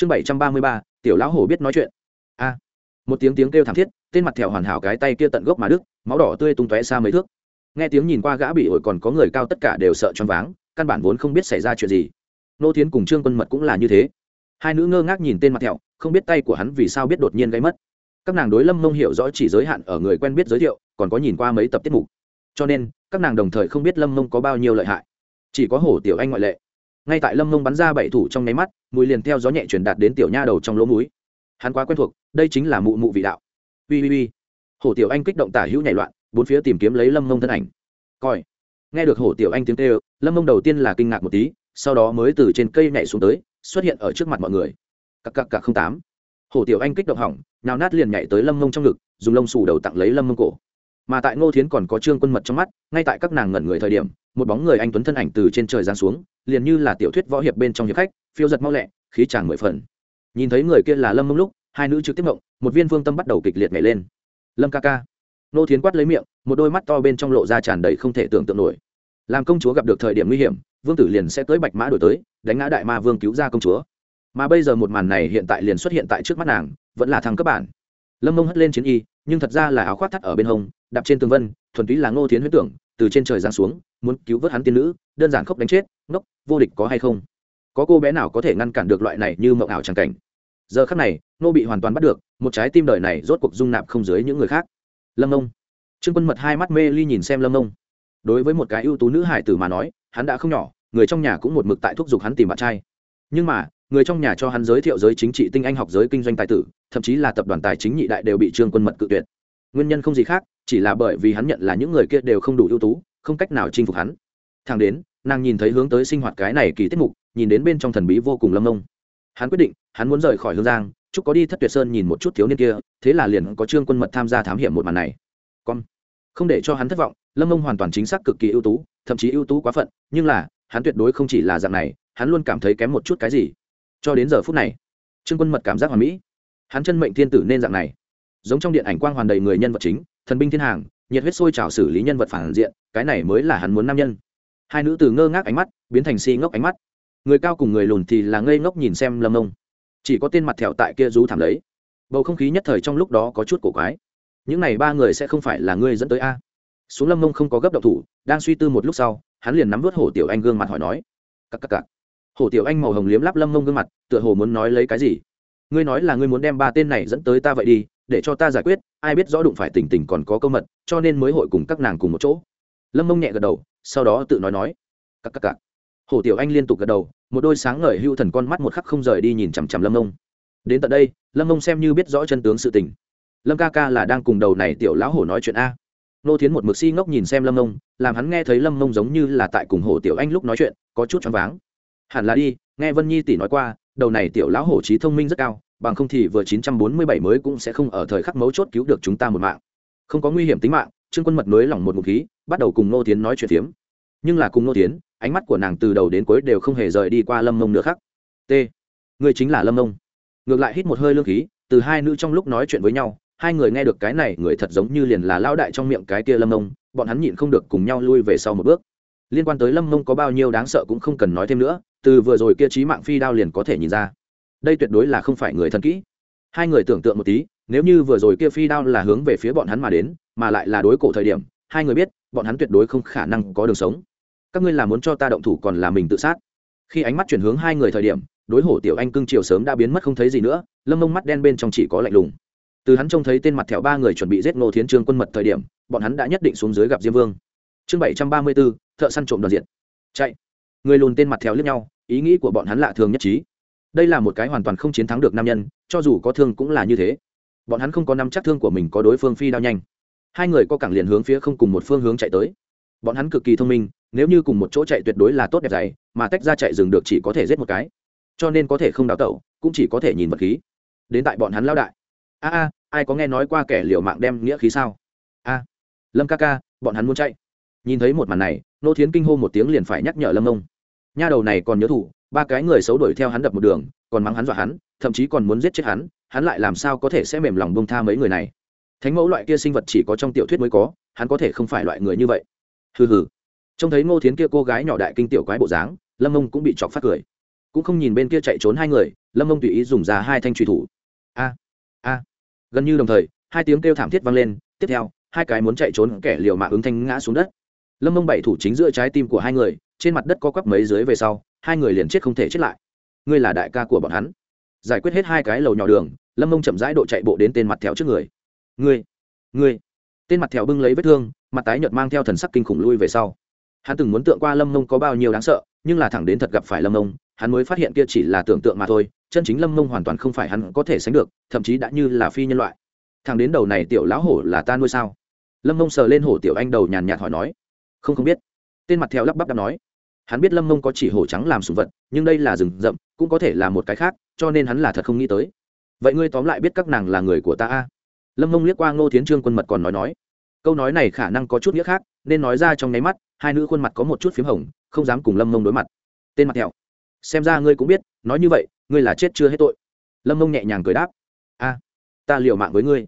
chương bảy trăm ba mươi ba, tiểu lão hổ biết nói chuyện. A. Một tiếng tiếng kêu thảm thiết, tên mặt thẹo hoàn hảo cái tay kia tận gốc mà đức máu đỏ tươi tung tóe xa mấy thước. Nghe tiếng nhìn qua gã bị ổi còn có người cao tất cả đều sợ choáng váng, căn bản vốn không biết xảy ra chuyện gì. Nô tiến cùng trương quân mật cũng là như thế. Hai nữ ngơ ngác nhìn tên mặt thẹo, không biết tay của hắn vì sao biết đột nhiên gây mất. Các nàng đối lâm mông hiểu rõ chỉ giới hạn ở người quen biết giới thiệu, còn có nhìn qua mấy tập tiết mục. Cho nên, các nàng đồng thời không biết lâm mông có bao nhiêu lợi hại. Chỉ có hổ tiểu anh ngoại lệ ngay tại lâm mông bắn ra bảy thủ trong nháy mắt mùi liền theo gió nhẹ truyền đạt đến tiểu nha đầu trong lỗ mũi. hắn quá quen thuộc, đây chính là mụ mụ vị đạo. Ui ui ui. Hổ tiểu anh kích động tả hữu nhảy loạn, bốn phía tìm kiếm lấy lâm mông thân ảnh. Coi. Nghe được hổ tiểu anh tiếng kêu, lâm mông đầu tiên là kinh ngạc một tí, sau đó mới từ trên cây nhảy xuống tới, xuất hiện ở trước mặt mọi người. Cặp cặp cặp không tám. Hổ tiểu anh kích động hỏng nào nát liền nhảy tới lâm mông trong ngực, dùng lông xù đầu tặng lấy lâm mông cổ mà tại ngô thiến còn có trương quân mật trong mắt, ngay tại các nàng ngẩn người thời điểm, một bóng người anh tuấn thân ảnh từ trên trời giáng xuống, liền như là tiểu thuyết võ hiệp bên trong hiệp khách, phiêu giật mau lẹ, khí chàng mười phần. Nhìn thấy người kia là lâm mông lúc, hai nữ trực tiếp mộng một viên phương tâm bắt đầu kịch liệt nhảy lên. Lâm ca ca. Ngô thiến quát lấy miệng, một đôi mắt to bên trong lộ ra tràn đầy không thể tưởng tượng nổi. Làm công chúa gặp được thời điểm nguy hiểm, vương tử liền sẽ tới bạch mã đổi tới, đánh ngã đại ma vương cứu ra công chúa. Mà bây giờ một màn này hiện tại liền xuất hiện tại trước mắt nàng, vẫn là thằng cấp bản. Lâm mông hất lên chiến y nhưng thật ra là áo khoác thắt ở bên hông, đạp trên tường vân, thuần túy là ngô thiến huyết tưởng, từ trên trời giáng xuống, muốn cứu vớt hắn tiên nữ, đơn giản khóc đánh chết, ngốc, vô địch có hay không? Có cô bé nào có thể ngăn cản được loại này như mộng ảo tràng cảnh? Giờ khắc này nô bị hoàn toàn bắt được, một trái tim đời này rốt cuộc dung nạp không dưới những người khác. Lâm ông trương quân mật hai mắt mê ly nhìn xem lâm ông đối với một cái ưu tú nữ hải tử mà nói, hắn đã không nhỏ, người trong nhà cũng một mực tại thúc giục hắn tìm bạn trai. Nhưng mà người trong nhà cho hắn giới thiệu giới chính trị tinh anh học giới kinh doanh tài tử thậm chí là tập đoàn tài chính nhị đại đều bị trương quân mật cự tuyệt. Nguyên nhân không gì khác chỉ là bởi vì hắn nhận là những người kia đều không đủ ưu tú không cách nào chinh phục hắn. Thang đến nàng nhìn thấy hướng tới sinh hoạt cái này kỳ tiết mục nhìn đến bên trong thần bí vô cùng lâm nông, hắn quyết định hắn muốn rời khỏi hương giang chúc có đi thất tuyệt sơn nhìn một chút thiếu niên kia thế là liền có trương quân mật tham gia thám hiểm một màn này. Con không để cho hắn thất vọng lâm nông hoàn toàn chính xác cực kỳ ưu tú thậm chí ưu tú quá phận nhưng là hắn tuyệt đối không chỉ là dạng này hắn luôn cảm thấy kém một chút cái gì cho đến giờ phút này, trương quân mật cảm giác hoàn mỹ. Hắn chân mệnh thiên tử nên dạng này. Giống trong điện ảnh quang hoàn đầy người nhân vật chính, thần binh thiên hàng, nhiệt huyết sôi trào xử lý nhân vật phản diện, cái này mới là hắn muốn nam nhân. Hai nữ từ ngơ ngác ánh mắt, biến thành si ngốc ánh mắt. Người cao cùng người lùn thì là ngây ngốc nhìn xem lâm ông. Chỉ có tên mặt thẹo tại kia rú thảm đấy. Bầu không khí nhất thời trong lúc đó có chút cổ quái. Những này ba người sẽ không phải là ngươi dẫn tới a? Xuống lâm mông không có gấp độc thủ, đang suy tư một lúc sau, hắn liền nắm vớt hổ tiểu anh gương mặt hỏi nói cắc cắc cắc hổ tiểu anh màu hồng liếm lắp lâm mông gương mặt, tựa hồ muốn nói lấy cái gì? Ngươi nói là ngươi muốn đem ba tên này dẫn tới ta vậy đi, để cho ta giải quyết, ai biết rõ đụng phải tình tình còn có câu mật, cho nên mới hội cùng các nàng cùng một chỗ. Lâm mông nhẹ gật đầu, sau đó tự nói nói. Cắc cắc cắc hổ tiểu anh liên tục gật đầu, một đôi sáng ngời hưu thần con mắt một khắc không rời đi nhìn chằm chằm lâm mông. Đến tận đây, lâm mông xem như biết rõ chân tướng sự tình. Lâm ca ca là đang cùng đầu này tiểu lão hổ nói chuyện a. Nô thiến một mực si ngốc nhìn xem lâm mông, làm hắn nghe thấy lâm mông giống như là tại cùng hổ tiểu anh lúc nói chuyện, có chút choáng váng hẳn là đi, nghe vân nhi tỷ nói qua, đầu này tiểu lão hổ trí thông minh rất cao, bằng không thì vừa chín trăm bốn mươi bảy mới cũng sẽ không ở thời khắc mấu chốt cứu được chúng ta một mạng. Không có nguy hiểm tính mạng, trương quân mật nới lỏng một ngụ khí, bắt đầu cùng nô tiến nói chuyện phiếm. Nhưng là cùng nô tiến ánh mắt của nàng từ đầu đến cuối đều không hề rời đi qua lâm mông nữa khác t người chính là lâm mông ngược lại hít một hơi lương khí, từ hai nữ trong lúc nói chuyện với nhau, hai người nghe được cái này, người thật giống như liền là lao đại trong miệng cái kia lâm mông bọn hắn nhịn không được cùng nhau lui về sau một bước liên quan tới lâm mông có bao nhiêu đáng sợ cũng không cần nói thêm nữa, từ vừa rồi kia trí mạng phi đao liền có thể nhìn ra. Đây tuyệt đối là không phải người thần kỹ. Hai người tưởng tượng một tí, nếu như vừa rồi kia phi đao là hướng về phía bọn hắn mà đến, mà lại là đối cổ thời điểm, hai người biết, bọn hắn tuyệt đối không khả năng có đường sống. Các ngươi là muốn cho ta động thủ còn là mình tự sát? Khi ánh mắt chuyển hướng hai người thời điểm, đối hổ tiểu anh cưng chiều sớm đã biến mất không thấy gì nữa, lâm mông mắt đen bên trong chỉ có lạnh lùng. Từ hắn trông thấy tên mặt thẹo ba người chuẩn bị giết ngô thiến trương quân mật thời điểm, bọn hắn đã nhất định xuống dưới gặp diêm vương chương bảy trăm ba mươi bốn thợ săn trộm đoàn diện. Chạy. Người lùn tên mặt theo lướt nhau, ý nghĩ của bọn hắn lạ thường nhất trí. Đây là một cái hoàn toàn không chiến thắng được nam nhân, cho dù có thương cũng là như thế. Bọn hắn không có nắm chắc thương của mình có đối phương phi đao nhanh. Hai người có cẳng liền hướng phía không cùng một phương hướng chạy tới. Bọn hắn cực kỳ thông minh, nếu như cùng một chỗ chạy tuyệt đối là tốt đẹp dày, mà tách ra chạy dừng được chỉ có thể giết một cái. Cho nên có thể không đào tẩu, cũng chỉ có thể nhìn vật khí. Đến tại bọn hắn lao đại. A a, ai có nghe nói qua kẻ liều mạng đem nghĩa khí sao? A. Lâm ca ca, bọn hắn muốn chạy nhìn thấy một màn này, nô thiến kinh hô một tiếng liền phải nhắc nhở lâm ông nha đầu này còn nhớ thủ, ba cái người xấu đuổi theo hắn đập một đường, còn mắng hắn dọa hắn, thậm chí còn muốn giết chết hắn hắn lại làm sao có thể sẽ mềm lòng bông tha mấy người này? Thánh mẫu loại kia sinh vật chỉ có trong tiểu thuyết mới có, hắn có thể không phải loại người như vậy. Hừ hừ. Trông thấy ngô thiến kia cô gái nhỏ đại kinh tiểu quái bộ dáng, lâm ông cũng bị chọc phát cười. Cũng không nhìn bên kia chạy trốn hai người, lâm ông tùy ý dùng ra hai thanh truy thủ. A a. Gần như đồng thời, hai tiếng kêu thảm thiết vang lên, tiếp theo, hai cái muốn chạy trốn kẻ liều mạng ứng thanh ngã xuống đất lâm mông bảy thủ chính giữa trái tim của hai người, trên mặt đất có quắp mấy dưới về sau, hai người liền chết không thể chết lại. Ngươi là đại ca của bọn hắn. Giải quyết hết hai cái lầu nhỏ đường, lâm mông chậm rãi độ chạy bộ đến tên mặt thẹo trước người. Ngươi ngươi. Tên mặt thẹo bưng lấy vết thương, mặt tái nhợt mang theo thần sắc kinh khủng lui về sau. Hắn từng muốn tượng qua lâm mông có bao nhiêu đáng sợ, nhưng là thẳng đến thật gặp phải lâm mông, hắn mới phát hiện kia chỉ là tưởng tượng mà thôi, chân chính lâm mông hoàn toàn không phải hắn có thể sánh được, thậm chí đã như là phi nhân loại. Thằng đến đầu này tiểu lão hổ là ta nuôi sao? Lâm mông sờ lên hổ tiểu anh đầu nhàn nhạt hỏi nói không không biết. Tên mặt theo lắp bắp đáp nói, hắn biết lâm mông có chỉ hổ trắng làm sùng vật, nhưng đây là rừng rậm, cũng có thể là một cái khác, cho nên hắn là thật không nghĩ tới. Vậy ngươi tóm lại biết các nàng là người của ta a? Lâm mông liếc qua ngô thiến trương quân mật còn nói nói, câu nói này khả năng có chút nghĩa khác, nên nói ra trong nháy mắt, hai nữ khuôn mặt có một chút p h í m hồng, không dám cùng lâm mông đối mặt. Tên mặt thẹo xem ra ngươi cũng biết, nói như vậy, ngươi là chết chưa hết tội. Lâm mông nhẹ nhàng cười đáp, a, ta liều mạng với ngươi.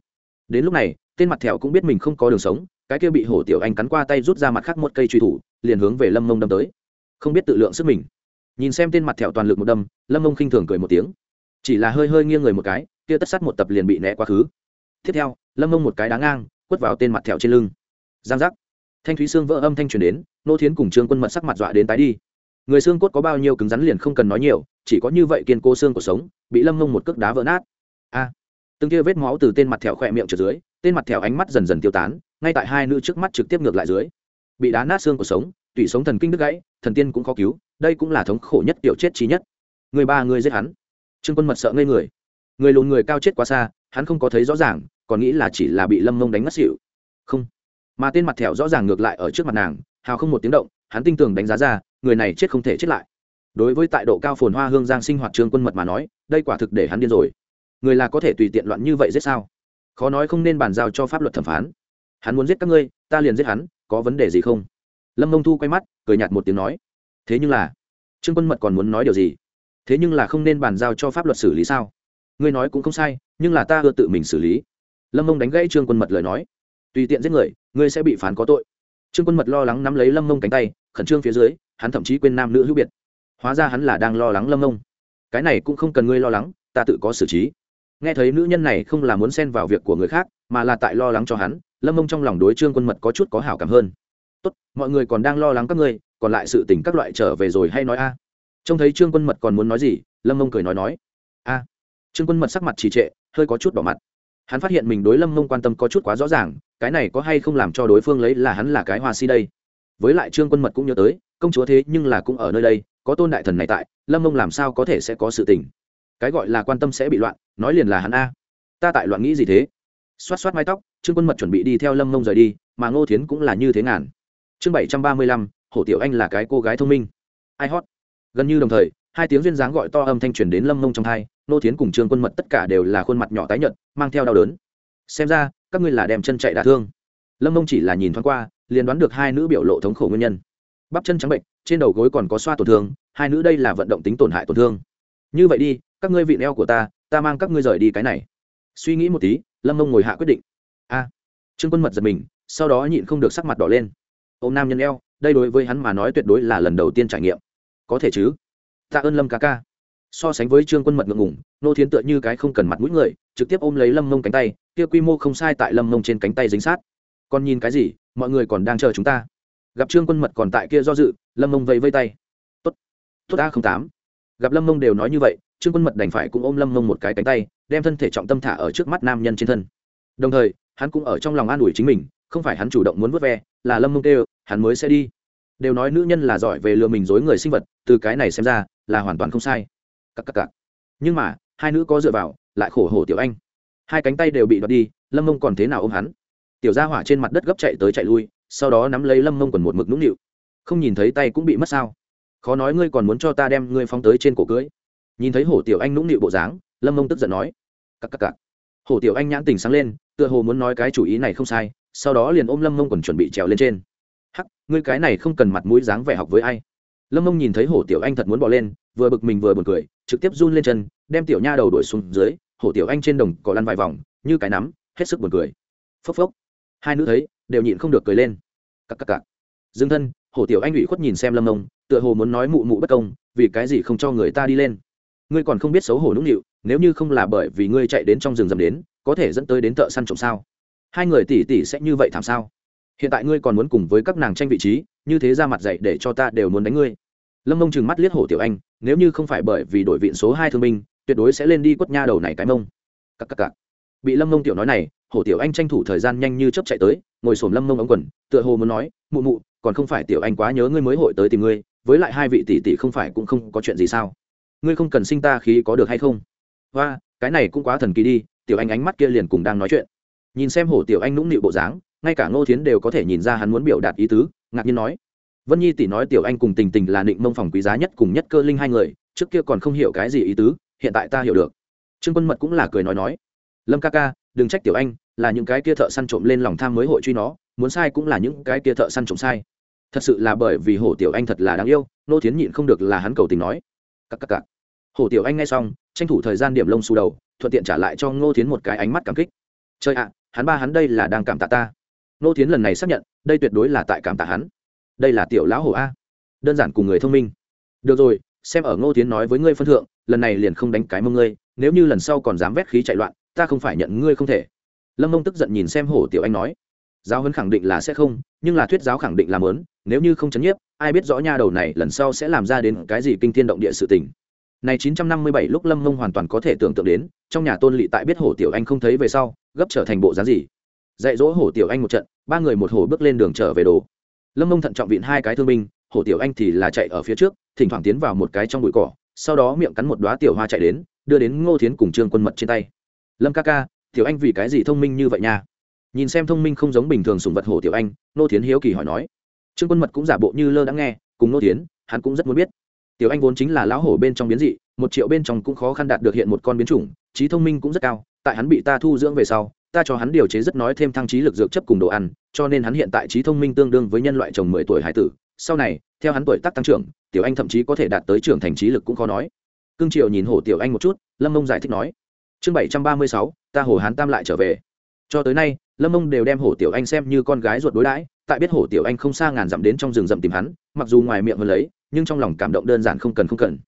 Đến lúc này, tên mặt thẹo cũng biết mình không có đường sống cái kia bị hổ tiểu anh cắn qua tay rút ra mặt khác một cây truy thủ, liền hướng về lâm mông đâm tới. Không biết tự lượng sức mình. Nhìn xem tên mặt thẹo toàn lực một đâm, lâm mông khinh thường cười một tiếng. Chỉ là hơi hơi nghiêng người một cái, kia tất sắt một tập liền bị né quá khứ. Tiếp theo, lâm mông một cái đá ngang, quất vào tên mặt thẹo trên lưng. Giang giác. Thanh thúy xương vỡ âm thanh truyền đến, nô thiến cùng trương quân mật sắc mặt dọa đến tái đi. Người xương cốt có bao nhiêu cứng rắn liền không cần nói nhiều, chỉ có như vậy kiên cô xương của sống, bị lâm mông một cước đá vỡ nát. A. Từng kia vết máu từ tên mặt thẹo khỏe miệng trượt dưới, tên mặt thẹo ánh mắt dần dần tiêu tán ngay tại hai nữ trước mắt trực tiếp ngược lại dưới. Bị đá nát xương của sống, tủy sống thần kinh đứt gãy, thần tiên cũng khó cứu, đây cũng là thống khổ nhất tiểu chết trí nhất. Người ba người giết hắn. Trương quân mật sợ ngây người. Người lùn người cao chết quá xa, hắn không có thấy rõ ràng, còn nghĩ là chỉ là bị lâm mông đánh mất xịu không. Mà tên mặt thẹo rõ ràng ngược lại ở trước mặt nàng, hào không một tiếng động, hắn tinh tường đánh giá ra, người này chết không thể chết lại. Đối với tại độ cao phồn hoa hương giang sinh hoạt trương quân mật mà nói, đây quả thực để hắn điên rồi. Người là có thể tùy tiện loạn như vậy giết sao? Khó nói không nên bàn giao cho pháp luật thẩm phán hắn muốn giết các ngươi, ta liền giết hắn, có vấn đề gì không? Lâm mông thu quay mắt, cười nhạt một tiếng nói. Thế nhưng là, trương quân mật còn muốn nói điều gì? Thế nhưng là không nên bàn giao cho pháp luật xử lý sao? Ngươi nói cũng không sai, nhưng là ta ưa tự mình xử lý. Lâm mông đánh gãy trương quân mật lời nói. Tùy tiện giết người, ngươi sẽ bị phán có tội. Trương quân mật lo lắng nắm lấy lâm mông cánh tay, khẩn trương phía dưới, hắn thậm chí quên nam nữ hữu biệt. Hóa ra hắn là đang lo lắng lâm mông. Cái này cũng không cần ngươi lo lắng, ta tự có xử trí. Nghe thấy nữ nhân này không là muốn xen vào việc của người khác, mà là tại lo lắng cho hắn lâm mông trong lòng đối trương quân mật có chút có hảo cảm hơn. Tốt, mọi người còn đang lo lắng các ngươi, còn lại sự tình các loại trở về rồi hay nói a? Trông thấy trương quân mật còn muốn nói gì, lâm mông cười nói nói, a. Trương quân mật sắc mặt trì trệ, hơi có chút đỏ mặt. Hắn phát hiện mình đối lâm mông quan tâm có chút quá rõ ràng, cái này có hay không làm cho đối phương lấy là hắn là cái hoa si đây? Với lại trương quân mật cũng nhớ tới, công chúa thế nhưng là cũng ở nơi đây, có tôn đại thần này tại, lâm mông làm sao có thể sẽ có sự tình? Cái gọi là quan tâm sẽ bị loạn, nói liền là hắn a. Ta tại loạn nghĩ gì thế? Xoát xoát mái tóc, trương quân mật chuẩn bị đi theo lâm mông rời đi, mà ngô thiến cũng là như thế ngàn. Chương bảy trăm ba mươi lăm, hổ tiểu anh là cái cô gái thông minh. Ai hót? Gần như đồng thời, hai tiếng duyên dáng gọi to âm thanh truyền đến lâm mông trong thai nô thiến cùng trương quân mật tất cả đều là khuôn mặt nhỏ tái nhợt, mang theo đau đớn. Xem ra, các ngươi là đem chân chạy đả thương. Lâm mông chỉ là nhìn thoáng qua, liền đoán được hai nữ biểu lộ thống khổ nguyên nhân. Bắp chân trắng bệnh, trên đầu gối còn có xoa tổn thương, hai nữ đây là vận động tính tổn hại tổn thương. Như vậy đi, các ngươi vị eo của ta ta mang các ngươi rời đi cái này. Suy nghĩ một tí lâm mông ngồi hạ quyết định. A. À, trương quân mật giật mình, sau đó nhịn không được sắc mặt đỏ lên. Ô nam nhân eo, đây đối với hắn mà nói tuyệt đối là lần đầu tiên trải nghiệm. Có thể chứ? Tạ ơn lâm ca ca. So sánh với trương quân mật ngượng ngủng nô thiến tựa như cái không cần mặt mũi người, trực tiếp ôm lấy lâm mông cánh tay, kia quy mô không sai tại lâm mông trên cánh tay dính sát. Còn nhìn cái gì? Mọi người còn đang chờ chúng ta. Gặp trương quân mật còn tại kia do dự, lâm mông vẫy vây tay. Tốt. Tốt a không tám. Gặp lâm mông đều nói như vậy, trương quân mật đành phải cũng ôm lâm mông một cái cánh tay đem thân thể trọng tâm thả ở trước mắt nam nhân trên thân. Đồng thời, hắn cũng ở trong lòng an ủi chính mình, không phải hắn chủ động muốn vớt ve, là lâm mông tê hắn mới sẽ đi. Đều nói nữ nhân là giỏi về lừa mình dối người sinh vật, từ cái này xem ra, là hoàn toàn không sai. Cắc cắc cắc. nhưng mà, hai nữ có dựa vào, lại khổ hổ tiểu anh. Hai cánh tay đều bị đoạt đi, lâm mông còn thế nào ôm hắn? Tiểu gia hỏa trên mặt đất gấp chạy tới chạy lui, sau đó nắm lấy lâm mông còn một mực nũng nịu. Không nhìn thấy tay cũng bị mất sao? Khó nói ngươi còn muốn cho ta đem ngươi phóng tới trên cổ cưới. Nhìn thấy hổ tiểu anh nũng nịu bộ dáng, lâm mông tức giận nói cặc cặc cặc. Hổ tiểu anh nhãn tình sáng lên, tựa hồ muốn nói cái chủ ý này không sai, sau đó liền ôm lâm mông còn chuẩn bị trèo lên trên. Hắc, ngươi cái này không cần mặt mũi dáng vẻ học với ai? Lâm mông nhìn thấy hổ tiểu anh thật muốn bỏ lên, vừa bực mình vừa buồn cười, trực tiếp run lên chân, đem tiểu nha đầu đuổi xuống dưới, hổ tiểu anh trên đồng cỏ lăn vài vòng, như cái nắm, hết sức buồn cười. Phốc phốc. Hai nữ thấy, đều nhịn không được cười lên. Cặc cặc cặc. Dừng thân, hổ tiểu anh ủy khuất nhìn xem lâm mông, tựa hồ muốn nói mụ mụ bất công, vì cái gì không cho người ta đi lên? Ngươi còn không biết xấu hổ nũng nịu nếu như không là bởi vì ngươi chạy đến trong rừng rầm đến, có thể dẫn tới đến thợ săn trộm sao? Hai người tỷ tỷ sẽ như vậy thảm sao? Hiện tại ngươi còn muốn cùng với các nàng tranh vị trí, như thế ra mặt dạy để cho ta đều muốn đánh ngươi. Lâm mông chừng mắt liếc hổ tiểu anh, nếu như không phải bởi vì đội viện số hai thương binh, tuyệt đối sẽ lên đi quất nha đầu này cái mông. Cắc cắc cắc. bị lâm mông tiểu nói này hổ tiểu anh tranh thủ thời gian nhanh như chấp chạy tới, ngồi xổm lâm mông ống quần, tựa hồ muốn nói, mụ mụ, còn không phải tiểu anh quá nhớ ngươi mới hội tới tìm ngươi, với lại hai vị tỷ tỷ không phải cũng không có chuyện gì sao? Ngươi không cần sinh ta khí có được hay không? Và cái này cũng quá thần kỳ đi, tiểu anh ánh mắt kia liền cùng đang nói chuyện. Nhìn xem hổ tiểu anh nũng nịu bộ dáng, ngay cả ngô thiến đều có thể nhìn ra hắn muốn biểu đạt ý tứ, ngạc nhiên nói, vân nhi tỷ nói tiểu anh cùng tình tình là định mông phòng quý giá nhất cùng nhất cơ linh hai người, trước kia còn không hiểu cái gì ý tứ, hiện tại ta hiểu được. Trương quân mật cũng là cười nói nói, lâm ca ca, đừng trách tiểu anh, là những cái kia thợ săn trộm lên lòng tham mới hội truy nó, muốn sai cũng là những cái kia thợ săn trộm sai. Thật sự là bởi vì hổ tiểu anh thật là đáng yêu nô thiến nhịn không được là hắn cầu tình nói cắc cắc cắc. hổ tiểu anh nghe xong tranh thủ thời gian điểm lông xù đầu, thuận tiện trả lại cho ngô thiến một cái ánh mắt cảm kích. Chơi ạ, hắn ba hắn đây là đang cảm tạ ta. Ngô thiến lần này xác nhận, đây tuyệt đối là tại cảm tạ hắn. Đây là tiểu lão hổ a. Đơn giản cùng người thông minh. Được rồi, xem ở ngô thiến nói với ngươi phân thượng, lần này liền không đánh cái mông ngươi, nếu như lần sau còn dám vét khí chạy loạn, ta không phải nhận ngươi không thể. Lâm mông tức giận nhìn xem hổ tiểu anh nói, giáo huấn khẳng định là sẽ không, nhưng là thuyết giáo khẳng định là lớn nếu như không chấn nhiếp, ai biết rõ nha đầu này lần sau sẽ làm ra đến cái gì kinh thiên động địa sự tình này 957 lúc lâm mông hoàn toàn có thể tưởng tượng đến, trong nhà tôn lỵ tại biết hổ tiểu anh không thấy về sau, gấp trở thành bộ dáng gì. Dạy dỗ hổ tiểu anh một trận, ba người một hồ bước lên đường trở về đồ. Lâm mông thận trọng viện hai cái thương binh, hổ tiểu anh thì là chạy ở phía trước, thỉnh thoảng tiến vào một cái trong bụi cỏ, sau đó miệng cắn một đoá tiểu hoa chạy đến, đưa đến ngô thiến cùng trương quân mật trên tay. Lâm ca ca, tiểu anh vì cái gì thông minh như vậy nha? Nhìn xem thông minh không giống bình thường sùng vật hổ tiểu anh, ngô thiến hiếu kỳ hỏi nói. Trương quân mật cũng giả bộ như lơ đã nghe, cùng ngô thiến, hắn cũng rất muốn biết tiểu anh vốn chính là lão hổ bên trong biến dị, một triệu bên trong cũng khó khăn đạt được hiện một con biến chủng, trí thông minh cũng rất cao, tại hắn bị ta thu dưỡng về sau, ta cho hắn điều chế rất nói thêm thăng trí lực dược chấp cùng đồ ăn, cho nên hắn hiện tại trí thông minh tương đương với nhân loại chồng mười tuổi hải tử. Sau này, theo hắn tuổi tác tăng trưởng, tiểu anh thậm chí có thể đạt tới trưởng thành trí lực cũng khó nói. Cương triều nhìn hổ tiểu anh một chút, lâm mông giải thích nói, chương bảy trăm ba mươi sáu, ta hổ hán tam lại trở về. Cho tới nay, lâm mông đều đem hổ tiểu anh xem như con gái ruột đối đãi, tại biết hổ tiểu anh không xa ngàn dặm đến trong rừng rậm tìm hắn, mặc dù ngoài miệng hơn lấy nhưng trong lòng cảm động đơn giản không cần không cần.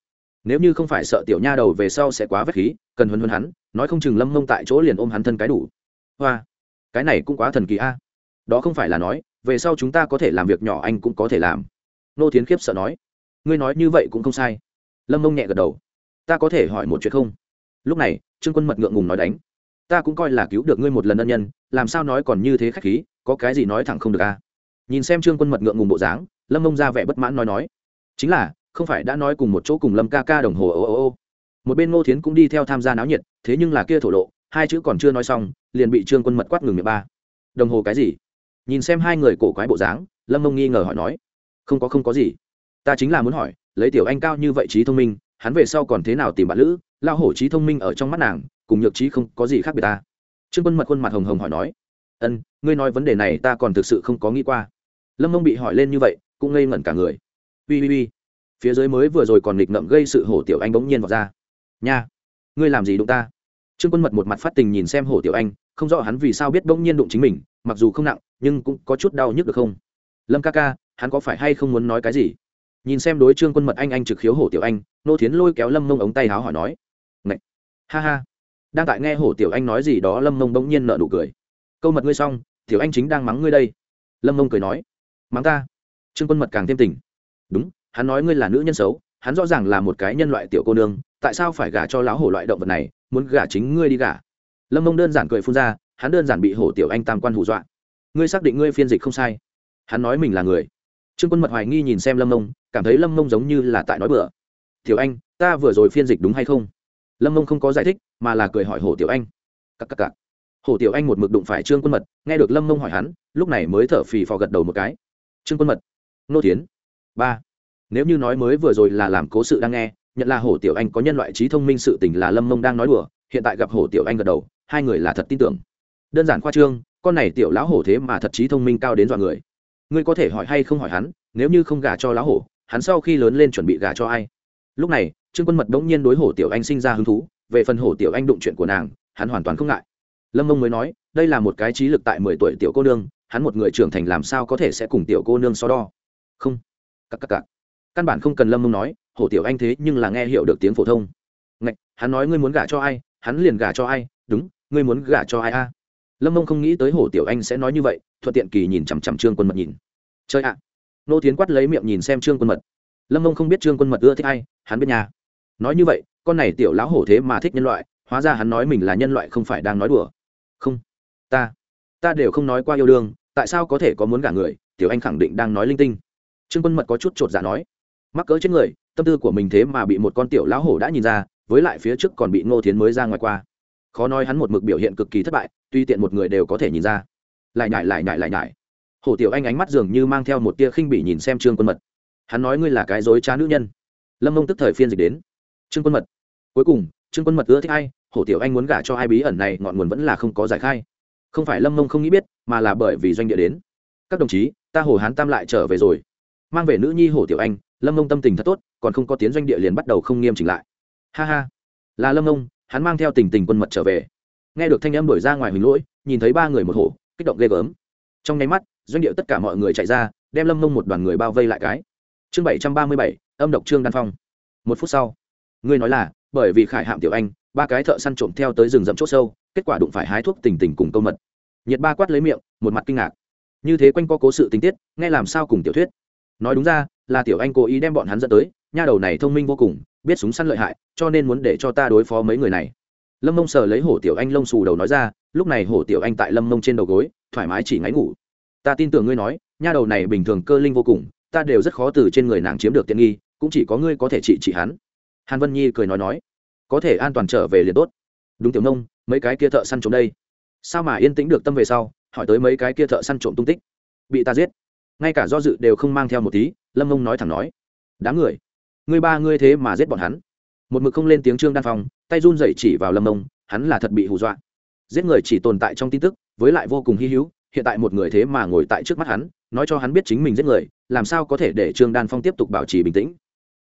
Nếu như không phải sợ tiểu nha đầu về sau sẽ quá vết khí, cần huấn huấn hắn, nói không chừng lâm mông tại chỗ liền ôm hắn thân cái đủ. Hoa, cái này cũng quá thần kỳ a. Đó không phải là nói, về sau chúng ta có thể làm việc nhỏ anh cũng có thể làm. Nô thiến khiếp sợ nói. Ngươi nói như vậy cũng không sai. Lâm mông nhẹ gật đầu. Ta có thể hỏi một chuyện không? Lúc này, trương quân mật ngượng ngùng nói đánh. Ta cũng coi là cứu được ngươi một lần ân nhân, làm sao nói còn như thế khách khí, có cái gì nói thẳng không được a? Nhìn xem trương quân mật ngượng ngùng bộ dáng, lâm mông ra vẻ bất mãn nói nói chính là, không phải đã nói cùng một chỗ cùng lâm ca ca đồng hồ ô ô ô. Một bên ngô thiến cũng đi theo tham gia náo nhiệt, thế nhưng là kia thổ lộ, hai chữ còn chưa nói xong, liền bị trương quân mật quát ngừng miệng ba. Đồng hồ cái gì? Nhìn xem hai người cổ quái bộ dáng, lâm mông nghi ngờ hỏi nói. Không có không có gì. Ta chính là muốn hỏi, lấy tiểu anh cao như vậy trí thông minh, hắn về sau còn thế nào tìm bạn lữ lao hổ trí thông minh ở trong mắt nàng, cùng nhược trí không có gì khác biệt ta. Trương quân mật khuôn mặt hồng hồng hỏi nói. Ân, ngươi nói vấn đề này ta còn thực sự không có nghĩ qua. Lâm mông bị hỏi lên như vậy, cũng ngây ngẩn cả người ui ui ui phía dưới mới vừa rồi còn nghịch ngậm gây sự hổ tiểu anh bỗng nhiên vào ra. Nha, ngươi làm gì đụng ta? Trương quân mật một mặt phát tình nhìn xem hổ tiểu anh, không rõ hắn vì sao biết bỗng nhiên đụng chính mình, mặc dù không nặng, nhưng cũng có chút đau nhức được không? Lâm ca ca, hắn có phải hay không muốn nói cái gì? Nhìn xem đối trương quân mật anh anh trực khiếu hổ tiểu anh, nô thiến lôi kéo lâm mông ống tay háo hỏi nói, Ngậy! ha ha. Đang tại nghe hổ tiểu anh nói gì đó, lâm mông bỗng nhiên nợ nụ cười. Câu mật ngươi xong, tiểu anh chính đang mắng ngươi đây. Lâm mông cười nói, mắng ta? Trương quân mật càng thêm tỉnh đúng, hắn nói ngươi là nữ nhân xấu, hắn rõ ràng là một cái nhân loại tiểu cô nương, tại sao phải gả cho lão hổ loại động vật này, muốn gả chính ngươi đi gả? Lâm mông đơn giản cười phun ra, hắn đơn giản bị hổ tiểu anh tam quan hù dọa. Ngươi xác định ngươi phiên dịch không sai. Hắn nói mình là người. Trương quân mật hoài nghi nhìn xem lâm mông, cảm thấy lâm mông giống như là tại nói bừa. Tiểu anh, ta vừa rồi phiên dịch đúng hay không? Lâm mông không có giải thích, mà là cười hỏi hổ tiểu anh. Cắc cắc cắc. hổ tiểu anh một mực đụng phải trương quân mật, nghe được lâm mông hỏi hắn, lúc này mới thở phì phò gật đầu một cái. Trương quân mật. Nô tiến ba. Nếu như nói mới vừa rồi là làm cố sự đang nghe, nhận là hổ tiểu anh có nhân loại trí thông minh sự tình là lâm mông đang nói đùa, hiện tại gặp hổ tiểu anh gật đầu, hai người là thật tin tưởng. Đơn giản khoa trương, con này tiểu lão hổ thế mà thật trí thông minh cao đến dọa người. Ngươi có thể hỏi hay không hỏi hắn, nếu như không gả cho lão hổ, hắn sau khi lớn lên chuẩn bị gả cho ai? Lúc này, trương quân mật bỗng nhiên đối hổ tiểu anh sinh ra hứng thú, về phần hổ tiểu anh đụng chuyện của nàng, hắn hoàn toàn không ngại. Lâm mông mới nói, đây là một cái trí lực tại mười tuổi tiểu cô nương, hắn một người trưởng thành làm sao có thể sẽ cùng tiểu cô nương so đo? Không cắc cắc cắc căn bản không cần lâm mông nói, hổ tiểu anh thế nhưng là nghe hiểu được tiếng phổ thông. Ngạch, hắn nói ngươi muốn gả cho ai, hắn liền gả cho ai, đúng, ngươi muốn gả cho ai a? Lâm mông không nghĩ tới hổ tiểu anh sẽ nói như vậy, thuận tiện kỳ nhìn chằm chằm trương quân mật nhìn. Chơi ạ! Nô tiến quát lấy miệng nhìn xem trương quân mật. Lâm mông không biết trương quân mật ưa thích ai, hắn biết nhà. Nói như vậy, con này tiểu lão hổ thế mà thích nhân loại, hóa ra hắn nói mình là nhân loại không phải đang nói đùa. Không. Ta. Ta đều không nói qua yêu đương, tại sao có thể có muốn gả người, tiểu anh khẳng định đang nói linh tinh trương quân mật có chút chột dạ nói, mắc cỡ chết người, tâm tư của mình thế mà bị một con tiểu lão hổ đã nhìn ra, với lại phía trước còn bị ngô thiến mới ra ngoài qua. Khó nói hắn một mực biểu hiện cực kỳ thất bại, tuy tiện một người đều có thể nhìn ra. Lại nhải lại nhải lại nhải. Hổ tiểu anh ánh mắt dường như mang theo một tia khinh bỉ nhìn xem trương quân mật. Hắn nói, ngươi là cái dối trá nữ nhân. Lâm mông tức thời phiên dịch đến. Trương quân mật. Cuối cùng, trương quân mật ưa thích ai? Hổ tiểu anh muốn gả cho ai bí ẩn này, ngọn nguồn vẫn là không có giải khai. Không phải lâm mông không nghĩ biết, mà là bởi vì doanh địa đến. Các đồng chí, ta hồ hán tam lại trở về rồi mang về nữ nhi hổ tiểu anh, lâm mông tâm tình thật tốt, còn không có tiến doanh địa liền bắt đầu không nghiêm chỉnh lại. Ha ha. Là lâm mông hắn mang theo tình tình quân mật trở về. Nghe được thanh âm đổi ra ngoài huỳnh lỗi, nhìn thấy ba người một hổ, kích động ghê gớm. Trong nháy mắt, doanh địa tất cả mọi người chạy ra, đem lâm mông một đoàn người bao vây lại cái. Chương bảy trăm ba mươi bảy, âm độc trương đan phong. Một phút sau, ngươi nói là, bởi vì khải hạm tiểu anh, ba cái thợ săn trộm theo tới rừng rậm c h ỗ sâu, kết quả đụng phải hái thuốc tình tình cùng câu mật. Nhiệt ba quát lấy miệng, một mặt kinh ngạc. Như thế quanh co cố sự tình tiết, nghe làm sao cùng tiểu thuyết? Nói đúng ra, là tiểu anh cố ý đem bọn hắn dẫn tới, nha đầu này thông minh vô cùng, biết súng săn lợi hại, cho nên muốn để cho ta đối phó mấy người này. Lâm mông sờ lấy hổ tiểu anh lông xù đầu nói ra, lúc này hổ tiểu anh tại lâm mông trên đầu gối, thoải mái chỉ ngáy ngủ. Ta tin tưởng ngươi nói, nha đầu này bình thường cơ linh vô cùng, ta đều rất khó từ trên người nàng chiếm được tiện nghi, cũng chỉ có ngươi có thể trị trị hắn. Hàn vân nhi cười nói nói, có thể an toàn trở về liền tốt. Đúng tiểu nông mấy cái kia thợ săn trộm đây. Sao mà yên tĩnh được tâm về sau, hỏi tới mấy cái kia thợ săn trộm tung tích? Bị ta giết ngay cả do dự đều không mang theo một tí, lâm mông nói thẳng nói, đám người, ngươi ba ngươi thế mà giết bọn hắn. Một mực không lên tiếng trương đan phong, tay run dậy chỉ vào lâm mông hắn là thật bị hù dọa. Giết người chỉ tồn tại trong tin tức, với lại vô cùng hy hữu, hiện tại một người thế mà ngồi tại trước mắt hắn, nói cho hắn biết chính mình giết người, làm sao có thể để trương đan phong tiếp tục bảo trì bình tĩnh.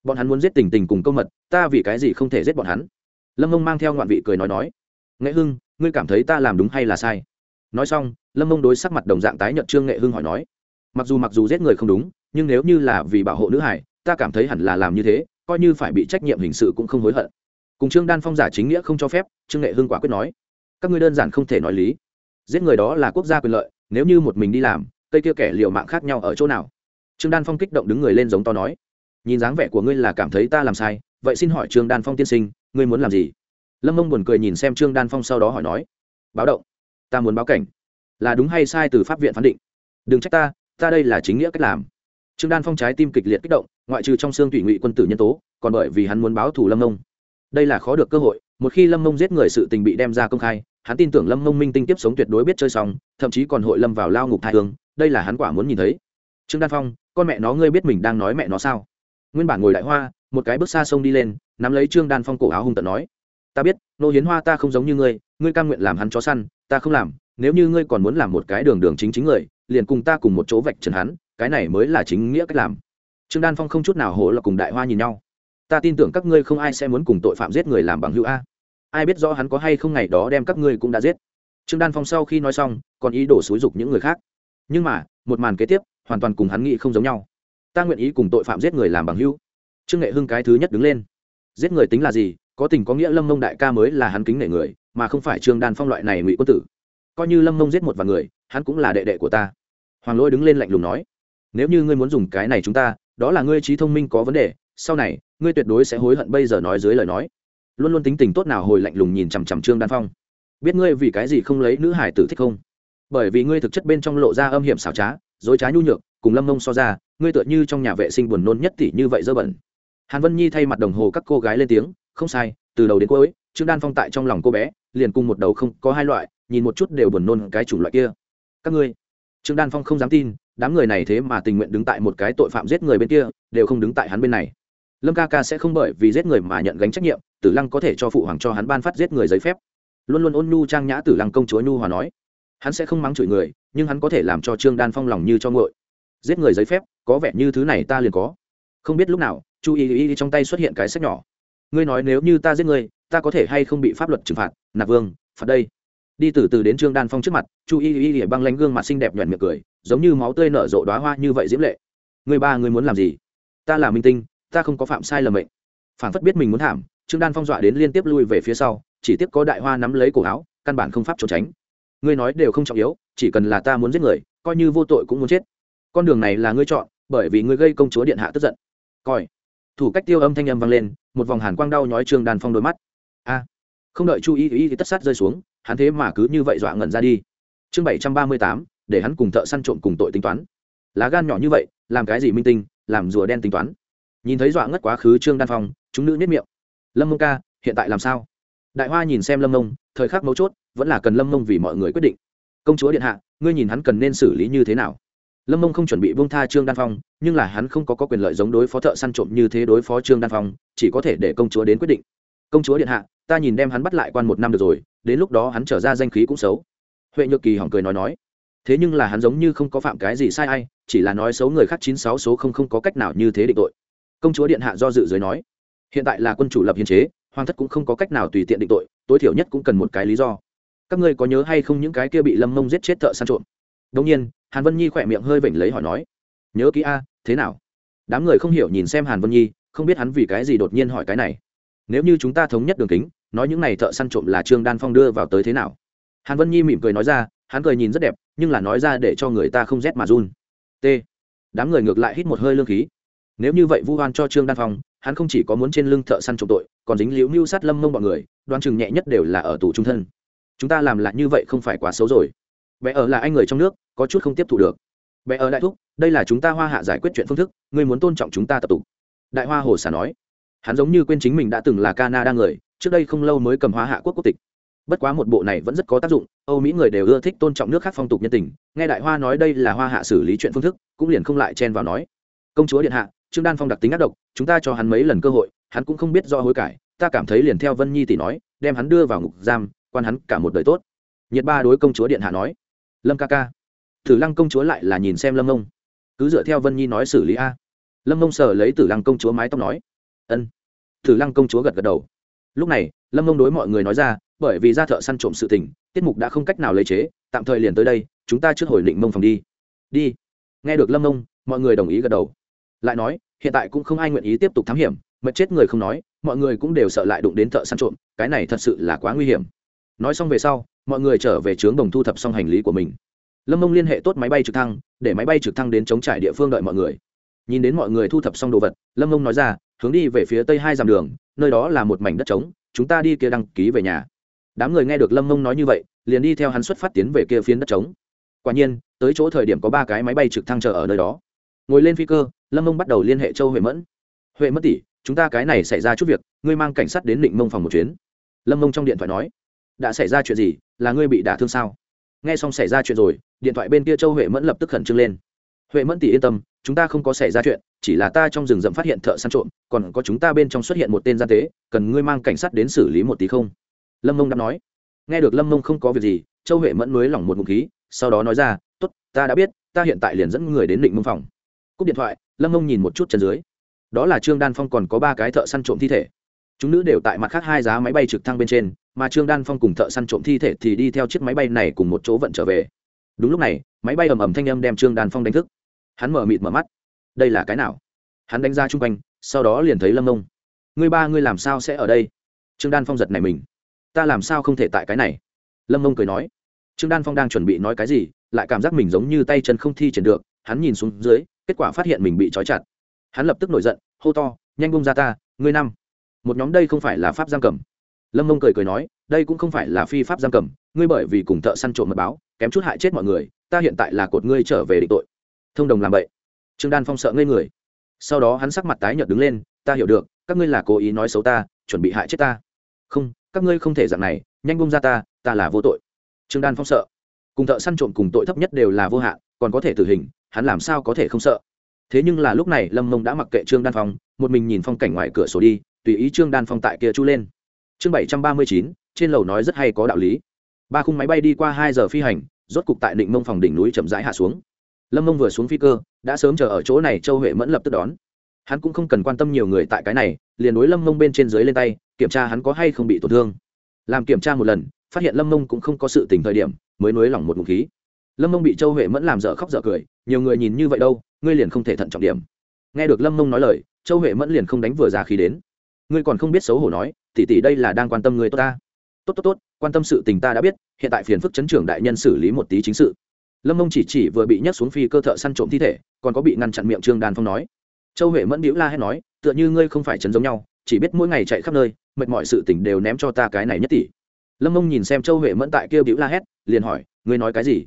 Bọn hắn muốn giết tình tình cùng câu mật, ta vì cái gì không thể giết bọn hắn? Lâm mông mang theo ngoạn vị cười nói nói, nghệ hưng, ngươi cảm thấy ta làm đúng hay là sai? Nói xong, lâm mông đối sắc mặt đồng dạng tái nhận trương nghệ hưng hỏi nói mặc dù mặc dù giết người không đúng, nhưng nếu như là vì bảo hộ nữ hải, ta cảm thấy hẳn là làm như thế, coi như phải bị trách nhiệm hình sự cũng không hối hận. Cùng trương đan phong giả chính nghĩa không cho phép, trương nghệ hưng quả quyết nói, các ngươi đơn giản không thể nói lý. Giết người đó là quốc gia quyền lợi, nếu như một mình đi làm, cây kia kẻ liều mạng khác nhau ở chỗ nào? Trương đan phong kích động đứng người lên giống to nói, nhìn dáng vẻ của ngươi là cảm thấy ta làm sai, vậy xin hỏi trương đan phong tiên sinh, ngươi muốn làm gì? Lâm mông buồn cười nhìn xem trương đan phong sau đó hỏi nói, báo động, ta muốn báo cảnh, là đúng hay sai từ pháp viện phán định? Đừng trách ta ta đây là chính nghĩa cách làm. Trương đan phong trái tim kịch liệt kích động, ngoại trừ trong xương tùy ngụy quân tử nhân tố, còn bởi vì hắn muốn báo thù lâm mông. Đây là khó được cơ hội, một khi lâm mông giết người sự tình bị đem ra công khai, hắn tin tưởng lâm mông minh tinh tiếp sống tuyệt đối biết chơi xong, thậm chí còn hội lâm vào lao ngục thai hương, đây là hắn quả muốn nhìn thấy. Trương đan phong, con mẹ nó ngươi biết mình đang nói mẹ nó sao? Nguyên bản ngồi đại hoa, một cái bước xa sông đi lên, nắm lấy trương đan phong cổ áo hung tận nói, ta biết, nô hiến hoa ta không giống như ngươi ngươi cam nguyện làm hắn chó săn, ta không làm nếu như ngươi còn muốn làm một cái đường đường chính chính người, liền cùng ta cùng một chỗ vạch trần hắn, cái này mới là chính nghĩa cách làm. Trương đan phong không chút nào hổ là cùng đại hoa nhìn nhau. Ta tin tưởng các ngươi không ai sẽ muốn cùng tội phạm giết người làm bằng hữu a. Ai biết rõ hắn có hay không ngày đó đem các ngươi cũng đã giết. Trương đan phong sau khi nói xong, còn ý đổ xúi dục những người khác. Nhưng mà, một màn kế tiếp, hoàn toàn cùng hắn nghĩ không giống nhau. Ta nguyện ý cùng tội phạm giết người làm bằng hữu. Trương nghệ hưng cái thứ nhất đứng lên. Giết người tính là gì? Có tình có nghĩa lâm mông đại ca mới là hắn kính nể người, mà không phải trương đan phong loại này ngụy quân tử coi như lâm mông giết một vài người, hắn cũng là đệ đệ của ta. Hoàng lỗi đứng lên lạnh lùng nói, nếu như ngươi muốn dùng cái này chúng ta, đó là ngươi trí thông minh có vấn đề, sau này, ngươi tuyệt đối sẽ hối hận bây giờ nói dưới lời nói. Luôn luôn tính tình tốt nào hồi lạnh lùng nhìn chằm chằm trương đan phong. Biết ngươi vì cái gì không lấy nữ hải tử thích không? Bởi vì ngươi thực chất bên trong lộ ra âm hiểm xảo trá, dối trá nhu nhược, cùng lâm mông so ra, ngươi tựa như trong nhà vệ sinh buồn nôn nhất tỷ như vậy dơ bẩn. Hàn vân nhi thay mặt đồng hồ các cô gái lên tiếng, không sai, từ đầu đến cuối trương đan phong tại trong lòng cô bé, liền cùng một đầu không có hai loại, nhìn một chút đều buồn nôn cái chủng loại kia. Các ngươi. Trương đan phong không dám tin, đám người này thế mà tình nguyện đứng tại một cái tội phạm giết người bên kia, đều không đứng tại hắn bên này. Lâm ca ca sẽ không bởi vì giết người mà nhận gánh trách nhiệm, tử lăng có thể cho phụ hoàng cho hắn ban phát giết người giấy phép. Luôn luôn ôn nhu trang nhã tử lăng công chúa nhu hòa nói, hắn sẽ không mắng chửi người, nhưng hắn có thể làm cho trương đan phong lòng như cho ngội giết người giấy phép, có vẻ như thứ này ta liền có. Không biết lúc nào, chu y y trong tay xuất hiện cái sách nhỏ. Ngươi nói nếu như ta giết người ta có thể hay không bị pháp luật trừng phạt, nạp vương, phạt đây. Đi từ từ đến trương đan phong trước mặt, chu y y y băng lánh gương mặt xinh đẹp nhuận miệng cười, giống như máu tươi nở rộ đoá hoa như vậy diễm lệ. Người ba người muốn làm gì? Ta là minh tinh, ta không có phạm sai lầm mệnh. Phản phất biết mình muốn thảm, trương đan phong dọa đến liên tiếp lui về phía sau, chỉ tiếp có đại hoa nắm lấy cổ áo, căn bản không pháp trốn tránh. Ngươi nói đều không trọng yếu, chỉ cần là ta muốn giết người, coi như vô tội cũng muốn chết. Con đường này là ngươi chọn, bởi vì ngươi gây công chúa điện hạ tức giận. Coi. Thủ cách tiêu âm thanh âm vang lên, một vòng hàn quang đau nhói trương đan phong đôi mắt a không đợi chu y y tất sát rơi xuống hắn thế mà cứ như vậy dọa ngẩn ra đi. Chương bảy trăm ba mươi tám để hắn cùng thợ săn trộm cùng tội tính toán. Lá gan nhỏ như vậy làm cái gì minh tinh làm rùa đen tính toán. Nhìn thấy dọa ngất quá khứ trương đan phong chúng nữ nếp miệng. Lâm mông ca hiện tại làm sao? Đại hoa nhìn xem lâm mông thời khắc mấu chốt vẫn là cần lâm mông vì mọi người quyết định. Công chúa điện hạ ngươi nhìn hắn cần nên xử lý như thế nào? Lâm mông không chuẩn bị bông tha trương đan phong nhưng là hắn không có, có quyền lợi giống đối phó thợ săn trộm như thế đối phó trương đan phong chỉ có thể để công chúa đến quyết định công chúa điện hạ, ta nhìn đem hắn bắt lại quan một năm được rồi, đến lúc đó hắn trở ra danh khí cũng xấu. Huệ nhược kỳ hỏng cười nói nói. Thế nhưng là hắn giống như không có phạm cái gì sai ai, chỉ là nói xấu người khác chín sáu số không không có cách nào như thế định tội. Công chúa điện hạ do dự dưới nói. Hiện tại là quân chủ lập hiến chế, hoàng thất cũng không có cách nào tùy tiện định tội, tối thiểu nhất cũng cần một cái lý do. Các ngươi có nhớ hay không những cái kia bị lâm mông giết chết thợ săn trộm? Đông nhiên, hàn vân nhi khỏe miệng hơi vểnh lấy hỏi nói. Nhớ kỹ a, thế nào? Đám người không hiểu nhìn xem hàn vân nhi, không biết hắn vì cái gì đột nhiên hỏi cái này nếu như chúng ta thống nhất đường kính, nói những này thợ săn trộm là trương đan phong đưa vào tới thế nào? Hàn vân nhi mỉm cười nói ra, hắn cười nhìn rất đẹp, nhưng là nói ra để cho người ta không rét mà run. T. Đám người ngược lại hít một hơi lương khí. Nếu như vậy vu hoan cho trương đan phong, hắn không chỉ có muốn trên lưng thợ săn trộm tội, còn dính liễu mưu sát lâm mông bọn người, đoan chừng nhẹ nhất đều là ở tù trung thân. Chúng ta làm lại như vậy không phải quá xấu rồi. Bé ở là anh người trong nước, có chút không tiếp thu được. Bé ở đại thúc, đây là chúng ta hoa hạ giải quyết chuyện phương thức, ngươi muốn tôn trọng chúng ta tập tục. Đại hoa hồ xà nói hắn giống như quên chính mình đã từng là canada người, trước đây không lâu mới cầm hóa hạ quốc quốc tịch. Bất quá một bộ này vẫn rất có tác dụng, âu mỹ người đều ưa thích tôn trọng nước khác phong tục nhân tình, nghe đại hoa nói đây là hoa hạ xử lý chuyện phương thức, cũng liền không lại chen vào nói. Công chúa điện hạ, trương đan phong đặc tính ác độc, chúng ta cho hắn mấy lần cơ hội, hắn cũng không biết do hối cải, ta cảm thấy liền theo vân nhi tỷ nói, đem hắn đưa vào ngục giam, quan hắn cả một đời tốt. Nhiệt ba đối công chúa điện hạ nói. Lâm ca ca. Tử lăng công chúa lại là nhìn xem lâm ông cứ dựa theo vân nhi nói xử lý a. Lâm ông sờ lấy tử lăng công chúa mái tóc nói. Ân tử lăng công chúa gật gật đầu. Lúc này, lâm ông đối mọi người nói ra, bởi vì ra thợ săn trộm sự tình, tiết mục đã không cách nào lấy chế, tạm thời liền tới đây, chúng ta trước hồi định mông phòng đi. Đi. Nghe được lâm ông mọi người đồng ý gật đầu. Lại nói, hiện tại cũng không ai nguyện ý tiếp tục thám hiểm mật chết người không nói, mọi người cũng đều sợ lại đụng đến thợ săn trộm, cái này thật sự là quá nguy hiểm. Nói xong về sau, mọi người trở về trướng đồng thu thập xong hành lý của mình. Lâm mông liên hệ tốt máy bay trực thăng, để máy bay trực thăng đến chống trải địa phương đợi mọi người. Nhìn đến mọi người thu thập xong đồ vật, lâm mông nói ra hướng đi về phía tây hai dặm đường, nơi đó là một mảnh đất trống, chúng ta đi kia đăng ký về nhà. Đám người nghe được lâm mông nói như vậy, liền đi theo hắn xuất phát tiến về kia phiến đất trống. Quả nhiên, tới chỗ thời điểm có ba cái máy bay trực thăng chờ ở nơi đó. Ngồi lên phi cơ, lâm mông bắt đầu liên hệ châu huệ mẫn. Huệ mất tỷ, chúng ta cái này xảy ra chút việc, ngươi mang cảnh sát đến định mông phòng một chuyến. Lâm mông trong điện thoại nói. Đã xảy ra chuyện gì, là ngươi bị đả thương sao? Nghe xong xảy ra chuyện rồi, điện thoại bên kia châu huệ mẫn lập tức khẩn trương lên huệ mẫn tỷ yên tâm, chúng ta không có xảy ra chuyện, chỉ là ta trong rừng rậm phát hiện thợ săn trộm, còn có chúng ta bên trong xuất hiện một tên gian tế, cần ngươi mang cảnh sát đến xử lý một tí không? Lâm mông đã nói. Nghe được lâm mông không có việc gì, châu huệ mẫn nới lỏng một ngụm khí, sau đó nói ra t ố t ta đã biết, ta hiện tại liền dẫn người đến định mông phòng. Cúp điện thoại, lâm mông nhìn một chút chân dưới. Đó là trương đan phong còn có ba cái thợ săn trộm thi thể. Chúng nữ đều tại mặt khác hai giá máy bay trực thăng bên trên, mà trương đan phong cùng thợ săn trộm thi thể thì đi theo chiếc máy bay này cùng một chỗ vận trở về. Đúng lúc này, máy bay ầm ầm thanh âm đem trương đan phong đánh thức hắn mở mịt mở mắt. Đây là cái nào? Hắn đánh ra chung quanh, sau đó liền thấy lâm nông ngươi ba ngươi làm sao sẽ ở đây? Trương đan phong giật này mình. Ta làm sao không thể tại cái này? Lâm nông cười nói. Trương đan phong đang chuẩn bị nói cái gì, lại cảm giác mình giống như tay chân không thi triển được, hắn nhìn xuống dưới, kết quả phát hiện mình bị trói chặt. Hắn lập tức nổi giận, hô to, nhanh bông ra ta, ngươi năm. Một nhóm đây không phải là pháp giam cầm. Lâm mông cười cười nói, đây cũng không phải là phi pháp giam cầm, ngươi bởi vì cùng thợ săn trộm mật báo, kém chút hại chết mọi người, ta hiện tại là cột ngươi trở về định tội thông đồng làm vậy. Trương đan phong sợ ngây người. Sau đó hắn sắc mặt tái nhợt đứng lên, ta hiểu được, các ngươi là cố ý nói xấu ta, chuẩn bị hại chết ta. Không, các ngươi không thể dạng này, nhanh bông ra ta ta là vô tội. Trương đan phong sợ. Cùng thợ săn trộm cùng tội thấp nhất đều là vô hạn, còn có thể tử hình, hắn làm sao có thể không sợ? Thế nhưng là lúc này, lâm mông đã mặc kệ trương đan phong, một mình nhìn phong cảnh ngoài cửa sổ đi, tùy ý trương đan phong tại kia chu lên. Chương bảy trăm ba mươi chín, trên lầu nói rất hay có đạo lý. Ba khung máy bay đi qua hai giờ phi hành, rốt cục tại định mông phòng đỉnh núi chậm rãi hạ xuống lâm mông vừa xuống phi cơ, đã sớm chờ ở chỗ này, châu huệ mẫn lập tức đón. Hắn cũng không cần quan tâm nhiều người tại cái này, liền đối lâm mông bên trên dưới lên tay, kiểm tra hắn có hay không bị tổn thương. Làm kiểm tra một lần, phát hiện lâm mông cũng không có sự tình thời điểm, mới nối lỏng một ngụ khí. Lâm mông bị châu huệ mẫn làm dở khóc dở cười, nhiều người nhìn như vậy đâu, ngươi liền không thể thận trọng điểm. Nghe được lâm mông nói lời, châu huệ mẫn liền không đánh vừa ra khí đến. Ngươi còn không biết xấu hổ nói tỉ tỉ đây là đang quan tâm người tốt ta. Tốt tốt tốt, quan tâm sự tình ta đã biết, hiện tại phiền phức chấn trưởng đại nhân xử lý một tí chính sự lâm mông chỉ chỉ vừa bị nhấc xuống phi cơ thợ săn trộm thi thể còn có bị ngăn chặn miệng trương đàn phong nói châu huệ mẫn đĩu la hét nói tựa như ngươi không phải chấn giống nhau chỉ biết mỗi ngày chạy khắp nơi mệt mọi sự tình đều ném cho ta cái này nhất tỷ lâm mông nhìn xem châu huệ mẫn tại kia đĩu la hét liền hỏi ngươi nói cái gì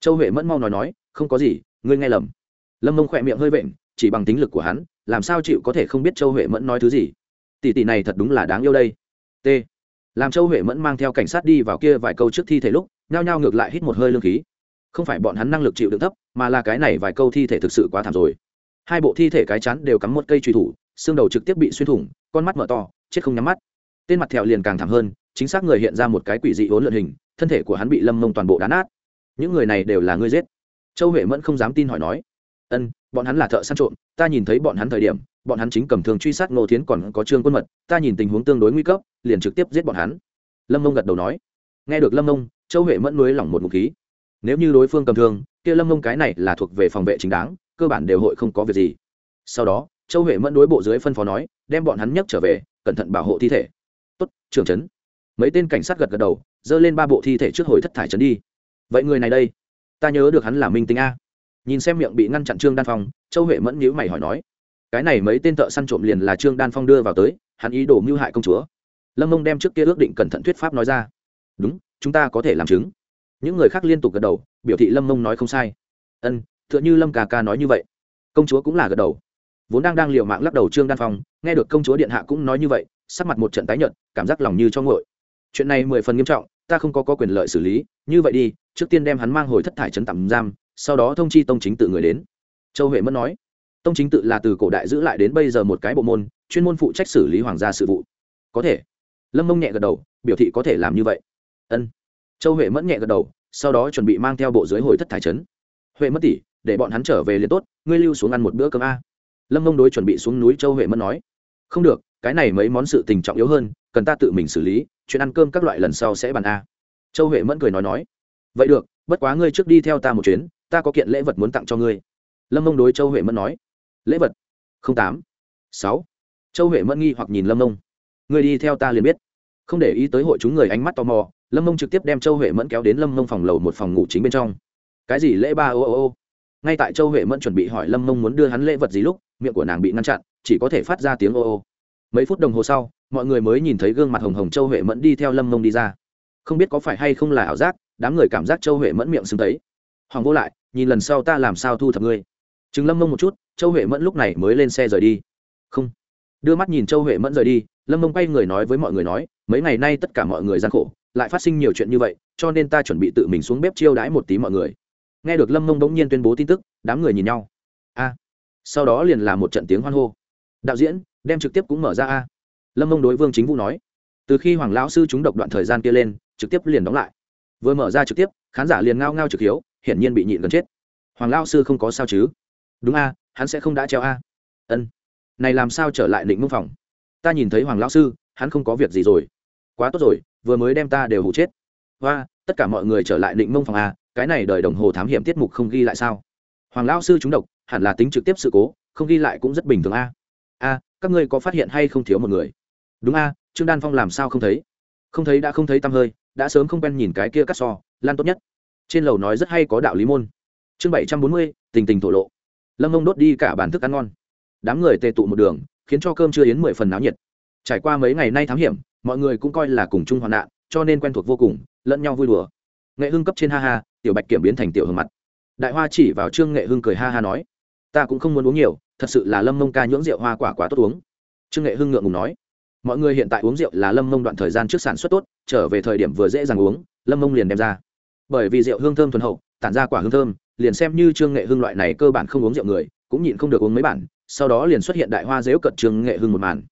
châu huệ mẫn mau nói nói không có gì ngươi nghe lầm lâm mông khỏe miệng hơi vện chỉ bằng tính lực của hắn làm sao chịu có thể không biết châu huệ mẫn nói thứ gì tỷ tỷ này thật đúng là đáng yêu đây t làm châu huệ mẫn mang theo cảnh sát đi vào kia vài câu trước thi thể lúc nhao nhao ngược lại hít một hơi lương khí không phải bọn hắn năng lực chịu đựng thấp, mà là cái này vài câu thi thể thực sự quá thảm rồi. Hai bộ thi thể cái chắn đều cắm một cây truy thủ, xương đầu trực tiếp bị xuyên thủng, con mắt mở to, chết không nhắm mắt. Tên mặt thẹo liền càng thảm hơn, chính xác người hiện ra một cái quỷ dị hỗn lượn hình, thân thể của hắn bị lâm mông toàn bộ đá nát. Những người này đều là ngươi giết. Châu huệ mẫn không dám tin hỏi nói. Ân, bọn hắn là thợ săn trộm, ta nhìn thấy bọn hắn thời điểm, bọn hắn chính cầm thường truy sát ngô thiến còn có trương quân mật, ta nhìn tình huống tương đối nguy cấp, liền trực tiếp giết bọn hắn. Lâm mông gật đầu nói. Nghe được lâm mông, châu huệ mẫn nuối lỏng một ngụ khí nếu như đối phương cầm thương, kia lâm mông cái này là thuộc về phòng vệ chính đáng, cơ bản đều hội không có việc gì. Sau đó, châu huệ mẫn đối bộ dưới phân phó nói, đem bọn hắn nhấc trở về, cẩn thận bảo hộ thi thể. Tốt, trưởng trấn. Mấy tên cảnh sát gật gật đầu dơ lên ba bộ thi thể trước hồi thất thải trấn đi. Vậy người này đây? Ta nhớ được hắn là minh tính a. Nhìn xem miệng bị ngăn chặn trương đan phong, châu huệ mẫn nhữ mày hỏi nói, cái này mấy tên thợ săn trộm liền là trương đan phong đưa vào tới, hắn ý đồ mưu hại công chúa. Lâm mông đem trước kia ước định cẩn thận thuyết pháp nói ra. Đúng, chúng ta có thể làm chứng những người khác liên tục gật đầu biểu thị lâm mông nói không sai. Ân t h ư ợ n h ư lâm ca ca nói như vậy. Công chúa cũng là gật đầu. Vốn đang đang l i ề u mạng lắc đầu trương đan phong nghe được công chúa điện hạ cũng nói như vậy sắc mặt một trận tái nhợt cảm giác lòng như cho ngội chuyện này mười phần nghiêm trọng ta không có, có quyền lợi xử lý như vậy đi trước tiên đem hắn mang hồi thất thải trấn tạm giam sau đó thông chi tông chính tự người đến. Châu huệ mất nói tông chính tự là từ cổ đại giữ lại đến bây giờ một cái bộ môn chuyên môn phụ trách xử lý hoàng gia sự vụ. Có thể. Lâm mông nhẹ gật đầu biểu thị có thể làm như vậy. Ân châu huệ mẫn nhẹ gật đầu, sau đó chuẩn bị mang theo bộ dưới hồi thất thái trấn. Huệ mất tỷ, để bọn hắn trở về liền tốt, ngươi lưu xuống ăn một bữa cơm a. Lâm mông đối chuẩn bị xuống núi châu huệ mẫn nói. Không được, cái này mấy món sự tình trọng yếu hơn, cần ta tự mình xử lý, chuyện ăn cơm các loại lần sau sẽ bàn a. Châu huệ mẫn cười nói nói. Vậy được, bất quá ngươi trước đi theo ta một chuyến, ta có kiện lễ vật muốn tặng cho ngươi. Lâm mông đối châu huệ mẫn nói. Lễ vật? Tám, sáu. Châu huệ mẫn nghi hoặc nhìn lâm mông. Ngươi đi theo ta liền biết. Không để ý tới hội chúng người ánh mắt tò mò lâm mông trực tiếp đem châu huệ mẫn kéo đến lâm mông phòng lầu một phòng ngủ chính bên trong. Cái gì lễ ba ô ô ô? Ngay tại châu huệ mẫn chuẩn bị hỏi lâm mông muốn đưa hắn lễ vật gì lúc, miệng của nàng bị ngăn chặn, chỉ có thể phát ra tiếng ô ô. Mấy phút đồng hồ sau, mọi người mới nhìn thấy gương mặt hồng hồng châu huệ mẫn đi theo lâm mông đi ra. Không biết có phải hay không là ảo giác, đám người cảm giác châu huệ mẫn miệng xứng tấy. Hoàng vô lại, nhìn lần sau ta làm sao thu thập ngươi? Chừng lâm mông một chút, châu huệ mẫn lúc này mới lên xe rời đi. Không. Đưa mắt nhìn châu huệ mẫn rời đi, lâm mông quay người nói với mọi người nói, mấy ngày nay tất cả mọi người gian khổ lại phát sinh nhiều chuyện như vậy, cho nên ta chuẩn bị tự mình xuống bếp chiêu đãi một tí mọi người. Nghe được lâm mông bỗng nhiên tuyên bố tin tức, đám người nhìn nhau. A. Sau đó liền là một trận tiếng hoan hô. Đạo diễn, đem trực tiếp cũng mở ra a. Lâm mông đối vương chính vũ nói. Từ khi hoàng lão sư trúng độc đoạn thời gian kia lên, trực tiếp liền đóng lại. Vừa mở ra trực tiếp, khán giả liền ngao ngao trực hiếu, hiển nhiên bị nhịn gần chết. Hoàng lão sư không có sao chứ? Đúng a, hắn sẽ không đã treo a. Ân. Này làm sao trở lại định mông phòng? Ta nhìn thấy hoàng lão sư, hắn không có việc gì rồi quá tốt rồi, vừa mới đem ta đều hụ chết. Và tất cả mọi người trở lại định mông phòng a, cái này đời đồng hồ thám hiểm tiết mục không ghi lại sao? Hoàng lão sư chúng độc, hẳn là tính trực tiếp sự cố, không ghi lại cũng rất bình thường a. A, các ngươi có phát hiện hay không thiếu một người? Đúng a, trương đan phong làm sao không thấy? Không thấy đã không thấy tăm hơi, đã sớm không quen nhìn cái kia cắt so, lan tốt nhất. Trên lầu nói rất hay có đạo lý môn. Chương bảy trăm bốn mươi, tình tình thổ lộ. Lâm ông đốt đi cả bản thức ăn ngon. Đám người tề tụ một đường, khiến cho cơm chưa yến mười phần náo nhiệt. Trải qua mấy ngày nay thám hiểm mọi người cũng coi là cùng chung hoạn nạn, cho nên quen thuộc vô cùng, lẫn nhau vui đùa. Nghệ hưng cấp trên ha ha, tiểu bạch kiểm biến thành tiểu hương mặt. Đại hoa chỉ vào trương nghệ hưng cười ha ha nói, ta cũng không muốn uống nhiều, thật sự là lâm mông ca nhưỡng rượu hoa quả quá tốt uống. Trương nghệ hưng ngượng ngùng nói, mọi người hiện tại uống rượu là lâm mông đoạn thời gian trước sản xuất tốt, trở về thời điểm vừa dễ dàng uống, lâm mông liền đem ra. Bởi vì rượu hương thơm thuần hậu, tản ra quả hương thơm, liền xem như trương nghệ hưng loại này cơ bản không uống rượu người, cũng nhịn không được uống mấy bản, sau đó liền xuất hiện đại hoa dếu cận trương nghệ hưng một màn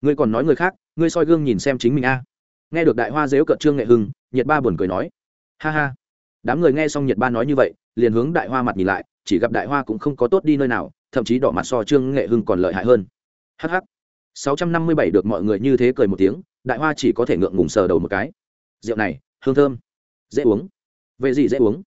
ngươi còn nói người khác, ngươi soi gương nhìn xem chính mình a. Nghe được đại hoa dếu cận trương nghệ hưng nhiệt ba buồn cười nói. Ha ha. Đám người nghe xong nhiệt ba nói như vậy, liền hướng đại hoa mặt nhìn lại, chỉ gặp đại hoa cũng không có tốt đi nơi nào, thậm chí đỏ mặt so trương nghệ hưng còn lợi hại hơn. Hh sáu trăm năm mươi bảy được mọi người như thế cười một tiếng, đại hoa chỉ có thể ngượng ngùng sờ đầu một cái. Rượu này, hương thơm. Dễ uống. Về gì dễ uống.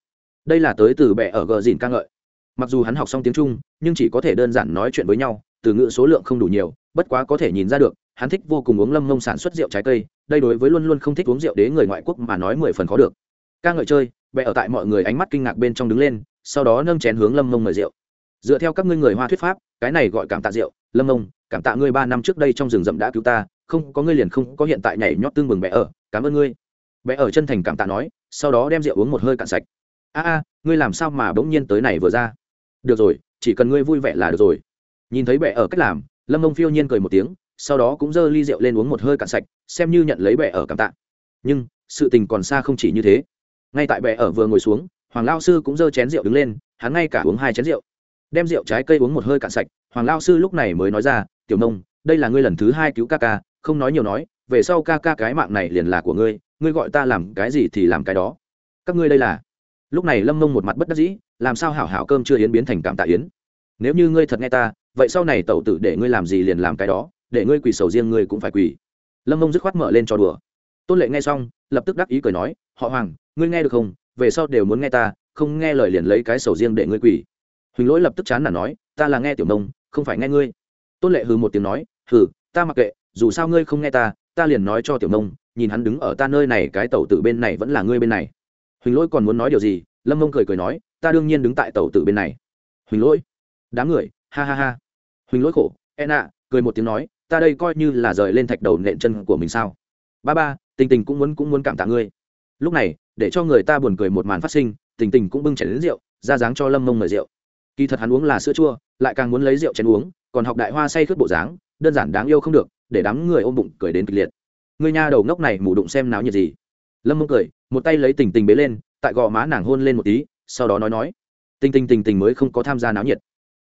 Đây là tới từ bệ ở gờ dìn ca ngợi. Mặc dù hắn học xong tiếng trung, nhưng chỉ có thể đơn giản nói chuyện với nhau, từ ngữ số lượng không đủ nhiều, bất quá có thể nhìn ra được hắn thích vô cùng uống lâm mông sản xuất rượu trái cây, đây đối với luôn luôn không thích uống rượu đế người ngoại quốc mà nói mười phần khó được. Ca ngợi chơi bệ ở tại mọi người ánh mắt kinh ngạc bên trong đứng lên, sau đó nâng chén hướng lâm mông mời rượu. Dựa theo các ngươi người hoa thuyết pháp, cái này gọi cảm tạ rượu. Lâm mông, cảm tạ ngươi ba năm trước đây trong rừng rậm đã cứu ta, không có ngươi liền không có hiện tại nhảy nhót tương mừng bệ ở, cảm ơn ngươi. Bệ ở chân thành cảm tạ nói, sau đó đem rượu uống một hơi cạn sạch. A a, ngươi làm sao mà bỗng nhiên tới này vừa ra? Được rồi, chỉ cần ngươi vui vẻ là được rồi. Nhìn thấy bệ ở cách làm, lâm mông phiêu nhiên cười một tiếng sau đó cũng giơ ly rượu lên uống một hơi cạn sạch, xem như nhận lấy bệ ở cảm tạ. Nhưng, sự tình còn xa không chỉ như thế. Ngay tại bệ ở vừa ngồi xuống, hoàng lao sư cũng giơ chén rượu đứng lên, hắn ngay cả uống hai chén rượu. Đem rượu trái cây uống một hơi cạn sạch, hoàng lao sư lúc này mới nói ra, tiểu nông, đây là ngươi lần thứ hai cứu ca ca, không nói nhiều nói, về sau ca ca cái mạng này liền là của ngươi ngươi gọi ta làm cái gì thì làm cái đó. Các ngươi đây là lúc này lâm mông một mặt bất đắc dĩ, làm sao hảo hảo cơm chưa yến biến thành cảm tạ yến? Nếu như ngươi thật nghe ta, vậy sau này tẩu tử để ngươi làm gì liền làm cái đó để ngươi quỳ sầu riêng ngươi cũng phải quỳ. Lâm mông dứt khoát mở lên cho đùa. Tôn lệ nghe xong, lập tức đắc ý cười nói, họ hoàng, ngươi nghe được không? Về sau đều muốn nghe ta, không nghe lời liền lấy cái sầu riêng để ngươi quỳ. Huỳnh lỗi lập tức chán là nói, ta là nghe tiểu nông, không phải nghe ngươi. Tôn lệ hừ một tiếng nói, hừ, ta mặc kệ, dù sao ngươi không nghe ta ta liền nói cho tiểu nông, nhìn hắn đứng ở ta nơi này, cái tàu tử bên này vẫn là ngươi bên này. Huỳnh lỗi còn muốn nói điều gì? Lâm mông cười cười nói, ta đương nhiên đứng tại tàu tử bên này. Huỳnh lỗi, đám người, ha ha ha. Huỳnh lỗi khổ e nạ cười một tiếng nói ta đây coi như là rời lên thạch đầu nện chân của mình sao? Ba ba, tình tình cũng muốn cũng muốn cảm tạ ngươi. Lúc này, để cho người ta buồn cười một màn phát sinh, tình tình cũng bưng chảy đến rượu, ra dáng cho lâm mông mời rượu. Kỳ thật hắn uống là sữa chua, lại càng muốn lấy rượu chén uống, còn học đại hoa say khướt bộ dáng, đơn giản đáng yêu không được, để đám người ôm bụng cười đến kịch liệt. Người nhà đầu ngốc này mù đụng xem náo nhiệt gì. Lâm mông cười, một tay lấy tình tình bế lên, tại gò má nàng hôn lên một tí, sau đó nói nói. Tình tình tình tình mới không có tham gia náo nhiệt.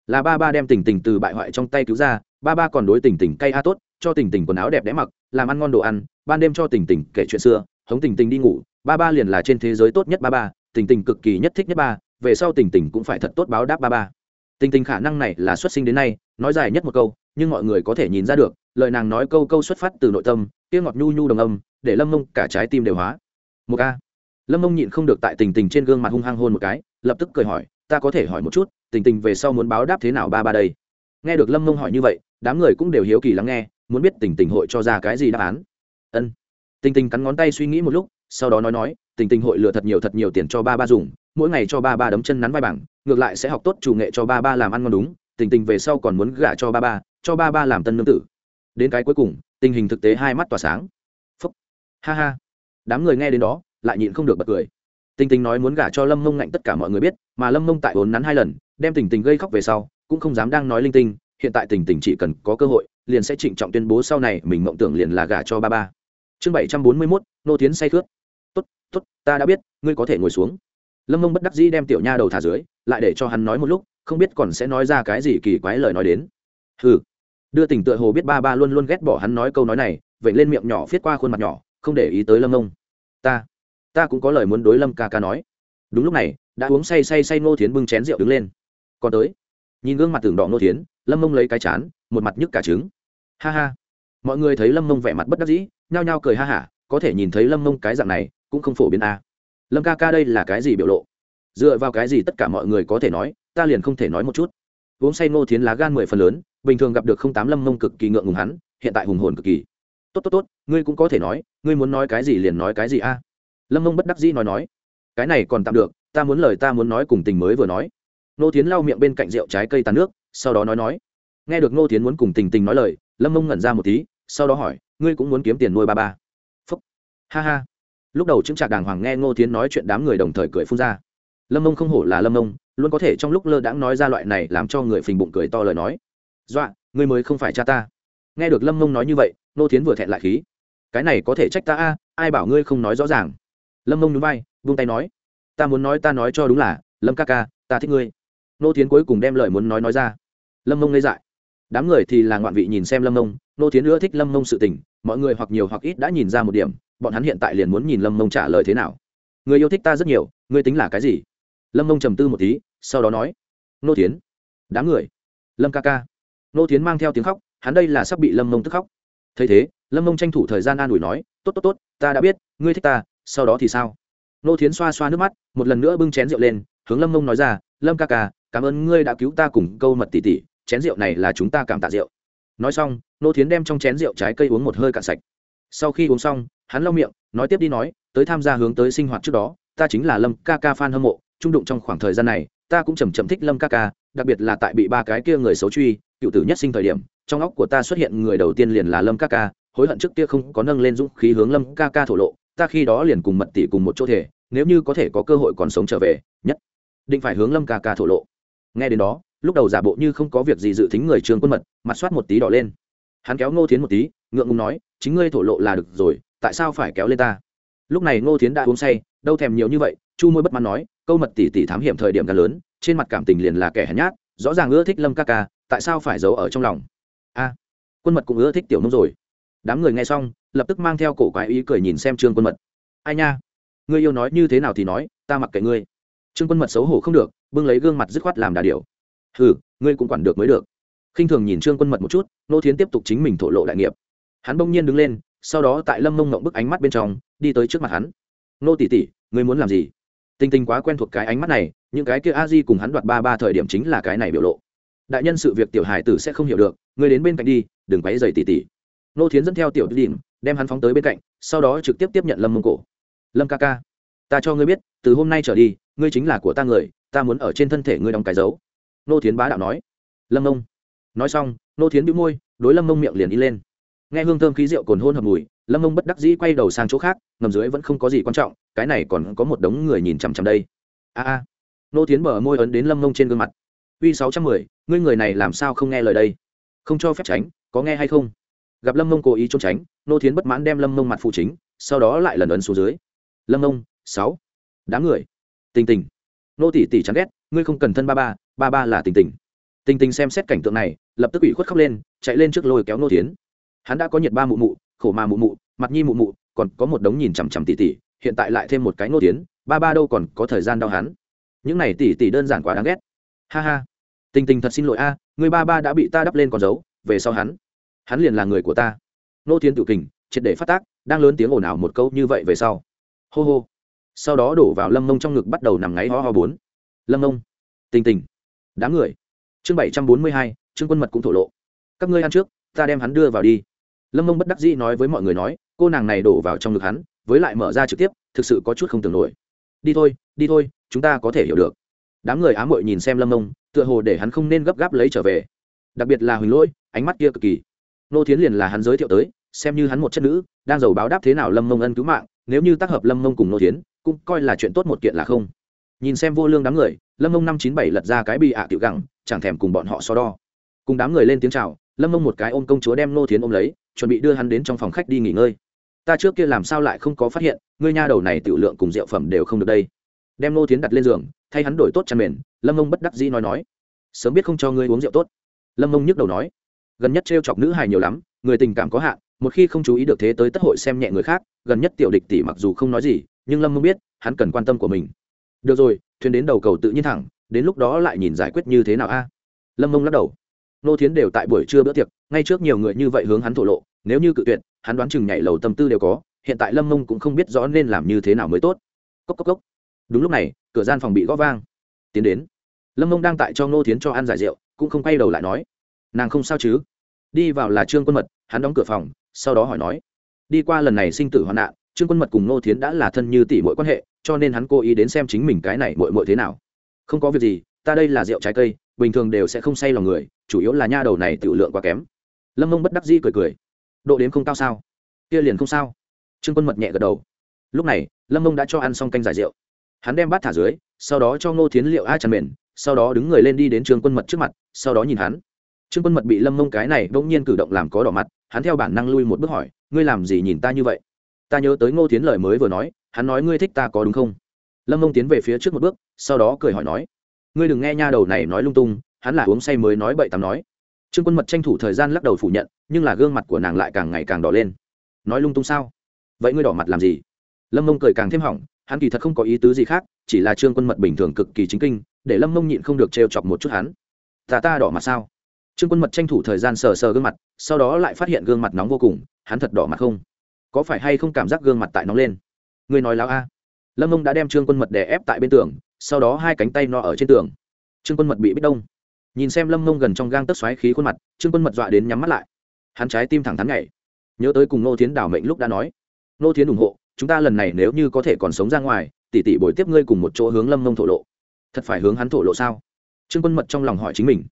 Là ba ba đem tình tình từ bại hoại trong tay cứu ra ba ba còn đối tình tình cay a tốt, cho tình tình quần áo đẹp đẽ mặc, làm ăn ngon đồ ăn, ban đêm cho tình tình kể chuyện xưa, hống tình tình đi ngủ. Ba ba liền là trên thế giới tốt nhất ba ba, tình tình cực kỳ nhất thích nhất ba, về sau tình tình cũng phải thật tốt báo đáp ba ba. Tình tình khả năng này là xuất sinh đến nay, nói dài nhất một câu, nhưng mọi người có thể nhìn ra được, lời nàng nói câu câu xuất phát từ nội tâm, kia ngọt nhu nhu đồng âm, để lâm mông cả trái tim đều hóa. Một a lâm mông nhịn không được tại tình tình trên gương mặt hung hăng hôn một cái, lập tức cười hỏi, ta có thể hỏi một chút, tình tình về sau muốn báo đáp thế nào ba ba đây? Nghe được lâm mông hỏi như vậy, đám người cũng đều hiếu kỳ lắng nghe, muốn biết tình tình hội cho ra cái gì đáp án. Ân. Tình tình cắn ngón tay suy nghĩ một lúc, sau đó nói nói, tình tình hội lừa thật nhiều thật nhiều tiền cho ba ba dùng, mỗi ngày cho ba ba đấm chân nắn vai bảng, ngược lại sẽ học tốt chủ nghệ cho ba ba làm ăn ngon đúng, tình tình về sau còn muốn gả cho ba ba, cho ba ba làm tân nương tử. Đến cái cuối cùng, tình hình thực tế hai mắt tỏa sáng. Phúc. Ha ha. Đám người nghe đến đó, lại nhịn không được bật cười. Tình tình nói muốn gả cho lâm mông ngạnh tất cả mọi người biết, mà lâm mông tại vốn nắn hai lần đem tình tình gây khóc về sau, cũng không dám đang nói linh tinh, hiện tại tình tình chỉ cần có cơ hội, liền sẽ trịnh trọng tuyên bố sau này mình mộng tưởng liền là gả cho ba ba. Chương bảy trăm bốn mươi mốt, nô tiến say khướt. Tốt tốt, ta đã biết, ngươi có thể ngồi xuống. Lâm mông bất đắc dĩ đem tiểu nha đầu thả dưới, lại để cho hắn nói một lúc, không biết còn sẽ nói ra cái gì kỳ quái lời nói đến. Hừ. Đưa tình tựa hồ biết ba ba luôn luôn ghét bỏ hắn nói câu nói này vậy lên miệng nhỏ viết qua khuôn mặt nhỏ, không để ý tới lâm mông. Ta ta cũng có lời muốn đối lâm ca ca nói. Đúng lúc này, đã uống say say say ngô thiến bưng chén rượu đứng lên còn tới. Nhìn gương mặt tưởng đỏ ngô thiến, lâm mông lấy cái chán, một mặt nhức cả trứng. Ha ha. Mọi người thấy lâm mông vẻ mặt bất đắc dĩ, nhao nhao cười ha hả, có thể nhìn thấy lâm mông cái dạng này, cũng không phổ biến a. À. lâm ca ca đây là cái gì biểu lộ? Dựa vào cái gì tất cả mọi người có thể nói, ta liền không thể nói một chút. Uống say ngô thiến lá gan mười phần lớn, bình thường gặp được không tám lâm mông cực kỳ ngượng ngùng hắn, hiện tại hùng hồn cực kỳ. Tốt tốt tốt, ngươi cũng có thể nói, ngươi muốn nói cái gì liền nói cái gì a. Lâm mông bất đắc dĩ nói nói, cái này còn tạm được, ta muốn lời ta muốn nói cùng tình mới vừa nói nô tiến lau miệng bên cạnh rượu trái cây tàn nước, sau đó nói nói. Nghe được nô tiến muốn cùng tình tình nói lời, lâm mông ngẩn ra một tí, sau đó hỏi, ngươi cũng muốn kiếm tiền nuôi ba ba? Phúc. Ha ha. Lúc đầu chứng trạc đàng hoàng nghe ngô tiến nói chuyện đám người đồng thời cười phun ra. Lâm mông không hổ là lâm mông, luôn có thể trong lúc lơ đãng nói ra loại này làm cho người phình bụng cười to lời nói. Dọa, ngươi mới không phải cha ta. Nghe được lâm mông nói như vậy nô tiến vừa thẹn lại khí. Cái này có thể trách ta a, ai bảo ngươi không nói rõ ràng? Lâm mông núi bay vung tay nói, ta muốn nói ta nói cho đúng là, lâm ca ca, ta thích ngươi nô tiến cuối cùng đem lời muốn nói nói ra. Lâm mông ngây dại. Đám người thì là ngoạn vị nhìn xem lâm mông, nô tiến ưa thích lâm mông sự tình, mọi người hoặc nhiều hoặc ít đã nhìn ra một điểm, bọn hắn hiện tại liền muốn nhìn lâm mông trả lời thế nào. Người yêu thích ta rất nhiều, ngươi tính là cái gì? Lâm mông trầm tư một tí, sau đó nói, nô tiến đám người, lâm ca ca. Nô tiến mang theo tiếng khóc, hắn đây là sắp bị lâm mông tức khóc. Thấy thế, lâm mông tranh thủ thời gian an ủi nói, tốt tốt tốt, ta đã biết, ngươi thích ta, sau đó thì sao? Nô thiến xoa xoa nước mắt, một lần nữa bưng chén rượu lên, hướng lâm mông nói ra, lâm ca ca cảm ơn ngươi đã cứu ta cùng câu mật tỉ tỉ, chén rượu này là chúng ta cảm tạ rượu. Nói xong, nô thiến đem trong chén rượu trái cây uống một hơi cạn sạch. Sau khi uống xong, hắn lau miệng, nói tiếp đi nói, tới tham gia hướng tới sinh hoạt trước đó, ta chính là lâm ca ca fan hâm mộ, trung đụng trong khoảng thời gian này, ta cũng chầm chậm thích lâm ca ca, đặc biệt là tại bị ba cái kia người xấu truy, cựu tử nhất sinh thời điểm, trong óc của ta xuất hiện người đầu tiên liền là lâm ca ca, hối hận trước kia không có nâng lên dũng khí hướng lâm ca ca thổ lộ, ta khi đó liền cùng mật tỷ cùng một chỗ thể, nếu như có thể có cơ hội còn sống trở về, nhất định phải hướng lâm ca ca thổ lộ nghe đến đó, lúc đầu giả bộ như không có việc gì dự tính người trường quân mật, mặt soát một tí đỏ lên. Hắn kéo ngô thiến một tí, ngượng ngùng nói, chính ngươi thổ lộ là được rồi, tại sao phải kéo lên ta? Lúc này ngô thiến đã uống say, đâu thèm nhiều như vậy, chu môi bất mãn nói, câu mật tỷ tỷ thám hiểm thời điểm gan lớn, trên mặt cảm tình liền là kẻ hèn nhát, rõ ràng ưa thích lâm ca ca, tại sao phải giấu ở trong lòng? A, quân mật cũng ưa thích tiểu nông rồi. Đám người nghe xong, lập tức mang theo cổ quái ý cười nhìn xem trương quân mật. Ai nha, ngươi yêu nói như thế nào thì nói, ta mặc kệ ngươi trương quân mật xấu hổ không được, bưng lấy gương mặt dứt khoát làm đà điều ừ ngươi cũng quản được mới được. Khinh thường nhìn trương quân mật một chút, nô thiến tiếp tục chính mình thổ lộ đại nghiệp. Hắn bỗng nhiên đứng lên, sau đó tại lâm mông ngộng bức ánh mắt bên trong, đi tới trước mặt hắn. Nô tỷ tỷ, ngươi muốn làm gì? Tinh tinh quá quen thuộc cái ánh mắt này, những cái kia a di cùng hắn đoạt ba ba thời điểm chính là cái này biểu lộ. Đại nhân sự việc tiểu hải tử sẽ không hiểu được, ngươi đến bên cạnh đi, đừng quấy dày tỷ tỷ. Nô thiến dẫn theo tiểu đình đem hắn phóng tới bên cạnh, sau đó trực tiếp tiếp nhận lâm mông cổ. Lâm ca ca, ta cho ngươi biết, từ hôm nay trở đi ngươi chính là của ta người, ta muốn ở trên thân thể ngươi đóng cái dấu. Nô thiến bá đạo nói. Lâm mông nói xong, nô thiến bị môi, đối lâm mông miệng liền đi lên. Nghe hương thơm khí rượu cồn hôn hợp mùi, lâm mông bất đắc dĩ quay đầu sang chỗ khác, ngầm dưới vẫn không có gì quan trọng, cái này còn có một đống người nhìn chằm chằm đây. A a. Nô tiến mở môi ấn đến lâm mông trên gương mặt. Uy, sáu trăm mười, ngươi người này làm sao không nghe lời đây? Không cho phép tránh, có nghe hay không? Gặp lâm mông cố ý trốn tránh, nô tiến bất mãn đem lâm mông mặt phụ chính, sau đó lại lần ấn xuống dưới. Lâm mông sáu, đám người tình tình. Nô tỷ tỷ chán ghét, ngươi không cần thân ba ba ba ba là tình tình. Tình tình xem xét cảnh tượng này, lập tức ủy khuất khóc lên, chạy lên trước lôi kéo nô tiến hắn đã có nhiệt ba mụ mụ, khổ mà mụ mụ, mặt nhi mụ mụ, còn có một đống nhìn chằm chằm tỷ tỷ. hiện tại lại thêm một cái nô tiến ba ba đâu còn có thời gian đau hắn. Những này tỷ tỷ đơn giản quá đáng ghét. Ha ha. Tình tình thật xin lỗi a, người ba ba đã bị ta đắp lên con dấu, về sau hắn hắn liền là người của ta. Nô tiến tự kình, triệt để phát tác, đang lớn tiếng ồn ào một câu như vậy về sau. Hô hô sau đó đổ vào lâm mông trong ngực bắt đầu nằm ngáy ho ho bốn. Lâm mông, tình tình, đám người. Chương bảy trăm bốn mươi hai, trương quân mật cũng thổ lộ. Các ngươi ăn trước, ta đem hắn đưa vào đi. Lâm mông bất đắc dĩ nói với mọi người nói, cô nàng này đổ vào trong ngực hắn, với lại mở ra trực tiếp, thực sự có chút không tưởng nổi. Đi thôi đi thôi, chúng ta có thể hiểu được. Đám người ám hội nhìn xem lâm mông, tựa hồ để hắn không nên gấp gáp lấy trở về. Đặc biệt là huỳnh lỗi, ánh mắt kia cực kỳ. Nô thiến liền là hắn giới thiệu tới, xem như hắn một chất nữ, đang giàu báo đáp thế nào lâm mông ân cứu mạng, nếu như tác hợp lâm mông cùng nô thiến cũng coi là chuyện tốt một kiện là không. Nhìn xem vô lương đám người, lâm ông năm chín bảy lật ra cái bị ạ tiểu gẳng, chẳng thèm cùng bọn họ so đo. Cùng đám người lên tiếng chào, lâm ông một cái ôm công chúa đem nô thiến ôm lấy, chuẩn bị đưa hắn đến trong phòng khách đi nghỉ ngơi. Ta trước kia làm sao lại không có phát hiện, ngươi nha đầu này tiểu lượng cùng rượu phẩm đều không được đây. Đem nô thiến đặt lên giường, thay hắn đổi tốt chăn mền, lâm ông bất đắc dĩ nói nói. Sớm biết không cho ngươi uống rượu tốt. Lâm ông nhức đầu nói. Gần nhất t chọc nữ hài nhiều lắm, người tình cảm có hạn, một khi không chú ý được thế tới tất hội xem nhẹ người khác, gần nhất tiểu địch tỷ mặc dù không nói gì nhưng lâm mông biết hắn cần quan tâm của mình được rồi thuyền đến đầu cầu tự nhiên thẳng đến lúc đó lại nhìn giải quyết như thế nào a lâm mông lắc đầu nô thiến đều tại buổi trưa bữa tiệc ngay trước nhiều người như vậy hướng hắn thổ lộ nếu như cự tuyệt hắn đoán chừng nhảy lầu tâm tư đều có hiện tại lâm mông cũng không biết rõ nên làm như thế nào mới tốt cốc cốc cốc. đúng lúc này cửa gian phòng bị gõ vang tiến đến lâm mông đang tại cho nô thiến cho ăn giải rượu cũng không quay đầu lại nói nàng không sao chứ đi vào là trương quân mật hắn đóng cửa phòng sau đó hỏi nói đi qua lần này sinh tử hoạn nạn trương quân mật cùng nô thiến đã là thân như tỷ mỗi quan hệ, cho nên hắn cố ý đến xem chính mình cái này mội mội thế nào. Không có việc gì, ta đây là rượu trái cây, bình thường đều sẽ không say lòng người, chủ yếu là nha đầu này tự lượng quá kém. Lâm mông bất đắc dĩ cười cười. Độ đếm không cao sao? Kia liền không sao. Trương quân mật nhẹ gật đầu. Lúc này, lâm mông đã cho ăn xong canh giải rượu. Hắn đem bát thả dưới, sau đó cho ngô thiến liệu a chăn mền, sau đó đứng người lên đi đến trương quân mật trước mặt, sau đó nhìn hắn. Trương quân mật bị lâm mông cái này bỗng nhiên cử động làm có đỏ mặt, hắn theo bản năng lui một bước hỏi, ngươi làm gì nhìn ta như vậy? Ta nhớ tới ngô tiến lời mới vừa nói, hắn nói ngươi thích ta có đúng không? Lâm mông tiến về phía trước một bước, sau đó cười hỏi nói, ngươi đừng nghe nha đầu này nói lung tung, hắn là uống say mới nói bậy tắm nói. Trương quân mật tranh thủ thời gian lắc đầu phủ nhận, nhưng là gương mặt của nàng lại càng ngày càng đỏ lên. Nói lung tung sao? Vậy ngươi đỏ mặt làm gì? Lâm mông cười càng thêm hỏng, hắn kỳ thật không có ý tứ gì khác, chỉ là trương quân mật bình thường cực kỳ chính kinh, để lâm mông nhịn không được trêu chọc một chút hắn. Ta ta đỏ mặt sao? Trương quân mật tranh thủ thời gian sờ sờ gương mặt, sau đó lại phát hiện gương mặt nóng vô cùng, hắn thật đỏ mặt không? Có phải hay không cảm giác gương mặt tại nóng lên? Người nói láo a. Lâm mông đã đem trương quân mật đè ép tại bên tường, sau đó hai cánh tay no ở trên tường. Trương quân mật bị bích đông. Nhìn xem lâm mông gần trong gang tấc xoáy khí khuôn mặt, trương quân mật dọa đến nhắm mắt lại. Hắn trái tim thẳng thắn nhảy. Nhớ tới cùng nô thiến đảo mệnh lúc đã nói nô thiến ủng hộ, chúng ta lần này nếu như có thể còn sống ra ngoài, tỷ tỷ bồi tiếp ngươi cùng một chỗ hướng lâm mông thổ lộ. Thật phải hướng hắn thổ lộ sao? Trương quân mật trong lòng hỏi chính mình.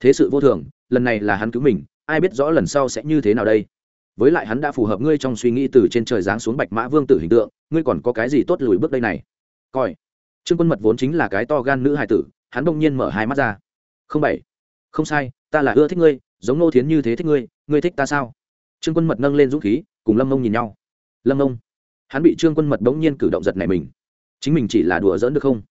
Thế sự vô thường, lần này là hắn cứu mình, ai biết rõ lần sau sẽ như thế nào đây? Với lại hắn đã phù hợp ngươi trong suy nghĩ từ trên trời giáng xuống bạch mã vương tử hình tượng, ngươi còn có cái gì tốt lùi bước đây này? Coi. Trương quân mật vốn chính là cái to gan nữ hài tử, hắn đông nhiên mở hai mắt ra. Không bảy không sai, ta là ưa thích ngươi, giống nô thiến như thế thích ngươi ngươi thích ta sao? Trương quân mật nâng lên dũng khí, cùng lâm ông nhìn nhau. Lâm ông hắn bị trương quân mật bỗng nhiên cử động giật này mình. Chính mình chỉ là đùa giỡn được không?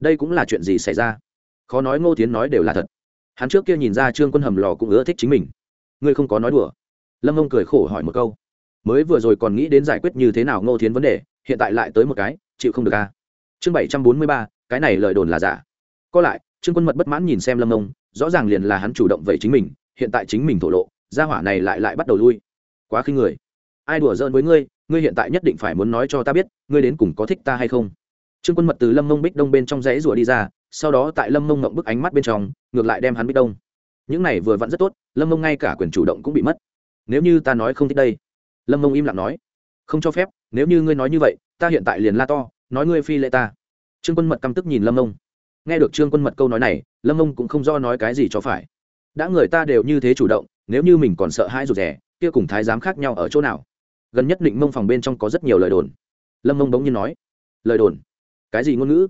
Đây cũng là chuyện gì xảy ra? Khó nói ngô tiến nói đều là thật. Hắn trước kia nhìn ra trương quân hầm lò cũng ưa thích chính mình. Ngươi không có nói đùa lâm ông cười khổ hỏi một câu. Mới vừa rồi còn nghĩ đến giải quyết như thế nào ngô Thiến vấn đề, hiện tại lại tới một cái, chịu không được a à? chương bảy trăm bốn mươi ba, cái này lời đồn là giả. Có lại, trương quân mật bất mãn nhìn xem lâm ông rõ ràng liền là hắn chủ động vậy chính mình, hiện tại chính mình thổ lộ, gia hỏa này lại lại bắt đầu lui. Quá khinh người. Ai đùa giỡn với ngươi ngươi hiện tại nhất định phải muốn nói cho ta biết, ngươi đến cùng có thích ta hay không? Trương quân mật từ lâm mông bích đông bên trong rẫy rủa đi ra, sau đó tại lâm mông ngậm bức ánh mắt bên trong, ngược lại đem hắn bích đông. Những này vừa vặn rất tốt, lâm mông ngay cả quyền chủ động cũng bị mất nếu như ta nói không thích đây. Lâm mông im lặng nói. Không cho phép nếu như ngươi nói như vậy ta hiện tại liền la to nói ngươi phi lệ ta. Trương quân mật căm tức nhìn lâm mông. Nghe được trương quân mật câu nói này lâm mông cũng không do nói cái gì cho phải. Đã người ta đều như thế chủ động nếu như mình còn sợ hãi rụt rẻ, kia cùng thái giám khác nhau ở chỗ nào? Gần nhất định mông phòng bên trong có rất nhiều lời đồn. Lâm mông bỗng nhiên nói. Lời đồn? Cái gì ngôn ngữ?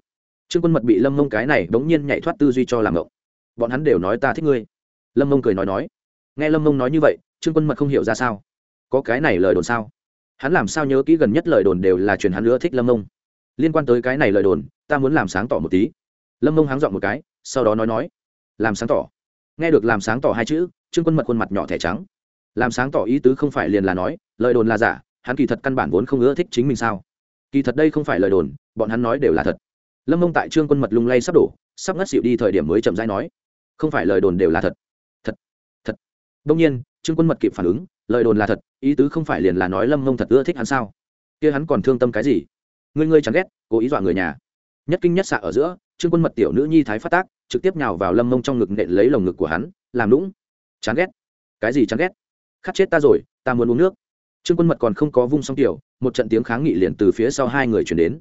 Trương quân mật bị lâm mông cái này bỗng nhiên nhảy thoát tư duy cho làm ngộng. Bọn hắn đều nói ta thích ngươi. Lâm mông cười nói nói. Nghe lâm mông nói như vậy trương quân mật không hiểu ra sao. Có cái này lời đồn sao? Hắn làm sao nhớ kỹ gần nhất lời đồn đều là truyền hắn nữa thích lâm mông liên quan tới cái này lời đồn, ta muốn làm sáng tỏ một tí. Lâm mông háng dọn một cái, sau đó nói nói. Làm sáng tỏ. Nghe được làm sáng tỏ hai chữ, trương quân mật khuôn mặt nhỏ thẻ trắng. Làm sáng tỏ ý tứ không phải liền là nói, lời đồn là giả, hắn kỳ thật căn bản vốn không ưa thích chính mình sao? Kỳ thật đây không phải lời đồn, bọn hắn nói đều là thật. Lâm mông tại trương quân mật lung lay sắp đổ, sắp ngất xịu đi thời điểm mới chậm rãi nói, không phải lời đồn đều là thật. Thật. Thật. Đông nhiên trương quân mật kịp phản ứng, lời đồn là thật, ý tứ không phải liền là nói lâm mông thật ưa thích hắn sao? Kia hắn còn thương tâm cái gì? Ngươi ngươi chẳng ghét, cố ý dọa người nhà. Nhất kinh nhất xạ ở giữa, trương quân mật tiểu nữ nhi thái phát tác, trực tiếp nhào vào lâm mông trong ngực nện lấy lồng ngực của hắn, làm lũng chán ghét. Cái gì chán ghét? Khát chết ta rồi, ta muốn uống nước. Trương quân mật còn không có vung xong tiểu, một trận tiếng kháng nghị liền từ phía sau hai người chuyển đến.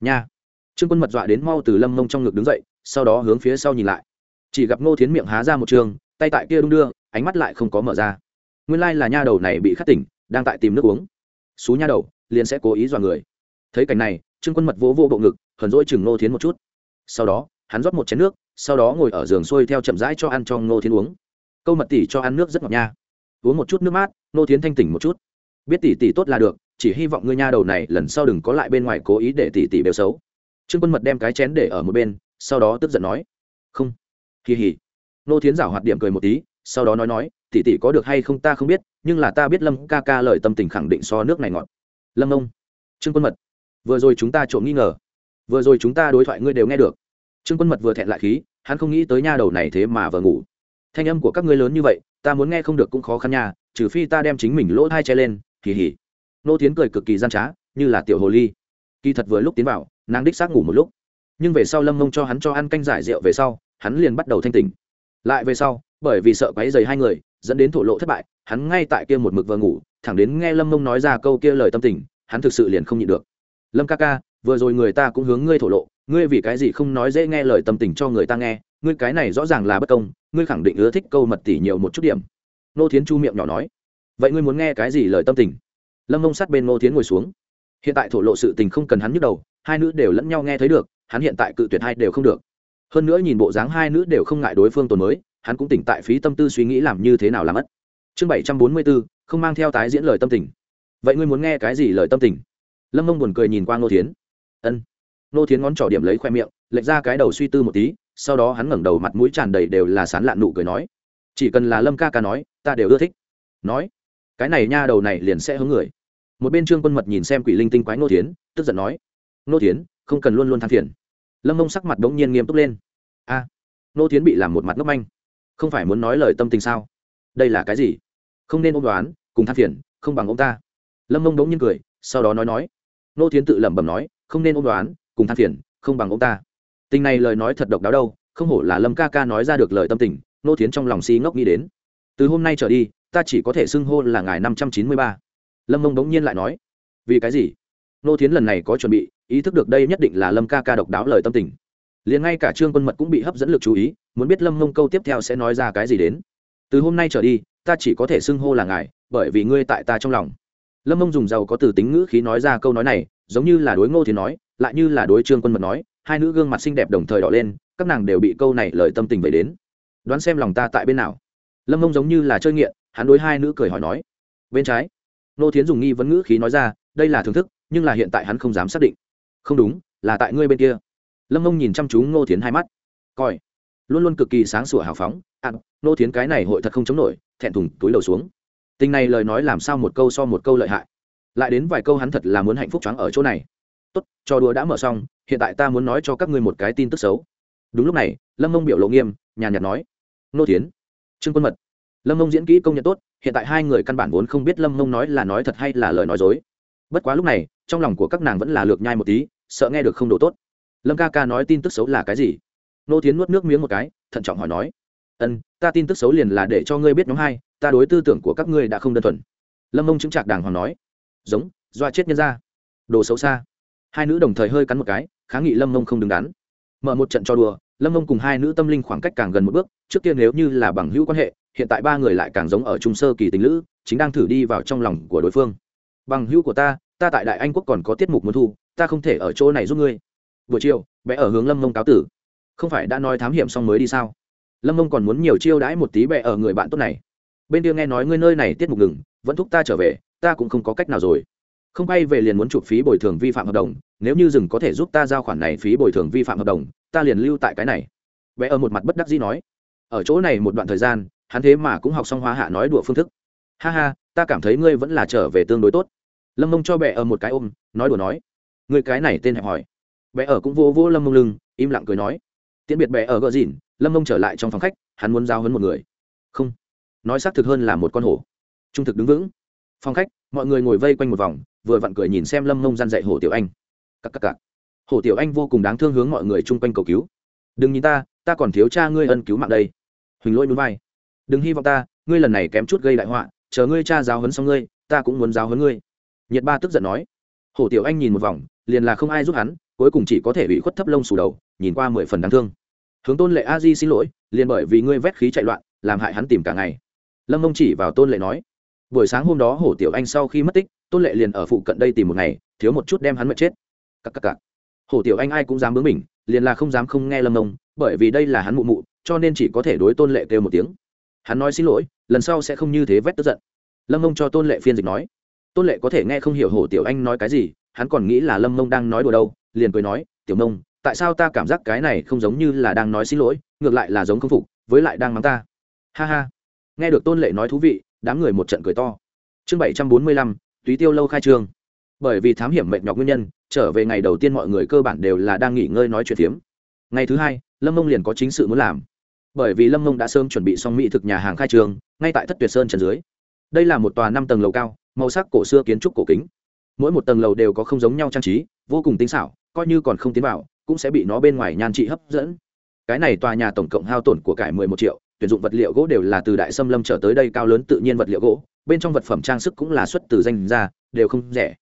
Nha. Trương quân mật dọa đến mau từ lâm mông trong ngực đứng dậy, sau đó hướng phía sau nhìn lại. Chỉ gặp ngô thiến miệng há ra một trường, tay tại kia đung đưa ánh mắt lại không có mở ra. Nguyên lai là nha đầu này bị khát tỉnh, đang tại tìm nước uống. Xú nha đầu, liền sẽ cố ý dọa người. Thấy cảnh này, trương quân mật vỗ vô bộ ngực, hờn dỗi chừng Nô thiến một chút. Sau đó, hắn rót một chén nước, sau đó ngồi ở giường xuôi theo chậm rãi cho ăn cho ngô thiến uống. Câu mật tỷ cho ăn nước rất ngọt nha. Uống một chút nước mát, ngô thiến thanh tỉnh một chút. Biết tỷ tỷ tốt là được, chỉ hy vọng ngươi nha đầu này lần sau đừng có lại bên ngoài cố ý để tỷ tỷ bêu xấu. Trương quân mật đem cái chén để ở một bên, sau đó tức giận nói. Không. Kỳ hỉ. Nô thiến giảo hoạt điểm cười một tí sau đó nói nói, tỷ tỷ có được hay không ta không biết, nhưng là ta biết lâm ca ca lời tâm tình khẳng định so nước này ngọt. Lâm ông. Trương quân mật. Vừa rồi chúng ta trộm nghi ngờ. Vừa rồi chúng ta đối thoại ngươi đều nghe được. Trương quân mật vừa thẹn lại khí, hắn không nghĩ tới nha đầu này thế mà vừa ngủ. Thanh âm của các ngươi lớn như vậy, ta muốn nghe không được cũng khó khăn nha, trừ phi ta đem chính mình lỗ thai che lên. Kỳ hỉ nô tiến cười cực kỳ gian trá, như là tiểu hồ ly. Kỳ thật vừa lúc tiến vào, nàng đích xác ngủ một lúc. Nhưng về sau lâm mông cho hắn cho ăn canh giải rượu về sau, hắn liền bắt đầu thanh tỉnh. Lại về sau bởi vì sợ quấy dày hai người, dẫn đến thổ lộ thất bại, hắn ngay tại kia một mực vừa ngủ, thẳng đến nghe lâm mông nói ra câu kia lời tâm tình, hắn thực sự liền không nhịn được. Lâm ca ca, vừa rồi người ta cũng hướng ngươi thổ lộ, ngươi vì cái gì không nói dễ nghe lời tâm tình cho người ta nghe, ngươi cái này rõ ràng là bất công, ngươi khẳng định ưa thích câu mật tỉ nhiều một chút điểm. Nô thiến chu miệng nhỏ nói. Vậy ngươi muốn nghe cái gì lời tâm tình? Lâm mông sát bên nô thiến ngồi xuống. Hiện tại thổ lộ sự tình không cần hắn nhức đầu, hai nữ đều lẫn nhau nghe thấy được, hắn hiện tại cự tuyệt hai đều không được. Hơn nữa nhìn bộ dáng hai nữ đều không ngại đối phương tồn mới hắn cũng tỉnh tại phí tâm tư suy nghĩ làm như thế nào làm mất. Chương bảy trăm bốn mươi bốn không mang theo tái diễn lời tâm tình. Vậy ngươi muốn nghe cái gì lời tâm tình? Lâm mông buồn cười nhìn qua ngô thiến. Ân. Ngô thiến ngón trỏ điểm lấy khoe miệng lệch ra cái đầu suy tư một tí sau đó hắn ngẩng đầu mặt mũi tràn đầy đều là sán lạn nụ cười nói chỉ cần là lâm ca ca nói ta đều ưa thích. Nói cái này nha đầu này liền sẽ hướng người. Một bên trương quân mật nhìn xem quỷ linh tinh quái ngô thiến tức giận nói ngô thiến không cần luôn luôn than phiền. Lâm mông sắc mặt đ ố n g nhiên nghiêm túc lên. A. À, ngô thiến bị làm một mặt ngốc manh không phải muốn nói lời tâm tình sao? Đây là cái gì? Không nên ôm đoán, cùng than phiền, không bằng ông ta. Lâm mông đống nhiên cười, sau đó nói nói. Nô thiến tự lẩm bẩm nói, không nên ôm đoán, cùng than phiền, không bằng ông ta. Tình này lời nói thật độc đáo đâu, không hổ là lâm ca ca nói ra được lời tâm tình, nô Thiến trong lòng si ngốc nghĩ đến. Từ hôm nay trở đi, ta chỉ có thể xưng hô là ngài năm trăm chín mươi ba. Lâm mông đống nhiên lại nói, vì cái gì? Nô Thiến lần này có chuẩn bị, ý thức được đây nhất định là lâm ca ca độc đáo lời tâm tình. Liền ngay cả trương quân mật cũng bị hấp dẫn lực chú ý muốn biết lâm mông câu tiếp theo sẽ nói ra cái gì đến. Từ hôm nay trở đi, ta chỉ có thể xưng hô là ngài, bởi vì ngươi tại ta trong lòng. Lâm mông dùng giàu có từ tính ngữ khí nói ra câu nói này, giống như là đối ngô thì nói, lại như là đối trương quân mật nói, hai nữ gương mặt xinh đẹp đồng thời đỏ lên, các nàng đều bị câu này lời tâm tình về đến. Đoán xem lòng ta tại bên nào. Lâm mông giống như là chơi nghiện, hắn đối hai nữ cười hỏi nói, bên trái. Nô thiến dùng nghi vấn ngữ khí nói ra, đây là thưởng thức, nhưng là hiện tại hắn không dám xác định. Không đúng, là tại ngươi bên kia. Lâm mông nhìn chăm chú ngô thiến hai mắt. Coi luôn luôn cực kỳ sáng sủa hào phóng ạ à, nô thiến cái này hội thật không chống nổi thẹn thùng túi đầu xuống. Tình này lời nói làm sao một câu so một câu lợi hại? Lại đến vài câu hắn thật là muốn hạnh phúc choáng ở chỗ này. Tốt trò đùa đã mở xong hiện tại ta muốn nói cho các ngươi một cái tin tức xấu. Đúng lúc này lâm mông biểu lộ nghiêm nhàn nhạt nói. Nô Thiến, trương quân mật. Lâm mông diễn kỹ công nhận tốt hiện tại hai người căn bản vốn không biết lâm mông nói là nói thật hay là lời nói dối. Bất quá lúc này trong lòng của các nàng vẫn là lược nhai một tí sợ nghe được không đồ tốt. Lâm ca ca nói tin tức xấu là cái gì? Nô tiến nuốt nước miếng một cái, thận trọng hỏi nói, ân, ta tin tức xấu liền là để cho ngươi biết nhóm hai, ta đối tư tưởng của các ngươi đã không đơn thuần. Lâm mông chứng trạc đàng hoàng nói, giống, doa chết nhân ra đồ xấu xa. Hai nữ đồng thời hơi cắn một cái, kháng nghị lâm mông không đứng đắn. Mở một trận cho đùa, lâm mông cùng hai nữ tâm linh khoảng cách càng gần một bước, trước kia nếu như là bằng hữu quan hệ, hiện tại ba người lại càng giống ở trung sơ kỳ tình lữ, chính đang thử đi vào trong lòng của đối phương. Bằng hữu của ta ta tại đại anh quốc còn có tiết mục muốn thu, ta không thể ở chỗ này giúp ngươi. Buổi chiều, bé ở hướng lâm mông cáo tử không phải đã nói thám hiểm xong mới đi sao? Lâm mông còn muốn nhiều chiêu đãi một tí bẹ ở người bạn tốt này. Bên kia nghe nói ngươi nơi này tiết mục ngừng, vẫn thúc ta trở về, ta cũng không có cách nào rồi. Không bay về liền muốn chụp phí bồi thường vi phạm hợp đồng, nếu như rừng có thể giúp ta giao khoản này phí bồi thường vi phạm hợp đồng, ta liền lưu tại cái này. Bé ở một mặt bất đắc dĩ nói. Ở chỗ này một đoạn thời gian, hắn thế mà cũng học xong hóa hạ nói đùa phương thức. Ha ha, ta cảm thấy ngươi vẫn là trở về tương đối tốt. Lâm mông cho bé ở một cái ôm, nói đùa nói. Người cái này tên hẹp hỏi. Bé ở cũng vô vô lâm mông lưng, im lặng cười nói tiễn biệt bé ở gờ dìn, lâm mông trở lại trong phòng khách, hắn muốn giao hấn một người. Không, nói xác thực hơn là một con hổ. Trung thực đứng vững. Phòng khách, mọi người ngồi vây quanh một vòng, vừa vặn cười nhìn xem lâm mông gian dạy hổ tiểu anh. Cắc cắc cắc. hổ tiểu anh vô cùng đáng thương hướng mọi người chung quanh cầu cứu. Đừng nhìn ta ta còn thiếu cha ngươi ân cứu mạng đây. Huỳnh lỗi núi vai. Đừng hy vọng ta, ngươi lần này kém chút gây đại họa, chờ ngươi cha giáo hấn xong ngươi, ta cũng muốn giáo hấn ngươi. Nhiệt ba tức giận nói. Hổ tiểu anh nhìn một vòng, liền là không ai giúp hắn cuối cùng chỉ có thể bị khuất thấp lông xù đầu, nhìn qua mười phần đáng thương. Hướng tôn lệ a di xin lỗi, liền bởi vì ngươi vét khí chạy loạn, làm hại hắn tìm cả ngày. Lâm mông chỉ vào tôn lệ nói, buổi sáng hôm đó hổ tiểu anh sau khi mất tích, tôn lệ liền ở phụ cận đây tìm một ngày, thiếu một chút đem hắn mệt chết. Cắc cắc cắc. hổ tiểu anh ai cũng dám bướng mình, liền là không dám không nghe lâm mông, bởi vì đây là hắn mụ mụ, cho nên chỉ có thể đối tôn lệ kêu một tiếng. Hắn nói xin lỗi, lần sau sẽ không như thế vét tức giận. Lâm mông cho tôn lệ phiên dịch nói, tôn lệ có thể nghe không hiểu hổ tiểu anh nói cái gì, hắn còn nghĩ là lâm mông đang nói đùa đâu liền cười nói tiểu nông, tại sao ta cảm giác cái này không giống như là đang nói xin lỗi ngược lại là giống không phục với lại đang mắng ta? Ha ha. Nghe được tôn lệ nói thú vị đám người một trận cười to. Chương bảy trăm bốn mươi lăm túy tiêu lâu khai trương. Bởi vì thám hiểm mệt nhọc nguyên nhân trở về ngày đầu tiên mọi người cơ bản đều là đang nghỉ ngơi nói chuyện phiếm. Ngày thứ hai lâm mông liền có chính sự muốn làm. Bởi vì lâm mông đã sớm chuẩn bị xong mỹ thực nhà hàng khai trường ngay tại thất tuyệt sơn trần dưới. Đây là một tòa năm tầng lầu cao màu sắc cổ xưa kiến trúc cổ kính mỗi một tầng lầu đều có không giống nhau trang trí, vô cùng tinh xảo, coi như còn không tiến vào, cũng sẽ bị nó bên ngoài nhan trị hấp dẫn. Cái này tòa nhà tổng cộng hao tổn của cải mười một triệu, tuyển dụng vật liệu gỗ đều là từ đại xâm lâm trở tới đây cao lớn tự nhiên vật liệu gỗ, bên trong vật phẩm trang sức cũng là xuất từ danh ra đều không rẻ.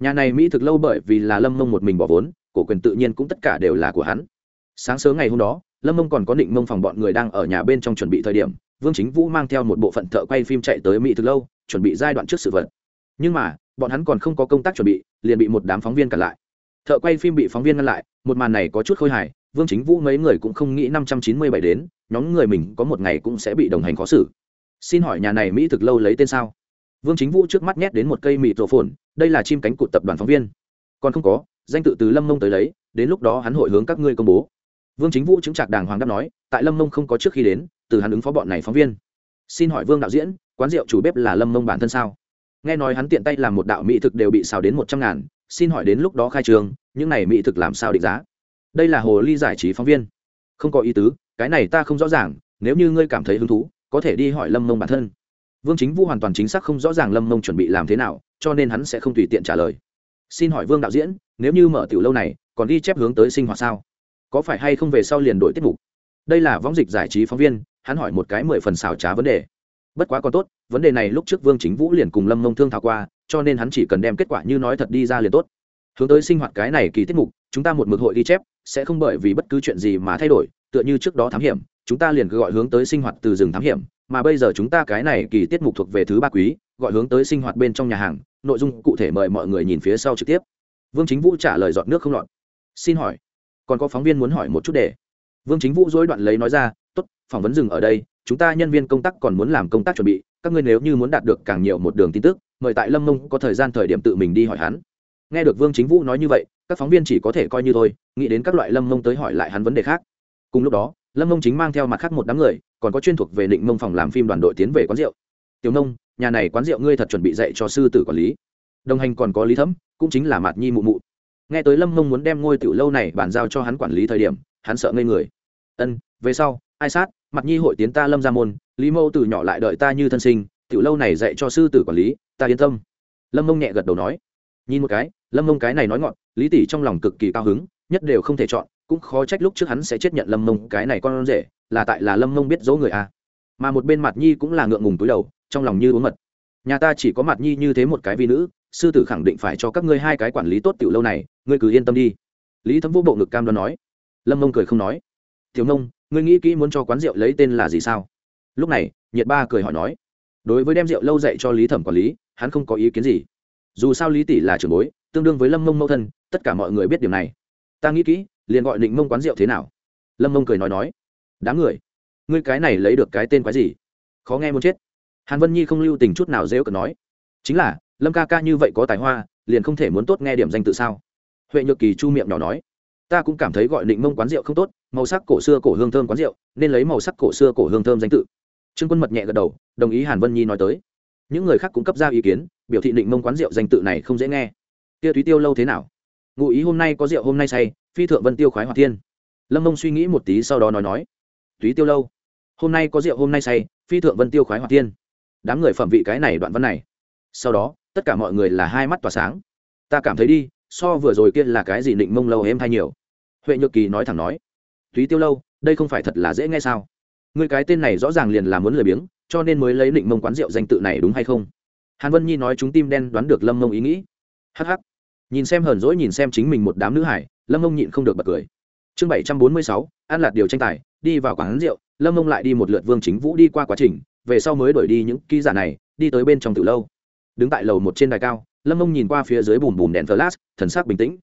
Nhà này mỹ thực lâu bởi vì là lâm mông một mình bỏ vốn, cổ quyền tự nhiên cũng tất cả đều là của hắn. Sáng sớm ngày hôm đó, lâm mông còn có định mông phòng bọn người đang ở nhà bên trong chuẩn bị thời điểm, vương chính vũ mang theo một bộ phận thợ quay phim chạy tới mỹ thực lâu, chuẩn bị giai đoạn trước sự vật. Nhưng mà bọn hắn còn không có công tác chuẩn bị, liền bị một đám phóng viên cản lại. Thợ quay phim bị phóng viên ngăn lại, một màn này có chút khôi hài, vương chính vũ mấy người cũng không nghĩ năm trăm chín mươi bảy đến, nhóm người mình có một ngày cũng sẽ bị đồng hành khó xử. Xin hỏi nhà này mỹ thực lâu lấy tên sao? Vương chính vũ trước mắt nhét đến một cây mịt rổ phồn đây là chim cánh cụt tập đoàn phóng viên. Còn không có, danh tự từ lâm mông tới lấy, đến lúc đó hắn hội hướng các ngươi công bố. Vương chính vũ chứng trạc đàng hoàng đáp nói, tại lâm mông không có trước khi đến, từ hắn ứng phó bọn này phóng viên. Xin hỏi vương đạo diễn, quán rượu chủ bếp là lâm mông bản thân sao? Nghe nói hắn tiện tay làm một đạo mỹ thực đều bị xào đến một trăm ngàn, xin hỏi đến lúc đó khai trường, những này mỹ thực làm sao định giá? Đây là hồ ly giải trí phóng viên. Không có ý tứ, cái này ta không rõ ràng, nếu như ngươi cảm thấy hứng thú, có thể đi hỏi lâm mông bản thân. Vương chính vũ hoàn toàn chính xác không rõ ràng lâm mông chuẩn bị làm thế nào, cho nên hắn sẽ không tùy tiện trả lời. Xin hỏi vương đạo diễn, nếu như mở tiểu lâu này, còn ghi chép hướng tới sinh hoạt sao? Có phải hay không về sau liền đổi tiết mục? Đây là võng dịch giải trí phóng viên, hắn hỏi một cái mười phần xào trá vấn đề bất quá còn tốt, vấn đề này lúc trước vương chính vũ liền cùng lâm mông thương thảo qua, cho nên hắn chỉ cần đem kết quả như nói thật đi ra liền tốt. Hướng tới sinh hoạt cái này kỳ tiết mục, chúng ta một mực hội ghi chép, sẽ không bởi vì bất cứ chuyện gì mà thay đổi, tựa như trước đó thám hiểm, chúng ta liền cứ gọi hướng tới sinh hoạt từ rừng thám hiểm, mà bây giờ chúng ta cái này kỳ tiết mục thuộc về thứ ba quý, gọi hướng tới sinh hoạt bên trong nhà hàng, nội dung cụ thể mời mọi người nhìn phía sau trực tiếp. Vương chính vũ trả lời dọn nước không lọt. Xin hỏi, còn có phóng viên muốn hỏi một chút để vương chính vũ dối đoạn lấy nói ra, tốt, phỏng vấn dừng ở đây chúng ta nhân viên công tác còn muốn làm công tác chuẩn bị, các ngươi nếu như muốn đạt được càng nhiều một đường tin tức, mời tại lâm mông có thời gian thời điểm tự mình đi hỏi hắn. Nghe được vương chính vũ nói như vậy, các phóng viên chỉ có thể coi như thôi, nghĩ đến các loại lâm mông tới hỏi lại hắn vấn đề khác. Cùng lúc đó, lâm mông chính mang theo mặt khác một đám người, còn có chuyên thuộc về định mông phòng làm phim đoàn đội tiến về quán rượu. Tiểu nông nhà này quán rượu ngươi thật chuẩn bị dạy cho sư tử quản lý. Đồng hành còn có lý thấm, cũng chính là mạt nhi mụ mụ. Nghe tới lâm mông muốn đem ngôi tiểu lâu này bàn giao cho hắn quản lý thời điểm, hắn sợ ngây người. Ân, về sau ai sát, mặt nhi hội tiến ta lâm ra môn, lý mẫu từ nhỏ lại đợi ta như thân sinh, tiểu lâu này dạy cho sư tử quản lý, ta yên tâm. Lâm mông nhẹ gật đầu nói. Nhìn một cái, lâm mông cái này nói ngọn lý tỷ trong lòng cực kỳ cao hứng, nhất đều không thể chọn, cũng khó trách lúc trước hắn sẽ chết nhận lâm mông cái này con rể, là tại là lâm mông biết dỗ người a. Mà một bên mặt nhi cũng là ngượng ngùng túi đầu, trong lòng như uống mật. Nhà ta chỉ có mặt nhi như thế một cái vi nữ, sư tử khẳng định phải cho các ngươi hai cái quản lý tốt tiểu lâu này, ngươi cứ yên tâm đi. Lý thấm vô bộ ngực cam đoan nói. Lâm mông cười không nói. Thiếu nông ngươi nghĩ kỹ muốn cho quán rượu lấy tên là gì sao? Lúc này, nhiệt ba cười hỏi nói, đối với đem rượu lâu dạy cho lý thẩm quản lý, hắn không có ý kiến gì. Dù sao lý tỷ là trưởng bối, tương đương với lâm mông mẫu thân, tất cả mọi người biết điều này. Ta nghĩ kỹ, liền gọi định mông quán rượu thế nào? Lâm mông cười nói nói, đám người, ngươi cái này lấy được cái tên quái gì? Khó nghe muốn chết. Hàn vân nhi không lưu tình chút nào dễ cợt nói, chính là, lâm ca ca như vậy có tài hoa, liền không thể muốn tốt nghe điểm danh tự sao? Huệ nhược kỳ chu miệng nhỏ nói ta cũng cảm thấy gọi định mông quán rượu không tốt, màu sắc cổ xưa cổ hương thơm quán rượu, nên lấy màu sắc cổ xưa cổ hương thơm danh tự. Trương quân mật nhẹ gật đầu, đồng ý hàn vân nhi nói tới. Những người khác cũng cấp ra ý kiến, biểu thị định mông quán rượu danh tự này không dễ nghe. Tia túy tiêu lâu thế nào? Ngụ ý hôm nay có rượu hôm nay say, phi thượng vân tiêu khoái hoạt thiên. Lâm mông suy nghĩ một tí sau đó nói nói. Túy tiêu lâu, hôm nay có rượu hôm nay say, phi thượng vân tiêu khoái hoạt thiên. Đám người phẩm vị cái này đoạn văn này. Sau đó, tất cả mọi người là hai mắt tỏa sáng. Ta cảm thấy đi, so vừa rồi kia là cái gì định mông lâu em thay nhiều huệ nhược kỳ nói thẳng nói túy tiêu lâu, đây không phải thật là dễ nghe sao? Người cái tên này rõ ràng liền là muốn lười biếng, cho nên mới lấy định mông quán rượu danh tự này đúng hay không? Hàn vân nhi nói chúng tim đen đoán được lâm mông ý nghĩ. Hh nhìn xem hờn dỗi nhìn xem chính mình một đám nữ hải, lâm mông nhịn không được bật cười. Chương bảy trăm bốn mươi sáu an lạt điều tranh tài, đi vào quán rượu, lâm mông lại đi một lượt vương chính vũ đi qua quá trình, về sau mới đổi đi những ký giả này, đi tới bên trong từ lâu. Đứng tại lầu một trên đài cao, lâm mông nhìn qua phía dưới bùn bùn đèn flash, thần sắc bình tĩnh.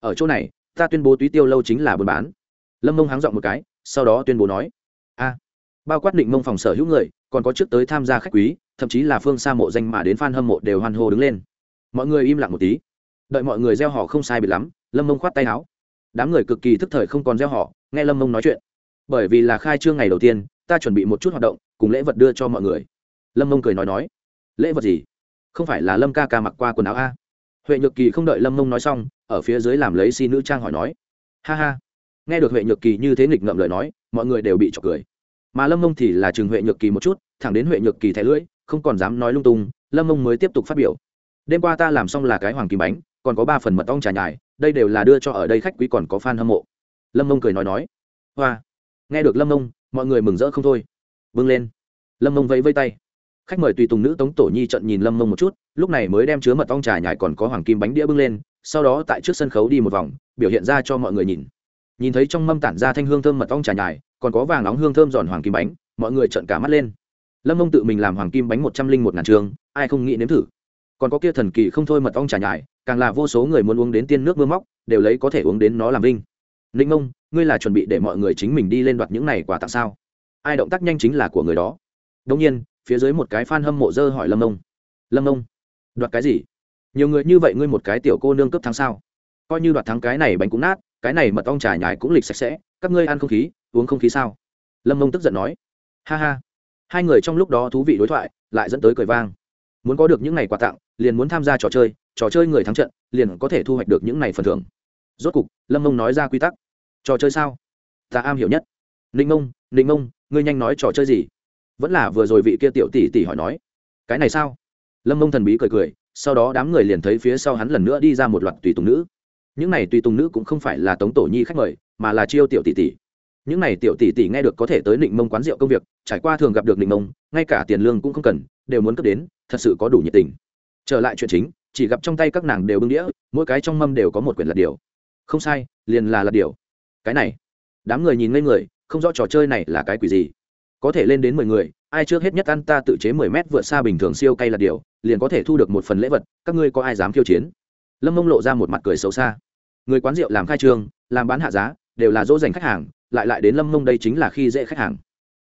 Ở chỗ này ta tuyên bố túy tiêu lâu chính là buôn bán. Lâm mông háng dọn một cái, sau đó tuyên bố nói, a, bao quát định mông phòng sở hữu người, còn có trước tới tham gia khách quý, thậm chí là phương xa mộ danh mà đến f a n hâm mộ đều hoan hô đứng lên. Mọi người im lặng một tí. Đợi mọi người gieo họ không sai biệt lắm, lâm mông khoát tay áo. Đám người cực kỳ thức thời không còn gieo họ, nghe lâm mông nói chuyện. Bởi vì là khai trương ngày đầu tiên, ta chuẩn bị một chút hoạt động, cùng lễ vật đưa cho mọi người. Lâm mông cười nói nói, lễ vật gì? Không phải là lâm ca ca mặc qua quần áo a huệ nhược kỳ không đợi lâm mông nói xong, ở phía dưới làm lấy xin nữ trang hỏi nói, ha ha. Nghe được huệ nhược kỳ như thế nghịch ngậm lời nói, mọi người đều bị trọc cười. Mà lâm mông thì là chừng huệ nhược kỳ một chút, thẳng đến huệ nhược kỳ thẻ lưỡi, không còn dám nói lung tung, lâm mông mới tiếp tục phát biểu. Đêm qua ta làm xong là cái hoàng kim bánh, còn có ba phần mật ong trà nhài, đây đều là đưa cho ở đây khách quý còn có f a n hâm mộ. Lâm mông cười nói nói, hoa. Nghe được lâm mông, mọi người mừng rỡ không thôi. Vâng lên. Lâm mông vẫy vây tay khách mời tùy tùng nữ tống tổ nhi trận nhìn lâm mông một chút, lúc này mới đem chứa mật ong trà nhài còn có hoàng kim bánh đĩa bưng lên, sau đó tại trước sân khấu đi một vòng, biểu hiện ra cho mọi người nhìn. Nhìn thấy trong mâm tản ra thanh hương thơm mật ong trà nhài, còn có vàng nóng hương thơm giòn hoàng kim bánh, mọi người trợn cả mắt lên. Lâm mông tự mình làm hoàng kim bánh một trăm linh một ngàn trường, ai không nghĩ nếm thử. Còn có kia thần kỳ không thôi mật ong trà nhài, càng là vô số người muốn uống đến tiên nước mưa móc, đều lấy có thể uống đến nó làm vinh. Ninh mông, ngươi là chuẩn bị để mọi người chính mình đi lên đoạt những này quà tặng sao? Ai động tác nhanh chính là của người đó. Đông nhiên phía dưới một cái f a n hâm mộ dơ hỏi lâm nông lâm nông đoạt cái gì? Nhiều người như vậy ngươi một cái tiểu cô nương cấp thắng sao? Coi như đoạt thắng cái này bánh cũng nát, cái này mật ong trà nhài cũng lịch sạch sẽ, các ngươi ăn không khí, uống không khí sao? Lâm nông tức giận nói. Ha ha. Hai người trong lúc đó thú vị đối thoại, lại dẫn tới cười vang. Muốn có được những ngày quà tặng, liền muốn tham gia trò chơi trò chơi người thắng trận, liền có thể thu hoạch được những ngày phần thưởng. Rốt cục, lâm nông nói ra quy tắc. Trò chơi sao? Ta am hiểu nhất. Ninh mông ninh mông ngươi nhanh nói trò chơi gì? Vẫn là vừa rồi vị kia tiểu tỷ tỷ hỏi nói, cái này sao? Lâm mông thần bí cười cười, sau đó đám người liền thấy phía sau hắn lần nữa đi ra một loạt tùy tùng nữ. Những này tùy tùng nữ cũng không phải là tống tổ nhi khách mời, mà là chiêu tiểu tỷ tỷ. Những này tiểu tỷ tỷ nghe được có thể tới định mông quán rượu công việc, trải qua thường gặp được định mông, ngay cả tiền lương cũng không cần, đều muốn cấp đến, thật sự có đủ nhiệt tình. Trở lại chuyện chính, chỉ gặp trong tay các nàng đều bưng đĩa, mỗi cái trong mâm đều có một quyển lật điều không sai, liền là lật điều cái này, đám người nhìn ngây người, không rõ trò chơi này là cái quỷ gì có thể lên đến mười người, ai trước hết nhất ăn ta tự chế mười mét vượt xa bình thường siêu cay là điều, liền có thể thu được một phần lễ vật, các ngươi có ai dám khiêu chiến? Lâm mông lộ ra một mặt cười xấu xa. Người quán rượu làm khai trương, làm bán hạ giá, đều là dỗ dành khách hàng, lại lại đến lâm mông đây chính là khi dễ khách hàng.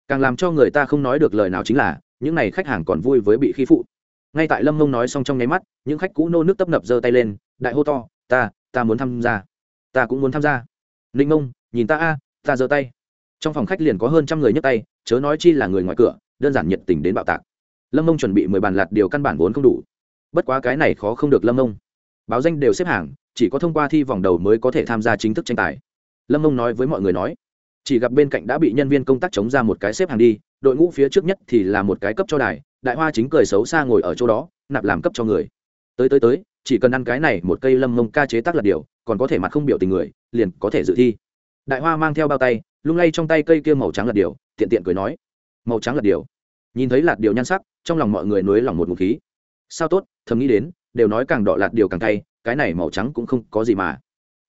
Càng làm cho người ta không nói được lời nào chính là, những n à y khách hàng còn vui với bị khi phụ. Ngay tại lâm mông nói xong trong nháy mắt, những khách cũ nô nước tấp nập giơ tay lên, đại hô to, ta ta muốn tham gia. Ta cũng muốn tham gia. Ninh mông, nhìn ta a, ta giơ tay. Trong phòng khách liền có hơn trăm người nhấc tay chớ nói chi là người ngoài cửa, đơn giản nhiệt tình đến bạo tạc. Lâm mông chuẩn bị mười bàn lạt điều căn bản vốn không đủ. Bất quá cái này khó không được lâm mông. Báo danh đều xếp hàng, chỉ có thông qua thi vòng đầu mới có thể tham gia chính thức tranh tài. Lâm mông nói với mọi người nói, chỉ gặp bên cạnh đã bị nhân viên công tác chống ra một cái xếp hàng đi, đội ngũ phía trước nhất thì là một cái cấp cho đài, đại hoa chính cười xấu xa ngồi ở chỗ đó, nạp làm cấp cho người. Tới tới tới, chỉ cần ăn cái này một cây lâm mông ca chế tác là điều, còn có thể mặt không biểu tình người, liền có thể dự thi. Đại hoa mang theo bao tay lung lay trong tay cây kia màu trắng lạt điều tiện tiện cười nói, màu trắng lạt điều nhìn thấy lạt điều nhan sắc, trong lòng mọi người nối lòng một ngụ khí. Sao tốt, thầm nghĩ đến, đều nói càng đỏ lạt điều càng tay cái này màu trắng cũng không có gì mà.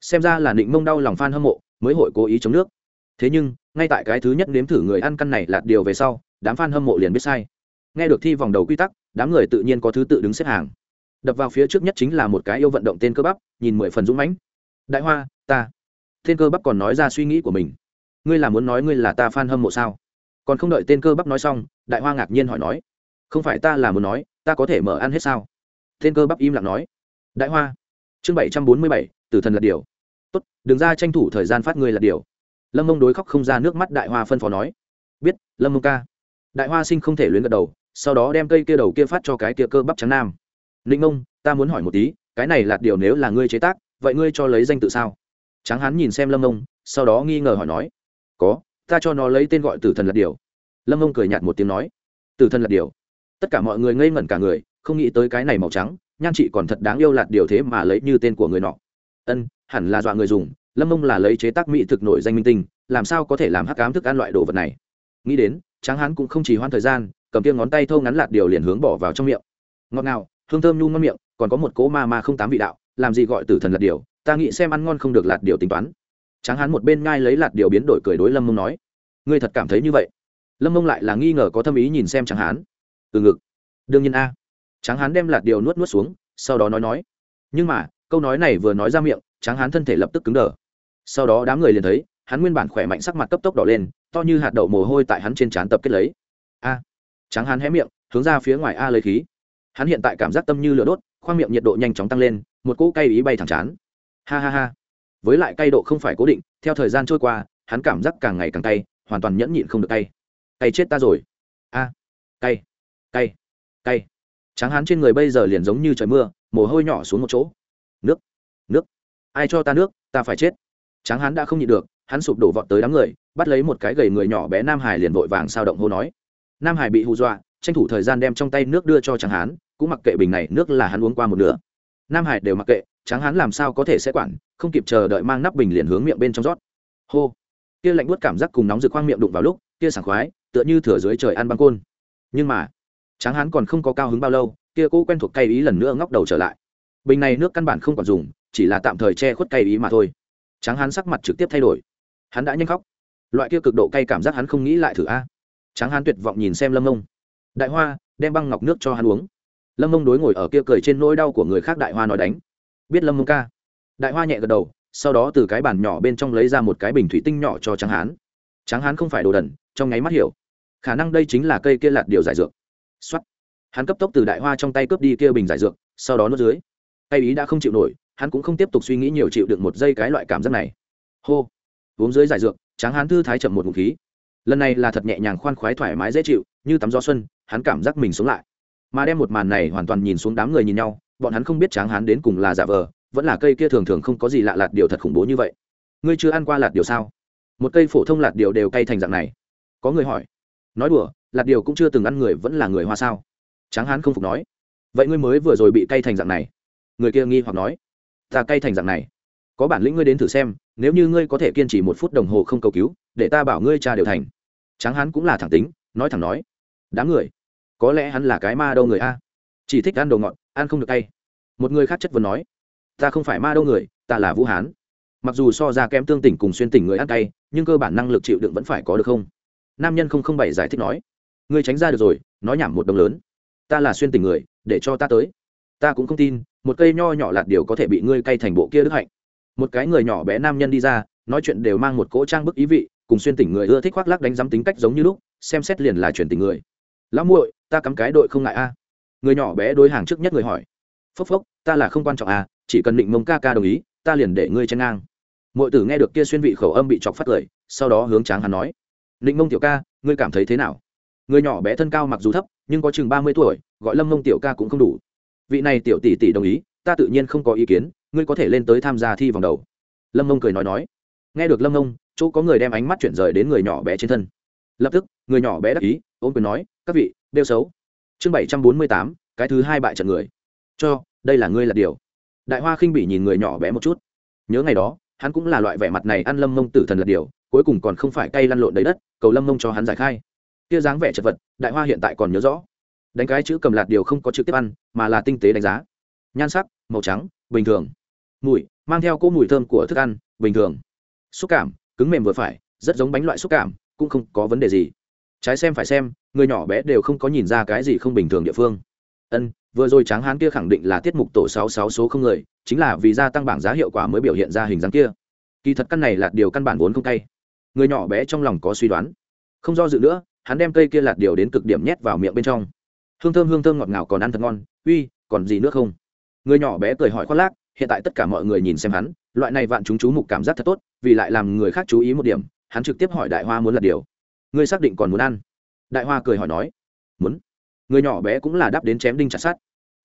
Xem ra là định mông đau lòng f a n hâm mộ, mới hội cố ý chống nước. Thế nhưng, ngay tại cái thứ nhất nếm thử người ăn căn này lạt điều về sau, đám f a n hâm mộ liền biết sai. Nghe được thi vòng đầu quy tắc, đám người tự nhiên có thứ tự đứng xếp hàng. Đập vào phía trước nhất chính là một cái yêu vận động tên cơ bắp, nhìn mười phần dũng mãnh. Đại hoa, ta. Tên cơ bắp còn nói ra suy nghĩ của mình ngươi là muốn nói ngươi là ta fan hâm mộ sao? Còn không đợi tên cơ bắp nói xong, đại hoa ngạc nhiên hỏi nói, không phải ta là muốn nói, ta có thể mở ăn hết sao? Tên cơ bắp im lặng nói, đại hoa, chương bảy trăm bốn mươi bảy, tử thần là điều. Tốt, đừng ra tranh thủ thời gian phát ngươi là điều. Lâm mông đối khóc không ra nước mắt đại hoa phân phó nói, biết, lâm mông ca. Đại hoa sinh không thể luyến gật đầu, sau đó đem cây kia đầu kia phát cho cái kia cơ bắp trắng nam. Ninh mông, ta muốn hỏi một tí, cái này là điều nếu là ngươi chế tác, vậy ngươi cho lấy danh tự sao? Tráng hán nhìn xem lâm mông, sau đó nghi ngờ hỏi nói có, ta cho nó lấy tên gọi tử thần lật điều. Lâm ông cười nhạt một tiếng nói, tử thần lật điều. Tất cả mọi người ngây ngẩn cả người, không nghĩ tới cái này màu trắng, nhan chị còn thật đáng yêu lạt điều thế mà lấy như tên của người nọ. Ân, hẳn là dọa người dùng, lâm ông là lấy chế tác mỹ thực nổi danh minh tinh, làm sao có thể làm hắc cám thức ăn loại đồ vật này? Nghĩ đến, tráng hán cũng không chỉ hoãn thời gian, cầm kia ngón tay thâu ngắn lạt điều liền hướng bỏ vào trong miệng. Ngọt ngào, hương thơm nhu ngon miệng, còn có một cỗ ma ma không tám vị đạo, làm gì gọi tử thần lạt điều, ta nghĩ xem ăn ngon không được lạt điều tính toán tráng hán một bên ngai lấy lạt điều biến đổi cười đối lâm mông nói, ngươi thật cảm thấy như vậy? Lâm mông lại là nghi ngờ có tâm ý nhìn xem tráng hán. Từ ngực. Đương nhiên a. Tráng hán đem lạt điều nuốt nuốt xuống, sau đó nói nói, nhưng mà, câu nói này vừa nói ra miệng, tráng hán thân thể lập tức cứng đờ. Sau đó đám người liền thấy, hắn nguyên bản khỏe mạnh sắc mặt cấp tốc đỏ lên, to như hạt đậu mồ hôi tại hắn trên trán tập kết lấy. A. Tráng hán hé miệng, hướng ra phía ngoài a lấy khí. Hắn hiện tại cảm giác tâm như lửa đốt, khoang miệng nhiệt độ nhanh chóng tăng lên, một cỗ cay ý bay thẳng chán ha ha ha với lại cay độ không phải cố định, theo thời gian trôi qua, hắn cảm giác càng ngày càng cay, hoàn toàn nhẫn nhịn không được cay. Cay chết ta rồi. A, cay cay cay. Tráng hán trên người bây giờ liền giống như trời mưa, mồ hôi nhỏ xuống một chỗ. Nước nước. Ai cho ta nước, ta phải chết. Tráng hán đã không nhịn được, hắn sụp đổ vọt tới đám người, bắt lấy một cái gầy người nhỏ bé nam hải liền vội vàng sao động hô nói. Nam hải bị hù dọa, tranh thủ thời gian đem trong tay nước đưa cho tráng hán, cũng mặc kệ bình này nước là hắn uống qua một nửa. Nam hải đều mặc kệ tráng hán làm sao có thể sẽ quản, không kịp chờ đợi mang nắp bình liền hướng miệng bên trong rót. Hô. Kia lạnh buốt cảm giác cùng nóng rực khoang miệng đụng vào lúc, kia sảng khoái, tựa như thửa dưới trời ăn băng côn. Nhưng mà, tráng hán còn không có cao hứng bao lâu, kia cũ quen thuộc cay ý lần nữa ngóc đầu trở lại. Bình này nước căn bản không còn dùng, chỉ là tạm thời che khuất cay ý mà thôi. Tráng hán sắc mặt trực tiếp thay đổi. Hắn đã nhanh khóc. Loại kia cực độ cay cảm giác hắn không nghĩ lại thử a. Tráng hán tuyệt vọng nhìn xem lâm ông đại hoa, đem băng ngọc nước cho hắn uống. Lâm ông đối ngồi ở kia cười trên nỗi đau của người khác đại hoa nói đánh biết lâm mông ca. Đại hoa nhẹ gật đầu, sau đó từ cái bàn nhỏ bên trong lấy ra một cái bình thủy tinh nhỏ cho tráng hán. Tráng hán không phải đồ đần, trong nháy mắt hiểu. Khả năng đây chính là cây kia lạt điều giải dược. X hắn cấp tốc từ đại hoa trong tay cướp đi kia bình giải dược, sau đó nuốt dưới. Tay ý đã không chịu nổi, hắn cũng không tiếp tục suy nghĩ nhiều chịu được một giây cái loại cảm giác này. Hô. Uống dưới giải dược, tráng hán thư thái chậm một ngụm khí. Lần này là thật nhẹ nhàng khoan khoái thoải mái dễ chịu, như tắm gió xuân, hắn cảm giác mình sống lại. Mà đem một màn này hoàn toàn nhìn xuống đám người nhìn nhau bọn hắn không biết tráng hán đến cùng là giả vờ, vẫn là cây kia thường thường không có gì lạ lạt điều thật khủng bố như vậy. Ngươi chưa ăn qua lạt điều sao? Một cây phổ thông lạt điều đều cay thành dạng này. Có người hỏi. Nói đùa, lạt điều cũng chưa từng ăn người vẫn là người hoa sao? Tráng hán không phục nói. Vậy ngươi mới vừa rồi bị cay thành dạng này. Người kia nghi hoặc nói. Ta cay thành dạng này. Có bản lĩnh ngươi đến thử xem, nếu như ngươi có thể kiên trì một phút đồng hồ không cầu cứu, để ta bảo ngươi cha đều thành. Tráng hán cũng là thẳng tính, nói thẳng nói. Đám người, có lẽ hắn là cái ma đâu người a chỉ thích ăn đồ ngọt, ăn không được cay. Một người khác chất vấn nói, ta không phải ma đâu người, ta là vũ hán. Mặc dù so ra kém tương tỉnh cùng xuyên tỉnh người ăn cay, nhưng cơ bản năng lực chịu đựng vẫn phải có được không? Nam nhân không không bảy giải thích nói, ngươi tránh ra được rồi, nói nhảm một đồng lớn. Ta là xuyên tỉnh người, để cho ta tới. Ta cũng không tin, một cây nho nhỏ lạt điều có thể bị ngươi cay thành bộ kia đức hạnh. Một cái người nhỏ bé nam nhân đi ra, nói chuyện đều mang một cỗ trang bức ý vị, cùng xuyên tỉnh người ưa thích khoác lắc đánh giám tính cách giống như lúc, xem xét liền là chuyển tình người. Lão muội, ta cắm cái đội không ngại a người nhỏ bé đối hàng trước nhất người hỏi. Phốc phốc, ta là không quan trọng à chỉ cần định mông ca ca đồng ý, ta liền để ngươi chen ngang. Mọi tử nghe được kia xuyên vị khẩu âm bị chọc phát cười sau đó hướng tráng hắn nói. Định mông tiểu ca, ngươi cảm thấy thế nào? Người nhỏ bé thân cao mặc dù thấp, nhưng có chừng ba mươi tuổi, gọi lâm mông tiểu ca cũng không đủ. Vị này tiểu tỷ tỷ đồng ý, ta tự nhiên không có ý kiến, ngươi có thể lên tới tham gia thi vòng đầu. Lâm mông cười nói nói. Nghe được lâm mông, chỗ có người đem ánh mắt chuyển rời đến người nhỏ bé trên thân. Lập tức, người nhỏ bé đắc ý ôm quyền nói, các vị đeo xấu chương bảy trăm bốn mươi tám, cái thứ hai bại trận người. Cho, đây là ngươi là điều. Đại hoa khinh bị nhìn người nhỏ bé một chút. Nhớ ngày đó, hắn cũng là loại vẻ mặt này ăn lâm mông tử thần là điều, cuối cùng còn không phải cay lăn lộn đầy đất, cầu lâm mông cho hắn giải khai. Kia dáng vẻ chật vật, đại hoa hiện tại còn nhớ rõ. Đánh cái chữ cầm lạt điều không có trực tiếp ăn, mà là tinh tế đánh giá. Nhan sắc, màu trắng, bình thường. Mùi, mang theo cỗ mùi thơm của thức ăn, bình thường. Xúc cảm, cứng mềm vừa phải, rất giống bánh loại xúc cảm, cũng không có vấn đề gì trái xem phải xem, người nhỏ bé đều không có nhìn ra cái gì không bình thường địa phương. Ân, vừa rồi tráng hán kia khẳng định là tiết mục tổ sáu sáu số không người, chính là vì gia tăng bảng giá hiệu quả mới biểu hiện ra hình dáng kia. Kỳ thật căn này là điều căn bản vốn không cay. Người nhỏ bé trong lòng có suy đoán. Không do dự nữa, hắn đem cây kia lạt điều đến cực điểm nhét vào miệng bên trong. Hương thơm hương thơm ngọt ngào còn ăn thật ngon, uy, còn gì nữa không? Người nhỏ bé cười hỏi khoác lác, hiện tại tất cả mọi người nhìn xem hắn, loại này vạn chúng chú mục cảm giác thật tốt, vì lại làm người khác chú ý một điểm, hắn trực tiếp hỏi đại hoa muốn lạt điều ngươi xác định còn muốn ăn? Đại hoa cười hỏi nói, muốn. Người nhỏ bé cũng là đáp đến chém đinh chặt sát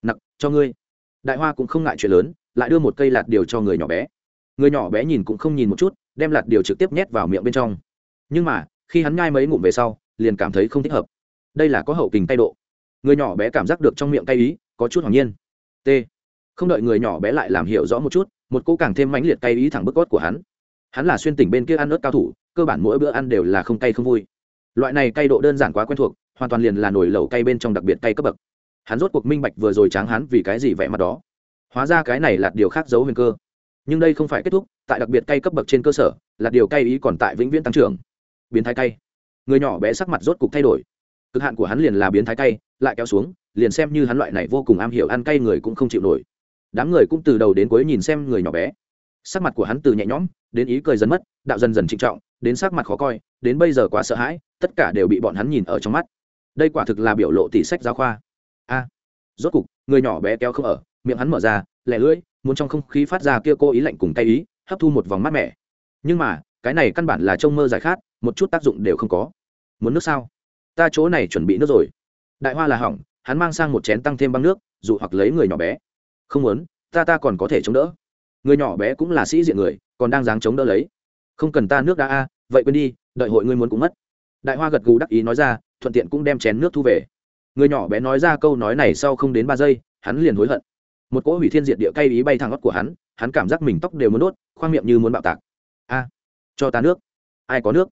nặc, cho ngươi. Đại hoa cũng không ngại chuyện lớn, lại đưa một cây lạt điều cho người nhỏ bé. Người nhỏ bé nhìn cũng không nhìn một chút, đem lạt điều trực tiếp nhét vào miệng bên trong. Nhưng mà, khi hắn nhai mấy ngụm về sau, liền cảm thấy không thích hợp. Đây là có hậu kình tay độ. Người nhỏ bé cảm giác được trong miệng cay ý, có chút hoàng nhiên. T. Không đợi người nhỏ bé lại làm hiểu rõ một chút, một cô càng thêm mãnh liệt cay ý thẳng bức cốt của hắn. Hắn là xuyên tỉnh bên kia ăn ớt cao thủ, cơ bản mỗi bữa ăn đều là không cay không vui loại này cay độ đơn giản quá quen thuộc, hoàn toàn liền là nổi lẩu cay bên trong đặc biệt cay cấp bậc. Hắn rốt cuộc minh bạch vừa rồi tráng hắn vì cái gì vẻ mặt đó. Hóa ra cái này là điều khác giấu huyền cơ. Nhưng đây không phải kết thúc, tại đặc biệt cay cấp bậc trên cơ sở, là điều cay ý còn tại vĩnh viễn tăng trưởng. Biến thái cay. Người nhỏ bé sắc mặt rốt cục thay đổi. Cực hạn của hắn liền là biến thái cay, lại kéo xuống, liền xem như hắn loại này vô cùng am hiểu ăn cay người cũng không chịu nổi. Đám người cũng từ đầu đến cuối nhìn xem người nhỏ bé. Sắc mặt của hắn từ nhẹ nhõm, đến ý cười dần mất, đạo dần dần trịnh trọng, đến sắc mặt khó coi, đến bây giờ quá sợ hãi tất cả đều bị bọn hắn nhìn ở trong mắt. Đây quả thực là biểu lộ tỷ sách giáo khoa. A, rốt cục, người nhỏ bé kéo không ở, miệng hắn mở ra, lẻ lưỡi, muốn trong không khí phát ra kia cô ý lạnh cùng tay ý, hấp thu một vòng mát mẻ. Nhưng mà, cái này căn bản là trông mơ giải khát, một chút tác dụng đều không có. Muốn nước sao? Ta chỗ này chuẩn bị nước rồi. Đại hoa là hỏng, hắn mang sang một chén tăng thêm băng nước, dụ hoặc lấy người nhỏ bé. Không muốn, ta ta còn có thể chống đỡ. Người nhỏ bé cũng là sĩ diện người, còn đang dáng chống đỡ lấy. Không cần ta nước đã a, vậy quên đi, đợi hội ngươi muốn cũng mất đại hoa gật gù đắc ý nói ra, thuận tiện cũng đem chén nước thu về. Người nhỏ bé nói ra câu nói này sau không đến ba giây, hắn liền hối hận. Một cỗ hủy thiên diệt địa cay ý bay thẳng ấp của hắn hắn cảm giác mình tóc đều muốn đốt, khoang miệng như muốn bạo tạc. A, cho ta nước. Ai có nước?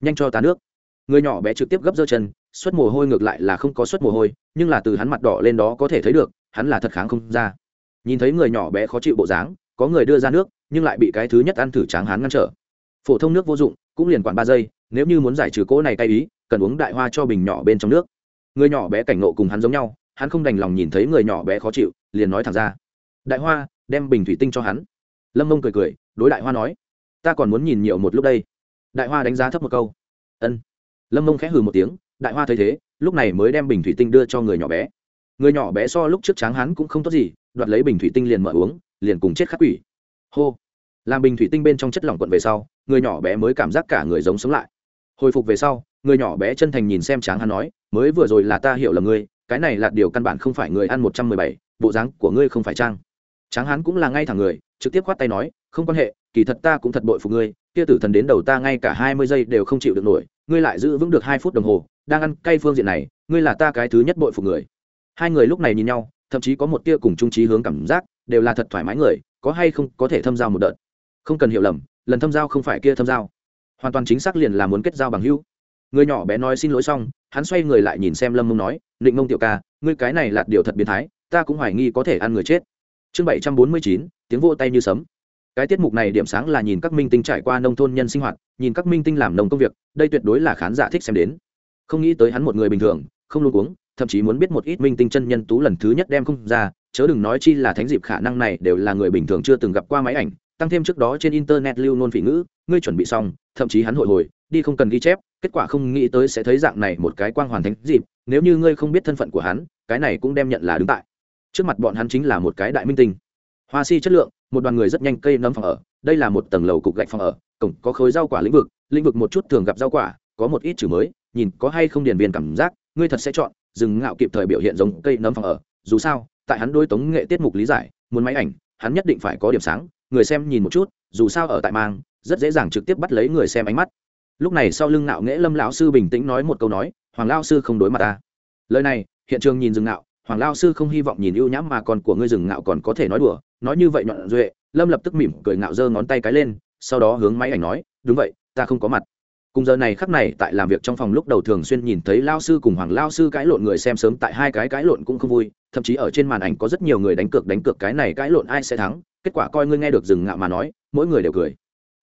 Nhanh cho ta nước. Người nhỏ bé trực tiếp gấp giơ chân suất mồ hôi ngược lại là không có suất mồ hôi, nhưng là từ hắn mặt đỏ lên đó có thể thấy được, hắn là thật kháng không ra. Nhìn thấy người nhỏ bé khó chịu bộ dáng, có người đưa ra nước, nhưng lại bị cái thứ nhất ăn thử tráng hắn ngăn trở. Phổ thông nước vô dụng, cũng liền quản ba giây nếu như muốn giải trừ cỗ này cay ý, cần uống đại hoa cho bình nhỏ bên trong nước. Người nhỏ bé cảnh nộ cùng hắn giống nhau, hắn không đành lòng nhìn thấy người nhỏ bé khó chịu, liền nói thẳng ra. Đại hoa, đem bình thủy tinh cho hắn. Lâm mông cười cười, đối đại hoa nói, ta còn muốn nhìn nhiều một lúc đây. Đại hoa đánh giá thấp một câu. Ân. Lâm mông khẽ hừ một tiếng, đại hoa thấy thế, lúc này mới đem bình thủy tinh đưa cho người nhỏ bé. Người nhỏ bé so lúc trước tráng hắn cũng không tốt gì, đoạt lấy bình thủy tinh liền mở uống, liền cùng chết khắc quỷ. Hô. Làm bình thủy tinh bên trong chất lỏng quận về sau, người nhỏ bé mới cảm giác cả người giống sống lại hồi phục về sau, người nhỏ bé chân thành nhìn xem tráng hắn nói, mới vừa rồi là ta hiểu là ngươi, cái này là điều căn bản không phải người ăn một trăm mười bảy, bộ dáng của ngươi không phải trang. Tráng hắn cũng là ngay thẳng người, trực tiếp khoát tay nói, không quan hệ, kỳ thật ta cũng thật bội phục ngươi, kia tử thần đến đầu ta ngay cả hai mươi giây đều không chịu được nổi, ngươi lại giữ vững được hai phút đồng hồ, đang ăn cay phương diện này, ngươi là ta cái thứ nhất bội phục người. Hai người lúc này nhìn nhau, thậm chí có một tia cùng trung trí hướng cảm giác, đều là thật thoải mái người, có hay không có thể thâm giao một đợt. Không cần hiểu lầm, lần thâm giao không phải kia thâm giao hoàn toàn chính xác liền là muốn kết giao bằng hữu. Người nhỏ bé nói xin lỗi xong, hắn xoay người lại nhìn xem lâm mông nói định mông tiểu ca, ngươi cái này là điều thật biến thái, ta cũng hoài nghi có thể ăn người chết. Chương bảy trăm bốn mươi chín, tiếng vô tay như sấm. Cái tiết mục này điểm sáng là nhìn các minh tinh trải qua nông thôn nhân sinh hoạt, nhìn các minh tinh làm nông công việc, đây tuyệt đối là khán giả thích xem đến. Không nghĩ tới hắn một người bình thường, không luôn uống thậm chí muốn biết một ít minh tinh chân nhân tú lần thứ nhất đem không ra, chớ đừng nói chi là thánh dịp khả năng này đều là người bình thường chưa từng gặp qua máy ảnh tăng thêm trước đó trên internet lưu nôn phỉ ngữ, ngươi chuẩn bị xong, thậm chí hắn hội hồi, đi không cần ghi chép, kết quả không nghĩ tới sẽ thấy dạng này một cái quang hoàn thánh dịp, nếu như ngươi không biết thân phận của hắn, cái này cũng đem nhận là đứng tại. Trước mặt bọn hắn chính là một cái đại minh tinh. Hoa si chất lượng, một đoàn người rất nhanh cây nấm phòng ở, đây là một tầng lầu cục gạch phòng ở, cổng có khối rau quả lĩnh vực lĩnh vực một chút thường gặp rau quả, có một ít chữ mới, nhìn có hay không điển viên cảm giác, ngươi thật sẽ chọn, dừng ngạo kịp thời biểu hiện giống cây nấm phòng ở, dù sao, tại hắn đôi tống nghệ tiết mục lý giải, muốn máy ảnh, hắn nhất định phải có điểm sáng người xem nhìn một chút, dù sao ở tại mang, rất dễ dàng trực tiếp bắt lấy người xem ánh mắt. Lúc này sau lưng ngạo nghễ lâm lão sư bình tĩnh nói một câu nói, hoàng lao sư không đối mặt ta. Lời này, hiện trường nhìn rừng ngạo, hoàng lao sư không hy vọng nhìn ưu nhãm mà còn của ngươi rừng ngạo còn có thể nói đùa. Nói như vậy nhọn duệ, lâm lập tức mỉm cười ngạo giơ ngón tay cái lên, sau đó hướng máy ảnh nói, đúng vậy, ta không có mặt. Cùng giờ này khắc này, tại làm việc trong phòng lúc đầu thường xuyên nhìn thấy lao sư cùng hoàng lao sư cãi lộn người xem sớm tại hai cái cãi lộn cũng không vui, thậm chí ở trên màn ảnh có rất nhiều người đánh cược đánh cược cái này cãi lộn ai sẽ thắng kết quả coi ngươi nghe được rừng ngạo mà nói, mỗi người đều cười.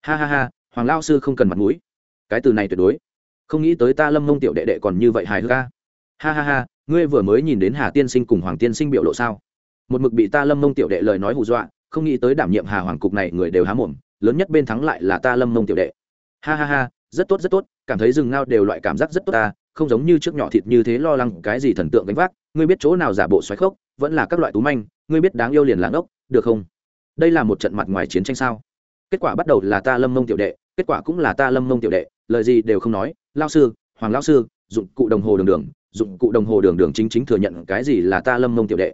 Ha ha ha, hoàng lao sư không cần mặt mũi. Cái từ này tuyệt đối. Không nghĩ tới ta lâm mông tiểu đệ đệ còn như vậy hài hước ca ha ha ha, ngươi vừa mới nhìn đến hà tiên sinh cùng hoàng tiên sinh biểu lộ sao? Một mực bị ta lâm mông tiểu đệ lời nói hù dọa, không nghĩ tới đảm nhiệm hà hoàng cục này người đều há mồm, lớn nhất bên thắng lại là ta lâm mông tiểu đệ. Ha ha ha, rất tốt rất tốt, cảm thấy rừng ngao đều loại cảm giác rất tốt ta, không giống như trước nhỏ thịt như thế lo lắng cái gì thần tượng gánh vác, ngươi biết chỗ nào giả bộ xoáy khốc, vẫn là các loại tú manh, ngươi biết đáng yêu liền lãng ốc được không? Đây là một trận mặt ngoài chiến tranh sao? Kết quả bắt đầu là ta lâm mông tiểu đệ, kết quả cũng là ta lâm mông tiểu đệ, lời gì đều không nói. Lao sư, hoàng lao sư, dụng cụ đồng hồ đường đường, dụng cụ đồng hồ đường đường chính chính thừa nhận cái gì là ta lâm mông tiểu đệ.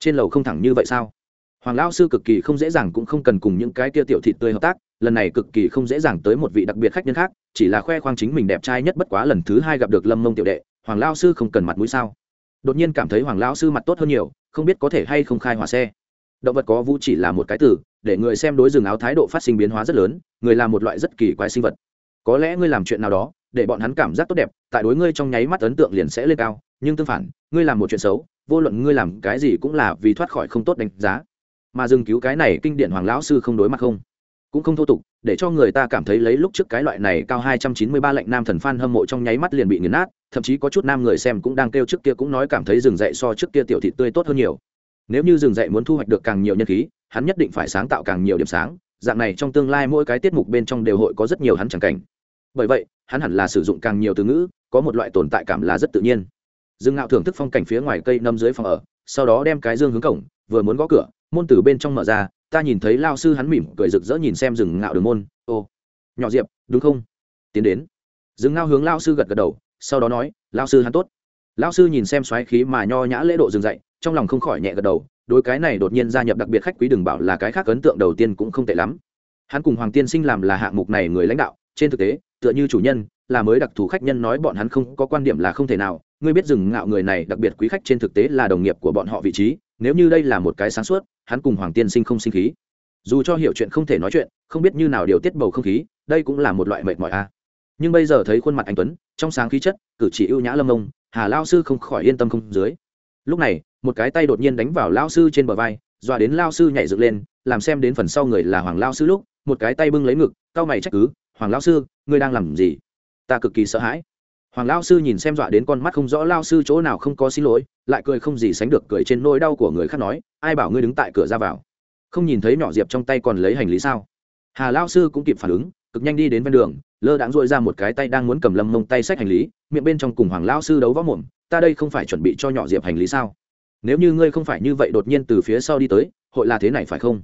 Trên lầu không thẳng như vậy sao? Hoàng lao sư cực kỳ không dễ dàng cũng không cần cùng những cái kia tiểu thịt tươi hợp tác, lần này cực kỳ không dễ dàng tới một vị đặc biệt khách nhân khác, chỉ là khoe khoang chính mình đẹp trai nhất bất quá lần thứ hai gặp được lâm mông tiểu đệ, hoàng lao sư không cần mặt mũi sao? Đột nhiên cảm thấy hoàng lao sư mặt tốt hơn nhiều, không biết có thể hay không khai hỏa xe động vật có vũ chỉ là một cái từ, để người xem đối rừng áo thái độ phát sinh biến hóa rất lớn, người là một loại rất kỳ quái sinh vật. Có lẽ ngươi làm chuyện nào đó, để bọn hắn cảm giác tốt đẹp, tại đối ngươi trong nháy mắt ấn tượng liền sẽ lên cao, nhưng tương phản, ngươi làm một chuyện xấu, vô luận ngươi làm cái gì cũng là vì thoát khỏi không tốt đánh giá. Mà dừng cứu cái này kinh điển hoàng lão sư không đối mặt không? Cũng không thô tục, để cho người ta cảm thấy lấy lúc trước cái loại này cao hai trăm chín mươi ba lệnh nam thần phan hâm mộ trong nháy mắt liền bị nghiền nát, thậm chí có chút nam người xem cũng đang kêu trước kia cũng nói cảm thấy rừng dậy so trước kia tiểu thị tươi tốt hơn nhiều nếu như dừng dậy muốn thu hoạch được càng nhiều nhân khí, hắn nhất định phải sáng tạo càng nhiều điểm sáng. Dạng này trong tương lai mỗi cái tiết mục bên trong đều hội có rất nhiều hắn chẳng cảnh. Bởi vậy, hắn hẳn là sử dụng càng nhiều từ ngữ, có một loại tồn tại cảm là rất tự nhiên. Dương ngạo thưởng thức phong cảnh phía ngoài cây nâm dưới phòng ở, sau đó đem cái dương hướng cổng, vừa muốn gõ cửa, môn từ bên trong mở ra, ta nhìn thấy lao sư hắn mỉm cười rực rỡ nhìn xem rừng ngạo đường môn. Ô, nhỏ diệp, đúng không? Tiến đến. Rừng ngao hướng lao sư gật gật đầu, sau đó nói, lao sư hắn tốt. Lão sư nhìn xem xoáy khí mà nho nhã lễ độ dừng dậy, trong lòng không khỏi nhẹ gật đầu, đối cái này đột nhiên gia nhập đặc biệt khách quý đừng bảo là cái khác ấn tượng đầu tiên cũng không tệ lắm. Hắn cùng hoàng tiên sinh làm là hạng mục này người lãnh đạo, trên thực tế, tựa như chủ nhân, là mới đặc thù khách nhân nói bọn hắn không có quan điểm là không thể nào, ngươi biết rừng ngạo người này đặc biệt quý khách trên thực tế là đồng nghiệp của bọn họ vị trí, nếu như đây là một cái sáng suốt, hắn cùng hoàng tiên sinh không sinh khí. Dù cho hiểu chuyện không thể nói chuyện, không biết như nào điều tiết bầu không khí, đây cũng là một loại mệt mỏi a. Nhưng bây giờ thấy khuôn mặt anh tuấn, trong sáng khí chất, cử chỉ ưu nhã lâm ông hà lao sư không khỏi yên tâm không dưới. Lúc này, một cái tay đột nhiên đánh vào lao sư trên bờ vai, dọa đến lao sư nhảy dựng lên, làm xem đến phần sau người là hoàng lao sư lúc, một cái tay bưng lấy ngực, cau mày trách cứ, hoàng lao sư, ngươi đang làm gì? Ta cực kỳ sợ hãi. Hoàng lao sư nhìn xem dọa đến con mắt không rõ lao sư chỗ nào không có xin lỗi, lại cười không gì sánh được cười trên nỗi đau của người khác nói, ai bảo ngươi đứng tại cửa ra vào? Không nhìn thấy nhỏ diệp trong tay còn lấy hành lý sao? Hà lao sư cũng kịp phản ứng, cực nhanh đi đến ven đường, lơ đãng dội ra một cái tay đang muốn cầm lâm mông tay xách hành lý miệng bên trong cùng hoàng lao sư đấu võ mồm, ta đây không phải chuẩn bị cho nhỏ diệp hành lý sao? Nếu như ngươi không phải như vậy đột nhiên từ phía sau đi tới, hội là thế này phải không?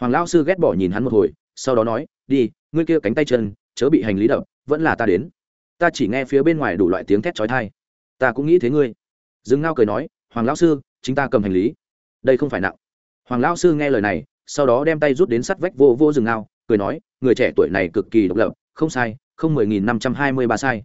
Hoàng lao sư ghét bỏ nhìn hắn một hồi, sau đó nói, đi, ngươi kia cánh tay chân, chớ bị hành lý đập, vẫn là ta đến. Ta chỉ nghe phía bên ngoài đủ loại tiếng thét trói thai ta cũng nghĩ thế ngươi. Dương ngao cười nói, hoàng lão sư, chính ta cầm hành lý. Đây không phải nặng. Hoàng lão sư nghe lời này, sau đó đem tay rút đến sắt vách vô vô rừng ngao, cười nói, người trẻ tuổi này cực kỳ độc lập, không sai, không mười nghìn năm trăm hai mươi ba sai.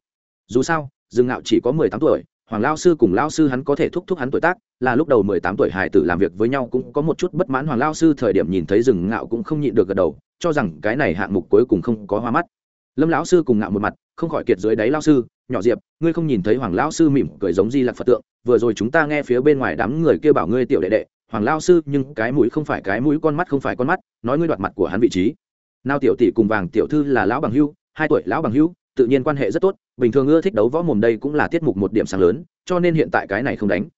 Dù sao Dương ngạo chỉ có mười tám tuổi, hoàng lao sư cùng lao sư hắn có thể thúc thúc hắn tuổi tác, là lúc đầu mười tám tuổi hải tử làm việc với nhau cũng có một chút bất mãn. Hoàng lao sư thời điểm nhìn thấy rừng ngạo cũng không nhịn được gật đầu, cho rằng cái này hạng mục cuối cùng không có hoa mắt. Lâm lão sư cùng ngạo một mặt, không khỏi kiệt dưới đáy lao sư, nhỏ diệp, ngươi không nhìn thấy hoàng lão sư mỉm cười giống di lạc phật tượng, vừa rồi chúng ta nghe phía bên ngoài đám người kia bảo ngươi tiểu đệ đệ, hoàng lao sư, nhưng cái mũi không phải cái mũi, con mắt không phải con mắt, nói ngươi đoạt mặt của hắn vị trí. Nào tiểu tỷ cùng vàng tiểu thư là lão bằng hưu, hai tuổi lão bằng hưu tự nhiên quan hệ rất tốt, bình thường ưa thích đấu võ mồm đây cũng là tiết mục một điểm sáng lớn, cho nên hiện tại cái này không đánh.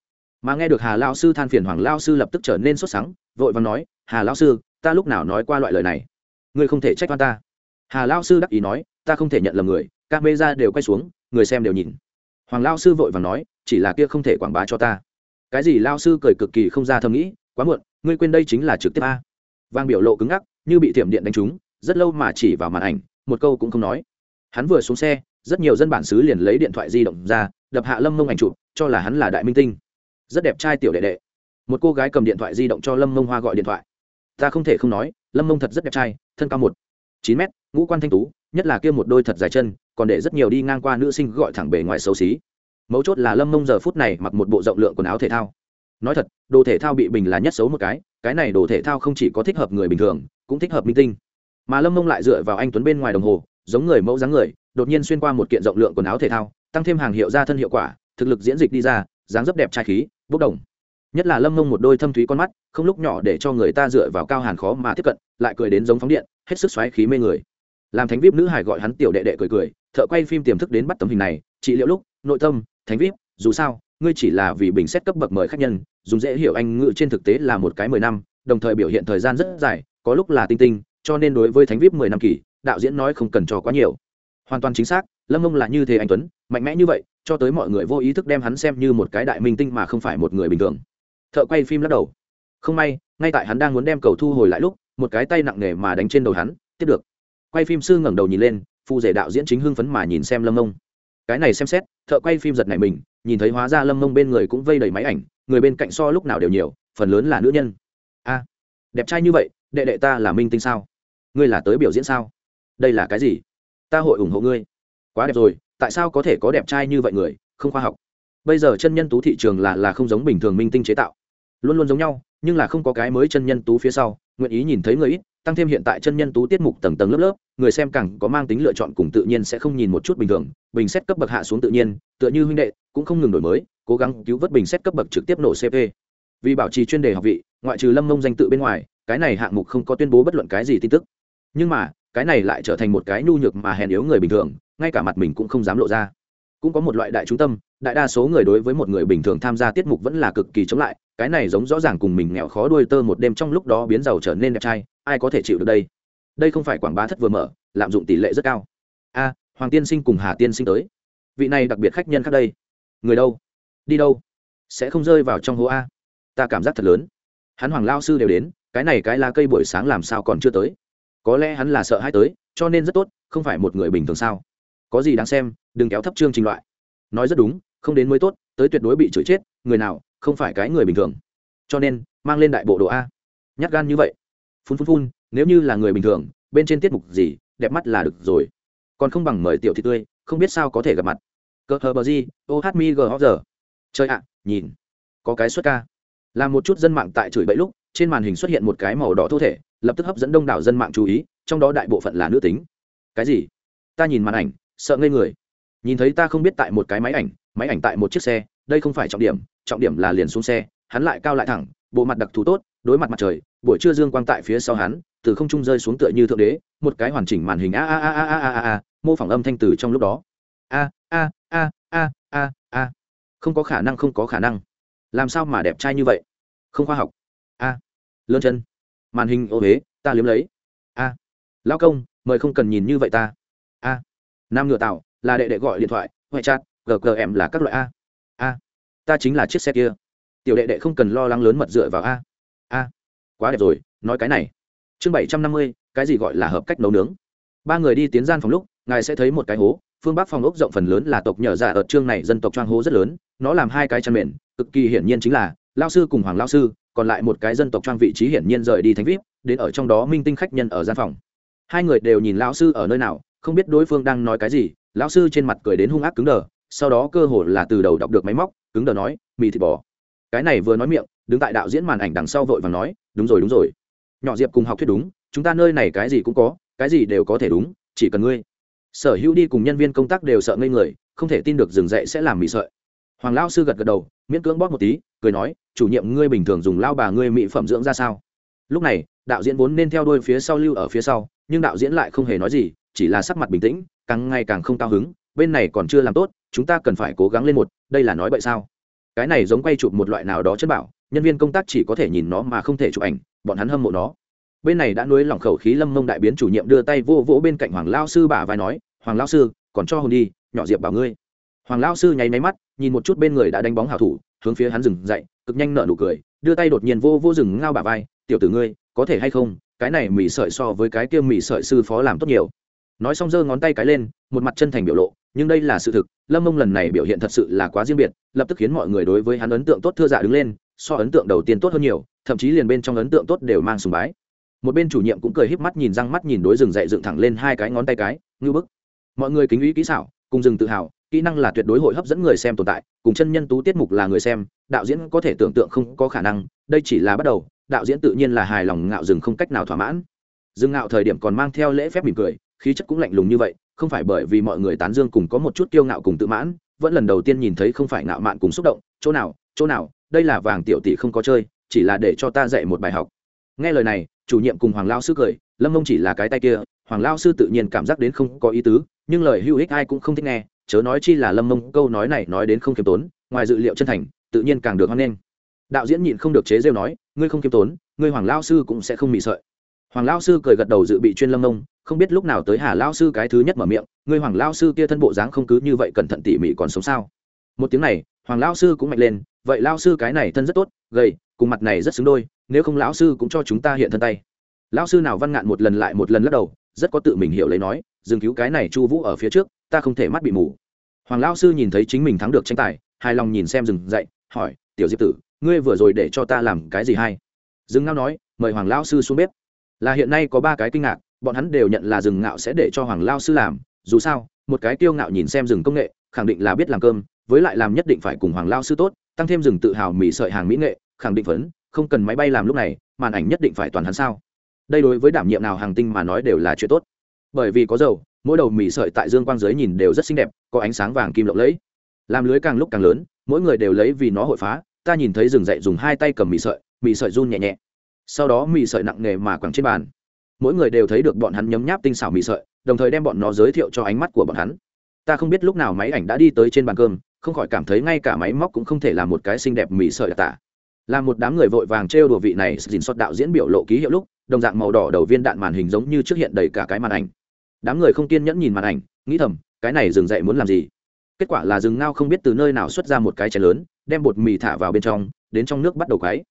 Mà nghe được hà lao sư than phiền hoàng lao sư lập tức trở nên sốt sắng, vội và nói, hà lao sư, ta lúc nào nói qua loại lời này? Ngươi không thể trách oan ta. Hà lao sư đắc ý nói, ta không thể nhận lầm người, các mê ra đều quay xuống, người xem đều nhìn. Hoàng lao sư vội và nói, chỉ là kia không thể quảng bá cho ta. Cái gì lao sư cười cực kỳ không ra thầm nghĩ, quá muộn, ngươi quên đây chính là trực tiếp a. Vang biểu lộ cứng ngắc, như bị thiểm điện đánh trúng, rất lâu mà chỉ vào màn ảnh, một câu cũng không nói hắn vừa xuống xe, rất nhiều dân bản xứ liền lấy điện thoại di động ra, đập hạ lâm mông ảnh chụp, cho là hắn là đại minh tinh. Rất đẹp trai tiểu đệ đệ. Một cô gái cầm điện thoại di động cho lâm mông hoa gọi điện thoại. Ta không thể không nói, lâm mông thật rất đẹp trai, thân cao một, chín mét, ngũ quan thanh tú, nhất là kia một đôi thật dài chân, còn để rất nhiều đi ngang qua nữ sinh gọi thẳng bề ngoài xấu xí. Mấu chốt là lâm mông giờ phút này mặc một bộ rộng lượng quần áo thể thao. Nói thật, đồ thể thao bị bình là nhất xấu một cái cái này đồ thể thao không chỉ có thích hợp người bình thường, cũng thích hợp minh tinh. Mà lâm mông lại dựa vào anh tuấn bên ngoài đồng hồ giống người mẫu dáng người, đột nhiên xuyên qua một kiện rộng lượng quần áo thể thao, tăng thêm hàng hiệu ra thân hiệu quả, thực lực diễn dịch đi ra, dáng dấp đẹp trai khí, bốc đồng. Nhất là lâm mông một đôi thâm thúy con mắt, không lúc nhỏ để cho người ta dựa vào cao hàn khó mà tiếp cận, lại cười đến giống phóng điện, hết sức xoáy khí mê người. Làm thánh vip nữ hải gọi hắn tiểu đệ đệ cười cười, thợ quay phim tiềm thức đến bắt tấm hình này, trị liệu lúc, nội tâm, thánh vip, dù sao, ngươi chỉ là vì bình xét cấp bậc mời khách nhân, dùng dễ hiểu anh ngữ trên thực tế là một cái mười năm, đồng thời biểu hiện thời gian rất dài, có lúc là tinh tinh, cho nên đối với thánh vip mười năm kỳ đạo diễn nói không cần cho quá nhiều. Hoàn toàn chính xác, lâm mông là như thế anh tuấn, mạnh mẽ như vậy, cho tới mọi người vô ý thức đem hắn xem như một cái đại minh tinh mà không phải một người bình thường. Thợ quay phim lắc đầu. Không may, ngay tại hắn đang muốn đem cầu thu hồi lại lúc, một cái tay nặng nề mà đánh trên đầu hắn, tiếp được. Quay phim sư ngẩng đầu nhìn lên phụ rể đạo diễn chính hưng phấn mà nhìn xem lâm mông cái này xem xét, thợ quay phim giật này mình, nhìn thấy hóa ra lâm mông bên người cũng vây đầy máy ảnh, người bên cạnh so lúc nào đều nhiều, phần lớn là nữ nhân. A, đẹp trai như vậy, đệ đệ ta là minh tinh sao? Ngươi là tới biểu diễn sao? Đây là cái gì? Ta hội ủng hộ ngươi. Quá đẹp rồi, tại sao có thể có đẹp trai như vậy người? Không khoa học. Bây giờ chân nhân tú thị trường là là không giống bình thường minh tinh chế tạo. Luôn luôn giống nhau, nhưng là không có cái mới chân nhân tú phía sau. Nguyện ý nhìn thấy người ít, tăng thêm hiện tại chân nhân tú tiết mục tầng tầng lớp lớp, người xem càng có mang tính lựa chọn cùng tự nhiên sẽ không nhìn một chút bình thường. Bình xét cấp bậc hạ xuống tự nhiên, tựa như huynh đệ, cũng không ngừng đổi mới, cố gắng cứu vớt bình xét cấp bậc trực tiếp nổ cp vì bảo trì chuyên đề học vị, ngoại trừ lâm mông danh tự bên ngoài, cái này hạng mục không có tuyên bố bất luận cái gì tin tức. Nhưng mà cái này lại trở thành một cái nhu nhược mà hèn yếu người bình thường, ngay cả mặt mình cũng không dám lộ ra. Cũng có một loại đại trung tâm, đại đa số người đối với một người bình thường tham gia tiết mục vẫn là cực kỳ chống lại, cái này giống rõ ràng cùng mình nghèo khó đuôi tơ một đêm trong lúc đó biến giàu trở nên đẹp trai, ai có thể chịu được đây? Đây không phải quảng bá thất vừa mở, lạm dụng tỷ lệ rất cao. A, hoàng tiên sinh cùng hà tiên sinh tới. Vị này đặc biệt khách nhân khác đây. Người đâu? Đi đâu? Sẽ không rơi vào trong hố a. Ta cảm giác thật lớn. Hắn hoàng lao sư đều đến, cái này cái lá cây buổi sáng làm sao còn chưa tới? Có lẽ hắn là sợ hai tới, cho nên rất tốt, không phải một người bình thường sao? Có gì đáng xem, đừng kéo thấp chương trình loại. Nói rất đúng, không đến mới tốt, tới tuyệt đối bị chửi chết, người nào, không phải cái người bình thường. Cho nên, mang lên đại bộ đồ a. Nhát gan như vậy. Phun phun phun, nếu như là người bình thường, bên trên tiết mục gì, đẹp mắt là được rồi. Còn không bằng mời tiểu thị tươi, không biết sao có thể gặp mặt. Cờ hờ bờ gì, ô hát mi gờ giờ. Chơi ạ, nhìn. Có cái xuất ca. Làm một chút dân mạng tại chửi bậy lúc, trên màn hình xuất hiện một cái màu đỏ thô thể lập tức hấp dẫn đông đảo dân mạng chú ý, trong đó đại bộ phận là nữ tính. Cái gì? Ta nhìn màn ảnh, sợ ngây người. Nhìn thấy ta không biết tại một cái máy ảnh máy ảnh tại một chiếc xe, đây không phải trọng điểm trọng điểm là liền xuống xe, hắn lại cao lại thẳng, bộ mặt đặc thù tốt, đối mặt mặt trời, buổi trưa dương quang tại phía sau hắn, từ không trung rơi xuống tựa như thượng đế, một cái hoàn chỉnh màn hình a a a a a a a mô phỏng âm thanh từ trong lúc đó. A a a a a a. Không có khả năng, không có khả năng. Làm sao mà đẹp trai như vậy? Không khoa học. A, lớn chân màn hình ô huế, ta liếm lấy. A à. công, mời không cần nhìn như vậy ta. A, nam ngựa tạo là đệ đệ gọi điện thoại, ngoại chat gm là các loại a. A, ta chính là chiếc xe kia. Tiểu đệ đệ không cần lo lắng lớn mật dựa vào a. A, quá đẹp rồi, nói cái này. Chương bảy trăm năm mươi, cái gì gọi là hợp cách nấu nướng? Ba người đi tiến gian phòng lúc, ngài sẽ thấy một cái hố, phương bắc phòng ốc rộng phần lớn là tộc nhờ giả ở chương này dân tộc trang hố rất lớn, nó làm hai cái chăn mền cực kỳ hiển nhiên chính là lao sư cùng hoàng lao sư còn lại một cái dân tộc trang vị trí hiển nhiên rời đi thánh vip, đến ở trong đó minh tinh khách nhân ở gian phòng. Hai người đều nhìn lão sư ở nơi nào, không biết đối phương đang nói cái gì, lão sư trên mặt cười đến hung ác cứng đờ, sau đó cơ hồ là từ đầu đọc được máy móc, cứng đờ nói, mì thịt bò. Cái này vừa nói miệng, đứng tại đạo diễn màn ảnh đằng sau vội và nói, đúng rồi đúng rồi. Nhỏ diệp cùng học thuyết đúng, chúng ta nơi này cái gì cũng có, cái gì đều có thể đúng, chỉ cần ngươi sở hữu đi cùng nhân viên công tác đều sợ ngây người, không thể tin được dừng dậy sẽ làm mì sợi hoàng lao sư gật gật đầu, miễn cưỡng bóp một tí, cười nói, chủ nhiệm, ngươi bình thường dùng lao bà ngươi mỹ phẩm dưỡng ra sao? Lúc này, đạo diễn vốn nên theo đuôi phía sau lưu ở phía sau, nhưng đạo diễn lại không hề nói gì, chỉ là sắc mặt bình tĩnh, càng ngày càng không cao hứng, bên này còn chưa làm tốt, chúng ta cần phải cố gắng lên một, đây là nói vậy sao? Cái này giống quay chụp một loại nào đó chất bảo, nhân viên công tác chỉ có thể nhìn nó mà không thể chụp ảnh, bọn hắn hâm mộ nó. Bên này đã nuối lòng khẩu khí lâm mông đại biến chủ nhiệm đưa tay vô vỗ bên cạnh hoàng lao sư bả vai nói, hoàng lao sư, còn cho hồn đi, nhỏ diệp bảo ngươi. Hoàng lao sư nháy máy mắt nhìn một chút bên người đã đánh bóng hảo thủ, hướng phía hắn dừng dậy, cực nhanh nở nụ cười, đưa tay đột nhiên vô vô rừng ngao bả vai, tiểu tử ngươi, có thể hay không? Cái này mì sợi so với cái kia mì sợi sư phó làm tốt nhiều. Nói xong giơ ngón tay cái lên, một mặt chân thành biểu lộ, nhưng đây là sự thực, lâm mông lần này biểu hiện thật sự là quá riêng biệt, lập tức khiến mọi người đối với hắn ấn tượng tốt thưa dạ đứng lên, so ấn tượng đầu tiên tốt hơn nhiều, thậm chí liền bên trong ấn tượng tốt đều mang sùng bái. Một bên chủ nhiệm cũng cười híp mắt nhìn răng mắt nhìn đối rừng dậy dựng thẳng lên hai cái ngón tay cái ngư bức, mọi người kính ý kỹ xảo, cùng rừng tự hào kỹ năng là tuyệt đối hội hấp dẫn người xem tồn tại, cùng chân nhân tú tiết mục là người xem, đạo diễn có thể tưởng tượng không có khả năng, đây chỉ là bắt đầu, đạo diễn tự nhiên là hài lòng ngạo dừng không cách nào thỏa mãn. Dừng ngạo thời điểm còn mang theo lễ phép mỉm cười, khí chất cũng lạnh lùng như vậy, không phải bởi vì mọi người tán dương cùng có một chút kiêu ngạo cùng tự mãn, vẫn lần đầu tiên nhìn thấy không phải ngạo mạn cùng xúc động, chỗ nào chỗ nào, đây là vàng tiểu tỷ không có chơi, chỉ là để cho ta dạy một bài học. Nghe lời này, chủ nhiệm cùng hoàng lao sư cười, lâm mông chỉ là cái tay kia, hoàng lao sư tự nhiên cảm giác đến không có ý tứ, nhưng lời hữu ích ai cũng không thích nghe chớ nói chi là lâm mông, câu nói này nói đến không kiêm tốn, ngoài dự liệu chân thành, tự nhiên càng được hoan nghênh. Đạo diễn nhịn không được chế rêu nói, ngươi không kiêm tốn, ngươi hoàng lao sư cũng sẽ không mị sợi. Hoàng lao sư cười gật đầu dự bị chuyên lâm mông, không biết lúc nào tới hà lao sư cái thứ nhất mở miệng, ngươi hoàng lao sư kia thân bộ dáng không cứ như vậy cẩn thận tỉ mỉ còn sống sao? Một tiếng này, hoàng lao sư cũng mạnh lên, vậy lao sư cái này thân rất tốt, gầy, cùng mặt này rất xứng đôi, nếu không lão sư cũng cho chúng ta hiện thân tay. Lão sư nào văn ngạn một lần lại một lần lắc đầu rất có tự mình hiểu lấy nói dừng cứu cái này chu vũ ở phía trước, ta không thể mắt bị mù. Hoàng lão sư nhìn thấy chính mình thắng được tranh tài, hài lòng nhìn xem dừng dậy hỏi, tiểu diệp tử, ngươi vừa rồi để cho ta làm cái gì hay? Dừng ngao nói, mời hoàng lão sư xuống bếp. Là hiện nay có ba cái kinh ngạc, bọn hắn đều nhận là rừng ngạo sẽ để cho hoàng lao sư làm, dù sao, một cái kiêu ngạo nhìn xem rừng công nghệ, khẳng định là biết làm cơm, với lại làm nhất định phải cùng hoàng lao sư tốt, tăng thêm rừng tự hào mỹ sợi hàng mỹ nghệ, khẳng định phấn, không cần máy bay làm lúc này, màn ảnh nhất định phải toàn hắn sao đây đối với đảm nhiệm nào hàng tinh mà nói đều là chuyện tốt. Bởi vì có dầu, mỗi đầu mì sợi tại dương quang giới nhìn đều rất xinh đẹp, có ánh sáng vàng kim lộng lẫy. Làm lưới càng lúc càng lớn, mỗi người đều lấy vì nó hội phá, ta nhìn thấy rừng dậy dùng hai tay cầm mì sợi mì sợi run nhẹ nhẹ. Sau đó mì sợi nặng nề mà quẳng trên bàn. Mỗi người đều thấy được bọn hắn nhấm nháp tinh xảo mì sợi, đồng thời đem bọn nó giới thiệu cho ánh mắt của bọn hắn. Ta không biết lúc nào máy ảnh đã đi tới trên bàn cơm, không khỏi cảm thấy ngay cả máy móc cũng không thể làm một cái xinh đẹp mì sợi đặc tả. Là một đám người vội vàng trêu đùa vị này dình xót đạo diễn biểu lộ ký hiệu lúc đồng dạng màu đỏ đầu viên đạn màn hình giống như trước hiện đầy cả cái màn ảnh. Đám người không kiên nhẫn nhìn màn ảnh, nghĩ thầm, cái này dừng dậy muốn làm gì? Kết quả là rừng ngao không biết từ nơi nào xuất ra một cái chén lớn, đem bột mì thả vào bên trong, đến trong nước bắt đầu quáy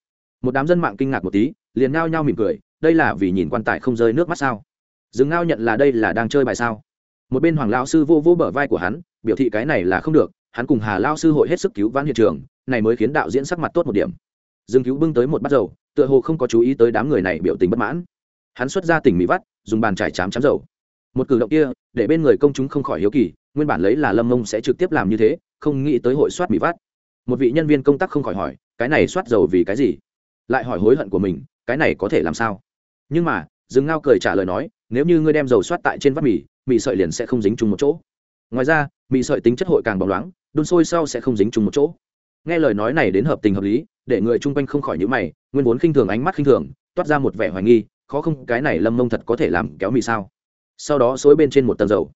một đám dân mạng kinh ngạc một tí, liền ngao nhau mỉm cười, đây là vì nhìn quan tài không rơi nước mắt sao? Rừng ngao nhận là đây là đang chơi bài sao? Một bên hoàng lao sư vô vô bờ vai của hắn, biểu thị cái này là không được, hắn cùng hà lao sư hội hết sức cứu vãn hiện trường, này mới khiến đạo diễn sắc mặt tốt một điểm dương cứu bưng tới một bát dầu, tựa hồ không có chú ý tới đám người này biểu tình bất mãn. Hắn xuất ra tỉnh mì vắt, dùng bàn trải chám chám dầu. Một cử động kia, để bên người công chúng không khỏi hiếu kỳ, nguyên bản lấy là lâm mông sẽ trực tiếp làm như thế, không nghĩ tới hội soát mì vắt. Một vị nhân viên công tác không khỏi hỏi, cái này soát dầu vì cái gì? Lại hỏi hối hận của mình, cái này có thể làm sao? Nhưng mà, dương ngao cười trả lời nói, nếu như ngươi đem dầu soát tại trên vắt mì mì sợi liền sẽ không dính chung một chỗ. Ngoài ra, mì sợi tính chất hội càng bóng loáng, đun sôi sau sẽ không dính chung một chỗ. Nghe lời nói này đến hợp tình hợp lý để người chung quanh không khỏi nhíu mày, nguyên vốn khinh thường ánh mắt khinh thường, toát ra một vẻ hoài nghi, khó không cái này lâm mông thật có thể làm kéo mì sao? Sau đó xối bên trên một tầng dầu.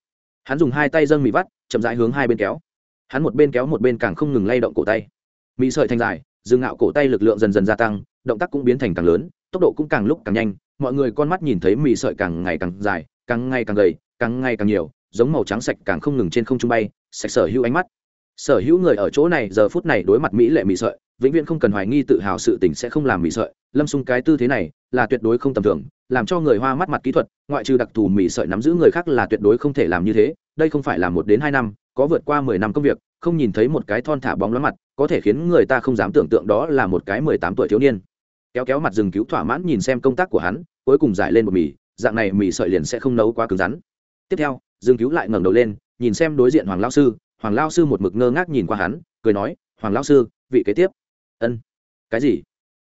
Hắn dùng hai tay dâng mì vắt, chậm rãi hướng hai bên kéo. Hắn một bên kéo một bên càng không ngừng lay động cổ tay. Mì sợi thành dài dừng ngạo cổ tay lực lượng dần dần gia tăng, động tác cũng biến thành càng lớn, tốc độ cũng càng lúc càng nhanh, mọi người con mắt nhìn thấy mì sợi càng ngày càng dài, càng ngày càng gầy, càng ngày càng nhiều, giống màu trắng sạch càng không ngừng trên không trung bay, sạch sở hữu ánh mắt. Sở hữu người ở chỗ này giờ phút này đối mặt mỹ lệ mỹ sợi vĩnh viễn không cần hoài nghi tự hào sự tình sẽ không làm mì sợi. Lâm xung cái tư thế này là tuyệt đối không tầm thường, làm cho người hoa mắt mặt kỹ thuật, ngoại trừ đặc thù mì sợi nắm giữ người khác là tuyệt đối không thể làm như thế. Đây không phải là một đến hai năm, có vượt qua mười năm công việc, không nhìn thấy một cái thon thả bóng lóa mặt, có thể khiến người ta không dám tưởng tượng đó là một cái mười tám tuổi thiếu niên. Kéo kéo mặt rừng cứu thỏa mãn nhìn xem công tác của hắn, cuối cùng giải lên một mì, dạng này mì sợi liền sẽ không nấu quá cứng rắn. Tiếp theo dương cứu lại ngẩng đầu lên, nhìn xem đối diện hoàng lao sư. Hoàng lao sư một mực ngơ ngác nhìn qua hắn, cười nói, hoàng lao sư, vị kế tiếp ân. Cái gì?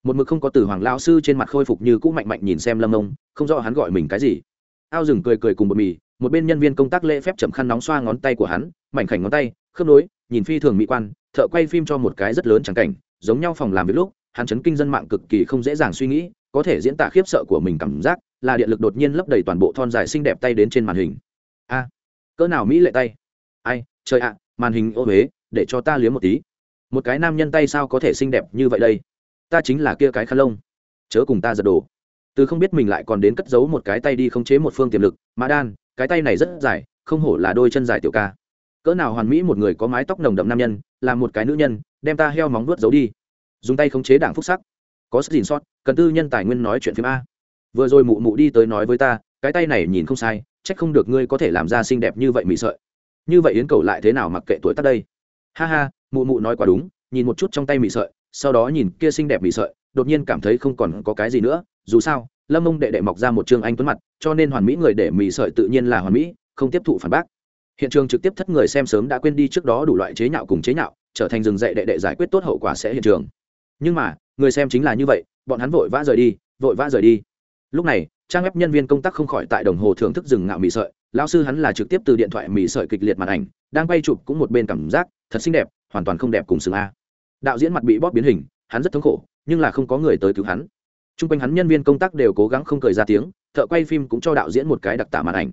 Một mực không có từ hoàng lao sư trên mặt khôi phục như cũ mạnh mạnh nhìn xem lâm ông, không rõ hắn gọi mình cái gì. Ao rừng cười cười cùng bột mì, một bên nhân viên công tác lễ phép chậm khăn nóng xoa ngón tay của hắn, mảnh khảnh ngón tay, khớp nối, nhìn phi thường mỹ quan, thợ quay phim cho một cái rất lớn trắng cảnh, giống nhau phòng làm việc lúc, hắn chấn kinh dân mạng cực kỳ không dễ dàng suy nghĩ, có thể diễn tả khiếp sợ của mình cảm giác, là điện lực đột nhiên lấp đầy toàn bộ thon dài xinh đẹp tay đến trên màn hình. A, cỡ nào mỹ lệ tay. Ai, trời ạ, màn hình ô huế để cho ta liếm một tí một cái nam nhân tay sao có thể xinh đẹp như vậy đây? Ta chính là kia cái khăn lông. Chớ cùng ta giật đồ. Từ không biết mình lại còn đến cất giấu một cái tay đi khống chế một phương tiềm lực mã đan, cái tay này rất dài, không hổ là đôi chân dài tiểu ca. Cỡ nào hoàn mỹ một người có mái tóc nồng đậm nam nhân, là một cái nữ nhân, đem ta heo móng vuốt giấu đi. Dùng tay khống chế đảng phúc sắc. Có sức gìn sót, cần tư nhân tài nguyên nói chuyện phim a. Vừa rồi mụ mụ đi tới nói với ta, cái tay này nhìn không sai trách không được ngươi có thể làm ra xinh đẹp như vậy mị sợi. Như vậy yến cầu lại thế nào mặc kệ tuổi tác đây? Ha ha mụ mụ nói quá đúng, nhìn một chút trong tay mị sợi, sau đó nhìn kia xinh đẹp mị sợi, đột nhiên cảm thấy không còn có cái gì nữa, dù sao, lâm mông đệ đệ mọc ra một chương anh tuấn mặt, cho nên hoàn mỹ người để mị sợi tự nhiên là hoàn mỹ, không tiếp thụ phản bác. Hiện trường trực tiếp thất người xem sớm đã quên đi trước đó đủ loại chế nhạo cùng chế nhạo, trở thành rừng dạy đệ đệ giải quyết tốt hậu quả sẽ hiện trường. Nhưng mà, người xem chính là như vậy, bọn hắn vội vã rời đi, vội vã rời đi. Lúc này, trang web nhân viên công tác không khỏi tại đồng hồ thưởng thức rừng ngạo mì sợi, lão sư hắn là trực tiếp từ điện thoại mì sợi kịch liệt màn ảnh, đang quay chụp cũng một bên cảm giác, thật xinh đẹp hoàn toàn không đẹp cùng xương a. Đạo diễn mặt bị bóp biến hình, hắn rất thống khổ, nhưng là không có người tới cứu hắn. T r u n g quanh hắn nhân viên công tác đều cố gắng không cười ra tiếng, thợ quay phim cũng cho đạo diễn một cái đặc tả màn ảnh.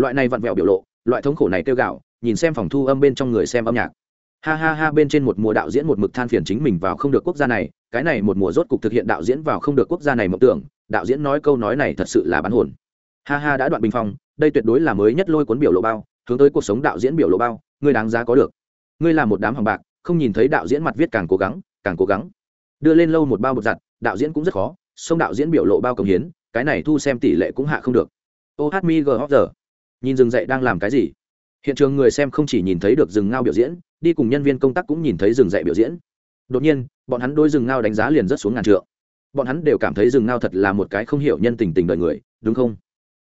Loại này vặn vẹo biểu lộ, loại thống khổ này kêu gạo, nhìn xem phòng thu âm bên trong người xem âm nhạc. Ha ha ha, bên trên một mùa đạo diễn một mực than phiền chính mình vào không được quốc gia này, cái này một mùa rốt cục thực hiện đạo diễn vào không được quốc gia này mộng tưởng, đạo diễn nói câu nói này thật sự là bán hồn. Ha ha, đã đoạn bình phong, đây tuyệt đối là mới nhất lôi cuốn biểu lộ bao, hướng tới cuộc sống đạo diễn biểu lộ bao, người đáng giá có được ngươi là một đám hàng bạc, không nhìn thấy đạo diễn mặt viết càng cố gắng, càng cố gắng. Đưa lên lâu một bao bột giặt, đạo diễn cũng rất khó, sông đạo diễn biểu lộ bao công hiến, cái này thu xem tỷ lệ cũng hạ không được. Ô hát mi hóc giờ. Nhìn rừng dậy đang làm cái gì? Hiện trường người xem không chỉ nhìn thấy được rừng ngao biểu diễn, đi cùng nhân viên công tác cũng nhìn thấy rừng dậy biểu diễn. Đột nhiên, bọn hắn đôi rừng ngao đánh giá liền rất xuống ngàn trượng. Bọn hắn đều cảm thấy rừng ngao thật là một cái không hiểu nhân tình tình đời người, đúng không?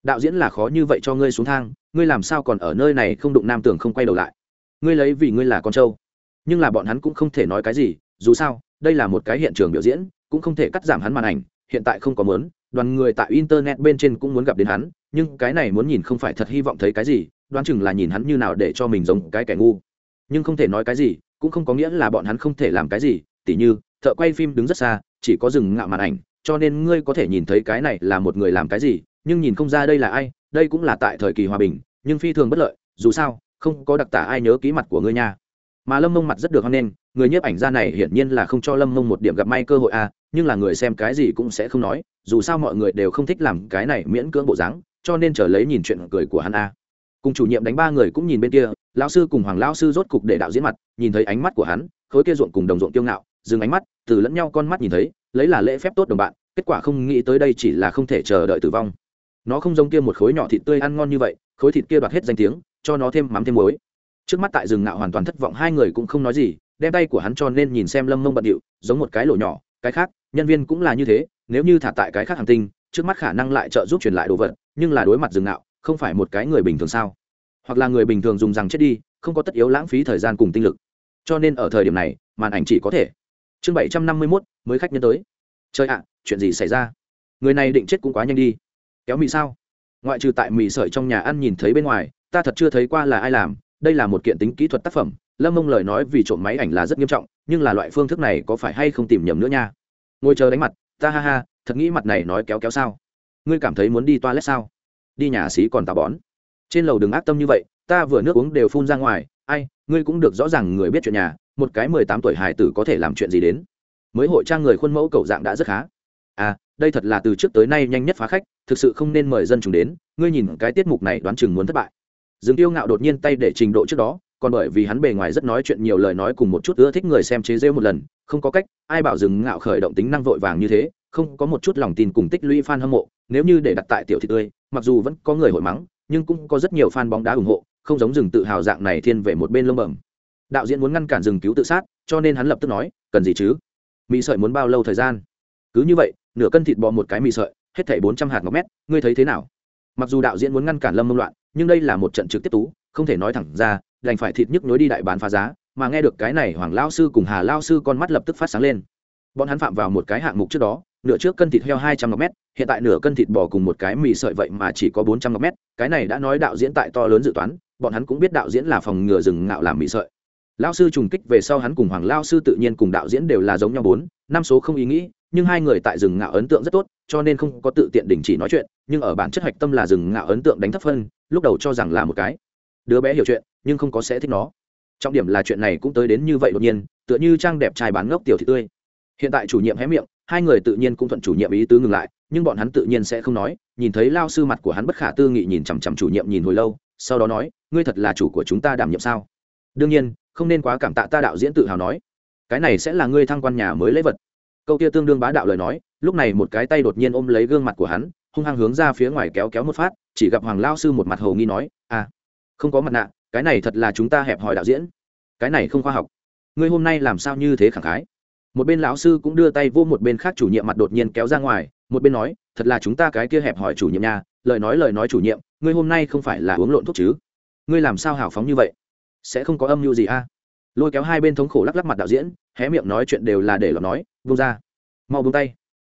Đạo diễn là khó như vậy cho ngươi xuống thang, ngươi làm sao còn ở nơi này không đụng nam tưởng không quay đầu lại? Ngươi lấy vì ngươi là con trâu. Nhưng là bọn hắn cũng không thể nói cái gì, dù sao, đây là một cái hiện trường biểu diễn, cũng không thể cắt giảm hắn màn ảnh, hiện tại không có mớn đoàn người tại internet bên trên cũng muốn gặp đến hắn, nhưng cái này muốn nhìn không phải thật hy vọng thấy cái gì, đoán chừng là nhìn hắn như nào để cho mình giống cái kẻ ngu. Nhưng không thể nói cái gì, cũng không có nghĩa là bọn hắn không thể làm cái gì, tỉ như, thợ quay phim đứng rất xa, chỉ có rừng ngạo màn ảnh, cho nên ngươi có thể nhìn thấy cái này là một người làm cái gì, nhưng nhìn không ra đây là ai, đây cũng là tại thời kỳ hòa bình, nhưng phi thường bất lợi, dù sao không có đặc tả ai nhớ ký mặt của ngươi nha mà lâm mông mặt rất được hoan nghênh, người nhiếp ảnh gia này hiển nhiên là không cho lâm mông một điểm gặp may cơ hội à nhưng là người xem cái gì cũng sẽ không nói, dù sao mọi người đều không thích làm cái này miễn cưỡng bộ dáng, cho nên trở lấy nhìn chuyện cười của hắn à. cùng chủ nhiệm đánh ba người cũng nhìn bên kia, lão sư cùng hoàng lão sư rốt cục để đạo diễn mặt, nhìn thấy ánh mắt của hắn, khối kia ruộng cùng đồng ruộng kiêu ngạo, dừng ánh mắt, từ lẫn nhau con mắt nhìn thấy, lấy là lễ phép tốt đồng bạn, kết quả không nghĩ tới đây chỉ là không thể chờ đợi tử vong nó không giống kia một khối nhỏ thịt tươi ăn ngon như vậy, khối thịt kia đoạt hết danh tiếng cho nó thêm mắm thêm muối. Trước mắt tại rừng ngạo hoàn toàn thất vọng, hai người cũng không nói gì, đem tay của hắn cho nên nhìn xem lâm mông bận điệu, giống một cái lỗ nhỏ, cái khác, nhân viên cũng là như thế, nếu như thả tại cái khác hàng tinh, trước mắt khả năng lại trợ giúp truyền lại đồ vật, nhưng là đối mặt rừng ngạo, không phải một cái người bình thường sao? Hoặc là người bình thường dùng rằng chết đi, không có tất yếu lãng phí thời gian cùng tinh lực. Cho nên ở thời điểm này, màn ảnh chỉ có thể. Chương bảy trăm năm mươi mốt, mới khách nhân tới. Chơi ạ, chuyện gì xảy ra? Người này định chết cũng quá nhanh đi. Kéo mì sao? Ngoại trừ tại mì sợi trong nhà ăn nhìn thấy bên ngoài ta thật chưa thấy qua là ai làm, đây là một kiện tính kỹ thuật tác phẩm, lâm mông lời nói vì trộm máy ảnh là rất nghiêm trọng, nhưng là loại phương thức này có phải hay không tìm nhầm nữa nha? Ngồi chờ đánh mặt, ta ha ha, thật nghĩ mặt này nói kéo kéo sao? Ngươi cảm thấy muốn đi toilet sao? Đi nhà xí còn tà bón. Trên lầu đừng ác tâm như vậy, ta vừa nước uống đều phun ra ngoài, ai, ngươi cũng được rõ ràng người biết chuyện nhà, một cái mười tám tuổi hài tử có thể làm chuyện gì đến? Mới hội trang người khuôn mẫu cầu dạng đã rất khá. À đây thật là từ trước tới nay nhanh nhất phá khách, thực sự không nên mời dân chúng đến, ngươi nhìn cái tiết mục này đoán chừng muốn thất bại dương tiêu ngạo đột nhiên tay để trình độ trước đó, còn bởi vì hắn bề ngoài rất nói chuyện nhiều lời nói cùng một chút ưa thích người xem chế rêu một lần, không có cách, ai bảo dừng ngạo khởi động tính năng vội vàng như thế, không có một chút lòng tin cùng tích lũy fan hâm mộ, nếu như để đặt tại tiểu thị tươi, mặc dù vẫn có người hội mắng, nhưng cũng có rất nhiều fan bóng đá ủng hộ, không giống rừng tự hào dạng này thiên về một bên lông bẩm. Đạo diễn muốn ngăn cản rừng cứu tự sát, cho nên hắn lập tức nói, cần gì chứ? Mì sợi muốn bao lâu thời gian? Cứ như vậy, nửa cân thịt bò một cái mì sợi, hết thảy bốn trăm hạt ngọc mét, ngươi thấy thế nào? Mặc dù đạo diễn muốn ngăn cản lâm mông loạn, nhưng đây là một trận trực tiếp tú, không thể nói thẳng ra, đành phải thịt nhức nhối đi đại bán phá giá, mà nghe được cái này hoàng lao sư cùng hà lao sư con mắt lập tức phát sáng lên. Bọn hắn phạm vào một cái hạng mục trước đó, nửa trước cân thịt heo hai trăm ngọc mét, hiện tại nửa cân thịt bò cùng một cái mì sợi vậy mà chỉ có bốn trăm ngọc mét, cái này đã nói đạo diễn tại to lớn dự toán, bọn hắn cũng biết đạo diễn là phòng ngừa rừng ngạo làm mì sợi. Lao sư trùng kích về sau hắn cùng hoàng lao sư tự nhiên cùng đạo diễn đều là giống nhau bốn, năm số không ý nghĩ, nhưng hai người tại rừng ngạo ấn tượng rất tốt cho nên không có tự tiện đình chỉ nói chuyện, nhưng ở bản chất hạch tâm là rừng ngạo ấn tượng đánh thấp phân, lúc đầu cho rằng là một cái. Đứa bé hiểu chuyện, nhưng không có sẽ thích nó. Trọng điểm là chuyện này cũng tới đến như vậy đột nhiên, tựa như trang đẹp trai bán ngốc tiểu thị tươi. Hiện tại chủ nhiệm hé miệng, hai người tự nhiên cũng thuận chủ nhiệm ý tứ ngừng lại, nhưng bọn hắn tự nhiên sẽ không nói, nhìn thấy lao sư mặt của hắn bất khả tư nghị nhìn chằm chằm chủ nhiệm nhìn hồi lâu, sau đó nói, ngươi thật là chủ của chúng ta đảm nhiệm sao? Đương nhiên, không nên quá cảm tạ ta đạo diễn tự hào nói. Cái này sẽ là ngươi thăng quan nhà mới lấy vật. Câu kia tương đương bá đạo lời nói lúc này một cái tay đột nhiên ôm lấy gương mặt của hắn, hung hăng hướng ra phía ngoài kéo kéo một phát, chỉ gặp hoàng lao sư một mặt hầu nghi nói à không có mặt nạ, cái này thật là chúng ta hẹp hòi đạo diễn. Cái này không khoa học. Ngươi hôm nay làm sao như thế khẳng khái? Một bên lão sư cũng đưa tay vô một bên khác chủ nhiệm mặt đột nhiên kéo ra ngoài, một bên nói, thật là chúng ta cái kia hẹp hỏi chủ nhiệm nha, lời nói lời nói chủ nhiệm, ngươi hôm nay không phải là uống lộn thuốc chứ? Ngươi làm sao hào phóng như vậy? Sẽ không có âm mưu gì a? Lôi kéo hai bên thống khổ lắc lắc mặt đạo diễn, hé miệng nói chuyện đều là để lọt nói vung ra, mau vung tay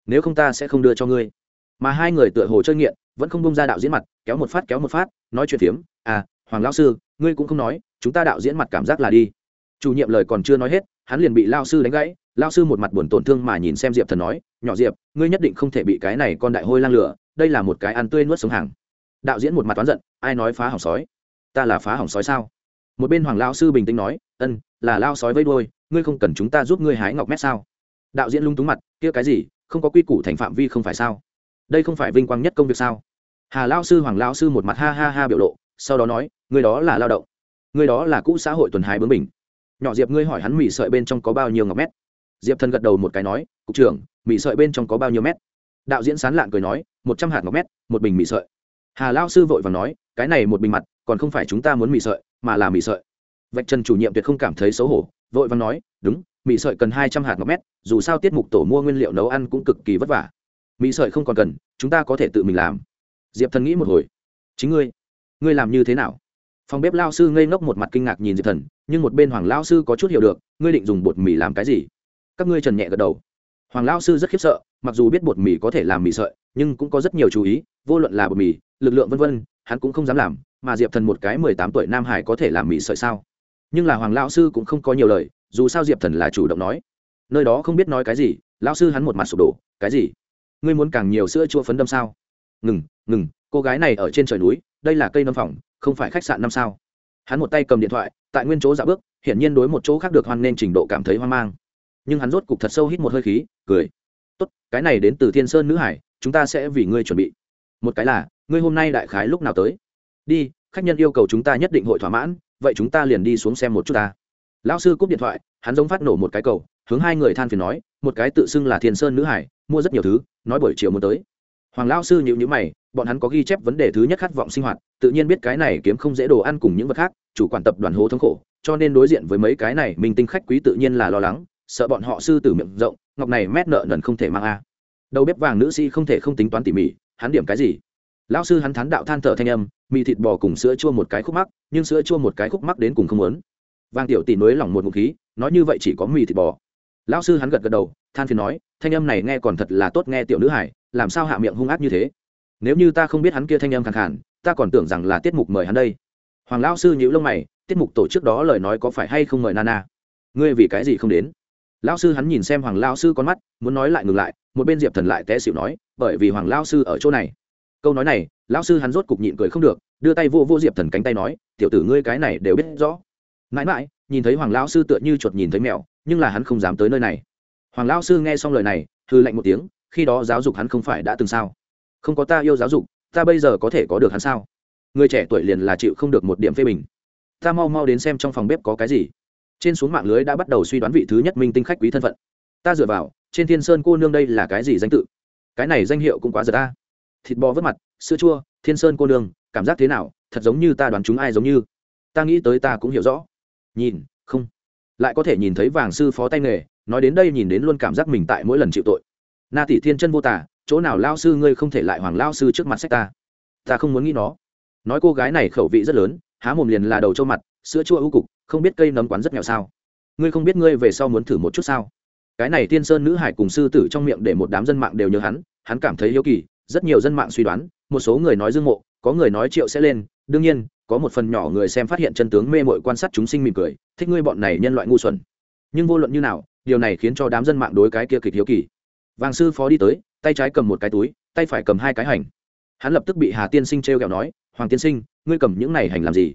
nếu không ta sẽ không đưa cho ngươi. Mà hai người tựa hồ chơi nghiện, vẫn không bung ra đạo diễn mặt, kéo một phát kéo một phát, nói chuyện phiếm à hoàng lão sư, ngươi cũng không nói, chúng ta đạo diễn mặt cảm giác là đi. Chủ nhiệm lời còn chưa nói hết, hắn liền bị lao sư đánh gãy lao sư một mặt buồn tổn thương mà nhìn xem diệp thần nói, nhỏ diệp, ngươi nhất định không thể bị cái này con đại hôi lang lửa đây là một cái ăn tươi nuốt sống hàng. Đạo diễn một mặt oán giận, ai nói phá hỏng sói? Ta là phá hỏng sói sao? Một bên hoàng lao sư bình tĩnh nói, ân, là lao sói với đôi ngươi không cần chúng ta giúp ngươi hái ngọc mét sao? Đạo diễn lung túng mặt, kia cái gì? Không có quy củ thành phạm vi không phải sao? Đây không phải vinh quang nhất công việc sao? Hà lao sư, hoàng lao sư một mặt ha ha ha biểu lộ, sau đó nói, người đó là lao động. Người đó là cũ xã hội tuần hái bướng bình nhỏ diệp, ngươi hỏi hắn mì sợi bên trong có bao nhiêu ngọc mét? Diệp thần gật đầu một cái nói, cục trưởng, mì sợi bên trong có bao nhiêu mét? Đạo diễn sán lạn cười nói, một trăm hạt ngọc mét, một bình mì sợi. Hà lao sư vội và nói, cái này một bình mặt, còn không phải chúng ta muốn mì sợi, mà là mì sợi. Vạch trần chủ nhiệm tuyệt không cảm thấy xấu hổ, vội và nói, đúng mì sợi cần hai trăm hạt ngọc mét, dù sao tiết mục tổ mua nguyên liệu nấu ăn cũng cực kỳ vất vả. Mì sợi không còn cần, chúng ta có thể tự mình làm. Diệp thần nghĩ một hồi. Chính ngươi ngươi làm như thế nào? Phòng bếp lao sư ngây ngốc một mặt kinh ngạc nhìn diệp thần, nhưng một bên hoàng lao sư có chút hiểu được, ngươi định dùng bột mì làm cái gì? Các ngươi trần nhẹ gật đầu. Hoàng lao sư rất khiếp sợ, mặc dù biết bột mì có thể làm mì sợi, nhưng cũng có rất nhiều chú ý, vô luận là bột mì, lực lượng vân vân, hắn cũng không dám làm, mà diệp thần một cái mười tám tuổi nam hải có thể làm mì sợi sao? Nhưng là hoàng lao sư cũng không có nhiều lời dù sao diệp thần là chủ động nói. Nơi đó không biết nói cái gì, lão sư hắn một mặt sụp đổ, cái gì? Ngươi muốn càng nhiều sữa chua phấn đâm sao? Ngừng ngừng, cô gái này ở trên trời núi, đây là cây nâm phòng không phải khách sạn năm sao? Hắn một tay cầm điện thoại, tại nguyên chỗ dạ bước, hiển nhiên đối một chỗ khác được hoan nên trình độ cảm thấy hoang mang. Nhưng hắn rốt cục thật sâu hít một hơi khí, cười. Tốt, cái này đến từ thiên sơn nữ hải, chúng ta sẽ vì ngươi chuẩn bị. Một cái là, ngươi hôm nay đại khái lúc nào tới? Đi, khách nhân yêu cầu chúng ta nhất định hội thỏa mãn, vậy chúng ta liền đi xuống xem một chút ta lão sư cúp điện thoại, hắn giống phát nổ một cái cầu, hướng hai người than phiền nói, một cái tự xưng là thiên sơn nữ hải, mua rất nhiều thứ, nói buổi chiều muốn tới. Hoàng lão sư nhịu nhữ mày, bọn hắn có ghi chép vấn đề thứ nhất khát vọng sinh hoạt, tự nhiên biết cái này kiếm không dễ đồ ăn cùng những vật khác, chủ quản tập đoàn hố thống khổ, cho nên đối diện với mấy cái này mình tinh khách quý tự nhiên là lo lắng, sợ bọn họ sư tử miệng rộng, ngọc này mét nợ nần không thể mang a. Đầu bếp vàng nữ sĩ không thể không tính toán tỉ mỉ, hắn điểm cái gì? Lão sư hắn thán đạo than thở thanh âm, mì thịt bò cùng sữa chua một cái khúc mắc, nhưng sữa chua một cái khúc mắc đến cùng không muốn vang tiểu tỷ nối lỏng một ngụ khí, nói như vậy chỉ có mì thịt bò. Lão sư hắn gật gật đầu, than phiền nói, thanh âm này nghe còn thật là tốt nghe tiểu nữ hải, làm sao hạ miệng hung ác như thế? Nếu như ta không biết hắn kia thanh âm khẳng khản ta còn tưởng rằng là tiết mục mời hắn đây. Hoàng lão sư nhíu lông mày, tiết mục tổ chức đó lời nói có phải hay không mời nana? Ngươi vì cái gì không đến? Lão sư hắn nhìn xem hoàng lão sư con mắt, muốn nói lại ngừng lại, một bên diệp thần lại té xịu nói, bởi vì hoàng lão sư ở chỗ này. Câu nói này, lão sư hắn rốt cục nhịn cười không được, đưa tay vô vô diệp thần cánh tay nói, tiểu tử ngươi cái này đều biết rõ mãi mãi, nhìn thấy hoàng lao sư tựa như chuột nhìn thấy mèo, nhưng là hắn không dám tới nơi này. Hoàng lao sư nghe xong lời này hư lạnh một tiếng, khi đó giáo dục hắn không phải đã từng sao? Không có ta yêu giáo dục, ta bây giờ có thể có được hắn sao? Người trẻ tuổi liền là chịu không được một điểm phê bình. Ta mau mau đến xem trong phòng bếp có cái gì. Trên xuống mạng lưới đã bắt đầu suy đoán vị thứ nhất minh tinh khách quý thân phận. Ta dựa vào, trên thiên sơn cô nương đây là cái gì danh tự? Cái này danh hiệu cũng quá giật ta. Thịt bò vớt mặt, sữa chua, thiên sơn cô nương, cảm giác thế nào? Thật giống như ta đoán chúng ai giống như. Ta nghĩ tới ta cũng hiểu rõ nhìn, không. Lại có thể nhìn thấy vàng sư phó tay nghề, nói đến đây nhìn đến luôn cảm giác mình tại mỗi lần chịu tội. Na tỷ thiên chân vô tả chỗ nào lao sư ngươi không thể lại hoàng lao sư trước mặt sách ta? Ta không muốn nghĩ nó. Nói cô gái này khẩu vị rất lớn, há mồm liền là đầu trâu mặt, sữa chua ưu cục, không biết cây nấm quán rất nghèo sao? Ngươi không biết ngươi về sau muốn thử một chút sao? Cái này tiên sơn nữ hải cùng sư tử trong miệng để một đám dân mạng đều nhớ hắn hắn cảm thấy hiếu kỳ, rất nhiều dân mạng suy đoán, một số người nói dương mộ, có người nói triệu sẽ lên, đương nhiên có một phần nhỏ người xem phát hiện chân tướng mê mội quan sát chúng sinh mỉm cười, thích ngươi bọn này nhân loại ngu xuẩn. Nhưng vô luận như nào, điều này khiến cho đám dân mạng đối cái kia kịch hiếu kỳ. Vàng sư phó đi tới, tay trái cầm một cái túi, tay phải cầm hai cái hành. Hắn lập tức bị hà tiên sinh t r e o kẹo nói, hoàng tiên sinh, ngươi cầm những này hành làm gì?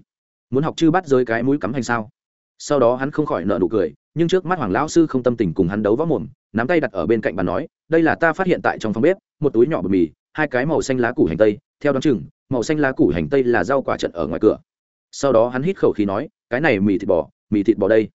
Muốn học chư bắt rơi cái mũi cắm hành sao? Sau đó hắn không khỏi nợ nụ cười, nhưng trước mắt hoàng lão sư không tâm tình cùng hắn đấu võ mồm, nắm tay đặt ở bên cạnh bàn nói, đây là ta phát hiện tại trong phòng bếp, một túi nhỏ bột mì, hai cái màu xanh lá củ hành tây theo đoán chừng, màu xanh lá củ hành tây là rau quả trận ở ngoài cửa. Sau đó hắn hít khẩu khí nói, cái này mì thịt bò, mì thịt bò đây.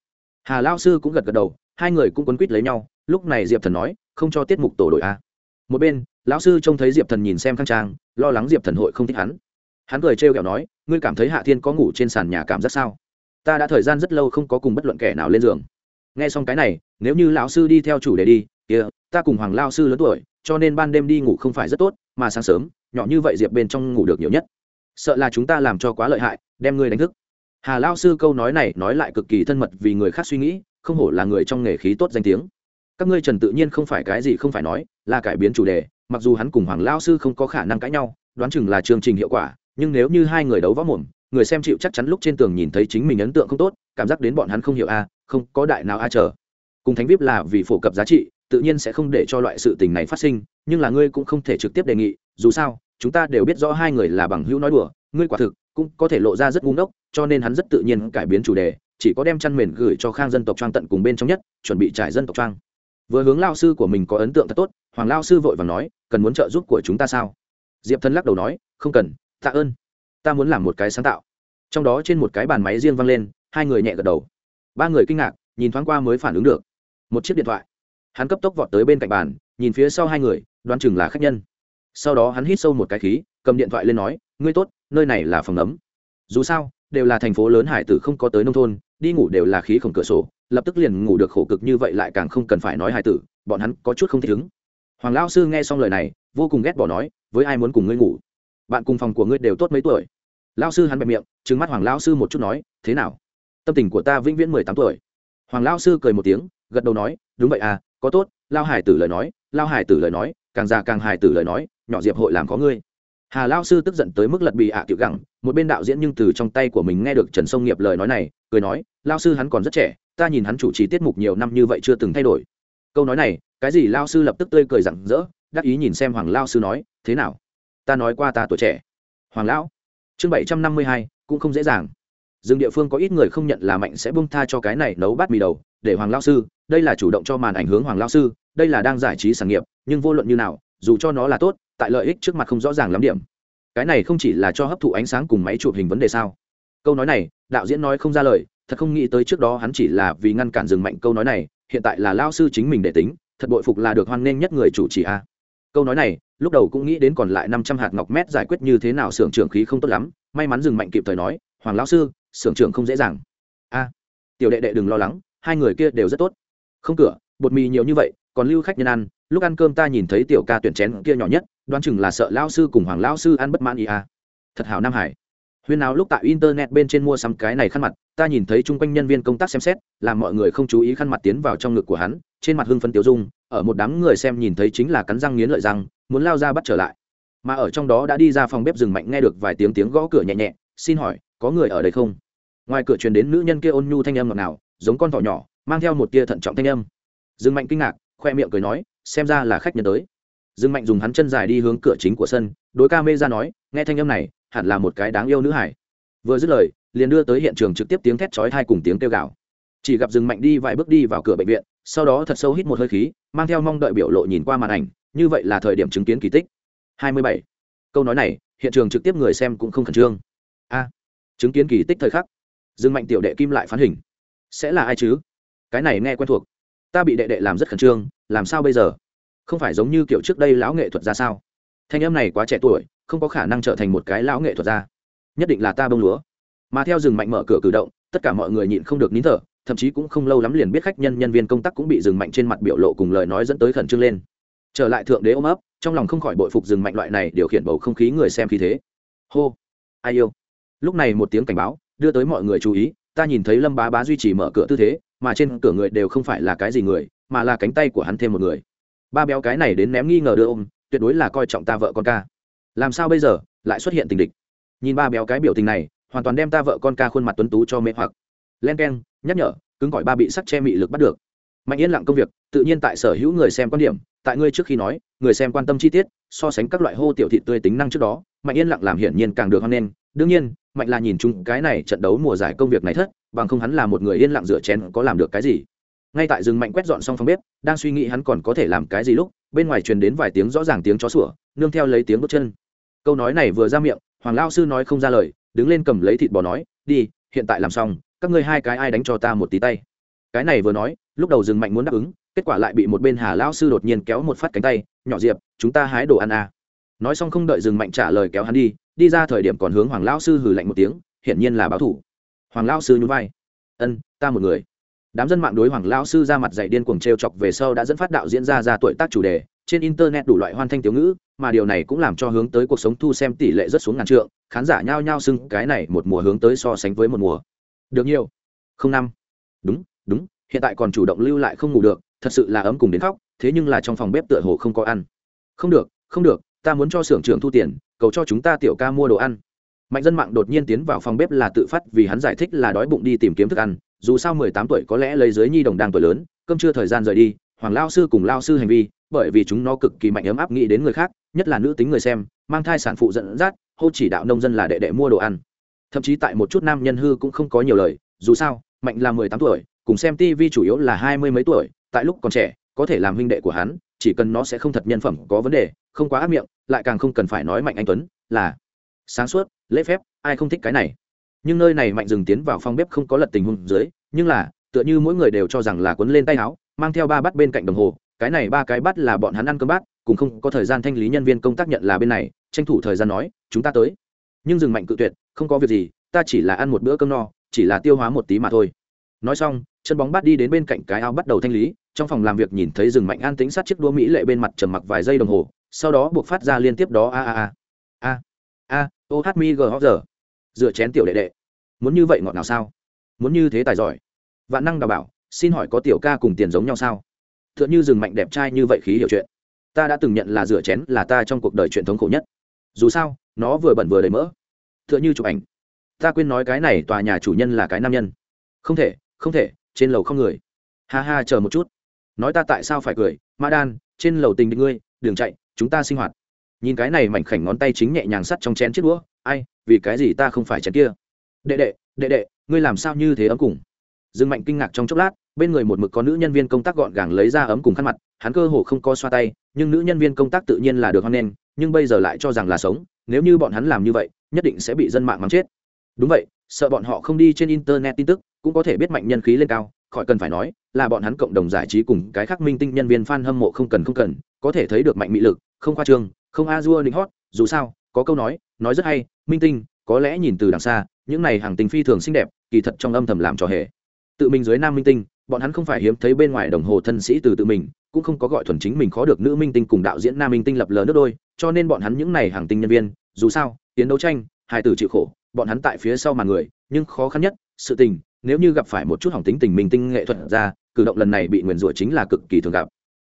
Hà lao sư cũng gật gật đầu, hai người cũng quấn quýt lấy nhau, lúc này diệp thần nói, không cho tiết mục tổ đội a. Một bên, lão sư trông thấy diệp thần nhìn xem khang trang, lo lắng diệp thần hội không thích hắn. Hắn cười trêu kẹo nói, ngươi cảm thấy hạ thiên có ngủ trên sàn nhà cảm giác sao? Ta đã thời gian rất lâu không có cùng bất luận kẻ nào lên giường. Nghe xong cái này, nếu như lão sư đi theo chủ đề đi, kia, ta cùng hoàng lao sư lớn tuổi, cho nên ban đêm đi ngủ không phải rất tốt, mà sáng sớm nhỏ như vậy diệp bên trong ngủ được nhiều nhất sợ là chúng ta làm cho quá lợi hại đem ngươi đánh thức hà lao sư câu nói này nói lại cực kỳ thân mật vì người khác suy nghĩ không hổ là người trong nghề khí tốt danh tiếng các ngươi trần tự nhiên không phải cái gì không phải nói là cải biến chủ đề mặc dù hắn cùng hoàng lao sư không có khả năng cãi nhau đoán chừng là chương trình hiệu quả nhưng nếu như hai người đấu võ mồm người xem chịu chắc chắn lúc trên tường nhìn thấy chính mình ấn tượng không tốt cảm giác đến bọn hắn không hiểu a à, không có đại nào a à chờ cùng thánh vip là vì phổ cập giá trị tự nhiên sẽ không để cho loại sự tình này phát sinh nhưng là ngươi cũng không thể trực tiếp đề nghị dù sao, chúng ta đều biết rõ hai người là bằng hữu nói đùa, ngươi quả thực cũng có thể lộ ra rất ngu ngốc, cho nên hắn rất tự nhiên cải biến chủ đề, chỉ có đem chăn mền gửi cho khang dân tộc trang tận cùng bên trong nhất, chuẩn bị trải dân tộc trang vừa hướng lao sư của mình có ấn tượng thật tốt, hoàng lao sư vội và nói, cần muốn trợ giúp của chúng ta sao? Diệp thân lắc đầu nói, không cần, tạ ơn. Ta muốn làm một cái sáng tạo. Trong đó trên một cái bàn máy riêng văng lên, hai người nhẹ gật đầu. Ba người kinh ngạc, nhìn thoáng qua mới phản ứng được. Một chiếc điện thoại. Hắn cấp tốc vọt tới bên cạnh bàn, nhìn phía sau hai người, đoán chừng là khách nhân sau đó hắn hít sâu một cái khí, cầm điện thoại lên nói, ngươi tốt, nơi này là phòng ấm. Dù sao, đều là thành phố lớn hải tử không có tới nông thôn, đi ngủ đều là khí khổng cửa sổ, lập tức liền ngủ được khổ cực như vậy lại càng không cần phải nói hải tử, bọn hắn có chút không thích ứng. Hoàng lao sư nghe xong lời này, vô cùng ghét bỏ nói, với ai muốn cùng ngươi ngủ? Bạn cùng phòng của ngươi đều tốt mấy tuổi? Lao sư hắn bẹp miệng trứng mắt hoàng lao sư một chút nói, thế nào? Tâm tình của ta vĩnh viễn mười tám tuổi. Hoàng lao sư cười một tiếng, gật đầu nói, đúng vậy à có tốt, lao hải tử lời nói, lao hải tử lời nói càng già càng hài tử lời nói, nhỏ diệp hội làm có ngươi. Hà lao sư tức giận tới mức lật bị ạ à tiểu gẳng, một bên đạo diễn nhưng từ trong tay của mình nghe được trần sông nghiệp lời nói này, cười nói lao sư hắn còn rất trẻ, ta nhìn hắn chủ trì tiết mục nhiều năm như vậy chưa từng thay đổi. Câu nói này, cái gì lao sư lập tức tươi cười rặng rỡ, đắc ý nhìn xem hoàng lao sư nói, thế nào? Ta nói qua ta tuổi trẻ. Hoàng lão? Chương bảy trăm năm mươi hai, cũng không dễ dàng. Rừng địa phương có ít người không nhận là mạnh sẽ bung tha cho cái này nấu bát mì đầu, để hoàng lao sư, đây là chủ động cho màn ảnh hướng hoàng lao sư đây là đang giải trí sản nghiệp, nhưng vô luận như nào, dù cho nó là tốt, tại lợi ích trước mặt không rõ ràng lắm điểm. Cái này không chỉ là cho hấp thụ ánh sáng cùng máy chụp hình vấn đề sao? Câu nói này, đạo diễn nói không ra lời, thật không nghĩ tới trước đó hắn chỉ là vì ngăn cản dừng mạnh câu nói này, hiện tại là lao sư chính mình để tính, thật bội phục là được hoan nghênh nhất người chủ trì a. Câu nói này, lúc đầu cũng nghĩ đến còn lại năm trăm hạt ngọc mét giải quyết như thế nào xưởng trưởng khí không tốt lắm, may mắn dừng mạnh kịp thời nói, hoàng lão sư, xưởng trưởng không dễ dàng. A. Tiểu đệ đệ đừng lo lắng, hai người kia đều rất tốt. Không cửa, bột mì nhiều như vậy còn lưu khách nhân ăn, lúc ăn cơm ta nhìn thấy tiểu ca tuyển chén kia nhỏ nhất, đoán chừng là sợ lao sư cùng hoàng lao sư ăn bất mãn ý a thật hảo nam hải. Huyên nào lúc tại internet bên trên mua sắm cái này khăn mặt, ta nhìn thấy chung quanh nhân viên công tác xem xét, làm mọi người không chú ý khăn mặt tiến vào trong ngực của hắn, trên mặt hưng phân tiêu dung, ở một đám người xem nhìn thấy chính là cắn răng nghiến lợi răng, muốn lao ra bắt trở lại. Mà ở trong đó đã đi ra phòng bếp rừng mạnh nghe được vài tiếng tiếng gõ cửa nhẹ nhẹ, xin hỏi, có người ở đây không? Ngoài cửa truyền đến nữ nhân kia ôn nhu thanh âm ngọt nào giống con thỏ nhỏ, mang theo một tia thận trọng thanh âm. Rừng mạnh kinh ngạc khoe miệng cười nói, xem ra là khách nhân tới. Dương mạnh dùng hắn chân dài đi hướng cửa chính của sân, đối ca mê ra nói, nghe thanh âm này, hẳn là một cái đáng yêu nữ hải. Vừa dứt lời, liền đưa tới hiện trường trực tiếp tiếng thét chói thai cùng tiếng kêu gào. Chỉ gặp Dương mạnh đi vài bước đi vào cửa bệnh viện, sau đó thật sâu hít một hơi khí, mang theo mong đợi biểu lộ nhìn qua màn ảnh, như vậy là thời điểm chứng kiến kỳ tích. 27. câu nói này, hiện trường trực tiếp người xem cũng không khẩn trương. A, chứng kiến kỳ tích thời khắc. Dương mạnh tiểu đệ kim lại phán hình. Sẽ là ai chứ? Cái này nghe quen thuộc ta bị đệ đệ làm rất khẩn trương, làm sao bây giờ? Không phải giống như kiểu trước đây lão nghệ thuật ra sao? Thanh âm này quá trẻ tuổi, không có khả năng trở thành một cái lão nghệ thuật ra. Nhất định là ta bông lúa. Mà theo rừng mạnh mở cửa cử động, tất cả mọi người nhịn không được nín thở, thậm chí cũng không lâu lắm liền biết khách nhân nhân viên công tác cũng bị rừng mạnh trên mặt biểu lộ cùng lời nói dẫn tới khẩn trương lên. Trở lại thượng đế ôm ấp, trong lòng không khỏi bội phục rừng mạnh loại này điều khiển bầu không khí người xem khí thế. Hô, ai yêu? Lúc này một tiếng cảnh báo, đưa tới mọi người chú ý, ta nhìn thấy lâm bá bá duy trì mở cửa tư thế mà trên cửa người đều không phải là cái gì người, mà là cánh tay của hắn thêm một người. Ba béo cái này đến ném nghi ngờ đưa ôm, tuyệt đối là coi trọng ta vợ con ca. Làm sao bây giờ, lại xuất hiện tình địch? Nhìn ba béo cái biểu tình này, hoàn toàn đem ta vợ con ca khuôn mặt tuấn tú cho mê hoặc. Len k e n nhắc nhở, cứng gọi ba bị sắc che mị lực bắt được. Mạnh yên lặng công việc, tự nhiên tại sở hữu người xem quan điểm, tại ngươi trước khi nói, người xem quan tâm chi tiết, so sánh các loại hô tiểu thị tươi tính năng trước đó, mạnh yên lặng làm hiển nhiên càng được hoan nghênh đương nhiên, mạnh là nhìn chung cái này trận đấu mùa giải công việc này thất, bằng không hắn là một người yên lặng rửa chén có làm được cái gì. Ngay tại rừng mạnh quét dọn xong phòng bếp, đang suy nghĩ hắn còn có thể làm cái gì lúc, bên ngoài truyền đến vài tiếng rõ ràng tiếng chó sủa, nương theo lấy tiếng bước chân. Câu nói này vừa ra miệng, hoàng lao sư nói không ra lời, đứng lên cầm lấy thịt bò nói, đi, hiện tại làm xong, các ngươi hai cái ai đánh cho ta một tí tay. Cái này vừa nói, lúc đầu rừng mạnh muốn đáp ứng, kết quả lại bị một bên hà lao sư đột nhiên kéo một phát cánh tay, nhỏ diệp, chúng ta hái đồ ăn à nói xong không đợi dừng mạnh trả lời kéo hắn đi đi ra thời điểm còn hướng hoàng lao sư hử lạnh một tiếng, hiển nhiên là báo thủ. Hoàng lao sư nhún vai. Ân, ta một người. Đám dân mạng đối hoàng lao sư ra mặt dạy điên cuồng t r e o chọc về sau đã dẫn phát đạo diễn ra ra tuổi tác chủ đề, trên internet đủ loại hoan thanh tiểu ngữ, mà điều này cũng làm cho hướng tới cuộc sống thu xem tỷ lệ rất xuống ngàn trượng, khán giả nhao nhao xưng cái này một mùa hướng tới so sánh với một mùa. Được nhiều. Không năm. Đúng đúng, hiện tại còn chủ động lưu lại không ngủ được, thật sự là ấm cùng đến khóc, thế nhưng là trong phòng bếp tựa hồ không có ăn. Không được không được ta muốn cho xưởng trưởng thu tiền, cầu cho chúng ta tiểu ca mua đồ ăn. Mạnh dân mạng đột nhiên tiến vào phòng bếp là tự phát vì hắn giải thích là đói bụng đi tìm kiếm thức ăn, dù sao mười tám tuổi có lẽ lấy dưới nhi đồng đang tuổi lớn, cơm chưa thời gian rời đi, hoàng lao sư cùng lao sư hành vi, bởi vì chúng nó cực kỳ mạnh ấm áp nghĩ đến người khác, nhất là nữ tính người xem, mang thai sản phụ dẫn dắt, hô chỉ đạo nông dân là đệ đệ mua đồ ăn. Thậm chí tại một chút nam nhân hư cũng không có nhiều lời, dù sao, mạnh là mười tám tuổi, cùng xem tv chủ yếu là hai mươi mấy tuổi, tại lúc còn trẻ, có thể làm huynh đệ của hắn, chỉ cần nó sẽ không thật nhân phẩm có vấn đề không quá ác miệng, lại càng không cần phải nói mạnh anh tuấn, là, sáng suốt, lễ phép, ai không thích cái này. Nhưng nơi này mạnh dừng tiến vào phòng bếp không có lật tình huống dưới, nhưng là, tựa như mỗi người đều cho rằng là cuốn lên tay áo, mang theo ba bát bên cạnh đồng hồ, cái này ba cái bát là bọn hắn ăn cơm bát, cũng không có thời gian thanh lý nhân viên công tác nhận là bên này, tranh thủ thời gian nói, chúng ta tới. Nhưng dừng mạnh cự tuyệt, không có việc gì, ta chỉ là ăn một bữa cơm no, chỉ là tiêu hóa một tí mà thôi. Nói xong, chân bóng bát đi đến bên cạnh cái ao bắt đầu thanh lý, trong phòng làm việc nhìn thấy rừng mạnh an tính sát chiếc đũa mỹ lệ bên mặt trầm mặc vài giây đồng hồ sau đó buộc phát ra liên tiếp đó, a a a a a o h mi g hóc giờ. Dựa chén tiểu đệ đệ. Muốn như vậy ngọt nào sao? Muốn như thế tài giỏi. Vạn năng đào bảo, xin hỏi có tiểu ca cùng tiền giống nhau sao? T h ư ợ n h ư rừng mạnh đẹp trai như vậy khí hiểu chuyện. Ta đã từng nhận là rửa chén là ta trong cuộc đời truyền thống khổ nhất. Dù sao, nó vừa bẩn vừa đầy mỡ. T h ư ợ n h ư chụp ảnh. Ta quên nói cái này tòa nhà chủ nhân là cái nam nhân. Không thể không thể, trên lầu không người. Ha ha, chờ một chút. Nói ta tại sao phải cười? Ma đan, trên lầu tình địch ngươi đường chạy chúng ta sinh hoạt. Nhìn cái này mảnh khảnh ngón tay chính nhẹ nhàng sắt trong chén chiếc đũa, ai, vì cái gì ta không phải chén kia? Đệ đệ đệ đệ, ngươi làm sao như thế ấm cùng? Dương mạnh kinh ngạc trong chốc lát, bên người một mực có nữ nhân viên công tác gọn gàng lấy ra ấm cùng khăn mặt, hắn cơ hồ không co xoa tay, nhưng nữ nhân viên công tác tự nhiên là được hoan nghênh, nhưng bây giờ lại cho rằng là sống, nếu như bọn hắn làm như vậy, nhất định sẽ bị dân mạng mắng chết. Đúng vậy, sợ bọn họ không đi trên internet tin tức, cũng có thể biết mạnh nhân khí lên cao, khỏi cần phải nói, là bọn hắn cộng đồng giải trí cùng cái khác minh tinh nhân viên fan hâm mộ không cần không cần, có thể thấy được mạnh mị lực không khoa trương, không a dua định hót, dù sao, có câu nói nói rất hay, minh tinh, có lẽ nhìn từ đằng xa, những này hàng tình phi thường xinh đẹp, kỳ thật trong âm thầm làm trò hề. Tự mình dưới nam minh tinh, bọn hắn không phải hiếm thấy bên ngoài đồng hồ thân sĩ từ tự mình, cũng không có gọi thuần chính mình khó được nữ minh tinh cùng đạo diễn nam minh tinh lập lờ nước đôi, cho nên bọn hắn những này hàng tinh nhân viên, dù sao, tiến đấu tranh hai tử chịu khổ, bọn hắn tại phía sau mà người, nhưng khó khăn nhất, sự tình, nếu như gặp phải một chút hỏng tính tình minh tinh nghệ thuật ra, cử động lần này bị nguyền rủa chính là cực kỳ thường gặp.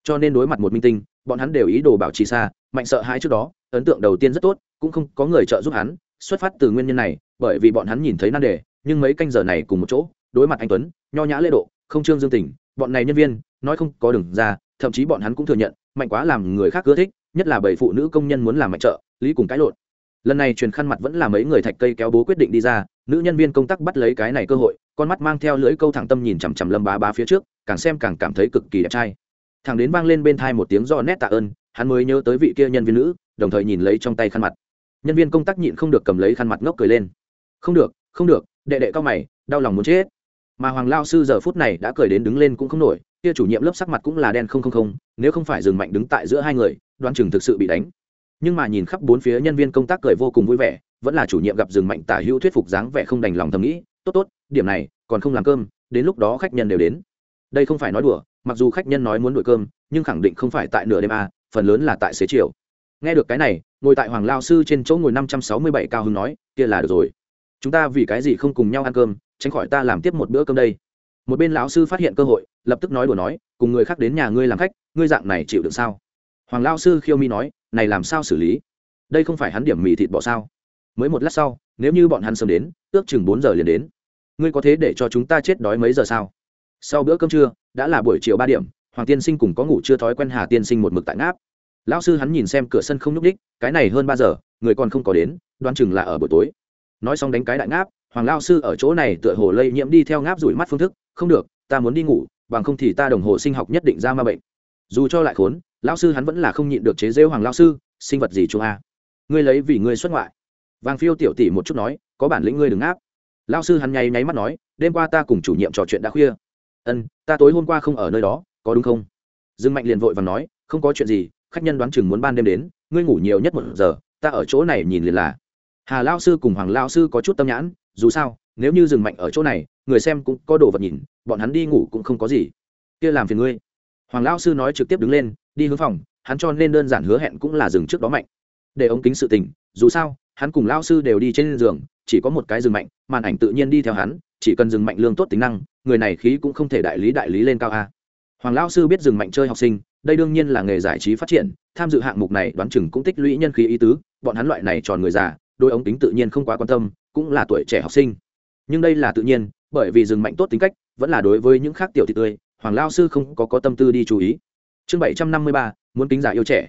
Cho nên đối mặt một minh tinh bọn hắn đều ý đồ bảo trì xa, mạnh sợ hãi trước đó, ấn tượng đầu tiên rất tốt, cũng không có người trợ giúp hắn, xuất phát từ nguyên nhân này, bởi vì bọn hắn nhìn thấy nan đề, nhưng mấy canh giờ này cùng một chỗ, đối mặt anh tuấn, nho nhã lễ độ, không trương dương tình, bọn này nhân viên, nói không có đường ra, thậm chí bọn hắn cũng thừa nhận, mạnh quá làm người khác ưa thích, nhất là bảy phụ nữ công nhân muốn làm mạnh trợ, lý cùng cãi lộn. Lần này truyền khăn mặt vẫn là mấy người thạch cây kéo bố quyết định đi ra, nữ nhân viên công tác bắt lấy cái này cơ hội, con mắt mang theo lưỡi câu thẳng tâm nhìn chằm chằm lâm bá bá phía trước, càng xem càng cảm thấy cực kỳ đẹp trai thằng đến vang lên bên thai một tiếng do nét tạ ơn, hắn mới nhớ tới vị kia nhân viên nữ, đồng thời nhìn lấy trong tay khăn mặt. Nhân viên công tác nhịn không được cầm lấy khăn mặt ngốc cười lên. Không được không được, đệ đệ cao mày, đau lòng muốn chết. Mà hoàng lao sư giờ phút này đã cười đến đứng lên cũng không nổi, kia chủ nhiệm lớp sắc mặt cũng là đen không không không, nếu không phải dừng mạnh đứng tại giữa hai người đoan chừng thực sự bị đánh. Nhưng mà nhìn khắp bốn phía nhân viên công tác cười vô cùng vui vẻ, vẫn là chủ nhiệm gặp dừng mạnh tả hữu thuyết phục dáng vẻ không đành lòng thầm nghĩ, tốt tốt, điểm này, còn không làm cơm, đến lúc đó khách nhân đều đến đây không phải nói đùa, mặc dù khách nhân nói muốn đổi cơm, nhưng khẳng định không phải tại nửa đêm a phần lớn là tại xế chiều. Nghe được cái này, ngồi tại hoàng lao sư trên chỗ ngồi năm trăm sáu mươi bảy cao hưng nói, kia là được rồi. Chúng ta vì cái gì không cùng nhau ăn cơm, tránh khỏi ta làm tiếp một bữa cơm đây. Một bên lão sư phát hiện cơ hội, lập tức nói đùa nói, cùng người khác đến nhà ngươi làm khách, ngươi dạng này chịu được sao? Hoàng lao sư khiêu mi nói, này làm sao xử lý? Đây không phải hắn điểm mì thịt bỏ sao? Mới một lát sau, nếu như bọn hắn sớm đến, ước chừng bốn giờ liền đến. Ngươi có thế để cho chúng ta chết đói mấy giờ sao? Sau bữa cơm trưa, đã là buổi chiều ba điểm, hoàng tiên sinh cùng có ngủ chưa thói quen hà tiên sinh một mực tại ngáp. Lão sư hắn nhìn xem cửa sân không nhúc đích cái này hơn ba giờ, người còn không có đến, đoán chừng là ở buổi tối. Nói xong đánh cái đại ngáp, hoàng lao sư ở chỗ này tựa hồ lây nhiễm đi theo ngáp rủi mắt phương thức, không được, ta muốn đi ngủ, bằng không thì ta đồng hồ sinh học nhất định ra ma bệnh. Dù cho lại khốn lao sư hắn vẫn là không nhịn được chế rêu hoàng lao sư, sinh vật gì chú a? Ngươi lấy vì ngươi xuất ngoại. Vàng phiêu tiểu tỷ một chút nói, có bản lĩnh ngươi đừng áp lao sư hắn nháy nháy mắt nói, đêm qua ta cùng chủ nhiệm trò chuyện đã khuya ân, ta tối hôm qua không ở nơi đó, có đúng không? Dương mạnh liền vội và nói, không có chuyện gì, khách nhân đoán chừng muốn ban đêm đến, ngươi ngủ nhiều nhất một giờ, ta ở chỗ này nhìn liền là. Hà lao sư cùng hoàng lao sư có chút tâm nhãn, dù sao, nếu như dừng mạnh ở chỗ này, người xem cũng có đồ vật nhìn, bọn hắn đi ngủ cũng không có gì. Kia làm phiền ngươi. Hoàng lao sư nói trực tiếp đứng lên, đi hướng phòng, hắn cho nên đơn giản hứa hẹn cũng là dừng trước đó mạnh. Để ống kính sự tình, dù sao, hắn cùng lao sư đều đi trên giường, chỉ có một cái rừng mạnh, màn ảnh tự nhiên đi theo hắn chỉ cần dừng mạnh lương tốt tính năng, người này khí cũng không thể đại lý đại lý lên cao a. Hoàng Lão sư biết dừng mạnh chơi học sinh, đây đương nhiên là nghề giải trí phát triển, tham dự hạng mục này đoán chừng cũng tích lũy nhân khí ý tứ, bọn hắn loại này tròn người già, đôi ống tính tự nhiên không quá quan tâm, cũng là tuổi trẻ học sinh. Nhưng đây là tự nhiên, bởi vì dừng mạnh tốt tính cách, vẫn là đối với những khác tiểu thị tươi, hoàng lao sư không có có tâm tư đi chú ý. Chương bảy trăm năm mươi ba, muốn tính giả yêu trẻ.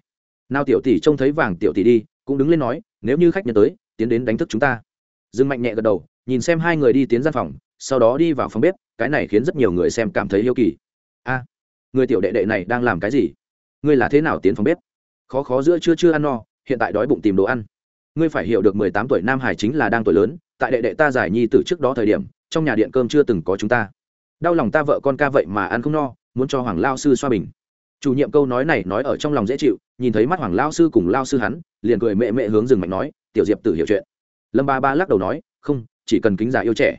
Nào tiểu tỷ trông thấy vàng tiểu tỷ đi, cũng đứng lên nói, nếu như khách nhận tới, tiến đến đánh thức chúng ta. Dương mạnh nhẹ gật đầu, nhìn xem hai người đi tiến gian phòng sau đó đi vào phòng bếp, cái này khiến rất nhiều người xem cảm thấy yêu kỳ. A, người tiểu đệ đệ này đang làm cái gì? Ngươi là thế nào tiến phòng bếp? Khó khó giữa chưa chưa ăn no, hiện tại đói bụng tìm đồ ăn. Ngươi phải hiểu được mười tám tuổi nam hải chính là đang tuổi lớn, tại đệ đệ ta giải nhi từ trước đó thời điểm, trong nhà điện cơm chưa từng có chúng ta. Đau lòng ta vợ con ca vậy mà ăn không no, muốn cho hoàng lao sư xoa bình. Chủ nhiệm câu nói này nói ở trong lòng dễ chịu, nhìn thấy mắt hoàng lao sư cùng lao sư hắn, liền cười mẹ mẹ hướng rừng mạnh nói, tiểu diệp tự hiểu chuyện. Lâm ba ba lắc đầu nói, không, chỉ cần kính giả yêu trẻ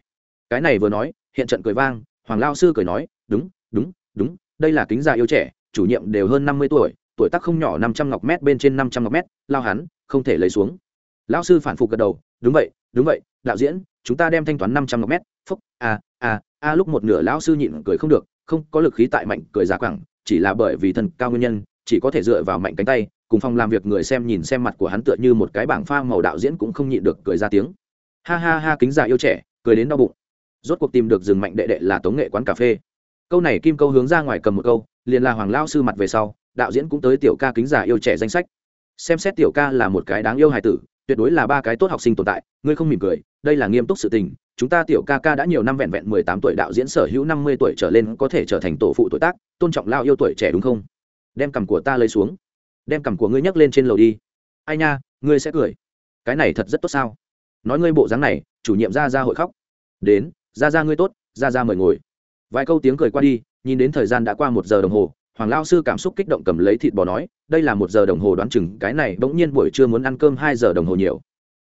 cái này vừa nói, hiện trận cười vang, hoàng lao sư cười nói, đúng đúng đúng, đây là kính già yêu trẻ, chủ nhiệm đều hơn năm mươi tuổi tuổi tác không nhỏ năm trăm ngọc mét bên trên năm trăm ngọc mét, lao hắn, không thể lấy xuống. Lão sư phản phục gật đầu, đúng vậy đúng vậy, đạo diễn, chúng ta đem thanh toán năm trăm ngọc mét. Phúc a a a lúc một nửa lão sư nhịn cười không được, không có lực khí tại mạnh cười giả quẳng, chỉ là bởi vì thần cao nguyên nhân, chỉ có thể dựa vào mạnh cánh tay, cùng phòng làm việc người xem nhìn xem mặt của hắn tựa như một cái bảng pha màu đạo diễn cũng không nhịn được cười ra tiếng. Ha ha ha, kính già yêu trẻ, cười đến đau bụng rốt cuộc tìm được rừng mạnh đệ đệ là tống nghệ quán cà phê. Câu này kim câu hướng ra ngoài cầm một câu, liền là hoàng lao sư mặt về sau, đạo diễn cũng tới tiểu ca kính giả yêu trẻ danh sách. Xem xét tiểu ca là một cái đáng yêu hài tử, tuyệt đối là ba cái tốt học sinh tồn tại, ngươi không mỉm cười, đây là nghiêm túc sự tình, chúng ta tiểu ca ca đã nhiều năm vẹn vẹn mười tám tuổi đạo diễn sở hữu năm mươi tuổi trở lên có thể trở thành tổ phụ tuổi tác, tôn trọng lao yêu tuổi trẻ đúng không? Đem cằm của ta lấy xuống. Đem cằm của ngươi nhấc lên trên lầu đi. Ai nha, ngươi sẽ cười. Cái này thật rất tốt sao? Nói ngươi bộ dáng này, chủ nhiệm ra ra hội khóc. Đến ra ra ngươi tốt, ra ra mời ngồi. Vài câu tiếng cười qua đi, nhìn đến thời gian đã qua một giờ đồng hồ, hoàng lao sư cảm xúc kích động cầm lấy thịt bò nói, đây là một giờ đồng hồ đoán chừng, cái này bỗng nhiên buổi trưa muốn ăn cơm hai giờ đồng hồ nhiều.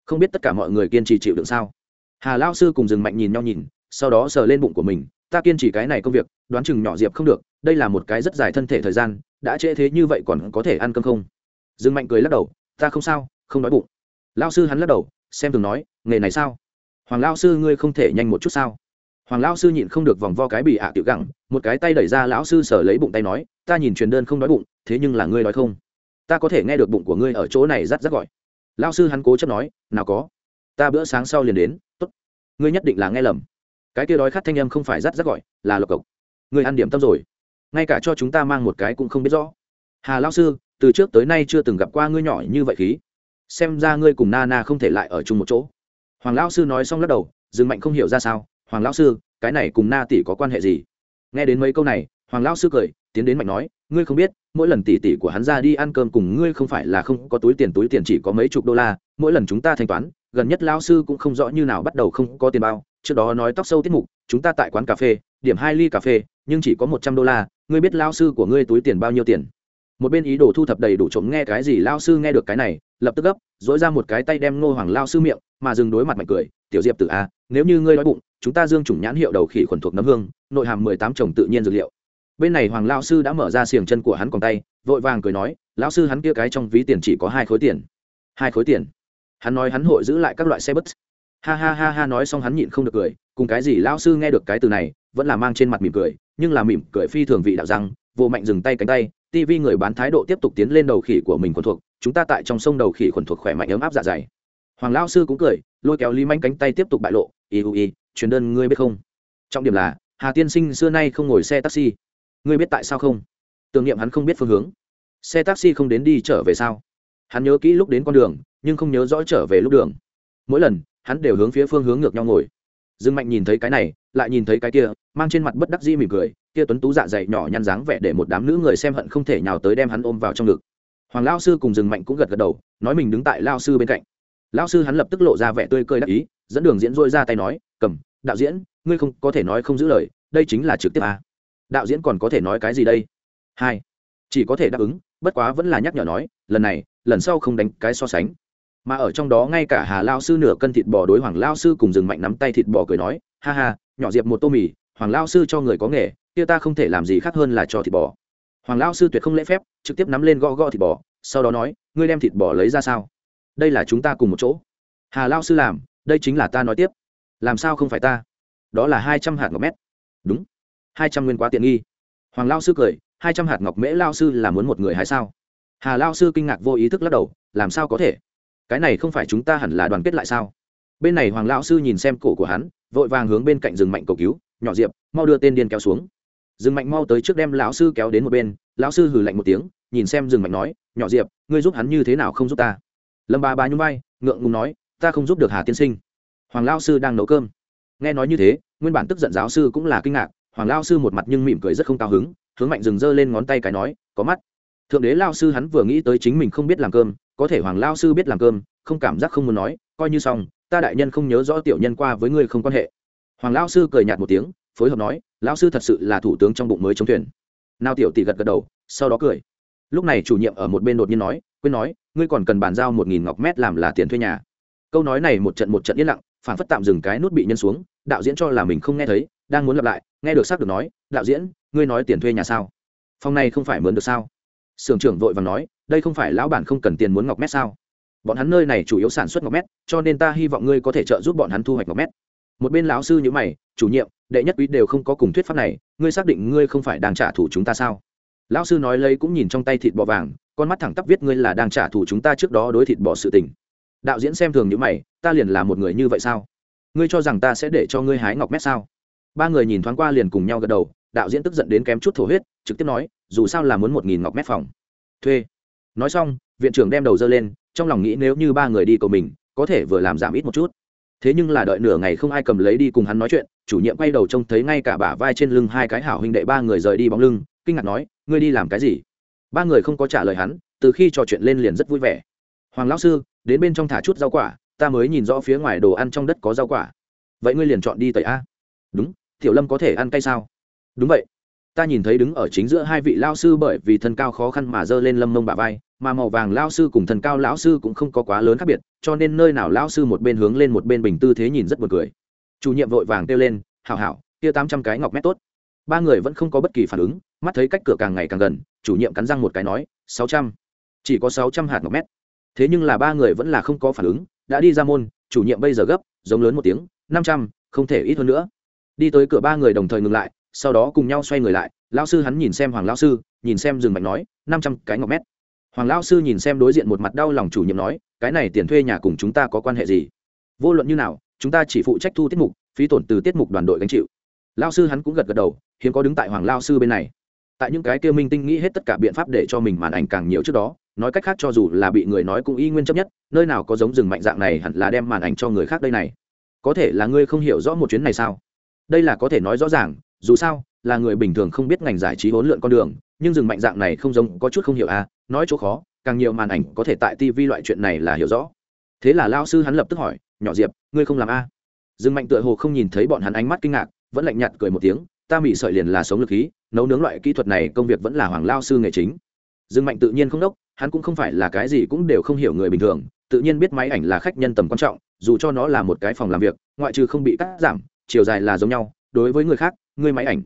Không biết tất cả mọi người kiên trì chịu đựng sao? Hà lao sư cùng dừng mạnh nhìn nhau nhìn, sau đó sờ lên bụng của mình, ta kiên trì cái này công việc, đoán chừng nhỏ diệp không được, đây là một cái rất dài thân thể thời gian, đã trễ thế như vậy còn có thể ăn cơm không? Dừng mạnh cười lắc đầu, ta không sao, không đói bụng. Lao sư hắn lắc đầu, xem thường nói, nghề này sao? Hoàng lao sư ngươi không thể nhanh một chút sao? Hoàng Lão sư nhịn không được vòng vo cái bị ạ à tiểu gẳng một cái tay đẩy ra lão sư sở lấy bụng tay nói ta nhìn truyền đơn không đói bụng thế nhưng là ngươi nói không? Ta có thể nghe được bụng của ngươi ở chỗ này rắt rắt gọi. Lão sư hắn cố chấp nói nào có. Ta bữa sáng sau liền đến tốt, ngươi nhất định là nghe lầm. Cái kia đói khát thanh âm không phải rắt rắt gọi là lộc cộc. Ngươi ăn điểm tâm rồi. Ngay cả cho chúng ta mang một cái cũng không biết rõ. Hà Lão sư từ trước tới nay chưa từng gặp qua ngươi nhỏ như vậy khí. Xem ra ngươi cùng na na không thể lại ở chung một chỗ. Hoàng Lão sư nói xong lắc đầu dừng mạnh không hiểu ra sao hoàng lão sư, cái này cùng na tỷ có quan hệ gì? Nghe đến mấy câu này, hoàng lão sư cười, tiến đến mạnh nói, ngươi không biết, mỗi lần tỷ tỷ của hắn ra đi ăn cơm cùng ngươi không phải là không có túi tiền túi tiền chỉ có mấy chục đô la, mỗi lần chúng ta thanh toán, gần nhất lão sư cũng không rõ như nào bắt đầu không có tiền bao, trước đó nói tóc sâu tiết mục, chúng ta tại quán cà phê, điểm hai ly cà phê, nhưng chỉ có một trăm đô la, ngươi biết lão sư của ngươi túi tiền bao nhiêu tiền? Một bên ý đồ thu thập đầy đủ trộm nghe cái gì lão sư nghe được cái này, lập tức gấp, dỗi ra một cái tay đem ngô hoàng lao sư miệng, mà dừng đối mặt mạnh cười, tiểu diệp tử a, nếu như ngươi đói bụng, chúng ta dương chủng nhãn hiệu đầu khỉ khuẩn thuộc nấm hương, nội hàm mười tám trồng tự nhiên dược liệu. Bên này hoàng lao sư đã mở ra xiềng chân của hắn còn tay, vội vàng cười nói, lão sư hắn kia cái trong ví tiền chỉ có hai khối tiền. Hai khối tiền? Hắn nói hắn hội giữ lại các loại xe bus. Ha ha ha ha nói xong hắn nhịn không được cười, cùng cái gì lão sư nghe được cái từ này, vẫn là mang trên mặt mỉm cười, nhưng là mỉm cười phi thường vị đạo răng vô mạnh dừng tay cánh tay TV người bán thái độ tiếp tục tiến lên đầu khỉ của mình quần thuộc, chúng ta tại trong sông đầu khỉ quần thuộc khỏe mạnh ấm áp dạ dày. Hoàng lão sư cũng cười, lôi kéo lý manh cánh tay tiếp tục bại lộ y u y truyền đơn ngươi biết không? Trọng điểm là, hà tiên sinh xưa nay không ngồi xe taxi. Ngươi biết tại sao không? Tưởng niệm hắn không biết phương hướng. Xe taxi không đến đi trở về sao? Hắn nhớ kỹ lúc đến con đường, nhưng không nhớ rõ trở về lúc đường. Mỗi lần, hắn đều hướng phía phương hướng ngược nhau ngồi dương mạnh nhìn thấy cái này, lại nhìn thấy cái kia, mang trên mặt bất đắc dĩ mỉm cười, kia tuấn tú dạ dày nhỏ nhăn dáng vẻ để một đám nữ người xem hận không thể nhào tới đem hắn ôm vào trong ngực. Hoàng lao sư cùng dương mạnh cũng gật gật đầu, nói mình đứng tại lao sư bên cạnh. Lao sư hắn lập tức lộ ra vẻ tươi cười đắc ý, dẫn đường diễn dôi ra tay nói, cầm, đạo diễn, ngươi không có thể nói không giữ lời, đây chính là trực tiếp à. đạo diễn còn có thể nói cái gì đây? Hai, chỉ có thể đáp ứng, bất quá vẫn là nhắc nhở nói, lần này, lần sau không đánh cái so sánh mà ở trong đó ngay cả hà lao sư nửa cân thịt bò đối hoàng lao sư cùng rừng mạnh nắm tay thịt bò cười nói, ha ha, nhỏ diệp một tô mì, hoàng lao sư cho người có nghề, kia ta không thể làm gì khác hơn là cho thịt bò. Hoàng lao sư tuyệt không lễ phép, trực tiếp nắm lên gõ gõ thịt bò, sau đó nói, ngươi đem thịt bò lấy ra sao? Đây là chúng ta cùng một chỗ. Hà lao sư làm, đây chính là ta nói tiếp. Làm sao không phải ta? Đó là hai trăm hạt ngọc mét. Đúng. Hai trăm nguyên quá tiện nghi. Hoàng lao sư cười, hai trăm hạt ngọc mễ lao sư là muốn một người hay sao? Hà lao sư kinh ngạc vô ý thức lắc đầu, làm sao có thể? Cái này không phải chúng ta hẳn là đoàn kết lại sao? Bên này hoàng lão sư nhìn xem cổ của hắn, vội vàng hướng bên cạnh rừng mạnh cầu cứu, nhỏ diệp, mau đưa tên điên kéo xuống. Rừng mạnh mau tới trước đem lão sư kéo đến một bên, lão sư hừ lạnh một tiếng, nhìn xem rừng mạnh nói, nhỏ diệp, ngươi giúp hắn như thế nào không giúp ta? Lâm ba ba nhung vai, ngượng ngùng nói, ta không giúp được hà tiên sinh. Hoàng lao sư đang nấu cơm. Nghe nói như thế, nguyên bản tức giận giáo sư cũng là kinh ngạc, hoàng lao sư một mặt nhưng mỉm cười rất không cao hứng, hướng mạnh dừng giơ lên ngón tay cái nói, có mắt thượng đế lao sư hắn vừa nghĩ tới chính mình không biết làm cơm, có thể hoàng lao sư biết làm cơm, không cảm giác không muốn nói, coi như xong, ta đại nhân không nhớ rõ tiểu nhân qua với ngươi không quan hệ. Hoàng lao sư cười nhạt một tiếng, phối hợp nói, lao sư thật sự là thủ tướng trong bụng mới chống thuyền. Nào tiểu tỷ gật gật đầu, sau đó cười. Lúc này chủ nhiệm ở một bên đột nhiên nói, quên nói, ngươi còn cần bàn giao một nghìn ngọc mét làm là tiền thuê nhà. Câu nói này một trận một trận yên lặng, phản phất tạm dừng cái nút bị nhân xuống, đạo diễn cho là mình không nghe thấy, đang muốn lặp lại, nghe được xác được nói, đạo diễn, ngươi nói tiền thuê nhà sao? Phòng này không phải mướn được sao? Sưởng trưởng vội vàng nói, đây không phải lão bản không cần tiền muốn ngọc mét sao? Bọn hắn nơi này chủ yếu sản xuất ngọc mét, cho nên ta hy vọng ngươi có thể trợ giúp bọn hắn thu hoạch ngọc mét. Một bên lão sư như mày, chủ nhiệm, đệ nhất quý đều không có cùng thuyết pháp này, ngươi xác định ngươi không phải đang trả thù chúng ta sao? Lão sư nói lấy cũng nhìn trong tay thịt bò vàng, con mắt thẳng tắp viết ngươi là đang trả thù chúng ta trước đó đối thịt bò sự tình. Đạo diễn xem thường như mày, ta liền là một người như vậy sao? Ngươi cho rằng ta sẽ để cho ngươi hái ngọc mét sao? Ba người nhìn thoáng qua liền cùng nhau gật đầu đạo diễn tức giận đến kém chút thổ huyết, trực tiếp nói, dù sao là muốn một nghìn ngọc mét phòng. Thuê. Nói xong, viện trưởng đem đầu dơ lên, trong lòng nghĩ nếu như ba người đi cầu mình, có thể vừa làm giảm ít một chút. Thế nhưng là đợi nửa ngày không ai cầm lấy đi cùng hắn nói chuyện, chủ nhiệm quay đầu trông thấy ngay cả bả vai trên lưng hai cái hảo huynh đệ ba người rời đi bóng lưng, kinh ngạc nói, ngươi đi làm cái gì? Ba người không có trả lời hắn, từ khi trò chuyện lên liền rất vui vẻ. Hoàng lão sư, đến bên trong thả chút rau quả, ta mới nhìn rõ phía ngoài đồ ăn trong đất có rau quả. Vậy ngươi liền chọn đi tẩy a. Đúng, tiểu lâm có thể ăn cay sao? Đúng vậy. Ta nhìn thấy đứng ở chính giữa hai vị lao sư bởi vì thân cao khó khăn mà giơ lên lâm mông bà vai, mà màu vàng lao sư cùng thần cao lão sư cũng không có quá lớn khác biệt, cho nên nơi nào lão sư một bên hướng lên một bên bình tư thế nhìn rất buồn cười. Chủ nhiệm vội vàng kêu lên, hảo hảo, kia tám trăm cái ngọc mét tốt. Ba người vẫn không có bất kỳ phản ứng, mắt thấy cách cửa càng ngày càng gần, chủ nhiệm cắn răng một cái nói, sáu trăm. Chỉ có sáu trăm hạt ngọc mét. Thế nhưng là ba người vẫn là không có phản ứng, đã đi ra môn, chủ nhiệm bây giờ gấp, giống lớn một tiếng, năm trăm, không thể ít hơn nữa. Đi tới cửa ba người đồng thời ngừng lại sau đó cùng nhau xoay người lại lao sư hắn nhìn xem hoàng lao sư, nhìn xem rừng mạnh nói, năm trăm cái ngọc mét. Hoàng lao sư nhìn xem đối diện một mặt đau lòng chủ nhiệm nói, cái này tiền thuê nhà cùng chúng ta có quan hệ gì? Vô luận như nào, chúng ta chỉ phụ trách thu tiết mục, phí tổn từ tiết mục đoàn đội gánh chịu. Lao sư hắn cũng gật gật đầu, hiếm có đứng tại hoàng lao sư bên này. Tại những cái kia minh tinh nghĩ hết tất cả biện pháp để cho mình màn ảnh càng nhiều trước đó, nói cách khác cho dù là bị người nói cũng y nguyên chấp nhất, nơi nào có giống rừng mạnh dạng này hẳn là đem màn ảnh cho người khác đây này. Có thể là ngươi không hiểu rõ một chuyến này sao? Đây là có thể nói rõ ràng dù sao, là người bình thường không biết ngành giải trí hỗn lượn con đường, nhưng dừng mạnh dạng này không giống, có chút không hiểu à nói chỗ khó, càng nhiều màn ảnh có thể tại tv loại chuyện này là hiểu rõ thế là lao sư hắn lập tức hỏi, nhỏ diệp, ngươi không làm a à? mạnh tựa hồ không nhìn thấy bọn hắn ánh mắt kinh ngạc, vẫn lạnh nhạt cười một tiếng, ta bị sợi liền là sống lực khí, nấu nướng loại kỹ thuật này công việc vẫn là hoàng lao sư nghề chính dừng mạnh tự nhiên không đốc, hắn cũng không phải là cái gì cũng đều không hiểu người bình thường, tự nhiên biết máy ảnh là khách nhân tầm quan trọng, dù cho nó là một cái phòng làm việc, ngoại trừ không bị cắt giảm, chiều dài là giống nhau, đối với người khác ngươi máy ảnh.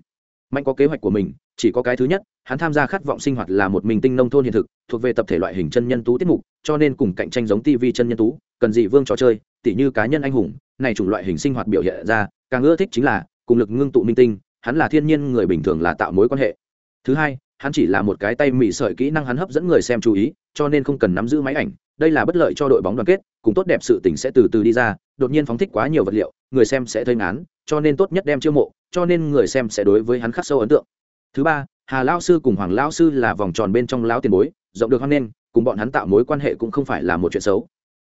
Mạnh có kế hoạch của mình, chỉ có cái thứ nhất, hắn tham gia khát vọng sinh hoạt là một mình tinh nông thôn hiện thực, thuộc về tập thể loại hình chân nhân tú tiết mục, cho nên cùng cạnh tranh giống tv chân nhân tú, cần dị vương trò chơi, tỉ như cá nhân anh hùng, này chủng loại hình sinh hoạt biểu hiện ra, càng ưa thích chính là cùng lực ngưng tụ minh tinh, hắn là thiên nhiên người bình thường là tạo mối quan hệ. Thứ hai, hắn chỉ là một cái tay mỉ sợi kỹ năng hắn hấp dẫn người xem chú ý, cho nên không cần nắm giữ máy ảnh, đây là bất lợi cho đội bóng đoàn kết, cùng tốt đẹp sự tình sẽ từ từ đi ra, đột nhiên phóng thích quá nhiều vật liệu, người xem sẽ thấy ngán, cho nên tốt nhất đem chiêu mộ cho nên người xem sẽ đối với hắn khắc sâu ấn tượng. Thứ ba, hà lao sư cùng hoàng lao sư là vòng tròn bên trong lão tiền bối, rộng được hoan nghênh, cùng bọn hắn tạo mối quan hệ cũng không phải là một chuyện xấu.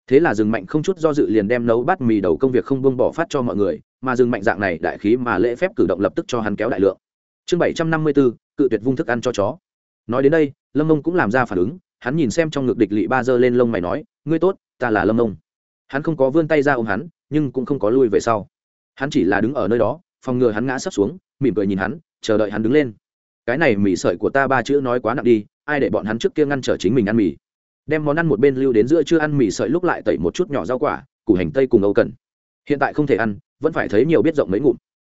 Thế là rừng mạnh không chút do dự liền đem nấu bát mì đầu công việc không buông bỏ phát cho mọi người, mà rừng mạnh dạng này đại khí mà lễ phép cử động lập tức cho hắn kéo đại lượng. Chương bảy trăm năm mươi bốn cự tuyệt vung thức ăn cho chó. Nói đến đây, lâm mông cũng làm ra phản ứng, hắn nhìn xem trong ngực địch lị ba giơ lên lông mày nói, ngươi tốt, ta là lâm mông hắn không có vươn tay ra ôm hắn, nhưng cũng không có lui về sau. Hắn chỉ là đứng ở nơi đó phòng ngừa hắn ngã sấp xuống, mỉm cười nhìn hắn, chờ đợi hắn đứng lên. Cái này mì sợi của ta ba chữ nói quá nặng đi, ai để bọn hắn trước kia ngăn trở chính mình ăn mì? Đem món ăn một bên lưu đến giữa chưa ăn mì sợi lúc lại tẩy một chút nhỏ rau quả, củ hành tây cùng âu cần hiện tại không thể ăn, vẫn phải thấy nhiều biết rộng mấy ngụm.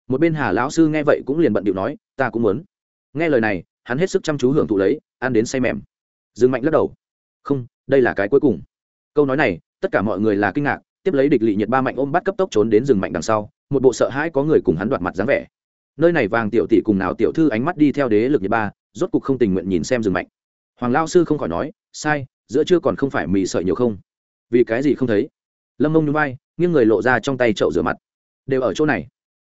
Một bên hà lão sư nghe vậy cũng liền bận điệu nói, ta cũng muốn. Nghe lời này, hắn hết sức chăm chú hưởng thụ lấy, ăn đến say mềm. Dương mạnh lắc đầu. Không, đây là cái cuối cùng. Câu nói này, tất cả mọi người là kinh ngạc, tiếp lấy địch lị nhiệt ba mạnh ôm bắt cấp tốc trốn đến rừng mạnh đằng sau một bộ sợ hãi có người cùng hắn đoạt mặt dáng vẻ. Nơi này vàng tiểu tỷ cùng nào tiểu thư ánh mắt đi theo đế lực nhiệt ba, rốt cục không tình nguyện nhìn xem rừng mạnh. Hoàng lao sư không khỏi nói, sai, giữa chưa còn không phải mì sợi nhiều không? Vì cái gì không thấy? Lâm mông núi bay nghiêng người lộ ra trong tay chậu rửa mặt. Đều ở chỗ này.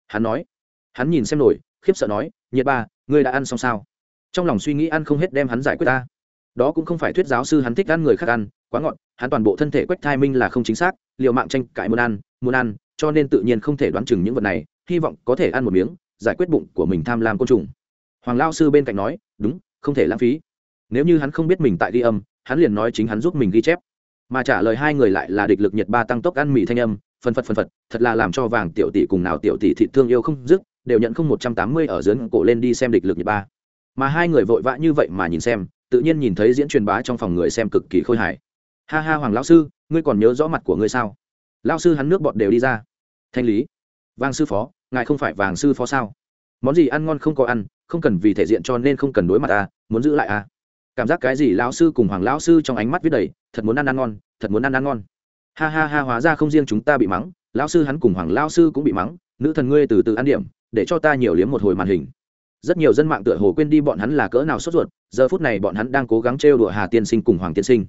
Hắn nói. Hắn nhìn xem nổi, khiếp sợ nói nhiệt ba, ngươi đã ăn xong sao? Trong lòng suy nghĩ ăn không hết đem hắn giải quyết ta đó cũng không phải thuyết giáo sư hắn thích ăn người khác ăn, quá ngọn hắn toàn bộ thân thể quách thai minh là không chính xác, liều mạng tranh cãi muốn ăn muốn ăn cho nên tự nhiên không thể đoán chừng những vật này, hy vọng có thể ăn một miếng, giải quyết bụng của mình tham lam côn trùng. Hoàng lao sư bên cạnh nói, đúng, không thể lãng phí. Nếu như hắn không biết mình tại ghi âm, hắn liền nói chính hắn giúp mình ghi chép. Mà trả lời hai người lại là địch lực nhiệt ba tăng tốc ăn mì thanh âm phân phật phân phật, thật là làm cho vàng tiểu tỷ cùng nào tiểu tỷ thị thương yêu không dứt, đều nhận không một trăm tám mươi ở dưới cổ lên đi xem địch lực nhiệt ba. Mà hai người vội vã như vậy mà nhìn xem, tự nhiên nhìn thấy diễn truyền bá trong phòng người xem cực kỳ khôi hài. Ha ha hoàng lão sư, ngươi còn nhớ rõ mặt của ngươi sao? Lão sư hắn nước bọt đều đi ra thanh lý. Vàng sư phó, ngài không phải vàng sư phó sao? Món gì ăn ngon không có ăn, không cần vì thể diện cho nên không cần đối mặt à muốn giữ lại à. Cảm giác cái gì lão sư cùng hoàng lão sư trong ánh mắt viết đầy, thật muốn ăn ăn ngon, thật muốn ăn ăn ngon. Ha ha ha, hóa ra không riêng chúng ta bị mắng, lão sư hắn cùng hoàng lão sư cũng bị mắng, nữ thần ngươi từ từ ăn điểm, để cho ta nhiều liếm một hồi màn hình. Rất nhiều dân mạng tựa hồ quên đi bọn hắn là cỡ nào sốt ruột, giờ phút này bọn hắn đang cố gắng trêu đùa hà tiên sinh cùng hoàng tiên sinh.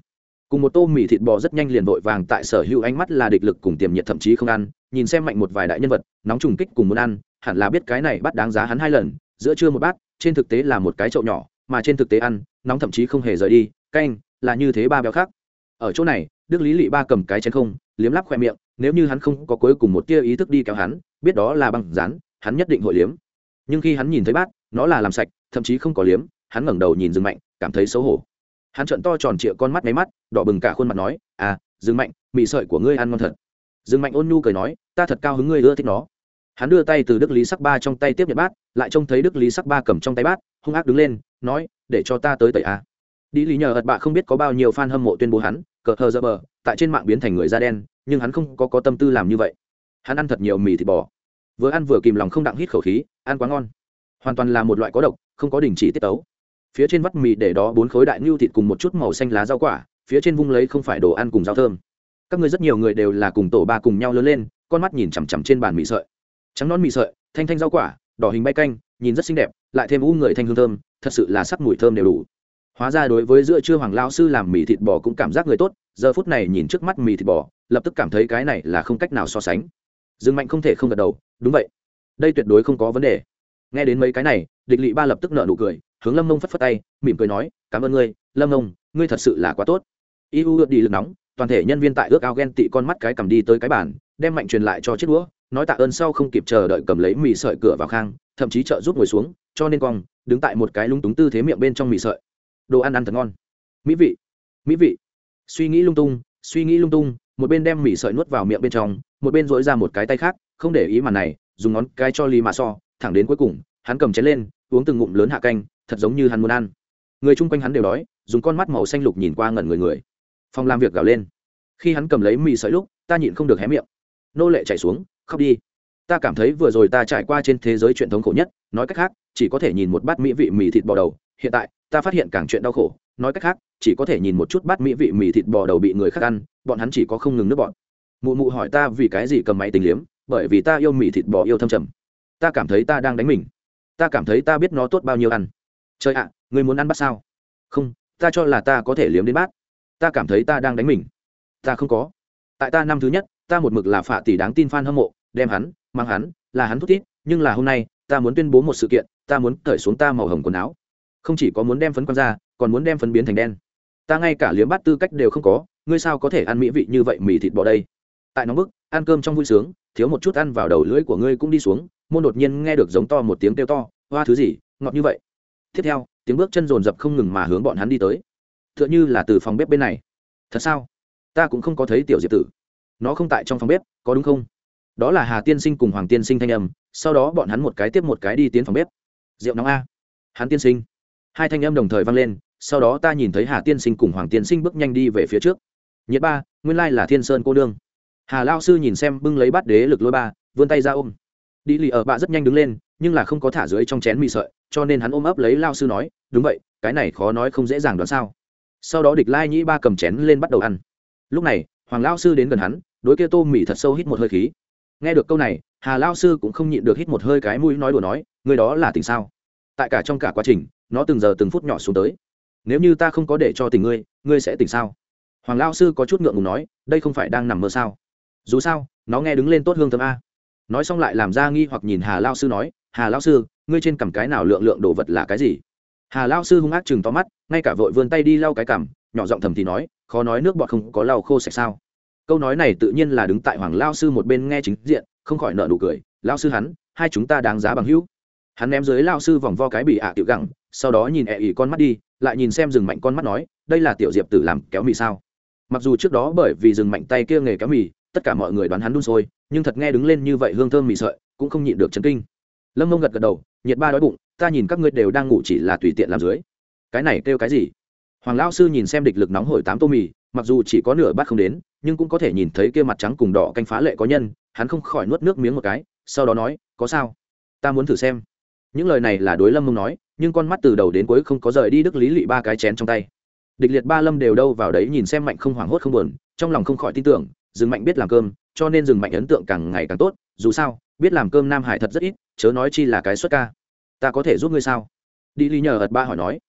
Cùng một tô mì thịt bò rất nhanh liền vội vàng tại sở hữu ánh mắt là địch lực cùng tiềm nhiệt thậm chí không ăn nhìn xem mạnh một vài đại nhân vật, nóng trùng kích cùng muốn ăn, hẳn là biết cái này bắt đáng giá hắn hai lần, giữa trưa một bát, trên thực tế là một cái chậu nhỏ, mà trên thực tế ăn, nóng thậm chí không hề rời đi, canh, là như thế ba béo khác. Ở chỗ này, đức lý lị ba cầm cái chén không, liếm lắp khoe miệng, nếu như hắn không có cuối cùng một tia ý thức đi kéo hắn, biết đó là băng rán, hắn nhất định hội liếm. Nhưng khi hắn nhìn thấy bát, nó là làm sạch, thậm chí không có liếm, hắn ngẩng đầu nhìn rừng mạnh, cảm thấy xấu hổ. Hắn trận to tròn trịa con mắt máy mắt, đỏ bừng cả khuôn mặt nói à rừng mạnh mị sợi của ngươi ăn ngon thật. Dương mạnh ôn nhu cười nói, ta thật cao hứng ngươi ưa thích nó. Hắn đưa tay từ đức lý sắc ba trong tay tiếp nhận bát, lại trông thấy đức lý sắc ba cầm trong tay bát, hung ác đứng lên, nói, để cho ta tới tẩy a đi lý nhờ ật bạ không biết có bao nhiêu fan hâm mộ tuyên bố hắn, cờ hờ dơ bờ, tại trên mạng biến thành người da đen, nhưng hắn không có có tâm tư làm như vậy. Hắn ăn thật nhiều mì thịt bò. Vừa ăn vừa kìm lòng không đặng hít khẩu khí, ăn quá ngon. Hoàn toàn là một loại có độc, không có đình chỉ tiết tấu. Phía trên vắt mì để đó bốn khối đại ngưu thịt cùng một chút màu xanh lá rau quả, phía trên vung lấy không phải đồ ăn cùng rau thơm các ngươi rất nhiều người đều là cùng tổ ba cùng nhau lớn lên, con mắt nhìn chằm chằm trên bàn mì sợi. Trắng non mì sợi, thanh thanh rau quả, đỏ hình bay canh, nhìn rất xinh đẹp, lại thêm u người thanh hương thơm, thật sự là sắc mùi thơm đều đủ. Hóa ra đối với giữa trưa hoàng lao sư làm mì thịt bò cũng cảm giác người tốt, giờ phút này nhìn trước mắt mì thịt bò, lập tức cảm thấy cái này là không cách nào so sánh. Dương mạnh không thể không gật đầu, đúng vậy. Đây tuyệt đối không có vấn đề. Nghe đến mấy cái này, địch lỵ ba lập tức nợ nụ cười, hướng lâm mông phất phất tay, mỉm cười nói, cảm ơn ngươi, lâm mông ngươi thật sự là quá tốt. Iu ước đi lực nóng toàn thể nhân viên tại ước ao ghen tị con mắt cái cầm đi tới cái bàn, đem mạnh truyền lại cho chiếc đũa, nói tạ ơn sau không kịp chờ đợi cầm lấy mì sợi cửa vào khang, thậm chí trợ giúp ngồi xuống, cho nên cong, đứng tại một cái lung túng tư thế miệng bên trong mì sợi. Đồ ăn ăn thật ngon. Mỹ vị. Mỹ vị. Suy nghĩ lung tung, suy nghĩ lung tung, một bên đem mì sợi nuốt vào miệng bên trong, một bên dỗi ra một cái tay khác, không để ý màn này, dùng ngón cái cho ly mà so, thẳng đến cuối cùng, hắn cầm chén lên, uống từng ngụm lớn hạ canh, thật giống như hắn muốn ăn. Người chung quanh hắn đều đói, dùng con mắt màu xanh lục nhìn qua ngẩn người người. Phòng làm việc gào lên khi hắn cầm lấy mì sợi lúc, ta nhịn không được hé miệng. Nô lệ chạy xuống, khóc đi. Ta cảm thấy vừa rồi ta trải qua trên thế giới truyền thống khổ nhất, nói cách khác, chỉ có thể nhìn một bát mỹ vị mì thịt bò đầu. Hiện tại, ta phát hiện càng chuyện đau khổ. Nói cách khác, chỉ có thể nhìn một chút bát mỹ vị mì thịt bò đầu bị người khác ăn, bọn hắn chỉ có không ngừng nước bọn mụ mụ hỏi ta vì cái gì cầm máy tính liếm, bởi vì ta yêu mì thịt bò yêu thâm trầm. Ta cảm thấy ta đang đánh mình. Ta cảm thấy ta biết nó tốt bao nhiêu ăn. Trời ạ, người muốn ăn bát sao? Không, ta cho là ta có thể liếm đến bát. Ta cảm thấy ta đang đánh mình ta không có. Tại ta năm thứ nhất, ta một mực là phạ tỷ đáng tin f a n hâm mộ, đem hắn, mang hắn, là hắn thút thít, nhưng là hôm nay, ta muốn tuyên bố một sự kiện, ta muốn cởi xuống ta màu hồng quần áo. Không chỉ có muốn đem phấn quan ra, còn muốn đem phấn biến thành đen. Ta ngay cả liếm bát tư cách đều không có, ngươi sao có thể ăn mỹ vị như vậy mì thịt bò đây? Tại nóng bức, ăn cơm trong vui sướng, thiếu một chút ăn vào đầu lưỡi của ngươi cũng đi xuống, môn đột nhiên nghe được giống to một tiếng kêu to, hoa thứ gì, ngọt như vậy. Tiếp theo, tiếng bước chân rồn rập không ngừng mà hướng bọn hắn đi tới. T h ư ợ n h ư là từ phòng bếp bên này. Thật sao? Ta cũng không có thấy tiểu diệp tử. Nó không tại trong phòng bếp, có đúng không? Đó là hà tiên sinh cùng hoàng tiên sinh thanh âm, sau đó bọn hắn một cái tiếp một cái đi tiến phòng bếp. Rượu nóng a. Hắn tiên sinh. Hai thanh âm đồng thời vang lên, sau đó ta nhìn thấy hà tiên sinh cùng hoàng tiên sinh bước nhanh đi về phía trước. Nhiệt ba, nguyên lai là thiên sơn cô đương hà lao sư nhìn xem bưng lấy bát đế lực lôi ba, vươn tay ra ôm. Đi lì ở bạ rất nhanh đứng lên, nhưng là không có thả dưới trong chén mì sợi, cho nên hắn ôm ấp lấy lao sư nói, đúng vậy, cái này khó nói không dễ dàng đoán sao. Sau đó địch lai nhĩ ba cầm chén lên bắt đầu ăn lúc này, hoàng lao sư đến gần hắn, đối kia tô mì thật sâu hít một hơi khí. Nghe được câu này, hà lao sư cũng không nhịn được hít một hơi cái mũi nói đùa nói người đó là tình sao? Tại cả trong cả quá trình, nó từng giờ từng phút nhỏ xuống tới. Nếu như ta không có để cho tình ngươi ngươi sẽ tỉnh sao? Hoàng lao sư có chút ngượng ngùng nói, đây không phải đang nằm mơ sao? Dù sao, nó nghe đứng lên tốt hương thơm a. Nói xong lại làm ra nghi hoặc nhìn hà lao sư nói, hà lao sư, ngươi trên cằm cái nào lượng lượng đồ vật là cái gì? Hà lao sư hung ác chừng to mắt, ngay cả vội vươn tay đi lau cái cằm, nhỏ giọng thầm thì nói khó nói nước bọt không có lau khô sạch sao. Câu nói này tự nhiên là đứng tại hoàng lao sư một bên nghe chính diện, không khỏi nợ nụ cười. Lao sư hắn, hai chúng ta đáng giá bằng hữu. Hắn ném dưới lao sư vòng vo cái bị ạ à tiểu gẳng, sau đó nhìn ẹ ỉ con mắt đi, lại nhìn xem rừng mạnh con mắt nói, đây là tiểu diệp tử làm kéo mì sao. Mặc dù trước đó bởi vì rừng mạnh tay kia nghề kéo mì, tất cả mọi người đoán hắn đun sôi, nhưng thật nghe đứng lên như vậy hương thơm mì sợi, cũng không nhịn được chấn kinh. Lâm mông gật gật đầu, nhiệt ba đói bụng, ta nhìn các ngươi đều đang ngủ chỉ là tùy tiện làm dưới. Cái này kêu cái gì? Hoàng lao sư nhìn xem địch lực nóng hổi tám tô mì, mặc dù chỉ có nửa bát không đến, nhưng cũng có thể nhìn thấy kia mặt trắng cùng đỏ canh phá lệ có nhân, hắn không khỏi nuốt nước miếng một cái, sau đó nói, có sao? Ta muốn thử xem. Những lời này là đối lâm mông nói, nhưng con mắt từ đầu đến cuối không có rời đi đức lý lị ba cái chén trong tay. Địch liệt ba lâm đều đâu vào đấy nhìn xem mạnh không hoảng hốt không buồn, trong lòng không khỏi tin tưởng, rừng mạnh biết làm cơm, cho nên rừng mạnh ấn tượng càng ngày càng tốt, dù sao, biết làm cơm nam hải thật rất ít, chớ nói chi là cái xuất ca. Ta có thể giúp ngươi sao? Đi lý nhờ ật ba hỏi nói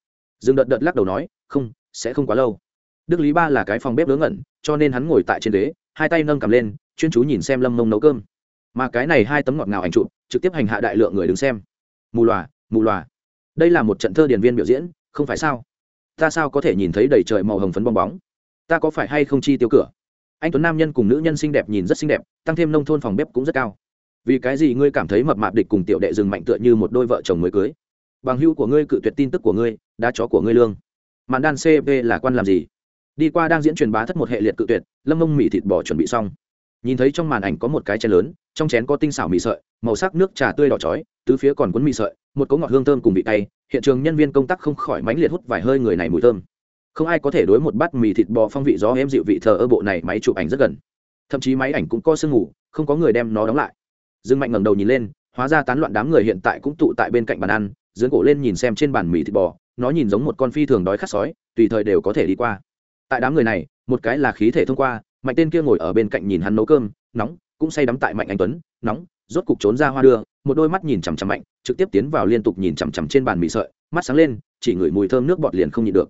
dương đợt đợt lắc đầu nói, không, sẽ không quá lâu. Đức lý ba là cái phòng bếp lớn ngẩn, cho nên hắn ngồi tại trên ghế, hai tay nâng cầm lên, chuyên chú nhìn xem lâm mông nấu cơm. Mà cái này hai tấm ngọt ngào ảnh trụ trực tiếp hành hạ đại lượng người đứng xem. Mù loà mù loà. Đây là một trận thơ điển viên biểu diễn, không phải sao? Ta sao có thể nhìn thấy đầy trời màu hồng phấn bong bóng? Ta có phải hay không chi tiêu cửa? Anh tuấn nam nhân cùng nữ nhân xinh đẹp nhìn rất xinh đẹp, tăng thêm nông thôn phòng bếp cũng rất cao. Vì cái gì ngươi cảm thấy mập mạp địch cùng tiểu đệ rừng mạnh tựa như một đôi vợ chồng mới cưới? Bằng hữu của ngươi cự tuyệt tin tức của ngươi, đá chó của ngươi lương. Màn đan cp là quan làm gì? Đi qua đang diễn truyền bá thất một hệ liệt cự tuyệt, lâm mông mì thịt bò chuẩn bị xong. Nhìn thấy trong màn ảnh có một cái chén lớn, trong chén có tinh xảo mì sợi, màu sắc nước trà tươi đỏ chói, tứ phía còn cuốn mì sợi, một cỗ ngọt hương thơm cùng vị tay hiện trường nhân viên công tác không khỏi mánh liệt hút vài hơi người này mùi thơm. Không ai có thể đối một bát mì thịt bò phong vị gió em dịu vị thờ ơ bộ này máy chụp ảnh rất gần. Thậm chí máy ảnh cũng có sương ngủ không có người đem nó đóng lại. Dương mạnh ngẩng đầu nhìn lên, hóa ra tán loạn đám người hiện tại cũng tụ tại bên cạnh bàn ăn dưỡng cổ lên nhìn xem trên bàn mì thịt bò, nó nhìn giống một con phi thường đói khát sói, tùy thời đều có thể đi qua. Tại đám người này, một cái là khí thể thông qua, mạnh tên kia ngồi ở bên cạnh nhìn hắn nấu cơm, nóng, cũng say đắm tại mạnh anh tuấn, nóng, rốt cục trốn ra hoa đưa, một đôi mắt nhìn chằm chằm mạnh, trực tiếp tiến vào liên tục nhìn chằm chằm trên bàn mì sợi, mắt sáng lên, chỉ ngửi mùi thơm nước bọt liền không nhịn được.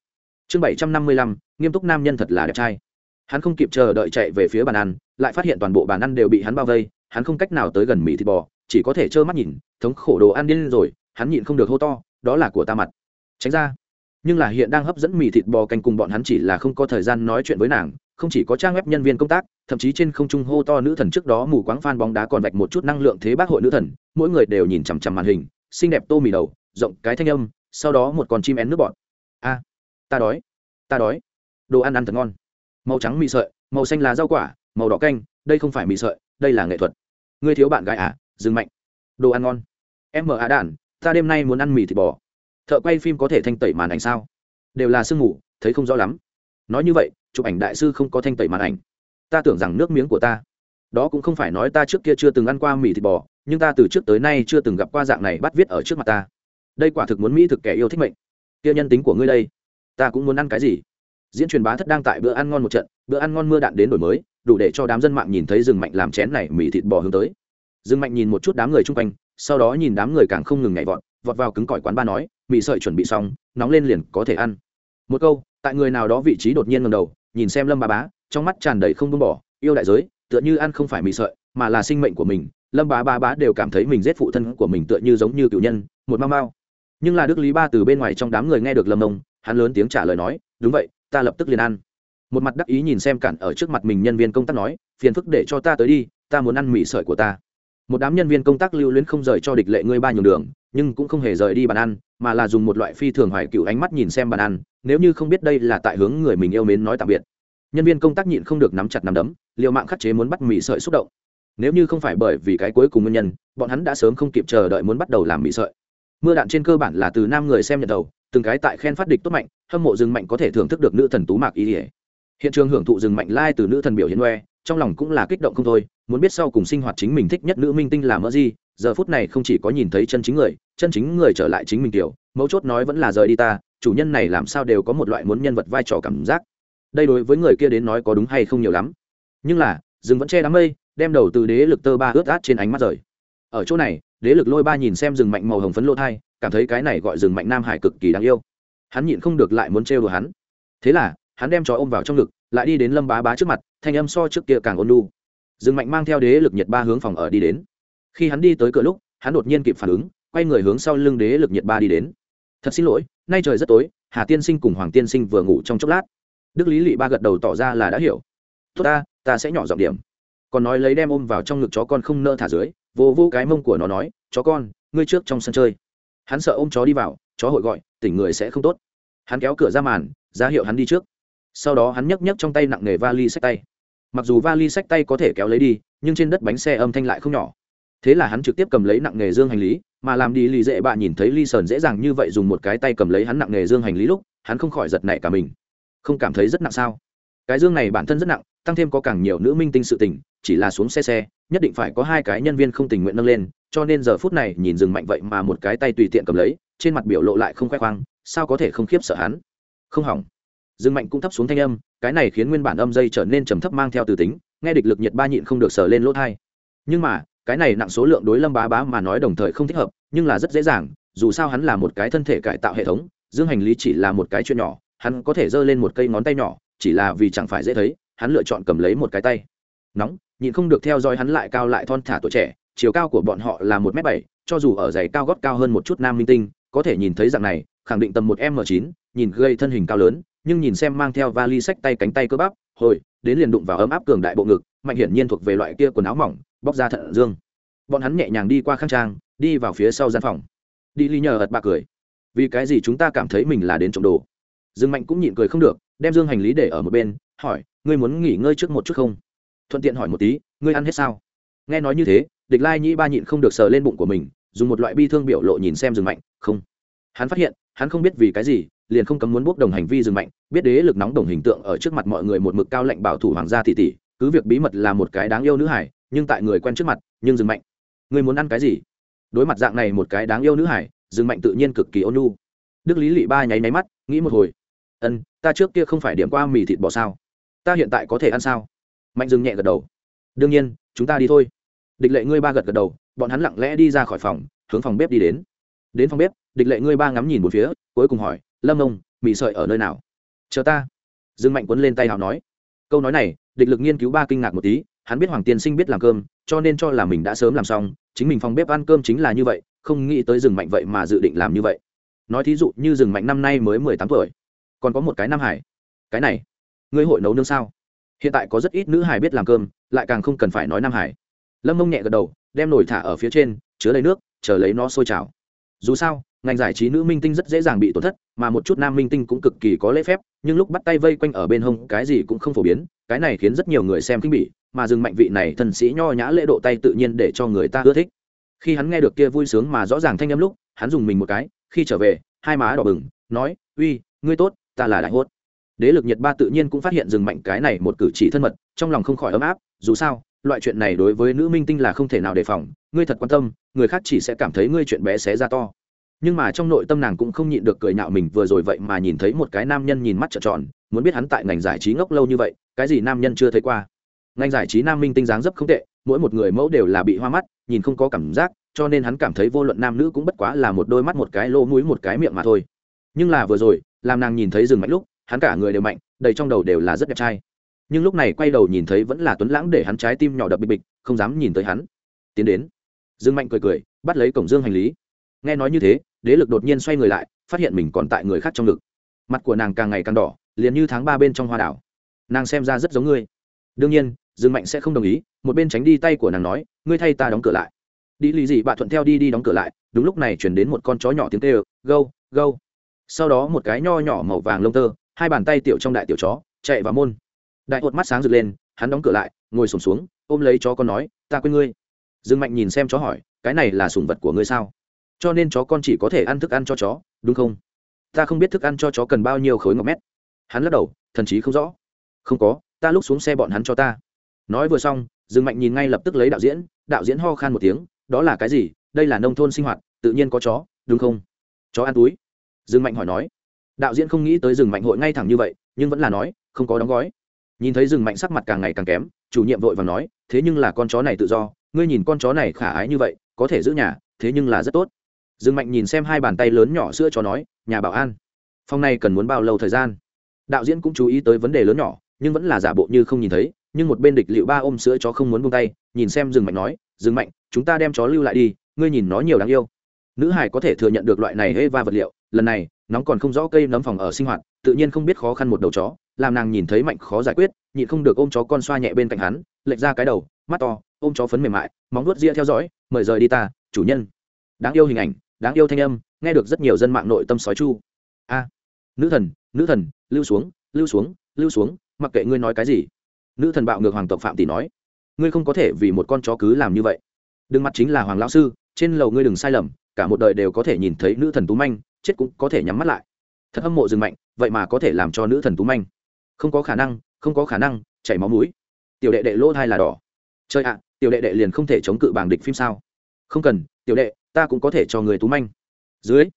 Chương bảy trăm năm mươi lăm, nghiêm túc nam nhân thật là đẹp trai. Hắn không kịp chờ đợi chạy về phía bàn ăn, lại phát hiện toàn bộ bàn ăn đều bị hắn bao vây, hắn không cách nào tới gần mì thịt bò, chỉ có thể trơ mắt nhìn, thống khổ đồ ăn điên rồi hắn nhịn không được hô to, đó là của ta mặt. Tránh ra. Nhưng là hiện đang hấp dẫn mì thịt bò canh cùng bọn hắn chỉ là không có thời gian nói chuyện với nàng, không chỉ có trang web nhân viên công tác, thậm chí trên không trung hô to nữ thần trước đó mù quáng phan bóng đá còn vạch một chút năng lượng thế bác hội nữ thần, mỗi người đều nhìn chằm chằm màn hình, xinh đẹp tô mì đầu, rộng cái thanh âm, sau đó một con chim én nước bọt. A, ta đói ta đói. Đồ ăn ăn thật ngon. Màu trắng mì sợi, màu xanh là rau quả, màu đỏ canh, đây không phải mì sợi, đây là nghệ thuật. Ngươi thiếu bạn gái à dừng mạnh. Đồ ăn ngon. Em mở á đản ta đêm nay muốn ăn mì thịt bò. Thợ quay phim có thể thanh tẩy màn ảnh sao? Đều là sương mù thấy không rõ lắm. Nói như vậy, chụp ảnh đại sư không có thanh tẩy màn ảnh. Ta tưởng rằng nước miếng của ta. Đó cũng không phải nói ta trước kia chưa từng ăn qua mì thịt bò, nhưng ta từ trước tới nay chưa từng gặp qua dạng này bắt viết ở trước mặt ta. Đây quả thực muốn mỹ thực kẻ yêu thích mệnh. Kia nhân tính của ngươi đây, ta cũng muốn ăn cái gì? Diễn truyền bá thất đang tại bữa ăn ngon một trận, bữa ăn ngon mưa đạn đến đổi mới, đủ để cho đám dân mạng nhìn thấy rừng mạnh làm chén này mì thịt bò hướng tới. Dương mạnh nhìn một chút đám người chung quanh, sau đó nhìn đám người càng không ngừng nhảy vọt vọt vào cứng cỏi quán ba nói mì sợi chuẩn bị xong, nóng lên liền có thể ăn. Một câu, tại người nào đó vị trí đột nhiên ngầm đầu, nhìn xem lâm ba bá, trong mắt tràn đầy không buông bỏ, yêu đại giới, tựa như ăn không phải mì sợi, mà là sinh mệnh của mình. Lâm bá bá bá đều cảm thấy mình giết phụ thân của mình tựa như giống như cựu nhân, một mau mau nhưng là đức lý ba từ bên ngoài trong đám người nghe được lâm nông, hắn lớn tiếng trả lời nói, đúng vậy, ta lập tức liền ăn. Một mặt đắc ý nhìn xem cản ở trước mặt mình nhân viên công tác nói, phiền phức để cho ta tới đi, ta muốn ăn mì sợi của ta một đám nhân viên công tác lưu luyến không rời cho địch lệ ngươi ba nhường đường, nhưng cũng không hề rời đi bàn ăn, mà là dùng một loại phi thường hoài cựu ánh mắt nhìn xem bàn ăn, nếu như không biết đây là tại hướng người mình yêu mến nói tạm biệt. Nhân viên công tác nhịn không được nắm chặt nắm đấm liệu mạng khắc chế muốn bắt mì sợi xúc động. Nếu như không phải bởi vì cái cuối cùng nguyên nhân, bọn hắn đã sớm không kịp chờ đợi muốn bắt đầu làm mì sợi. Mưa đạn trên cơ bản là từ nam người xem nhận đầu, từng cái tại khen phát địch tốt mạnh, hâm mộ rừng mạnh có thể thưởng thức được nữ thần tú mạc ý ỉa hiện trường hưởng thụ rừng mạnh lai từ nữ thần biểu hiến oe trong lòng cũng là kích động không thôi, muốn biết sau cùng sinh hoạt chính mình thích nhất nữ minh tinh là mỡ gì giờ phút này không chỉ có nhìn thấy chân chính người, chân chính người trở lại chính mình tiểu, mấu chốt nói vẫn là rời đi ta, chủ nhân này làm sao đều có một loại muốn nhân vật vai trò cảm giác. Đây đối với người kia đến nói có đúng hay không nhiều lắm. Nhưng là, rừng vẫn che đám mây, đem đầu từ đế lực tơ ba ướt át trên ánh mắt rời. Ở chỗ này, đế lực lôi ba nhìn xem rừng mạnh màu hồng phấn lỗ thai, cảm thấy cái này gọi rừng mạnh nam hải cực kỳ đáng yêu. Hắn nhịn không được lại muốn trêu đùa hắn. Thế là hắn đem chó ôm vào trong ngực, lại đi đến lâm bá bá trước mặt, thanh âm so trước kia càng ôn lu dương mạnh mang theo đế lực nhiệt ba hướng phòng ở đi đến. Khi hắn đi tới cửa lúc, hắn đột nhiên kịp phản ứng, quay người hướng sau lưng đế lực nhiệt ba đi đến. Thật xin lỗi, nay trời rất tối, hà tiên sinh cùng hoàng tiên sinh vừa ngủ trong chốc lát. Đức lý lị ba gật đầu tỏ ra là đã hiểu. Tốt ta ta sẽ nhỏ giọng điểm. Còn nói lấy đem ôm vào trong ngực chó con không nỡ thả dưới, vô vô cái mông của nó nói, chó con, ngươi trước trong sân chơi. Hắn sợ ôm chó đi vào, chó hội gọi, tỉnh người sẽ không tốt. Hắn kéo cửa ra màn, ra hiệu hắn đi trước sau đó hắn nhấc nhấc trong tay nặng nề vali sách tay. Mặc dù vali sách tay có thể kéo lấy đi, nhưng trên đất bánh xe âm thanh lại không nhỏ. Thế là hắn trực tiếp cầm lấy nặng nghề dương hành lý, mà làm đi lì dễ bạ nhìn thấy ly sờn dễ dàng như vậy dùng một cái tay cầm lấy hắn nặng nghề dương hành lý lúc, hắn không khỏi giật nảy cả mình. Không cảm thấy rất nặng sao? Cái dương này bản thân rất nặng, tăng thêm có càng nhiều nữ minh tinh sự tình, chỉ là xuống xe xe, nhất định phải có hai cái nhân viên không tình nguyện nâng lên, cho nên giờ phút này nhìn dừng mạnh vậy mà một cái tay tùy tiện cầm lấy, trên mặt biểu lộ lại không khoe khoang, sao có thể không khiếp sợ hắn? Không hỏng. Dương mạnh cũng thấp xuống thanh âm, cái này khiến nguyên bản âm dây trở nên trầm thấp mang theo từ tính, nghe địch lực nhiệt ba nhịn không được sờ lên lỗ thai. Nhưng mà, cái này nặng số lượng đối lâm bá bá mà nói đồng thời không thích hợp, nhưng là rất dễ dàng, dù sao hắn là một cái thân thể cải tạo hệ thống, dương hành lý chỉ là một cái chuyện nhỏ, hắn có thể giơ lên một cây ngón tay nhỏ, chỉ là vì chẳng phải dễ thấy, hắn lựa chọn cầm lấy một cái tay. Nóng, nhịn không được theo dõi hắn lại cao lại thon thả tuổi trẻ, chiều cao của bọn họ là một m bảy, cho dù ở giày cao gót cao hơn một chút nam minh tinh, có thể nhìn thấy dạng này, khẳng định tầm một m chín, nhìn gây thân hình cao lớn nhưng nhìn xem mang theo vali sách tay cánh tay cơ bắp, hồi, đến liền đụng vào ấm áp cường đại bộ ngực, mạnh hiển nhiên thuộc về loại kia quần áo mỏng, bóc ra thận dương. Bọn hắn nhẹ nhàng đi qua khang trang, đi vào phía sau gian phòng. Đi ly nhờ ật bạc cười. Vì cái gì chúng ta cảm thấy mình là đến trộm đồ? Dương mạnh cũng nhịn cười không được, đem dương hành lý để ở một bên, hỏi, ngươi muốn nghỉ ngơi trước một chút không? Thuận tiện hỏi một tí, ngươi ăn hết sao? Nghe nói như thế, địch lai nhĩ ba nhịn không được sờ lên bụng của mình, dùng một loại bi thương biểu lộ nhìn xem dương mạnh, không. Hắn phát hiện, hắn không biết vì cái gì liền không cấm muốn bốc đồng hành vi dừng mạnh, biết đế lực nóng đồng hình tượng ở trước mặt mọi người một mực cao lệnh bảo thủ hoàng gia thị tỷ, cứ việc bí mật là một cái đáng yêu nữ hải, nhưng tại người quen trước mặt, nhưng dừng mạnh. Ngươi muốn ăn cái gì? Đối mặt dạng này một cái đáng yêu nữ hải dừng mạnh tự nhiên cực kỳ ôn nhu. Đức lý lị ba nháy máy mắt, nghĩ một hồi. Ân, ta trước kia không phải điểm qua mì thịt bò sao? Ta hiện tại có thể ăn sao? Mạnh dừng nhẹ gật đầu. Đương nhiên, chúng ta đi thôi. Địch lệ ngươi ba gật gật đầu, bọn hắn lặng lẽ đi ra khỏi phòng, hướng phòng bếp đi đến. Đến phòng bếp? Địch lệ ngươi ba ngắm nhìn một phía, cuối cùng hỏi lâm ông mì sợi ở nơi nào? Chờ ta. Dương mạnh quấn lên tay hào nói. Câu nói này, địch lực nghiên cứu ba kinh ngạc một tí, hắn biết hoàng tiên sinh biết làm cơm, cho nên cho là mình đã sớm làm xong, chính mình phòng bếp ăn cơm chính là như vậy, không nghĩ tới rừng mạnh vậy mà dự định làm như vậy. Nói thí dụ như rừng mạnh năm nay mới mười tám tuổi, còn có một cái nam hải. Cái này, ngươi hội nấu nương sao? Hiện tại có rất ít nữ hải biết làm cơm, lại càng không cần phải nói nam hải. Lâm mông nhẹ gật đầu, đem nồi thả ở phía trên, chứa lấy nước, chờ lấy nó sôi trào dù sao, ngành giải trí nữ minh tinh rất dễ dàng bị tổn thất, mà một chút nam minh tinh cũng cực kỳ có lễ phép, nhưng lúc bắt tay vây quanh ở bên hông, cái gì cũng không phổ biến, cái này khiến rất nhiều người xem kinh bỉ, mà dừng mạnh vị này thần sĩ nho nhã lễ độ tay tự nhiên để cho người ta ưa thích. Khi hắn nghe được kia vui sướng mà rõ ràng thanh âm lúc, hắn dùng mình một cái, khi trở về, hai má đỏ bừng, nói, uy, ngươi tốt, ta là đại hốt. Đế lực nhật ba tự nhiên cũng phát hiện dừng mạnh cái này một cử chỉ thân mật, trong lòng không khỏi ấm áp, dù sao loại chuyện này đối với nữ minh tinh là không thể nào đề phòng, ngươi thật quan tâm, người khác chỉ sẽ cảm thấy ngươi chuyện bé xé ra to. Nhưng mà trong nội tâm nàng cũng không nhịn được cười nhạo mình vừa rồi vậy mà nhìn thấy một cái nam nhân nhìn mắt trợn tròn, muốn biết hắn tại ngành giải trí ngốc lâu như vậy, cái gì nam nhân chưa thấy qua. Ngành giải trí nam minh tinh dáng dấp không tệ, mỗi một người mẫu đều là bị hoa mắt, nhìn không có cảm giác, cho nên hắn cảm thấy vô luận nam nữ cũng bất quá là một đôi mắt một cái lỗ mũi một cái miệng mà thôi. Nhưng là vừa rồi, làm nàng nhìn thấy rừng mạnh lúc, hắn cả người đều mạnh, đầy trong đầu đều là rất đẹp trai nhưng lúc này quay đầu nhìn thấy vẫn là tuấn lãng để hắn trái tim nhỏ đập bịch bịch, không dám nhìn tới hắn. Tiến đến. Dương mạnh cười cười, bắt lấy cổng dương hành lý. Nghe nói như thế, đế lực đột nhiên xoay người lại, phát hiện mình còn tại người khác trong ngực. Mặt của nàng càng ngày càng đỏ, liền như tháng ba bên trong hoa đảo. Nàng xem ra rất giống ngươi. Đương nhiên, dương mạnh sẽ không đồng ý, một bên tránh đi tay của nàng nói, ngươi thay ta đóng cửa lại. Đi lì gì bạn thuận theo đi đi đóng cửa lại. Đúng lúc này chuyển đến một con chó nhỏ tiếng kêu, gâu gâu. Sau đó một cái nho nhỏ màu vàng lông tơ, hai bàn tay tiểu trong đại tiểu chó, chạy vào môn đại hột mắt sáng rực lên hắn đóng cửa lại ngồi sổm xuống, xuống ôm lấy chó con nói ta quên ngươi. Dương mạnh nhìn xem chó hỏi cái này là sủng vật của ngươi sao? Cho nên chó con chỉ có thể ăn thức ăn cho chó đúng không? Ta không biết thức ăn cho chó cần bao nhiêu khối ngọc mét. Hắn lắc đầu thần chí không rõ. Không có ta lúc xuống xe bọn hắn cho ta. Nói vừa xong dương mạnh nhìn ngay lập tức lấy đạo diễn đạo diễn ho khan một tiếng đó là cái gì? Đây là nông thôn sinh hoạt tự nhiên có chó đúng không? Chó ăn túi. Dương mạnh hỏi nói. Đạo diễn không nghĩ tới Dương mạnh hội ngay thẳng như vậy nhưng vẫn là nói không có đóng gói nhìn thấy rừng mạnh sắc mặt càng ngày càng kém, chủ nhiệm vội và nói, thế nhưng là con chó này tự do, ngươi nhìn con chó này khả ái như vậy, có thể giữ nhà, thế nhưng là rất tốt. Rừng mạnh nhìn xem hai bàn tay lớn nhỏ sữa chó nói, nhà bảo an, phòng này cần muốn bao lâu thời gian? Đạo diễn cũng chú ý tới vấn đề lớn nhỏ, nhưng vẫn là giả bộ như không nhìn thấy, nhưng một bên địch liệu ba ôm sữa chó không muốn buông tay, nhìn xem rừng mạnh nói, rừng mạnh, chúng ta đem chó lưu lại đi, ngươi nhìn nó nhiều đáng yêu. Nữ hải có thể thừa nhận được loại này hê va vật liệu, lần này nóng còn không rõ cây nấm phòng ở sinh hoạt, tự nhiên không biết khó khăn một đầu chó, làm nàng nhìn thấy mạnh khó giải quyết, nhịn không được ôm chó con xoa nhẹ bên cạnh hắn, lệch ra cái đầu, mắt to, ôm chó phấn mềm mại, móng nuốt ria theo dõi, mời rời đi ta, chủ nhân. Đáng yêu hình ảnh, đáng yêu thanh âm, nghe được rất nhiều dân mạng nội tâm sói chu. A, nữ thần nữ thần, lưu xuống lưu xuống lưu xuống, mặc kệ ngươi nói cái gì. Nữ thần bạo ngược hoàng tộc phạm tỷ nói, ngươi không có thể vì một con chó cứ làm như vậy. Đừng mặt chính là hoàng lão sư, trên lầu ngươi đừng sai lầm cả một đời đều có thể nhìn thấy nữ thần tú manh, chết cũng có thể nhắm mắt lại. Thật hâm mộ rừng mạnh, vậy mà có thể làm cho nữ thần tú manh. Không có khả năng, không có khả năng, chảy máu mũi. Tiểu đệ đệ lỗ thai là đỏ. Chơi ạ, tiểu đệ đệ liền không thể chống cự bảng địch phim sao? Không cần, tiểu đệ, ta cũng có thể cho người tú manh. Dưới,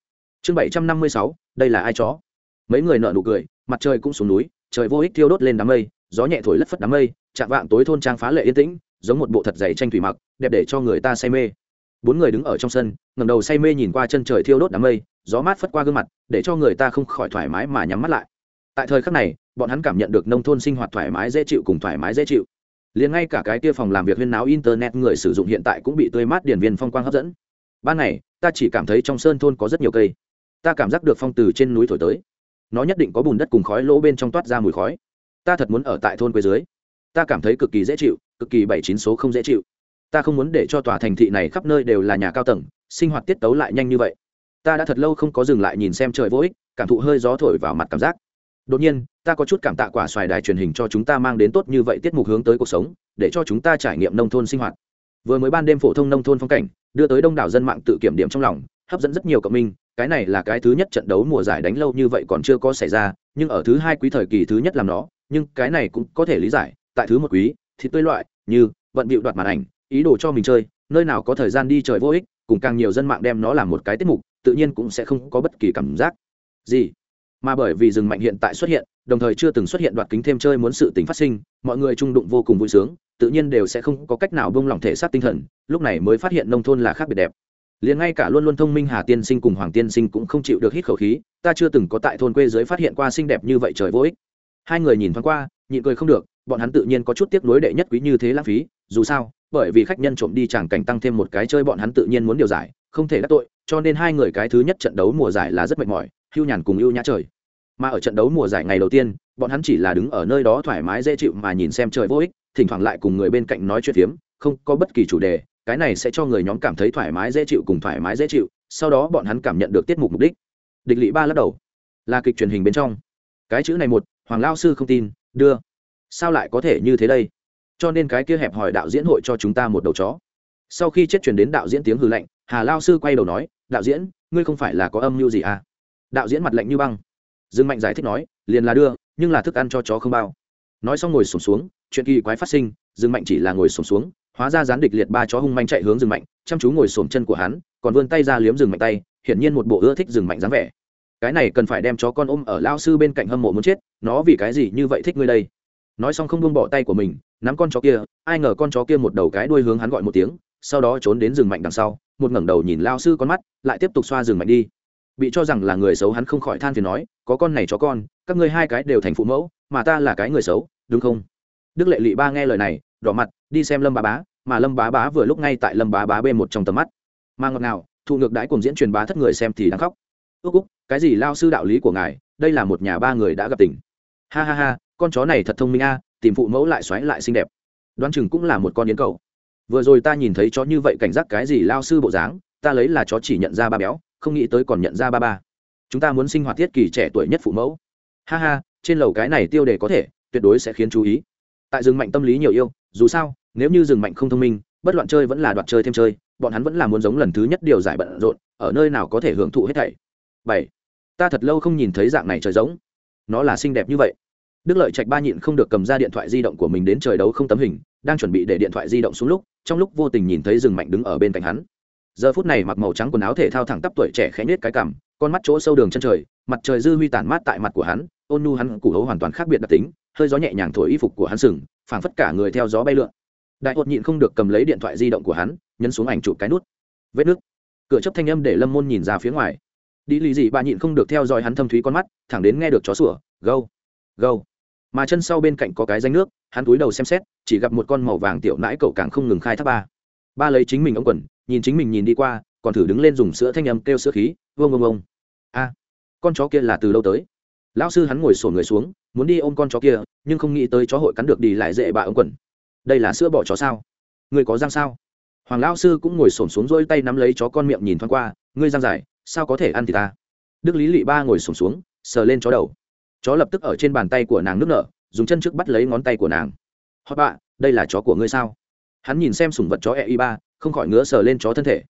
chương bảy trăm năm mươi sáu, đây là ai chó? Mấy người nợ nụ cười, mặt trời cũng xuống núi, trời vô ích thiêu đốt lên đám mây, gió nhẹ thổi lất phất đám mây, chạm vạng tối thôn trang phá lệ yên tĩnh, giống một bộ thật dày tranh thủy mặc, đẹp để cho người ta say mê bốn người đứng ở trong sân ngầm đầu say mê nhìn qua chân trời thiêu đốt đám mây, gió mát phất qua gương mặt, để cho người ta không khỏi thoải mái mà nhắm mắt lại. Tại thời khắc này, bọn hắn cảm nhận được nông thôn sinh hoạt thoải mái dễ chịu cùng thoải mái dễ chịu. Liền ngay cả cái kia phòng làm việc huyên náo internet người sử dụng hiện tại cũng bị tươi mát điển viên phong quang hấp dẫn. Ban này ta chỉ cảm thấy trong sơn thôn có rất nhiều cây. Ta cảm giác được phong từ trên núi thổi tới. Nó nhất định có bùn đất cùng khói lỗ bên trong toát ra mùi khói. Ta thật muốn ở tại thôn quê dưới. Ta cảm thấy cực kỳ dễ chịu, cực kỳ bảy chín số không dễ chịu ta không muốn để cho tòa thành thị này khắp nơi đều là nhà cao tầng, sinh hoạt tiết tấu lại nhanh như vậy. Ta đã thật lâu không có dừng lại nhìn xem trời vô ích, cảm thụ hơi gió thổi vào mặt cảm giác. Đột nhiên, ta có chút cảm tạ quả xoài đài truyền hình cho chúng ta mang đến tốt như vậy tiết mục hướng tới cuộc sống, để cho chúng ta trải nghiệm nông thôn sinh hoạt. Vừa mới ban đêm phổ thông nông thôn phong cảnh, đưa tới đông đảo dân mạng tự kiểm điểm trong lòng, hấp dẫn rất nhiều cộng minh, cái này là cái thứ nhất trận đấu mùa giải đánh lâu như vậy còn chưa có xảy ra, nhưng ở thứ hai quý thời kỳ thứ nhất làm nó, nhưng cái này cũng có thể lý giải, tại thứ một quý thì tươi loại, như vận bịu đoạt màn ảnh ý đồ cho mình chơi, nơi nào có thời gian đi trời vô ích, cùng càng nhiều dân mạng đem nó làm một cái tiết mục, tự nhiên cũng sẽ không có bất kỳ cảm giác gì. Mà bởi vì rừng mạnh hiện tại xuất hiện, đồng thời chưa từng xuất hiện đoạt kính thêm chơi muốn sự tính phát sinh, mọi người trung đụng vô cùng vui sướng, tự nhiên đều sẽ không có cách nào bông lỏng thể xác tinh thần, lúc này mới phát hiện nông thôn là khác biệt đẹp. Liền ngay cả luôn luôn thông minh hà tiên sinh cùng hoàng tiên sinh cũng không chịu được hít khẩu khí, ta chưa từng có tại thôn quê giới phát hiện qua xinh đẹp như vậy trời vô ích. Hai người nhìn thoáng qua, nhịn cười không được, bọn hắn tự nhiên có chút tiếc nuối đệ nhất quý như thế lãng phí dù sao, bởi vì khách nhân trộm đi chẳng cảnh tăng thêm một cái chơi bọn hắn tự nhiên muốn điều giải, không thể đắc tội, cho nên hai người cái thứ nhất trận đấu mùa giải là rất mệt mỏi, hưu nhàn cùng ưu nhã trời. Mà ở trận đấu mùa giải ngày đầu tiên, bọn hắn chỉ là đứng ở nơi đó thoải mái dễ chịu mà nhìn xem trời vô ích, thỉnh thoảng lại cùng người bên cạnh nói chuyện phiếm, không có bất kỳ chủ đề, cái này sẽ cho người nhóm cảm thấy thoải mái dễ chịu cùng thoải mái dễ chịu, sau đó bọn hắn cảm nhận được tiết mục mục đích. Địch lỵ ba lắc đầu. Là kịch truyền hình bên trong. Cái chữ này một, hoàng lao sư không tin, đưa. Sao lại có thể như thế đây? Cho nên cái kia hẹp hỏi đạo diễn hội cho chúng ta một đầu chó. Sau khi chết truyền đến đạo diễn tiếng hư lệnh hà lao sư quay đầu nói đạo diễn ngươi không phải là có âm mưu gì à? Đạo diễn mặt lạnh như băng. Dương mạnh giải thích nói liền là đưa nhưng là thức ăn cho chó không bao. Nói xong ngồi sổm xuống, chuyện kỳ quái phát sinh Dương mạnh chỉ là ngồi sổm xuống hóa ra gián địch liệt ba chó hung manh chạy hướng Dương mạnh chăm chú ngồi sổm chân của hắn còn vươn tay ra liếm Dương mạnh tay hiển nhiên một bộ ưa thích Dương mạnh dáng vẻ. Cái này cần phải đem chó con ôm ở lao sư bên cạnh hâm mộ muốn chết nó vì cái gì như vậy thích ngươi đây? Nói xong không buông bỏ tay của mình, nắm con chó kia, ai ngờ con chó kia một đầu cái đuôi hướng hắn gọi một tiếng, sau đó trốn đến rừng mạnh đằng sau, một ngẩng đầu nhìn lao sư con mắt, lại tiếp tục xoa rừng mạnh đi. Bị cho rằng là người xấu hắn không khỏi than phiền nói, có con này chó con, các ngươi hai cái đều thành phụ mẫu, mà ta là cái người xấu, đúng không? Đức lệ lị ba nghe lời này, đỏ mặt, đi xem lâm bá bá, mà lâm bá bá vừa lúc ngay tại lâm bá bá b một trong tầm mắt. Mang ngọt nào thụ ngược đãi cùng diễn truyền bá thất người xem thì đang khóc. Ước úc, cái gì lao sư đạo lý của ngài, đây là một nhà ba người đã gặp tình ha ha ha, con chó này thật thông minh a, tìm phụ mẫu lại xoáy lại xinh đẹp. Đoán chừng cũng là một con yến cầu. Vừa rồi ta nhìn thấy chó như vậy cảnh giác cái gì lao sư bộ dáng, ta lấy là chó chỉ nhận ra ba béo, không nghĩ tới còn nhận ra ba ba. Chúng ta muốn sinh hoạt thiết kỳ trẻ tuổi nhất phụ mẫu. Ha ha, trên lầu cái này tiêu đề có thể, tuyệt đối sẽ khiến chú ý. Tại rừng mạnh tâm lý nhiều yêu, dù sao, nếu như rừng mạnh không thông minh, bất loạn chơi vẫn là đoạt chơi thêm chơi, bọn hắn vẫn là muốn giống lần thứ nhất điều giải bận rộn, ở nơi nào có thể hưởng thụ hết thảy. Bảy, ta thật lâu không nhìn thấy dạng này trời giống nó là xinh đẹp như vậy. Đức lợi trạch ba nhịn không được cầm ra điện thoại di động của mình đến trời đấu không tấm hình, đang chuẩn bị để điện thoại di động xuống lúc, trong lúc vô tình nhìn thấy rừng mạnh đứng ở bên cạnh hắn. Giờ phút này mặc màu trắng quần áo thể thao thẳng tắp tuổi trẻ khẽ nết cái cằm, con mắt chỗ sâu đường chân trời, mặt trời dư huy tản mát tại mặt của hắn, ôn nu hắn củ hấu hoàn toàn khác biệt đặc tính, hơi gió nhẹ nhàng thổi y phục của hắn sừng, phảng phất cả người theo gió bay lượn. Đại hột nhịn không được cầm lấy điện thoại di động của hắn, nhấn xuống ảnh chụp cái nút. Vết nước cửa chấp thanh âm để lâm môn nhìn ra phía ngoài đi lì gì bà nhịn không được theo dõi hắn thâm thúy con mắt, thẳng đến nghe được chó sủa, gâu gâu. Mà chân sau bên cạnh có cái danh nước, hắn túi đầu xem xét, chỉ gặp một con màu vàng tiểu nãi cậu càng không ngừng khai thác ba. Ba lấy chính mình ống quần, nhìn chính mình nhìn đi qua, còn thử đứng lên dùng sữa thanh âm kêu sữa khí, vông vông vông. A, con chó kia là từ lâu tới? Lão sư hắn ngồi sổ người xuống, muốn đi ôm con chó kia, nhưng không nghĩ tới chó hội cắn được đi lại dễ bà ống quần. Đây là sữa bỏ chó sao? Người có răng sao? Hoàng lão sư cũng ngồi xổm xuống dỗi tay nắm lấy chó con miệng nhìn thoáng qua, ngươi răng dài sao có thể ăn thì ta? Đức lý lị ba ngồi sùng xuống, sờ lên chó đầu. Chó lập tức ở trên bàn tay của nàng nước nở, dùng chân trước bắt lấy ngón tay của nàng. Họ bạ, đây là chó của ngươi sao? Hắn nhìn xem sủng vật chó e y ba, không khỏi ngứa sờ lên chó thân thể.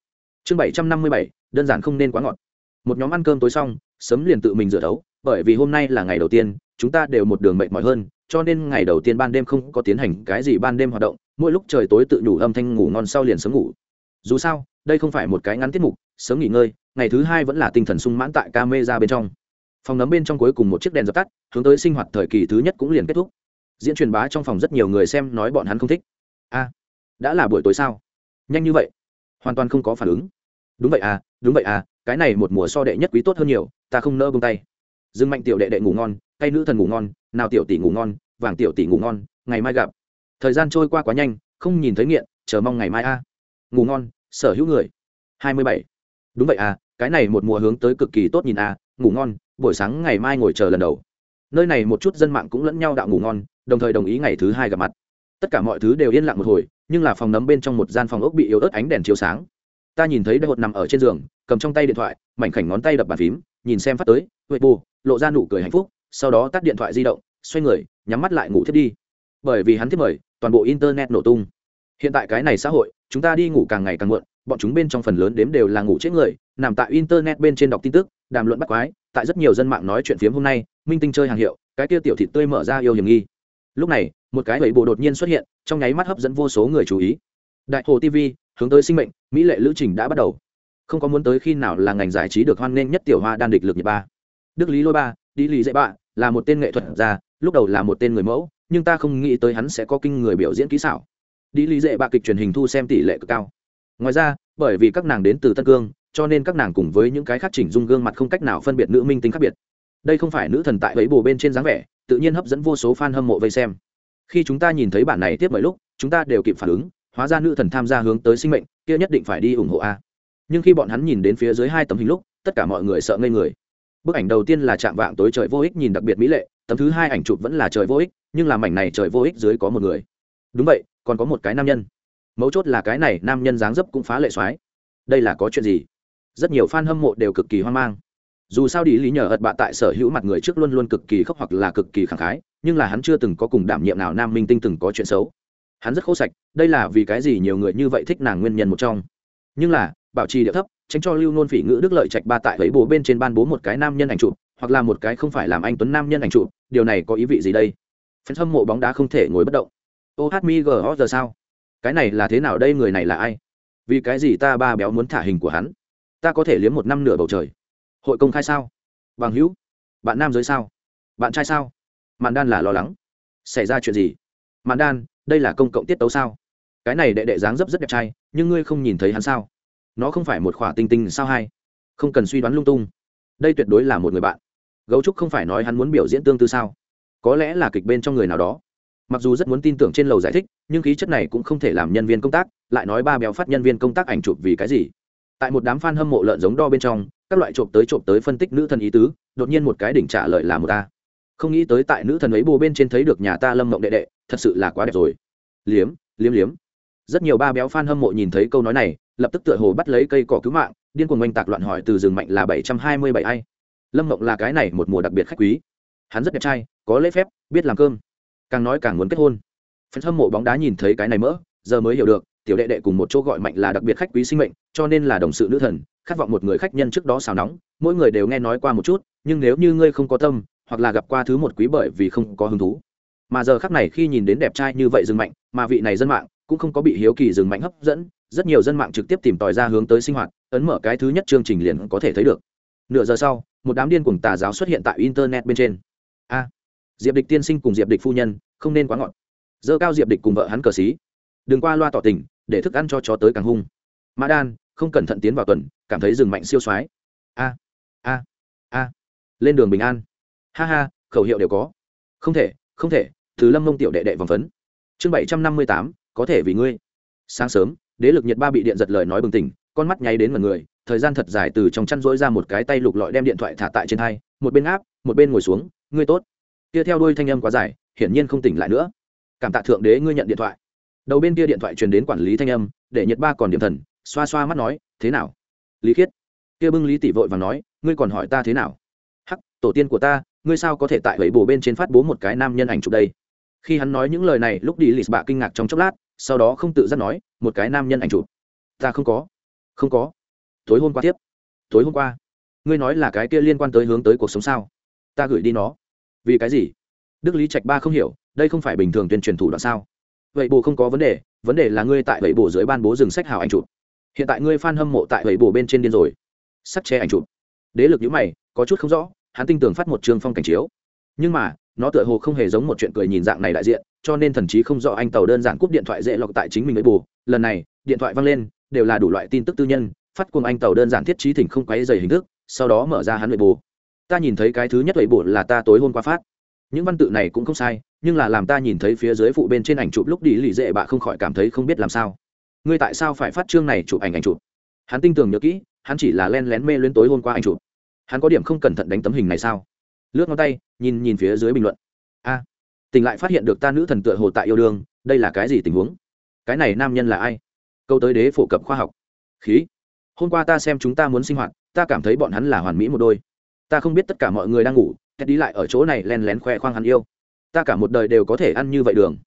Chương bảy trăm năm mươi bảy, đơn giản không nên quá ngọt. Một nhóm ăn cơm tối xong, sớm liền tự mình rửa đấu bởi vì hôm nay là ngày đầu tiên, chúng ta đều một đường mệt mỏi hơn, cho nên ngày đầu tiên ban đêm không có tiến hành cái gì ban đêm hoạt động, mỗi lúc trời tối tự nhủ âm thanh ngủ ngon sau liền sớm ngủ. Dù sao, đây không phải một cái ngắn tiết mục, sớm nghỉ ngơi ngày thứ hai vẫn là tinh thần sung mãn tại ca mê ra bên trong. Phòng nấm bên trong cuối cùng một chiếc đèn dập tắt, hướng tới sinh hoạt thời kỳ thứ nhất cũng liền kết thúc. Diễn truyền bá trong phòng rất nhiều người xem nói bọn hắn không thích. A, đã là buổi tối sao? Nhanh như vậy, hoàn toàn không có phản ứng. Đúng vậy à đúng vậy à cái này một mùa so đệ nhất quý tốt hơn nhiều, ta không nỡ bông tay. Dương mạnh tiểu đệ đệ ngủ ngon, tay nữ thần ngủ ngon, nào tiểu tỷ ngủ ngon, vàng tiểu tỷ ngủ ngon, ngày mai gặp. Thời gian trôi qua quá nhanh, không nhìn thấy nghiện, chờ mong ngày mai a. Ngủ ngon, sở hữu người. Hai mươi bảy. Đúng vậy à cái này một mùa hướng tới cực kỳ tốt nhìn à ngủ ngon, buổi sáng ngày mai ngồi chờ lần đầu. Nơi này một chút dân mạng cũng lẫn nhau đạo ngủ ngon, đồng thời đồng ý ngày thứ hai gặp mặt. Tất cả mọi thứ đều yên lặng một hồi, nhưng là phòng nấm bên trong một gian phòng ốc bị yếu ớt ánh đèn chiếu sáng. Ta nhìn thấy đại hột nằm ở trên giường, cầm trong tay điện thoại, mảnh khảnh ngón tay đập bàn phím, nhìn xem phát tới, huệ bù, lộ ra nụ cười hạnh phúc, sau đó tắt điện thoại di động, xoay người, nhắm mắt lại ngủ thiết đi. Bởi vì hắn thiết mời, toàn bộ internet nổ tung. Hiện tại cái này xã hội, chúng ta đi ngủ càng ngày càng muộn, bọn chúng bên trong phần lớn đếm đều là ngủ chết người nằm tại internet bên trên đọc tin tức, đàm luận bắt quái, tại rất nhiều dân mạng nói chuyện phiếm hôm nay, minh tinh chơi hàng hiệu, cái kia tiểu thịt tươi mở ra yêu hiểm nghi. Lúc này, một cái bẫy bộ đột nhiên xuất hiện, trong nháy mắt hấp dẫn vô số người chú ý. Đại hồ tv hướng tới sinh mệnh, mỹ lệ lữ trình đã bắt đầu. Không có muốn tới khi nào là ngành giải trí được hoan nghênh nhất tiểu hoa đan địch lực nhật ba. Đức lý lôi ba, đi lý dạy bạ, là một tên nghệ thuật gia, lúc đầu là một tên người mẫu, nhưng ta không nghĩ tới hắn sẽ có kinh người biểu diễn kỹ xảo. Đi lý dạy bạ kịch truyền hình thu xem tỷ lệ cực cao. Ngoài ra, bởi vì các nàng đến từ tân cương cho nên các nàng cùng với những cái khác chỉnh dung gương mặt không cách nào phân biệt nữ minh tính khác biệt. Đây không phải nữ thần tại ấy bồ bên trên dáng vẻ, tự nhiên hấp dẫn vô số fan hâm mộ vây xem. Khi chúng ta nhìn thấy bản này tiếp mấy lúc, chúng ta đều kịp phản ứng, hóa ra nữ thần tham gia hướng tới sinh mệnh, kia nhất định phải đi ủng hộ a. Nhưng khi bọn hắn nhìn đến phía dưới hai tấm hình lúc, tất cả mọi người sợ ngây người. Bức ảnh đầu tiên là chạm vạng tối trời vô ích nhìn đặc biệt mỹ lệ, tấm thứ hai ảnh chụp vẫn là trời vô ích, nhưng làm ảnh này trời vô ích dưới có một người. Đúng vậy, còn có một cái nam nhân. Mấu chốt là cái này nam nhân dáng dấp cũng phá lệ soái đây là có chuyện gì? Rất nhiều fan hâm mộ đều cực kỳ hoang mang. Dù sao đi lý nhờ ật bạ tại sở hữu mặt người trước luôn luôn cực kỳ khóc hoặc là cực kỳ khẳng khái, nhưng là hắn chưa từng có cùng đảm nhiệm nào nam minh tinh từng có chuyện xấu. Hắn rất khô sạch, đây là vì cái gì nhiều người như vậy thích nàng nguyên nhân một trong. Nhưng là, bảo trì địa thấp, tránh cho lưu nôn phỉ ngữ đức lợi trạch ba tại lấy bố bên trên ban bố một cái nam nhân ảnh chụp, hoặc là một cái không phải làm anh tuấn nam nhân ảnh chụp, điều này có ý vị gì đây? Phần hâm mộ bóng đá không thể ngồi bất động. Ô hát mi giờ sao? Cái này là thế nào đây, người này là ai? Vì cái gì ta ba béo muốn thả hình của hắn? Ta có thể liếm một năm nửa bầu trời. Hội công khai sao? Bằng hữu, bạn nam giới sao? Bạn trai sao? Mạn đan là lo lắng. Xảy ra chuyện gì? Mạn đan, đây là công cộng tiết tấu sao? Cái này đệ đệ dáng dấp rất đẹp trai, nhưng ngươi không nhìn thấy hắn sao? Nó không phải một khỏa tinh tinh sao hay không cần suy đoán lung tung. Đây tuyệt đối là một người bạn. Gấu trúc không phải nói hắn muốn biểu diễn tương tư sao? Có lẽ là kịch bên trong người nào đó. Mặc dù rất muốn tin tưởng trên lầu giải thích, nhưng khí chất này cũng không thể làm nhân viên công tác, lại nói ba béo phát nhân viên công tác ảnh chụp vì cái gì? Tại một đám f a n hâm mộ lợn giống đo bên trong, các loại trộm tới trộm tới phân tích nữ thần ý tứ, đột nhiên một cái đỉnh trả lời là một ta không nghĩ tới tại nữ thần ấy bồ bên trên thấy được nhà ta lâm mộng đệ đệ, thật sự là quá đẹp rồi. Liếm liếm liếm. Rất nhiều ba béo f a n hâm mộ nhìn thấy câu nói này, lập tức tựa hồ bắt lấy cây cỏ cứu mạng, điên cuồng oanh tạc loạn hỏi từ rừng mạnh là bảy trăm hai mươi bảy ai. Lâm mộng là cái này một mùa đặc biệt khách quý. Hắn rất đẹp trai, có lễ phép, biết làm cơm. Càng nói càng muốn kết hôn. Phần hâm mộ bóng đá nhìn thấy cái này mỡ, giờ mới hiểu được tiểu đệ đệ cùng một chỗ gọi mạnh là đặc biệt khách quý sinh mệnh, cho nên là đồng sự nữ thần, khát vọng một người khách nhân trước đó xào nóng, mỗi người đều nghe nói qua một chút, nhưng nếu như ngươi không có tâm, hoặc là gặp qua thứ một quý bởi vì không có hứng thú. Mà giờ khắc này khi nhìn đến đẹp trai như vậy dừng mạnh, mà vị này dân mạng cũng không có bị hiếu kỳ dừng mạnh hấp dẫn, rất nhiều dân mạng trực tiếp tìm tòi ra hướng tới sinh hoạt, ấn mở cái thứ nhất chương trình liền có thể thấy được. Nửa giờ sau, một đám điên cuồng tà giáo xuất hiện tại internet bên trên. A, diệp địch tiên sinh cùng diệp địch phu nhân, không nên quá ngọn dơ cao diệp địch cùng vợ hắn cờ xí. Đừng qua loa tỏ tình để thức ăn cho chó tới càng hung. Mã đan, không cẩn thận tiến vào tuần, cảm thấy rừng mạnh siêu soái. A a a. Lên đường bình an. Ha ha, khẩu hiệu đều có. Không thể không thể, thứ lâm mông tiểu đệ đệ vòng phấn. Chương bảy trăm năm mươi tám, có thể vì ngươi. Sáng sớm, đế lực nhiệt ba bị điện giật lời nói bừng tỉnh, con mắt nháy đến mật người, thời gian thật dài từ trong chăn rỗi ra một cái tay lục lọi đem điện thoại thả tại trên hai, một bên áp, một bên ngồi xuống, ngươi tốt. Kia theo đuôi thanh âm quá dài, hiển nhiên không tỉnh lại nữa. Cảm tạ thượng đế ngươi nhận điện thoại đầu bên kia điện thoại truyền đến quản lý thanh âm, để nhật ba còn điểm thần, xoa xoa mắt nói, thế nào? Lý khiết. Kia bưng lý tỷ vội và nói, ngươi còn hỏi ta thế nào? Hắc, tổ tiên của ta, ngươi sao có thể tại vậy bồ bên trên phát bố một cái nam nhân ảnh chụp đây? Khi hắn nói những lời này, lúc đi lì bạ kinh ngạc trong chốc lát, sau đó không tự giác nói, một cái nam nhân ảnh chụp. Ta không có. Không có. Tối hôm qua tiếp. Tối hôm qua. Ngươi nói là cái kia liên quan tới hướng tới cuộc sống sao? Ta gửi đi nó. Vì cái gì? Đức lý trạch ba không hiểu, đây không phải bình thường tuyên truyền thủ đoạn sao? Vậy bồ không có vấn đề vấn đề là ngươi tại vậy bồ dưới ban bố dừng sách hào ảnh chụp. Hiện tại ngươi f a n hâm mộ tại vậy bồ bên trên điên rồi. Sắc che ảnh chụp. Đế lực nhữ mày, có chút không rõ, hắn tin tưởng phát một trường phong cảnh chiếu. Nhưng mà, nó tựa hồ không hề giống một chuyện cười nhìn dạng này đại diện, cho nên thần chí không rõ anh tàu đơn giản cúp điện thoại dễ lọc tại chính mình với bù lần này, điện thoại văng lên, đều là đủ loại tin tức tư nhân, phát cùng anh tàu đơn giản thiết trí thỉnh không quấy dày hình thức, sau đó mở ra hắn lợi bù ta nhìn thấy cái thứ nhất lợi bù là ta tối hôm qua phát. Những văn tự này cũng không sai nhưng là làm ta nhìn thấy phía dưới phụ bên trên ảnh chụp lúc đi lì dệ bạ không khỏi cảm thấy không biết làm sao. Ngươi tại sao phải phát chương này chụp ảnh ảnh chụp? Hắn tin tưởng nhớ kỹ hắn chỉ là len lén mê lên tối hôm qua ảnh chụp. Hắn có điểm không cẩn thận đánh tấm hình này sao? Lướt ngón tay nhìn nhìn phía dưới bình luận. A à, tình lại phát hiện được ta nữ thần tựa hồ tại yêu đương đây là cái gì tình huống? Cái này nam nhân là ai? Câu tới đế phổ cập khoa học. Khí. Hôm qua ta xem chúng ta muốn sinh hoạt ta cảm thấy bọn hắn là hoàn mỹ một đôi. Ta không biết tất cả mọi người đang ngủ ted đi lại ở chỗ này len lén khoe khoang hắn yêu ta cả một đời đều có thể ăn như vậy đường.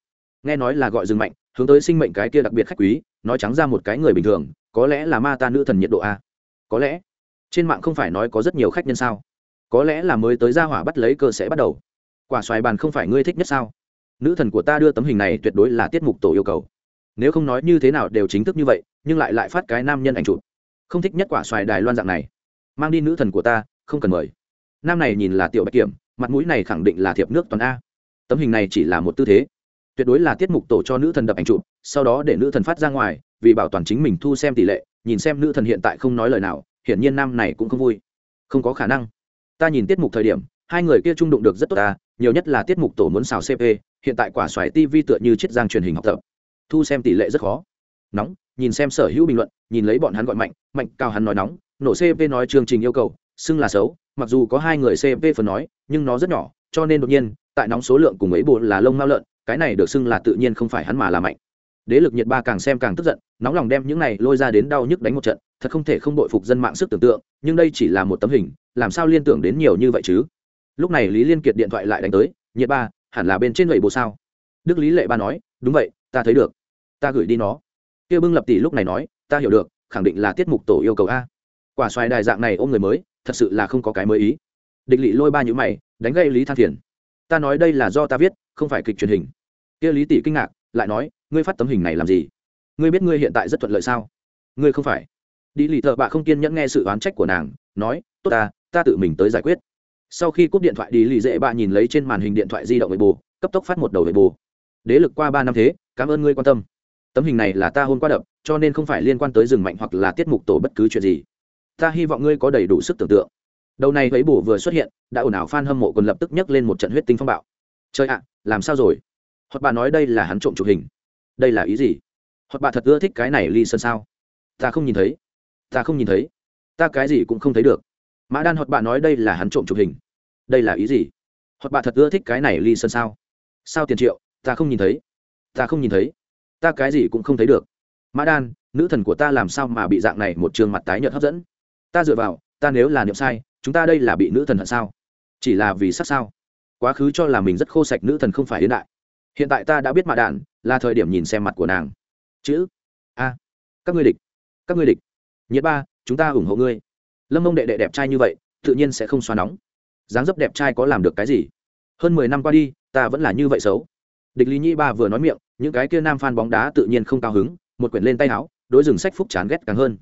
Nghe nói là gọi rừng mạnh, hướng tới sinh mệnh cái kia đặc biệt khách quý, nói trắng ra một cái người bình thường, có lẽ là ma ta nữ thần nhiệt độ a. Có lẽ. Trên mạng không phải nói có rất nhiều khách nhân sao? Có lẽ là mới tới gia hỏa bắt lấy cơ sẽ bắt đầu. Quả xoài bàn không phải ngươi thích nhất sao? Nữ thần của ta đưa tấm hình này tuyệt đối là tiết mục tổ yêu cầu. Nếu không nói như thế nào đều chính thức như vậy, nhưng lại lại phát cái nam nhân ảnh chụp. Không thích nhất quả xoài đài loan dạng này. Mang đi nữ thần của ta, không cần mời. Nam này nhìn là tiểu bạch kiểm, mặt mũi này khẳng định là thiệp nước toàn a tấm hình này chỉ là một tư thế. Tuyệt đối là tiết mục tổ cho nữ thần đập ảnh chụp, sau đó để nữ thần phát ra ngoài, vì bảo toàn chính mình thu xem tỷ lệ, nhìn xem nữ thần hiện tại không nói lời nào, hiển nhiên nam này cũng không vui. Không có khả năng. Ta nhìn tiết mục thời điểm, hai người kia trung đụng được rất tốt ta, nhiều nhất là tiết mục tổ muốn xào cp hiện tại quả xoài tv tựa như chiết giang truyền hình học tập. Thu xem tỷ lệ rất khó. Nóng, nhìn xem sở hữu bình luận, nhìn lấy bọn hắn gọi mạnh mạnh cao hắn nói nóng, nổ cp nói chương trình yêu cầu, xưng là xấu, mặc dù có hai người cp phần nói, nhưng nó rất nhỏ, cho nên đột nhiên tại nóng số lượng cùng ấy bộ là lông mao lợn, cái này được xưng là tự nhiên không phải hắn mà là mạnh. Đế lực nhiệt ba càng xem càng tức giận, nóng lòng đem những này lôi ra đến đau nhức đánh một trận, thật không thể không đội phục dân mạng sức tưởng tượng, nhưng đây chỉ là một tấm hình, làm sao liên tưởng đến nhiều như vậy chứ? Lúc này lý liên kiệt điện thoại lại đánh tới nhiệt ba, hẳn là bên trên vậy bộ sao? Đức lý lệ ba nói, đúng vậy, ta thấy được. Ta gửi đi nó. Kia bưng lập tỷ lúc này nói, ta hiểu được, khẳng định là tiết mục tổ yêu cầu a. Quả xoài đài dạng này ôm người mới, thật sự là không có cái mới ý. Địch lị lôi ba nhữ mày, đánh gây lý than thiền ta nói đây là do ta viết, không phải kịch truyền hình. Kia lý tỷ kinh ngạc, lại nói, ngươi phát tấm hình này làm gì? Ngươi biết ngươi hiện tại rất thuận lợi sao? Ngươi không phải. Đi lì thợ bạ không kiên nhẫn nghe sự oán trách của nàng, nói, tốt ta ta tự mình tới giải quyết. Sau khi cúp điện thoại đi lì dễ bạ nhìn lấy trên màn hình điện thoại di động về bù cấp tốc phát một đầu về bù đế lực qua ba năm thế, cảm ơn ngươi quan tâm. Tấm hình này là ta hôn qua đập, cho nên không phải liên quan tới rừng mạnh hoặc là tiết mục tổ bất cứ chuyện gì. Ta hy vọng ngươi có đầy đủ sức tưởng tượng đầu này thấy bù vừa xuất hiện, đã ồn ào f a n hâm mộ còn lập tức nhấc lên một trận huyết tinh phong bạo. Chơi ạ, làm sao rồi? Hoặc bà nói đây là hắn trộm chụp hình. Đây là ý gì? Hoặc bà thật ưa thích cái này ly sơn sao? Ta không nhìn thấy. Ta không nhìn thấy. Ta cái gì cũng không thấy được. Mã đan hoặc bà nói đây là hắn trộm chụp hình. Đây là ý gì? Hoặc bà thật ưa thích cái này ly sơn sao? Sao tiền triệu? Ta không nhìn thấy. Ta không nhìn thấy. Ta cái gì cũng không thấy được. Mã đan, nữ thần của ta làm sao mà bị dạng này một trường mặt tái nhợt hấp dẫn? Ta dựa vào, ta nếu là niệm sai chúng ta đây là bị nữ thần hận sao? Chỉ là vì sát sao? Quá khứ cho là mình rất khô sạch nữ thần không phải hiện đại. Hiện tại ta đã biết mạ đạn, là thời điểm nhìn xem mặt của nàng. Chữ. A. Các ngươi địch. Các ngươi địch. Nhiệt ba, chúng ta ủng hộ ngươi. Lâm mông đệ đệ đẹp trai như vậy, tự nhiên sẽ không xoa nóng. Dáng dấp đẹp trai có làm được cái gì? Hơn mười năm qua đi, ta vẫn là như vậy xấu. Địch lý nhi ba vừa nói miệng, những cái kia nam phan bóng đá tự nhiên không cao hứng, một quyển lên tay áo, đối rừng sách phúc chán ghét càng hơn.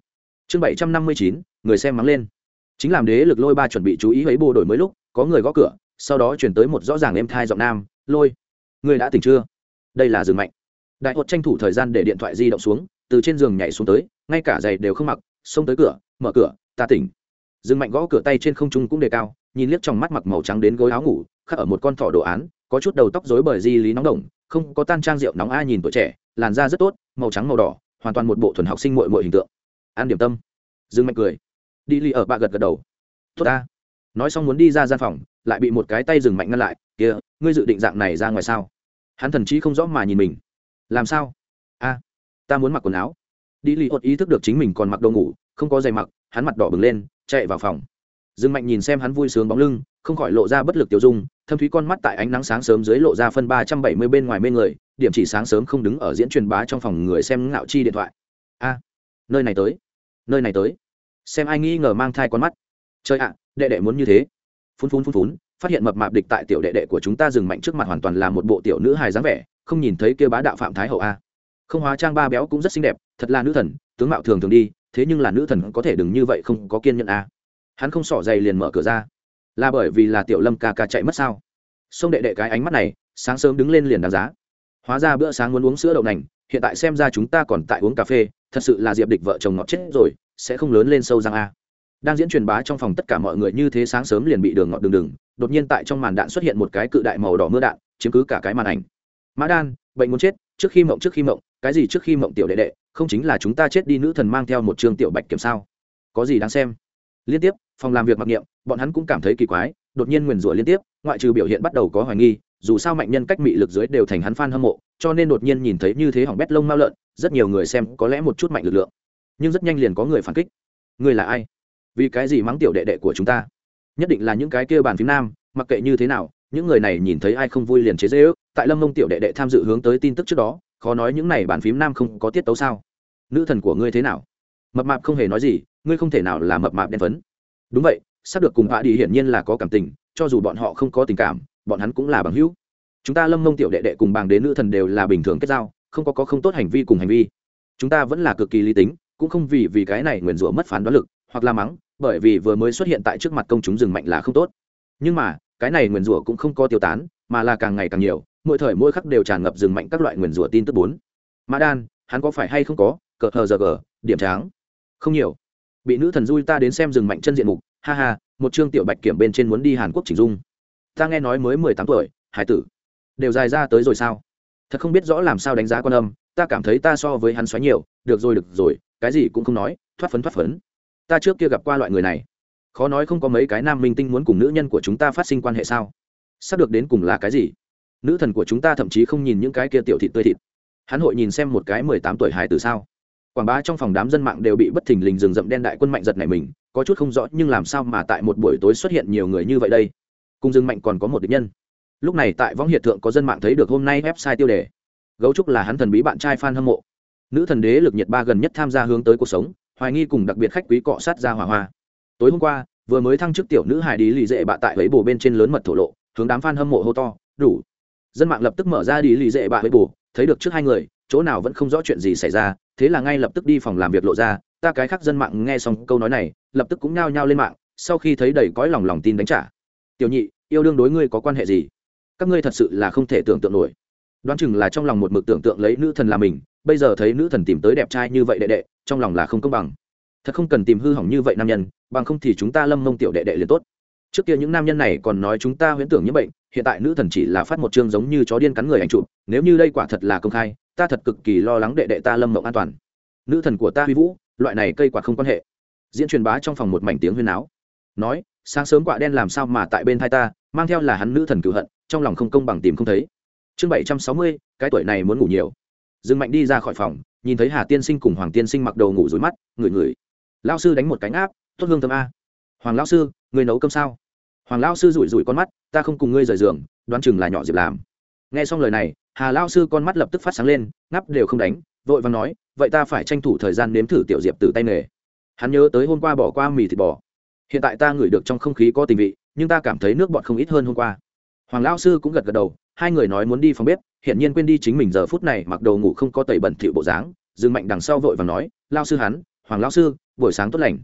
Chương bảy trăm năm mươi chín, người xem mắng lên chính làm đế lực lôi ba chuẩn bị chú ý ấy bồ đổi mới lúc, có người gõ cửa, sau đó chuyển tới một rõ ràng em thai giọng nam, lôi, người đã tỉnh chưa? Đây là rừng mạnh. Đại hột tranh thủ thời gian để điện thoại di động xuống, từ trên giường nhảy xuống tới, ngay cả giày đều không mặc, xông tới cửa, mở cửa, ta tỉnh. Rừng mạnh gõ cửa tay trên không trung cũng đề cao, nhìn liếc trong mắt mặc màu trắng đến gối áo ngủ, khắc ở một con thỏ đồ án, có chút đầu tóc rối bởi di lý nóng đồng, không có tan trang rượu nóng a nhìn tuổi trẻ, làn da rất tốt, màu trắng màu đỏ, hoàn toàn một bộ thuần học sinh mội mội hình tượng. An điểm tâm. Dương mạnh cười đi ly ở bạ gật gật đầu. Tốt ta. Nói xong muốn đi ra gian phòng, lại bị một cái tay dừng mạnh ngăn lại. Kia, ngươi dự định dạng này ra ngoài sao? Hắn thần chí không rõ mà nhìn mình. Làm sao? A, ta muốn mặc quần áo. Đi ly ột ý thức được chính mình còn mặc đồ ngủ, không có giày mặc, hắn mặt đỏ bừng lên, chạy vào phòng. Dương mạnh nhìn xem hắn vui sướng bóng lưng, không khỏi lộ ra bất lực tiêu dung, thâm thúy con mắt tại ánh nắng sáng sớm dưới lộ ra phân ba trăm bảy mươi bên ngoài mê người, điểm chỉ sáng sớm không đứng ở diễn truyền bá trong phòng người xem ngạo chi điện thoại. A, nơi này tới, nơi này tới xem ai nghi ngờ mang thai con mắt. Chơi ạ, đệ đệ muốn như thế. Phun phun phun phun phát hiện mập mạp địch tại tiểu đệ đệ của chúng ta dừng mạnh trước mặt hoàn toàn là một bộ tiểu nữ hài dáng vẻ, không nhìn thấy kia bá đạo phạm thái hậu a. Không hóa trang ba béo cũng rất xinh đẹp, thật là nữ thần, tướng mạo thường thường đi, thế nhưng là nữ thần có thể đừng như vậy không có kiên nhẫn a. Hắn không sỏ dày liền mở cửa ra. Là bởi vì là tiểu lâm ca ca chạy mất sao? Xông đệ đệ cái ánh mắt này, sáng sớm đứng lên liền đáng giá. Hóa ra bữa sáng muốn uống sữa đậu nành, hiện tại xem ra chúng ta còn tại uống cà phê, thật sự là diệp địch vợ chồng ngọt chết rồi sẽ không lớn lên sâu răng a. Đang diễn truyền bá trong phòng tất cả mọi người như thế sáng sớm liền bị đường ngọt đường đường đột nhiên tại trong màn đạn xuất hiện một cái cự đại màu đỏ mưa đạn, chiếm cứ cả cái màn ảnh. Mã đan, bệnh muốn chết, trước khi mộng trước khi mộng, cái gì trước khi mộng tiểu đệ đệ, không chính là chúng ta chết đi nữ thần mang theo một trường tiểu bạch kiểm sao? Có gì đáng xem? Liên tiếp, phòng làm việc mặc niệm, bọn hắn cũng cảm thấy kỳ quái, đột nhiên nguyền rủa liên tiếp, ngoại trừ biểu hiện bắt đầu có hoài nghi, dù sao mạnh nhân cách mị lực dưới đều thành hắn fan hâm mộ, cho nên đột nhiên nhìn thấy như thế hỏng bét lông mau lợn, rất nhiều người xem có lẽ một chút mạnh lực lượng nhưng rất nhanh liền có người phản kích. Người là ai? Vì cái gì mắng tiểu đệ đệ của chúng ta? Nhất định là những cái kia bàn phím nam, mặc kệ như thế nào, những người này nhìn thấy ai không vui liền chế dễ ước tại lâm mông tiểu đệ đệ tham dự hướng tới tin tức trước đó, khó nói những này bàn phím nam không có tiết tấu sao. Nữ thần của ngươi thế nào? Mập mạp không hề nói gì, ngươi không thể nào là mập mạp đen phấn. Đúng vậy, sắp được cùng hạ đi hiển nhiên là có cảm tình, cho dù bọn họ không có tình cảm, bọn hắn cũng là bằng hữu. Chúng ta lâm mông tiểu đệ đệ cùng bàng đến nữ thần đều là bình thường kết giao, không có có không tốt hành vi cùng hành vi. Chúng ta vẫn là cực kỳ lý tính cũng không vì vì cái này nguyền rủa mất phán đoán lực hoặc là mắng, bởi vì vừa mới xuất hiện tại trước mặt công chúng rừng mạnh là không tốt. Nhưng mà, cái này nguyền rủa cũng không có tiêu tán, mà là càng ngày càng nhiều, mỗi thời mỗi khắc đều tràn ngập rừng mạnh các loại nguyền rủa tin tức bốn. Mã đan, hắn có phải hay không có? Cờ hờ giờ gờ, điểm tráng. Không nhiều. Bị nữ thần dui ta đến xem rừng mạnh chân diện mục, ha ha, một chương tiểu bạch kiểm bên trên muốn đi hàn quốc chỉnh dung. Ta nghe nói mới mười tám tuổi, hải tử. Đều dài ra tới rồi sao? Thật không biết rõ làm sao đánh giá con âm, ta cảm thấy ta so với hắn xoáy nhiều, được rồi được rồi cái gì cũng không nói, thoát phấn thoát phấn. Ta trước kia gặp qua loại người này. Khó nói không có mấy cái nam minh tinh muốn cùng nữ nhân của chúng ta phát sinh quan hệ sao? Sắp được đến cùng là cái gì? Nữ thần của chúng ta thậm chí không nhìn những cái kia tiểu thịt tươi thịt. Hắn hội nhìn xem một cái mười tám tuổi hài từ sao? Quảng bá trong phòng đám dân mạng đều bị bất thình lình rừng rậm đen đại quân mạnh giật này mình, có chút không rõ nhưng làm sao mà tại một buổi tối xuất hiện nhiều người như vậy đây? Cùng dương mạnh còn có một địch nhân. Lúc này tại võng hiện thượng có dân mạng thấy được hôm nay website tiêu đề. Gấu trúc là hắn thần bí bạn trai f a n hâm mộ nữ thần đế lực nhiệt ba gần nhất tham gia hướng tới cuộc sống, hoài nghi cùng đặc biệt khách quý cọ sát ra hỏa hoa. Tối hôm qua, vừa mới thăng chức tiểu nữ hải đi lì dệ bạ tại lấy bồ bên trên lớn mật thổ lộ, hướng đám f a n hâm mộ hô to, đủ. Dân mạng lập tức mở ra đi lì dệ bạ lấy bồ, thấy được trước hai người, chỗ nào vẫn không rõ chuyện gì xảy ra, thế là ngay lập tức đi phòng làm việc lộ ra, ta cái khác dân mạng nghe xong câu nói này, lập tức cũng nhao nhao lên mạng, sau khi thấy đầy cõi lòng lòng tin đánh trả. Tiểu nhị, yêu đương đối ngươi có quan hệ gì? Các ngươi thật sự là không thể tưởng tượng nổi. Đoán chừng là trong lòng một mực tưởng tượng lấy nữ thần là mình bây giờ thấy nữ thần tìm tới đẹp trai như vậy đệ đệ, trong lòng là không công bằng. Thật không cần tìm hư hỏng như vậy nam nhân, bằng không thì chúng ta lâm mông tiểu đệ đệ liền tốt. Trước kia những nam nhân này còn nói chúng ta huyễn tưởng như bệnh, hiện tại nữ thần chỉ là phát một chương giống như chó điên cắn người anh chụp, nếu như đây quả thật là công khai, ta thật cực kỳ lo lắng đệ đệ ta lâm mộng an toàn. Nữ thần của ta huy vũ, loại này cây quả không quan hệ. Diễn truyền bá trong phòng một mảnh tiếng huyên áo nói, sáng sớm quả đen làm sao mà tại bên thai ta, mang theo là hắn nữ thần cựu hận, trong lòng không công bằng tìm không thấy. Chương bảy trăm sáu mươi, cái tuổi này muốn ngủ nhiều dương mạnh đi ra khỏi phòng, nhìn thấy hà tiên sinh cùng hoàng tiên sinh mặc đầu ngủ rối mắt, ngửi ngửi. Lao sư đánh một cánh áp tốt hương thơm a. Hoàng lao sư, người nấu cơm sao? Hoàng lao sư rủi rủi con mắt, ta không cùng ngươi rời giường, đoán chừng là nhỏ diệp làm. Nghe xong lời này, hà lao sư con mắt lập tức phát sáng lên ngắp đều không đánh, vội và nói, vậy ta phải tranh thủ thời gian nếm thử tiểu diệp từ tay nghề. Hắn nhớ tới hôm qua bỏ qua mì thịt bò. Hiện tại ta ngửi được trong không khí có tình vị, nhưng ta cảm thấy nước bọt không ít hơn hôm qua. Hoàng lao sư cũng gật gật đầu, hai người nói muốn đi phòng bếp hiện nhiên quên đi chính mình giờ phút này mặc đồ ngủ không có tẩy bẩn thỉu bộ dáng, Dương mạnh đằng sau vội và nói, lao sư hắn, hoàng lao sư, buổi sáng tốt lành.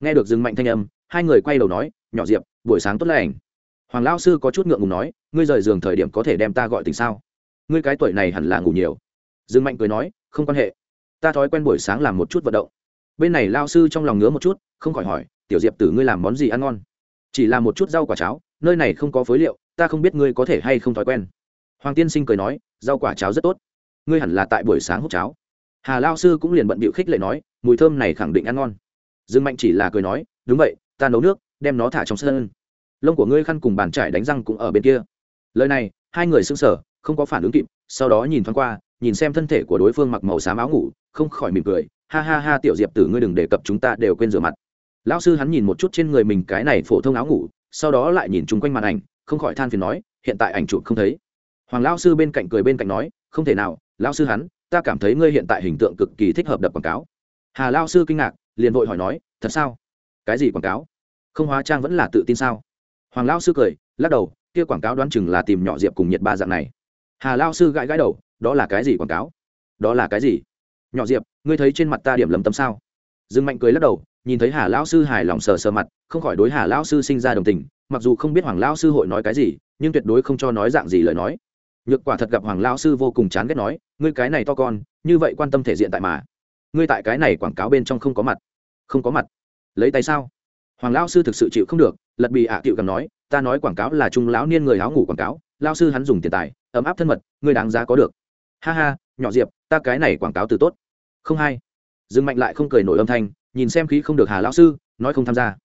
Nghe được Dương mạnh thanh âm, hai người quay đầu nói, nhỏ diệp, buổi sáng tốt lành. Hoàng lao sư có chút ngượng ngùng nói, ngươi rời giường thời điểm có thể đem ta gọi tình sao? Ngươi cái tuổi này hẳn là ngủ nhiều. Dương mạnh cười nói, không quan hệ. Ta thói quen buổi sáng làm một chút vận động. Bên này lao sư trong lòng ngứa một chút, không khỏi hỏi, tiểu diệp tử ngươi làm món gì ăn ngon? Chỉ là một chút rau quả cháo, nơi này không có phối liệu, ta không biết ngươi có thể hay không thói quen hoàng tiên sinh cười nói, rau quả cháo rất tốt. Ngươi hẳn là tại buổi sáng hút cháo. Hà lao sư cũng liền bận bịu khích lệ nói, mùi thơm này khẳng định ăn ngon. Dương mạnh chỉ là cười nói, đúng vậy, ta nấu nước, đem nó thả trong sân. Lông của ngươi khăn cùng bàn trải đánh răng cũng ở bên kia. Lời này, hai người sững sờ, không có phản ứng kịp, sau đó nhìn thoáng qua, nhìn xem thân thể của đối phương mặc màu xám áo ngủ, không khỏi mỉm cười, ha ha ha tiểu diệp tử ngươi đừng đề cập chúng ta đều quên rửa mặt. Lão sư hắn nhìn một chút trên người mình cái này phổ thông áo ngủ, sau đó lại nhìn chung quanh màn ảnh, không khỏi than phiền nói, hiện tại ảnh chụp không thấy hoàng lão sư bên cạnh cười bên cạnh nói, không thể nào, lão sư hắn, ta cảm thấy ngươi hiện tại hình tượng cực kỳ thích hợp đập quảng cáo. Hà lão sư kinh ngạc, liền vội hỏi nói, thật sao? Cái gì quảng cáo? Không hóa trang vẫn là tự tin sao? Hoàng lão sư cười, lắc đầu, kia quảng cáo đoán chừng là tìm nhỏ diệp cùng nhiệt ba dạng này. Hà lao sư gãi gãi đầu, đó là cái gì quảng cáo? Đó là cái gì? Nhỏ diệp, ngươi thấy trên mặt ta điểm lầm tâm sao? Dương mạnh cười lắc đầu, nhìn thấy hà lão sư hài lòng sờ sờ mặt, không khỏi đối hà lão sư sinh ra đồng tình, mặc dù không biết hoàng lão sư hội nói cái gì, nhưng tuyệt đối không cho nói dạng gì lời nói nhược quả thật gặp hoàng lão sư vô cùng chán ghét nói, ngươi cái này to con, như vậy quan tâm thể diện tại mà. Ngươi tại cái này quảng cáo bên trong không có mặt. Không có mặt? Lấy tay sao? Hoàng lão sư thực sự chịu không được, lật bị ạ à tiệu cầm nói, ta nói quảng cáo là trung lão niên người áo ngủ quảng cáo lao sư hắn dùng tiền tài, ấm áp thân mật, ngươi đáng giá có được. Ha ha, nhỏ diệp, ta cái này quảng cáo từ tốt. Không hay. Dừng mạnh lại không cười nổi âm thanh, nhìn xem khí không được hà lão sư, nói không tham gia.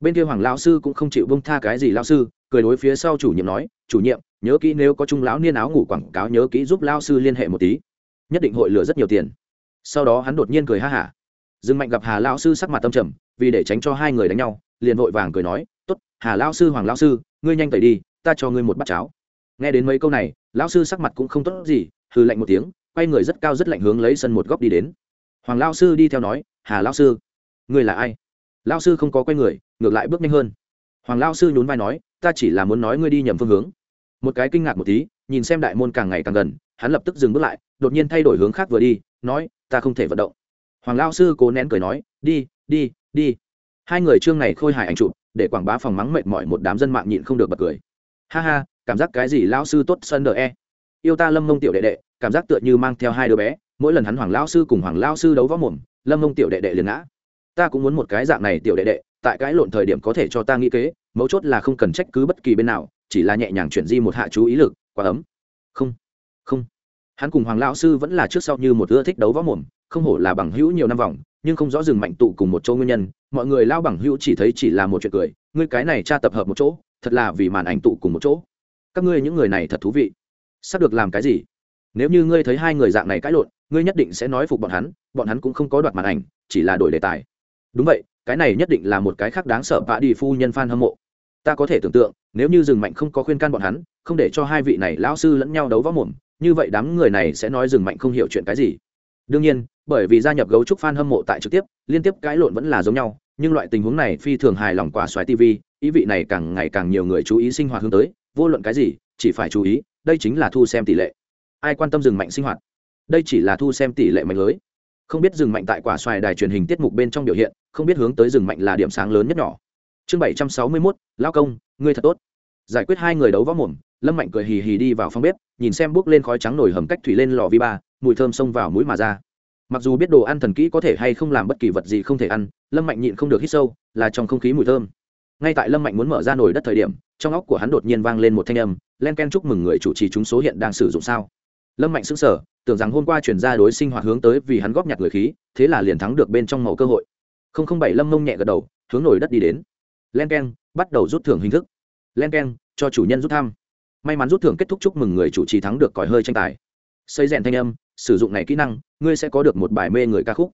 Bên kia hoàng lão sư cũng không chịu bông tha cái gì lão sư cười đối phía sau chủ nhiệm nói, chủ nhiệm, nhớ kỹ nếu có trung lão niên áo ngủ quảng cáo nhớ kỹ giúp lao sư liên hệ một tí. Nhất định hội lừa rất nhiều tiền. Sau đó hắn đột nhiên cười ha hả. Dừng mạnh gặp hà lão sư sắc mặt tâm trầm, vì để tránh cho hai người đánh nhau, liền vội vàng cười nói, tốt, hà lão sư, hoàng lão sư, ngươi nhanh tẩy đi, ta cho ngươi một bát cháo. Nghe đến mấy câu này, lão sư sắc mặt cũng không tốt gì, hừ lạnh một tiếng, quay người rất cao rất lạnh hướng lấy sân một góc đi đến. Hoàng lão sư đi theo nói, hà lão sư, ngươi là ai? Lao sư không có quay người, ngược lại bước nhanh hơn. Hoàng lão sư nhún vai nói ta chỉ là muốn nói ngươi đi nhầm phương hướng. Một cái kinh ngạc một tí, nhìn xem đại môn càng ngày càng gần, hắn lập tức dừng bước lại, đột nhiên thay đổi hướng khác vừa đi, nói, ta không thể vận động. Hoàng lão sư cố nén cười nói, đi đi đi. Hai người trương này khôi hài ảnh chụp, để quảng bá phòng mắng mệt mỏi một đám dân mạng nhịn không được bật cười. Ha ha, cảm giác cái gì lão sư tốt sân đờ e? Yêu ta lâm mông tiểu đệ đệ, cảm giác tựa như mang theo hai đứa bé, mỗi lần hắn hoàng lão sư cùng hoàng lão sư đấu võ mồm, lâm mông tiểu đệ đệ liền ngã. Ta cũng muốn một cái dạng này tiểu đệ đệ tại cái lộn thời điểm có thể cho ta nghĩ kế, mấu chốt là không cần trách cứ bất kỳ bên nào, chỉ là nhẹ nhàng chuyển di một hạ chú ý lực, quá ấm. Không không. Hắn cùng hoàng lão sư vẫn là trước sau như một ưa thích đấu võ mồm, không hổ là bằng hữu nhiều năm vòng, nhưng không rõ rừng mạnh tụ cùng một chỗ nguyên nhân, mọi người lao bằng hữu chỉ thấy chỉ là một chuyện cười, ngươi cái này tra tập hợp một chỗ, thật là vì màn ảnh tụ cùng một chỗ. Các ngươi những người này thật thú vị. Sắp được làm cái gì? Nếu như ngươi thấy hai người dạng này cãi lộn, ngươi nhất định sẽ nói phục bọn hắn bọn hắn cũng không có đoạt màn ảnh, chỉ là đổi đề tài. Đúng vậy cái này nhất định là một cái khác đáng sợ vạ đi phu nhân f hâm mộ. Ta có thể tưởng tượng, nếu như rừng mạnh không có khuyên can bọn hắn, không để cho hai vị này lão sư lẫn nhau đấu võ mồm, như vậy đám người này sẽ nói rừng mạnh không hiểu chuyện cái gì. Đương nhiên, bởi vì gia nhập gấu trúc f a n hâm mộ tại trực tiếp, liên tiếp cãi lộn vẫn là giống nhau, nhưng loại tình huống này phi thường hài lòng quả xoáy tv ý vị này càng ngày càng nhiều người chú ý sinh hoạt hướng tới, vô luận cái gì, chỉ phải chú ý, đây chính là thu xem tỷ lệ. Ai quan tâm rừng mạnh sinh hoạt? Đây chỉ là thu xem tỷ lệ mạnh lưới. Không biết rừng mạnh tại quả xoài đài truyền hình tiết mục bên trong biểu hiện không biết hướng tới rừng mạnh là điểm sáng lớn nhất nhỏ. Chương bảy trăm sáu mươi mốt, lao công, ngươi thật tốt. Giải quyết hai người đấu võ mồm, lâm mạnh cười hì hì đi vào phòng bếp, nhìn xem bước lên khói trắng nổi hầm cách thủy lên lò vi ba, mùi thơm xông vào mũi mà ra. Mặc dù biết đồ ăn thần kỹ có thể hay không làm bất kỳ vật gì không thể ăn, lâm mạnh nhịn không được hít sâu, là trong không khí mùi thơm. Ngay tại lâm mạnh muốn mở ra nồi đất thời điểm, trong óc của hắn đột nhiên vang lên một thanh âm, len ken chúc mừng người chủ trì chúng số hiện đang sử dụng sao. Lâm mạnh xứng sở tưởng rằng hôm qua chuyển ra đối sinh hoạt hướng tới vì hắn góp nhặt người khí, thế là liền thắng được bên trong màu cơ hội không không bảy lâm mông nhẹ gật đầu, hướng nổi đất đi đến. Len k e n bắt đầu rút thưởng hình thức. Len k e n cho chủ nhân rút thăm. May mắn rút thưởng kết thúc chúc mừng người chủ trì thắng được còi hơi tranh tài. Xây rèn thanh âm, sử dụng này kỹ năng, ngươi sẽ có được một bài mê người ca khúc.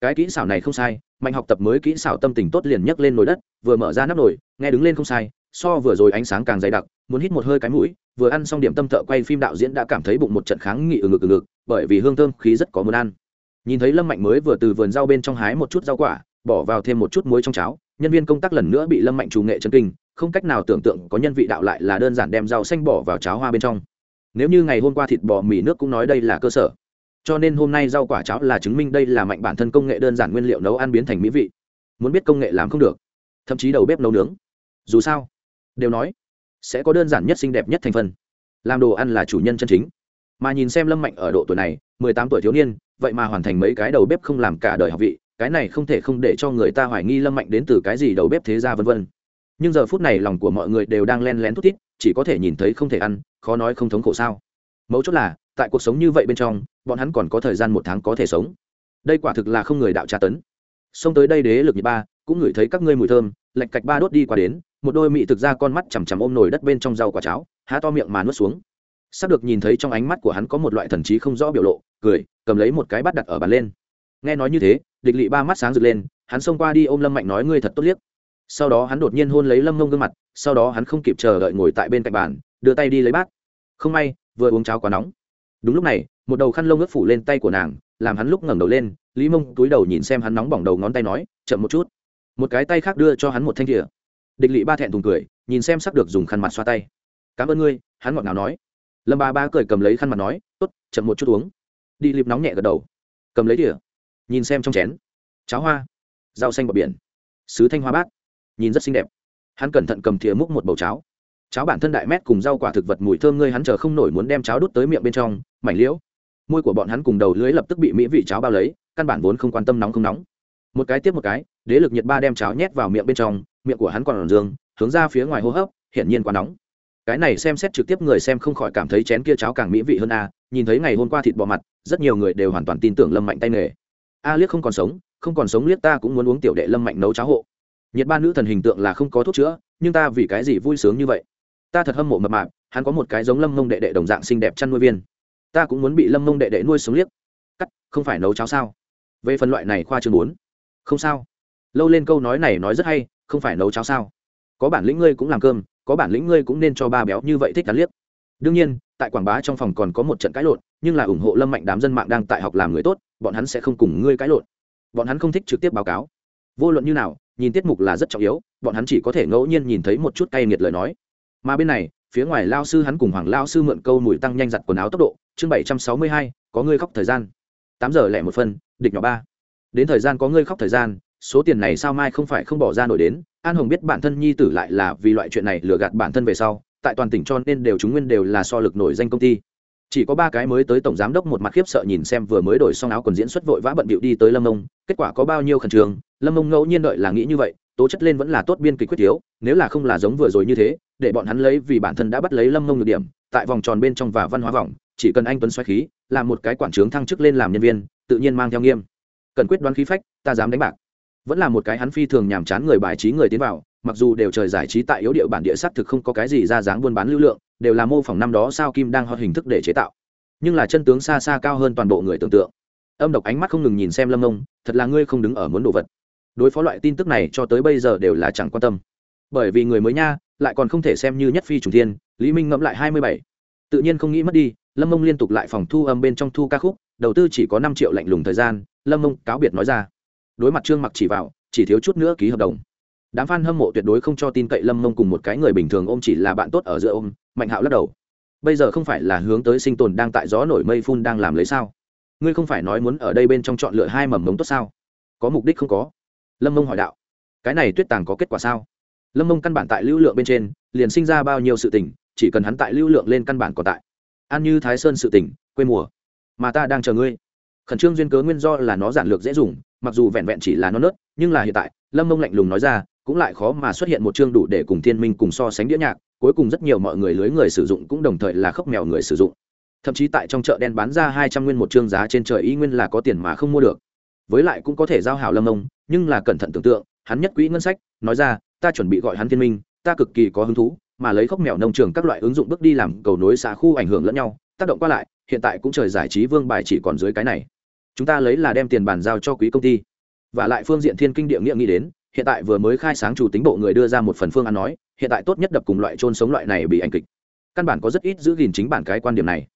Cái kỹ xảo này không sai, mạnh học tập mới kỹ xảo tâm tình tốt liền nhấc lên nồi đất, vừa mở ra nắp nồi, nghe đứng lên không sai, so vừa rồi ánh sáng càng dày đặc, muốn hít một hơi cái mũi, vừa ăn xong điểm tâm thợ quay phim đạo diễn đã cảm thấy bụng một trận kháng nghị ừ ngực ừ ngực, bởi vì hương thơm khí rất có muốn ăn. Nhìn thấy lâm mạnh mới vừa từ vườn rau bên trong hái một chút rau quả bỏ vào thêm một chút muối trong cháo, nhân viên công tác lần nữa bị lâm mạnh chủ nghệ chân kinh, không cách nào tưởng tượng có nhân vị đạo lại là đơn giản đem rau xanh bỏ vào cháo hoa bên trong. Nếu như ngày hôm qua thịt bò mì nước cũng nói đây là cơ sở, cho nên hôm nay rau quả cháo là chứng minh đây là mạnh bản thân công nghệ đơn giản nguyên liệu nấu ăn biến thành mỹ vị. Muốn biết công nghệ làm không được, thậm chí đầu bếp nấu nướng. Dù sao, đều nói sẽ có đơn giản nhất xinh đẹp nhất thành phần. Làm đồ ăn là chủ nhân chân chính. Mà nhìn xem lâm mạnh ở độ tuổi này, mười tám tuổi thiếu niên, vậy mà hoàn thành mấy cái đầu bếp không làm cả đời học vị cái này không thể không để cho người ta hoài nghi lâm mạnh đến từ cái gì đầu bếp thế gia vân vân. Nhưng giờ phút này lòng của mọi người đều đang len lén thút thít, chỉ có thể nhìn thấy không thể ăn, khó nói không thống khổ sao. Mấu chốt là, tại cuộc sống như vậy bên trong, bọn hắn còn có thời gian một tháng có thể sống. Đây quả thực là không người đạo tra tấn. Xông tới đây đế lực nhị ba, cũng ngửi thấy các ngươi mùi thơm lạch cạch ba đốt đi qua đến, một đôi mị thực ra con mắt chằm chằm ôm nồi đất bên trong rau quả cháo, há to miệng mà nuốt xuống. Sắp được nhìn thấy trong ánh mắt của hắn có một loại thần trí không rõ biểu lộ, cười, cầm lấy một cái bắt đặt ở bàn lên nghe nói như thế, địch lỵ ba mắt sáng rực lên, hắn xông qua đi ôm lâm mạnh nói, ngươi thật tốt liếc. Sau đó hắn đột nhiên hôn lấy lâm mông gương mặt, sau đó hắn không kịp chờ đợi ngồi tại bên cạnh bàn, đưa tay đi lấy bát. Không may, vừa uống cháo quá nóng. Đúng lúc này, một đầu khăn lông ướt phủ lên tay của nàng, làm hắn lúc ngẩng đầu lên, lý mông túi đầu nhìn xem hắn nóng bỏng đầu ngón tay nói, chậm một chút. Một cái tay khác đưa cho hắn một thanh thìa. Địch lỵ ba thẹn thùng cười, nhìn xem sắp được dùng khăn mặt xoa tay. Cảm ơn ngươi, hắn ngọt ngào nói. Lâm ba ba cười cầm lấy khăn mặt nói, tốt, chậm một chút uống. Đi lịp nóng nhẹ gật đầu. Cầm lấy thìa nhìn xem trong chén. Cháo hoa. Rau xanh bọc biển. Sứ thanh hoa bát. Nhìn rất xinh đẹp. Hắn cẩn thận cầm thìa múc một bầu cháo. Cháo bản thân đại mét cùng rau quả thực vật mùi thơm ngươi hắn chờ không nổi muốn đem cháo đút tới miệng bên trong, mảnh liễu. Môi của bọn hắn cùng đầu lưới lập tức bị mỹ vị cháo bao lấy, căn bản vốn không quan tâm nóng không nóng. Một cái tiếp một cái, đế lực nhiệt ba đem cháo nhét vào miệng bên trong, miệng của hắn còn ở dương hướng ra phía ngoài hô hấp, hiển nhiên quá nóng. Cái này xem xét trực tiếp người xem không khỏi cảm thấy chén kia cháo càng mỹ vị hơn a, nhìn thấy ngày hôm qua thịt bò mặt, rất nhiều người đều hoàn toàn tin tưởng lâm mạnh tay nghề a liếc không còn sống, không còn sống liếc ta cũng muốn uống tiểu đệ lâm mạnh nấu cháo hộ. Nhiệt ba nữ thần hình tượng là không có thuốc chữa, nhưng ta vì cái gì vui sướng như vậy? Ta thật hâm mộ mập mạp, hắn có một cái giống lâm mông đệ đệ đồng dạng xinh đẹp chăn nuôi viên. Ta cũng muốn bị lâm mông đệ đệ nuôi sống liếc. Cắt, không phải nấu cháo sao? Về phần loại này khoa chương bốn. Không sao. Lâu lên câu nói này nói rất hay, không phải nấu cháo sao? Có bản lĩnh ngươi cũng làm cơm, có bản lĩnh ngươi cũng nên cho ba béo như vậy thích đắn liếc. Đương nhiên, tại quảng bá trong phòng còn có một trận cãi lộn, nhưng là ủng hộ lâm mạnh đám dân mạng đang tại học làm người tốt bọn hắn sẽ không cùng ngươi cãi lộn. Bọn hắn không thích trực tiếp báo cáo. Vô luận như nào, nhìn tiết mục là rất trọng yếu, bọn hắn chỉ có thể ngẫu nhiên nhìn thấy một chút cay nghiệt lời nói. Mà bên này, phía ngoài lao sư hắn cùng hoàng lao sư mượn câu mùi tăng nhanh giặt quần áo tốc độ, chương bảy trăm sáu mươi hai, có ngươi khóc thời gian. Tám giờ lẻ một phân, địch nhỏ ba. Đến thời gian có ngươi khóc thời gian, số tiền này sao mai không phải không bỏ ra nổi đến? An hồng biết bản thân nhi tử lại là vì loại chuyện này lừa gạt bản thân về sau, tại toàn tỉnh cho nên đều chúng nguyên đều là so lực nổi danh công ty chỉ có ba cái mới tới tổng giám đốc một mặt khiếp sợ nhìn xem vừa mới đổi xong áo quần diễn xuất vội vã bận bịu đi tới lâm ông kết quả có bao nhiêu khẩn trương, lâm ông ngẫu nhiên đợi là nghĩ như vậy, tố chất lên vẫn là tốt biên kịch quyết thiếu nếu là không là giống vừa rồi như thế, để bọn hắn lấy vì bản thân đã bắt lấy lâm ông được điểm, tại vòng tròn bên trong và văn hóa vòng, chỉ cần anh tuấn xoáy khí làm một cái quản trướng thăng chức lên làm nhân viên, tự nhiên mang theo nghiêm. Cần quyết đoán khí phách, ta dám đánh bạc. Vẫn là một cái hắn phi thường nhàm chán người bài trí người tiến vào mặc dù đều trời giải trí tại yếu điệu bản địa s thực không có cái gì ra dáng buôn bán lưu lượng, đều là mô phỏng năm đó sao kim đang hot hình thức để chế tạo. Nhưng là chân tướng xa xa cao hơn toàn bộ người tưởng tượng. Âm độc ánh mắt không ngừng nhìn xem lâm ông thật là ngươi không đứng ở muốn đồ vật. Đối phó loại tin tức này cho tới bây giờ đều là chẳng quan tâm. Bởi vì người mới nha, lại còn không thể xem như nhất phi trùng thiên, lý minh ngẫm lại hai mươi bảy. Tự nhiên không nghĩ mất đi, lâm mông liên tục lại phòng thu âm bên trong thu ca khúc, đầu tư chỉ có năm triệu lạnh lùng thời gian, lâm mông cáo biệt nói ra. Đối mặt trương mặc chỉ vào, chỉ thiếu chút nữa ký hợp đồng đám f a n hâm mộ tuyệt đối không cho tin cậy lâm mông cùng một cái người bình thường ôm chỉ là bạn tốt ở giữa ôm, mạnh hạo lắc đầu. Bây giờ không phải là hướng tới sinh tồn đang tại gió nổi mây phun đang làm lấy sao? Ngươi không phải nói muốn ở đây bên trong chọn lựa hai mầm mống tốt sao? Có mục đích không có. Lâm mông hỏi đạo. Cái này tuyết tàng có kết quả sao? Lâm mông căn bản tại lưu lượng bên trên, liền sinh ra bao nhiêu sự tình, chỉ cần hắn tại lưu lượng lên căn bản còn tại. An như thái sơn sự tỉnh quê mùa. Mà ta đang chờ ngươi. Khẩn trương duyên cớ nguyên do là nó giản lược dễ dùng, mặc dù vẹn vẹn chỉ là nó nớt, nhưng là hiện tại, lâm mông lạnh lùng nói ra cũng lại khó mà xuất hiện một chương đủ để cùng thiên minh cùng so sánh đĩa nhạc, cuối cùng rất nhiều mọi người lưới người sử dụng cũng đồng thời là khóc mèo người sử dụng. Thậm chí tại trong chợ đen bán ra hai trăm nguyên một chương giá trên trời y nguyên là có tiền mà không mua được. Với lại cũng có thể giao hảo lâm ông, nhưng là cẩn thận tưởng tượng, hắn nhất quỹ ngân sách, nói ra, ta chuẩn bị gọi hắn thiên minh, ta cực kỳ có hứng thú, mà lấy khóc mèo nông trường các loại ứng dụng bước đi làm cầu nối xã khu ảnh hưởng lẫn nhau, tác động qua lại, hiện tại cũng trời giải trí vương bài chỉ còn dưới cái này. Chúng ta lấy là đem tiền bàn giao cho quý công ty. Và lại phương diện thiên kinh địa nghĩa nghĩ đến hiện tại vừa mới khai sáng chủ tính bộ người đưa ra một phần phương án nói, hiện tại tốt nhất đập cùng loại trôn sống loại này bị ảnh kịch. Căn bản có rất ít giữ gìn chính bản cái quan điểm này.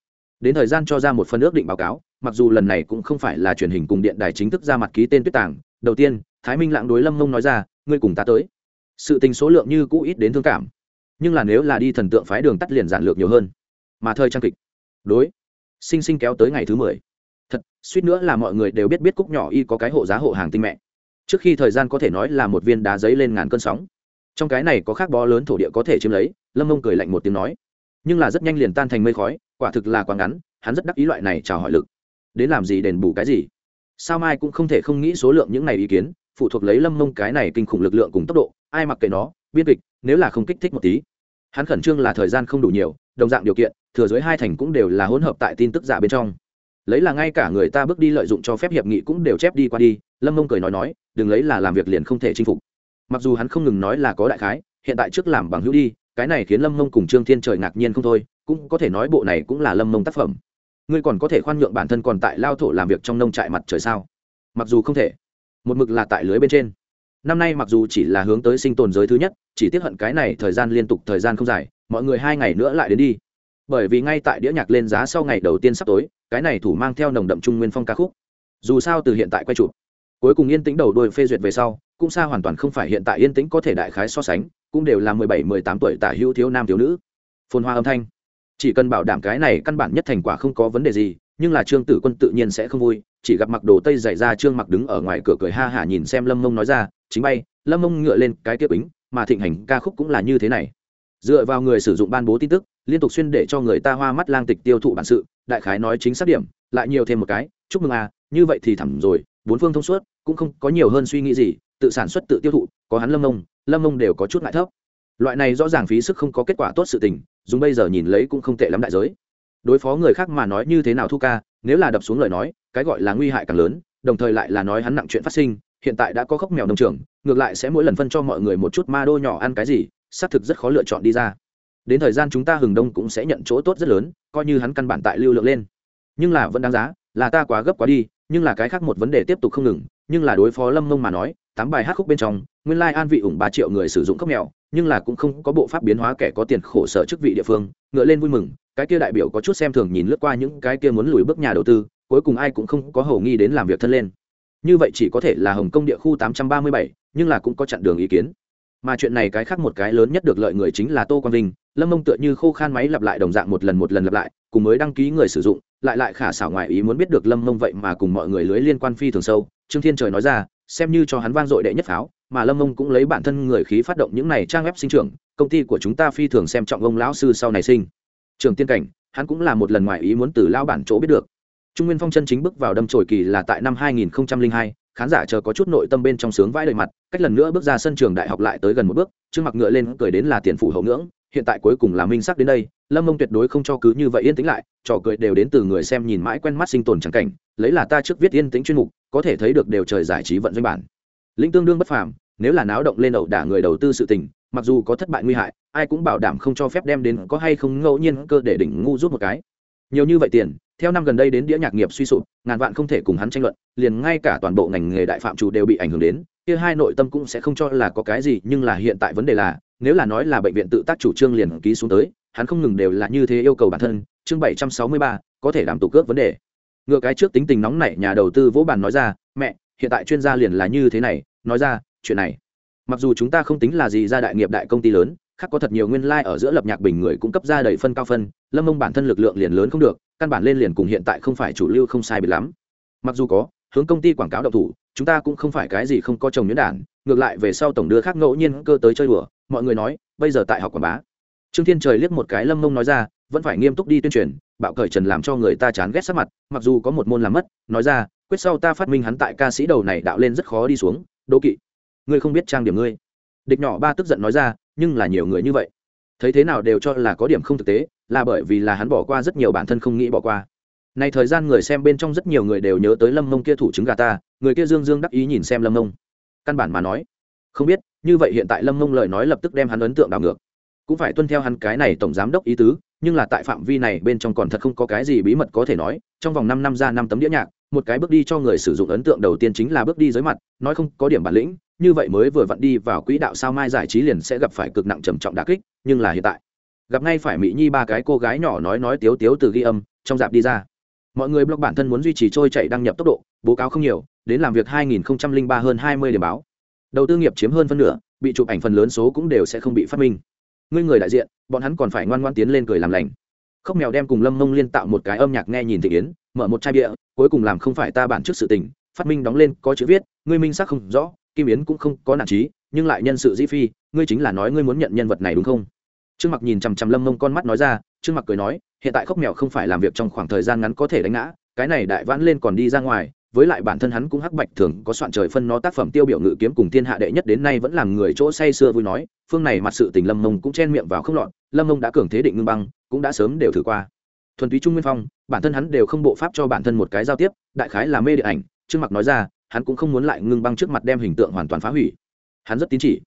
Đến thời gian cho ra một phần ước định báo cáo, mặc dù lần này cũng không phải là truyền hình cùng điện đài chính thức ra mặt ký tên tuyết tàng, đầu tiên, thái minh lãng đối lâm mông nói ra, ngươi cùng ta tới. Sự tình số lượng như cũ ít đến thương cảm, nhưng là nếu là đi thần tượng phái đường tắt liền giản lược nhiều hơn. Mà thời trang kịch, đối, sinh sinh kéo tới ngày thứ mười. Thật, suýt nữa là mọi người đều biết biết cúc nhỏ y có cái hộ giá hộ hàng tinh mẹ trước khi thời gian có thể nói là một viên đá giấy lên ngàn cơn sóng. Trong cái này có khác bó lớn thổ địa có thể chiếm lấy, lâm mông cười lạnh một tiếng nói. Nhưng là rất nhanh liền tan thành mây khói, quả thực là quá ngắn, hắn rất đắc ý loại này chào hỏi lực. Đến làm gì đền bù cái gì? Sao mai cũng không thể không nghĩ số lượng những này ý kiến, phụ thuộc lấy lâm mông cái này kinh khủng lực lượng cùng tốc độ, ai mặc kệ nó, biên kịch, nếu là không kích thích một tí. Hắn khẩn trương là thời gian không đủ nhiều, đồng dạng điều kiện, thừa dưới hai thành cũng đều là hỗn hợp tại tin tức giả bên trong lấy là ngay cả người ta bước đi lợi dụng cho phép hiệp nghị cũng đều chép đi qua đi, lâm mông cười nói nói, đừng lấy là làm việc liền không thể chinh phục. Mặc dù hắn không ngừng nói là có đại khái, hiện tại trước làm bằng hữu đi, cái này khiến lâm mông cùng trương thiên trời ngạc nhiên không thôi, cũng có thể nói bộ này cũng là lâm mông tác phẩm. Ngươi còn có thể khoan nhượng bản thân còn tại lao thổ làm việc trong nông trại mặt trời sao? Mặc dù không thể, một mực là tại lưới bên trên. Năm nay mặc dù chỉ là hướng tới sinh tồn giới thứ nhất, chỉ tiếp hận cái này thời gian liên tục thời gian không dài, mọi người hai ngày nữa lại đến đi. Bởi vì ngay tại đĩa nhạc lên giá sau ngày đầu tiên sắp tối cái này thủ mang theo nồng đậm trung nguyên phong ca khúc. Dù sao từ hiện tại quay chụp, cuối cùng yên tĩnh đầu đôi phê duyệt về sau, cũng xa hoàn toàn không phải hiện tại yên tĩnh có thể đại khái so sánh, cũng đều là mười bảy, mười tám tuổi tả hữu thiếu nam thiếu nữ. Phồn hoa âm thanh. Chỉ cần bảo đảm cái này căn bản nhất thành quả không có vấn đề gì, nhưng là trương tử quân tự nhiên sẽ không vui, chỉ gặp mặc đồ tây dày ra trương mặc đứng ở ngoài cửa cười ha hả nhìn xem lâm mông nói ra, chính bay. Lâm mông ngựa lên cái tiếp ứng mà thịnh hành ca khúc cũng là như thế này. Dựa vào người sử dụng ban bố tin tức liên tục xuyên để cho người ta hoa mắt lang tịch tiêu thụ bản sự, đại khái nói chính xác điểm, lại nhiều thêm một cái, chúc mừng à như vậy thì thẳng rồi, bốn phương thông suốt, cũng không có nhiều hơn suy nghĩ gì, tự sản xuất tự tiêu thụ, có hắn lâm nông lâm nông đều có chút ngại thấp. Loại này rõ ràng phí sức không có kết quả tốt sự tình, dùng bây giờ nhìn lấy cũng không tệ lắm đại giới. Đối phó người khác mà nói như thế nào thu ca, nếu là đập xuống lời nói, cái gọi là nguy hại càng lớn, đồng thời lại là nói hắn nặng chuyện phát sinh, hiện tại đã có khóc mèo nông trường, ngược lại sẽ mỗi lần phân cho mọi người một chút ma đô nhỏ ăn cái gì, xác thực rất khó lựa chọn đi ra đến thời gian chúng ta hừng đông cũng sẽ nhận chỗ tốt rất lớn, coi như hắn căn bản tại lưu lượng lên. Nhưng là vẫn đáng giá, là ta quá gấp quá đi, nhưng là cái khác một vấn đề tiếp tục không ngừng, nhưng là đối phó lâm mông mà nói, tám bài hát khúc bên trong, nguyên lai an vị ủng ba triệu người sử dụng cốc mèo, nhưng là cũng không có bộ pháp biến hóa kẻ có tiền khổ sở chức vị địa phương, ngựa lên vui mừng, cái kia đại biểu có chút xem thường nhìn lướt qua những cái kia muốn lùi bước nhà đầu tư, cuối cùng ai cũng không có hầu nghi đến làm việc thân lên. Như vậy chỉ có thể là hồng kông địa khu tám trăm ba mươi bảy, nhưng là cũng có chặn đường ý kiến. Mà chuyện này cái khác một cái lớn nhất được lợi người chính là tô quang vinh lâm mông tựa như khô khan máy lặp lại đồng dạng một lần một lần lặp lại cùng mới đăng ký người sử dụng lại lại khả xảo ngoại ý muốn biết được lâm mông vậy mà cùng mọi người lưới liên quan phi thường sâu. Trương thiên trời nói ra xem như cho hắn vang dội đệ nhất pháo mà lâm mông cũng lấy bản thân người khí phát động những này trang web sinh trưởng công ty của chúng ta phi thường xem trọng ông lão sư sau này sinh. Trường tiên cảnh hắn cũng là một lần ngoại ý muốn từ lao bản chỗ biết được. Trung nguyên phong chân chính bước vào đâm trồi kỳ là tại năm 2002, khán giả chờ có chút nội tâm bên trong sướng vãi đời mặt cách lần nữa bước ra sân trường đại học lại tới gần một bước trương mặc ngựa lên cười đến là tiền phủ hậu ngưỡng hiện tại cuối cùng là minh sắc đến đây, lâm mông tuyệt đối không cho cứ như vậy yên tĩnh lại, trò cười đều đến từ người xem nhìn mãi quen mắt sinh tồn chẳng cảnh, lấy là ta trước viết yên tĩnh chuyên mục, có thể thấy được đều trời giải trí vận doanh bản. Linh tương đương bất phàm, nếu là náo động lên ẩu đả người đầu tư sự tình, mặc dù có thất bại nguy hại, ai cũng bảo đảm không cho phép đem đến có hay không ngẫu nhiên cơ để đỉnh ngu rút một cái. Nhiều như vậy tiền, theo năm gần đây đến đĩa nhạc nghiệp suy sụp, ngàn vạn không thể cùng hắn tranh luận, liền ngay cả toàn bộ ngành nghề đại phạm chủ đều bị ảnh hưởng đến, kia hai nội tâm cũng sẽ không cho là có cái gì, nhưng là hiện tại vấn đề là nếu là nói là bệnh viện tự tác chủ trương liền ký xuống tới, hắn không ngừng đều là như thế yêu cầu bản thân, chương bảy trăm sáu mươi ba, có thể đảm tụ cước vấn đề. Ngựa cái trước tính tình nóng nảy nhà đầu tư vỗ bàn nói ra, mẹ, hiện tại chuyên gia liền là như thế này, nói ra, chuyện này, mặc dù chúng ta không tính là gì ra đại nghiệp đại công ty lớn, khác có thật nhiều nguyên lai、like、ở giữa lập nhạc bình người cũng cấp ra đầy phân cao phân, lâm mông bản thân lực lượng liền lớn không được, căn bản lên liền cùng hiện tại không phải chủ lưu không sai biệt lắm. Mặc dù có, hướng công ty quảng cáo độc thủ, chúng ta cũng không phải cái gì không có chồng nhuyễn đản, ngược lại về sau tổng đưa khác ngẫu nhiên cơ tới chơi đùa mọi người nói, bây giờ tại học quảng bá. Trương thiên trời liếc một cái lâm mông nói ra, vẫn phải nghiêm túc đi tuyên truyền, bạo cởi trần làm cho người ta chán ghét sắc mặt, mặc dù có một môn làm mất, nói ra, quyết sau ta phát minh hắn tại ca sĩ đầu này đạo lên rất khó đi xuống đô kỵ. Ngươi không biết trang điểm ngươi. Địch nhỏ ba tức giận nói ra, nhưng là nhiều người như vậy. Thấy thế nào đều cho là có điểm không thực tế, là bởi vì là hắn bỏ qua rất nhiều bản thân không nghĩ bỏ qua. Này thời gian người xem bên trong rất nhiều người đều nhớ tới lâm mông kia thủ chứng gà ta, người kia dương dương đắc ý nhìn xem lâm mông căn bản mà nói, không biết như vậy hiện tại lâm mông lời nói lập tức đem hắn ấn tượng đảo ngược. Cũng phải tuân theo hắn cái này tổng giám đốc ý tứ, nhưng là tại phạm vi này bên trong còn thật không có cái gì bí mật có thể nói. Trong vòng năm năm ra năm tấm đĩa nhạc, một cái bước đi cho người sử dụng ấn tượng đầu tiên chính là bước đi dưới mặt, nói không có điểm bản lĩnh, như vậy mới vừa vặn đi vào quỹ đạo sao mai giải trí liền sẽ gặp phải cực nặng trầm trọng đà kích, nhưng là hiện tại, gặp ngay phải mỹ nhi ba cái cô gái nhỏ nói nói tiếu tiếu từ ghi âm, trong dạp đi ra. Mọi người blog bản thân muốn duy trì trôi chạy đăng nhập tốc độ, bố cáo không nhiều, đến làm việc 2003 hơn 20 điểm báo đầu tư nghiệp chiếm hơn phân nửa, bị chụp ảnh phần lớn số cũng đều sẽ không bị phát minh. Ngươi người đại diện, bọn hắn còn phải ngoan ngoan tiến lên cười làm lành. Khóc mèo đem cùng lâm mông liên tạo một cái âm nhạc nghe nhìn thị yến, mở một chai bia, cuối cùng làm không phải ta bản trước sự tình, phát minh đóng lên có chữ viết, ngươi minh xác không rõ, kim yến cũng không có nản trí, nhưng lại nhân sự dĩ phi, ngươi chính là nói ngươi muốn nhận nhân vật này đúng không? Trương mặc nhìn chằm chằm lâm mông con mắt nói ra, trương mặc cười nói, hiện tại khóc mèo không phải làm việc trong khoảng thời gian ngắn có thể đánh ngã, cái này đại vãn lên còn đi ra ngoài với lại bản thân hắn cũng hắc bạch thường, có soạn trời phân nó tác phẩm tiêu biểu ngự kiếm cùng thiên hạ đệ nhất đến nay vẫn làm người chỗ say xưa vui nói, phương này mặt sự tình lâm mông cũng chen miệng vào không lọt, lâm mông đã cường thế định ngưng băng, cũng đã sớm đều thử qua. Thuần túy trung nguyên phong, bản thân hắn đều không bộ pháp cho bản thân một cái giao tiếp, đại khái là mê điện ảnh, trương mặc nói ra, hắn cũng không muốn lại ngưng băng trước mặt đem hình tượng hoàn toàn phá hủy. Hắn rất tín chỉ.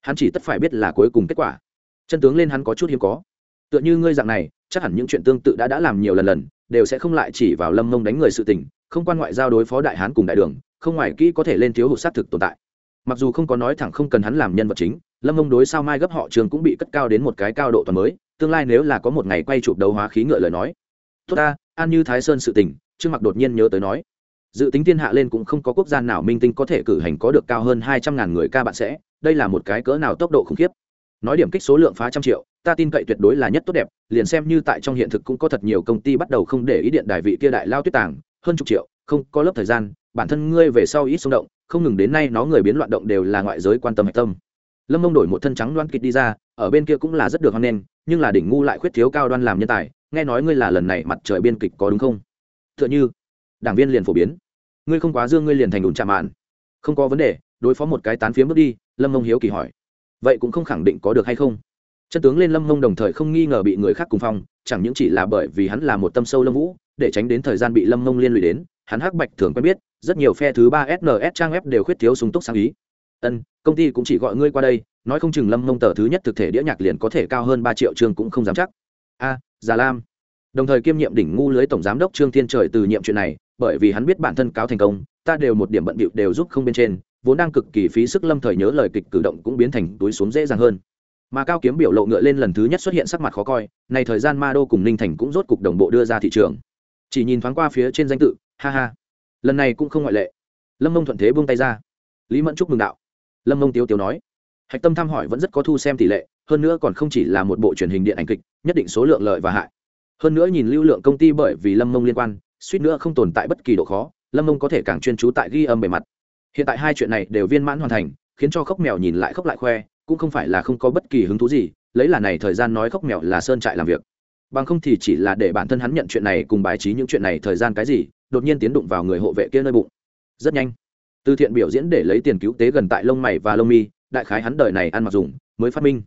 Hắn chỉ tất phải biết là cuối cùng kết quả. Chân tướng lên hắn có chút hiếm có. Tựa như ngươi dạng này, chắc hẳn những chuyện tương tự đã đã làm nhiều lần lần, đều sẽ không lại chỉ vào lâm mông đánh người sự tình không quan ngoại giao đối phó đại hán cùng đại đường, không ngoài kỹ có thể lên thiếu hụt xác thực tồn tại. Mặc dù không có nói thẳng không cần hắn làm nhân vật chính, lâm mông đối sao mai gấp họ trường cũng bị cất cao đến một cái cao độ toàn mới, tương lai nếu là có một ngày quay chụp đấu hóa khí ngựa lời nói. Tốt ta, an như thái sơn sự tình, trương mặc đột nhiên nhớ tới nói. Dự tính thiên hạ lên cũng không có quốc gia nào minh tinh có thể cử hành có được cao hơn hai trăm ngàn người ca bạn sẽ, đây là một cái cỡ nào tốc độ khủng khiếp. Nói điểm kích số lượng phá trăm triệu, ta tin cậy tuyệt đối là nhất tốt đẹp, liền xem như tại trong hiện thực cũng có thật nhiều công ty bắt đầu không để ý điện đài vị kia đại lao tuyết tàng hơn chục triệu, không có lớp thời gian, bản thân ngươi về sau ít xung động, không ngừng đến nay nó người biến loạn động đều là ngoại giới quan tâm hạch tâm. Lâm mông đổi một thân trắng đoan kịch đi ra, ở bên kia cũng là rất được hoan nghênh, nhưng là đỉnh ngu lại khuyết thiếu cao đoan làm nhân tài, nghe nói ngươi là lần này mặt trời biên kịch có đúng không? T h ư ợ n h ư đảng viên liền phổ biến. Ngươi không quá dương ngươi liền thành đùn chạm mạn. Không có vấn đề, đối phó một cái tán phiếm bước đi, lâm mông hiếu kỳ hỏi. Vậy cũng không khẳng định có được hay không? Chân tướng lên lâm mông đồng thời không nghi ngờ bị người khác cùng phong, chẳng những chỉ là bởi vì hắn là một tâm sâu lâm vũ để tránh đến thời gian bị lâm mông liên lụy đến, hắn hắc bạch thường quen biết, rất nhiều phe thứ ba sns trang web đều khuyết thiếu súng túc sáng ý. Ân, công ty cũng chỉ gọi ngươi qua đây, nói không chừng lâm mông tờ thứ nhất thực thể đĩa nhạc liền có thể cao hơn ba triệu chương cũng không dám chắc. A, già lam. Đồng thời kiêm nhiệm đỉnh ngu lưới tổng giám đốc trương thiên trời từ nhiệm chuyện này, bởi vì hắn biết bản thân cáo thành công, ta đều một điểm bận bịu đều giúp không bên trên, vốn đang cực kỳ phí sức lâm thời nhớ lời kịch cử động cũng biến thành túi xuống dễ dàng hơn. Mà cao kiếm biểu lộ ngựa lên lần thứ nhất xuất hiện sắc mặt khó coi này thời gian ma đô cùng ninh thành cũng rốt cục đồng bộ đưa ra thị trường chỉ nhìn thoáng qua phía trên danh tự, ha ha. Lần này cũng không ngoại lệ. Lâm mông thuận thế buông tay ra. Lý mẫn chúc mừng đạo. Lâm mông tiêu tiêu nói. Hạch tâm thăm hỏi vẫn rất có thu xem tỷ lệ, hơn nữa còn không chỉ là một bộ truyền hình điện ảnh kịch, nhất định số lượng lợi và hại. Hơn nữa nhìn lưu lượng công ty bởi vì lâm mông liên quan, suýt nữa không tồn tại bất kỳ độ khó, lâm mông có thể càng chuyên trú tại ghi âm bề mặt. Hiện tại hai chuyện này đều viên mãn hoàn thành, khiến cho khóc mèo nhìn lại khóc lại khoe, cũng không phải là không có bất kỳ hứng thú gì, lấy là này thời gian nói khóc mèo là sơn trại làm việc bằng không thì chỉ là để bản thân hắn nhận chuyện này cùng bài trí những chuyện này thời gian cái gì, đột nhiên tiến đụng vào người hộ vệ kia nơi bụng. Rất nhanh, từ thiện biểu diễn để lấy tiền cứu tế gần tại lông mày và lông mi, đại khái hắn đời này ăn mặc dùng, mới phát minh.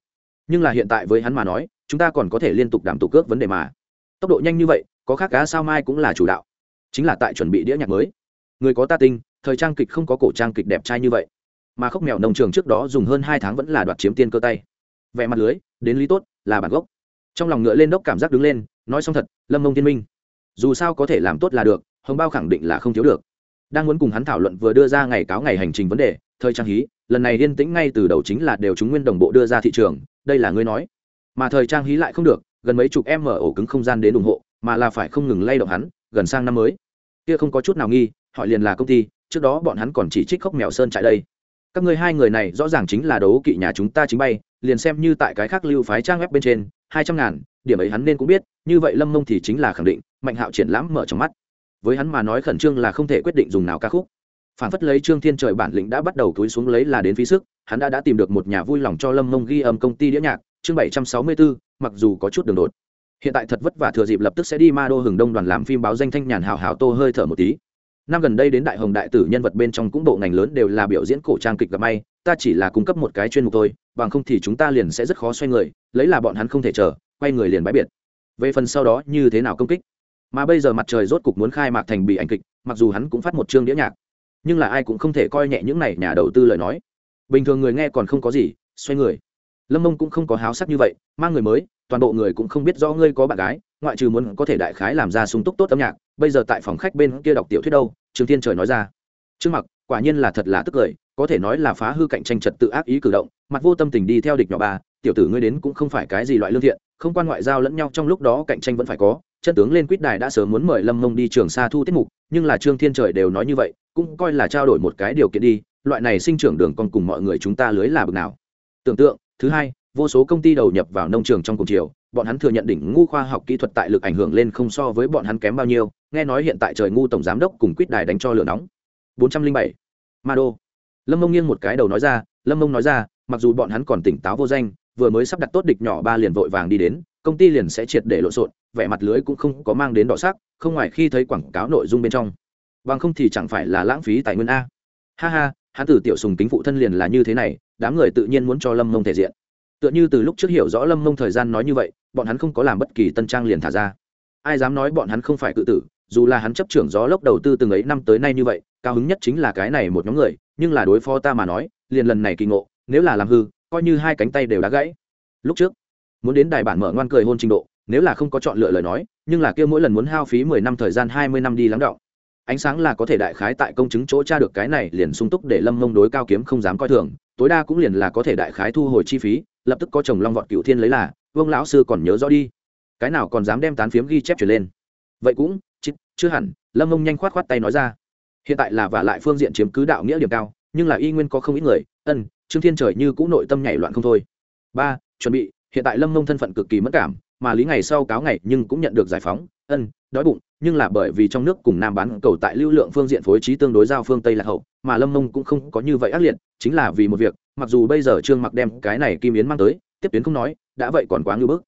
Nhưng là hiện tại với hắn mà nói, chúng ta còn có thể liên tục đảm tụ cước vấn đề mà. Tốc độ nhanh như vậy, có khác cá sao mai cũng là chủ đạo. Chính là tại chuẩn bị đĩa nhạc mới. Người có ta tinh, thời trang kịch không có cổ trang kịch đẹp trai như vậy. Mà khóc mèo nông trường trước đó dùng hơn hai tháng vẫn là đoạt chiếm tiên cơ tay. Vẽ mặt lưới, đến lý tốt, là bản gốc trong lòng ngựa lên đốc cảm giác đứng lên, nói xong thật, lâm mông tiên minh, dù sao có thể làm tốt là được, hồng bao khẳng định là không thiếu được. Đang muốn cùng hắn thảo luận vừa đưa ra ngày cáo ngày hành trình vấn đề, thời trang hí, lần này yên tĩnh ngay từ đầu chính là đều chúng nguyên đồng bộ đưa ra thị trường, đây là ngươi nói. Mà thời trang hí lại không được, gần mấy chục em mở ổ cứng không gian đến ủng hộ, mà là phải không ngừng lay động hắn, gần sang năm mới. Kia không có chút nào nghi họ liền là công ty, trước đó bọn hắn còn chỉ trích khóc mèo sơn chạy đây. Các ngươi hai người này rõ ràng chính là đấu kỵ nhà chúng ta chính bay liền xem như tại cái khác lưu phái trang web bên trên, hai trăm ngàn, điểm ấy hắn nên cũng biết, như vậy lâm mông thì chính là khẳng định, mạnh hạo triển lãm mở trong mắt. Với hắn mà nói khẩn trương là không thể quyết định dùng nào ca khúc. Phản phất lấy trương thiên trời bản lĩnh đã bắt đầu túi xuống lấy là đến phí sức, hắn đã đã tìm được một nhà vui lòng cho lâm mông ghi âm công ty đĩa nhạc, chương bảy trăm sáu mươi bốn mặc dù có chút đường đột. Hiện tại thật vất vả thừa dịp lập tức sẽ đi ma đô hừng đông đoàn làm phim báo danh thanh nhàn hào hào tô hơi thở một tí. Năm gần đây đến đại hồng đại tử nhân vật bên trong cũng bộ ngành lớn đều là biểu diễn cổ trang kịch gặp may ta chỉ là cung cấp một cái chuyên mục thôi, bằng không thì chúng ta liền sẽ rất khó xoay người, lấy là bọn hắn không thể chờ, quay người liền bãi biệt. Về phần sau đó như thế nào công kích? Mà bây giờ mặt trời rốt cục muốn khai mạc thành bị ảnh kịch, mặc dù hắn cũng phát một chương đĩa nhạc, nhưng là ai cũng không thể coi nhẹ những này nhà đầu tư lời nói. Bình thường người nghe còn không có gì, xoay người. Lâm mông cũng không có háo sắc như vậy, mang người mới, toàn bộ người cũng không biết rõ ngươi có bạn gái, ngoại trừ muốn có thể đại khái làm ra sung túc tốt âm nhạc, bây giờ tại phòng khách bên kia đọc tiểu thuyết đâu, trường thiên trời nói ra. Trước mặt quả nhiên là thật là tức cười có thể nói là phá hư cạnh tranh trật tự ác ý cử động, mặt vô tâm tình đi theo địch nhỏ ba tiểu tử ngươi đến cũng không phải cái gì loại lương thiện, không quan ngoại giao lẫn nhau trong lúc đó cạnh tranh vẫn phải có, chân tướng lên quýt đài đã sớm muốn mời lâm mông đi trường xa thu tiết mục, nhưng là trương thiên trời đều nói như vậy, cũng coi là trao đổi một cái điều kiện đi, loại này sinh trưởng đường còn cùng mọi người chúng ta lưới là bực nào. Tưởng tượng, thứ hai, vô số công ty đầu nhập vào nông trường trong cùng chiều, bọn hắn thừa nhận đỉnh ngu khoa học kỹ thuật tại lực ảnh hưởng lên không so với bọn hắn kém bao nhiêu, nghe nói hiện tại trời ngu tổng giám đốc cùng quýt đài đánh cho lửa nóng. Bốn trăm lâm mông nghiêng một cái đầu nói ra, lâm mông nói ra, mặc dù bọn hắn còn tỉnh táo vô danh, vừa mới sắp đặt tốt địch nhỏ ba liền vội vàng đi đến, công ty liền sẽ triệt để lộn xộn, vẻ mặt lưới cũng không có mang đến đỏ sắc, không ngoài khi thấy quảng cáo nội dung bên trong. Bằng không thì chẳng phải là lãng phí tài nguyên a. Ha ha, hắn tử tiểu sùng kính phụ thân liền là như thế này, đám người tự nhiên muốn cho lâm mông thể diện. Tựa như từ lúc trước hiểu rõ lâm mông thời gian nói như vậy, bọn hắn không có làm bất kỳ tân trang liền thả ra. Ai dám nói bọn hắn không phải tự tử, dù là hắn chấp trưởng gió lốc đầu tư từng ấy năm tới nay như vậy cao hứng nhất chính là cái này một nhóm người, nhưng là đối phó ta mà nói, liền lần này kỳ ngộ, nếu là làm hư, coi như hai cánh tay đều đã gãy. Lúc trước, muốn đến đài bản mở ngoan cười hôn trình độ, nếu là không có chọn lựa lời nói, nhưng là kia mỗi lần muốn hao phí mười năm thời gian hai mươi năm đi lắng đọng ánh sáng là có thể đại khái tại công chứng chỗ tra được cái này liền sung túc để lâm mông đối cao kiếm không dám coi thường, tối đa cũng liền là có thể đại khái thu hồi chi phí, lập tức có chồng long vọt cựu thiên lấy là, vương lão sư còn nhớ rõ đi. Cái nào còn dám đem tán phiếm ghi chép chuyển lên. Vậy cũng chứ chưa hẳn, lâm mông nhanh khoát khoát tay nói ra hiện tại là và lại phương diện chiếm cứ đạo nghĩa điểm cao, nhưng là y nguyên có không ít người, ân, trương thiên trời như cũng nội tâm nhảy loạn không thôi. Ba, chuẩn bị, hiện tại lâm mông thân phận cực kỳ mất cảm, mà lý ngày sau cáo ngày nhưng cũng nhận được giải phóng, ân, đói bụng, nhưng là bởi vì trong nước cùng nam bán cầu tại lưu lượng phương diện phối trí tương đối giao phương tây là hậu, mà lâm mông cũng không có như vậy ác liệt, chính là vì một việc, mặc dù bây giờ trương mặc đem cái này kim yến mang tới, tiếp tuyến không nói, đã vậy còn quá ngưỡng bức.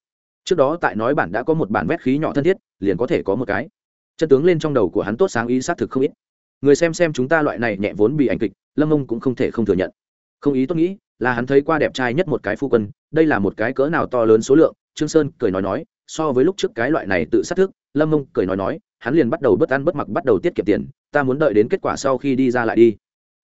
Trước đó tại nói bản đã có một bản vét khí nhỏ thân thiết, liền có thể có một cái. Chân tướng lên trong đầu của hắn tốt sáng ý xác thực không ít người xem xem chúng ta loại này nhẹ vốn bị ảnh kịch, lâm ông cũng không thể không thừa nhận. Không ý tốt nghĩ, là hắn thấy qua đẹp trai nhất một cái phu quân, đây là một cái cỡ nào to lớn số lượng, trương sơn cười nói nói, so với lúc trước cái loại này tự sát thức lâm ông cười nói nói, hắn liền bắt đầu bất ăn bất mặc bắt đầu tiết kiệm tiền, ta muốn đợi đến kết quả sau khi đi ra lại đi.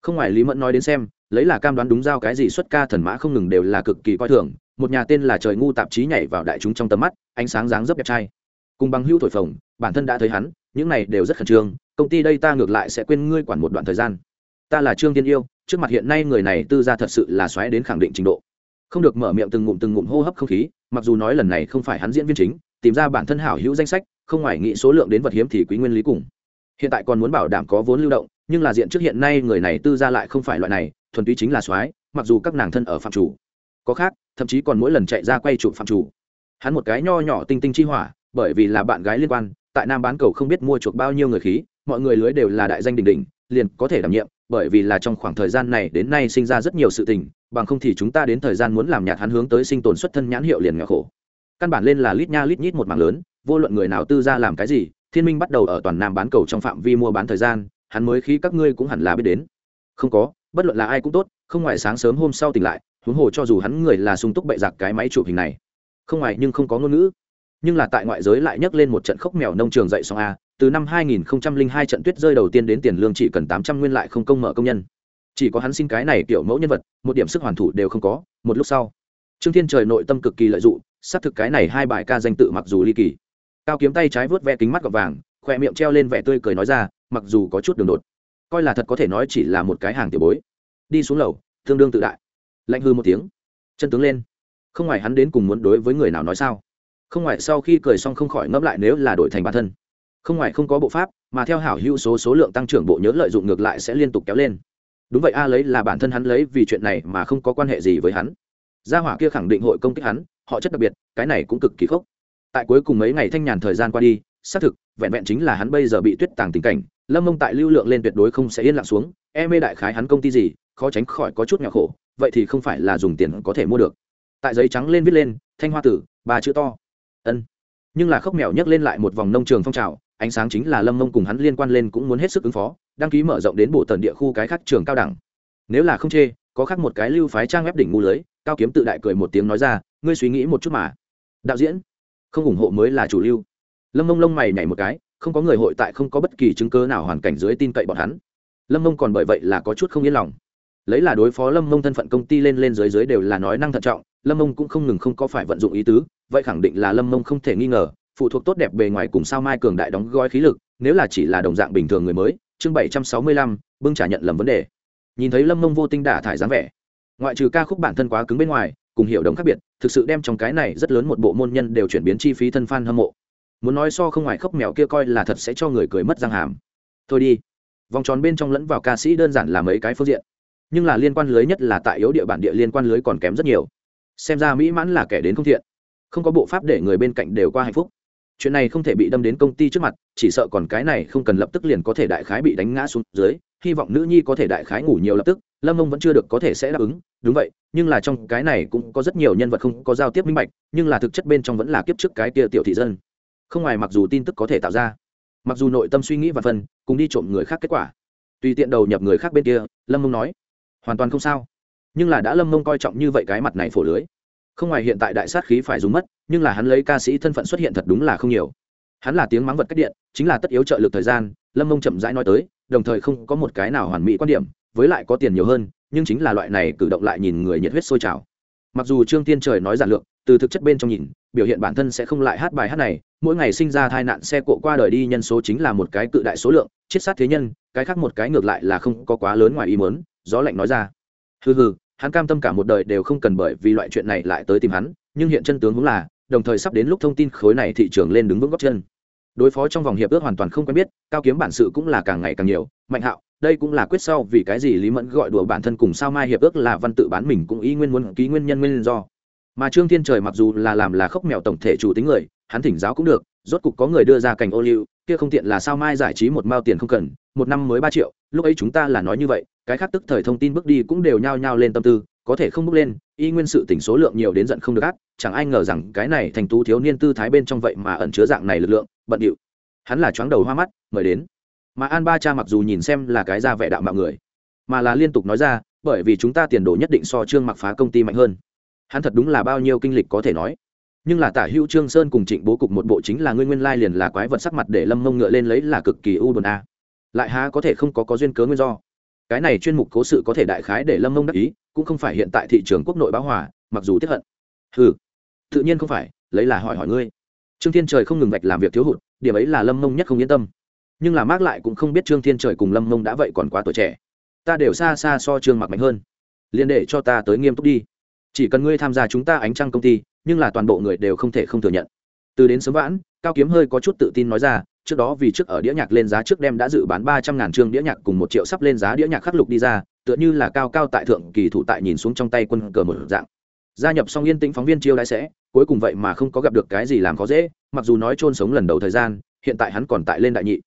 Không ngoài lý mẫn nói đến xem, lấy là cam đoán đúng giao cái gì xuất ca thần mã không ngừng đều là cực kỳ coi thường, một nhà tên là trời ngu tạp chí nhảy vào đại chúng trong tầm mắt, ánh sáng dáng dấp đẹp trai. Cùng bằng hưu thổi phồng bản thân đã thấy hắn, những này đều rất khẩn trương, công ty đây ta ngược lại sẽ quên ngươi quản một đoạn thời gian. Ta là trương tiên yêu, trước mặt hiện nay người này tư gia thật sự là xoáy đến khẳng định trình độ. Không được mở miệng từng ngụm từng ngụm hô hấp không khí, mặc dù nói lần này không phải hắn diễn viên chính, tìm ra bản thân hảo hữu danh sách, không ngoài nghĩ số lượng đến vật hiếm thì quý nguyên lý cùng. Hiện tại còn muốn bảo đảm có vốn lưu động, nhưng là diện trước hiện nay người này tư gia lại không phải loại này, thuần túy chính là soái mặc dù các nàng thân ở phạm chủ. Có khác, thậm chí còn mỗi lần chạy ra quay trụ phạm chủ. Hắn một cái nho nhỏ tinh tinh chi hỏa, bởi vì là bạn gái liên quan tại nam bán cầu không biết mua chuộc bao nhiêu người khí, mọi người lưới đều là đại danh đình đình liền có thể đảm nhiệm, bởi vì là trong khoảng thời gian này đến nay sinh ra rất nhiều sự tình, bằng không thì chúng ta đến thời gian muốn làm nhạt hắn hướng tới sinh tồn xuất thân nhãn hiệu liền nghèo khổ. Căn bản lên là lít nha lít nhít một mảng lớn, vô luận người nào tư ra làm cái gì, thiên minh bắt đầu ở toàn nam bán cầu trong phạm vi mua bán thời gian, hắn mới khí các ngươi cũng hẳn là biết đến. Không có, bất luận là ai cũng tốt, không ngoài sáng sớm hôm sau tỉnh lại, huống hồ cho dù hắn người là sung túc bệ giặc cái máy chụp hình này. Không ngoài nhưng không có ngôn ngữ nhưng là tại ngoại giới lại nhấc lên một trận khốc mèo nông trường dậy xong a, từ năm 2002 trận tuyết rơi đầu tiên đến tiền lương chỉ cần 800 nguyên lại không công mở công nhân. Chỉ có hắn xin cái này kiểu mẫu nhân vật, một điểm sức hoàn thủ đều không có, một lúc sau, trương thiên trời nội tâm cực kỳ lợi dụng, xác thực cái này hai bài ca danh tự mặc dù ly kỳ. Cao kiếm tay trái vớt ve kính mắt gọt vàng, khoe miệng treo lên vẻ tươi cười nói ra, mặc dù có chút đường đột, coi là thật có thể nói chỉ là một cái hàng tiểu bối. Đi xuống lầu, tương đương tự đại. Lạnh hư một tiếng, chân tướng lên. Không ngoài hắn đến cùng muốn đối với người nào nói sao? Không ngoài sau khi cười xong không khỏi ngẫm lại nếu là đổi thành bản thân. Không ngoài không có bộ pháp, mà theo hảo hữu số số lượng tăng trưởng bộ nhớ lợi dụng ngược lại sẽ liên tục kéo lên. Đúng vậy, a lấy là bản thân hắn lấy vì chuyện này mà không có quan hệ gì với hắn. Gia hỏa kia khẳng định hội công kích hắn, họ chất đặc biệt, cái này cũng cực kỳ khốc. Tại cuối cùng mấy ngày thanh nhàn thời gian qua đi, xác thực, vẹn vẹn chính là hắn bây giờ bị tuyết tàng tình cảnh, lâm mông tại lưu lượng lên tuyệt đối không sẽ yên lặng xuống e mê đại khái hắn công ty gì, khó tránh khỏi có chút nhỏ khổ, vậy thì không phải là dùng tiền có thể mua được. Tại giấy trắng lên viết lên, thanh hoa tử, ba chữ to ân. Nhưng là khóc mèo nhấc lên lại một vòng nông trường phong trào, ánh sáng chính là lâm mông cùng hắn liên quan lên cũng muốn hết sức ứng phó, đăng ký mở rộng đến bộ tần địa khu cái khác trường cao đẳng. Nếu là không chê, có khác một cái lưu phái trang web đỉnh ngu lưới, cao kiếm tự đại cười một tiếng nói ra, ngươi suy nghĩ một chút mà. Đạo diễn, không ủng hộ mới là chủ lưu. Lâm mông lông mày nhảy một cái, không có người hội tại không có bất kỳ chứng cơ nào hoàn cảnh dưới tin cậy bọn hắn. Lâm mông còn bởi vậy là có chút không yên lòng. Lấy là đối phó lâm mông thân phận công ty lên lên dưới dưới đều là nói năng thận trọng lâm mông cũng không ngừng không có phải vận dụng ý tứ, vậy khẳng định là lâm mông không thể nghi ngờ, phụ thuộc tốt đẹp bề ngoài cùng sao mai cường đại đóng gói khí lực, nếu là chỉ là đồng dạng bình thường người mới, chương bảy trăm sáu mươi lăm, bưng trả nhận lầm vấn đề. Nhìn thấy lâm mông vô tinh đả thải dáng vẻ, ngoại trừ ca khúc bản thân quá cứng bên ngoài, cùng hiểu đồng khác biệt, thực sự đem trong cái này rất lớn một bộ môn nhân đều chuyển biến chi phí thân f hâm mộ. Muốn nói so không ngoài khóc mèo kia coi là thật sẽ cho người cười mất răng hàm. Thôi đi. Vòng tròn bên trong lẫn vào ca sĩ đơn giản là mấy cái phương diện, nhưng là liên quan lưới nhất là tại yếu địa bản địa liên quan lưới còn kém rất nhiều xem ra mỹ mãn là kẻ đến không thiện. Không có bộ pháp để người bên cạnh đều qua hạnh phúc. Chuyện này không thể bị đâm đến công ty trước mặt, chỉ sợ còn cái này không cần lập tức liền có thể đại khái bị đánh ngã xuống dưới, hy vọng nữ nhi có thể đại khái ngủ nhiều lập tức, lâm ông vẫn chưa được có thể sẽ đáp ứng, đúng vậy, nhưng là trong cái này cũng có rất nhiều nhân vật không có giao tiếp minh bạch, nhưng là thực chất bên trong vẫn là kiếp trước cái kia tiểu thị dân. Không ngoài mặc dù tin tức có thể tạo ra, mặc dù nội tâm suy nghĩ và phần cùng đi trộm người khác kết quả. Tùy tiện đầu nhập người khác bên kia, lâm ông nói, hoàn toàn không sao nhưng là đã lâm mông coi trọng như vậy cái mặt này phổ lưới. Không ngoài hiện tại đại sát khí phải dùng mất, nhưng là hắn lấy ca sĩ thân phận xuất hiện thật đúng là không nhiều. Hắn là tiếng mắng vật cách điện, chính là tất yếu trợ lực thời gian, lâm mông chậm rãi nói tới, đồng thời không có một cái nào hoàn mỹ quan điểm, với lại có tiền nhiều hơn, nhưng chính là loại này cử động lại nhìn người nhiệt huyết sôi trào. Mặc dù trương tiên trời nói giản lược, từ thực chất bên trong nhìn, biểu hiện bản thân sẽ không lại hát bài hát này, mỗi ngày sinh ra tai nạn xe cộ qua đời đi nhân số chính là một cái cự đại số lượng, chiết sát thế nhân, cái khác một cái ngược lại là không có quá lớn ngoài ý muốn, gió lạnh nói ra. Hừ hừ hắn cam tâm cả một đời đều không cần bởi vì loại chuyện này lại tới tìm hắn, nhưng hiện chân tướng cũng là, đồng thời sắp đến lúc thông tin khối này thị trường lên đứng vững góc chân. Đối phó trong vòng hiệp ước hoàn toàn không quen biết, cao kiếm bản sự cũng là càng ngày càng nhiều, mạnh hạo, đây cũng là quyết sau vì cái gì lý mẫn gọi đùa bản thân cùng sao mai hiệp ước là văn tự bán mình cũng ý nguyên muốn ký nguyên nhân nguyên do. Mà trương thiên trời mặc dù là làm là khốc mèo tổng thể chủ tính người, hắn thỉnh giáo cũng được, rốt cục có người đưa ra cảnh ô liu, kia không tiện là sao mai giải trí một mao tiền không cần một năm mới ba triệu, lúc ấy chúng ta là nói như vậy, cái khác tức thời thông tin bước đi cũng đều nhao nhao lên tâm tư, có thể không bước lên, y nguyên sự tỉnh số lượng nhiều đến giận không được át chẳng ai ngờ rằng cái này thành tú thiếu niên tư thái bên trong vậy mà ẩn chứa dạng này lực lượng, bận điệu. Hắn là chóng đầu hoa mắt, mời đến. Mà an ba cha mặc dù nhìn xem là cái ra vẻ đạo mạo người, mà là liên tục nói ra, bởi vì chúng ta tiền đồ nhất định so trương mặc phá công ty mạnh hơn. Hắn thật đúng là bao nhiêu kinh lịch có thể nói. Nhưng là tả hữu trương sơn cùng trịnh bố cục một bộ chính là nguyên nguyên lai liền là quái vật sắc mặt để lâm mông ngựa lên lấy là cực kỳ u buồn a lại há có thể không có có duyên cớ nguyên do. Cái này chuyên mục cố sự có thể đại khái để lâm mông đắc ý, cũng không phải hiện tại thị trường quốc nội báo hòa, mặc dù tiếp hận. Ừ tự nhiên không phải, lấy là hỏi hỏi ngươi. Trương thiên trời không ngừng vạch làm việc thiếu hụt, điểm ấy là lâm mông nhất không yên tâm. Nhưng là mác lại cũng không biết trương thiên trời cùng lâm mông đã vậy còn quá tuổi trẻ. Ta đều xa xa so trương mặc mạnh hơn. Liền để cho ta tới nghiêm túc đi. Chỉ cần ngươi tham gia chúng ta ánh trăng công ty, nhưng là toàn bộ người đều không thể không thừa nhận. Từ đến sớm vãn, cao kiếm hơi có chút tự tin nói ra trước đó vì trước ở đĩa nhạc lên giá trước đem đã dự bán ba trăm ngàn chương đĩa nhạc cùng một triệu sắp lên giá đĩa nhạc khắc lục đi ra, tựa như là cao cao tại thượng kỳ thủ tại nhìn xuống trong tay quân cờ một dạng. Gia nhập xong yên tĩnh phóng viên chiêu đãi sẽ, cuối cùng vậy mà không có gặp được cái gì làm khó dễ, mặc dù nói chôn sống lần đầu thời gian, hiện tại hắn còn tại lên đại nhị.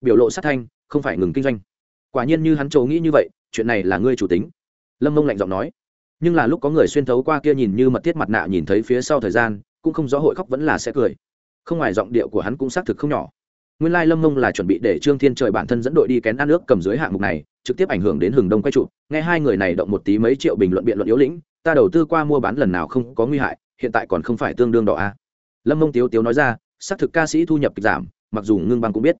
Biểu lộ sát thanh, không phải ngừng kinh doanh. Quả nhiên như hắn trồ nghĩ như vậy, chuyện này là ngươi chủ tính. Lâm mông lạnh giọng nói. Nhưng là lúc có người xuyên thấu qua kia nhìn như mật thiết mặt nạ nhìn thấy phía sau thời gian, cũng không rõ hội khóc vẫn là sẽ cười. Không ngoài giọng điệu của hắn cũng xác thực không nhỏ nguyên lai lâm mông là chuẩn bị để trương thiên trời bản thân dẫn đội đi kén ăn nước cầm dưới hạng mục này, trực tiếp ảnh hưởng đến hừng đông quay trụ. Nghe hai người này động một tí mấy triệu bình luận biện luận yếu lĩnh, ta đầu tư qua mua bán lần nào không có nguy hại, hiện tại còn không phải tương đương đỏ a. À. lâm mông tiếu tiếu nói ra, xác thực ca sĩ thu nhập giảm, mặc dù ngưng băng cũng biết,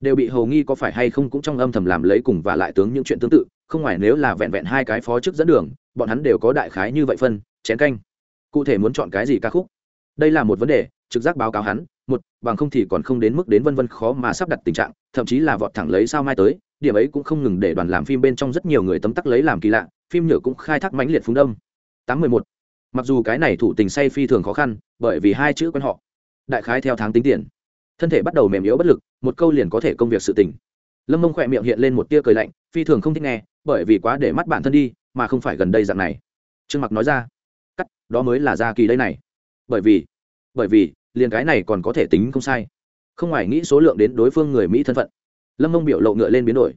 đều bị hầu nghi có phải hay không cũng trong âm thầm làm lấy cùng và lại tướng những chuyện tương tự, không ngoài nếu là vẹn vẹn hai cái phó chức dẫn đường, bọn hắn đều có đại khái như vậy phân, chén canh. Cụ thể muốn chọn cái gì ca khúc? Đây là một vấn đề, trực giác báo cáo hắn một, bằng không thì còn không đến mức đến vân vân khó mà sắp đặt tình trạng, thậm chí là vọt thẳng lấy sao mai tới, điểm ấy cũng không ngừng để đoàn làm phim bên trong rất nhiều người tấm tắc lấy làm kỳ lạ, phim nhựa cũng khai thác mãnh liệt phúng đông tám mười một, mặc dù cái này thủ tình say phi thường khó khăn, bởi vì hai chữ quen họ, đại khái theo tháng tính tiền. Thân thể bắt đầu mềm yếu bất lực, một câu liền có thể công việc sự tình. Lâm mông khỏe miệng hiện lên một tia cười lạnh, phi thường không thích nghe, bởi vì quá để mắt bản thân đi, mà không phải gần đây dạng này. Trương mặc nói ra, cắt, đó mới là gia kỳ đây này. Bởi vì bởi vì liền cái này còn có thể tính không sai. Không ngoài nghĩ số lượng đến đối phương người mỹ thân phận. Lâm mông biểu lộ ngựa lên biến đổi.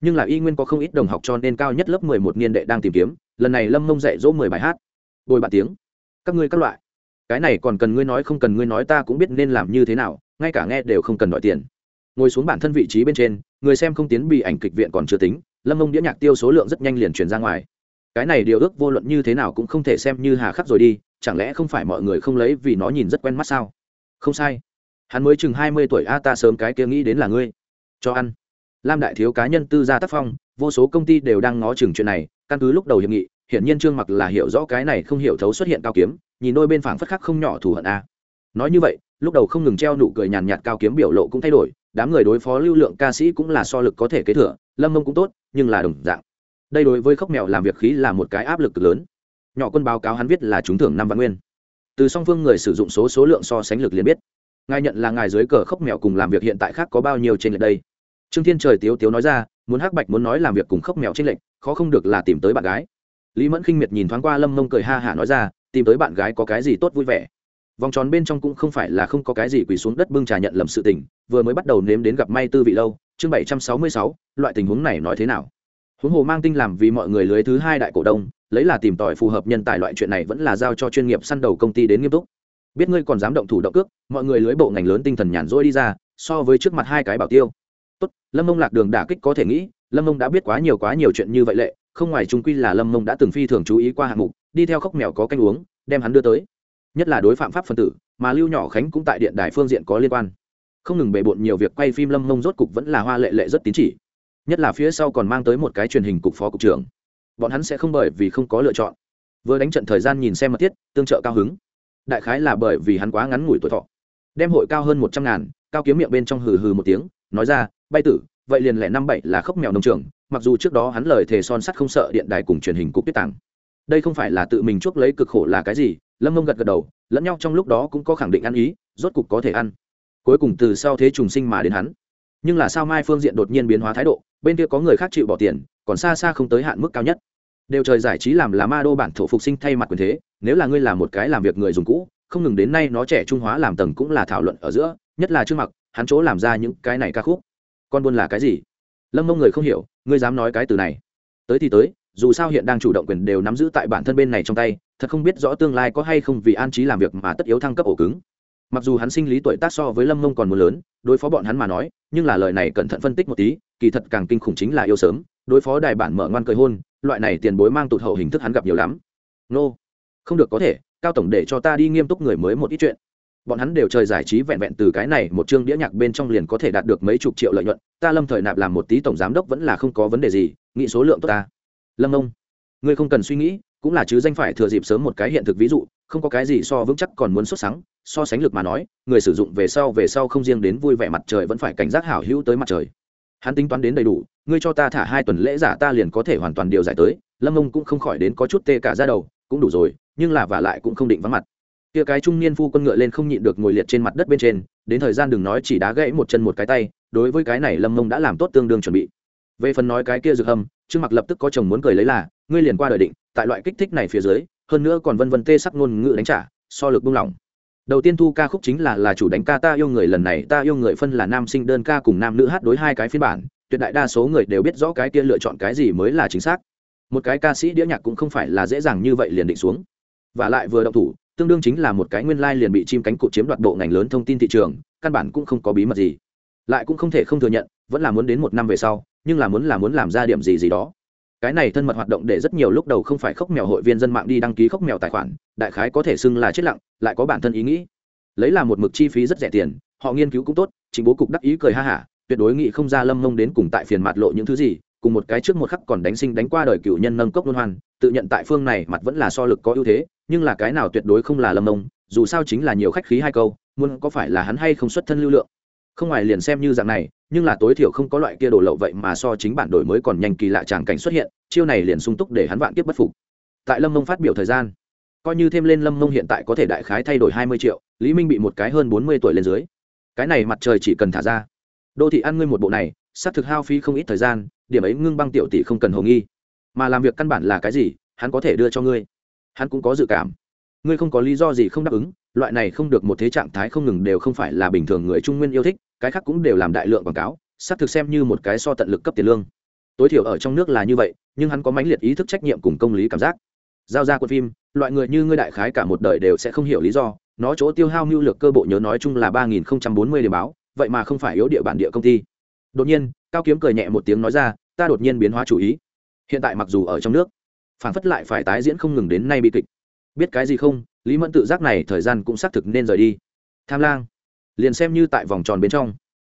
Nhưng là y nguyên có không ít đồng học cho nên cao nhất lớp mười một niên đệ đang tìm kiếm, lần này lâm mông dạy dỗ mười bài hát. Bồi bạn tiếng. Các ngươi các loại. Cái này còn cần ngươi nói không cần ngươi nói ta cũng biết nên làm như thế nào, ngay cả nghe đều không cần đòi tiền. Ngồi xuống bản thân vị trí bên trên, người xem không tiến bị ảnh kịch viện còn chưa tính, lâm mông đĩa nhạc tiêu số lượng rất nhanh liền truyền ra ngoài. Cái này điều ước vô luận như thế nào cũng không thể xem như hà khắc rồi đi, chẳng lẽ không phải mọi người không lấy vì nó nhìn rất quen mắt sao? Không sai. Hắn mới chừng hai mươi tuổi, a, ta sớm cái kia nghĩ đến là ngươi. Cho ăn. Lam đại thiếu cá nhân tư gia tác phong, vô số công ty đều đang ngó chừng chuyện này, căn cứ lúc đầu hiệp nghị, hiển nhiên trương mặc là hiểu rõ cái này không hiểu thấu xuất hiện cao kiếm, nhìn đôi bên phảng phất khắc không nhỏ thù hận, a. Nói như vậy, lúc đầu không ngừng treo nụ cười nhàn nhạt cao kiếm biểu lộ cũng thay đổi, đám người đối phó lưu lượng ca sĩ cũng là so lực có thể kế thừa, lâm mông cũng tốt, nhưng là đồng dạng. Đây đối với khóc mèo làm việc khí là một cái áp lực lớn. Nhỏ quân báo cáo hắn viết là trúng thưởng năm văn nguyên từ song phương người sử dụng số số lượng so sánh lực liền biết. Ngài nhận là ngài dưới cờ khóc mèo cùng làm việc hiện tại khác có bao nhiêu trên lệch đây? Trương thiên trời tiếu tiếu nói ra, muốn hắc bạch muốn nói làm việc cùng khóc mèo trên lệch, khó không được là tìm tới bạn gái. Lý mẫn khinh miệt nhìn thoáng qua lâm mông cười ha hả nói ra, tìm tới bạn gái có cái gì tốt vui vẻ? Vòng tròn bên trong cũng không phải là không có cái gì quỳ xuống đất bưng trà nhận lầm sự tình, vừa mới bắt đầu nếm đến gặp may tư vị lâu, chương bảy trăm sáu mươi sáu, loại tình huống này nói thế nào? Huống hồ mang tinh làm vì mọi người lưới thứ hai đại cổ đông, lấy là tìm tòi phù hợp nhân tài loại chuyện này vẫn là giao cho chuyên nghiệp săn đầu công ty đến nghiêm túc. Biết ngươi còn dám động thủ động cước, mọi người lưới bộ ngành lớn tinh thần nhàn rỗi đi ra, so với trước mặt hai cái bảo tiêu. Tốt, lâm mông lạc đường đả kích có thể nghĩ, lâm mông đã biết quá nhiều quá nhiều chuyện như vậy lệ, không ngoài trung quy là lâm mông đã từng phi thường chú ý qua hạng mục, đi theo khóc mèo có canh uống, đem hắn đưa tới. Nhất là đối phạm pháp phân tử, mà lưu nhỏ khánh cũng tại điện đài phương diện có liên quan. Không ngừng bề bộn nhiều việc quay phim lâm mông rốt cục vẫn là hoa lệ lệ rất tín chỉ nhất là phía sau còn mang tới một cái truyền hình cục phó cục trưởng. Bọn hắn sẽ không bởi vì không có lựa chọn. Vừa đánh trận thời gian nhìn xem mật thiết, tương trợ cao hứng. Đại khái là bởi vì hắn quá ngắn ngủi tuổi thọ. Đem hội cao hơn một trăm ngàn, cao kiếm miệng bên trong hừ hừ một tiếng, nói ra, bay tử, vậy liền lẻ năm bảy là khóc mèo nông trường, mặc dù trước đó hắn lời thề son sắt không sợ điện đài cùng truyền hình cục tiết tàng. Đây không phải là tự mình chuốc lấy cực khổ là cái gì? Lâm mông gật gật đầu, lẫn nhau trong lúc đó cũng có khẳng định ăn ý, rốt cục có thể ăn. Cuối cùng từ sau thế trùng sinh mà đến hắn. Nhưng là sao mai phương diện đột nhiên biến hóa thái độ? Bên kia có người khác chịu bỏ tiền, còn xa xa không tới hạn mức cao nhất. Đều trời giải trí làm là ma đô bản thổ phục sinh thay mặt quyền thế, nếu là ngươi làm một cái làm việc người dùng cũ, không ngừng đến nay nó trẻ trung hóa làm tầng cũng là thảo luận ở giữa, nhất là trước mặt hắn chỗ làm ra những cái này ca khúc. Con buôn là cái gì? Lâm mông người không hiểu, ngươi dám nói cái từ này. Tới thì tới, dù sao hiện đang chủ động quyền đều nắm giữ tại bản thân bên này trong tay, thật không biết rõ tương lai có hay không vì an trí làm việc mà tất yếu thăng cấp ổ cứng. Mặc dù hắn sinh lý tuổi tác so với lâm mông còn muốn lớn, đối phó bọn hắn mà nói, nhưng là lời này cẩn thận phân tích một tí kỳ thật càng kinh khủng chính là yêu sớm, đối phó đài bản mở ngoan cười hôn, loại này tiền bối mang tụt hậu hình thức hắn gặp nhiều lắm. Nô, không được có thể, cao tổng để cho ta đi nghiêm túc người mới một ít chuyện. Bọn hắn đều chơi giải trí vẹn vẹn từ cái này một chương đĩa nhạc bên trong liền có thể đạt được mấy chục triệu lợi nhuận, ta lâm thời nạp làm một tí tổng giám đốc vẫn là không có vấn đề gì, nghĩ số lượng tốt ta. Lâm ông, ngươi không cần suy nghĩ, cũng là chứ danh phải thừa dịp sớm một cái hiện thực ví dụ, không có cái gì so vững chắc còn muốn xuất sáng so sánh lực mà nói, người sử dụng về sau về sau không riêng đến vui vẻ mặt trời vẫn phải cảnh giác hảo hữu tới mặt trời hắn tính toán đến đầy đủ, ngươi cho ta thả hai tuần lễ giả ta liền có thể hoàn toàn điều giải tới, lâm ông cũng không khỏi đến có chút tê cả ra đầu, cũng đủ rồi, nhưng là vả lại cũng không định vắng mặt. Kia cái trung niên phu quân ngựa lên không nhịn được ngồi liệt trên mặt đất bên trên, đến thời gian đừng nói chỉ đá gãy một chân một cái tay, đối với cái này lâm mông đã làm tốt tương đương chuẩn bị. Về phần nói cái kia dược hầm trương mặc lập tức có chồng muốn cười lấy là, ngươi liền qua đời định, tại loại kích thích này phía dưới, hơn nữa còn vân vân tê sắc ngôn ngữ đánh trả, so lực buông lỏng đầu tiên thu ca khúc chính là là chủ đánh ca ta yêu người, lần này ta yêu người phân là nam sinh đơn ca cùng nam nữ hát đối hai cái phiên bản, tuyệt đại đa số người đều biết rõ cái kia lựa chọn cái gì mới là chính xác. Một cái ca sĩ đĩa nhạc cũng không phải là dễ dàng như vậy liền định xuống. Và lại vừa động thủ, tương đương chính là một cái nguyên lai liền bị chim cánh cụt chiếm đoạt bộ ngành lớn thông tin thị trường, căn bản cũng không có bí mật gì. Lại cũng không thể không thừa nhận, vẫn là muốn đến một năm về sau, nhưng là muốn là muốn làm ra điểm gì gì đó cái này thân mật hoạt động để rất nhiều lúc đầu không phải khóc mèo hội viên dân mạng đi đăng ký khóc mèo tài khoản, đại khái có thể xưng là chết lặng, lại có bản thân ý nghĩ. Lấy là một mực chi phí rất rẻ tiền, họ nghiên cứu cũng tốt, chính bố cục đắc ý cười ha hả, tuyệt đối nghĩ không ra lâm mông đến cùng tại phiền mặt lộ những thứ gì, cùng một cái trước một khắc còn đánh sinh đánh qua đời cựu nhân nâng cốc luân hoan, tự nhận tại phương này mặt vẫn là so lực có ưu thế, nhưng là cái nào tuyệt đối không là lâm mông, dù sao chính là nhiều khách khí hai câu, muốn có phải là hắn hay không xuất thân lưu lượng không ngoài liền xem như dạng này, nhưng là tối thiểu không có loại kia đồ lậu vậy mà so chính bản đổi mới còn nhanh kỳ lạ tràng cảnh xuất hiện, chiêu này liền sung túc để hắn vạn kiếp bất phục. Tại lâm mông phát biểu thời gian, coi như thêm lên lâm mông hiện tại có thể đại khái thay đổi hai mươi triệu, lý minh bị một cái hơn bốn mươi tuổi lên dưới. Cái này mặt trời chỉ cần thả ra. Đô thị ăn ngươi một bộ này, xác thực hao phí không ít thời gian, điểm ấy ngưng băng tiểu tỷ không cần hồ nghi. Mà làm việc căn bản là cái gì, hắn có thể đưa cho ngươi. Hắn cũng có dự cảm. Ngươi không có lý do gì không đáp ứng loại này không được một thế trạng thái không ngừng đều không phải là bình thường người trung nguyên yêu thích, cái khác cũng đều làm đại lượng quảng cáo, xác thực xem như một cái so tận lực cấp tiền lương. Tối thiểu ở trong nước là như vậy, nhưng hắn có mãnh liệt ý thức trách nhiệm cùng công lý cảm giác. Giao ra quân phim, loại người như ngươi đại khái cả một đời đều sẽ không hiểu lý do, nó chỗ tiêu hao mưu lược cơ bộ nhớ nói chung là ba nghìn bốn mươi điểm báo, vậy mà không phải yếu địa bản địa công ty. Đột nhiên, cao kiếm cười nhẹ một tiếng nói ra, ta đột nhiên biến hóa chủ ý. Hiện tại mặc dù ở trong nước, phản phất lại phải tái diễn không ngừng đến nay bi kịch. Biết cái gì không? Lý mẫn tự giác này thời gian cũng xác thực nên rời đi. Tham lang, liền xem như tại vòng tròn bên trong,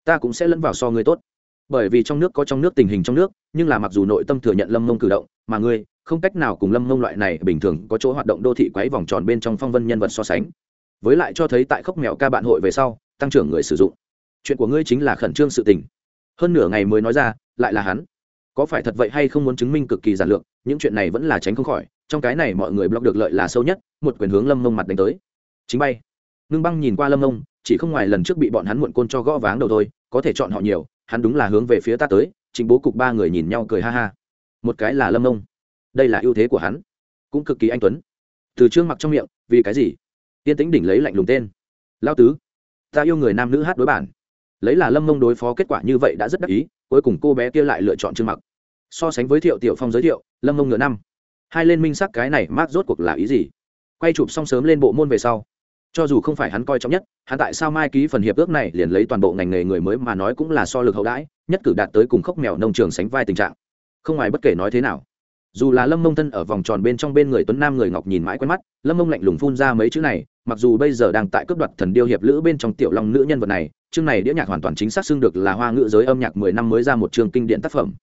ta cũng sẽ lẫn vào so ngươi tốt. Bởi vì trong nước có trong nước tình hình trong nước, nhưng là mặc dù nội tâm thừa nhận lâm mông cử động, mà ngươi không cách nào cùng lâm mông loại này bình thường có chỗ hoạt động đô thị quấy vòng tròn bên trong phong vân nhân vật so sánh. Với lại cho thấy tại khốc mèo ca bạn hội về sau, tăng trưởng người sử dụng. Chuyện của ngươi chính là khẩn trương sự tình. Hơn nửa ngày mới nói ra, lại là hắn. Có phải thật vậy hay không muốn chứng minh cực kỳ giản lược, những chuyện này vẫn là tránh không khỏi trong cái này mọi người block được lợi là sâu nhất, một quyền hướng lâm mông mặt đánh tới. Chính bay. Ngưng băng nhìn qua lâm mông chỉ không ngoài lần trước bị bọn hắn muộn côn cho gõ váng đầu thôi, có thể chọn họ nhiều, hắn đúng là hướng về phía ta tới, chính bố cục ba người nhìn nhau cười ha ha. Một cái là lâm mông đây là ưu thế của hắn. Cũng cực kỳ anh tuấn. Từ trương mặc trong miệng, vì cái gì? Tiên tĩnh đỉnh lấy lạnh lùng tên. Lao tứ, ta yêu người nam nữ hát đối bản. Lấy là lâm mông đối phó kết quả như vậy đã rất đắc ý, cuối cùng cô bé kia lại lựa chọn trương mặc. So sánh với thiệu tiểu phong giới thiệu, lâm mông nửa năm hai lên minh sắc cái này mác rốt cuộc là ý gì? Quay chụp xong sớm lên bộ môn về sau, cho dù không phải hắn coi trọng nhất, hắn tại sao mai ký phần hiệp ước này liền lấy toàn bộ ngành nghề người mới mà nói cũng là so lực hậu đãi, nhất cử đạt tới cùng khốc mèo nông trường sánh vai tình trạng. Không ngoài bất kể nói thế nào, dù là lâm mông thân ở vòng tròn bên trong bên người tuấn nam người ngọc nhìn mãi quen mắt, lâm mông lạnh lùng phun ra mấy chữ này, mặc dù bây giờ đang tại cấp đoạt thần điêu hiệp lữ bên trong tiểu long nữ nhân vật này, chương này đĩa nhạc hoàn toàn chính xác xưng được là hoa ngữ giới âm nhạc mười năm mới ra một chương kinh điển tác phẩm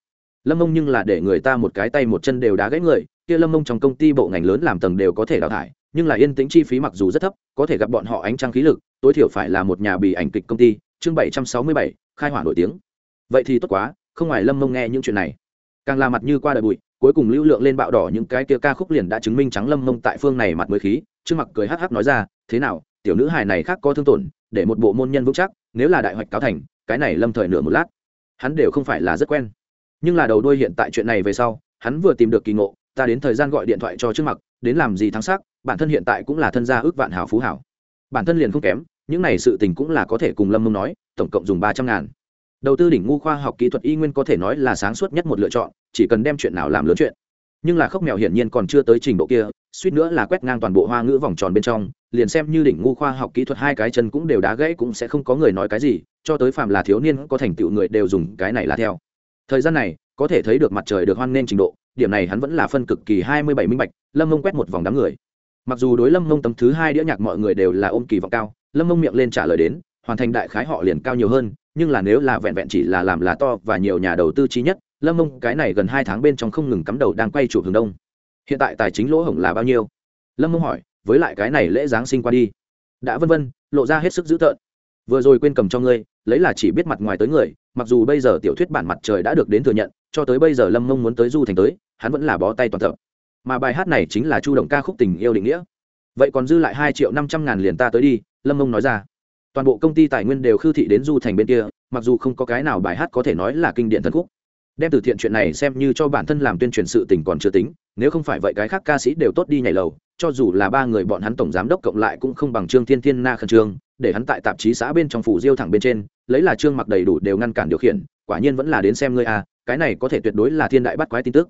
lâm mông nhưng là để người ta một cái tay một chân đều đá gãy người, kia lâm mông trong công ty bộ ngành lớn làm tầng đều có thể đào thải, nhưng là yên tĩnh chi phí mặc dù rất thấp, có thể gặp bọn họ ánh trăng khí lực, tối thiểu phải là một nhà bị ảnh kịch công ty, chương bảy trăm sáu mươi bảy, khai hỏa nổi tiếng. Vậy thì tốt quá, không ngoài lâm mông nghe những chuyện này. Càng là mặt như qua đời bụi, cuối cùng lưu lượng lên bạo đỏ những cái kia ca khúc liền đã chứng minh trắng lâm mông tại phương này mặt mới khí, trương Mặc cười hắc hắc nói ra, thế nào, tiểu nữ hài này khác có thương tổn, để một bộ môn nhân vững chắc, nếu là đại hoạch cáo thành, cái này lâm thời nửa một lát. Hắn đều không phải là rất quen nhưng là đầu đuôi hiện tại chuyện này về sau, hắn vừa tìm được kỳ ngộ, ta đến thời gian gọi điện thoại cho trước mặt đến làm gì thắng sắc bản thân hiện tại cũng là thân gia ước vạn hào phú hảo. Bản thân liền không kém, những này sự tình cũng là có thể cùng lâm mông nói, tổng cộng dùng ba trăm ngàn. Đầu tư đỉnh ngu khoa học kỹ thuật y nguyên có thể nói là sáng suốt nhất một lựa chọn, chỉ cần đem chuyện nào làm lớn chuyện. Nhưng là khốc mèo hiển nhiên còn chưa tới trình độ kia, suýt nữa là quét ngang toàn bộ hoa ngữ vòng tròn bên trong, liền xem như đỉnh ngu khoa học kỹ thuật hai cái chân cũng đều đá gãy cũng sẽ không có người nói cái gì, cho tới phạm là thiếu niên có thành tựu người đều dùng cái này là theo thời gian này, có thể thấy được mặt trời được hoan nên trình độ, điểm này hắn vẫn là phân cực kỳ hai mươi bảy minh bạch, lâm mông quét một vòng đám người. Mặc dù đối lâm mông tấm thứ hai đĩa nhạc mọi người đều là ôm kỳ vọng cao, lâm mông miệng lên trả lời đến, hoàn thành đại khái họ liền cao nhiều hơn, nhưng là nếu là vẹn vẹn chỉ là làm là to và nhiều nhà đầu tư trí nhất, lâm mông cái này gần hai tháng bên trong không ngừng cắm đầu đang quay chụp hướng đông. Hiện tại tài chính lỗ hổng là bao nhiêu? Lâm mông hỏi, với lại cái này lễ giáng sinh qua đi. Đã vân vân, lộ ra hết sức dữ tợn. Vừa rồi quên cầm cho ngươi lấy là chỉ biết mặt ngoài tới người, mặc dù bây giờ tiểu thuyết bản mặt trời đã được đến thừa nhận, cho tới bây giờ lâm mông muốn tới du thành tới, hắn vẫn là bó tay toàn thợ. mà bài hát này chính là chu động ca khúc tình yêu định nghĩa. Vậy còn dư lại hai triệu năm trăm ngàn liền ta tới đi, lâm mông nói ra. Toàn bộ công ty tài nguyên đều khư thị đến du thành bên kia, mặc dù không có cái nào bài hát có thể nói là kinh điển thần khúc. Đem từ thiện chuyện này xem như cho bản thân làm tuyên truyền sự tình còn chưa tính, nếu không phải vậy cái khác ca sĩ đều tốt đi nhảy lầu, cho dù là ba người bọn hắn tổng giám đốc cộng lại cũng không bằng trương thiên thiên, na khẩn trương để hắn tại tạp chí xã bên trong phủ diêu thẳng bên trên, lấy là trương mặc đầy đủ đều ngăn cản điều khiển, quả nhiên vẫn là đến xem ngươi à cái này có thể tuyệt đối là thiên đại bắt quái tin tức.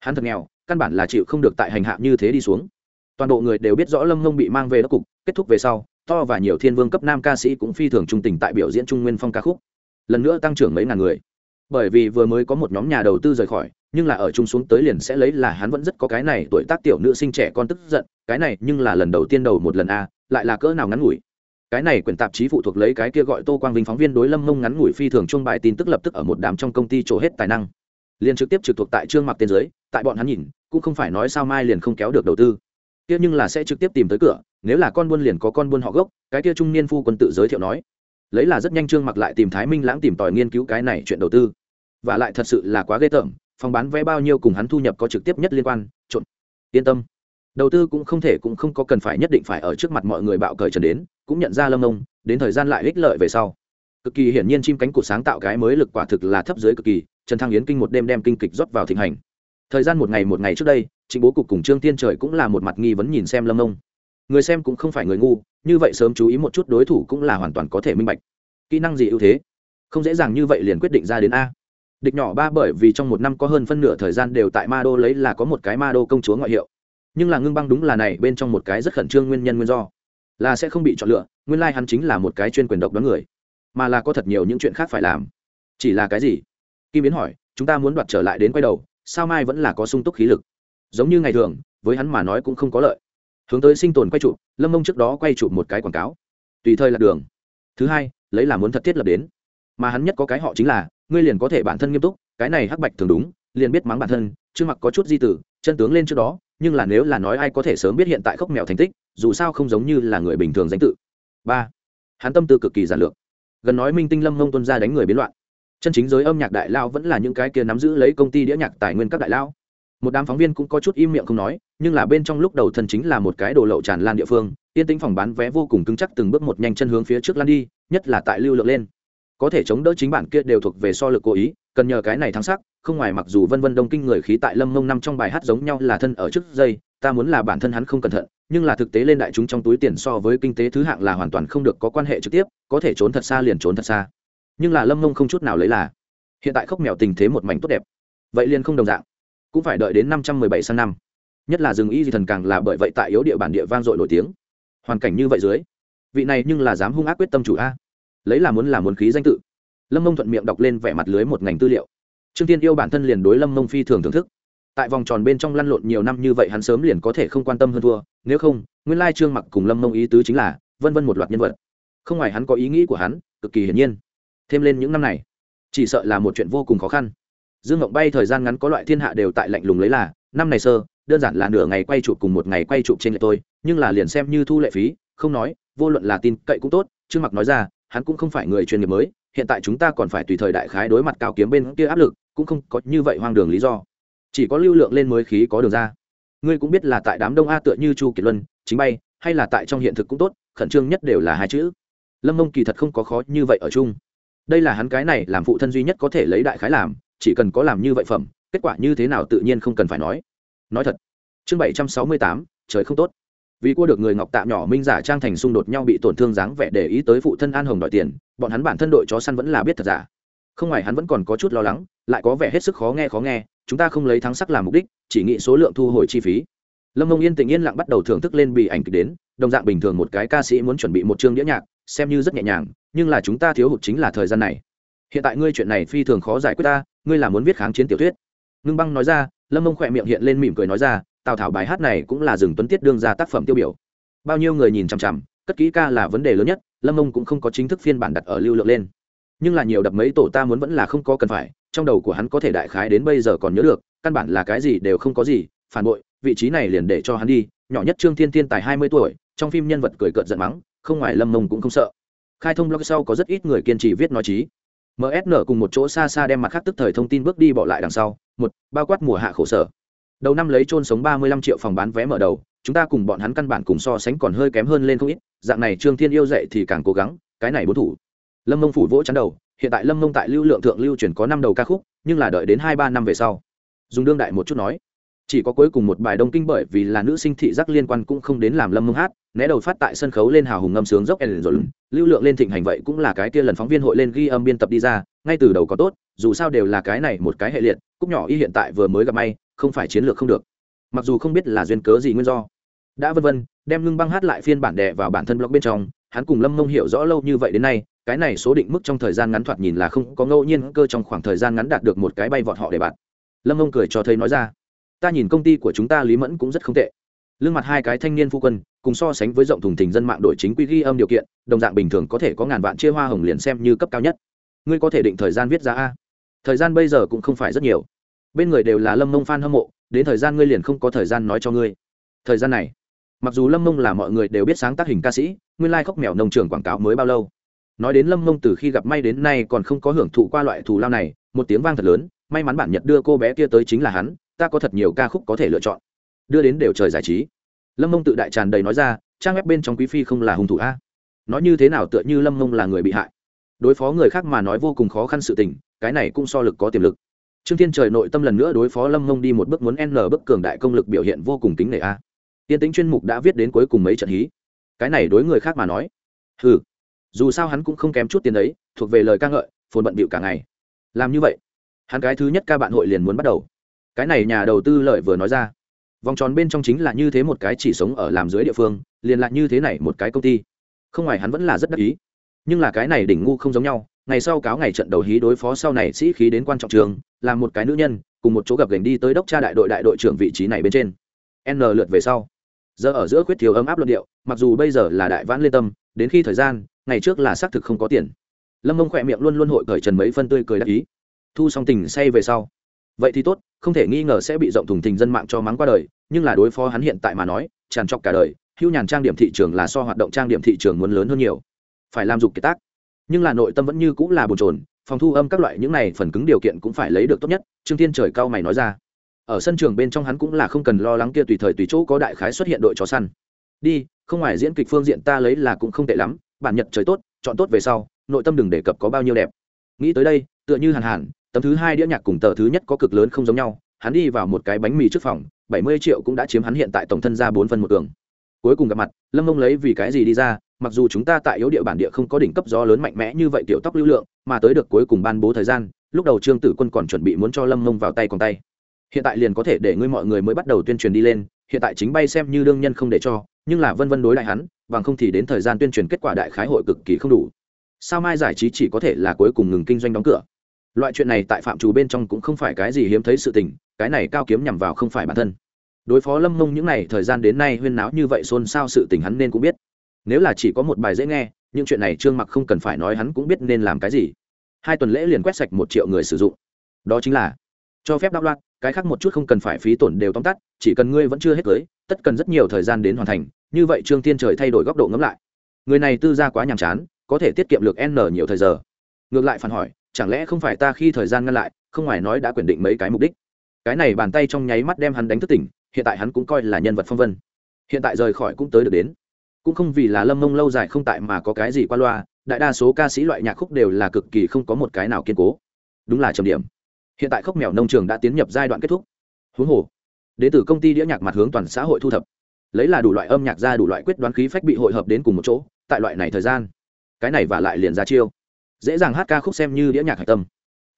Hắn thật nghèo, căn bản là chịu không được tại hành hạ như thế đi xuống. Toàn bộ người đều biết rõ lâm ngông bị mang về đất cục, kết thúc về sau, to và nhiều thiên vương cấp nam ca sĩ cũng phi thường trung tình tại biểu diễn trung nguyên phong ca khúc. Lần nữa tăng trưởng mấy ngàn người. Bởi vì vừa mới có một nhóm nhà đầu tư rời khỏi, nhưng là ở chung xuống tới liền sẽ lấy là hắn vẫn rất có cái này tuổi tác tiểu nữ sinh trẻ con tức giận, cái này nhưng là lần đầu tiên đầu một lần a, lại là cỡ nào ngắn ngủi cái này quyển tạp chí phụ thuộc lấy cái kia gọi tô quang vinh phóng viên đối lâm mông ngắn ngủi phi thường chung bài tin tức lập tức ở một đám trong công ty trổ hết tài năng. Liền trực tiếp trực thuộc tại trương mặc tên dưới, tại bọn hắn nhìn, cũng không phải nói sao mai liền không kéo được đầu tư. Kia nhưng là sẽ trực tiếp tìm tới cửa, nếu là con buôn liền có con buôn họ gốc, cái kia trung niên phu quân tự giới thiệu nói. Lấy là rất nhanh trương mặc lại tìm thái minh lãng tìm tòi nghiên cứu cái này chuyện đầu tư. Và lại thật sự là quá ghê tởm, phòng bán vé bao nhiêu cùng hắn thu nhập có trực tiếp nhất liên quan, trộn. Yên tâm đầu tư cũng không thể cũng không có cần phải nhất định phải ở trước mặt mọi người bạo cởi trần đến, cũng nhận ra lâm nông đến thời gian lại ích lợi về sau. Cực kỳ hiển nhiên chim cánh cụt sáng tạo cái mới lực quả thực là thấp dưới cực kỳ, trần thăng yến kinh một đêm đem kinh kịch rót vào thịnh hành. Thời gian một ngày một ngày trước đây, trịnh bố cục cùng trương tiên trời cũng là một mặt nghi vấn nhìn xem lâm nông người xem cũng không phải người ngu, như vậy sớm chú ý một chút đối thủ cũng là hoàn toàn có thể minh bạch. Kỹ năng gì ưu thế? Không dễ dàng như vậy liền quyết định ra đến a. Địch nhỏ ba bởi vì trong một năm có hơn phân nửa thời gian đều tại ma đô lấy là có một cái ma đô công chúa ngoại hiệu nhưng là ngưng băng đúng là này bên trong một cái rất khẩn trương nguyên nhân nguyên do. Là sẽ không bị chọn lựa, nguyên lai、like、hắn chính là một cái chuyên quyền độc đoán người, mà là có thật nhiều những chuyện khác phải làm. Chỉ là cái gì? Kim biến hỏi, chúng ta muốn đoạt trở lại đến quay đầu, sao mai vẫn là có sung túc khí lực? Giống như ngày thường, với hắn mà nói cũng không có lợi. Hướng tới sinh tồn quay chụp, lâm mông trước đó quay chụp một cái quảng cáo. Tùy thời là đường. Thứ hai, lấy là muốn thật thiết lập đến. Mà hắn nhất có cái họ chính là, ngươi liền có thể bản thân nghiêm túc, cái này hắc bạch thường đúng, liền biết mắng bản thân chưa mặc có chút di tử, chân tướng lên trước đó nhưng là nếu là nói ai có thể sớm biết hiện tại khốc mèo thành tích, dù sao không giống như là người bình thường danh tự. Ba, hắn tâm tư cực kỳ giản lược. Gần nói minh tinh lâm mông tuân ra đánh người biến loạn. Chân chính giới âm nhạc đại lao vẫn là những cái kia nắm giữ lấy công ty đĩa nhạc tài nguyên các đại lao. Một đám phóng viên cũng có chút im miệng không nói, nhưng là bên trong lúc đầu thần chính là một cái đồ lậu tràn lan địa phương, yên tĩnh phòng bán vé vô cùng cứng chắc từng bước một nhanh chân hướng phía trước lan đi, nhất là tại lưu lượng lên. Có thể chống đỡ chính bản kia đều thuộc về so lực cố ý, cần nhờ cái này thắng sắc không ngoài mặc dù vân vân đông kinh người khí tại lâm mông năm trong bài hát giống nhau là thân ở trước dây, ta muốn là bản thân hắn không cẩn thận, nhưng là thực tế lên đại chúng trong túi tiền so với kinh tế thứ hạng là hoàn toàn không được có quan hệ trực tiếp, có thể trốn thật xa liền trốn thật xa. Nhưng là lâm mông không chút nào lấy là. Hiện tại khóc mèo tình thế một mảnh tốt đẹp. Vậy liền không đồng dạng. Cũng phải đợi đến năm trăm mười bảy sang năm. Nhất là rừng y di thần càng là bởi vậy tại yếu địa bản địa vang dội nổi tiếng. Hoàn cảnh như vậy dưới, vị này nhưng là dám hung ác quyết tâm chủ a. Lấy là muốn là muốn khí danh tự. Lâm mông thuận miệng đọc lên vẻ mặt lưới một ngành tư liệu trương tiên yêu bản thân liền đối lâm mông phi thường thưởng thức. Tại vòng tròn bên trong lăn lộn nhiều năm như vậy hắn sớm liền có thể không quan tâm hơn thua. Nếu không, nguyên lai trương mặc cùng lâm mông ý tứ chính là vân vân một loạt nhân vật. Không ngoài hắn có ý nghĩ của hắn, cực kỳ hiển nhiên. Thêm lên những năm này, chỉ sợ là một chuyện vô cùng khó khăn. Dương ngộng bay thời gian ngắn có loại thiên hạ đều tại lạnh lùng lấy là, năm này sơ, đơn giản là nửa ngày quay chụp cùng một ngày quay chụp trên lệ tôi, nhưng là liền xem như thu lệ phí, không nói, vô luận là tin cậy cũng tốt, trương mặc nói ra, hắn cũng không phải người chuyên nghiệp mới, hiện tại chúng ta còn phải tùy thời đại khái đối mặt cao kiếm bên kia áp lực cũng không có như vậy hoang đường lý do. Chỉ có lưu lượng lên mới khí có đường ra. Ngươi cũng biết là tại đám đông a tựa như chu kiệt luân, chính bay, hay là tại trong hiện thực cũng tốt, khẩn trương nhất đều là hai chữ. Lâm mông kỳ thật không có khó như vậy ở chung. Đây là hắn cái này làm phụ thân duy nhất có thể lấy đại khái làm, chỉ cần có làm như vậy phẩm, kết quả như thế nào tự nhiên không cần phải nói. Nói thật, chương bảy trăm sáu mươi tám, trời không tốt. Vì cua được người ngọc tạm nhỏ minh giả trang thành xung đột nhau bị tổn thương dáng vẻ để ý tới phụ thân an hồng đòi tiền, bọn hắn bản thân đội chó săn vẫn là biết thật giả. Không ngoài hắn vẫn còn có chút lo lắng lại có vẻ hết sức khó nghe khó nghe, chúng ta không lấy thắng sắc làm mục đích, chỉ nghĩ số lượng thu hồi chi phí. Lâm mông yên tình yên lặng bắt đầu thưởng thức lên bị ảnh kịch đến, đồng dạng bình thường một cái ca sĩ muốn chuẩn bị một chương đĩa nhạc, xem như rất nhẹ nhàng, nhưng là chúng ta thiếu hụt chính là thời gian này. Hiện tại ngươi chuyện này phi thường khó giải quyết ta, ngươi là muốn viết kháng chiến tiểu thuyết. Ngưng băng nói ra, lâm mông khỏe miệng hiện lên mỉm cười nói ra, tào thảo bài hát này cũng là rừng tuấn tiết đương ra tác phẩm tiêu biểu. Bao nhiêu người nhìn chằm chằm, cất kỹ ca là vấn đề lớn nhất, lâm mông cũng không có chính thức phiên bản đặt ở lưu lượng lên. Nhưng là nhiều đập mấy tổ ta muốn vẫn là không có cần phải trong đầu của hắn có thể đại khái đến bây giờ còn nhớ được, căn bản là cái gì đều không có gì, phản bội, vị trí này liền để cho hắn đi, nhỏ nhất trương thiên thiên tài hai mươi tuổi, trong phim nhân vật cười cợt giận mắng, không ngoài lâm mông cũng không sợ. Khai thông blog sau có rất ít người kiên trì viết nói chí. Msn cùng một chỗ xa xa đem mặt khác tức thời thông tin bước đi bỏ lại đằng sau, một, bao quát mùa hạ khổ sở. Đầu năm lấy trôn sống ba mươi lăm triệu phòng bán vé mở đầu, chúng ta cùng bọn hắn căn bản cùng so sánh còn hơi kém hơn lên không ít, dạng này trương thiên yêu dạy thì càng cố gắng, cái này bốn thủ. Lâm mông phủ vỗ chắn đầu hiện tại lâm mông tại lưu lượng thượng lưu chuyển có năm đầu ca khúc, nhưng là đợi đến hai ba năm về sau. Dùng đương đại một chút nói. Chỉ có cuối cùng một bài đông kinh bởi vì là nữ sinh thị giác liên quan cũng không đến làm lâm mông hát, né đầu phát tại sân khấu lên hào hùng ngâm sướng dốc ellen rồi lưu lượng lên thịnh hành vậy cũng là cái kia lần phóng viên hội lên ghi âm biên tập đi ra, ngay từ đầu có tốt, dù sao đều là cái này một cái hệ liệt cúc nhỏ y hiện tại vừa mới gặp may, không phải chiến lược không được. Mặc dù không biết là duyên cớ gì nguyên do. Đã vân vân, đem ngưng băng hát lại phiên bản đè vào bản thân blog bên trong, hắn cùng lâm mông hiểu rõ lâu như vậy đến nay cái này số định mức trong thời gian ngắn thoạt nhìn là không có ngẫu nhiên cơ trong khoảng thời gian ngắn đạt được một cái bay vọt họ để bạn. Lâm ông cười cho thấy nói ra, ta nhìn công ty của chúng ta lý mẫn cũng rất không tệ. Lương mặt hai cái thanh niên phu quân, cùng so sánh với rộng thùng thình dân mạng đổi chính quy ghi âm điều kiện, đồng dạng bình thường có thể có ngàn vạn chia hoa hồng liền xem như cấp cao nhất. Ngươi có thể định thời gian viết ra a? Thời gian bây giờ cũng không phải rất nhiều. Bên người đều là lâm mông f a n hâm mộ, đến thời gian ngươi liền không có thời gian nói cho ngươi. Thời gian này, mặc dù lâm mông là mọi người đều biết sáng tác hình ca sĩ, nguyên lai、like、khóc mèo nông trường quảng cáo mới bao lâu nói đến lâm mông từ khi gặp may đến nay còn không có hưởng thụ qua loại thù lao này, một tiếng vang thật lớn, may mắn bản nhật đưa cô bé kia tới chính là hắn, ta có thật nhiều ca khúc có thể lựa chọn. Đưa đến đều trời giải trí. Lâm mông tự đại tràn đầy nói ra, trang web bên trong quý phi không là hung thủ a. Nói như thế nào tựa như lâm mông là người bị hại. Đối phó người khác mà nói vô cùng khó khăn sự tình, cái này cũng so lực có tiềm lực. Trương thiên trời nội tâm lần nữa đối phó lâm mông đi một bước muốn n bước cường đại công lực biểu hiện vô cùng kính nể a. Tiên tính chuyên mục đã viết đến cuối cùng mấy trận hí. Cái này đối người khác mà nói. Ừ dù sao hắn cũng không kém chút tiền đấy thuộc về lời ca ngợi, phồn bận bịu cả ngày. Làm như vậy, hắn cái thứ nhất ca bạn hội liền muốn bắt đầu. Cái này nhà đầu tư lợi vừa nói ra. Vòng tròn bên trong chính là như thế một cái chỉ sống ở làm dưới địa phương, liền lại như thế này một cái công ty. Không ngoài hắn vẫn là rất đắc ý. Nhưng là cái này đỉnh ngu không giống nhau, ngày sau cáo ngày trận đầu hí đối phó sau này sĩ khí đến quan trọng trường, là một cái nữ nhân, cùng một chỗ gặp gành đi tới đốc cha đại đội đại đội trưởng vị trí này bên trên. N lượt về sau. Giờ ở giữa khuyết thiếu ấm áp luận điệu, mặc dù bây giờ là đại vãn lê tâm, đến khi thời gian ngày trước là xác thực không có tiền. Lâm mông khỏe miệng luôn luôn hội cởi trần mấy phân tươi cười đắc ý. Thu xong tình say về sau. Vậy thì tốt, không thể nghi ngờ sẽ bị rộng thùng tình dân mạng cho mắng qua đời, nhưng là đối phó hắn hiện tại mà nói, tràn trọc cả đời, hưu nhàn trang điểm thị trường là so hoạt động trang điểm thị trường muốn lớn hơn nhiều. Phải làm dục kiệt tác. Nhưng là nội tâm vẫn như cũng là bồn trồn phòng thu âm các loại những này phần cứng điều kiện cũng phải lấy được tốt nhất, trương thiên trời cao mày nói ra. Ở sân trường bên trong hắn cũng là không cần lo lắng kia tùy thời tùy chỗ có đại khái xuất hiện đội chó săn. Đi, không ngoài diễn kịch phương diện ta lấy là cũng không tệ lắm bản nhật trời tốt, chọn tốt về sau, nội tâm đừng đề cập có bao nhiêu đẹp. Nghĩ tới đây, tựa như hàn hàn, tấm thứ hai đĩa nhạc cùng tờ thứ nhất có cực lớn không giống nhau, hắn đi vào một cái bánh mì trước phòng, bảy mươi triệu cũng đã chiếm hắn hiện tại tổng thân ra bốn phân một cường cuối cùng gặp mặt, lâm mông lấy vì cái gì đi ra, mặc dù chúng ta tại yếu địa bản địa không có đỉnh cấp gió lớn mạnh mẽ như vậy tiểu tóc lưu lượng, mà tới được cuối cùng ban bố thời gian, lúc đầu trương tử quân còn chuẩn bị muốn cho lâm mông vào tay còn tay. Hiện tại liền có thể để ngươi mọi người mới bắt đầu tuyên truyền đi lên, hiện tại chính bay xem như đương nhân không để cho, nhưng là vân vân đối lại hắn bằng không thì đến thời gian tuyên truyền kết quả đại khái hội cực kỳ không đủ. Sao mai giải trí chỉ có thể là cuối cùng ngừng kinh doanh đóng cửa? Loại chuyện này tại phạm trù bên trong cũng không phải cái gì hiếm thấy sự tình, cái này cao kiếm nhằm vào không phải bản thân. Đối phó lâm mông những n à y thời gian đến nay huyên náo như vậy xôn xao sự tình hắn nên cũng biết. Nếu là chỉ có một bài dễ nghe, những chuyện này trương mặc không cần phải nói hắn cũng biết nên làm cái gì. Hai tuần lễ liền quét sạch một triệu người sử dụng. Đó chính là, cho phép đạo loạn, cái khác một chút không cần phải phí tổn đều tóm tắt, chỉ cần ngươi vẫn chưa hết cưới tất cần rất nhiều thời gian đến hoàn thành như vậy trương thiên trời thay đổi góc độ ngẫm lại. Người này tư ra quá nhàm chán, có thể tiết kiệm được n nhiều thời giờ. Ngược lại phản hỏi, chẳng lẽ không phải ta khi thời gian ngăn lại, không ngoài nói đã quyết định mấy cái mục đích? Cái này bàn tay trong nháy mắt đem hắn đánh thức tỉnh, hiện tại hắn cũng coi là nhân vật phong vân. Hiện tại rời khỏi cũng tới được đến. Cũng không vì là lâm mông lâu dài không tại mà có cái gì qua loa, đại đa số ca sĩ loại nhạc khúc đều là cực kỳ không có một cái nào kiên cố. Đúng là trầm điểm. Hiện tại khốc mèo nông trường đã tiến nhập giai đoạn kết thúc. Huống hồ, đến từ công ty đĩa nhạc mặt hướng toàn xã hội thu thập lấy là đủ loại âm nhạc ra đủ loại quyết đoán khí phách bị hội hợp đến cùng một chỗ, tại loại này thời gian, cái này và lại liền ra chiêu. Dễ dàng hát ca khúc xem như đĩa nhạc hạch tâm.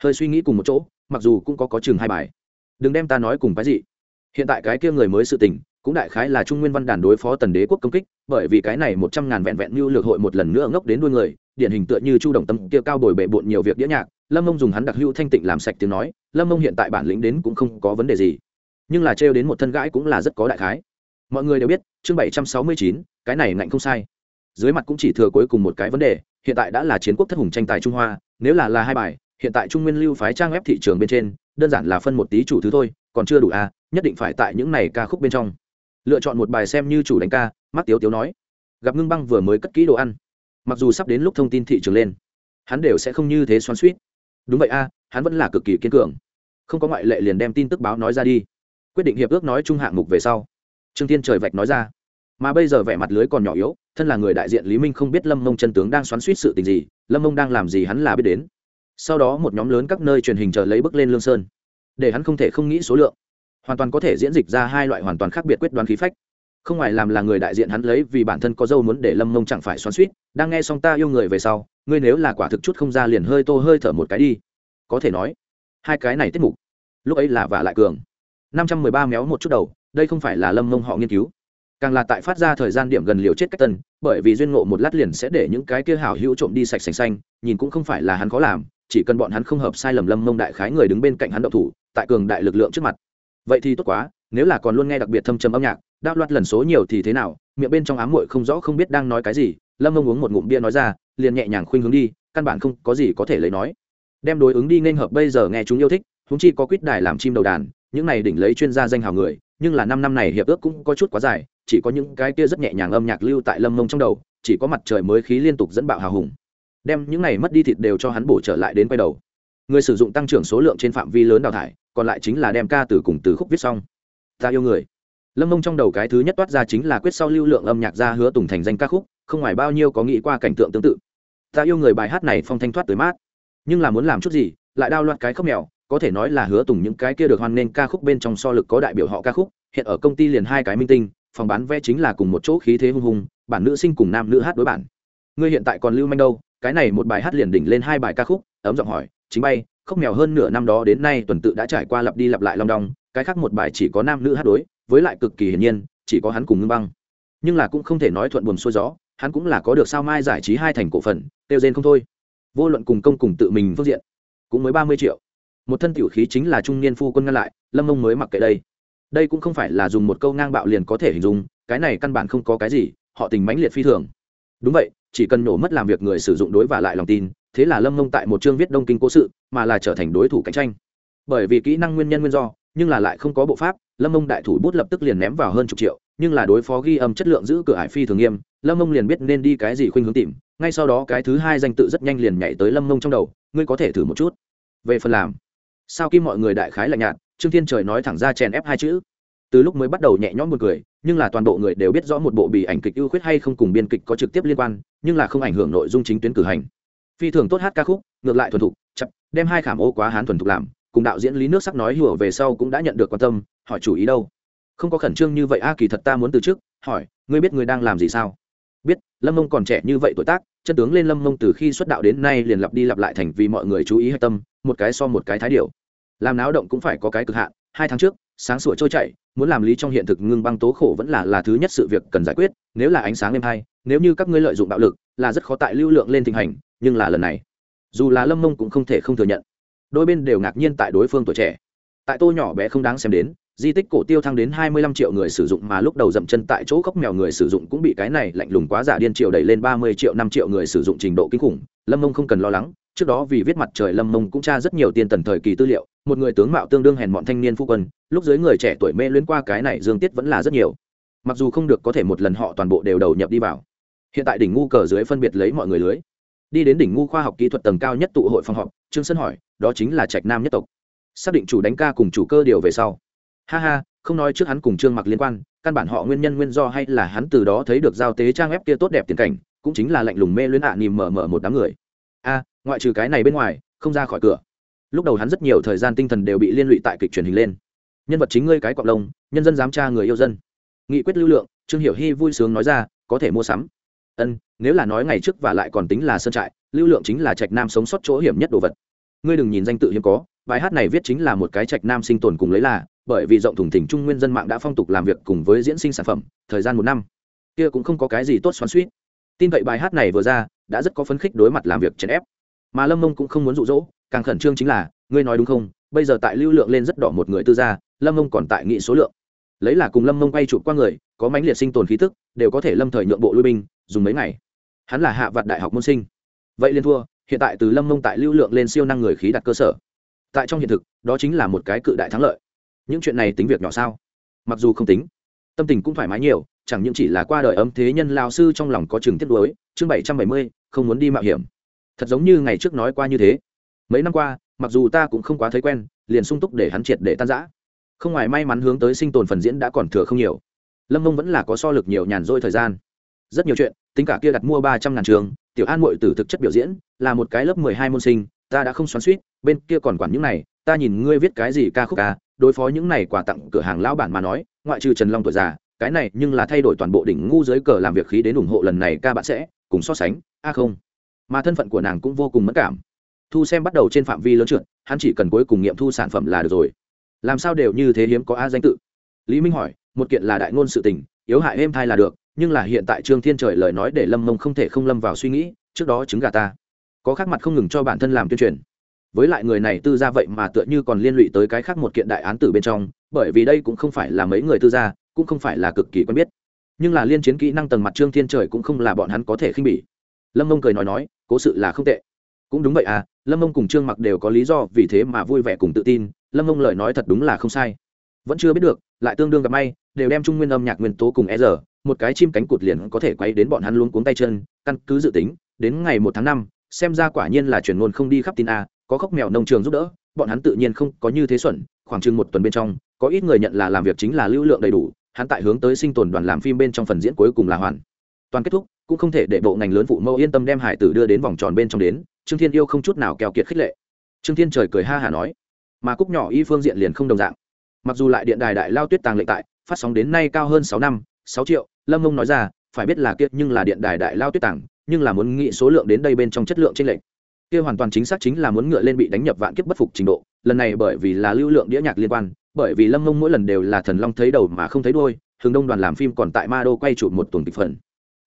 Hơi suy nghĩ cùng một chỗ, mặc dù cũng có có chừng hai bài. Đừng đem ta nói cùng cái gì. Hiện tại cái kia người mới sự tình, cũng đại khái là trung nguyên văn đàn đối phó tần đế quốc công kích, bởi vì cái này một trăm ngàn vẹn vẹn như lược hội một lần nữa ngốc đến đuôi người, điển hình tựa như chu đồng tâm kia cao đổi bệ bộn nhiều việc đĩa nhạc, lâm ông dùng hắn đặc hữu thanh tịnh làm sạch tiếng nói, lâm ông hiện tại bản lĩnh đến cũng không có vấn đề gì. Nhưng là trêu đến một thân gãi cũng là rất có đại khái mọi người đều biết chương bảy trăm sáu mươi chín cái này ngạnh không sai. Dưới mặt cũng chỉ thừa cuối cùng một cái vấn đề hiện tại đã là chiến quốc thất hùng tranh tài trung hoa nếu là là hai bài hiện tại trung nguyên lưu phái trang web thị trường bên trên đơn giản là phân một tí chủ thứ thôi còn chưa đủ à, nhất định phải tại những này ca khúc bên trong. Lựa chọn một bài xem như chủ đánh ca mắt tiếu tiếu nói. Gặp ngưng băng vừa mới cất kỹ đồ ăn. Mặc dù sắp đến lúc thông tin thị trường lên hắn đều sẽ không như thế xoắn suýt đúng vậy a hắn vẫn là cực kỳ kiên cường. Không có ngoại lệ liền đem tin tức báo nói ra đi. Quyết định hiệp ước nói chung hạng mục về sau trương thiên trời vạch nói ra. Mà bây giờ vẻ mặt lưới còn nhỏ yếu, thân là người đại diện lý minh không biết lâm mông chân tướng đang xoắn suýt sự tình gì, lâm mông đang làm gì hắn là biết đến. Sau đó một nhóm lớn các nơi truyền hình chờ lấy bước lên lương sơn. Để hắn không thể không nghĩ số lượng. Hoàn toàn có thể diễn dịch ra hai loại hoàn toàn khác biệt quyết đoán khí phách. Không ngoài làm là người đại diện hắn lấy vì bản thân có dâu muốn để lâm mông chẳng phải xoắn suýt, đang nghe xong ta yêu người về sau, ngươi nếu là quả thực chút không ra liền hơi tô hơi thở một cái đi. Có thể nói, hai cái này tiết mục, lúc ấy là vả lại cường. Năm trăm mười ba méo một chút đầu đây không phải là lâm mông họ nghiên cứu. Càng là tại phát ra thời gian điểm gần liều chết cách tân, bởi vì duyên ngộ một lát liền sẽ để những cái kia hảo hữu trộm đi sạch sành xanh, nhìn cũng không phải là hắn khó làm, chỉ cần bọn hắn không hợp sai lầm lâm mông đại khái người đứng bên cạnh hắn động thủ, tại cường đại lực lượng trước mặt. Vậy thì tốt quá, nếu là còn luôn nghe đặc biệt thâm trầm âm nhạc đáp loạt lần số nhiều thì thế nào, miệng bên trong ám muội không rõ không biết đang nói cái gì, lâm mông uống một ngụm bia nói ra, liền nhẹ nhàng khuynh hướng đi, căn bản không có gì có thể lấy nói. Đem đối ứng đi nên hợp bây giờ nghe chúng yêu thích húng chi có quýt đài làm chim đầu đàn, những này đỉnh lấy chuyên gia danh hào người nhưng là năm năm này hiệp ước cũng có chút quá dài, chỉ có những cái kia rất nhẹ nhàng âm nhạc lưu tại lâm mông trong đầu, chỉ có mặt trời mới khí liên tục dẫn bạo hào hùng. Đem những này mất đi thịt đều cho hắn bổ trở lại đến quay đầu. Người sử dụng tăng trưởng số lượng trên phạm vi lớn đào thải, còn lại chính là đem ca từ cùng từ khúc viết xong. Ta yêu người. Lâm mông trong đầu cái thứ nhất toát ra chính là quyết sau lưu lượng âm nhạc ra hứa tùng thành danh ca khúc, không ngoài bao nhiêu có nghĩ qua cảnh tượng tương tự. Ta yêu người bài hát này phong thanh thoát tới mát. Nhưng là muốn làm chút gì, lại đao loạt cái khóc mèo có thể nói là hứa tùng những cái kia được hoan nghênh ca khúc bên trong so lực có đại biểu họ ca khúc, hiện ở công ty liền hai cái minh tinh, phòng bán vé chính là cùng một chỗ khí thế hung hùng bản nữ sinh cùng nam nữ hát đối bản. Ngươi hiện tại còn lưu manh đâu, cái này một bài hát liền đỉnh lên hai bài ca khúc, ấm giọng hỏi, chính bay khóc mèo hơn nửa năm đó đến nay tuần tự đã trải qua lặp đi lặp lại long đong, cái khác một bài chỉ có nam nữ hát đối, với lại cực kỳ hiển nhiên, chỉ có hắn cùng ngưng băng. Nhưng là cũng không thể nói thuận buồm xuôi gió, hắn cũng là có được sao mai giải trí hai thành cổ phần, tiêu rên không thôi. Vô luận cùng công cùng tự mình phương diện, cũng mới ba mươi triệu một thân tiểu khí chính là trung niên phu quân ngăn lại, lâm mông mới mặc kệ đây. Đây cũng không phải là dùng một câu ngang bạo liền có thể hình dung, cái này căn bản không có cái gì, họ tình mãnh liệt phi thường. Đúng vậy, chỉ cần nổ mất làm việc người sử dụng đối và lại lòng tin, thế là lâm mông tại một chương viết đông kinh cố sự, mà là trở thành đối thủ cạnh tranh. Bởi vì kỹ năng nguyên nhân nguyên do, nhưng là lại không có bộ pháp, lâm mông đại thủ bút lập tức liền ném vào hơn chục triệu, nhưng là đối phó ghi âm chất lượng giữ cửa hải phi thường nghiêm, lâm mông liền biết nên đi cái gì khuynh hướng tìm. Ngay sau đó cái thứ hai danh tự rất nhanh liền nhảy tới lâm mông trong đầu, ngươi có thể thử một chút. Về phần làm sao kim mọi người đại khái lạnh nhạt, trương thiên trời nói thẳng ra chèn ép hai chữ. Từ lúc mới bắt đầu nhẹ nhõm một người nhưng là toàn bộ người đều biết rõ một bộ bị ảnh kịch ưu khuyết hay không cùng biên kịch có trực tiếp liên quan, nhưng là không ảnh hưởng nội dung chính tuyến cử hành. Phi thường tốt hát ca khúc, ngược lại thuần thục, chậm, đem hai khảm ô quá hán thuần thục làm, cùng đạo diễn lý nước sắc nói hùa về sau cũng đã nhận được quan tâm, hỏi chủ ý đâu. Không có khẩn trương như vậy a, kỳ thật ta muốn từ trước, hỏi, ngươi biết ngươi đang làm gì sao? Lâm mông còn trẻ như vậy tuổi tác, chân tướng lên lâm mông từ khi xuất đạo đến nay liền lặp đi lặp lại thành vì mọi người chú ý hạch tâm, một cái so một cái thái điệu làm náo động cũng phải có cái cực hạn, hai tháng trước, sáng sủa trôi chảy, muốn làm lý trong hiện thực ngưng băng tố khổ vẫn là là thứ nhất sự việc cần giải quyết, nếu là ánh sáng đêm hay nếu như các ngươi lợi dụng bạo lực, là rất khó tại lưu lượng lên thịnh hành, nhưng là lần này, dù là lâm mông cũng không thể không thừa nhận. Đôi bên đều ngạc nhiên tại đối phương tuổi trẻ. Tại tô nhỏ bé không đáng xem đến di tích cổ tiêu thăng đến hai mươi lăm triệu người sử dụng mà lúc đầu dậm chân tại chỗ góc mèo người sử dụng cũng bị cái này lạnh lùng quá giả điên triệu đẩy lên ba mươi triệu năm triệu người sử dụng trình độ kinh khủng. Lâm mông không cần lo lắng, trước đó vì viết mặt trời lâm mông cũng tra rất nhiều tiên tần thời kỳ tư liệu, một người tướng mạo tương đương hèn bọn thanh niên phu quân, lúc dưới người trẻ tuổi mê luyến qua cái này dương tiết vẫn là rất nhiều. Mặc dù không được có thể một lần họ toàn bộ đều đầu nhập đi vào. Hiện tại đỉnh ngu cờ dưới phân biệt lấy mọi người lưới. Đi đến đỉnh ngu khoa học kỹ thuật tầng cao nhất tụ hội phòng họp, trương sơn hỏi, đó chính là trạch nam nhất tộc. Xác định chủ đánh ca cùng chủ cơ điều về sau ha ha không nói trước hắn cùng trương mặc liên quan căn bản họ nguyên nhân nguyên do hay là hắn từ đó thấy được giao tế trang ép kia tốt đẹp tiền cảnh cũng chính là lạnh lùng mê luyến ạ à, nìm mở mở một đám người. A ngoại trừ cái này bên ngoài không ra khỏi cửa. Lúc đầu hắn rất nhiều thời gian tinh thần đều bị liên lụy tại kịch truyền hình lên. Nhân vật chính ngươi cái cọc lông nhân dân dám tra người yêu dân. Nghị quyết lưu lượng trương hiểu hy vui sướng nói ra có thể mua sắm. Ân nếu là nói ngày trước và lại còn tính là sơn trại lưu lượng chính là trạch nam sống sót chỗ hiểm nhất đồ vật. Ngươi đừng nhìn danh tự hiếm có bài hát này viết chính là một cái trạch nam sinh tồn cùng lấy là bởi vì rộng thùng thỉnh trung nguyên dân mạng đã phong tục làm việc cùng với diễn sinh sản phẩm, thời gian một năm. Kia cũng không có cái gì tốt xoắn suýt tin vậy bài hát này vừa ra, đã rất có phấn khích đối mặt làm việc chèn ép. Mà lâm mông cũng không muốn rụ rỗ càng khẩn trương chính là, ngươi nói đúng không? Bây giờ tại lưu lượng lên rất đỏ một người tư gia, lâm mông còn tại nghị số lượng. Lấy là cùng lâm mông quay chụp qua người, có mãnh liệt sinh tồn khí tức, đều có thể lâm thời nhượng bộ lui binh, dùng mấy ngày. Hắn là hạ vặt đại học môn sinh. Vậy liên thua, hiện tại từ lâm mông tại lưu lượng lên siêu năng người khí đặt cơ sở. Tại trong hiện thực, đó chính là một cái cự đại thắng lợi những chuyện này tính việc nhỏ sao? Mặc dù không tính, tâm tình cũng thoải mái nhiều, chẳng những chỉ là qua đời ấm thế nhân lao sư trong lòng có chừng tiếp đối, chương bảy trăm bảy mươi, không muốn đi mạo hiểm. Thật giống như ngày trước nói qua như thế. Mấy năm qua, mặc dù ta cũng không quá thấy quen, liền sung túc để hắn triệt để tan giã không ngoài may mắn hướng tới sinh tồn phần diễn đã còn thừa không nhiều. Lâm mông vẫn là có so lực nhiều nhàn rỗi thời gian. Rất nhiều chuyện, tính cả kia đặt mua ba trăm ngàn trường, tiểu an mội từ thực chất biểu diễn, là một cái lớp mười hai môn sinh, ta đã không xoắn suýt, bên kia còn quản những này, ta nhìn ngươi viết cái gì ca khúc ca đối phó những này quà tặng cửa hàng lão bản mà nói, ngoại trừ trần long tuổi già, cái này nhưng là thay đổi toàn bộ đỉnh ngu dưới cờ làm việc khí đến ủng hộ lần này ca bạn sẽ, cùng so sánh, a không. Mà thân phận của nàng cũng vô cùng mất cảm. Thu xem bắt đầu trên phạm vi lớn trượt, hắn chỉ cần cuối cùng nghiệm thu sản phẩm là được rồi. Làm sao đều như thế hiếm có a danh tự? Lý minh hỏi, một kiện là đại ngôn sự tình, yếu hại êm thai là được, nhưng là hiện tại trương thiên trời lời nói để lâm mông không thể không lâm vào suy nghĩ, trước đó chứng gà ta. Có khác mặt không ngừng cho bản thân làm tuyên truyền với lại người này tư gia vậy mà tựa như còn liên lụy tới cái khác một kiện đại án tử bên trong, bởi vì đây cũng không phải là mấy người tư gia, cũng không phải là cực kỳ quen biết. Nhưng là liên chiến kỹ năng tầng mặt trương thiên trời cũng không là bọn hắn có thể khinh bỉ. Lâm mông cười nói nói, cố sự là không tệ. Cũng đúng vậy à lâm mông cùng trương mặc đều có lý do vì thế mà vui vẻ cùng tự tin, lâm mông lời nói thật đúng là không sai. Vẫn chưa biết được, lại tương đương gặp may, đều đem trung nguyên âm nhạc nguyên tố cùng e rờ một cái chim cánh cụt liền có thể quay đến bọn hắn luôn cuống tay chân, căn cứ dự tính, đến ngày một tháng năm, xem ra quả nhiên là chuyển ngôn không đi khắp tin a có khóc mèo nông trường giúp đỡ bọn hắn tự nhiên không có như thế xuẩn khoảng chừng một tuần bên trong có ít người nhận là làm việc chính là lưu lượng đầy đủ hắn tại hướng tới sinh tồn đoàn làm phim bên trong phần diễn cuối cùng là hoàn. Toàn kết thúc cũng không thể để bộ ngành lớn phụ mẫu yên tâm đem hải tử đưa đến vòng tròn bên trong đến trương thiên yêu không chút nào keo kiệt khích lệ. Trương thiên trời cười ha hả nói mà cúc nhỏ y phương diện liền không đồng dạng. Mặc dù lại điện đài đại lao tuyết tàng lệnh tại phát sóng đến nay cao hơn sáu năm sáu triệu lâm ông nói ra phải biết là kiệt nhưng là điện đài đại lao tuyết tàng, nhưng là muốn nghĩ số lượng đến đây bên trong chất lượng tranh lệch kia hoàn toàn chính xác chính là muốn ngựa lên bị đánh nhập vạn kiếp bất phục trình độ, lần này bởi vì là lưu lượng đĩa nhạc liên quan, bởi vì lâm mông mỗi lần đều là thần long thấy đầu mà không thấy đôi hướng đông đoàn làm phim còn tại ma đô quay chụp một tuần kịch phần.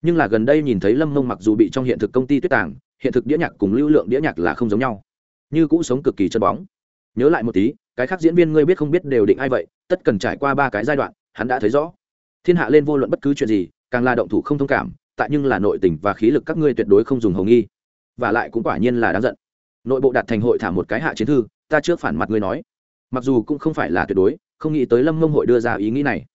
Nhưng là gần đây nhìn thấy lâm mông mặc dù bị trong hiện thực công ty tuyết tàng, hiện thực đĩa nhạc cùng lưu lượng đĩa nhạc là không giống nhau. Như cũ sống cực kỳ chân bóng. Nhớ lại một tí, cái khác diễn viên ngươi biết không biết đều định ai vậy, tất cần trải qua ba cái giai đoạn, hắn đã thấy rõ. Thiên hạ lên vô luận bất cứ chuyện gì, càng là động thủ không thông cảm, tại nhưng là nội tình và khí lực các ngươi tuyệt đối không dùng hồng nghi và lại cũng quả nhiên là đáng giận. Nội bộ đạt thành hội thả một cái hạ chiến thư, ta trước phản mặt ngươi nói. Mặc dù cũng không phải là tuyệt đối, không nghĩ tới lâm mông hội đưa ra ý nghĩ này.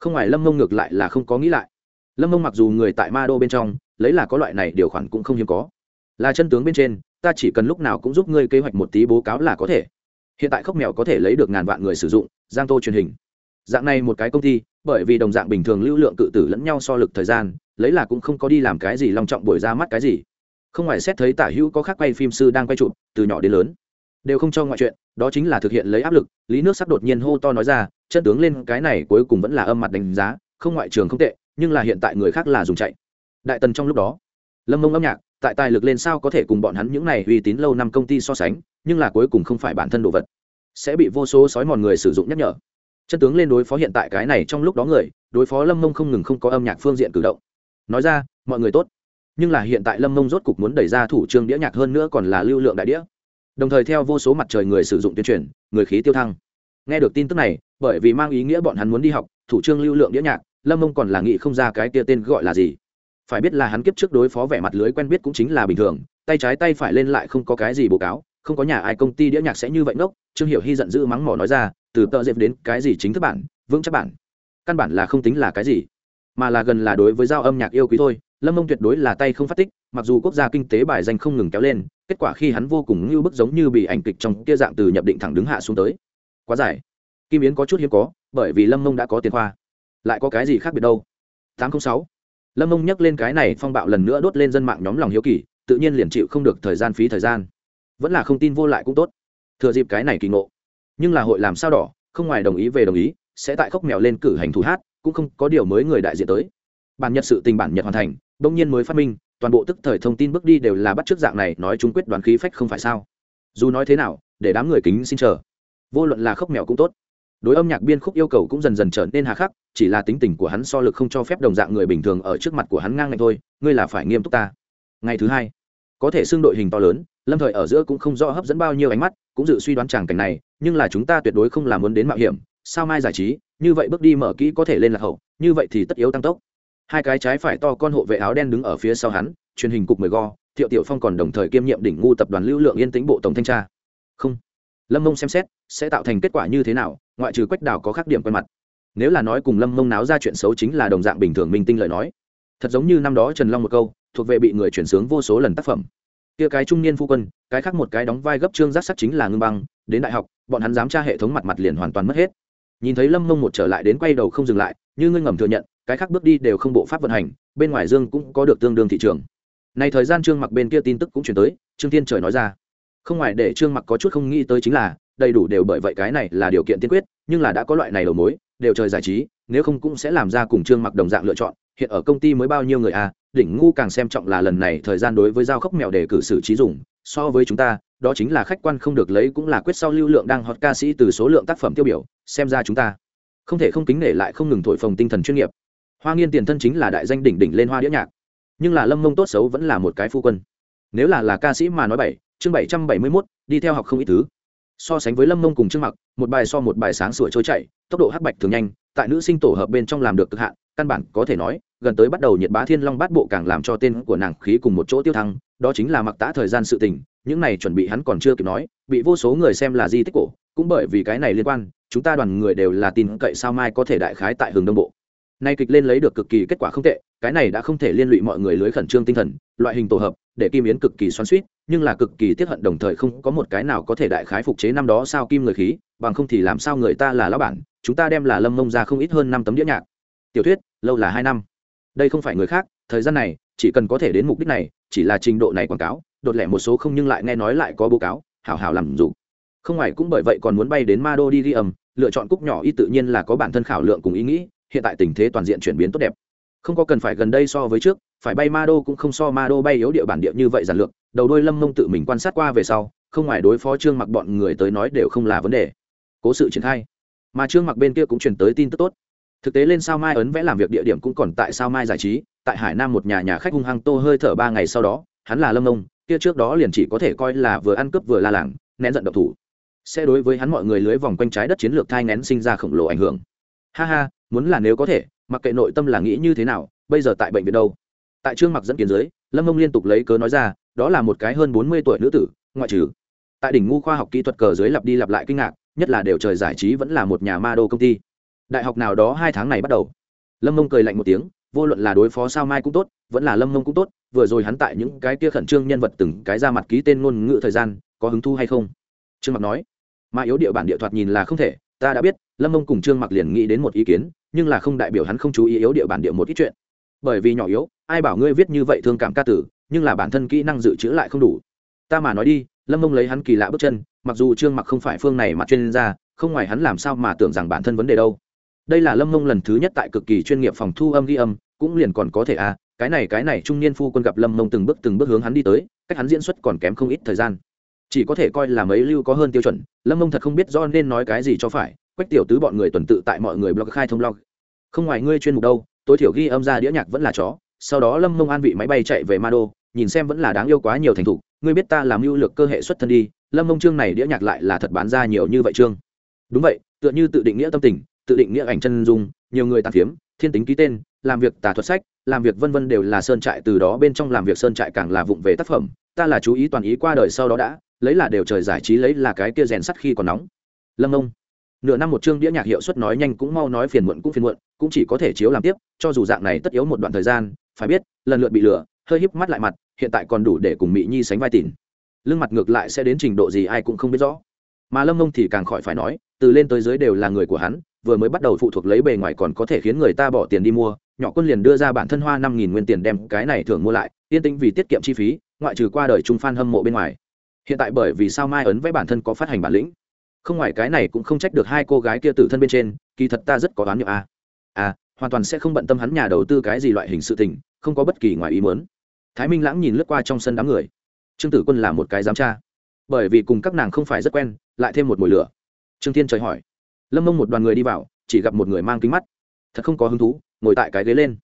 Không ngoài lâm mông ngược lại là không có nghĩ lại. Lâm mông mặc dù người tại ma đô bên trong, lấy là có loại này điều khoản cũng không hiếm có. Là chân tướng bên trên, ta chỉ cần lúc nào cũng giúp ngươi kế hoạch một tí bố cáo là có thể. Hiện tại khốc mèo có thể lấy được ngàn vạn người sử dụng, giang tô truyền hình. Dạng này một cái công ty, bởi vì đồng dạng bình thường lưu lượng cự tử lẫn nhau so lực thời gian, lấy là cũng không có đi làm cái gì long trọng buổi ra mắt cái gì không ngoài xét thấy tả hữu có khác quay phim sư đang quay chụp, từ nhỏ đến lớn. Đều không cho ngoại chuyện, đó chính là thực hiện lấy áp lực, lý nước sắc đột nhiên hô to nói ra, chân tướng lên, cái này cuối cùng vẫn là âm mặt đánh giá, không ngoại trường không tệ, nhưng là hiện tại người khác là dùng chạy. Đại tần trong lúc đó, lâm mông âm nhạc, tại tài lực lên sao có thể cùng bọn hắn những này uy tín lâu năm công ty so sánh, nhưng là cuối cùng không phải bản thân đồ vật. Sẽ bị vô số sói mòn người sử dụng nhắc nhở. Chân tướng lên đối phó hiện tại cái này trong lúc đó người, đối phó lâm mông không ngừng không có âm nhạc phương diện cử động. Nói ra, mọi người tốt nhưng là hiện tại lâm mông rốt cục muốn đẩy ra thủ trương đĩa nhạc hơn nữa còn là lưu lượng đại đĩa. Đồng thời theo vô số mặt trời người sử dụng tuyên truyền, người khí tiêu thăng. Nghe được tin tức này, bởi vì mang ý nghĩa bọn hắn muốn đi học, thủ trương lưu lượng đĩa nhạc, lâm mông còn là nghĩ không ra cái tia tên gọi là gì. Phải biết là hắn kiếp trước đối phó vẻ mặt lưới quen biết cũng chính là bình thường, tay trái tay phải lên lại không có cái gì bố cáo, không có nhà ai công ty đĩa nhạc sẽ như vậy ngốc, trương hiểu hy giận dữ mắng mỏ nói ra, từ tợ dẹp đến cái gì chính thức bản, vững chắc bản. Căn bản là không tính là cái gì, mà là gần là đối với giao âm nhạc yêu quý thôi lâm mông tuyệt đối là tay không phát tích, mặc dù quốc gia kinh tế bài danh không ngừng kéo lên, kết quả khi hắn vô cùng như bức giống như bị ảnh kịch trong kia dạng từ nhập định thẳng đứng hạ xuống tới. Quá dài. Kim yến có chút hiếm có, bởi vì lâm mông đã có tiền khoa. Lại có cái gì khác biệt đâu? Tám trăm sáu. Lâm mông nhắc lên cái này phong bạo lần nữa đốt lên dân mạng nhóm lòng hiếu kỳ, tự nhiên liền chịu không được thời gian phí thời gian. Vẫn là không tin vô lại cũng tốt. Thừa dịp cái này kỳ ngộ. Nhưng là hội làm sao đỏ, không ngoài đồng ý về đồng ý, sẽ tại khóc mèo lên cử hành thủ hát, cũng không có điều mới người đại diện tới. Bản nhật sự tình bản nhật hoàn thành đông nhiên mới phát minh, toàn bộ tức thời thông tin bước đi đều là bắt chước dạng này, nói chúng quyết đoán khí phách không phải sao. Dù nói thế nào, để đám người kính xin chờ. Vô luận là khóc mèo cũng tốt. Đối âm nhạc biên khúc yêu cầu cũng dần dần trở nên hà khắc, chỉ là tính tình của hắn so lực không cho phép đồng dạng người bình thường ở trước mặt của hắn ngang ngạnh thôi, ngươi là phải nghiêm túc ta. Ngày thứ hai, có thể xưng đội hình to lớn, lâm thời ở giữa cũng không rõ hấp dẫn bao nhiêu ánh mắt, cũng dự suy đoán tràng cảnh này, nhưng là chúng ta tuyệt đối không làm muốn đến mạo hiểm, sao mai giải trí, như vậy bước đi mở kỹ có thể lên lạc hậu, như vậy thì tất yếu tăng tốc hai cái trái phải to con hộ vệ áo đen đứng ở phía sau hắn, truyền hình cục mười go, thiệu tiểu phong còn đồng thời kiêm nhiệm đỉnh ngu tập đoàn lưu lượng yên tĩnh bộ tổng thanh tra. Không. Lâm mông xem xét, sẽ tạo thành kết quả như thế nào, ngoại trừ quách đảo có khác điểm quen mặt. Nếu là nói cùng lâm mông náo ra chuyện xấu chính là đồng dạng bình thường minh tinh lời nói. Thật giống như năm đó trần long một câu, thuộc về bị người chuyển sướng vô số lần tác phẩm. Kia cái trung niên phu quân, cái khác một cái đóng vai gấp trương giác sắc chính là ngưng băng, đến đại học, bọn hắn dám tra hệ thống mặt mặt liền hoàn toàn mất hết. Nhìn thấy lâm mông một trở lại đến quay đầu không dừng lại, như ngươi ngầm thừa nhận cái khác bước đi đều không bộ pháp vận hành, bên ngoài dương cũng có được tương đương thị trường. Này thời gian trương mặc bên kia tin tức cũng chuyển tới, trương thiên trời nói ra. Không ngoài để trương mặc có chút không nghĩ tới chính là, đầy đủ đều bởi vậy cái này là điều kiện tiên quyết, nhưng là đã có loại này đầu mối, đều trời giải trí, nếu không cũng sẽ làm ra cùng trương mặc đồng dạng lựa chọn, hiện ở công ty mới bao nhiêu người à đỉnh ngu càng xem trọng là lần này thời gian đối với giao khốc mèo để cử xử trí dùng, so với chúng ta, đó chính là khách quan không được lấy cũng là quyết sau lưu lượng đang hot ca sĩ từ số lượng tác phẩm tiêu biểu, xem ra chúng ta không thể không kính nể lại không ngừng thổi phồng tinh thần chuyên nghiệp hoa nghiên tiền thân chính là đại danh đỉnh đỉnh lên hoa đĩa nhạc nhưng là lâm mông tốt xấu vẫn là một cái phu quân nếu là là ca sĩ mà nói bảy chương bảy trăm bảy mươi mốt đi theo học không ít thứ so sánh với lâm mông cùng trương mặc một bài so một bài sáng sủa trôi chảy tốc độ hắc bạch thường nhanh tại nữ sinh tổ hợp bên trong làm được cực hạn căn bản có thể nói gần tới bắt đầu nhiệt bá thiên long bát bộ càng làm cho tên của nàng khí cùng một chỗ tiêu thăng đó chính là mặc tã thời gian sự tình những này chuẩn bị hắn còn chưa kịp nói bị vô số người xem là di tích cổ cũng bởi vì cái này liên quan chúng ta đoàn người đều là tin cậy sao mai có thể đại khái tại hướng đông bộ nay kịch lên lấy được cực kỳ kết quả không tệ, cái này đã không thể liên lụy mọi người lưới khẩn trương tinh thần, loại hình tổ hợp, để kim yến cực kỳ xoắn suýt nhưng là cực kỳ tiếp hận đồng thời không có một cái nào có thể đại khái phục chế năm đó sao kim người khí, bằng không thì làm sao người ta là lão bản, chúng ta đem là lâm mông ra không ít hơn năm tấm đĩa nhạc. Tiểu thuyết, lâu là hai năm. Đây không phải người khác, thời gian này, chỉ cần có thể đến mục đích này, chỉ là trình độ này quảng cáo, đột lẻ một số không nhưng lại nghe nói lại có bố cáo, hảo hảo làm dù không ngoài cũng bởi vậy còn muốn bay đến ma đô đi ghi âm, lựa chọn cúc nhỏ y tự nhiên là có bản thân khảo lượng cùng ý nghĩ hiện tại tình thế toàn diện chuyển biến tốt đẹp. Không có cần phải gần đây so với trước, phải bay ma đô cũng không so ma đô bay yếu địa bản địa như vậy giản lược, đầu đôi lâm mông tự mình quan sát qua về sau, không ngoài đối phó trương mặc bọn người tới nói đều không là vấn đề. Cố sự triển khai. Mà trương mặc bên kia cũng truyền tới tin tức tốt. Thực tế lên sao mai ấn vẽ làm việc địa điểm cũng còn tại sao mai giải trí, tại hải nam một nhà nhà khách hung hăng tô hơi thở ba ngày sau đó, hắn là lâm mông, kia trước đó liền chỉ có thể coi là vừa ăn cướp vừa la làng, nén giận độc thủ. Sẽ đối với hắn mọi người lưới vòng quanh trái đất chiến lược thai nén sinh ra khổng lồ ảnh hưởng. Ha ha muốn là nếu có thể, mặc kệ nội tâm là nghĩ như thế nào, bây giờ tại bệnh viện đâu? Tại trương mặc dẫn kiến dưới, lâm mông liên tục lấy cớ nói ra, đó là một cái hơn bốn mươi tuổi nữ tử, ngoại trừ. Tại đỉnh ngu khoa học kỹ thuật cờ dưới lặp đi lặp lại kinh ngạc, nhất là đều trời giải trí vẫn là một nhà ma đô công ty. Đại học nào đó hai tháng này bắt đầu. Lâm mông cười lạnh một tiếng, vô luận là đối phó sao mai cũng tốt, vẫn là lâm mông cũng tốt, vừa rồi hắn tại những cái kia khẩn trương nhân vật từng cái ra mặt ký tên ngôn ngữ thời gian, có hứng thu hay không? Trương mặc nói. Mà yếu địa bản địa thoạt nhìn là không thể, ta đã biết, lâm mông cùng trương mặc liền nghĩ đến một ý kiến nhưng là không đại biểu hắn không chú ý yếu địa bản địa một ít chuyện. Bởi vì nhỏ yếu, ai bảo ngươi viết như vậy thương cảm ca tử, nhưng là bản thân kỹ năng dự trữ lại không đủ. Ta mà nói đi, lâm mông lấy hắn kỳ lạ bước chân, mặc dù trương mặc không phải phương này mặt chuyên gia, không ngoài hắn làm sao mà tưởng rằng bản thân vấn đề đâu. Đây là lâm mông lần thứ nhất tại cực kỳ chuyên nghiệp phòng thu âm ghi âm, cũng liền còn có thể à cái này cái này trung niên phu quân gặp lâm mông từng bước từng bước hướng hắn đi tới, cách hắn diễn xuất còn kém không ít thời gian. Chỉ có thể coi là mấy lưu có hơn tiêu chuẩn, lâm mông thật không biết do nên nói cái gì cho phải quách tiểu tứ bọn người tuần tự tại mọi người blog khai thông blog không ngoài ngươi chuyên mục đâu, tối thiểu ghi âm ra đĩa nhạc vẫn là chó. Sau đó lâm mông an vị máy bay chạy về ma đô nhìn xem vẫn là đáng yêu quá nhiều thành thục. Ngươi biết ta làm mưu lược cơ hệ xuất thân đi, lâm mông chương này đĩa nhạc lại là thật bán ra nhiều như vậy chương. Đúng vậy, tựa như tự định nghĩa tâm tình, tự định nghĩa ảnh chân dung, nhiều người tàn phiếm, thiên tính ký tên, làm việc tà thuật sách, làm việc vân vân đều là sơn trại từ đó bên trong làm việc sơn trại càng là vụng về tác phẩm. Ta là chú ý toàn ý qua đời sau đó đã, lấy là đều trời giải trí, lấy là cái kia rèn sắt khi còn nóng. Lâm ông nửa năm một chương đĩa nhạc hiệu suất nói nhanh cũng mau nói phiền muộn cũng phiền muộn, cũng chỉ có thể chiếu làm tiếp, cho dù dạng này tất yếu một đoạn thời gian, phải biết, lần lượt bị lừa, hơi híp mắt lại mặt, hiện tại còn đủ để cùng mỹ nhi sánh vai tỉn. Lưng mặt ngược lại sẽ đến trình độ gì ai cũng không biết rõ. Mà lâm mông thì càng khỏi phải nói, từ lên tới dưới đều là người của hắn, vừa mới bắt đầu phụ thuộc lấy bề ngoài còn có thể khiến người ta bỏ tiền đi mua, nhỏ quân liền đưa ra bản thân hoa năm nghìn nguyên tiền đem cái này thường mua lại, yên tĩnh vì tiết kiệm chi phí, ngoại trừ qua đời trung phan hâm mộ bên ngoài. Hiện tại bởi vì sao mai ấn vẽ bản thân có phát hành bản lĩnh? Không ngoài cái này cũng không trách được hai cô gái kia tử thân bên trên, kỳ thật ta rất có đoán nhậu a. À hoàn toàn sẽ không bận tâm hắn nhà đầu tư cái gì loại hình sự tình, không có bất kỳ ngoài ý muốn. Thái minh lãng nhìn lướt qua trong sân đám người. Trương tử quân là một cái giám tra. Bởi vì cùng các nàng không phải rất quen, lại thêm một mùi lửa. Trương thiên trời hỏi. Lâm mông một đoàn người đi vào, chỉ gặp một người mang kính mắt. Thật không có hứng thú, ngồi tại cái ghế lên.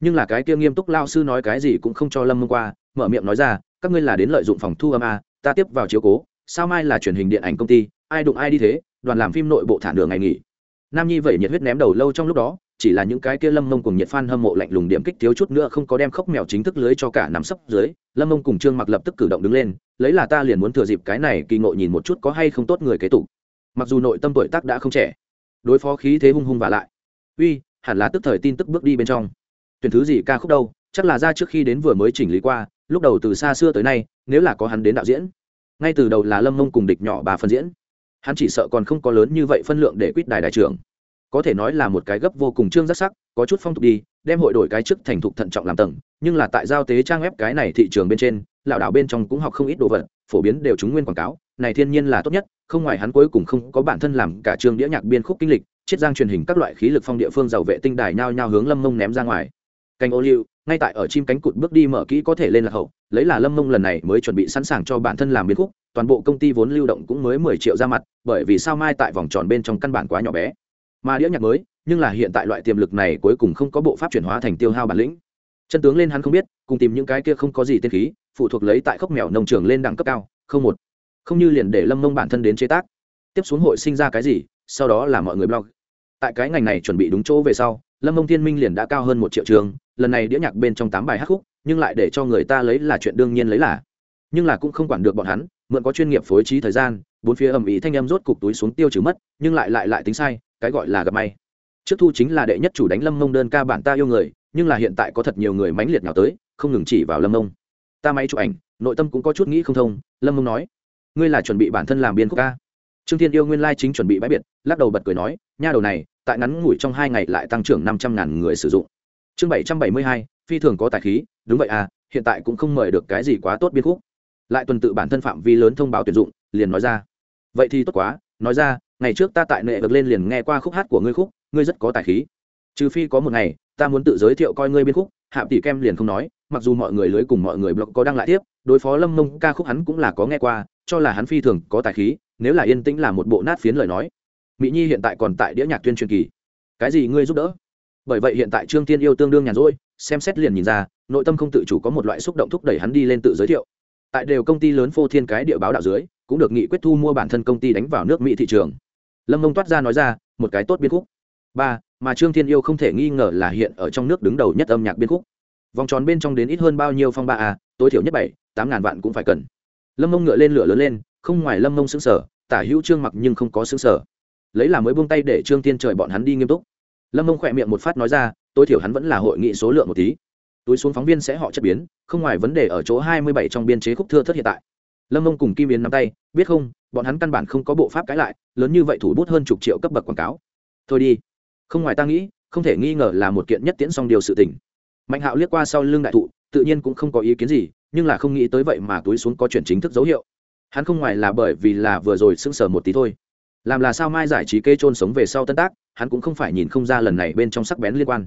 Nhưng là cái kia nghiêm túc lao sư nói cái gì cũng không cho lâm mông qua, mở miệng nói ra, các ngươi là đến lợi dụng phòng thu âm a, ta tiếp vào chiếu cố, sao mai là truyền hình điện ảnh công ty ai đụng ai đi thế, đoàn làm phim nội bộ thả nửa ngày nghỉ. Nam nhi vậy nhiệt huyết ném đầu lâu trong lúc đó, chỉ là những cái kia lâm mông cùng nhiệt phan hâm mộ lạnh lùng điểm kích thiếu chút nữa không có đem khốc mèo chính thức lưới cho cả nằm sấp dưới, lâm mông cùng trương mặc lập tức cử động đứng lên, lấy là ta liền muốn thừa dịp cái này kỳ ngộ nhìn một chút có hay không tốt người kế tục. Mặc dù nội tâm tuổi tác đã không trẻ, đối phó khí thế hung hung và lại. Uy, hẳn là tức thời tin tức bước đi bên trong. Tuyển thứ gì ca khúc đâu, chắc là ra trước khi đến vừa mới chỉnh lý qua, lúc đầu từ xa xưa tới nay, nếu là có hắn đến đạo diễn, ngay từ đầu là lâm mông cùng địch nhỏ bà phân diễn hắn chỉ sợ còn không có lớn như vậy phân lượng để quýt đài đại trưởng. Có thể nói là một cái gấp vô cùng trương rất sắc, có chút phong tục đi, đem hội đổi cái chức thành thục thận trọng làm tầng, nhưng là tại giao tế trang web cái này thị trường bên trên, lảo đảo bên trong cũng học không ít đồ vật, phổ biến đều chúng nguyên quảng cáo, này thiên nhiên là tốt nhất, không ngoài hắn cuối cùng không có bản thân làm cả trường đĩa nhạc biên khúc kinh lịch, chiết giang truyền hình các loại khí lực phong địa phương giàu vệ tinh đài nhao nhao hướng lâm mông ném ra ngoài canh ô liu, ngay tại ở chim cánh cụt bước đi mở kỹ có thể lên là hậu, lấy là lâm mông lần này mới chuẩn bị sẵn sàng cho bản thân làm biến khúc, toàn bộ công ty vốn lưu động cũng mới mười triệu ra mặt, bởi vì sao mai tại vòng tròn bên trong căn bản quá nhỏ bé. Mà đĩa nhạc mới, nhưng là hiện tại loại tiềm lực này cuối cùng không có bộ pháp chuyển hóa thành tiêu hao bản lĩnh. Chân tướng lên hắn không biết, cùng tìm những cái kia không có gì tên khí, phụ thuộc lấy tại khốc mèo nông trường lên đẳng cấp cao, không một. Không như liền để lâm mông bản thân đến chế tác. Tiếp xuống hội sinh ra cái gì, sau đó là mọi người blog. Tại cái ngành này chuẩn bị đúng chỗ về sau lâm mông thiên minh liền đã cao hơn một triệu trường, lần này đĩa nhạc bên trong tám bài hát khúc, nhưng lại để cho người ta lấy là chuyện đương nhiên lấy là. Nhưng là cũng không quản được bọn hắn, mượn có chuyên nghiệp phối trí thời gian, bốn phía ầm ĩ thanh em rốt cục túi xuống tiêu trừ mất, nhưng lại lại lại tính sai, cái gọi là gặp may. Trước thu chính là đệ nhất chủ đánh lâm mông đơn ca bản ta yêu người, nhưng là hiện tại có thật nhiều người mãnh liệt nào tới, không ngừng chỉ vào lâm mông. Ta máy chụp ảnh, nội tâm cũng có chút nghĩ không thông, lâm mông nói, ngươi là chuẩn bị bản thân làm biên khúc ca? Trương thiên yêu nguyên lai chính chuẩn bị bãi biệt, lắc đầu bật cười nói, nha đầu này tại ngắn ngủi trong hai ngày lại tăng trưởng năm trăm ngàn người sử dụng. Chương bảy trăm bảy mươi hai, phi thường có tài khí. Đúng vậy à hiện tại cũng không mời được cái gì quá tốt biên khúc. Lại tuần tự bản thân phạm vi lớn thông báo tuyển dụng, liền nói ra. Vậy thì tốt quá, nói ra, ngày trước ta tại nệ vực lên liền nghe qua khúc hát của ngươi khúc, ngươi rất có tài khí. Trừ phi có một ngày, ta muốn tự giới thiệu coi ngươi biên khúc, hạ tỷ kem liền không nói, mặc dù mọi người lưới cùng mọi người blog có đăng lại tiếp, đối phó lâm mông ca khúc hắn cũng là có nghe qua, cho là hắn phi thường có tài khí, nếu là yên tĩnh là một bộ nát phiến lời nói mỹ nhi hiện tại còn tại đĩa nhạc tuyên truyền kỳ. Cái gì ngươi giúp đỡ? Bởi vậy hiện tại trương tiên yêu tương đương nhàn rỗi, xem xét liền nhìn ra, nội tâm không tự chủ có một loại xúc động thúc đẩy hắn đi lên tự giới thiệu. Tại đều công ty lớn phô thiên cái địa báo đạo dưới, cũng được nghị quyết thu mua bản thân công ty đánh vào nước mỹ thị trường. Lâm mông toát ra nói ra, một cái tốt biên khúc. Ba, mà trương thiên yêu không thể nghi ngờ là hiện ở trong nước đứng đầu nhất âm nhạc biên khúc. Vòng tròn bên trong đến ít hơn bao nhiêu phong ba a, tối thiểu nhất bảy, tám ngàn vạn cũng phải cần. Lâm mông ngựa lên lửa lớn lên, không ngoài lâm mông xứng sở tả hữu trương mặc nhưng không có xứng sở lấy là mới buông tay để trương tiên trời bọn hắn đi nghiêm túc. Lâm mông khỏe miệng một phát nói ra, tối thiểu hắn vẫn là hội nghị số lượng một tí. Túi xuống phóng viên sẽ họ chất biến, không ngoài vấn đề ở chỗ hai mươi bảy trong biên chế khúc thưa thất hiện tại. Lâm mông cùng kim yến nắm tay, biết không, bọn hắn căn bản không có bộ pháp cãi lại, lớn như vậy thủ bút hơn chục triệu cấp bậc quảng cáo. Thôi đi. Không ngoài ta nghĩ, không thể nghi ngờ là một kiện nhất tiễn song điều sự tình. Mạnh hạo liếc qua sau lưng đại thụ, tự nhiên cũng không có ý kiến gì, nhưng là không nghĩ tới vậy mà túi xuống có chuyện chính thức dấu hiệu. Hắn không ngoài là bởi vì là vừa rồi sững sờ một tí thôi làm là sao mai giải trí kê trôn sống về sau tân tác, hắn cũng không phải nhìn không ra lần này bên trong sắc bén liên quan.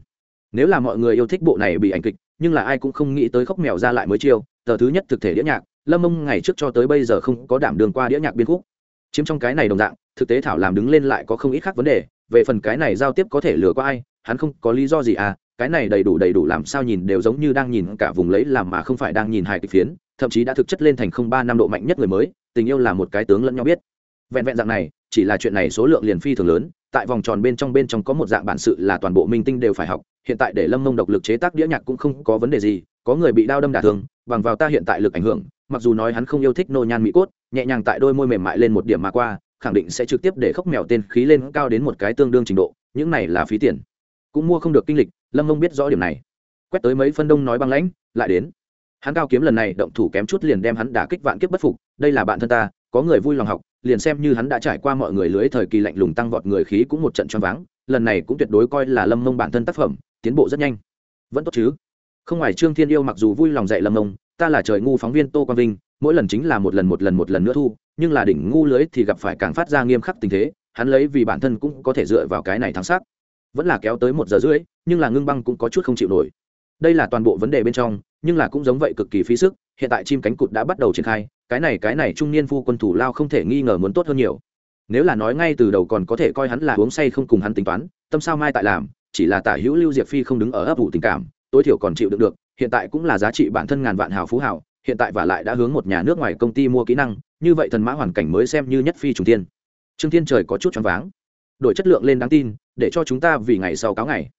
Nếu là mọi người yêu thích bộ này bị ảnh kịch, nhưng là ai cũng không nghĩ tới khóc mèo ra lại mới chiêu, tờ thứ nhất thực thể đĩa nhạc, lâm ông ngày trước cho tới bây giờ không có đảm đường qua đĩa nhạc biên khúc. Chiếm trong cái này đồng dạng, thực tế thảo làm đứng lên lại có không ít khác vấn đề, về phần cái này giao tiếp có thể lừa qua ai, hắn không có lý do gì à cái này đầy đủ đầy đủ làm sao nhìn đều giống như đang nhìn cả vùng lấy làm mà không phải đang nhìn hài kịch phiến, thậm chí đã thực chất lên thành không ba năm độ mạnh nhất người mới, tình yêu là một cái tướng lẫn nhau biết. Vẹn vẹn dạng này chỉ là chuyện này số lượng liền phi thường lớn, tại vòng tròn bên trong bên trong có một dạng bản sự là toàn bộ minh tinh đều phải học, hiện tại để lâm mông độc lực chế tác đĩa nhạc cũng không có vấn đề gì, có người bị đau đâm đả thương, bằng vào ta hiện tại lực ảnh hưởng, mặc dù nói hắn không yêu thích nô nhan mỹ cốt, nhẹ nhàng tại đôi môi mềm mại lên một điểm mà qua, khẳng định sẽ trực tiếp để khóc mèo tên khí lên cao đến một cái tương đương trình độ, những này là phí tiền. Cũng mua không được kinh lịch, lâm mông biết rõ điểm này. Quét tới mấy phân đông nói băng lãnh, lại đến. Hắn cao kiếm lần này, động thủ kém chút liền đem hắn đả kích vạn kiếp bất phục, đây là bạn thân ta có người vui lòng học, liền xem như hắn đã trải qua mọi người lưới thời kỳ lạnh lùng tăng vọt người khí cũng một trận choáng váng, lần này cũng tuyệt đối coi là lâm mông bản thân tác phẩm, tiến bộ rất nhanh. Vẫn tốt chứ? Không ngoài trương thiên yêu mặc dù vui lòng dạy lâm mông, ta là trời ngu phóng viên tô quang vinh, mỗi lần chính là một lần một lần một lần nữa thu, nhưng là đỉnh ngu lưới thì gặp phải càng phát ra nghiêm khắc tình thế, hắn lấy vì bản thân cũng có thể dựa vào cái này thắng sắc vẫn là kéo tới một giờ rưỡi, nhưng là ngưng băng cũng có chút không chịu nổi. Đây là toàn bộ vấn đề bên trong, nhưng là cũng giống vậy cực kỳ phí sức, hiện tại chim cánh cụt đã bắt đầu triển khai cái này cái này trung niên phu quân thủ lao không thể nghi ngờ muốn tốt hơn nhiều. Nếu là nói ngay từ đầu còn có thể coi hắn là uống say không cùng hắn tính toán, tâm sao mai tại làm, chỉ là tả hữu lưu diệp phi không đứng ở ấp ủ tình cảm, tối thiểu còn chịu được được, hiện tại cũng là giá trị bản thân ngàn vạn hào phú hào, hiện tại và lại đã hướng một nhà nước ngoài công ty mua kỹ năng, như vậy thần mã hoàn cảnh mới xem như nhất phi trùng tiên. Trương thiên trời có chút choáng váng. Đổi chất lượng lên đáng tin, để cho chúng ta vì ngày sau cáo ngày.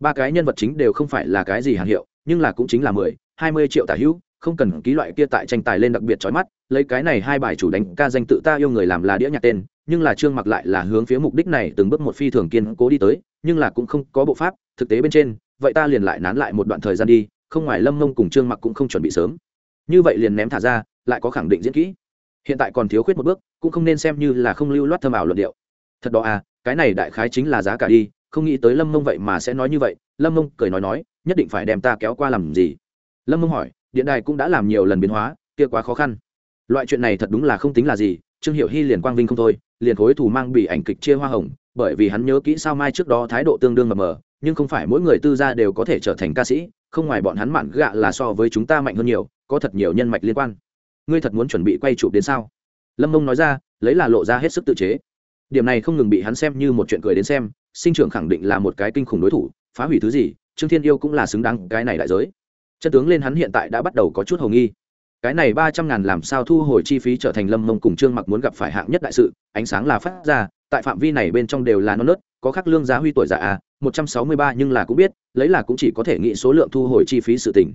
Ba cái nhân vật chính đều không phải là cái gì hàng hiệu, nhưng là cũng chính là mười, hai mươi triệu tả hữu không cần ký loại kia tại tranh tài lên đặc biệt trói mắt, lấy cái này hai bài chủ đánh ca danh tự ta yêu người làm là đĩa nhạc tên, nhưng là trương mặc lại là hướng phía mục đích này từng bước một phi thường kiên cố đi tới, nhưng là cũng không có bộ pháp, thực tế bên trên, vậy ta liền lại nán lại một đoạn thời gian đi, không ngoài lâm mông cùng trương mặc cũng không chuẩn bị sớm. Như vậy liền ném thả ra, lại có khẳng định diễn kỹ. Hiện tại còn thiếu khuyết một bước, cũng không nên xem như là không lưu loát thơm ảo luận điệu. Thật đó à cái này đại khái chính là giá cả đi, không nghĩ tới lâm mông vậy mà sẽ nói như vậy. Lâm mông cười nói nói, nhất định phải đem ta kéo qua làm gì? Lâm mông hỏi điện đài cũng đã làm nhiều lần biến hóa, kia quá khó khăn. Loại chuyện này thật đúng là không tính là gì, trương hiệu hy liền quang vinh không thôi, liền khối thủ mang bị ảnh kịch chia hoa hồng, bởi vì hắn nhớ kỹ sao mai trước đó thái độ tương đương mờ mờ, nhưng không phải mỗi người tư gia đều có thể trở thành ca sĩ, không ngoài bọn hắn mạn gạ là so với chúng ta mạnh hơn nhiều, có thật nhiều nhân mạch liên quan. Ngươi thật muốn chuẩn bị quay chụp đến sao? Lâm mông nói ra, lấy là lộ ra hết sức tự chế. Điểm này không ngừng bị hắn xem như một chuyện cười đến xem, sinh trưởng khẳng định là một cái kinh khủng đối thủ, phá hủy thứ gì, trương thiên yêu cũng là xứng đáng cái này đại giới chân tướng lên hắn hiện tại đã bắt đầu có chút hầu nghi. Cái này ba trăm ngàn làm sao thu hồi chi phí trở thành lâm mông cùng trương mặc muốn gặp phải hạng nhất đại sự, ánh sáng là phát ra, tại phạm vi này bên trong đều là non nớt, có khắc lương giá huy tuổi già à một trăm sáu mươi ba nhưng là cũng biết, lấy là cũng chỉ có thể nghĩ số lượng thu hồi chi phí sự tỉnh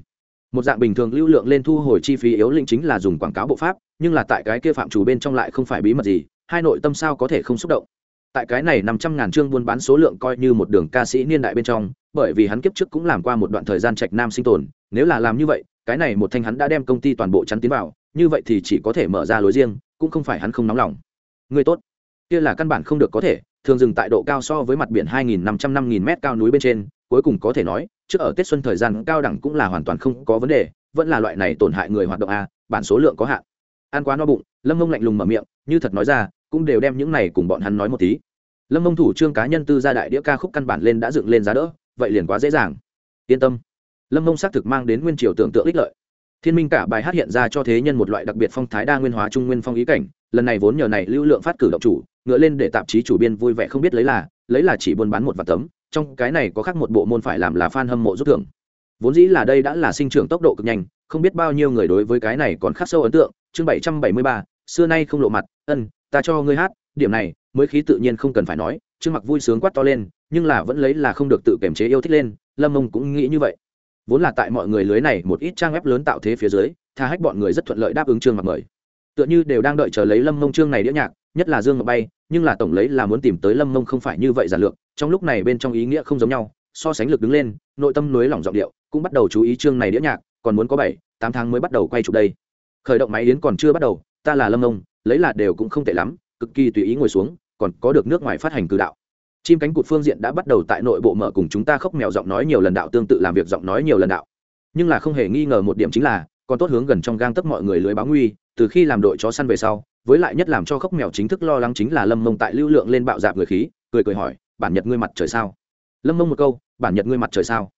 một dạng bình thường lưu lượng lên thu hồi chi phí yếu linh chính là dùng quảng cáo bộ pháp, nhưng là tại cái kia phạm chủ bên trong lại không phải bí mật gì, hai nội tâm sao có thể không xúc động. Tại cái này năm trăm ngàn chương buôn bán số lượng coi như một đường ca sĩ niên đại bên trong, bởi vì hắn kiếp trước cũng làm qua một đoạn thời gian trạch nam sinh tồn nếu là làm như vậy, cái này một thanh hắn đã đem công ty toàn bộ chắn tiến vào, như vậy thì chỉ có thể mở ra lối riêng, cũng không phải hắn không nóng lòng. Người tốt. Kia là căn bản không được có thể, thường dừng tại độ cao so với mặt biển 2.500 5.000 mét cao núi bên trên, cuối cùng có thể nói, trước ở tết xuân thời gian cao đẳng cũng là hoàn toàn không có vấn đề, vẫn là loại này tổn hại người hoạt động a, bản số lượng có hạn. Ăn quá no bụng, lâm mông lạnh lùng mở miệng, như thật nói ra, cũng đều đem những này cùng bọn hắn nói một tí. Lâm mông thủ trương cá nhân tư gia đại đĩa ca khúc căn bản lên đã dựng lên giá đỡ, vậy liền quá dễ dàng. Yên tâm lâm mông xác thực mang đến nguyên triều tưởng tượng ích lợi. Thiên minh cả bài hát hiện ra cho thế nhân một loại đặc biệt phong thái đa nguyên hóa trung nguyên phong ý cảnh, lần này vốn nhờ này lưu lượng phát cử động chủ, ngựa lên để tạp chí chủ biên vui vẻ không biết lấy là lấy là chỉ buôn bán một vạt tấm, trong cái này có khác một bộ môn phải làm là fan hâm mộ rút thưởng. Vốn dĩ là đây đã là sinh trưởng tốc độ cực nhanh, không biết bao nhiêu người đối với cái này còn khắc sâu ấn tượng. Chương bảy trăm bảy mươi ba, xưa nay không lộ mặt, ân, ta cho ngươi hát, điểm này, mới khí tự nhiên không cần phải nói trương mặc vui sướng quát to lên, nhưng là vẫn lấy là không được tự kiềm chế yêu thích lên, lâm mông cũng nghĩ như vậy vốn là tại mọi người lưới này một ít trang web lớn tạo thế phía dưới, tha hách bọn người rất thuận lợi đáp ứng trương mặc mời. Tựa như đều đang đợi chờ lấy lâm mông trương này đĩa nhạc, nhất là dương ngọc bay, nhưng là tổng lấy là muốn tìm tới lâm mông không phải như vậy giản lược, trong lúc này bên trong ý nghĩa không giống nhau, so sánh lực đứng lên, nội tâm nối lỏng giọng điệu, cũng bắt đầu chú ý chương này đĩa nhạc, còn muốn có bảy, tám tháng mới bắt đầu quay chụp đây. Khởi động máy yến còn chưa bắt đầu, ta là lâm mông, lấy là đều cũng không tệ lắm, cực kỳ tùy ý ngồi xuống, còn có được nước ngoài phát hành cử đạo chim cánh cụt phương diện đã bắt đầu tại nội bộ mở cùng chúng ta khóc mèo giọng nói nhiều lần đạo, tương tự làm việc giọng nói nhiều lần đạo. Nhưng là không hề nghi ngờ một điểm chính là, còn tốt hướng gần trong gang tấc mọi người lưới báo nguy, từ khi làm đội chó săn về sau, với lại nhất làm cho khóc mèo chính thức lo lắng chính là lâm mông tại lưu lượng lên bạo dạp người khí, cười cười hỏi, bản nhật ngươi mặt trời sao? Lâm mông một câu, bản nhật ngươi mặt trời sao?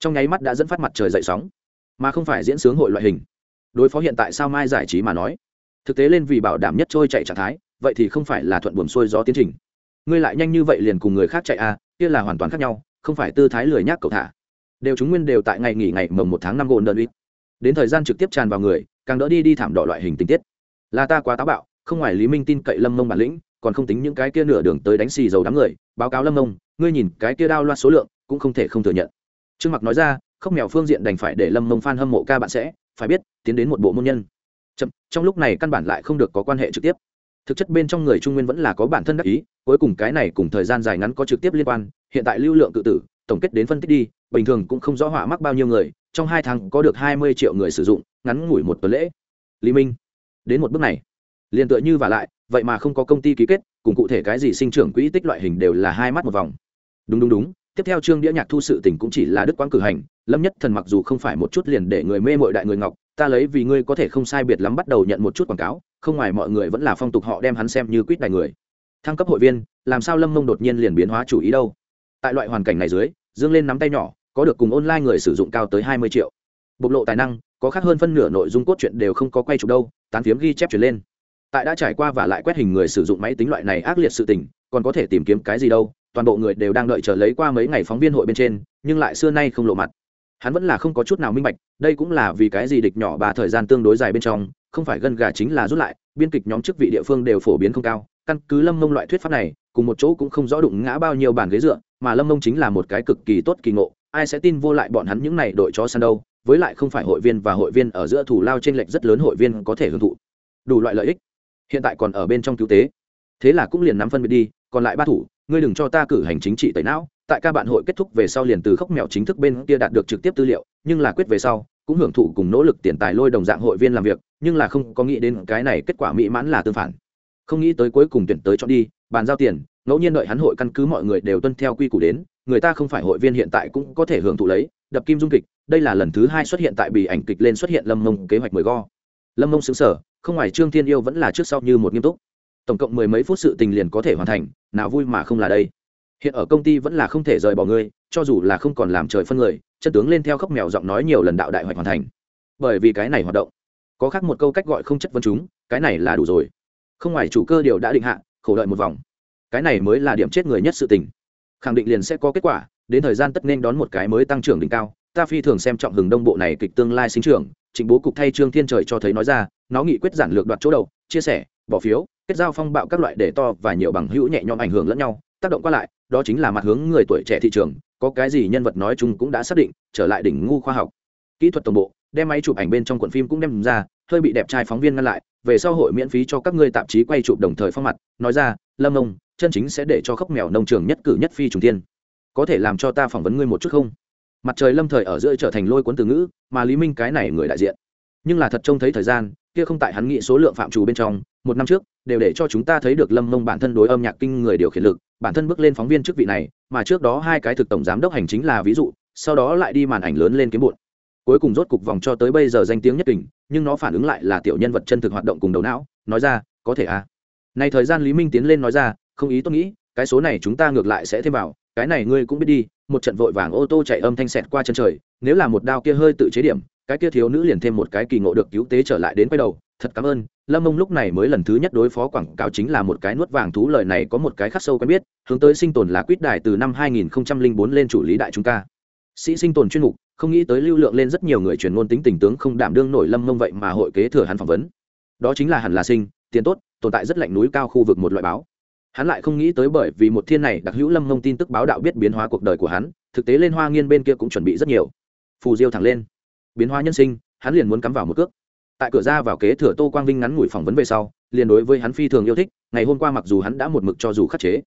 Trong nháy mắt đã dẫn phát mặt trời dậy sóng. Mà không phải diễn sướng hội loại hình. Đối phó hiện tại sao mai giải trí mà nói. Thực tế lên vì bảo đảm nhất trôi chạy trạng thái, vậy thì không phải là thuận buồm xuôi gió tiến trình ngươi lại nhanh như vậy liền cùng người khác chạy à kia là hoàn toàn khác nhau không phải tư thái lười nhác cậu thả. Đều chúng nguyên đều tại ngày nghỉ ngày mồng một tháng năm gồn đơn uýt đến thời gian trực tiếp tràn vào người càng đỡ đi đi thảm đỏ loại hình tình tiết. Là ta quá táo bạo không ngoài lý minh tin cậy lâm mông bản lĩnh còn không tính những cái kia nửa đường tới đánh xì dầu đám người báo cáo lâm mông ngươi nhìn cái kia đao loa số lượng cũng không thể không thừa nhận. Trương mặc nói ra không mèo phương diện đành phải để lâm mông phan hâm mộ ca bạn sẽ phải biết tiến đến một bộ môn nhân. Chậm, trong lúc này căn bản lại không được có quan hệ trực tiếp thực chất bên trong người trung nguyên vẫn là có bản thân đắc ý, cuối cùng cái này cùng thời gian dài ngắn có trực tiếp liên quan, hiện tại lưu lượng tự tử, tổng kết đến phân tích đi, bình thường cũng không rõ họa mắc bao nhiêu người, trong hai tháng có được hai mươi triệu người sử dụng, ngắn ngủi một tuần lễ. Lý minh, đến một bước này, liền tựa như và lại, vậy mà không có công ty ký kết, cùng cụ thể cái gì sinh trưởng quỹ tích loại hình đều là hai mắt một vòng. Đúng đúng đúng, tiếp theo chương đĩa nhạc thu sự tình cũng chỉ là đức quang cử hành, lâm nhất thần mặc dù không phải một chút liền để người mê mội đại người ngọc ta lấy vì ngươi có thể không sai biệt lắm bắt đầu nhận một chút quảng cáo, không ngoài mọi người vẫn là phong tục họ đem hắn xem như quýt đài người. Thăng cấp hội viên, làm sao lâm mông đột nhiên liền biến hóa chủ ý đâu? Tại loại hoàn cảnh này dưới, dương lên nắm tay nhỏ, có được cùng online người sử dụng cao tới hai mươi triệu. Bộc lộ tài năng, có khác hơn phân nửa nội dung cốt truyện đều không có quay chụp đâu, tán phiếm ghi chép chuyển lên. Tại đã trải qua và lại quét hình người sử dụng máy tính loại này ác liệt sự tình, còn có thể tìm kiếm cái gì đâu, toàn bộ người đều đang đợi chờ lấy qua mấy ngày phóng viên hội bên trên, nhưng lại xưa nay không lộ mặt hắn vẫn là không có chút nào minh bạch, đây cũng là vì cái gì địch nhỏ bà thời gian tương đối dài bên trong, không phải gân gà chính là rút lại, biên kịch nhóm chức vị địa phương đều phổ biến không cao. Căn cứ lâm mông loại thuyết pháp này, cùng một chỗ cũng không rõ đụng ngã bao nhiêu bàn ghế dựa, mà lâm mông chính là một cái cực kỳ tốt kỳ ngộ, ai sẽ tin vô lại bọn hắn những này đội cho săn đâu, với lại không phải hội viên và hội viên ở giữa thủ lao trên lệch rất lớn hội viên có thể hưởng thụ. Đủ loại lợi ích. Hiện tại còn ở bên trong cứu tế. Thế là cũng liền nắm phân biệt đi, còn lại ba thủ, ngươi đừng cho ta cử hành chính trị tẩy não tại các bạn hội kết thúc về sau liền từ khốc mèo chính thức bên kia đạt được trực tiếp tư liệu, nhưng là quyết về sau, cũng hưởng thụ cùng nỗ lực tiền tài lôi đồng dạng hội viên làm việc, nhưng là không có nghĩ đến cái này kết quả mỹ mãn là tương phản. Không nghĩ tới cuối cùng tuyển tới chọn đi, bàn giao tiền, ngẫu nhiên đợi hắn hội căn cứ mọi người đều tuân theo quy củ đến, người ta không phải hội viên hiện tại cũng có thể hưởng thụ lấy, đập kim dung kịch, đây là lần thứ hai xuất hiện tại bì ảnh kịch lên xuất hiện lâm mông kế hoạch mười go. Lâm mông xứng sở, không ngoài trương thiên yêu vẫn là trước sau như một nghiêm túc. Tổng cộng mười mấy phút sự tình liền có thể hoàn thành, nào vui mà không là đây hiện ở công ty vẫn là không thể rời bỏ ngươi, cho dù là không còn làm trời phân người, chân tướng lên theo khóc mèo giọng nói nhiều lần đạo đại hoạch hoàn thành. Bởi vì cái này hoạt động, có khác một câu cách gọi không chất vấn chúng, cái này là đủ rồi. Không ngoài chủ cơ điều đã định hạ, khổ đợi một vòng. Cái này mới là điểm chết người nhất sự tình. Khẳng định liền sẽ có kết quả, đến thời gian tất nên đón một cái mới tăng trưởng đỉnh cao. Ta phi thường xem trọng hừng đông bộ này kịch tương lai sinh trưởng trình bố cục thay trương thiên trời cho thấy nói ra, nó nghị quyết giản lược đoạt chỗ đầu, chia sẻ, bỏ phiếu, kết giao phong bạo các loại để to và nhiều bằng hữu nhẹ nhõm ảnh hưởng lẫn nhau, tác động qua lại đó chính là mặt hướng người tuổi trẻ thị trường, có cái gì nhân vật nói chung cũng đã xác định, trở lại đỉnh ngu khoa học. Kỹ thuật tổng bộ, đem máy chụp ảnh bên trong cuộn phim cũng đem ra, hơi bị đẹp trai phóng viên ngăn lại, về sau hội miễn phí cho các ngươi tạp chí quay chụp đồng thời phong mặt, nói ra, lâm ông, chân chính sẽ để cho khóc mèo nông trường nhất cử nhất phi trùng tiên có thể làm cho ta phỏng vấn ngươi một chút không? Mặt trời lâm thời ở giữa trở thành lôi cuốn từ ngữ, mà lý minh cái này người đại diện. Nhưng là thật trông thấy thời gian kia không tại hắn nghĩ số lượng phạm trù bên trong, một năm trước, đều để cho chúng ta thấy được lâm mông bản thân đối âm nhạc kinh người điều khiển lực, bản thân bước lên phóng viên chức vị này, mà trước đó hai cái thực tổng giám đốc hành chính là ví dụ, sau đó lại đi màn ảnh lớn lên kiếm bụn. Cuối cùng rốt cục vòng cho tới bây giờ danh tiếng nhất kình, nhưng nó phản ứng lại là tiểu nhân vật chân thực hoạt động cùng đầu não, nói ra, có thể à? Này thời gian lý minh tiến lên nói ra, không ý tôi nghĩ, cái số này chúng ta ngược lại sẽ thêm vào, cái này ngươi cũng biết đi, một trận vội vàng ô tô chạy âm thanh xẹt qua chân trời, nếu là một đao kia hơi tự chế điểm cái kia thiếu nữ liền thêm một cái kỳ ngộ được cứu tế trở lại đến quay đầu, thật cảm ơn, lâm mông lúc này mới lần thứ nhất đối phó quảng cáo chính là một cái nuốt vàng thú, lời này có một cái khắc sâu quen biết, hướng tới sinh tồn là quyết đài từ năm 2004 lên chủ lý đại chúng ta sĩ sinh tồn chuyên mục, không nghĩ tới lưu lượng lên rất nhiều người truyền ngôn tính tình tướng không đảm đương nổi lâm mông vậy mà hội kế thừa hắn phỏng vấn. Đó chính là hẳn là sinh, tiền tốt, tồn tại rất lạnh núi cao khu vực một loại báo. Hắn lại không nghĩ tới bởi vì một thiên này đặc hữu lâm mông tin tức báo đạo biết biến hóa cuộc đời của hắn, thực tế lên hoa nghiên bên kia cũng chuẩn bị rất nhiều. Phù diêu thẳng lên biến hóa nhân sinh, hắn liền muốn cắm vào một cước. Tại cửa ra vào kế thừa tô quang vinh ngắn ngủi phỏng vấn về sau, liền đối với hắn phi thường yêu thích, ngày hôm qua mặc dù hắn đã một mực cho dù khắc chế.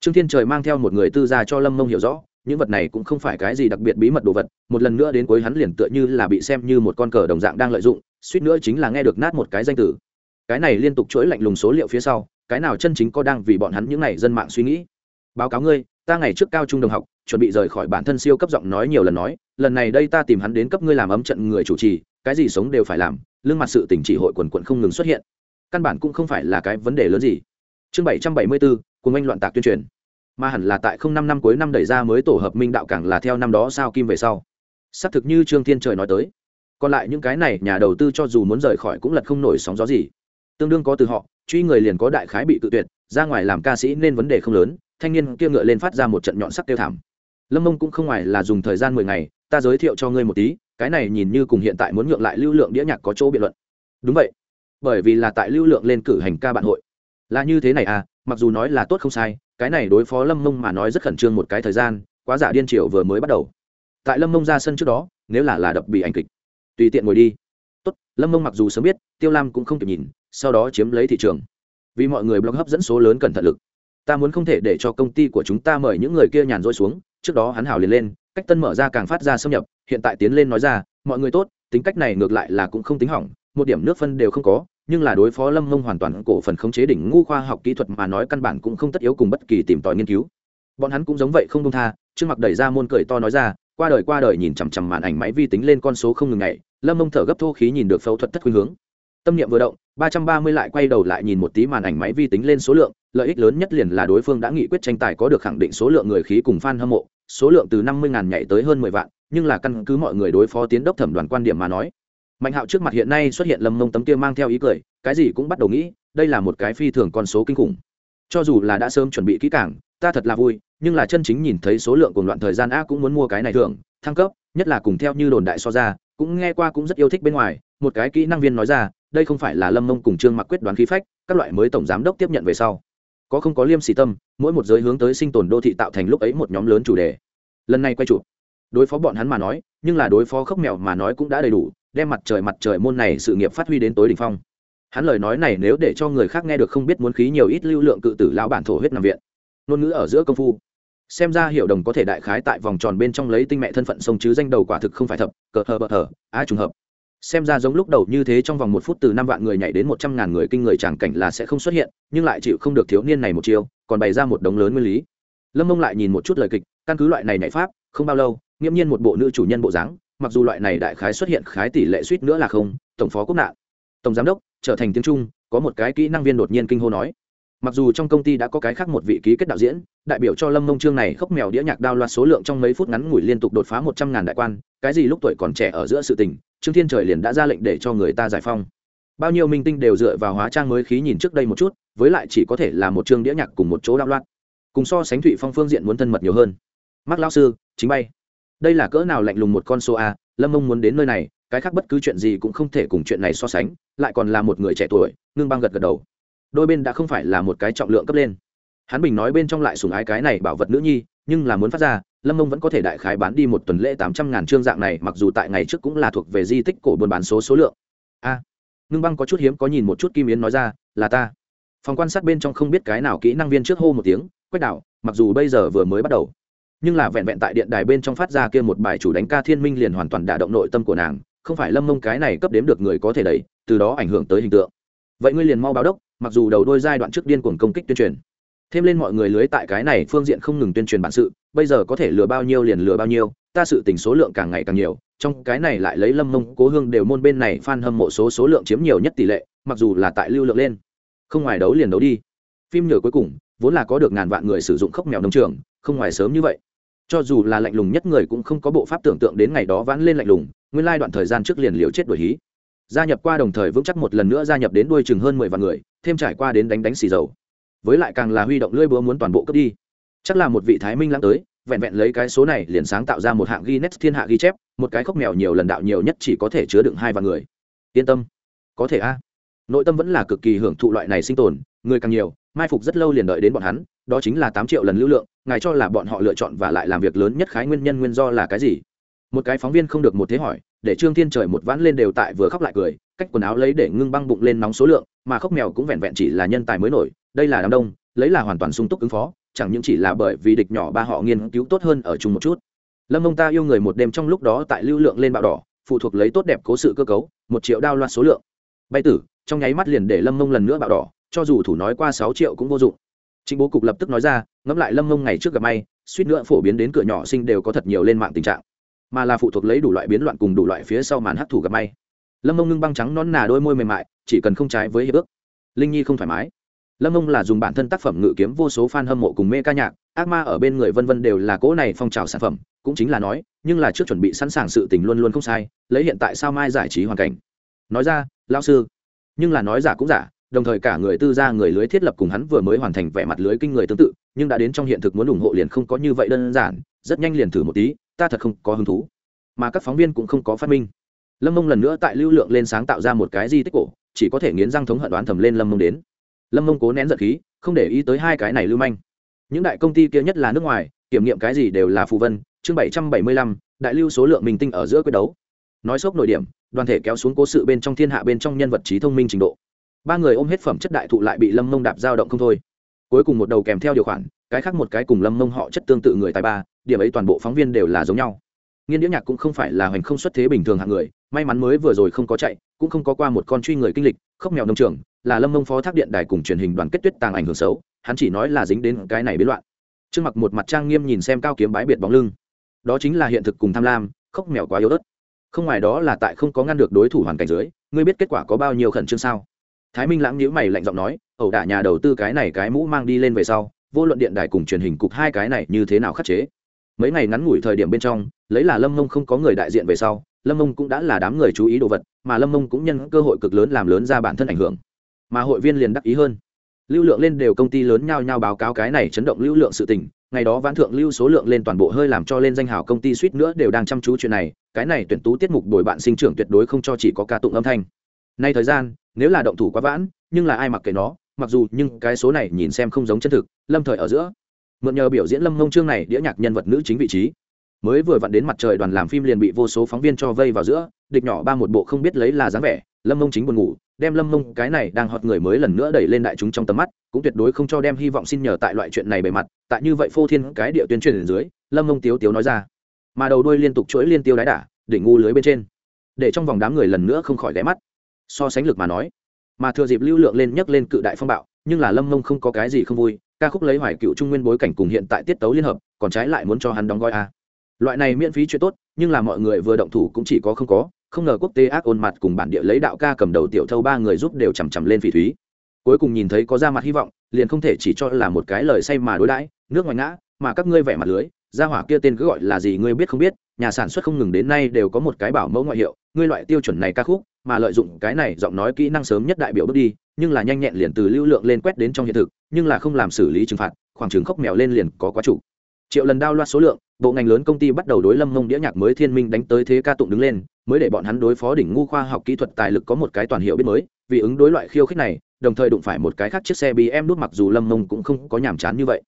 Trương thiên trời mang theo một người tư gia cho lâm mông hiểu rõ, những vật này cũng không phải cái gì đặc biệt bí mật đồ vật, một lần nữa đến cuối hắn liền tựa như là bị xem như một con cờ đồng dạng đang lợi dụng, suýt nữa chính là nghe được nát một cái danh tử cái này liên tục chuỗi lạnh lùng số liệu phía sau, cái nào chân chính có đang vì bọn hắn những n à y dân mạng suy nghĩ? Báo cáo ngươi, ta ngày trước cao trung đồng học, chuẩn bị rời khỏi bản thân siêu cấp giọng nói nhiều lần nói lần này đây ta tìm hắn đến cấp ngươi làm ấm trận người chủ trì, cái gì sống đều phải làm, lương mặt sự tỉnh chỉ hội quần quận không ngừng xuất hiện. Căn bản cũng không phải là cái vấn đề lớn gì. Chương bảy trăm bảy mươi bốn cùng anh loạn tạc tuyên truyền. Mà hẳn là tại không năm năm cuối năm đẩy ra mới tổ hợp minh đạo cảng là theo năm đó sao kim về sau. Xác thực như trương thiên trời nói tới, còn lại những cái này nhà đầu tư cho dù muốn rời khỏi cũng lật không nổi sóng gió gì. Tương đương có từ họ, truy người liền có đại khái bị tự tuyệt, ra ngoài làm ca sĩ nên vấn đề không lớn, thanh niên kia ngựa lên phát ra một trận nhọn sắc tiêu thảm. Lâm mông cũng không ngoài là dùng thời gian mười ngày ta giới thiệu cho ngươi một tí, cái này nhìn như cùng hiện tại muốn ngược lại lưu lượng đĩa nhạc có chỗ biện luận. Đúng vậy. Bởi vì là tại lưu lượng lên cử hành ca bạn hội. Là như thế này à mặc dù nói là tốt không sai, cái này đối phó lâm mông mà nói rất khẩn trương một cái thời gian, quá giả điên triều vừa mới bắt đầu. Tại lâm mông ra sân trước đó, nếu là là đập bị ảnh kịch, tùy tiện ngồi đi. Tốt, lâm mông mặc dù sớm biết, tiêu lam cũng không kịp nhìn, sau đó chiếm lấy thị trường. Vì mọi người blog hấp dẫn số lớn cẩn thận lực. Ta muốn không thể để cho công ty của chúng ta mời những người kia nhàn rỗi xuống, trước đó hắn hào liền lên cách tân mở ra càng phát ra xâm nhập, hiện tại tiến lên nói ra, mọi người tốt, tính cách này ngược lại là cũng không tính hỏng, một điểm nước phân đều không có, nhưng là đối phó lâm mông hoàn toàn cổ phần khống chế đỉnh ngu khoa học kỹ thuật mà nói căn bản cũng không tất yếu cùng bất kỳ tìm tòi nghiên cứu. Bọn hắn cũng giống vậy không đông tha, trước mặt đẩy ra môn cười to nói ra, qua đời qua đời nhìn chằm chằm màn ảnh máy vi tính lên con số không ngừng ngày lâm mông thở gấp thô khí nhìn được phẫu thuật thất khuynh hướng. Tâm niệm vừa động, ba trăm ba mươi lại quay đầu lại nhìn một tí màn ảnh máy vi tính lên số lượng, lợi ích lớn nhất liền là đối phương đã nghị quyết tranh tài có được khẳng định số lượng người khí cùng fan hâm mộ số lượng từ năm mươi ngàn nhảy tới hơn mười vạn, nhưng là căn cứ mọi người đối phó tiến đốc thẩm đoàn quan điểm mà nói, mạnh hạo trước mặt hiện nay xuất hiện lâm mông tấm kia mang theo ý cười, cái gì cũng bắt đầu nghĩ, đây là một cái phi thường con số kinh khủng. Cho dù là đã sớm chuẩn bị kỹ càng, ta thật là vui, nhưng là chân chính nhìn thấy số lượng cùng loạn thời gian a cũng muốn mua cái này thường thăng cấp, nhất là cùng theo như đồn đại so ra, cũng nghe qua cũng rất yêu thích bên ngoài, một cái kỹ năng viên nói ra, đây không phải là lâm mông cùng trương mặc quyết đoán khí phách, các loại mới tổng giám đốc tiếp nhận về sau có không có liêm sỉ tâm, mỗi một giới hướng tới sinh tồn đô thị tạo thành lúc ấy một nhóm lớn chủ đề. Lần này quay chụp, đối phó bọn hắn mà nói, nhưng là đối phó khốc mèo mà nói cũng đã đầy đủ, đem mặt trời mặt trời môn này sự nghiệp phát huy đến tối đỉnh phong. Hắn lời nói này nếu để cho người khác nghe được không biết muốn khí nhiều ít lưu lượng cự tử lão bản thổ huyết nằm viện. Ngôn ngữ ở giữa công phu. Xem ra hiệu đồng có thể đại khái tại vòng tròn bên trong lấy tinh mẹ thân phận sông chứ danh đầu quả thực không phải thập cờ hờ bờ hờ ai trùng hợp xem ra giống lúc đầu như thế trong vòng một phút từ năm vạn người nhảy đến một trăm ngàn người kinh người tràng cảnh là sẽ không xuất hiện, nhưng lại chịu không được thiếu niên này một chiều còn bày ra một đống lớn nguyên lý. Lâm mông lại nhìn một chút lời kịch, căn cứ loại này nhảy pháp, không bao lâu, nghiễm nhiên một bộ nữ chủ nhân bộ dáng, mặc dù loại này đại khái xuất hiện khái tỷ lệ suýt nữa là không, tổng phó quốc nạn, tổng giám đốc, trở thành tiếng trung, có một cái kỹ năng viên đột nhiên kinh hô nói. Mặc dù trong công ty đã có cái khác một vị ký kết đạo diễn, đại biểu cho lâm mông trương này khóc mèo đĩa nhạc đao loạt số lượng trong mấy phút ngắn ngủi liên tục đột phá một trăm ngàn đại quan, cái gì lúc tuổi còn trẻ ở giữa sự tình trương thiên trời liền đã ra lệnh để cho người ta giải phong bao nhiêu minh tinh đều dựa vào hóa trang mới khí nhìn trước đây một chút, với lại chỉ có thể là một chương đĩa nhạc cùng một chỗ đạo loạn. cùng so sánh thụy phong phương diện muốn thân mật nhiều hơn. Mắc lao sư, chính bay. Đây là cỡ nào lạnh lùng một con số a lâm mông muốn đến nơi này, cái khác bất cứ chuyện gì cũng không thể cùng chuyện này so sánh, lại còn là một người trẻ tuổi, ngưng băng gật gật đầu. Đôi bên đã không phải là một cái trọng lượng cấp lên. Hắn bình nói bên trong lại sùng ái cái này bảo vật nữ nhi, nhưng là muốn phát ra lâm mông vẫn có thể đại khái bán đi một tuần lễ tám trăm ngàn trương dạng này, mặc dù tại ngày trước cũng là thuộc về di tích cổ buôn bán số số lượng. A, ngưng băng có chút hiếm có nhìn một chút kim yến nói ra, là ta. Phòng quan sát bên trong không biết cái nào kỹ năng viên trước hô một tiếng, quách đạo, mặc dù bây giờ vừa mới bắt đầu, nhưng là vẹn vẹn tại điện đài bên trong phát ra kia một bài chủ đánh ca thiên minh liền hoàn toàn đả động nội tâm của nàng, không phải lâm mông cái này cấp đếm được người có thể đẩy, từ đó ảnh hưởng tới hình tượng. Vậy ngươi liền mau báo đốc, mặc dù đầu đôi giai đoạn trước điên cuồng công kích tuyên truyền thêm lên mọi người lưới tại cái này phương diện không ngừng tuyên truyền bản sự, bây giờ có thể lừa bao nhiêu liền lừa bao nhiêu, ta sự tình số lượng càng ngày càng nhiều, trong cái này lại lấy lâm mông, cố hương đều môn bên này f a n hâm mộ số số lượng chiếm nhiều nhất tỷ lệ, mặc dù là tại lưu lượng lên. Không ngoài đấu liền đấu đi. Phim nhờ cuối cùng, vốn là có được ngàn vạn người sử dụng khốc mèo nông trường, không ngoài sớm như vậy. Cho dù là lạnh lùng nhất người cũng không có bộ pháp tưởng tượng đến ngày đó vãn lên lạnh lùng, nguyên lai đoạn thời gian trước liền liều chết đuổi hí. Gia nhập qua đồng thời vững chắc một lần nữa gia nhập đến đuôi chừng hơn mười vạn người, thêm trải qua đến đánh đánh xì dầu với lại càng là huy động lưỡi búa muốn toàn bộ cướp đi chắc là một vị thái minh lãng tới vẹn vẹn lấy cái số này liền sáng tạo ra một hạng Guinness thiên hạ ghi chép, một cái khốc mèo nhiều lần đạo nhiều nhất chỉ có thể chứa đựng hai vạn người. Yên tâm, có thể a. Nội tâm vẫn là cực kỳ hưởng thụ loại này sinh tồn, người càng nhiều, mai phục rất lâu liền đợi đến bọn hắn, đó chính là tám triệu lần lưu lượng, ngài cho là bọn họ lựa chọn và lại làm việc lớn nhất khái nguyên nhân nguyên do là cái gì? Một cái phóng viên không được một thế hỏi, để Trương Thiên trời một vãn lên đều tại vừa khóc lại cười, cách quần áo lấy để ngưng băng bụng lên nóng số lượng, mà khốc mèo cũng vẹn vẹn chỉ là nhân tài mới nổi, đây là đám đông, lấy là hoàn toàn sung túc ứng phó, chẳng những chỉ là bởi vì địch nhỏ ba họ nghiên cứu tốt hơn ở chung một chút. Lâm ông ta yêu người một đêm trong lúc đó tại lưu lượng lên bạo đỏ phụ thuộc lấy tốt đẹp cố sự cơ cấu một triệu đao loạt số lượng. Bay tử trong nháy mắt liền để lâm mông lần nữa bạo đỏ cho dù thủ nói qua sáu triệu cũng vô dụng. Chính bố cục lập tức nói ra ngẫm lại lâm mông ngày trước gặp may suýt nữa phổ biến đến cửa nhỏ sinh đều có thật nhiều lên mạng tình trạng. Mà là phụ thuộc lấy đủ loại biến loạn cùng đủ loại phía sau màn hấp thủ gặp may. Lâm mông ngưng băng trắng non nà đôi môi mềm mại chỉ cần không trái với hiệp ước. Linh nhi không thoải mái lâm ông là dùng bản thân tác phẩm ngự kiếm vô số f a n hâm mộ cùng mê ca nhạc, ác ma ở bên người vân vân đều là cỗ này phong trào sản phẩm, cũng chính là nói, nhưng là trước chuẩn bị sẵn sàng sự tình luôn luôn không sai, lấy hiện tại sao mai giải trí hoàn cảnh. Nói ra lao sư. Nhưng là nói giả cũng giả, đồng thời cả người tư gia người lưới thiết lập cùng hắn vừa mới hoàn thành vẻ mặt lưới kinh người tương tự, nhưng đã đến trong hiện thực muốn ủng hộ liền không có như vậy đơn giản, rất nhanh liền thử một tí, ta thật không có hứng thú. Mà các phóng viên cũng không có phát minh. Lâm mông lần nữa tại lưu lượng lên sáng tạo ra một cái di tích cổ, chỉ có thể nghiến răng thống hận đoán thầm lên lâm mông đến lâm mông cố nén giận khí, không để ý tới hai cái này lưu manh. Những đại công ty kia nhất là nước ngoài, kiểm nghiệm cái gì đều là phù vân, chương bảy trăm bảy mươi lăm, đại lưu số lượng mình tinh ở giữa quyết đấu. Nói sốc nội điểm, đoàn thể kéo xuống cố sự bên trong thiên hạ bên trong nhân vật trí thông minh trình độ. Ba người ôm hết phẩm chất đại thụ lại bị lâm mông đạp dao động không thôi. Cuối cùng một đầu kèm theo điều khoản, cái khác một cái cùng lâm mông họ chất tương tự người tài ba, điểm ấy toàn bộ phóng viên đều là giống nhau. Nghiên đĩa nhạc cũng không phải là hoành không xuất thế bình thường hạng người, may mắn mới vừa rồi không có chạy, cũng không có qua một con truy người kinh lịch khóc mèo nông trường là lâm mông phó thác điện đài cùng truyền hình đoàn kết tuyết tàng ảnh hưởng xấu, hắn chỉ nói là dính đến cái này biến loạn. Trương mặc một mặt trang nghiêm nhìn xem cao kiếm bái biệt bóng lưng. Đó chính là hiện thực cùng tham lam khóc mèo quá yếu ớt. Không ngoài đó là tại không có ngăn được đối thủ hoàn cảnh dưới, ngươi biết kết quả có bao nhiêu khẩn trương sao? Thái minh lãng nhíu mày lạnh giọng nói, ẩu đả nhà đầu tư cái này cái mũ mang đi lên về sau, vô luận điện đài cùng truyền hình cục hai cái này như thế nào khắc chế? Mấy ngày ngắn ngủi thời điểm bên trong, lấy là lâm mông không có người đại diện về sau, lâm mông cũng đã là đám người chú ý đồ vật, mà lâm mông cũng nhân cơ hội cực lớn làm lớn ra bản thân ảnh hưởng mà hội viên liền đắc ý hơn. Lưu lượng lên đều công ty lớn nhao nhao báo cáo cái này chấn động lưu lượng sự tình, ngày đó vãn thượng lưu số lượng lên toàn bộ hơi làm cho lên danh hào công ty suýt nữa đều đang chăm chú chuyện này, cái này tuyển tú tiết mục đổi bạn sinh trưởng tuyệt đối không cho chỉ có ca tụng âm thanh. Nay thời gian, nếu là động thủ quá vãn, nhưng là ai mặc kệ nó, mặc dù nhưng cái số này nhìn xem không giống chân thực, lâm thời ở giữa. Mượn nhờ biểu diễn lâm mông chương này đĩa nhạc nhân vật nữ chính vị trí. Mới vừa vặn đến mặt trời đoàn làm phim liền bị vô số phóng viên cho vây vào giữa, địch nhỏ ba một bộ không biết lấy là dáng vẻ, lâm mông chính buồn ngủ đem lâm mông cái này đang họp người mới lần nữa đẩy lên đại chúng trong tầm mắt, cũng tuyệt đối không cho đem hy vọng xin nhờ tại loại chuyện này bề mặt, tại như vậy phô thiên cái địa tuyên truyền dưới, lâm mông tiếu tiếu nói ra. Mà đầu đuôi liên tục chuỗi liên tiêu đái đả, đỉnh ngu lưới bên trên. Để trong vòng đám người lần nữa không khỏi ghé mắt. So sánh lực mà nói, mà thừa dịp lưu lượng lên nhấc lên cự đại phong bạo, nhưng là lâm mông không có cái gì không vui, ca khúc lấy hoài cựu trung nguyên bối cảnh cùng hiện tại tiết tấu liên hợp, còn trái lại muốn cho hắn đóng gói a loại này miễn phí chuyện tốt, nhưng là mọi người vừa động thủ cũng chỉ có không có không ngờ quốc tế ác ôn mặt cùng bản địa lấy đạo ca cầm đầu tiểu thâu ba người giúp đều chằm chằm lên phỉ thúy. Cuối cùng nhìn thấy có ra mặt hy vọng, liền không thể chỉ cho là một cái lời say mà đối đãi, nước ngoài ngã, mà các ngươi vẻ mặt lưới, gia hỏa kia tên cứ gọi là gì ngươi biết không biết, nhà sản xuất không ngừng đến nay đều có một cái bảo mẫu ngoại hiệu, ngươi loại tiêu chuẩn này ca khúc, mà lợi dụng cái này giọng nói kỹ năng sớm nhất đại biểu bước đi, nhưng là nhanh nhẹn liền từ lưu lượng lên quét đến trong hiện thực, nhưng là không làm xử lý trừng phạt, khoảng chừng khóc mèo lên liền có quá chủ. Triệu lần đao loa số lượng, bộ ngành lớn công ty bắt đầu đối lâm mông đĩa nhạc mới thiên minh đánh tới thế ca tụng đứng lên mới để bọn hắn đối phó đỉnh ngu khoa học kỹ thuật tài lực có một cái toàn hiệu biết mới, vì ứng đối loại khiêu khích này, đồng thời đụng phải một cái khác chiếc xe bm đút mặc dù lâm mông cũng không có nhàm chán như vậy.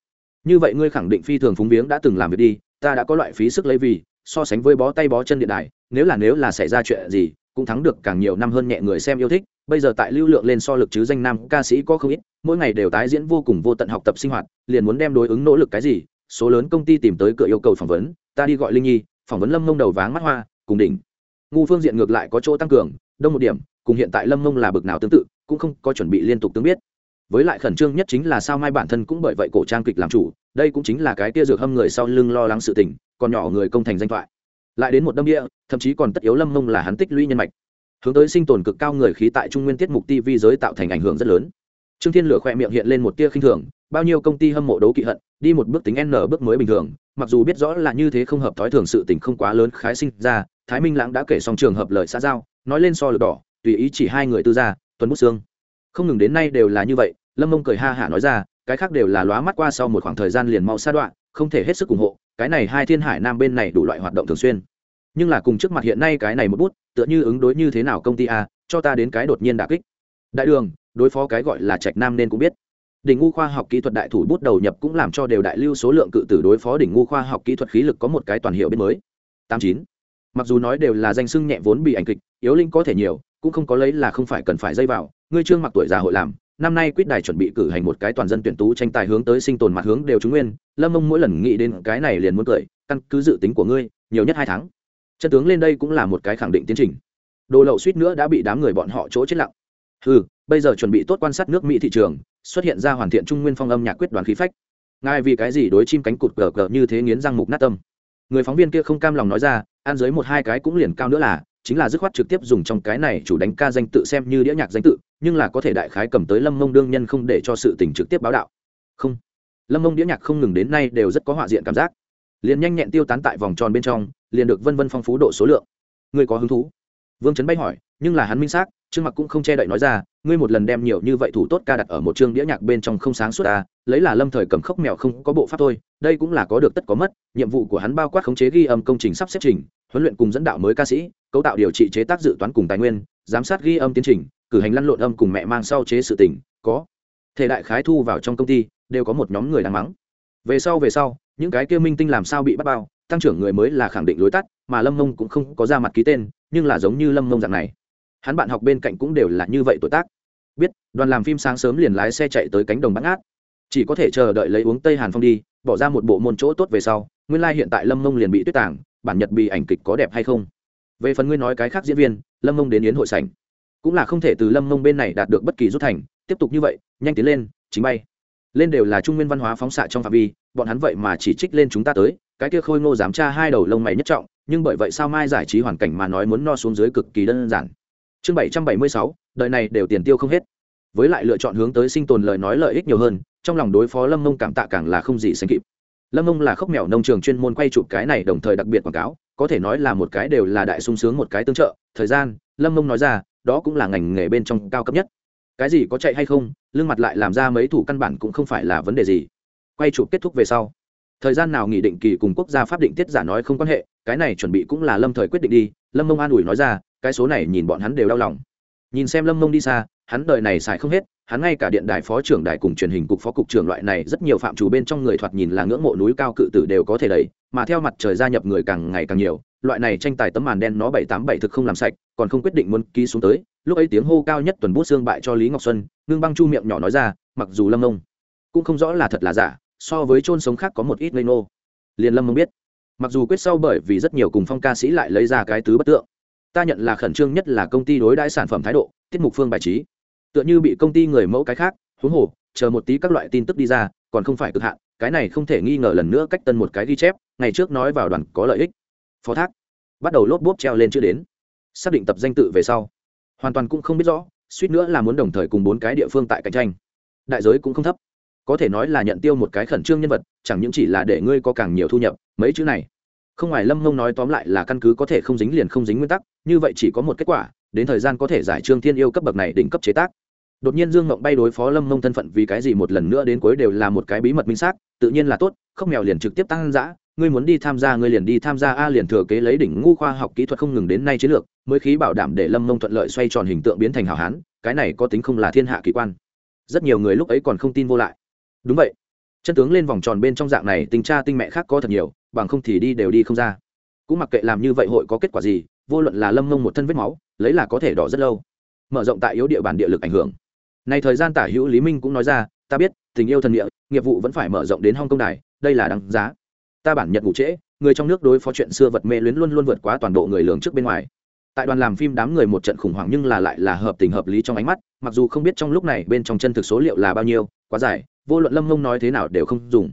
Như vậy ngươi khẳng định phi thường phúng viếng đã từng làm việc đi, ta đã có loại phí sức lấy vì, so sánh với bó tay bó chân điện đài, nếu là nếu là xảy ra chuyện gì, cũng thắng được càng nhiều năm hơn nhẹ người xem yêu thích, bây giờ tại lưu lượng lên so lực chứ danh nam ca sĩ có không ít, mỗi ngày đều tái diễn vô cùng vô tận học tập sinh hoạt, liền muốn đem đối ứng nỗ lực cái gì, số lớn công ty tìm tới cửa yêu cầu phỏng vấn, ta đi gọi linh nhi, phỏng vấn lâm mông đầu váng mắt hoa, cùng đỉnh ngu phương diện ngược lại có chỗ tăng cường, đông một điểm, cùng hiện tại lâm mông là bực nào tương tự, cũng không có chuẩn bị liên tục tương biết. Với lại khẩn trương nhất chính là sao mai bản thân cũng bởi vậy cổ trang kịch làm chủ, đây cũng chính là cái tia dược hâm người sau lưng lo lắng sự tình, còn nhỏ người công thành danh thoại. Lại đến một đâm địa, thậm chí còn tất yếu lâm mông là hắn tích lũy nhân mạch. Hướng tới sinh tồn cực cao người khí tại trung nguyên tiết mục tv giới tạo thành ảnh hưởng rất lớn. Trương thiên lửa khoe miệng hiện lên một tia khinh thường, bao nhiêu công ty hâm mộ đấu kỵ hận, đi một bước tính n bước mới bình thường mặc dù biết rõ là như thế không hợp thói thường sự tình không quá lớn khái sinh ra, thái minh lãng đã kể xong trường hợp lời xã giao, nói lên so lược đỏ, tùy ý chỉ hai người tư gia, tuấn bút xương không ngừng đến nay đều là như vậy, lâm mông cười ha hả nói ra, cái khác đều là lóa mắt qua sau một khoảng thời gian liền mau sa đoạn, không thể hết sức ủng hộ, cái này hai thiên hải nam bên này đủ loại hoạt động thường xuyên. Nhưng là cùng trước mặt hiện nay cái này một bút, tựa như ứng đối như thế nào công ty a, cho ta đến cái đột nhiên đà kích. Đại đường, đối phó cái gọi là trạch nam nên cũng biết đỉnh ngu khoa học kỹ thuật đại thủ bút đầu nhập cũng làm cho đều đại lưu số lượng cự tử đối phó đỉnh ngu khoa học kỹ thuật khí lực có một cái toàn hiệu bên mới. Tám chín. Mặc dù nói đều là danh xưng nhẹ vốn bị ảnh kịch yếu linh có thể nhiều cũng không có lấy là không phải cần phải dây vào ngươi trương mặc tuổi già hội làm năm nay quyết đài chuẩn bị cử hành một cái toàn dân tuyển tú tranh tài hướng tới sinh tồn mặt hướng đều chúng nguyên lâm mông mỗi lần nghĩ đến cái này liền muốn cười căn cứ dự tính của ngươi nhiều nhất hai tháng. Chân tướng lên đây cũng là một cái khẳng định tiến trình. Đồ lậu suýt nữa đã bị đám người bọn họ chỗ chết lặng. Hừ, bây giờ chuẩn bị tốt quan sát nước mỹ thị trường, xuất hiện ra hoàn thiện trung nguyên phong âm nhạc quyết đoán khí phách. Ngài vì cái gì đối chim cánh cụt gờ gờ như thế nghiến răng mục nát tâm? Người phóng viên kia không cam lòng nói ra, ăn dưới một hai cái cũng liền cao nữa là, chính là dứt khoát trực tiếp dùng trong cái này chủ đánh ca danh tự xem như đĩa nhạc danh tự, nhưng là có thể đại khái cầm tới lâm mông đương nhân không để cho sự tình trực tiếp báo đạo. Không. Lâm mông đĩa nhạc không ngừng đến nay đều rất có họa diện cảm giác. Liền nhanh nhẹn tiêu tán tại vòng tròn bên trong, liền được vân vân phong phú độ số lượng. Người có hứng thú? Vương trấn bay hỏi, nhưng là hắn minh xác, trương mặc cũng không che đậy nói ra ngươi một lần đem nhiều như vậy thủ tốt ca đặt ở một chương đĩa nhạc bên trong không sáng suốt ta lấy là lâm thời cầm khốc mèo không có bộ pháp thôi, đây cũng là có được tất có mất, nhiệm vụ của hắn bao quát khống chế ghi âm công trình sắp xếp trình, huấn luyện cùng dẫn đạo mới ca sĩ, cấu tạo điều trị chế tác dự toán cùng tài nguyên, giám sát ghi âm tiến trình, cử hành lăn lộn âm cùng mẹ mang sau chế sự tỉnh có thể đại khái thu vào trong công ty, đều có một nhóm người đang mắng. Về sau về sau, những cái kia minh tinh làm sao bị bắt bao, tăng trưởng người mới là khẳng định lối tắt, mà lâm mông cũng không có ra mặt ký tên, nhưng là giống như lâm mông dạng này. Hắn bạn học bên cạnh cũng đều là như vậy tuổi tác biết đoàn làm phim sáng sớm liền lái xe chạy tới cánh đồng bắt ngát. Chỉ có thể chờ đợi lấy uống tây hàn phong đi bỏ ra một bộ môn chỗ tốt về sau nguyên lai、like、hiện tại lâm mông liền bị tuyết tảng, bản nhật bị ảnh kịch có đẹp hay không? Về phần ngươi nói cái khác diễn viên lâm mông đến yến hội sảnh. Cũng là không thể từ lâm mông bên này đạt được bất kỳ rút thành tiếp tục như vậy nhanh tiến lên chính bay. Lên đều là trung nguyên văn hóa phóng xạ trong phạm vi bọn hắn vậy mà chỉ trích lên chúng ta tới cái kia khôi ngô dám tra hai đầu lông mày nhất trọng nhưng bởi vậy sao mai giải trí hoàn cảnh mà nói muốn no xuống dưới cực kỳ đơn giản chương bảy trăm bảy mươi sáu, đời này đều tiền tiêu không hết. Với lại lựa chọn hướng tới sinh tồn lời nói lợi ích nhiều hơn, trong lòng đối phó lâm mông cảm tạ càng là không gì sánh kịp. Lâm mông là khốc mèo nông trường chuyên môn quay chụp cái này đồng thời đặc biệt quảng cáo, có thể nói là một cái đều là đại sung sướng một cái tương trợ. Thời gian, lâm mông nói ra, đó cũng là ngành nghề bên trong cao cấp nhất. Cái gì có chạy hay không, lương mặt lại làm ra mấy thủ căn bản cũng không phải là vấn đề gì. Quay chụp kết thúc về sau, thời gian nào nghỉ định kỳ cùng quốc gia pháp định tiết giả nói không quan hệ, cái này chuẩn bị cũng là lâm thời quyết định đi, lâm mông an ủi nói ra cái số này nhìn bọn hắn đều đau lòng. Nhìn xem lâm mông đi xa, hắn đời này xài không hết, hắn ngay cả điện đài phó trưởng đài cùng truyền hình cục phó cục trưởng loại này rất nhiều phạm chủ bên trong người thoạt nhìn là ngưỡng mộ núi cao cự tử đều có thể đẩy mà theo mặt trời gia nhập người càng ngày càng nhiều, loại này tranh tài tấm màn đen nó bảy tám bảy thực không làm sạch, còn không quyết định muốn ký xuống tới, lúc ấy tiếng hô cao nhất tuần bút xương bại cho lý ngọc xuân, ngưng băng chu miệng nhỏ nói ra, mặc dù lâm mông cũng không rõ là thật là giả, so với chôn sống khác có một ít lây nô liền lâm mông biết, mặc dù quyết sau bởi vì rất nhiều cùng phong ca sĩ lại lấy ra cái tứ bất tượng ta nhận là khẩn trương nhất là công ty đối đãi sản phẩm thái độ, tiết mục phương bài trí. Tựa như bị công ty người mẫu cái khác, huống hồ, chờ một tí các loại tin tức đi ra, còn không phải cực hạn, cái này không thể nghi ngờ lần nữa cách tân một cái ghi chép, ngày trước nói vào đoàn có lợi ích. Phó thác. Bắt đầu lốp bốp treo lên chưa đến. Xác định tập danh tự về sau. Hoàn toàn cũng không biết rõ, suýt nữa là muốn đồng thời cùng bốn cái địa phương tại cạnh tranh. Đại giới cũng không thấp. Có thể nói là nhận tiêu một cái khẩn trương nhân vật, chẳng những chỉ là để ngươi có càng nhiều thu nhập, mấy chữ này không ngoài lâm mông nói tóm lại là căn cứ có thể không dính liền không dính nguyên tắc, như vậy chỉ có một kết quả, đến thời gian có thể giải trương thiên yêu cấp bậc này đỉnh cấp chế tác. Đột nhiên dương mộng bay đối phó lâm mông thân phận vì cái gì một lần nữa đến cuối đều là một cái bí mật minh xác, tự nhiên là tốt không mèo liền trực tiếp tăng giã ngươi muốn đi tham gia ngươi liền đi tham gia, a liền thừa kế lấy đỉnh ngu khoa học kỹ thuật không ngừng đến nay chiến lược, mới khí bảo đảm để lâm mông thuận lợi xoay tròn hình tượng biến thành hào hán, cái này có tính không là thiên hạ kỳ quan. Rất nhiều người lúc ấy còn không tin vô lại. Đúng vậy. Chân tướng lên vòng tròn bên trong dạng này, tình cha tinh mẹ khác có thật nhiều bằng không thì đi đều đi không ra. Cũng mặc kệ làm như vậy hội có kết quả gì, vô luận là lâm mông một thân vết máu, lấy là có thể đỏ rất lâu. Mở rộng tại yếu địa bàn địa lực ảnh hưởng. Này thời gian tả hữu lý minh cũng nói ra, ta biết, tình yêu thần địa, nghiệp vụ vẫn phải mở rộng đến hong công đài, đây là đáng giá. Ta bản nhật ngủ trễ, người trong nước đối phó chuyện xưa vật mê luyến luôn luôn vượt quá toàn bộ người lường trước bên ngoài. Tại đoàn làm phim đám người một trận khủng hoảng nhưng là lại là hợp tình hợp lý trong ánh mắt, mặc dù không biết trong lúc này bên trong chân thực số liệu là bao nhiêu, quá dài, vô luận lâm mông nói thế nào đều không dùng.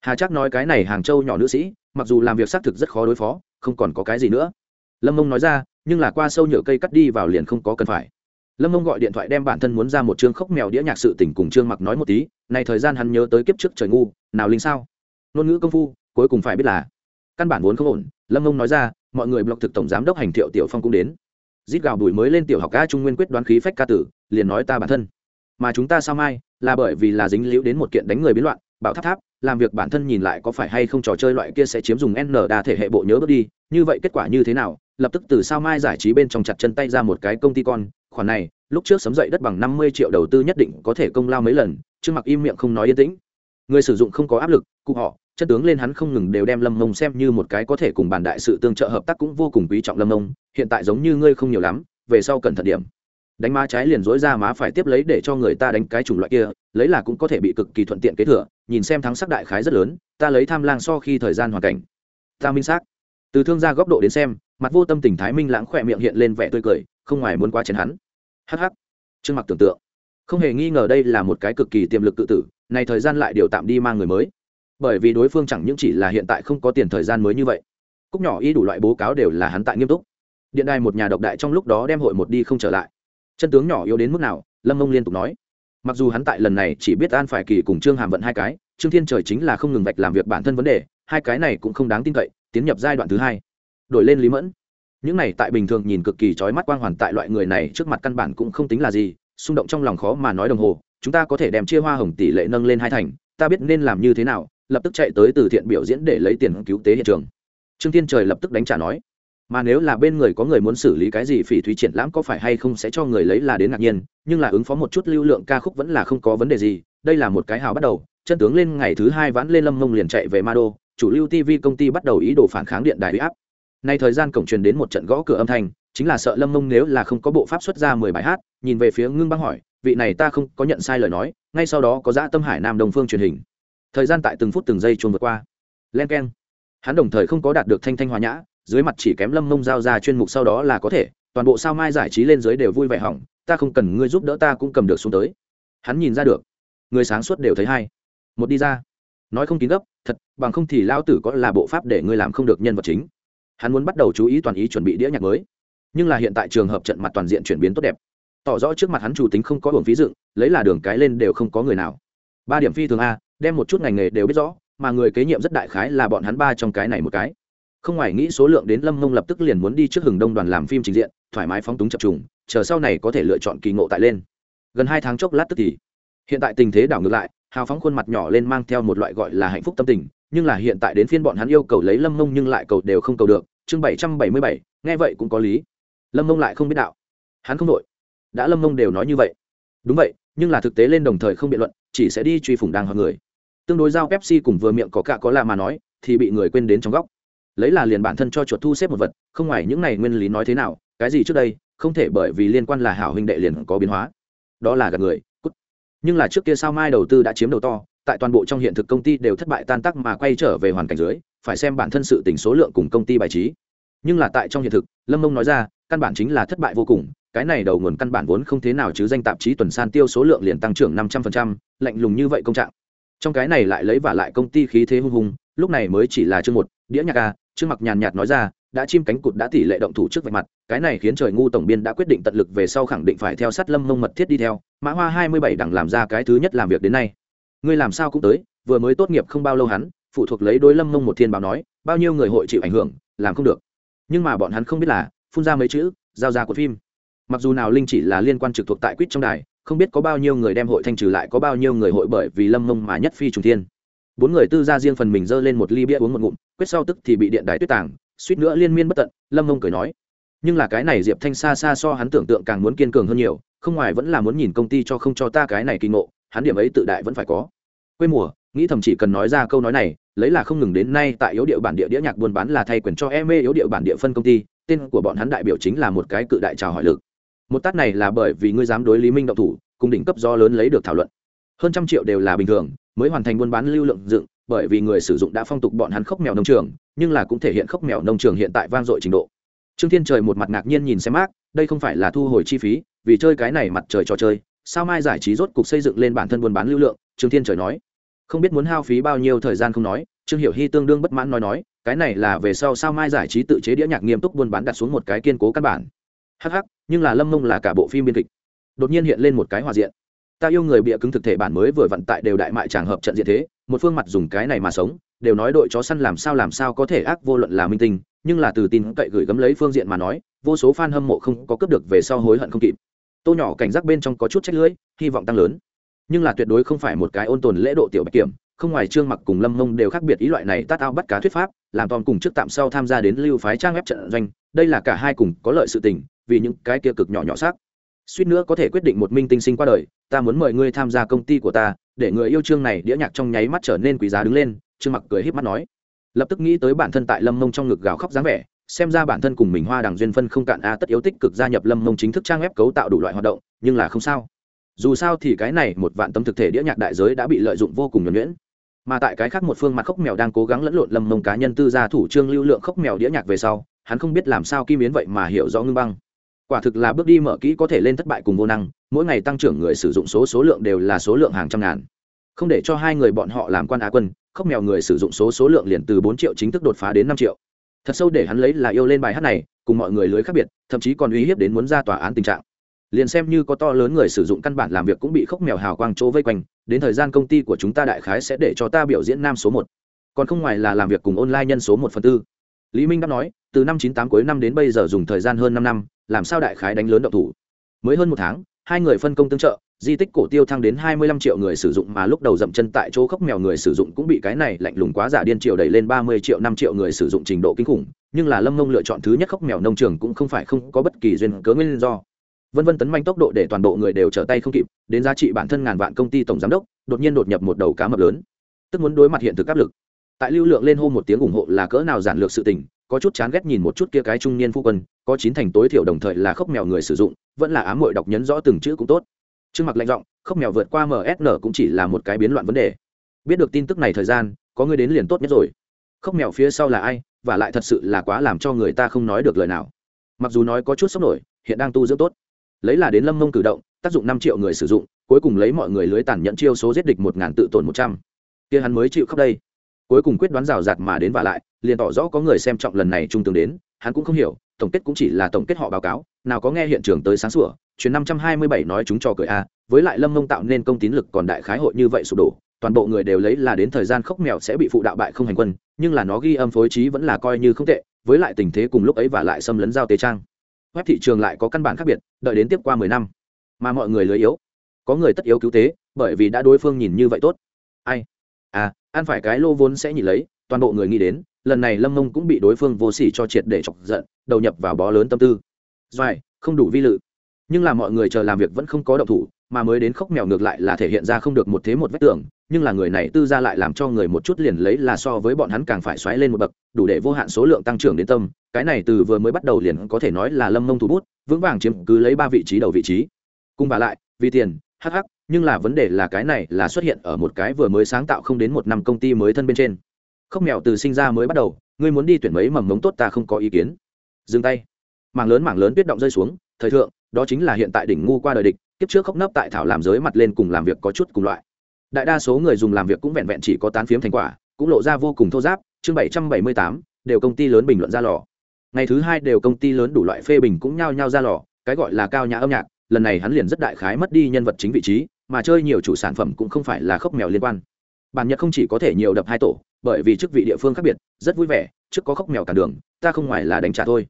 Hà chắc nói cái này hàng châu nhỏ nữ sĩ mặc dù làm việc xác thực rất khó đối phó, không còn có cái gì nữa. Lâm mông nói ra, nhưng là qua sâu nhựa cây cắt đi vào liền không có cần phải. Lâm mông gọi điện thoại đem bản thân muốn ra một chương khốc mèo đĩa nhạc sự tỉnh cùng trương mặc nói một tí này thời gian hắn nhớ tới kiếp trước trời ngu, nào linh sao? Ngôn ngữ công phu, cuối cùng phải biết là. Căn bản vốn không ổn, lâm mông nói ra, mọi người blog thực tổng giám đốc hành thiệu tiểu phong cũng đến. Rít gào đuổi mới lên tiểu học ca trung nguyên quyết đoán khí phách ca tử, liền nói ta bản thân. Mà chúng ta sao mai, là bởi vì là dính liễu đến một kiện đánh người biến loạn bảo tháp tháp làm việc bản thân nhìn lại có phải hay không trò chơi loại kia sẽ chiếm dùng n đa thể hệ bộ nhớ bước đi, như vậy kết quả như thế nào? Lập tức từ sao mai giải trí bên trong chặt chân tay ra một cái công ty con, khoản này, lúc trước sấm dậy đất bằng năm mươi triệu đầu tư nhất định có thể công lao mấy lần chứ mặc im miệng không nói yên tĩnh. Người sử dụng không có áp lực, cụ họ, chất tướng lên hắn không ngừng đều đem lâm mông xem như một cái có thể cùng bàn đại sự tương trợ hợp tác cũng vô cùng quý trọng lâm mông, hiện tại giống như ngươi không nhiều lắm, về sau cần thận điểm. Đánh má trái liền dối ra má phải tiếp lấy để cho người ta đánh cái chủng loại kia, lấy là cũng có thể bị cực kỳ thuận tiện kế thừa nhìn xem thắng sắc đại khái rất lớn, ta lấy tham lang so khi thời gian hoàn cảnh. Ta minh xác. Từ thương gia góc độ đến xem, mặt vô tâm tình thái minh lãng khỏe miệng hiện lên vẻ tươi cười, không ngoài muốn qua chén hắn. Hắc hắc. Trương mặc tưởng tượng. Không hề nghi ngờ đây là một cái cực kỳ tiềm lực tự tử, này thời gian lại điều tạm đi mang người mới. Bởi vì đối phương chẳng những chỉ là hiện tại không có tiền thời gian mới như vậy, cúc nhỏ y đủ loại bố cáo đều là hắn tại nghiêm túc. Điện đài một nhà độc đại trong lúc đó đem hội một đi không trở lại. Chân tướng nhỏ yếu đến mức nào, lâm mông liên tục nói mặc dù hắn tại lần này chỉ biết an phải kỳ cùng trương hàm vận hai cái, trương thiên trời chính là không ngừng vạch làm việc bản thân vấn đề, hai cái này cũng không đáng tin cậy, tiến nhập giai đoạn thứ hai. Đổi lên lý mẫn. Những này tại bình thường nhìn cực kỳ trói mắt quang hoàn tại loại người này trước mặt căn bản cũng không tính là gì, xung động trong lòng khó mà nói đồng hồ, chúng ta có thể đem chia hoa hồng tỷ lệ nâng lên hai thành, ta biết nên làm như thế nào, lập tức chạy tới từ thiện biểu diễn để lấy tiền cứu tế hiện trường. Trương thiên trời lập tức đánh trả nói mà nếu là bên người có người muốn xử lý cái gì phỉ thúy triển lãm có phải hay không sẽ cho người lấy là đến ngạc nhiên, nhưng là ứng phó một chút lưu lượng ca khúc vẫn là không có vấn đề gì, đây là một cái hào bắt đầu, chân tướng lên ngày thứ hai vãn lên lâm mông liền chạy về ma đô chủ lưu tv công ty bắt đầu ý đồ phản kháng điện đài huy áp nay thời gian cổng truyền đến một trận gõ cửa âm thanh, chính là sợ lâm mông nếu là không có bộ pháp xuất ra mười bài hát, nhìn về phía ngưng băng hỏi, vị này ta không có nhận sai lời nói, ngay sau đó có dã tâm hải nam đồng phương truyền hình. Thời gian tại từng phút từng giây chuông vượt qua. Len k e n hắn đồng thời không có đạt được thanh thanh hòa nhã dưới mặt chỉ kém lâm mông giao ra chuyên mục sau đó là có thể, toàn bộ sao mai giải trí lên dưới đều vui vẻ hỏng, ta không cần ngươi giúp đỡ ta cũng cầm được xuống tới. Hắn nhìn ra được. Người sáng suốt đều thấy hay. Một đi ra. Nói không kín gấp, thật, bằng không thì lao tử có là bộ pháp để ngươi làm không được nhân vật chính. Hắn muốn bắt đầu chú ý toàn ý chuẩn bị đĩa nhạc mới. Nhưng là hiện tại trường hợp trận mặt toàn diện chuyển biến tốt đẹp. Tỏ rõ trước mặt hắn chủ tính không có hưởng phí dựng, lấy là đường cái lên đều không có người nào. Ba điểm phi thường a, đem một chút ngành nghề đều biết rõ, mà người kế nhiệm rất đại khái là bọn hắn ba trong cái này một cái không ngoài nghĩ số lượng đến lâm mông lập tức liền muốn đi trước hừng đông đoàn làm phim trình diện, thoải mái phóng túng chập trùng, chờ sau này có thể lựa chọn kỳ ngộ tại lên. Gần hai tháng chốc lát tức thì, hiện tại tình thế đảo ngược lại, hào phóng khuôn mặt nhỏ lên mang theo một loại gọi là hạnh phúc tâm tình, nhưng là hiện tại đến phiên bọn hắn yêu cầu lấy lâm mông nhưng lại cầu đều không cầu được, chương bảy trăm bảy mươi bảy, nghe vậy cũng có lý. Lâm mông lại không biết đạo. Hắn không đội đã lâm mông đều nói như vậy. Đúng vậy, nhưng là thực tế lên đồng thời không biện luận, chỉ sẽ đi truy phủng đang hoặc người. Tương đối giao pepsi cùng vừa miệng có cả có là mà nói, thì bị người quên đến trong góc lấy là liền bản thân cho chuột thu xếp một vật, không ngoài những này nguyên lý nói thế nào, cái gì trước đây, không thể bởi vì liên quan là hảo huynh đệ liền có biến hóa. Đó là gạt người, cút. Nhưng là trước kia sao mai đầu tư đã chiếm đầu to, tại toàn bộ trong hiện thực công ty đều thất bại tan tác mà quay trở về hoàn cảnh dưới, phải xem bản thân sự tỉnh số lượng cùng công ty bài trí. Nhưng là tại trong hiện thực, lâm mông nói ra, căn bản chính là thất bại vô cùng, cái này đầu nguồn căn bản vốn không thế nào chứ danh tạp chí tuần san tiêu số lượng liền tăng trưởng năm trăm phần trăm, lạnh lùng như vậy công trạng. Trong cái này lại lấy vả lại công ty khí thế hung hùng, lúc này mới chỉ là chương một, đĩa nhạc a trương mặc nhàn nhạt nói ra, đã chim cánh cụt đã tỷ lệ động thủ trước vạch mặt, cái này khiến trời ngu tổng biên đã quyết định tận lực về sau khẳng định phải theo sát lâm mông mật thiết đi theo, mã hoa hai mươi bảy đẳng làm ra cái thứ nhất làm việc đến nay. Ngươi làm sao cũng tới, vừa mới tốt nghiệp không bao lâu hắn, phụ thuộc lấy đối lâm mông một thiên báo nói, bao nhiêu người hội chịu ảnh hưởng, làm không được. Nhưng mà bọn hắn không biết là, phun ra mấy chữ, giao ra của phim. Mặc dù nào linh chỉ là liên quan trực thuộc tại quýt trong đài, không biết có bao nhiêu người đem hội thanh trừ lại, có bao nhiêu người hội bởi vì lâm mông mà nhất phi trùng thiên bốn người tư gia riêng phần mình giơ lên một ly bia uống một ngụm, quyết sau tức thì bị điện đài tuyết tàng, suýt nữa liên miên bất tận, lâm mông cười nói. Nhưng là cái này diệp thanh xa xa so hắn tưởng tượng càng muốn kiên cường hơn nhiều, không ngoài vẫn là muốn nhìn công ty cho không cho ta cái này kỳ ngộ, hắn điểm ấy tự đại vẫn phải có. Quê mùa, nghĩ thầm chỉ cần nói ra câu nói này, lấy là không ngừng đến nay tại yếu điệu bản địa đĩa nhạc buôn bán là thay quyền cho em mê yếu điệu bản địa phân công ty, tên của bọn hắn đại biểu chính là một cái cự đại chào hỏi lực. Một tát này là bởi vì ngươi dám đối lý minh động thủ, cùng đỉnh cấp do lớn lấy được thảo luận. Hơn trăm triệu đều là bình thường mới hoàn thành buôn bán lưu lượng dựng, bởi vì người sử dụng đã phong tục bọn hắn khốc mèo nông trường, nhưng là cũng thể hiện khốc mèo nông trường hiện tại vang dội trình độ. Trương thiên trời một mặt ngạc nhiên nhìn xem mác đây không phải là thu hồi chi phí, vì chơi cái này mặt trời trò chơi, sao mai giải trí rốt cục xây dựng lên bản thân buôn bán lưu lượng, trương thiên trời nói. Không biết muốn hao phí bao nhiêu thời gian không nói, trương hiểu hy tương đương bất mãn nói nói, cái này là về sau sao mai giải trí tự chế đĩa nhạc nghiêm túc buôn bán đặt xuống một cái kiên cố căn bản. Hh nhưng là lâm mông là cả bộ phim biên kịch. Đột nhiên hiện lên một cái hòa diện ta yêu người bịa cứng thực thể bản mới vừa vận tại đều đại mại tràng hợp trận diện thế, một phương mặt dùng cái này mà sống, đều nói đội chó săn làm sao làm sao có thể ác vô luận là minh tinh, nhưng là từ tin cậy gửi gấm lấy phương diện mà nói, vô số fan hâm mộ không có cướp được về sau hối hận không kịp. Tô nhỏ cảnh giác bên trong có chút trách lưỡi, hy vọng tăng lớn. Nhưng là tuyệt đối không phải một cái ôn tồn lễ độ tiểu bạch kiểm, không ngoài trương mặc cùng lâm mông đều khác biệt ý loại này tát ao bắt cá thuyết pháp, làm toàn cùng trước tạm sau tham gia đến lưu phái trang web trận doanh, đây là cả hai cùng có lợi sự tình, vì những cái kia cực nhỏ nhỏ xác suýt nữa có thể quyết định một minh tinh sinh qua đời, ta muốn mời ngươi tham gia công ty của ta, để người yêu chương này đĩa nhạc trong nháy mắt trở nên quý giá đứng lên, trương mặc cười híp mắt nói. Lập tức nghĩ tới bản thân tại lâm mông trong ngực gào khóc dáng vẻ, xem ra bản thân cùng mình hoa đằng duyên phân không cạn a, tất yếu tích cực gia nhập lâm mông chính thức trang web cấu tạo đủ loại hoạt động, nhưng là không sao. Dù sao thì cái này một vạn tấm thực thể đĩa nhạc đại giới đã bị lợi dụng vô cùng nhuẩn nhuyễn. Mà tại cái khác một phương mặt khóc mèo đang cố gắng lẫn lộn lâm mông cá nhân tư gia thủ trương lưu lượng khóc mèo đĩa nhạc về sau, hắn không biết làm sao kim yến vậy mà hiểu rõ ngưng băng quả thực là bước đi mở kỹ có thể lên thất bại cùng vô năng, mỗi ngày tăng trưởng người sử dụng số số lượng đều là số lượng hàng trăm ngàn. Không để cho hai người bọn họ làm quan á quân khóc mèo người sử dụng số số lượng liền từ bốn triệu chính thức đột phá đến năm triệu. Thật sâu để hắn lấy là yêu lên bài hát này, cùng mọi người lưới khác biệt, thậm chí còn uy hiếp đến muốn ra tòa án tình trạng. Liền xem như có to lớn người sử dụng căn bản làm việc cũng bị khốc mèo hào quang chỗ vây quanh, đến thời gian công ty của chúng ta đại khái sẽ để cho ta biểu diễn nam số một. Còn không ngoài là làm việc cùng online nhân số một phần tư. Lý minh đáp nói từ năm chín tám cuối năm đến bây giờ dùng thời gian hơn năm năm, làm sao đại khái đánh lớn động thủ? Mới hơn một tháng, hai người phân công tương trợ, di tích cổ tiêu thăng đến hai mươi lăm triệu người sử dụng mà lúc đầu dậm chân tại chỗ khóc mèo người sử dụng cũng bị cái này lạnh lùng quá giả điên triệu đẩy lên ba mươi triệu năm triệu người sử dụng trình độ kinh khủng, nhưng là lâm Ngông lựa chọn thứ nhất khóc mèo nông trường cũng không phải không có bất kỳ duyên cớ nguyên do. Vân vân tấn manh tốc độ để toàn bộ người đều trở tay không kịp, đến giá trị bản thân ngàn vạn công ty tổng giám đốc, đột nhiên đột nhập một đầu cá mập lớn. Tức muốn đối mặt hiện thực áp lực. Tại lưu lượng lên hô một tiếng ủng hộ là cỡ nào giản lược sự tình có chút chán ghét nhìn một chút kia cái trung niên phu quân, có chín thành tối thiểu đồng thời là khốc mèo người sử dụng, vẫn là ám mội đọc nhấn rõ từng chữ cũng tốt. Trương mặc lạnh giọng, khốc mèo vượt qua msn cũng chỉ là một cái biến loạn vấn đề. Biết được tin tức này thời gian, có người đến liền tốt nhất rồi. Khốc mèo phía sau là ai, và lại thật sự là quá làm cho người ta không nói được lời nào. Mặc dù nói có chút sốc nổi, hiện đang tu dưỡng tốt. Lấy là đến lâm mông cử động, tác dụng năm triệu người sử dụng, cuối cùng lấy mọi người lưới tàn nhận chiêu số giết địch một ngàn tự tổn một trăm. Kia hắn mới chịu khóc đây cuối cùng quyết đoán rào rạt mà đến và lại, liền tỏ rõ có người xem trọng lần này trung tướng đến, hắn cũng không hiểu, tổng kết cũng chỉ là tổng kết họ báo cáo, nào có nghe hiện trường tới sáng sủa, chuyến năm trăm hai mươi bảy nói chúng trò cười a, với lại lâm mông tạo nên công tín lực còn đại khái hội như vậy sụp đổ, toàn bộ người đều lấy là đến thời gian khốc mèo sẽ bị phụ đạo bại không hành quân, nhưng là nó ghi âm phối trí vẫn là coi như không tệ, với lại tình thế cùng lúc ấy và lại xâm lấn giao tế trang. Web thị trường lại có căn bản khác biệt, đợi đến tiếp qua mười năm, mà mọi người lưới yếu. Có người tất yếu cứu tế, bởi vì đã đối phương nhìn như vậy tốt. Ai? À ăn phải cái lô vốn sẽ nhìn lấy, toàn bộ người nghĩ đến, lần này lâm mông cũng bị đối phương vô s ỉ cho triệt để chọc giận, đầu nhập vào bó lớn tâm tư. Doài, không đủ vi lự. Nhưng là mọi người chờ làm việc vẫn không có động thủ, mà mới đến khóc mèo ngược lại là thể hiện ra không được một thế một vách tưởng nhưng là người này tư ra lại làm cho người một chút liền lấy là so với bọn hắn càng phải xoáy lên một bậc, đủ để vô hạn số lượng tăng trưởng đến tâm. Cái này từ vừa mới bắt đầu liền có thể nói là lâm mông thủ bút, vững vàng chiếm cứ lấy ba vị trí đầu vị trí. Cùng bà lại, vì tiền hh nhưng là vấn đề là cái này là xuất hiện ở một cái vừa mới sáng tạo không đến một năm công ty mới thân bên trên. Khóc mèo từ sinh ra mới bắt đầu, ngươi muốn đi tuyển mấy mầm mống tốt ta không có ý kiến. Dừng tay. Mảng lớn mảng lớn tuyết động rơi xuống, thời thượng, đó chính là hiện tại đỉnh ngu qua đời địch, kiếp trước khóc nấp tại thảo làm giới mặt lên cùng làm việc có chút cùng loại. Đại đa số người dùng làm việc cũng vẹn vẹn chỉ có tán phiếm thành quả, cũng lộ ra vô cùng thô giáp, chương bảy trăm bảy mươi tám, đều công ty lớn bình luận ra lò. Ngày thứ hai đều công ty lớn đủ loại phê bình cũng nhao nhao ra lò, cái gọi là cao nhã âm nhạc lần này hắn liền rất đại khái mất đi nhân vật chính vị trí, mà chơi nhiều chủ sản phẩm cũng không phải là khóc mèo liên quan. Bản nhật không chỉ có thể nhiều đập hai tổ, bởi vì chức vị địa phương khác biệt, rất vui vẻ, trước có khóc mèo cả đường, ta không ngoài là đánh trả thôi.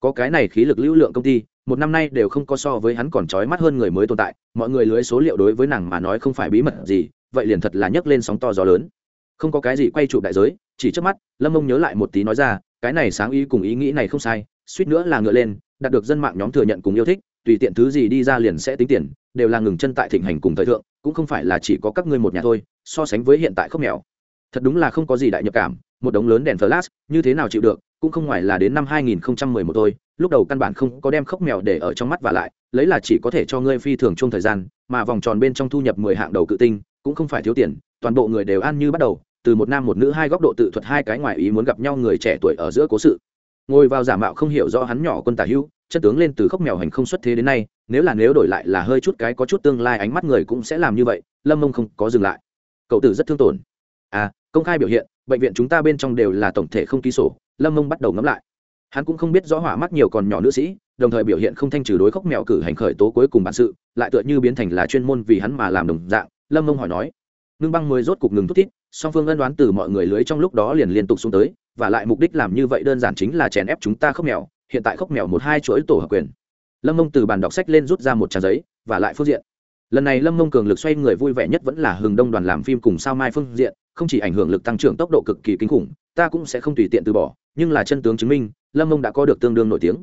Có cái này khí lực lưu lượng công ty, một năm nay đều không có so với hắn còn trói mắt hơn người mới tồn tại, mọi người lưới số liệu đối với nàng mà nói không phải bí mật gì, vậy liền thật là nhấc lên sóng to gió lớn. Không có cái gì quay chụp đại giới, chỉ trước mắt, lâm ông nhớ lại một tí nói ra, cái này sáng ý cùng ý nghĩ này không sai, suýt nữa là ngựa lên, đạt được dân mạng nhóm thừa nhận cùng yêu thích tùy tiện thứ gì đi ra liền sẽ tính tiền, đều là ngừng chân tại thịnh hành cùng thời thượng, cũng không phải là chỉ có các ngươi một nhà thôi, so sánh với hiện tại không nghèo. Thật đúng là không có gì đại nhập cảm, một đống lớn đèn flash, như thế nào chịu được, cũng không ngoài là đến năm 2011 thôi, lúc đầu căn bản không có đem khốc mèo để ở trong mắt và lại, lấy là chỉ có thể cho ngươi phi thường chung thời gian, mà vòng tròn bên trong thu nhập 10 hạng đầu cự tinh, cũng không phải thiếu tiền, toàn bộ người đều an như bắt đầu, từ một nam một nữ hai góc độ tự thuật hai cái ngoài ý muốn gặp nhau người trẻ tuổi ở giữa cố sự. Ngồi vào giả mạo không hiểu rõ hắn nhỏ quân tả hữu Chân tướng lên từ khóc mèo hành không xuất thế đến nay, nếu là nếu đổi lại là hơi chút cái có chút tương lai ánh mắt người cũng sẽ làm như vậy, lâm mông không có dừng lại. Cậu tử rất thương tổn. À công khai biểu hiện, bệnh viện chúng ta bên trong đều là tổng thể không ký sổ, lâm mông bắt đầu ngẫm lại. Hắn cũng không biết rõ hỏa mắt nhiều còn nhỏ nữ sĩ, đồng thời biểu hiện không thanh trừ đối khóc mèo cử hành khởi tố cuối cùng bản sự, lại tựa như biến thành là chuyên môn vì hắn mà làm đồng dạng, lâm mông hỏi nói. Ngưng băng mới rốt cục ngừng thút thít, song phương ân đoán từ mọi người lưới trong lúc đó liền liên tục xuống tới, và lại mục đích làm như vậy đơn giản chính là chèn ép chúng ta khóc mèo hiện tại khóc mèo một hai chuỗi tổ hợp quyền. Lâm mông từ bàn đọc sách lên rút ra một trang giấy, và lại phương diện. Lần này lâm mông cường lực xoay người vui vẻ nhất vẫn là hừng đông đoàn làm phim cùng sao mai phương diện, không chỉ ảnh hưởng lực tăng trưởng tốc độ cực kỳ kinh khủng, ta cũng sẽ không tùy tiện từ bỏ, nhưng là chân tướng chứng minh, lâm mông đã có được tương đương nổi tiếng.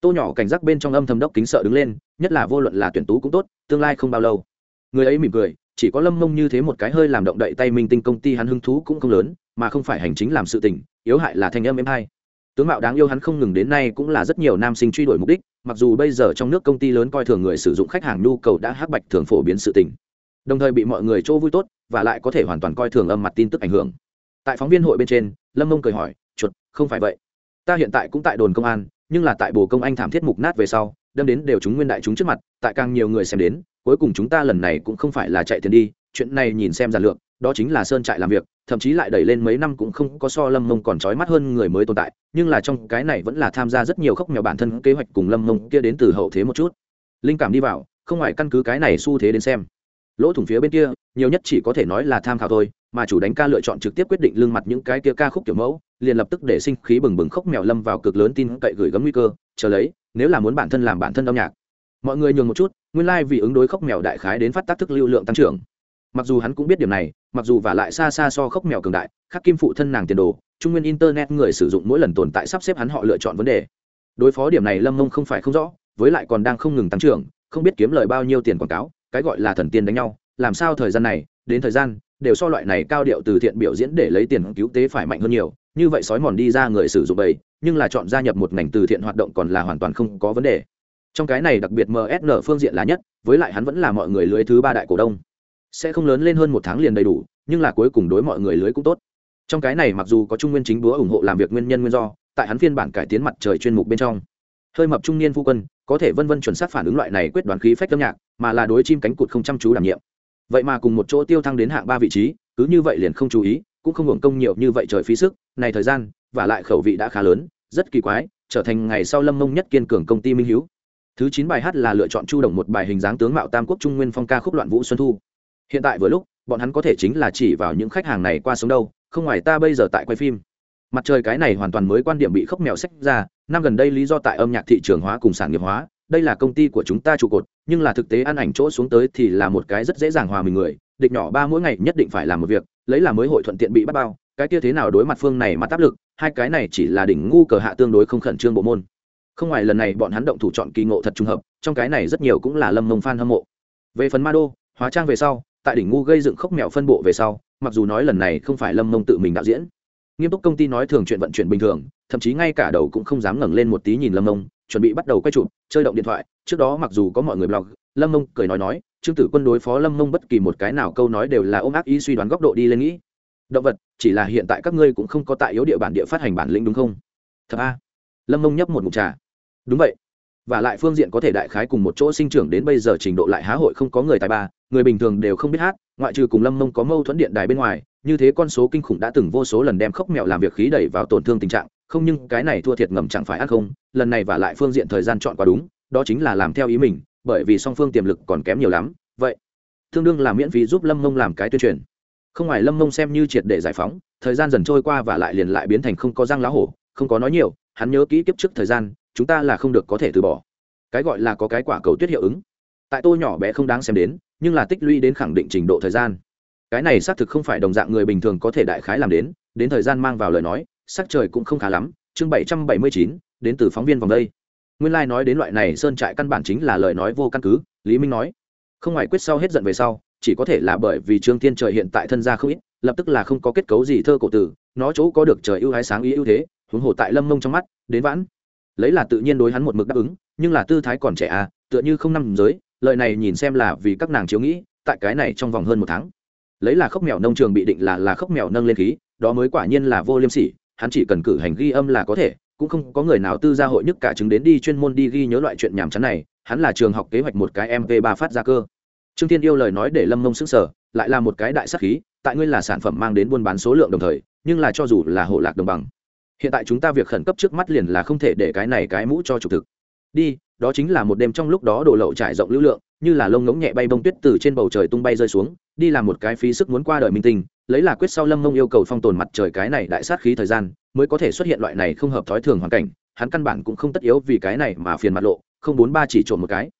Tô nhỏ cảnh giác bên trong âm thầm đốc kính sợ đứng lên, nhất là vô luận là tuyển tú cũng tốt, tương lai không bao lâu. Người ấy mỉm cười, chỉ có lâm mông như thế một cái hơi làm động đậy tay minh tinh công ty hắn hứng thú cũng không lớn, mà không phải hành chính làm sự tình, yếu hại là thanh âm em hai tướng mạo đáng yêu hắn không ngừng đến nay cũng là rất nhiều nam sinh truy đuổi mục đích, mặc dù bây giờ trong nước công ty lớn coi thường người sử dụng khách hàng nhu cầu đã hắc bạch thường phổ biến sự tình. Đồng thời bị mọi người chỗ vui tốt, và lại có thể hoàn toàn coi thường âm mặt tin tức ảnh hưởng. Tại phóng viên hội bên trên, lâm mông cười hỏi, chuột, không phải vậy. Ta hiện tại cũng tại đồn công an, nhưng là tại bồ công anh thảm thiết mục nát về sau, đâm đến đều chúng nguyên đại chúng trước mặt, tại càng nhiều người xem đến, cuối cùng chúng ta lần này cũng không phải là chạy tiền đi, chuyện này nhìn xem giản lượng đó chính là sơn trại làm việc, thậm chí lại đẩy lên mấy năm cũng không có so lâm mông còn trói mắt hơn người mới tồn tại, nhưng là trong cái này vẫn là tham gia rất nhiều khóc mèo bản thân kế hoạch cùng lâm mông kia đến từ hậu thế một chút. Linh cảm đi vào, không ngoài căn cứ cái này xu thế đến xem. Lỗ thủng phía bên kia, nhiều nhất chỉ có thể nói là tham khảo thôi, mà chủ đánh ca lựa chọn trực tiếp quyết định lương mặt những cái kia ca khúc kiểu mẫu, liền lập tức để sinh khí bừng bừng khóc mèo lâm vào cực lớn tin cậy gửi gắm nguy cơ, chờ lấy, nếu là muốn bản thân làm bản thân âm nhạc. Mọi người nhường một chút, nguyên lai、like、vì ứng đối khóc mèo đại khái đến phát tác thức lưu lượng tăng trưởng mặc dù hắn cũng biết điểm này, mặc dù và lại xa xa so khóc mèo cường đại, khắc kim phụ thân nàng tiền đồ, trung nguyên internet người sử dụng mỗi lần tồn tại sắp xếp hắn họ lựa chọn vấn đề. Đối phó điểm này lâm mông không phải không rõ, với lại còn đang không ngừng tăng trưởng, không biết kiếm lời bao nhiêu tiền quảng cáo, cái gọi là thần tiên đánh nhau, làm sao thời gian này, đến thời gian, đều so loại này cao điệu từ thiện biểu diễn để lấy tiền cứu tế phải mạnh hơn nhiều, như vậy sói mòn đi ra người sử dụng bầy, nhưng là chọn gia nhập một ngành từ thiện hoạt động còn là hoàn toàn không có vấn đề. Trong cái này đặc biệt msn phương diện là nhất, với lại hắn vẫn là mọi người lưới thứ ba đại cổ đông sẽ không lớn lên hơn một tháng liền đầy đủ, nhưng là cuối cùng đối mọi người lưới cũng tốt. Trong cái này mặc dù có trung nguyên chính búa ủng hộ làm việc nguyên nhân nguyên do, tại hắn phiên bản cải tiến mặt trời chuyên mục bên trong. Hơi mập trung niên phu quân, có thể vân vân chuẩn xác phản ứng loại này quyết đoán khí phách âm nhạc, mà là đối chim cánh cụt không chăm chú đảm nhiệm. Vậy mà cùng một chỗ tiêu thăng đến hạng ba vị trí, cứ như vậy liền không chú ý, cũng không hưởng công nhiều như vậy trời phí sức, này thời gian, và lại khẩu vị đã khá lớn, rất kỳ quái, trở thành ngày sau lâm mông nhất kiên cường công ty minh hiếu. Thứ chín bài hát là lựa chọn chu động một bài hình dáng tướng mạo tam quốc trung nguyên phong ca khúc loạn vũ xuân thu hiện tại vừa lúc, bọn hắn có thể chính là chỉ vào những khách hàng này qua sống đâu, không ngoài ta bây giờ tại quay phim. Mặt trời cái này hoàn toàn mới quan điểm bị khốc mèo sách ra, năm gần đây lý do tại âm nhạc thị trường hóa cùng sản nghiệp hóa, đây là công ty của chúng ta trụ cột, nhưng là thực tế ăn ảnh chỗ xuống tới thì là một cái rất dễ dàng hòa mình người, địch nhỏ ba mỗi ngày nhất định phải làm một việc, lấy là mới hội thuận tiện bị bắt bao, cái kia thế nào đối mặt phương này mà áp lực, hai cái này chỉ là đỉnh ngu cờ hạ tương đối không khẩn trương bộ môn. Không ngoài lần này bọn hắn động thủ chọn kỳ ngộ thật trùng hợp, trong cái này rất nhiều cũng là lâm mông phan hâm mộ. Về phần ma đô hóa trang về sau tại đỉnh ngu gây dựng khốc mẹo phân bộ về sau, mặc dù nói lần này không phải lâm mông tự mình đạo diễn, nghiêm túc công ty nói thường chuyện vận chuyển bình thường, thậm chí ngay cả đầu cũng không dám ngẩng lên một tí nhìn lâm mông, chuẩn bị bắt đầu quay chụp, chơi động điện thoại. Trước đó mặc dù có mọi người blog, lâm mông cười nói nói, trương tử quân đối phó lâm mông bất kỳ một cái nào câu nói đều là ôm ác ý suy đoán góc độ đi lên nghĩ. Động vật, chỉ là hiện tại các ngươi cũng không có tại yếu địa bản địa phát hành bản lĩnh đúng không? Thật a. Lâm mông nhấp một mục trà. Đúng vậy và lại phương diện có thể đại khái cùng một chỗ sinh trưởng đến bây giờ trình độ lại há hội không có người tài ba, người bình thường đều không biết hát, ngoại trừ cùng lâm mông có mâu thuẫn điện đài bên ngoài, như thế con số kinh khủng đã từng vô số lần đem khốc mẹo làm việc khí đẩy vào tổn thương tình trạng, không nhưng cái này thua thiệt ngầm chẳng phải ăn không, lần này và lại phương diện thời gian chọn quá đúng, đó chính là làm theo ý mình, bởi vì song phương tiềm lực còn kém nhiều lắm. Vậy, tương đương là miễn phí giúp lâm mông làm cái tuyên truyền. Không ngoài lâm mông xem như triệt để giải phóng, thời gian dần trôi qua và lại liền lại biến thành không có răng lá hổ, không có nói nhiều, hắn nhớ kỹ kiếp trước thời gian chúng ta là không được có thể từ bỏ. Cái gọi là có cái quả cầu tuyết hiệu ứng. Tại tôi nhỏ bé không đáng xem đến, nhưng là tích lũy đến khẳng định trình độ thời gian. Cái này xác thực không phải đồng dạng người bình thường có thể đại khái làm đến đến thời gian mang vào lời nói, sắc trời cũng không khá lắm, chương bảy trăm bảy mươi chín, đến từ phóng viên vòng đây. Nguyên lai、like、nói đến loại này sơn trại căn bản chính là lời nói vô căn cứ, lý minh nói. Không ngoài quyết sau hết giận về sau, chỉ có thể là bởi vì trương thiên trời hiện tại thân gia không ít, lập tức là không có kết cấu gì thơ cổ tử, nó chỗ có được trời ưu ái sáng ý ưu thế, huống hồ tại lâm mông trong mắt, đến vãn lấy là tự nhiên đối hắn một mực đáp ứng, nhưng là tư thái còn trẻ à tựa như không năm giới lợi này nhìn xem là vì các nàng chiếu nghĩ, tại cái này trong vòng hơn một tháng. Lấy là khóc mèo nông trường bị định là là khóc mèo nâng lên khí, đó mới quả nhiên là vô liêm sỉ, hắn chỉ cần cử hành ghi âm là có thể, cũng không có người nào tư gia hội nhất cả chứng đến đi chuyên môn đi ghi nhớ loại chuyện nhảm chán này, hắn là trường học kế hoạch một cái mv ba phát ra cơ. Trương thiên yêu lời nói để lâm mông sức sở lại là một cái đại sắc khí, tại ngươi là sản phẩm mang đến buôn bán số lượng đồng thời, nhưng là cho dù là hộ lạc đồng bằng hiện tại chúng ta việc khẩn cấp trước mắt liền là không thể để cái này cái mũ cho trục thực. Đi, đó chính là một đêm trong lúc đó đổ lậu trải rộng lưu lượng, như là lông ngỗng nhẹ bay bông tuyết từ trên bầu trời tung bay rơi xuống, đi làm một cái phí sức muốn qua đời minh tinh, lấy là quyết sau lâm mông yêu cầu phong tồn mặt trời cái này đại sát khí thời gian, mới có thể xuất hiện loại này không hợp thói thường hoàn cảnh, hắn căn bản cũng không tất yếu vì cái này mà phiền mặt lộ, không bốn ba chỉ trộm một cái.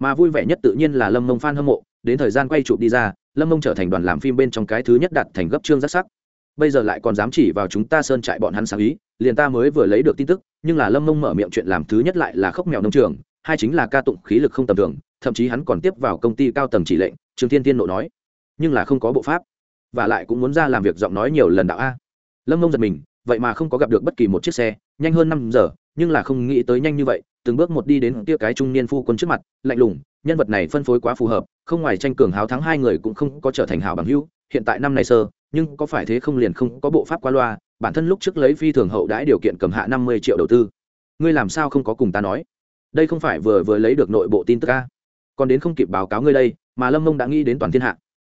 Mà vui vẻ nhất tự nhiên là lâm mông f a n hâm mộ, đến thời gian quay chụp đi ra, lâm mông trở thành đoàn làm phim bên trong cái thứ nhất đặt thành gấp trương rất sắc bây giờ lại còn dám chỉ vào chúng ta sơn trại bọn hắn sáng ý, liền ta mới vừa lấy được tin tức, nhưng là lâm mông mở miệng chuyện làm thứ nhất lại là khóc mèo nông trường, hai chính là ca tụng khí lực không tầm thường, thậm chí hắn còn tiếp vào công ty cao tầng chỉ lệnh, trương thiên tiên nộ nói. Nhưng là không có bộ pháp, và lại cũng muốn ra làm việc giọng nói nhiều lần đạo a. Lâm mông giật mình, vậy mà không có gặp được bất kỳ một chiếc xe, nhanh hơn năm giờ, nhưng là không nghĩ tới nhanh như vậy, từng bước một đi đến tia cái trung niên phu quân trước mặt, lạnh lùng, nhân vật này phân phối quá phù hợp, không ngoài tranh cường háo thắng hai người cũng không có trở thành hào bằng hữu, hiện tại năm này sơ nhưng có phải thế không liền không có bộ pháp qua loa, bản thân lúc trước lấy phi thường hậu đãi điều kiện cầm hạ năm mươi triệu đầu tư. Ngươi làm sao không có cùng ta nói? Đây không phải vừa vừa lấy được nội bộ tin tức ca còn đến không kịp báo cáo ngươi đây, mà lâm mông đã nghĩ đến toàn thiên hạ.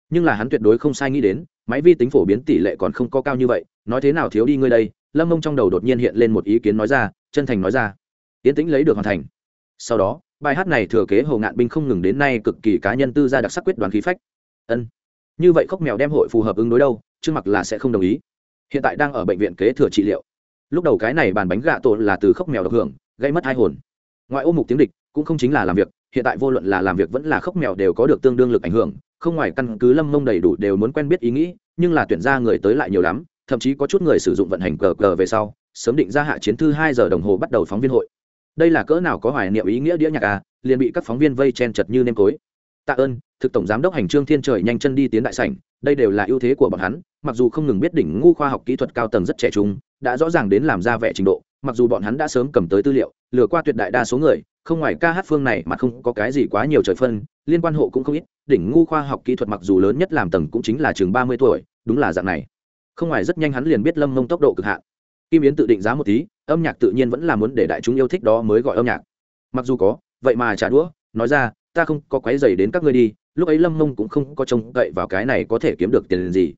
Nhưng là hắn tuyệt đối không sai nghĩ đến, máy vi tính phổ biến tỷ lệ còn không có cao như vậy, nói thế nào thiếu đi ngươi đây? Lâm mông trong đầu đột nhiên hiện lên một ý kiến nói ra, chân thành nói ra. Tiến tĩnh lấy được hoàn thành. Sau đó, bài hát này thừa kế hồ ngạn binh không ngừng đến nay cực kỳ cá nhân tư gia đặc sắc quyết đoàn khí phách. Ân. Như vậy khóc mèo đem hội phù hợp ứng đối đâu? Trương mặc là sẽ không đồng ý. Hiện tại đang ở bệnh viện kế thừa trị liệu. Lúc đầu cái này bàn bánh gạ tổ là từ khóc mèo độc hưởng, gây mất hai hồn. Ngoại ô mục tiếng địch, cũng không chính là làm việc, hiện tại vô luận là làm việc vẫn là khóc mèo đều có được tương đương lực ảnh hưởng, không ngoài căn cứ lâm mông đầy đủ đều muốn quen biết ý nghĩ, nhưng là tuyển ra người tới lại nhiều lắm, thậm chí có chút người sử dụng vận hành cờ cờ về sau, sớm định ra hạ chiến thư hai giờ đồng hồ bắt đầu phóng viên hội. Đây là cỡ nào có hoài niệm ý nghĩa đĩa nhạc à liền bị các phóng viên vây chen chật như nêm cối. Tạ ơn, thực tổng giám đốc hành trương thiên trời nhanh chân đi tiến đại sảnh, đây đều là ưu thế của bọn hắn mặc dù không ngừng biết đỉnh ngu khoa học kỹ thuật cao tầng rất trẻ trung, đã rõ ràng đến làm ra vẻ trình độ, mặc dù bọn hắn đã sớm cầm tới tư liệu, lừa qua tuyệt đại đa số người, không ngoài ca hát phương này mà không có cái gì quá nhiều trời phân, liên quan hộ cũng không ít, đỉnh ngu khoa học kỹ thuật mặc dù lớn nhất làm tầng cũng chính là chừng ba mươi tuổi, đúng là dạng này. Không ngoài rất nhanh hắn liền biết lâm mông tốc độ cực hạn. Kim yến tự định giá một tí, âm nhạc tự nhiên vẫn là muốn để đại chúng yêu thích đó mới gọi âm nhạc. Mặc dù có, vậy mà trả đũa, nói ra, ta không có quái dày đến các ngươi đi, lúc ấy lâm mông cũng không có trông cậy vào cái này có thể kiếm được tiền gì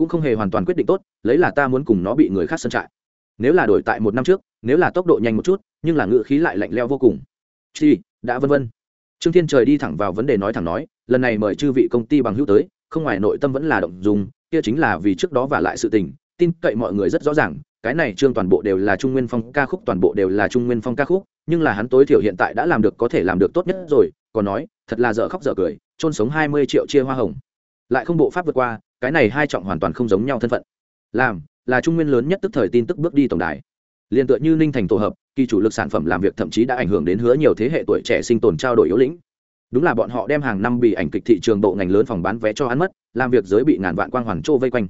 cũng không hề hoàn toàn quyết định tốt, lấy là ta muốn cùng nó bị người khác sân trại. Nếu là đổi tại một năm trước, nếu là tốc độ nhanh một chút, nhưng là ngự khí lại lạnh leo vô cùng. Chi, đã vân vân. Trương thiên trời đi thẳng vào vấn đề nói thẳng nói, lần này mời chư vị công ty bằng hữu tới, không ngoài nội tâm vẫn là động dùng kia chính là vì trước đó và lại sự tình, tin cậy mọi người rất rõ ràng, cái này trương toàn bộ đều là trung nguyên phong ca khúc, toàn bộ đều là trung nguyên phong ca khúc, nhưng là hắn tối thiểu hiện tại đã làm được có thể làm được tốt nhất rồi, còn nói, thật là dở khóc dở cười trôn sống hai mươi triệu chia hoa hồng. Lại không bộ pháp vượt qua cái này hai trọng hoàn toàn không giống nhau thân phận. Làm, là trung nguyên lớn nhất tức thời tin tức bước đi tổng đài. Liền tựa như ninh thành tổ hợp, kỳ chủ lực sản phẩm làm việc thậm chí đã ảnh hưởng đến hứa nhiều thế hệ tuổi trẻ sinh tồn trao đổi yếu lĩnh. Đúng là bọn họ đem hàng năm bị ảnh kịch thị trường bộ ngành lớn phòng bán vé cho hắn mất, làm việc giới bị ngàn vạn quang hoàn trô vây quanh.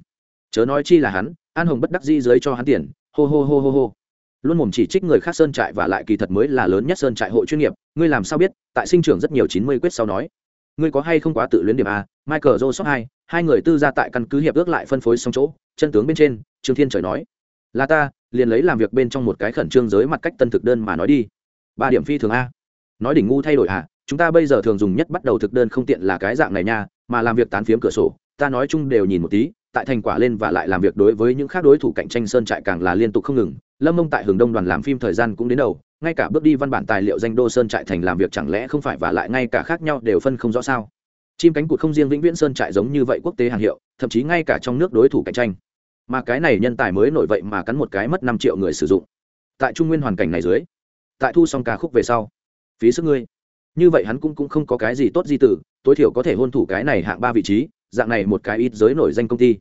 Chớ nói chi là hắn, an hồng bất đắc di giới cho hắn tiền, hô hô hô hô hô. Luôn mồm chỉ trích người khác sơn trại và lại kỳ thật mới là lớn nhất sơn trại hội chuyên nghiệp, ngươi làm sao biết, tại sinh trưởng rất nhiều chín mươi quyết sau nói. Ngươi có hay không quá tự luyến điểm a, michael joseph hai hai người tư ra tại căn cứ hiệp ước lại phân phối xong chỗ, chân tướng bên trên, trương thiên trời nói, là ta, liền lấy làm việc bên trong một cái khẩn trương giới mặt cách tân thực đơn mà nói đi. Ba điểm phi thường a. Nói đỉnh ngu thay đổi à chúng ta bây giờ thường dùng nhất bắt đầu thực đơn không tiện là cái dạng này nha, mà làm việc tán phiếm cửa sổ, ta nói chung đều nhìn một tí, tại thành quả lên và lại làm việc đối với những khác đối thủ cạnh tranh sơn trại càng là liên tục không ngừng, lâm mông tại hưởng đông đoàn làm phim thời gian cũng đến đầu, ngay cả bước đi văn bản tài liệu danh đô sơn trại thành làm việc chẳng lẽ không phải và lại ngay cả khác nhau đều phân không rõ sao? Chim cánh cụt không riêng vĩnh viễn sơn trại giống như vậy quốc tế hàng hiệu, thậm chí ngay cả trong nước đối thủ cạnh tranh. Mà cái này nhân tài mới nổi vậy mà cắn một cái mất năm triệu người sử dụng. Tại trung nguyên hoàn cảnh này dưới, tại thu xong ca khúc về sau, phí sức ngươi. Như vậy hắn cũng cũng không có cái gì tốt di tử, tối thiểu có thể hôn thủ cái này hạng ba vị trí, dạng này một cái ít giới nổi danh công ty.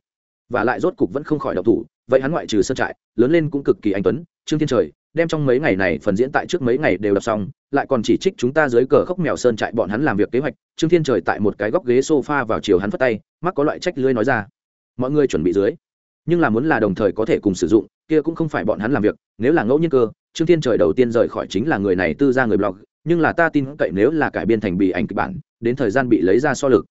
Và lại rốt cục vẫn không khỏi độc thủ, vậy hắn ngoại trừ sơn trại, lớn lên cũng cực kỳ anh tuấn, trương thiên trời đem trong mấy ngày này phần diễn tại trước mấy ngày đều đọc xong, lại còn chỉ trích chúng ta dưới cờ khóc mèo sơn trại bọn hắn làm việc kế hoạch, trương thiên trời tại một cái góc ghế sofa vào chiều hắn phất tay mắc có loại trách lưới nói ra. Mọi người chuẩn bị dưới. Nhưng là muốn là đồng thời có thể cùng sử dụng, kia cũng không phải bọn hắn làm việc, nếu là ngẫu nhiên cơ, trương thiên trời đầu tiên rời khỏi chính là người này tư ra người blog, nhưng là ta tin cậy nếu là cải biên thành bị ảnh kịch bản, đến thời gian bị lấy ra so lực.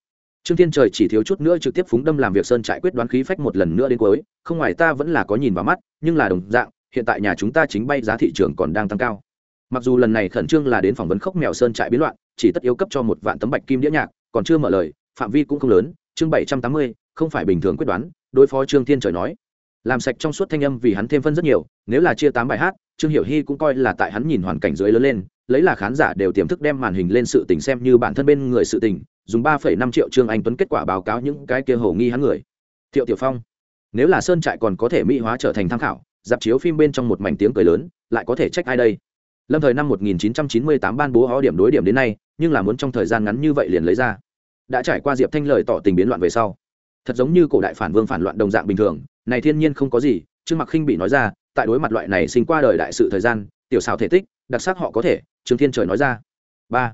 Trương thiên trời chỉ thiếu chút nữa trực tiếp phúng đâm làm việc sơn trại quyết đoán khí phách một lần nữa đến cuối, không ngoài ta vẫn là có nhìn vào mắt, nhưng là đồng dạng hiện tại nhà chúng ta chính bay giá thị trường còn đang tăng cao. Mặc dù lần này khẩn trương là đến phỏng vấn khốc mèo sơn trại biến loạn, chỉ tất yếu cấp cho một vạn tấm bạch kim đĩa nhạc, còn chưa mở lời, phạm vi cũng không lớn, chương bảy trăm tám mươi, không phải bình thường quyết đoán, đối phó trương thiên trời nói. Làm sạch trong suốt thanh âm vì hắn thêm phân rất nhiều, nếu là chia tám bài hát, trương hiểu hy cũng coi là tại hắn nhìn hoàn cảnh dưới lớn lên, lấy là khán giả đều tiềm thức đem màn hình lên sự tình xem như bản thân bên người sự tình, dùng ba phẩy năm triệu trương anh tuấn kết quả báo cáo những cái kia hầu nghi hắn người. Thiệu tiểu phong, nếu là sơn trại còn có thể mỹ hóa trở thành tham khảo dạp chiếu phim bên trong một mảnh tiếng cười lớn, lại có thể trách ai đây? Lâm thời năm 1998 ban bố hó điểm đối điểm đến nay, nhưng là muốn trong thời gian ngắn như vậy liền lấy ra. Đã trải qua diệp thanh lời tỏ tình biến loạn về sau. Thật giống như cổ đại phản vương phản loạn đồng dạng bình thường, này thiên nhiên không có gì, trương mặc khinh bị nói ra, tại đối mặt loại này sinh qua đời đại sự thời gian, tiểu xào thể tích, đặc sắc họ có thể, trương thiên trời nói ra. Ba.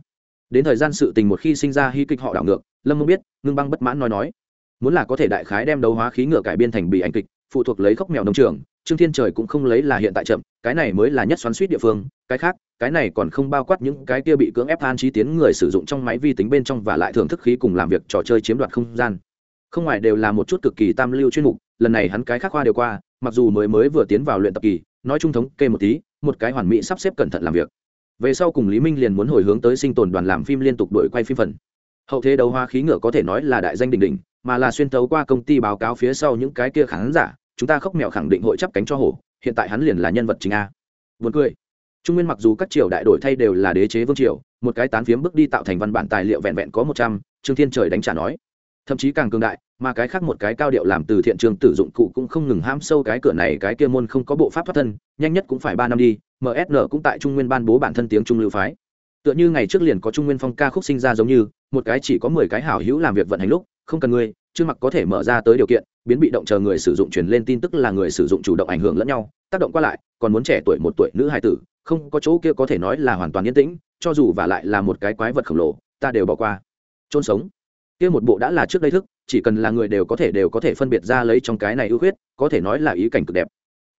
Đến thời gian sự tình một khi sinh ra hy kịch họ đảo ngược, lâm mông biết, ngưng băng bất mãn nói nói. Muốn là có thể đại khái đem đấu hóa khí ngựa cải biên thành bị ảnh kịch, phụ thuộc lấy khốc mèo nông trường trương thiên trời cũng không lấy là hiện tại chậm cái này mới là nhất xoắn suýt địa phương cái khác cái này còn không bao quát những cái kia bị cưỡng ép than trí tiến người sử dụng trong máy vi tính bên trong và lại thưởng thức khí cùng làm việc trò chơi chiếm đoạt không gian. Không ngoài đều là một chút cực kỳ tam lưu chuyên mục lần này hắn cái khác khoa đều qua mặc dù mới mới vừa tiến vào luyện tập kỳ nói trung thống kê một tí một cái hoàn mỹ sắp xếp cẩn thận làm việc. Về sau cùng lý minh liền muốn hồi hướng tới sinh tồn đoàn làm phim liên tục đổi quay phim phần. Hậu thế đấu hoa khí ngựa có thể nói là đại danh đỉnh đỉnh, mà là xuyên thấu qua công ty báo cáo phía sau những cái kia khán giả chúng ta khóc mèo khẳng định hội chắp cánh cho hổ hiện tại hắn liền là nhân vật chính a Buồn cười. Trung Nguyên mặc dù các triều đại đổi thay đều là đế chế vương triều, một cái tán phiếm bước đi tạo thành văn bản tài liệu vẹn vẹn có một trăm, Trương Thiên Trời đánh trả nói. Thậm chí càng cường đại, mà cái khác một cái cao điệu làm từ thiện trường tử dụng cụ cũng không ngừng ham sâu cái cửa này cái kia môn không có bộ pháp thoát thân, nhanh nhất cũng phải ba năm đi, MSN cũng tại Trung Nguyên ban bố bản thân tiếng Trung lưu phái. Tựa như ngày trước liền có Trung Nguyên phong ca khúc sinh ra giống như, một cái chỉ có mười cái hảo hữu làm việc vận hành lúc, không cần ngươi, chưa mặc có thể mở ra tới điều kiện, biến bị động chờ người sử dụng truyền lên tin tức là người sử dụng chủ động ảnh hưởng lẫn nhau, tác động qua lại, còn muốn trẻ tuổi một tuổi nữ hài tử, không có chỗ kia có thể nói là hoàn toàn yên tĩnh, cho dù và lại là một cái quái vật khổng lồ, ta đều bỏ qua. Trôn sống. Kia một bộ đã là trước đây thức, chỉ cần là người đều có thể đều có thể phân biệt ra lấy trong cái này ưu huyết, có thể nói là ý cảnh cực đẹp.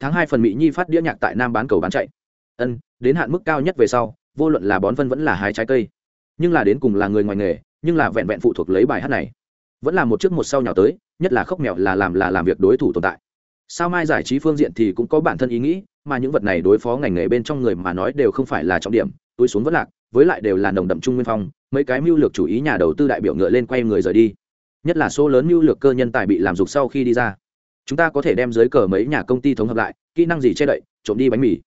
Tháng hai phần Mỹ Nhi phát đĩa nhạc tại Nam bán cầu bán chạy. Ân, đến hạn mức cao nhất về sau, vô luận là bón phân vẫn là hái trái cây. Nhưng là đến cùng là người ngoài nghề, nhưng là vẹn vẹn phụ thuộc lấy bài hát này. Vẫn là một trước một sau nhào tới, nhất là khóc mèo là làm là làm việc đối thủ tồn tại. Sao mai giải trí phương diện thì cũng có bản thân ý nghĩ mà những vật này đối phó ngành nghề bên trong người mà nói đều không phải là trọng điểm túi xuống vất lạc với lại đều là nồng đậm trung nguyên phong mấy cái mưu lược chủ ý nhà đầu tư đại biểu ngựa lên quay người rời đi. Nhất là số lớn mưu lược cơ nhân tài bị làm dục sau khi đi ra. Chúng ta có thể đem dưới cờ mấy nhà công ty thống hợp lại kỹ năng gì che đậy trộm đi bánh mì.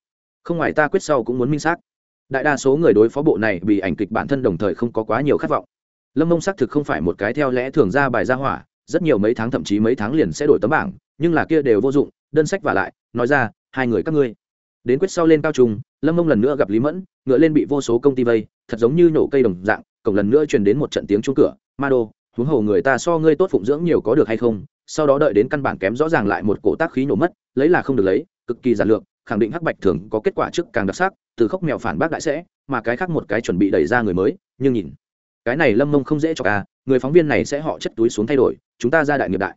Không ngoài ta quyết sau cũng muốn minh xác. Đại đa số người đối phó bộ này bị ảnh kịch bản thân đồng thời không có quá nhiều khát vọng lâm mông xác thực không phải một cái theo lẽ thường ra bài ra hỏa, rất nhiều mấy tháng thậm chí mấy tháng liền sẽ đổi tấm bảng, nhưng là kia đều vô dụng, đơn sách và lại, nói ra, hai người các ngươi. Đến quyết sau lên cao trung lâm mông lần nữa gặp lý mẫn, ngựa lên bị vô số công ty vây, thật giống như nổ cây đồng dạng, cổng lần nữa truyền đến một trận tiếng chuông cửa, ma đô, huống hồ người ta so ngươi tốt phụng dưỡng nhiều có được hay không? Sau đó đợi đến căn bản kém rõ ràng lại một cổ tác khí nổ mất, lấy là không được lấy, cực kỳ giản lược, khẳng định hắc bạch thường có kết quả trước càng đặc sắc, từ khóc mèo phản bác đại sẽ, mà cái khác một cái chuẩn bị đẩy ra người mới, nhưng nhìn cái này lâm mông không dễ cho ca à, người phóng viên này sẽ họ chất túi xuống thay đổi, chúng ta ra đại nghiệp đại.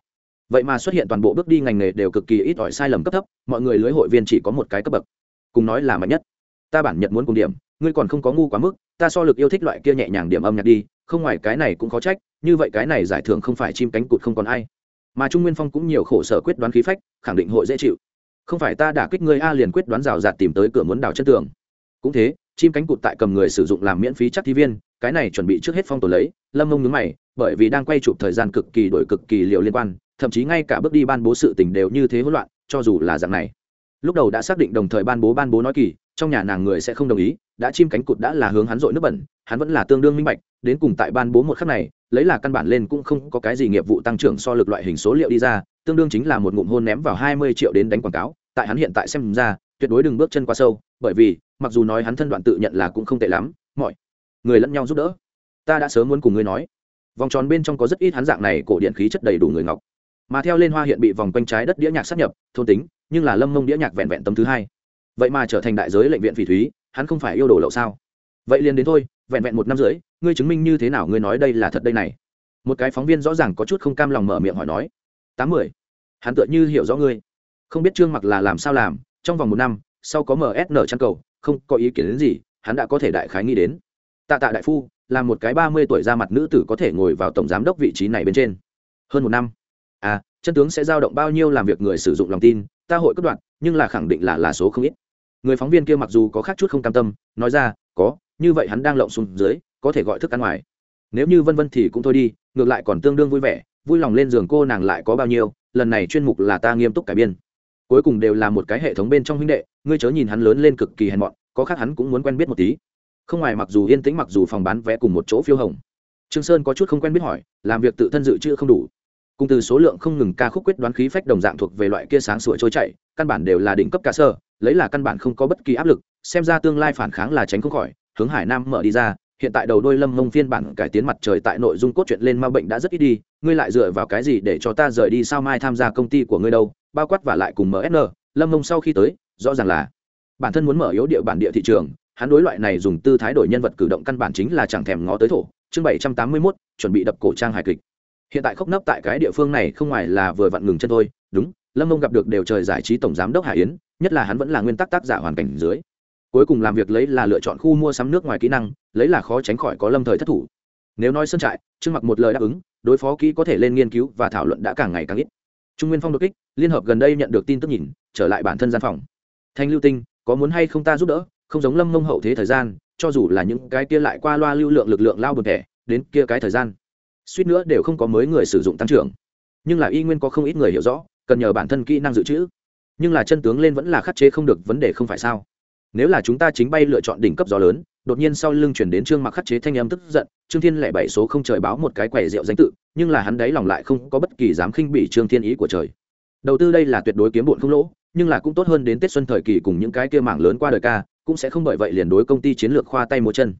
Vậy mà xuất hiện toàn bộ bước đi ngành nghề đều cực kỳ ít ỏi sai lầm cấp thấp, mọi người lưới hội viên chỉ có một cái cấp bậc. Cùng nói là mạnh nhất. Ta bản nhận muốn cùng điểm, ngươi còn không có ngu quá mức, ta so lực yêu thích loại kia nhẹ nhàng điểm âm nhạc đi, không ngoài cái này cũng có trách, như vậy cái này giải thưởng không phải chim cánh cụt không còn ai. Mà trung nguyên phong cũng nhiều khổ sở quyết đoán khí phách, khẳng định hội dễ chịu. Không phải ta đả kích ngươi a liền quyết đoán rào rạt tìm tới cửa muốn đào chất tường. Cũng thế chim cánh cụt tại cầm người sử dụng làm miễn phí chắc thi viên, cái này chuẩn bị trước hết phong tổ lấy, lâm mông nhướng mày, bởi vì đang quay chụp thời gian cực kỳ đổi cực kỳ liệu liên quan, thậm chí ngay cả bước đi ban bố sự tình đều như thế hỗn loạn, cho dù là dạng này. Lúc đầu đã xác định đồng thời ban bố ban bố nói kỳ, trong nhà nàng người sẽ không đồng ý, đã chim cánh cụt đã là hướng hắn dội nước bẩn, hắn vẫn là tương đương minh bạch, đến cùng tại ban bố một khắc này, lấy là căn bản lên cũng không có cái gì nghiệp vụ tăng trưởng so lực loại hình số liệu đi ra, tương đương chính là một ngụm hôn ném vào hai mươi triệu đến đánh quảng cáo, tại hắn hiện tại xem ra, tuyệt đối đừng bước chân qua sâu bởi vì, mặc dù nói hắn thân đoạn tự nhận là cũng không tệ lắm, mọi người lẫn nhau giúp đỡ. Ta đã sớm muốn cùng ngươi nói. Vòng tròn bên trong có rất ít hắn dạng này cổ điện khí chất đầy đủ người ngọc. Mà theo lên hoa hiện bị vòng quanh trái đất đĩa nhạc sắp nhập, thôn tính, nhưng là lâm mông đĩa nhạc vẹn vẹn tấm thứ hai. Vậy mà trở thành đại giới lệnh viện phỉ thúy, hắn không phải yêu đồ lậu sao? Vậy liền đến thôi, vẹn vẹn một năm rưỡi, ngươi chứng minh như thế nào ngươi nói đây là thật đây này? Một cái phóng viên rõ ràng có chút không cam lòng mở miệng hỏi nói. Tám mươi hắn tựa như hiểu rõ ngươi. Không biết trương mặc là làm sao làm, trong vòng một năm sau có msn chăn cầu, không có ý kiến đến gì, hắn đã có thể đại khái nghĩ đến. Tạ tạ đại phu, là một cái ba mươi tuổi ra mặt nữ tử có thể ngồi vào tổng giám đốc vị trí này bên trên. Hơn một năm. À chân tướng sẽ dao động bao nhiêu làm việc người sử dụng lòng tin, ta hội cất đoạn, nhưng là khẳng định là là số không ít. Người phóng viên kia mặc dù có khác chút không cam tâm, nói ra, có, như vậy hắn đang lộng xuống dưới, có thể gọi thức ăn ngoài. Nếu như vân vân thì cũng thôi đi, ngược lại còn tương đương vui vẻ, vui lòng lên giường cô nàng lại có bao nhiêu, lần này chuyên mục là ta nghiêm túc cải biên cuối cùng đều là một cái hệ thống bên trong huynh đệ, ngươi chớ nhìn hắn lớn lên cực kỳ hèn mọn, có khác hắn cũng muốn quen biết một tí. Không ngoài mặc dù yên tĩnh mặc dù phòng bán vé cùng một chỗ phiêu hồng. Trương sơn có chút không quen biết hỏi, làm việc tự thân dự chưa không đủ. Cùng từ số lượng không ngừng ca khúc quyết đoán khí phách đồng dạng thuộc về loại kia sáng sủa trôi chảy, căn bản đều là đỉnh cấp ca sơ, lấy là căn bản không có bất kỳ áp lực, xem ra tương lai phản kháng là tránh không khỏi, hướng hải nam mở đi ra, hiện tại đầu đôi lâm mông phiên bản cải tiến mặt trời tại nội dung cốt truyện lên ma bệnh đã rất ít đi, ngươi lại dựa vào cái gì để cho ta rời đi, sao mai tham gia công ty của ngươi đâu? Bao quát và lại cùng msn lâm mông sau khi tới, rõ ràng là bản thân muốn mở yếu địa bản địa thị trường, hắn đối loại này dùng tư thái đổi nhân vật cử động căn bản chính là chẳng thèm ngó tới thổ. Chương bảy trăm tám mươi mốt, chuẩn bị đập cổ trang hài kịch. Hiện tại khốc nấp tại cái địa phương này không ngoài là vừa vặn ngừng chân thôi. Đúng, lâm mông gặp được đều trời giải trí tổng giám đốc hải yến, nhất là hắn vẫn là nguyên tắc tác giả hoàn cảnh dưới. Cuối cùng làm việc lấy là lựa chọn khu mua sắm nước ngoài kỹ năng, lấy là khó tránh khỏi có lâm thời thất thủ. Nếu nói sân trại, trương mặc một lời đáp ứng, đối phó kỹ có thể lên nghiên cứu và thảo luận đã càng ngày càng ít trung nguyên phong đột kích, liên hợp gần đây nhận được tin tức nhìn, trở lại bản thân gian phòng. Thanh lưu tinh, có muốn hay không ta giúp đỡ? Không giống lâm mông hậu thế thời gian, cho dù là những cái kia lại qua loa lưu lượng lực lượng lao bực thẻ, đến kia cái thời gian, suýt nữa đều không có mới người sử dụng tăng trưởng. Nhưng là y nguyên có không ít người hiểu rõ, cần nhờ bản thân kỹ năng dự trữ. Nhưng là chân tướng lên vẫn là khắc chế không được vấn đề không phải sao? Nếu là chúng ta chính bay lựa chọn đỉnh cấp gió lớn đột nhiên sau lưng chuyển đến trương mặc khắc chế thanh âm tức giận, trương thiên lẻ bảy số không trời báo một cái quẻ rượu danh tự, nhưng là hắn đấy lòng lại không có bất kỳ dám khinh bỉ trương thiên ý của trời. Đầu tư đây là tuyệt đối kiếm bụn không lỗ, nhưng là cũng tốt hơn đến tết xuân thời kỳ cùng những cái kia mảng lớn qua đời ca, cũng sẽ không bởi vậy liền đối công ty chiến lược khoa tay múa chân.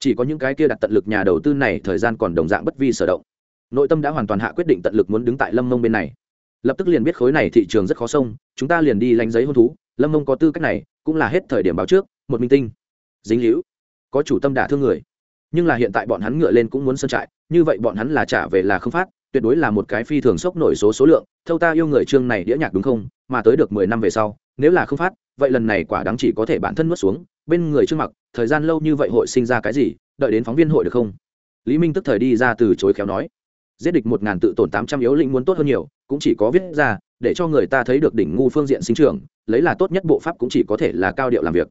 Chỉ có những cái kia đặt tận lực nhà đầu tư này thời gian còn đồng dạng bất vi sở động. Nội tâm đã hoàn toàn hạ quyết định tận lực muốn đứng tại lâm mông bên này. Lập tức liền biết khối này thị trường rất khó xông, chúng ta liền đi lánh giấy hôn thú. Lâm mông có tư cách này, cũng là hết thời điểm báo trước, một minh tinh. Dính hữu có chủ tâm đả thương người. Nhưng là hiện tại bọn hắn ngựa lên cũng muốn sân trại, như vậy bọn hắn là trả về là không phát, tuyệt đối là một cái phi thường sốc nổi số số lượng, thâu ta yêu người chương này đĩa nhạc đúng không? Mà tới được mười năm về sau, nếu là không phát, vậy lần này quả đáng chỉ có thể bản thân nuốt xuống, bên người trước mặc, thời gian lâu như vậy hội sinh ra cái gì, đợi đến phóng viên hội được không? Lý minh tức thời đi ra từ chối khéo nói. Giết địch một ngàn tự tổn tám trăm yếu lĩnh muốn tốt hơn nhiều, cũng chỉ có viết ra, để cho người ta thấy được đỉnh ngu phương diện sinh trưởng, lấy là tốt nhất bộ pháp cũng chỉ có thể là cao điệu làm việc.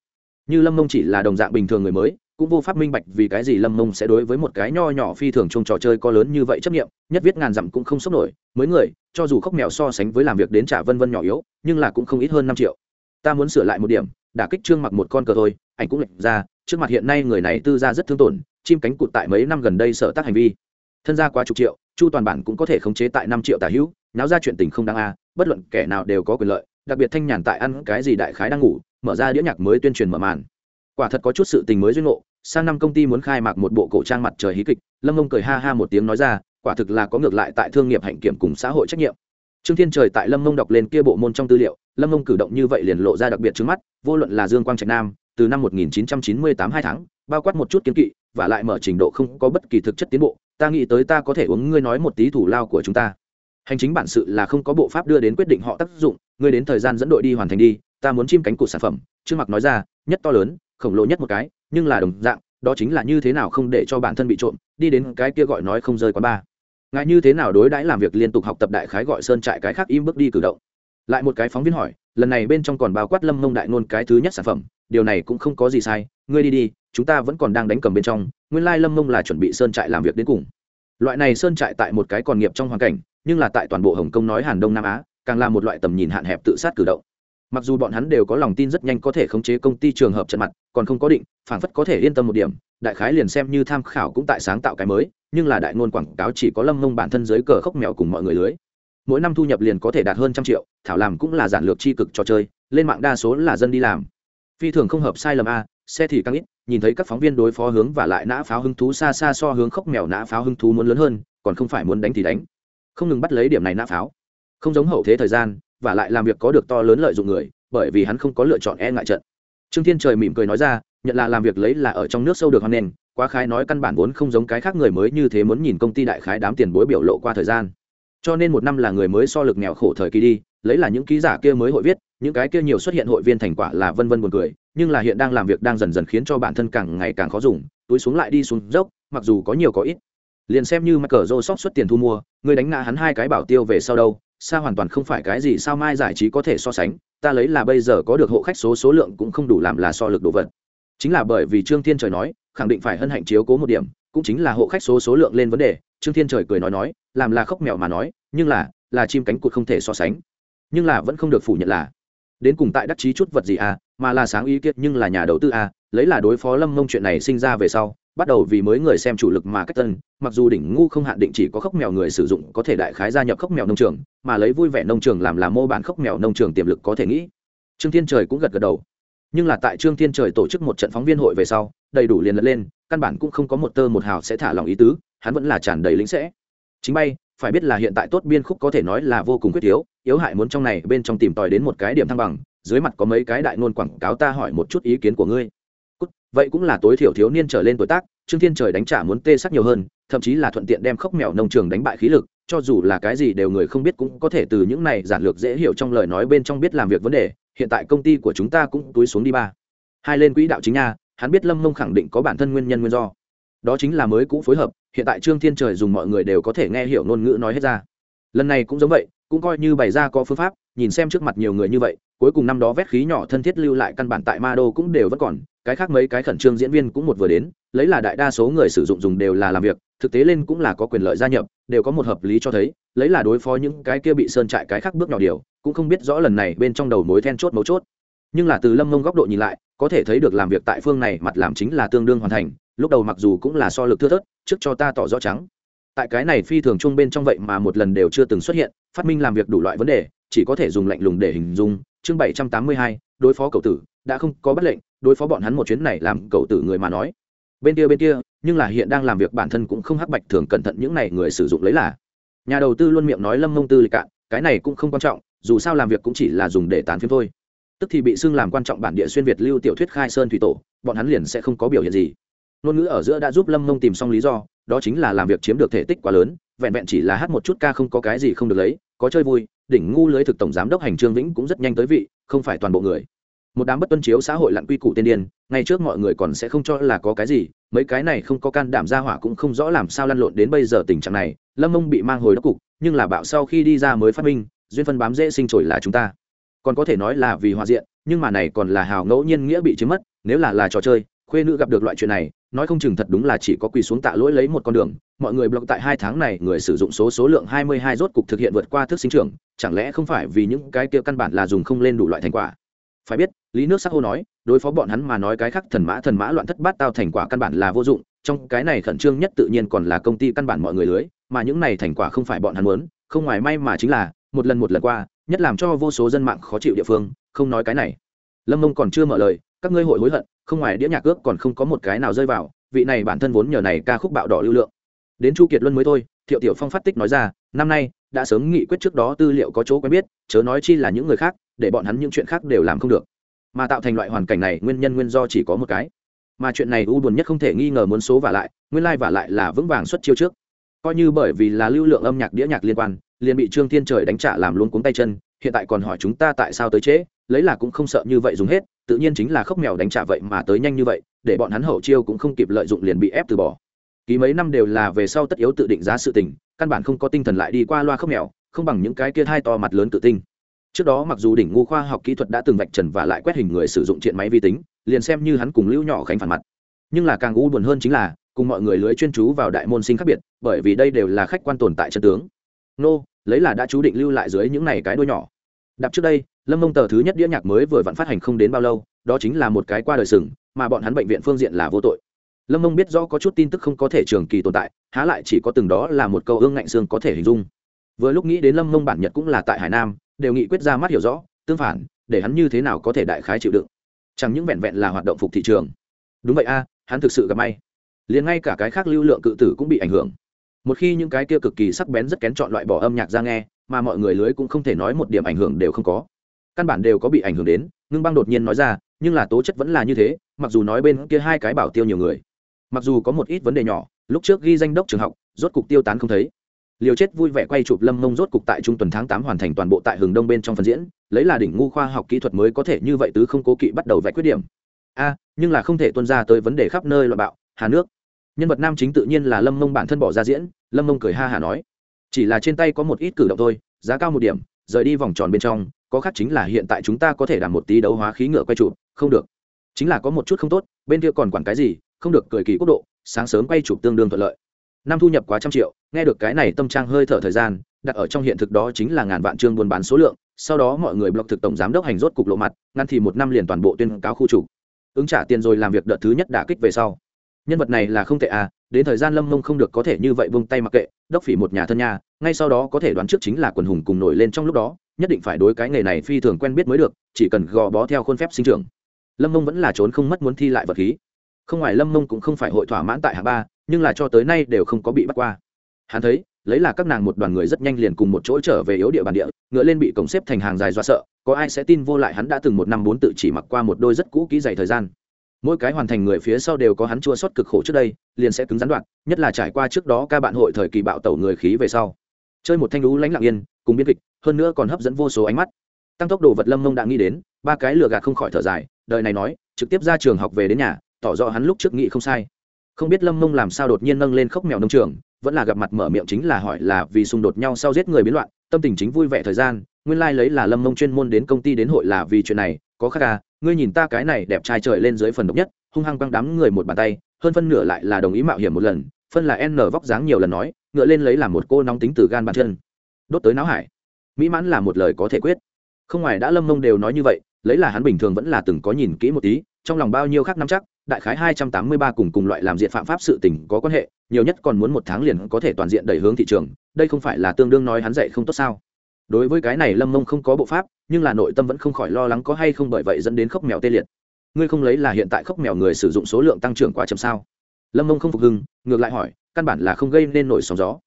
Như lâm mông chỉ là đồng dạng bình thường người mới cũng vô pháp minh bạch vì cái gì lâm mông sẽ đối với một cái nho nhỏ phi thường chung trò chơi có lớn như vậy chấp nghiệm nhất viết ngàn dặm cũng không sốc nổi, mới người, cho dù khóc mèo so sánh với làm việc đến trả vân vân nhỏ yếu, nhưng là cũng không ít hơn năm triệu. Ta muốn sửa lại một điểm, đả kích trương mặc một con cờ thôi anh cũng lệch ra, trước mặt hiện nay người này tư ra rất thương tổn, chim cánh cụt tại mấy năm gần đây sở tác hành vi. Thân gia quá chục triệu, chu toàn bản cũng có thể khống chế tại năm triệu tả hữu náo ra chuyện tình không đáng a, bất luận kẻ nào đều có quyền lợi, đặc biệt thanh nhàn tại ăn cái gì đại khái đang ngủ, mở ra đĩa nhạc mới tuyên truyền mở màn quả thật có chút sự tình mới duyên ngộ, sang năm công ty muốn khai mạc một bộ cổ trang mặt trời hí kịch, lâm ông cười ha ha một tiếng nói ra, quả thực là có ngược lại tại thương nghiệp hạnh kiểm cùng xã hội trách nhiệm. Trương thiên trời tại lâm mông đọc lên kia bộ môn trong tư liệu, lâm mông cử động như vậy liền lộ ra đặc biệt trước mắt, vô luận là dương quang trạch nam, từ năm 1998 hai tháng, bao quát một chút kiến kỵ, và lại mở trình độ không có bất kỳ thực chất tiến bộ, ta nghĩ tới ta có thể uống ngươi nói một tí thủ lao của chúng ta. Hành chính bản sự là không có bộ pháp đưa đến quyết định họ tác dụng, ngươi đến thời gian dẫn đội đi hoàn thành đi, ta muốn chim cánh cụt sản phẩm, trương mặc nói ra, nhất to lớn khổng lồ nhất một cái, nhưng là đồng dạng, đó chính là như thế nào không để cho bản thân bị trộm, đi đến cái kia gọi nói không rơi quá ba. Ngại như thế nào đối đãi làm việc liên tục học tập đại khái gọi sơn trại cái khác im bước đi cử động? Lại một cái phóng viên hỏi, lần này bên trong còn bao quát lâm mông đại nôn cái thứ nhất sản phẩm, điều này cũng không có gì sai, ngươi đi đi, chúng ta vẫn còn đang đánh cầm bên trong, nguyên lai lâm mông là chuẩn bị sơn trại làm việc đến cùng. Loại này sơn trại tại một cái còn nghiệp trong hoàn cảnh, nhưng là tại toàn bộ hồng kông nói hàn đông nam á, càng là một loại tầm nhìn hạn hẹp tự sát cử động mặc dù bọn hắn đều có lòng tin rất nhanh có thể khống chế công ty trường hợp trận mặt, còn không có định phản phất có thể yên tâm một điểm, đại khái liền xem như tham khảo cũng tại sáng tạo cái mới, nhưng là đại ngôn quảng cáo chỉ có lâm mông bản thân dưới cờ khóc mèo cùng mọi người lưới. Mỗi năm thu nhập liền có thể đạt hơn trăm triệu, thảo làm cũng là giản lược tri cực trò chơi, lên mạng đa số là dân đi làm. Phi thường không hợp sai lầm a, xe thì càng ít, nhìn thấy các phóng viên đối phó hướng và lại nã pháo hứng thú xa xa so hướng khóc mèo nã pháo hứng thú muốn lớn hơn, còn không phải muốn đánh thì đánh. Không ngừng bắt lấy điểm này nã pháo. Không giống hậu thế thời gian và lại làm việc có được to lớn lợi dụng người, bởi vì hắn không có lựa chọn e ngại trận. Trương thiên trời mỉm cười nói ra, nhận là làm việc lấy là ở trong nước sâu được hoan nền quá khái nói căn bản vốn không giống cái khác người mới như thế muốn nhìn công ty đại khái đám tiền bối biểu lộ qua thời gian. Cho nên một năm là người mới so lực nghèo khổ thời kỳ đi, lấy là những ký giả kia mới hội viết, những cái kia nhiều xuất hiện hội viên thành quả là vân vân buồn cười, nhưng là hiện đang làm việc đang dần dần khiến cho bản thân càng ngày càng khó dùng, túi xuống lại đi xuống dốc, mặc dù có nhiều có ít. Liền xem như mắc cờ rô sóc xuất tiền thu mua, người đánh ngã hắn hai cái bảo tiêu về sau đâu xa hoàn toàn không phải cái gì sao mai giải trí có thể so sánh, ta lấy là bây giờ có được hộ khách số số lượng cũng không đủ làm là so lực đồ vật. Chính là bởi vì trương thiên trời nói, khẳng định phải hân hạnh chiếu cố một điểm, cũng chính là hộ khách số số lượng lên vấn đề, trương thiên trời cười nói nói, làm là khóc mèo mà nói, nhưng là là chim cánh cụt không thể so sánh. Nhưng là vẫn không được phủ nhận là, đến cùng tại đắc chí chút vật gì à mà là sáng ý kiệt nhưng là nhà đầu tư a, lấy là đối phó lâm mông chuyện này sinh ra về sau, bắt đầu vì mới người xem chủ lực mà cách tân, mặc dù đỉnh ngu không hạn định chỉ có khốc mèo người sử dụng có thể đại khái gia nhập khốc mèo nông trường, mà lấy vui vẻ nông trường làm là mô bản khốc mèo nông trường tiềm lực có thể nghĩ. Trương thiên trời cũng gật gật đầu. Nhưng là tại trương thiên trời tổ chức một trận phóng viên hội về sau, đầy đủ liền lật lên, căn bản cũng không có một tơ một hào sẽ thả lòng ý tứ, hắn vẫn là tràn đầy lính sẽ. Chính bay, phải biết là hiện tại tốt biên khúc có thể nói là vô cùng quyết yếu yếu hại muốn trong này bên trong tìm tòi đến một cái điểm thăng bằng dưới mặt có mấy cái đại ngôn quảng cáo ta hỏi một chút ý kiến của ngươi. Vậy cũng là tối thiểu thiếu niên trở lên tuổi tác, trương thiên trời đánh trả muốn tê sắc nhiều hơn, thậm chí là thuận tiện đem khốc mèo nông trường đánh bại khí lực, cho dù là cái gì đều người không biết cũng có thể từ những này giản lược dễ hiểu trong lời nói bên trong biết làm việc vấn đề, hiện tại công ty của chúng ta cũng túi xuống đi ba. Hai lên quỹ đạo chính nha, hắn biết lâm mông khẳng định có bản thân nguyên nhân nguyên do. Đó chính là mới cũ phối hợp, hiện tại trương thiên trời dùng mọi người đều có thể nghe hiểu ngôn ngữ nói hết ra. Lần này cũng giống vậy, cũng coi như bày ra có phương pháp nhìn xem trước mặt nhiều người như vậy, cuối cùng năm đó vét khí nhỏ thân thiết lưu lại căn bản tại ma đô cũng đều vẫn còn, cái khác mấy cái khẩn trương diễn viên cũng một vừa đến, lấy là đại đa số người sử dụng dùng đều là làm việc, thực tế lên cũng là có quyền lợi gia nhập, đều có một hợp lý cho thấy, lấy là đối phó những cái kia bị sơn trại cái khác bước nhỏ điều, cũng không biết rõ lần này bên trong đầu mối then chốt mấu chốt. Nhưng là từ lâm mông góc độ nhìn lại, có thể thấy được làm việc tại phương này mặt làm chính là tương đương hoàn thành, lúc đầu mặc dù cũng là so lực thưa thớt, trước cho ta tỏ rõ trắng. Tại cái này phi thường chung bên trong vậy mà một lần đều chưa từng xuất hiện, phát minh làm việc đủ loại vấn đề chỉ có thể dùng lạnh lùng để hình dung, chương bảy trăm tám mươi hai, đối phó cậu tử, đã không có bất lệnh, đối phó bọn hắn một chuyến này làm cậu tử người mà nói. Bên kia bên kia, nhưng là hiện đang làm việc bản thân cũng không hắc bạch thường cẩn thận những này người sử dụng lấy là. Nhà đầu tư luôn miệng nói lâm mông tư lịch cạn, cái này cũng không quan trọng, dù sao làm việc cũng chỉ là dùng để tán phim thôi. Tức thì bị xưng làm quan trọng bản địa xuyên việt lưu tiểu thuyết khai sơn thủy tổ, bọn hắn liền sẽ không có biểu hiện gì. Ngôn ngữ ở giữa đã giúp lâm mông tìm xong lý do, đó chính là làm việc chiếm được thể tích quá lớn, vẹn vẹn chỉ là hát một chút ca không có cái gì không được lấy, có chơi vui đỉnh ngu lưới thực tổng giám đốc hành trương vĩnh cũng rất nhanh tới vị, không phải toàn bộ người. Một đám bất tuân chiếu xã hội lặn quy củ tiên điên ngay trước mọi người còn sẽ không cho là có cái gì, mấy cái này không có can đảm ra hỏa cũng không rõ làm sao lăn lộn đến bây giờ tình trạng này, lâm mông bị mang hồi đốc cục, nhưng là bạo sau khi đi ra mới phát minh, duyên phân bám dễ sinh trồi là chúng ta. Còn có thể nói là vì hòa diện, nhưng mà này còn là hào ngẫu nhiên nghĩa bị chiếm mất, nếu là là trò chơi, khuê nữ gặp được loại chuyện này nói không chừng thật đúng là chỉ có quỳ xuống tạ lỗi lấy một con đường. Mọi người blog tại hai tháng này, người sử dụng số số lượng hai mươi hai rốt cục thực hiện vượt qua thức sinh trưởng. Chẳng lẽ không phải vì những cái kia căn bản là dùng không lên đủ loại thành quả? Phải biết, lý nước sắc hô nói, đối phó bọn hắn mà nói cái khác thần mã thần mã loạn thất bát tao thành quả căn bản là vô dụng. Trong cái này khẩn trương nhất tự nhiên còn là công ty căn bản mọi người lưới, mà những này thành quả không phải bọn hắn muốn. Không ngoài may mà chính là, một lần một lần qua, nhất làm cho vô số dân mạng khó chịu địa phương. Không nói cái này. Lâm mông còn chưa mở lời, các ngươi hội hối hận không ngoài đĩa nhạc ước còn không có một cái nào rơi vào, vị này bản thân vốn nhờ này ca khúc bạo đỏ lưu lượng. Đến chu kiệt luân mới thôi, thiệu tiểu phong phát tích nói ra, năm nay, đã sớm nghị quyết trước đó tư liệu có chỗ quen biết, chớ nói chi là những người khác, để bọn hắn những chuyện khác đều làm không được. Mà tạo thành loại hoàn cảnh này, nguyên nhân nguyên do chỉ có một cái. Mà chuyện này u buồn nhất không thể nghi ngờ muốn số vả lại, nguyên lai、like、và lại là vững vàng xuất chiêu trước. Coi như bởi vì là lưu lượng âm nhạc đĩa nhạc liên quan, liền bị trương thiên trời đánh trả làm luôn cuống tay chân, hiện tại còn hỏi chúng ta tại sao tới trễ, lấy là cũng không sợ như vậy dùng hết tự nhiên chính là khóc mèo đánh trả vậy mà tới nhanh như vậy, để bọn hắn hậu chiêu cũng không kịp lợi dụng liền bị ép từ bỏ. Ký mấy năm đều là về sau tất yếu tự định giá sự tình, căn bản không có tinh thần lại đi qua loa khóc mèo, không bằng những cái kia hai to mặt lớn tự tinh trước đó mặc dù đỉnh ngu khoa học kỹ thuật đã từng vạch trần và lại quét hình người sử dụng triện máy vi tính, liền xem như hắn cùng lưu nhỏ khánh phản mặt. Nhưng là càng u buồn hơn chính là, cùng mọi người lưới chuyên chú vào đại môn sinh khác biệt, bởi vì đây đều là khách quan tồn tại chân tướng. Nô, lấy là đã chú định lưu lại dưới những này cái đôi nhỏ. Đạp trước đây lâm mông tờ thứ nhất đĩa nhạc mới vừa vặn phát hành không đến bao lâu, đó chính là một cái qua đời sừng, mà bọn hắn bệnh viện phương diện là vô tội. Lâm mông biết rõ có chút tin tức không có thể trường kỳ tồn tại, há lại chỉ có từng đó là một câu ương ngạnh xương có thể hình dung. Vừa lúc nghĩ đến lâm mông bản nhật cũng là tại hải nam, đều nghị quyết ra mắt hiểu rõ, tương phản, để hắn như thế nào có thể đại khái chịu đựng. Chẳng những vẹn vẹn là hoạt động phục thị trường. Đúng vậy a, hắn thực sự gặp may. Liền ngay cả cái khác lưu lượng cự tử cũng bị ảnh hưởng. Một khi những cái kia cực kỳ sắc bén rất kén chọn loại bỏ âm nhạc ra nghe, mà mọi người lưới cũng không thể nói một điểm ảnh hưởng đều không có căn bản đều có bị ảnh hưởng đến, ngưng băng đột nhiên nói ra, nhưng là tố chất vẫn là như thế, mặc dù nói bên kia hai cái bảo tiêu nhiều người, mặc dù có một ít vấn đề nhỏ, lúc trước ghi danh đốc trường học, rốt cục tiêu tán không thấy. Liều chết vui vẻ quay chụp lâm mông rốt cục tại trung tuần tháng tám hoàn thành toàn bộ tại hừng đông bên trong phần diễn, lấy là đỉnh ngu khoa học kỹ thuật mới có thể như vậy tứ không cố kỵ bắt đầu vạch khuyết điểm. A à, nhưng là không thể tuân ra tới vấn đề khắp nơi loạn bạo, hà nước. Nhân vật nam chính tự nhiên là lâm mông bản thân bỏ ra diễn, lâm mông cười ha hà nói. Chỉ là trên tay có một ít cử động thôi, giá cao một điểm, rời đi vòng tròn bên trong có khác chính là hiện tại chúng ta có thể đảm một tí đấu hóa khí ngựa quay chụp, không được. Chính là có một chút không tốt, bên kia còn quản cái gì, không được cười kỳ quốc độ, sáng sớm quay chụp tương đương thuận lợi. Năm thu nhập quá trăm triệu, nghe được cái này tâm trang hơi thở thời gian, đặt ở trong hiện thực đó chính là ngàn vạn chương buôn bán số lượng, sau đó mọi người block thực tổng giám đốc hành rốt cục lộ mặt, ngăn thì một năm liền toàn bộ tuyên cáo khu chủ. Ứng trả tiền rồi làm việc đợt thứ nhất đã kích về sau. Nhân vật này là không tệ à đến thời gian lâm mông không được có thể như vậy vung tay mặc kệ, đốc phỉ một nhà thân nhà ngay sau đó có thể đoán trước chính là quần hùng cùng nổi lên trong lúc đó, nhất định phải đối cái nghề này phi thường quen biết mới được, chỉ cần gò bó theo khuôn phép sinh trưởng. Lâm mông vẫn là trốn không mất muốn thi lại vật khí. Không ngoài lâm mông cũng không phải hội thỏa mãn tại hạ ba, nhưng là cho tới nay đều không có bị bắt qua. Hắn thấy, lấy là các nàng một đoàn người rất nhanh liền cùng một chỗ trở về yếu địa bản địa, ngựa lên bị cổng xếp thành hàng dài do sợ, có ai sẽ tin vô lại hắn đã từng một năm bốn tự chỉ mặc qua một đôi rất cũ kỹ dày thời gian. Mỗi cái hoàn thành người phía sau đều có hắn chua sót cực khổ trước đây, liền sẽ cứng gián đoạn, nhất là trải qua trước đó ca bạn hội thời kỳ bạo tẩu người khí về sau chơi một thanh lũ lãnh lặng yên, cùng biên kịch, hơn nữa còn hấp dẫn vô số ánh mắt. Tăng tốc độ vật lâm mông đã nghĩ đến, ba cái lừa gạt không khỏi thở dài, đời này nói, trực tiếp ra trường học về đến nhà, tỏ rõ hắn lúc trước nghĩ không sai. Không biết lâm mông làm sao đột nhiên nâng lên khóc mèo nông trường, vẫn là gặp mặt mở miệng chính là hỏi là vì xung đột nhau sau giết người biến loạn, tâm tình chính vui vẻ thời gian, nguyên lai、like、lấy là lâm mông chuyên môn đến công ty đến hội là vì chuyện này, có khác à ngươi nhìn ta cái này đẹp trai trời lên dưới phần độc nhất, hung hăng quăng đám người một bàn tay, hơn phân nửa lại là đồng ý mạo hiểm một lần, phân là n vóc dáng nhiều lần nói ngựa lên lấy làm một cô nóng tính từ gan bàn chân. Đốt tới não hải. Mỹ mãn là một lời có thể quyết. Không ngoài đã lâm mông đều nói như vậy, lấy là hắn bình thường vẫn là từng có nhìn kỹ một tí, trong lòng bao nhiêu khác nắm chắc, đại khái hai trăm tám mươi ba cùng cùng loại làm diện phạm pháp sự tình có quan hệ, nhiều nhất còn muốn một tháng liền có thể toàn diện đẩy hướng thị trường, đây không phải là tương đương nói hắn dạy không tốt sao. Đối với cái này lâm mông không có bộ pháp, nhưng là nội tâm vẫn không khỏi lo lắng có hay không bởi vậy dẫn đến khóc mèo tê liệt. Ngươi không lấy là hiện tại khóc mèo người sử dụng số lượng tăng trưởng quá chậm sao? Lâm mông không phục hưng, ngược lại hỏi căn bản là không gây nên nổi sóng gió.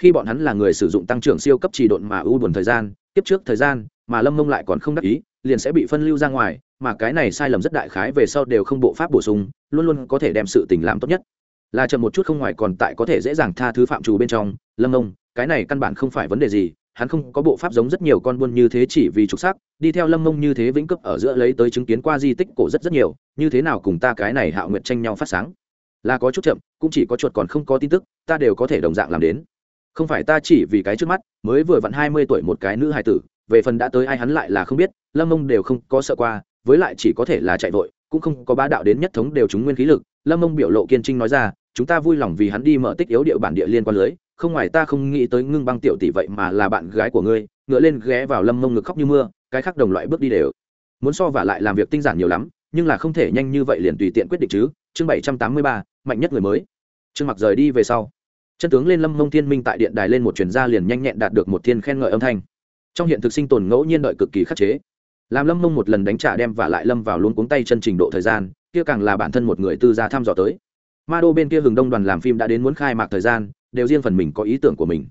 Khi bọn hắn là người sử dụng tăng trưởng siêu cấp trì độn mà ưu buồn thời gian tiếp trước thời gian, mà lâm mông lại còn không đắc ý, liền sẽ bị phân lưu ra ngoài, mà cái này sai lầm rất đại khái về sau đều không bộ pháp bổ sung, luôn luôn có thể đem sự tình làm tốt nhất. Là chậm một chút không ngoài còn tại có thể dễ dàng tha thứ phạm trù bên trong, lâm mông, cái này căn bản không phải vấn đề gì, hắn không có bộ pháp giống rất nhiều con buôn như thế chỉ vì trục xác, đi theo lâm mông như thế vĩnh cấp ở giữa lấy tới chứng kiến qua di tích cổ rất rất nhiều, như thế nào cùng ta cái này hạo nguyện tranh nhau phát sáng là có chút chậm, cũng chỉ có chuột còn không có tin tức, ta đều có thể đồng dạng làm đến. Không phải ta chỉ vì cái trước mắt, mới vừa vặn hai mươi tuổi một cái nữ hài tử, về phần đã tới ai hắn lại là không biết, lâm mông đều không có sợ qua, với lại chỉ có thể là chạy vội, cũng không có bá đạo đến nhất thống đều chúng nguyên khí lực. Lâm mông biểu lộ kiên trinh nói ra, chúng ta vui lòng vì hắn đi mở tích yếu địa bản địa liên quan lưới, không ngoài ta không nghĩ tới ngưng băng tiểu tỷ vậy mà là bạn gái của ngươi, ngựa lên ghé vào lâm mông ngực khóc như mưa, cái khác đồng loại bước đi đều. Muốn so và lại làm việc tinh giản nhiều lắm, nhưng là không thể nhanh như vậy liền tùy tiện quyết định chứ chương bảy trăm tám mươi ba, mạnh nhất người mới. Trương mặc rời đi về sau, chân tướng lên lâm mông thiên minh tại điện đài lên một chuyển gia liền nhanh nhẹn đạt được một thiên khen ngợi âm thanh. Trong hiện thực sinh tồn ngẫu nhiên đợi cực kỳ khắc chế. Làm lâm mông một lần đánh trả đem và lại lâm vào luôn cuống tay chân trình độ thời gian, kia càng là bản thân một người tư gia thăm dò tới. Ma đô bên kia hừng đông đoàn làm phim đã đến muốn khai mạc thời gian, đều riêng phần mình có ý tưởng của mình.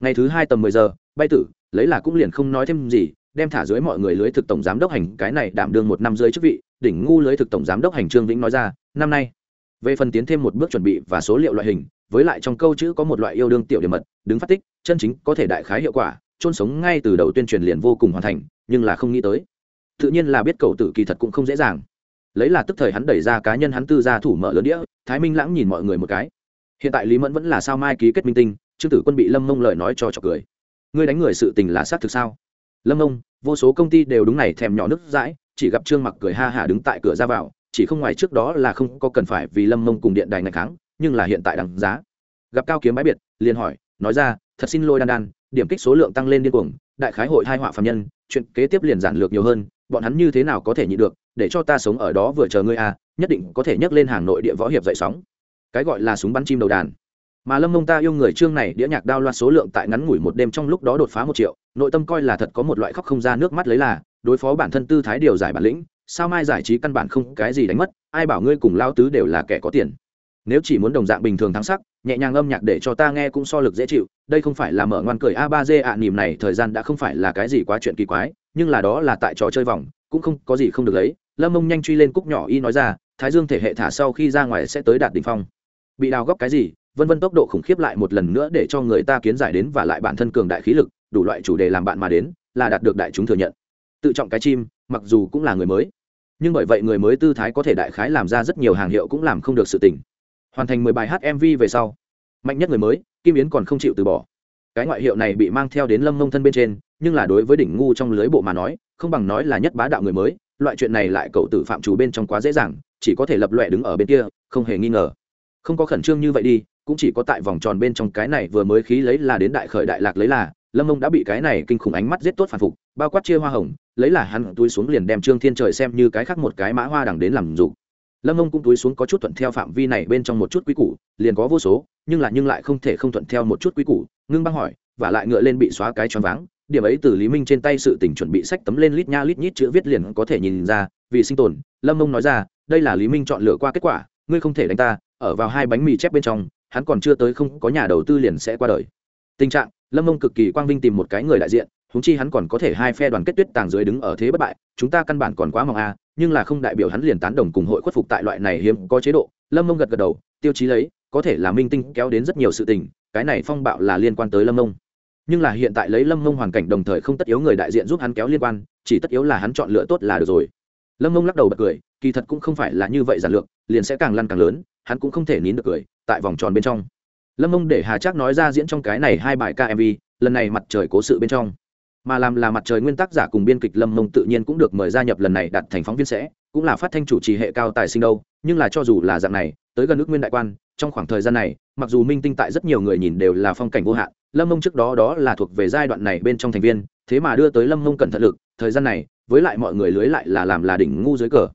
Ngày thứ hai tầm mười giờ, bay tử, lấy là cũng liền không nói thêm gì, đem thả dưới mọi người lưới thực tổng giám đốc hành, cái này đảm đương một năm dưới chức vị đỉnh ngu lưới thực tổng giám đốc hành trương vĩnh nói ra, năm nay, về phần tiến thêm một bước chuẩn bị và số liệu loại hình, với lại trong câu chữ có một loại yêu đương tiểu điểm mật, đứng phát tích, chân chính có thể đại khái hiệu quả trôn sống ngay từ đầu tuyên truyền liền vô cùng hoàn thành, nhưng là không nghĩ tới. Tự nhiên là biết cầu tử kỳ thật cũng không dễ dàng. Lấy là tức thời hắn đẩy ra cá nhân hắn tư gia thủ mở lớn đĩa, thái minh lãng nhìn mọi người một cái. Hiện tại lý mẫn vẫn là sao mai ký kết minh tinh, trương tử quân bị lâm mông lời nói cho trọc cười. Ngươi đánh người sự tình là xác thực sao? Lâm mông, vô số công ty đều đúng này thèm nhỏ nước dãi chỉ gặp trương mặc cười ha hả đứng tại cửa ra vào, chỉ không ngoài trước đó là không có cần phải vì lâm mông cùng điện đài ngày kháng, nhưng là hiện tại đằng giá. Gặp cao kiếm bãi biệt, liền hỏi, nói ra, thật xin lỗi đan đan, điểm kích số lượng tăng lên điên cuồng, đại khái hội hai họa phạm nhân, chuyện kế tiếp liền giản lược nhiều hơn, bọn hắn như thế nào có thể nhịn được, để cho ta sống ở đó vừa chờ ngươi à nhất định có thể nhấc lên hàng nội địa võ hiệp dậy sóng. Cái gọi là súng bắn chim đầu đàn. Mà lâm mông ta yêu người trương này, đĩa nhạc đao loạt số lượng tại ngắn ngủi một đêm trong lúc đó đột phá một triệu, nội tâm coi là thật có một loại khóc không ra nước mắt lấy là đối phó bản thân tư thái điều giải bản lĩnh, sao mai giải trí căn bản không cái gì đánh mất, ai bảo ngươi cùng lao tứ đều là kẻ có tiền. Nếu chỉ muốn đồng dạng bình thường thắng sắc, nhẹ nhàng âm nhạc để cho ta nghe cũng so lực dễ chịu, đây không phải là mở ngoan cười a ba d ạ nỉm này thời gian đã không phải là cái gì quá chuyện kỳ quái, nhưng là đó là tại trò chơi vòng, cũng không có gì không được lấy. Lâm mông nhanh truy lên cúc nhỏ y nói ra, thái dương thể hệ thả sau khi ra ngoài sẽ tới đạt đ ỉ n h phong. Bị đào góc cái gì? Vân vân tốc độ khủng khiếp lại một lần nữa để cho người ta kiến giải đến và lại bản thân cường đại khí lực, đủ loại chủ đề làm bạn mà đến, là đạt được đại chúng thừa nhận tự trọng cái chim, mặc dù cũng là người mới. Nhưng bởi vậy người mới tư thái có thể đại khái làm ra rất nhiều hàng hiệu cũng làm không được sự tỉnh. hoàn thành mười bài hát mv về sau, mạnh nhất người mới, kim yến còn không chịu từ bỏ. Cái ngoại hiệu này bị mang theo đến lâm mông thân bên trên, nhưng là đối với đỉnh ngu trong lưới bộ mà nói, không bằng nói là nhất bá đạo người mới, loại chuyện này lại cậu tử phạm chủ bên trong quá dễ dàng, chỉ có thể lập loẹ đứng ở bên kia, không hề nghi ngờ. Không có khẩn trương như vậy đi, cũng chỉ có tại vòng tròn bên trong cái này vừa mới khí lấy là đến đại khởi đại lạc lấy là, lâm mông đã bị cái này kinh khủng ánh mắt giết tốt phản phục, bao quát chia hoa hồng lấy là hắn túi xuống liền đem trương thiên trời xem như cái khác một cái mã hoa đằng đến làm dụng lâm ông cũng túi xuống có chút thuận theo phạm vi này bên trong một chút quý củ, liền có vô số, nhưng là nhưng lại không thể không thuận theo một chút quý củ. Ngưng băng hỏi, và lại ngựa lên bị xóa cái choáng váng. Điểm ấy từ lý minh trên tay sự tỉnh chuẩn bị sách tấm lên lít nha lít nhít chữ viết liền có thể nhìn ra, vì sinh tồn. Lâm ông nói ra, đây là lý minh chọn lựa qua kết quả, ngươi không thể đánh ta, ở vào hai bánh mì chép bên trong, hắn còn chưa tới không có nhà đầu tư liền sẽ qua đời. Tình trạng, lâm ông cực kỳ quang vinh tìm một cái người đại diện húng chi hắn còn có thể hai phe đoàn kết tuyết tàng dưới đứng ở thế bất bại, chúng ta căn bản còn quá mong a, nhưng là không đại biểu hắn liền tán đồng cùng hội khuất phục tại loại này hiếm có chế độ. Lâm mông gật gật đầu, tiêu chí lấy, có thể là minh tinh kéo đến rất nhiều sự tình, cái này phong bạo là liên quan tới lâm mông. Nhưng là hiện tại lấy lâm mông hoàn cảnh đồng thời không tất yếu người đại diện giúp hắn kéo liên quan, chỉ tất yếu là hắn chọn lựa tốt là được rồi. Lâm mông lắc đầu bật cười, kỳ thật cũng không phải là như vậy giản lược, liền sẽ càng lăn càng lớn, hắn cũng không thể nín được cười, tại vòng tròn bên trong. Lâm mông để hà trác nói ra diễn trong cái này hai bài ca mv lần này mặt trời cố sự bên trong mà làm là mặt trời nguyên tác giả cùng biên kịch lâm mông tự nhiên cũng được mời gia nhập lần này đặt thành phóng viên sẽ, cũng là phát thanh chủ trì hệ cao tài sinh đâu, nhưng là cho dù là dạng này, tới gần nước nguyên đại quan, trong khoảng thời gian này, mặc dù minh tinh tại rất nhiều người nhìn đều là phong cảnh vô hạn, lâm mông trước đó đó là thuộc về giai đoạn này bên trong thành viên, thế mà đưa tới lâm mông cẩn thận lực, thời gian này, với lại mọi người lưới lại là làm là đỉnh ngu dưới cờ.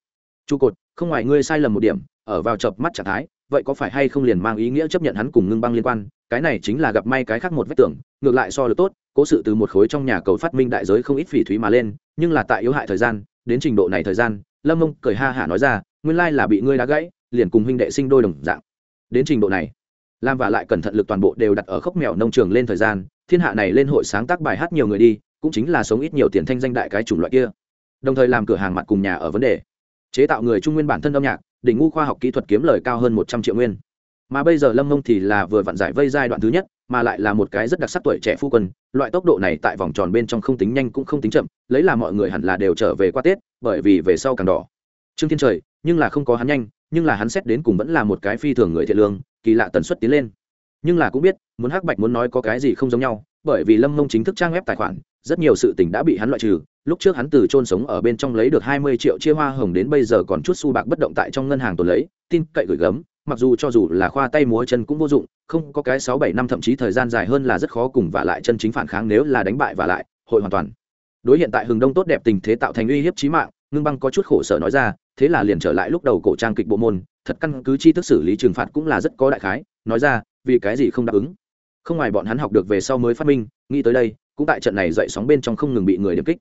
Trụ cột, không ngoài ngươi sai lầm một điểm, ở vào chập mắt trạng thái vậy có phải hay không liền mang ý nghĩa chấp nhận hắn cùng ngưng băng liên quan? Cái này chính là gặp may cái khác một vết tưởng, ngược lại so được tốt, cố sự từ một khối trong nhà cầu phát minh đại giới không ít phỉ thúy mà lên, nhưng là tại yếu hại thời gian, đến trình độ này thời gian, lâm mông cười ha hả nói ra, nguyên lai là bị ngươi đá gãy, liền cùng huynh đệ sinh đôi đồng dạng. Đến trình độ này làm và lại cẩn thận lực toàn bộ đều đặt ở khốc mèo nông trường lên thời gian, thiên hạ này lên hội sáng tác bài hát nhiều người đi, cũng chính là sống ít nhiều tiền thanh danh đại cái chủng loại kia. Đồng thời làm cửa hàng mặt cùng nhà ở vấn đề, chế tạo người trung nguyên bản thân âm nhạc đỉnh ngu khoa học kỹ thuật kiếm lời cao hơn một trăm triệu nguyên. Mà bây giờ lâm mông thì là vừa vặn giải vây giai đoạn thứ nhất, mà lại là một cái rất đặc sắc tuổi trẻ phu quân, loại tốc độ này tại vòng tròn bên trong không tính nhanh cũng không tính chậm, lấy là mọi người hẳn là đều trở về qua tết, bởi vì về sau càng đỏ. Trương thiên trời, nhưng là không có hắn nhanh, nhưng là hắn xét đến cùng vẫn là một cái phi thường người thiện lương, kỳ lạ tần suất tiến lên. Nhưng là cũng biết, muốn hắc bạch muốn nói có cái gì không giống nhau, bởi vì lâm mông chính thức trang web tài khoản rất nhiều sự tình đã bị hắn loại trừ. Lúc trước hắn từ chôn sống ở bên trong lấy được hai mươi triệu chia hoa hồng đến bây giờ còn chút xu bạc bất động tại trong ngân hàng tồn lấy, tin cậy gửi gấm, mặc dù cho dù là khoa tay múa chân cũng vô dụng, không có cái sáu bảy năm thậm chí thời gian dài hơn là rất khó cùng vả lại chân chính phản kháng nếu là đánh bại vả lại, hội hoàn toàn. Đối hiện tại hừng đông tốt đẹp tình thế tạo thành uy hiếp chí mạng, ngưng băng có chút khổ sở nói ra, thế là liền trở lại lúc đầu cổ trang kịch bộ môn, thật căn cứ chi thức xử lý trừng phạt cũng là rất có đại khái, nói ra, vì cái gì không đáp ứng? Không ngoài bọn hắn học được về sau mới phát minh, nghĩ tới đây cũng tại trận này dậy sóng bên trong không ngừng bị người điểm kích.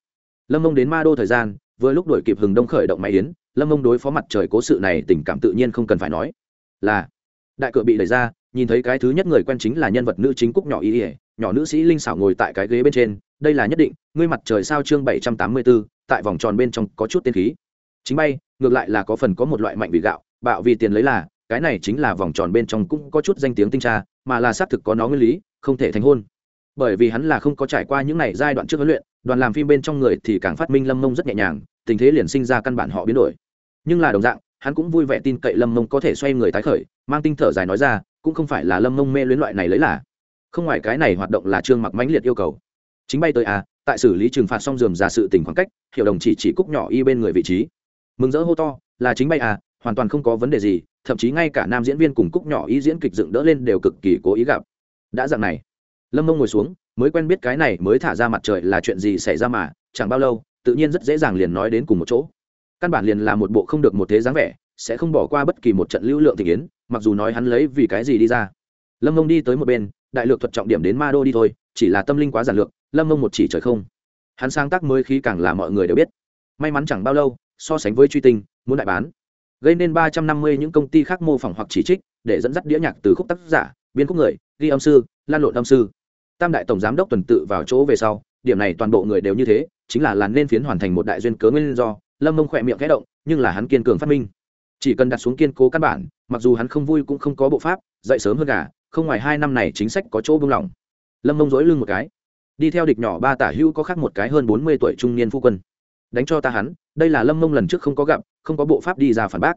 Lâm mông đến ma đô thời gian, vừa lúc đuổi kịp hừng đông khởi động máy yến, lâm mông đối phó mặt trời cố sự này tình cảm tự nhiên không cần phải nói. Là, đại cửa bị đẩy ra, nhìn thấy cái thứ nhất người quen chính là nhân vật nữ chính cúc nhỏ y ỉa nhỏ nữ sĩ linh xảo ngồi tại cái ghế bên trên, đây là nhất định, ngươi mặt trời sao chương bảy trăm tám mươi bốn tại vòng tròn bên trong có chút tiên khí. Chính bay, ngược lại là có phần có một loại mạnh vì gạo, bạo vì tiền lấy là, cái này chính là vòng tròn bên trong cũng có chút danh tiếng tinh tra, mà là xác thực có nó nguyên lý, không thể thành hôn bởi vì hắn là không có trải qua những này giai đoạn trước huấn luyện, đoàn làm phim bên trong người thì càng phát minh lâm mông rất nhẹ nhàng, tình thế liền sinh ra căn bản họ biến đổi. Nhưng là đồng dạng, hắn cũng vui vẻ tin cậy lâm mông có thể xoay người tái khởi, mang tinh thở dài nói ra, cũng không phải là lâm mông mê luyến loại này lấy là. Không ngoài cái này hoạt động là trương mặc mãnh liệt yêu cầu. Chính bay tới à tại xử lý trừng phạt xong dườm ra sự tình khoảng cách hiệu đồng chỉ chỉ cúc nhỏ y bên người vị trí. Mừng rỡ hô to, là chính bay à hoàn toàn không có vấn đề gì, thậm chí ngay cả nam diễn viên cùng cúc nhỏ y diễn kịch dựng đỡ lên đều cực kỳ cố ý gặp. Đã dạng này lâm mông ngồi xuống, mới quen biết cái này mới thả ra mặt trời là chuyện gì xảy ra mà, chẳng bao lâu, tự nhiên rất dễ dàng liền nói đến cùng một chỗ. Căn bản liền là một bộ không được một thế dáng vẻ, sẽ không bỏ qua bất kỳ một trận lưu lượng thị kiến mặc dù nói hắn lấy vì cái gì đi ra. Lâm mông đi tới một bên, đại lược thuật trọng điểm đến ma đô đi thôi, chỉ là tâm linh quá giản lược, lâm mông một chỉ trời không. Hắn sáng tác mới khí càng là mọi người đều biết. May mắn chẳng bao lâu, so sánh với truy tinh, muốn đại bán. Gây nên ba trăm năm mươi những công ty khác mô phỏng hoặc chỉ trích, để dẫn dắt đĩa nhạc từ khúc tác giả, biên khúc người, ghi âm sư, lan lộn âm sư tam đại tổng giám đốc tuần tự vào chỗ về sau điểm này toàn bộ người đều như thế chính là làn nên phiến hoàn thành một đại duyên cớ nguyên do lâm mông khỏe miệng kẽ động nhưng là hắn kiên cường phát minh. Chỉ cần đặt xuống kiên cố căn bản mặc dù hắn không vui cũng không có bộ pháp dậy sớm hơn cả không ngoài hai năm này chính sách có chỗ buông lỏng. Lâm mông dối lưng một cái. Đi theo địch nhỏ ba tả hữu có khác một cái hơn bốn mươi tuổi trung niên phu quân. Đánh cho ta hắn đây là lâm mông lần trước không có gặp không có bộ pháp đi ra phản bác.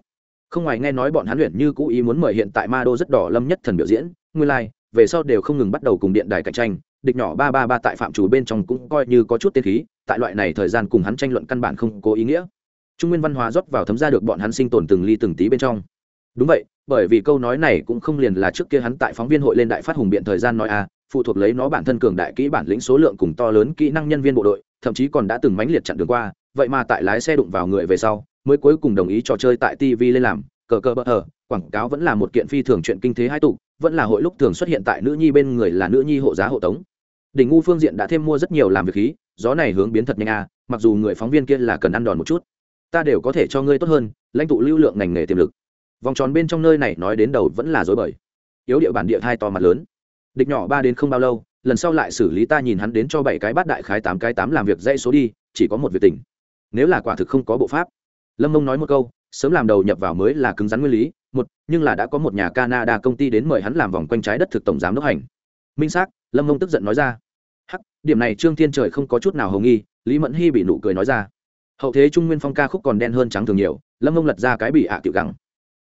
Không ngoài nghe nói bọn hắn luyện như cũ ý muốn mời hiện tại ma đô rất đỏ lâm nhất thần biểu diễn nguyên lai、like, về sau đều không ngừng bắt đầu cùng điện đài cạnh tranh, địch nhỏ ba ba ba tại phạm chủ bên trong cũng coi như có chút tiên khí, tại loại này thời gian cùng hắn tranh luận căn bản không có ý nghĩa. Trung nguyên văn hóa rót vào thấm ra được bọn hắn sinh tồn từng ly từng tí bên trong. Đúng vậy, bởi vì câu nói này cũng không liền là trước kia hắn tại phóng viên hội lên đại phát hùng biện thời gian nói à phụ thuộc lấy nó bản thân cường đại kỹ bản lĩnh số lượng cùng to lớn kỹ năng nhân viên bộ đội, thậm chí còn đã từng mãnh liệt chặn đường qua, vậy mà tại lái xe đụng vào người về sau, mới cuối cùng đồng ý trò chơi tại tv lên làm, cờ cờ bờ hờ quảng cáo vẫn là một kiện phi thường chuyện kinh thế hai tục vẫn là hội lúc thường xuất hiện tại nữ nhi bên người là nữ nhi hộ giá hộ tống. Đỉnh ngu phương diện đã thêm mua rất nhiều làm việc khí, gió này hướng biến thật nhanh à mặc dù người phóng viên kia là cần ăn đòn một chút. Ta đều có thể cho ngươi tốt hơn, lãnh tụ lưu lượng ngành nghề tiềm lực. Vòng tròn bên trong nơi này nói đến đầu vẫn là dối bời. Yếu địa bản địa hai to mặt lớn. Địch nhỏ ba đến không bao lâu, lần sau lại xử lý ta nhìn hắn đến cho bảy cái bát đại khái tám cái tám làm việc dãy số đi, chỉ có một việc tỉnh nếu là quả thực không có bộ pháp. Lâm mông nói một câu sớm làm đầu nhập vào mới là cứng rắn nguyên lý, một, nhưng là đã có một nhà canada công ty đến mời hắn làm vòng quanh trái đất thực tổng giám đốc hành. Minh xác, lâm mông tức giận nói ra. Hắc, điểm này trương thiên trời không có chút nào hầu nghi, lý mẫn hy bị nụ cười nói ra. Hậu thế trung nguyên phong ca khúc còn đen hơn trắng thường nhiều, lâm mông lật ra cái bị ạ à tiểu gắng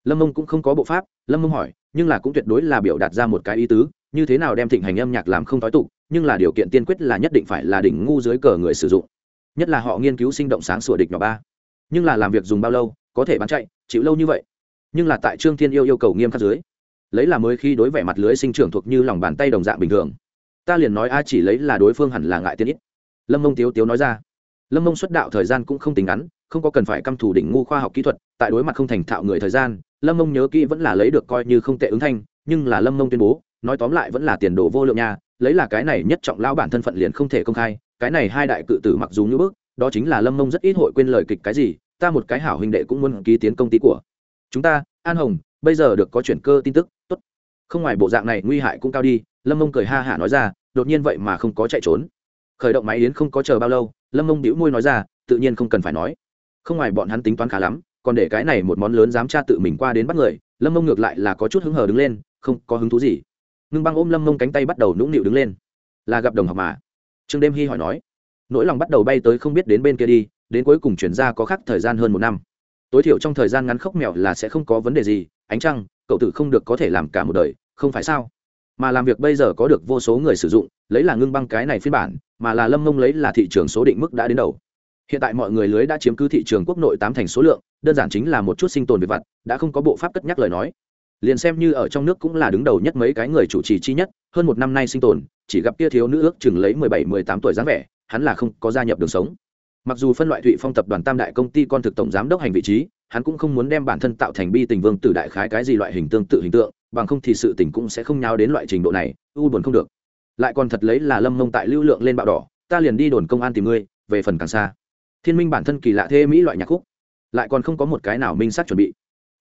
lâm mông cũng không có bộ pháp, lâm mông hỏi, nhưng là cũng tuyệt đối là biểu đạt ra một cái ý tứ, như thế nào đem thịnh hành âm nhạc làm không thói tục, nhưng là điều kiện tiên quyết là nhất định phải là đỉnh ngu dưới cờ người sử dụng. Nhất là họ nghiên cứu sinh động sáng sủa địch nhỏ ba. Nhưng là làm việc dùng bao lâu có thể bán chạy, chịu lâu như vậy. Nhưng là tại trương thiên yêu yêu cầu nghiêm khắc dưới, lấy là mới khi đối vẻ mặt lưới sinh trưởng thuộc như lòng bàn tay đồng dạng bình thường. Ta liền nói a chỉ lấy là đối phương hẳn là ngại tiên ít. Lâm mông tiếu tiếu nói ra. Lâm mông xuất đạo thời gian cũng không tính ngắn, không có cần phải căm thủ đỉnh ngu khoa học kỹ thuật, tại đối mặt không thành thạo người thời gian, lâm mông nhớ kỹ vẫn là lấy được coi như không tệ ứng thanh, nhưng là lâm mông tuyên bố, nói tóm lại vẫn là tiền đồ vô lượng nha, lấy là cái này nhất trọng lao bản thân phận liền không thể công khai, cái này hai đại cự tử mặc dù như bước đó chính là lâm mông rất ít hội quên lời kịch cái gì ta một cái hảo huynh đệ cũng muốn ký tiến công ty của chúng ta. An hồng, bây giờ được có chuyển cơ tin tức. Tốt. Không ngoài bộ dạng này nguy hại cũng cao đi. Lâm mông cười ha hả nói ra, đột nhiên vậy mà không có chạy trốn. Khởi động máy yến không có chờ bao lâu, lâm mông đĩu môi nói ra, tự nhiên không cần phải nói. Không ngoài bọn hắn tính toán khá lắm, còn để cái này một món lớn dám tra tự mình qua đến bắt người, lâm mông ngược lại là có chút hứng hờ đứng lên, không có hứng thú gì. Ngưng băng ôm lâm mông cánh tay bắt đầu nũng nịu đứng lên. Là gặp đồng học mà. Trương đêm hy hỏi nói, nỗi lòng bắt đầu bay tới không biết đến bên kia đi đến cuối cùng chuyển ra có khác thời gian hơn một năm. Tối thiểu trong thời gian ngắn khốc mèo là sẽ không có vấn đề gì, ánh trăng, cậu tự không được có thể làm cả một đời, không phải sao? Mà làm việc bây giờ có được vô số người sử dụng, lấy là ngưng băng cái này phiên bản, mà là lâm mông lấy là thị trường số định mức đã đến đầu. Hiện tại mọi người lưới đã chiếm cứ thị trường quốc nội tám thành số lượng, đơn giản chính là một chút sinh tồn về vặt, đã không có bộ pháp cất nhắc lời nói. Liền xem như ở trong nước cũng là đứng đầu nhất mấy cái người chủ trì chi nhất, hơn một năm nay sinh tồn, chỉ gặp kia thiếu nữ ước chừng lấy mười bảy, mười tám tuổi dáng vẻ, hắn là không có gia nhập đường sống mặc dù phân loại thụy phong tập đoàn tam đại công ty con thực tổng giám đốc hành vị trí, hắn cũng không muốn đem bản thân tạo thành bi tình vương tử đại khái cái gì loại hình tương tự hình tượng, bằng không thì sự tình cũng sẽ không nhau đến loại trình độ này, u buồn không được. Lại còn thật lấy là lâm mông tại lưu lượng lên bạo đỏ, ta liền đi đồn công an tìm ngươi, về phần càng xa. Thiên minh bản thân kỳ lạ thê mỹ loại nhạc khúc. Lại còn không có một cái nào minh sát chuẩn bị.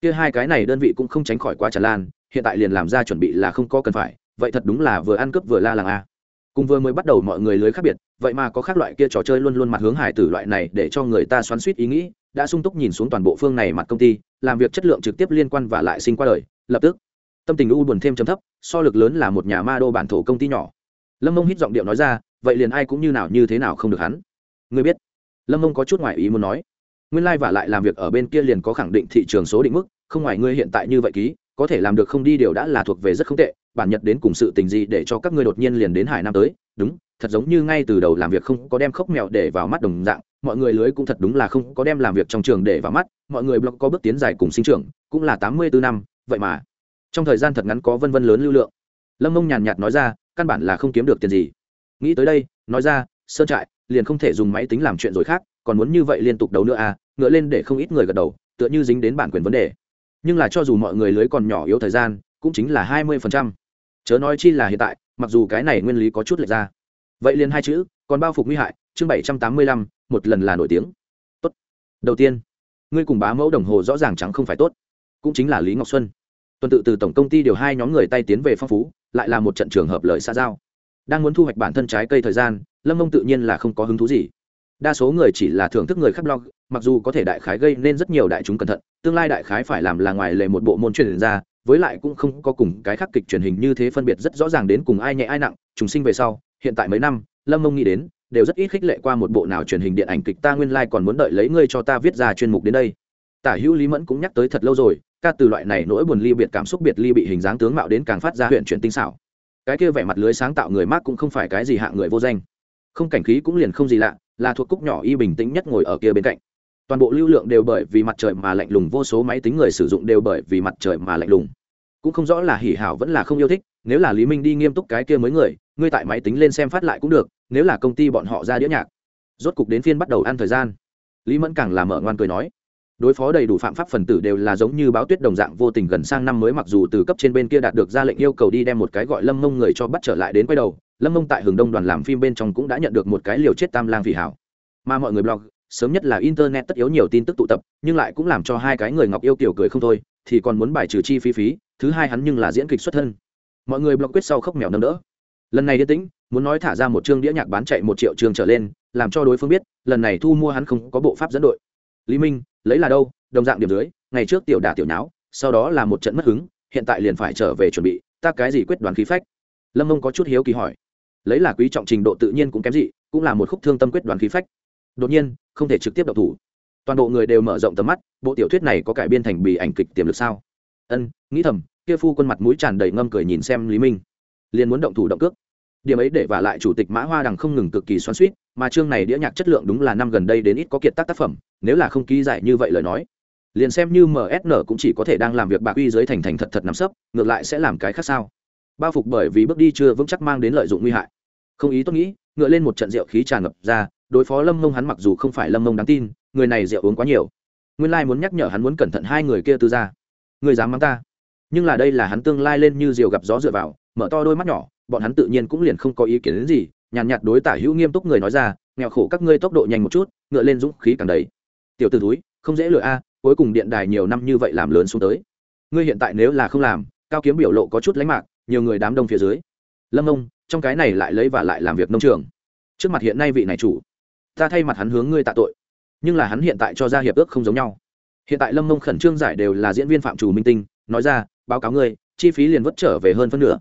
Kia hai cái này đơn vị cũng không tránh khỏi quá tràn lan, hiện tại liền làm ra chuẩn bị là không có cần phải, vậy thật đúng là vừa ăn cướp vừa la làng a cùng vừa mới bắt đầu mọi người lưới khác biệt, vậy mà có khác loại kia trò chơi luôn luôn mặt hướng hải tử loại này để cho người ta xoắn suýt ý nghĩ, đã sung túc nhìn xuống toàn bộ phương này mặt công ty, làm việc chất lượng trực tiếp liên quan và lại sinh qua đời, lập tức, tâm tình u buồn thêm chấm thấp, so lực lớn là một nhà ma đô bản thổ công ty nhỏ. Lâm mông hít giọng điệu nói ra, vậy liền ai cũng như nào như thế nào không được hắn. Ngươi biết. Lâm mông có chút ngoại ý muốn nói. Nguyên lai、like、và lại làm việc ở bên kia liền có khẳng định thị trường số định mức, không ngoài ngươi hiện tại như vậy ký, có thể làm được không đi điều đã là thuộc về rất không tệ bản nhật đến cùng sự tình gì để cho các ngươi đột nhiên liền đến hải nam tới? Đúng, thật giống như ngay từ đầu làm việc không có đem khốc mèo để vào mắt đồng dạng, mọi người lưới cũng thật đúng là không có đem làm việc trong trường để vào mắt, mọi người blog có bước tiến dài cùng sinh trưởng, cũng là tám mươi bốn năm, vậy mà. Trong thời gian thật ngắn có vân vân lớn lưu lượng. Lâm mông nhàn nhạt nói ra, căn bản là không kiếm được tiền gì. Nghĩ tới đây, nói ra, sơn trại, liền không thể dùng máy tính làm chuyện rồi khác, còn muốn như vậy liên tục đấu nữa à? Ngựa lên để không ít người gật đầu, tựa như dính đến bản quyền vấn đề. Nhưng là cho dù mọi người lưới còn nhỏ yếu thời gian cũng chính là hai mươi phần trăm. Chớ nói chi là hiện tại, mặc dù cái này nguyên lý có chút lệch ra. Vậy liền hai chữ, còn bao phục nguy hại, chương bảy trăm tám mươi lăm, một lần là nổi tiếng. Tốt. Đầu tiên, ngươi cùng bá mẫu đồng hồ rõ ràng trắng không phải tốt. Cũng chính là lý ngọc xuân. Tuần tự từ tổng công ty điều hai nhóm người tay tiến về phong phú, lại là một trận trường hợp lợi xa giao. Đang muốn thu hoạch bản thân trái cây thời gian, lâm mông tự nhiên là không có hứng thú gì. Đa số người chỉ là thưởng thức người khắp blog, mặc dù có thể đại khái gây nên rất nhiều đại chúng cẩn thận, tương lai đại khái phải làm là ngoài lề một bộ môn truyền ra với lại cũng không có cùng cái khác kịch truyền hình như thế phân biệt rất rõ ràng đến cùng ai nhẹ ai nặng chúng sinh về sau, hiện tại mấy năm, lâm mông nghĩ đến, đều rất ít khích lệ qua một bộ nào truyền hình điện ảnh kịch ta nguyên lai、like、còn muốn đợi lấy ngươi cho ta viết ra chuyên mục đến đây. Tả hữu lý mẫn cũng nhắc tới thật lâu rồi, ca từ loại này nỗi buồn ly biệt cảm xúc biệt ly bị hình dáng tướng mạo đến càng phát ra huyện chuyển tinh xảo. Cái kia vẻ mặt lưới sáng tạo người mác cũng không phải cái gì hạ người vô danh. Không cảnh khí cũng liền không gì lạ, là thuộc cúc nhỏ y bình tĩnh nhất ngồi ở kia bên cạnh. Toàn bộ lưu lượng đều bởi vì mặt trời mà lạnh lùng, vô số máy tính người sử dụng đều bởi vì mặt trời mà lạnh lùng cũng không rõ là hỉ hảo vẫn là không yêu thích, nếu là lý minh đi nghiêm túc cái kia mới người, ngươi tại máy tính lên xem phát lại cũng được, nếu là công ty bọn họ ra đĩa nhạc. Rốt cục đến phiên bắt đầu ăn thời gian. Lý mẫn càng là mở ngoan cười nói. Đối phó đầy đủ phạm pháp phần tử đều là giống như báo tuyết đồng dạng vô tình gần sang năm mới mặc dù từ cấp trên bên kia đạt được ra lệnh yêu cầu đi đem một cái gọi lâm mông người cho bắt trở lại đến quay đầu, lâm mông tại hưởng đông đoàn làm phim bên trong cũng đã nhận được một cái liều chết tam lang phỉ hảo. Mà mọi người blog, sớm nhất là internet tất yếu nhiều tin tức tụ tập, nhưng lại cũng làm cho hai cái người ngọc yêu kiểu cười không thôi, thì còn muốn bài trừ chi phí phí thứ hai hắn nhưng là diễn kịch xuất thân. Mọi người blog quyết sau khóc mèo nâng đỡ. Lần này yên tĩnh muốn nói thả ra một chương đĩa nhạc bán chạy một triệu trường trở lên, làm cho đối phương biết, lần này thu mua hắn không có bộ pháp dẫn đội. Lý minh, lấy là đâu? Đồng dạng điểm dưới, ngày trước tiểu đả tiểu nháo, sau đó là một trận mất hứng, hiện tại liền phải trở về chuẩn bị, ta cái gì quyết đoán khí phách? Lâm mông có chút hiếu kỳ hỏi. Lấy là quý trọng trình độ tự nhiên cũng kém dị cũng là một khúc thương tâm quyết đoán khí phách. Đột nhiên, không thể trực tiếp đậu thủ. Toàn bộ người đều mở rộng tầm mắt, bộ tiểu thuyết này có cải biên thành bì ảnh kịch tiềm lực sao? Ân, nghĩ thầm kia phu quân mặt mũi tràn đầy ngâm cười nhìn xem lý minh. Liền muốn động thủ động cước. Điểm ấy để vả lại chủ tịch mã hoa đằng không ngừng cực kỳ xoắn suýt mà chương này đĩa nhạc chất lượng đúng là năm gần đây đến ít có kiệt tác tác phẩm, nếu là không ký giải như vậy lời nói, liền xem như msn cũng chỉ có thể đang làm việc bạc uy dưới thành thành thật thật nắm sấp, ngược lại sẽ làm cái khác sao. Bao phục bởi vì bước đi chưa vững chắc mang đến lợi dụng nguy hại. Không ý tốt nghĩ, ngựa lên một trận rượu khí tràn ngập ra, đối phó lâm mông hắn mặc dù không phải lâm mông đáng tin, người này rượu uống quá nhiều. Nguyên lai muốn nhắc nhở hắn muốn cẩn thận hai người kia tư ra người dám mắng ta? Nhưng là đây là hắn tương lai lên như diều gặp gió dựa vào mở to đôi mắt nhỏ bọn hắn tự nhiên cũng liền không có ý kiến đến gì nhàn nhạt, đối tả hữu nghiêm túc người nói ra nghèo khổ các ngươi tốc độ nhanh một chút ngựa lên dũng khí càng đầy. Tiểu t ử túi không dễ lựa a cuối cùng điện đài nhiều năm như vậy làm lớn xuống tới. Ngươi hiện tại nếu là không làm cao kiếm biểu lộ có chút lánh mạc nhiều người đám đông phía dưới. Lâm ông trong cái này lại lấy và lại làm việc nông trường. Trước mặt hiện nay vị này chủ ta thay mặt hắn hướng ngươi tạ tội. Nhưng là hắn hiện tại cho ra hiệp ước không giống nhau. Hiện tại lâm mông khẩn trương giải đều là diễn viên phạm chủ minh tinh nói ra báo cáo ngươi, chi phí liền vất trở về hơn phân nửa.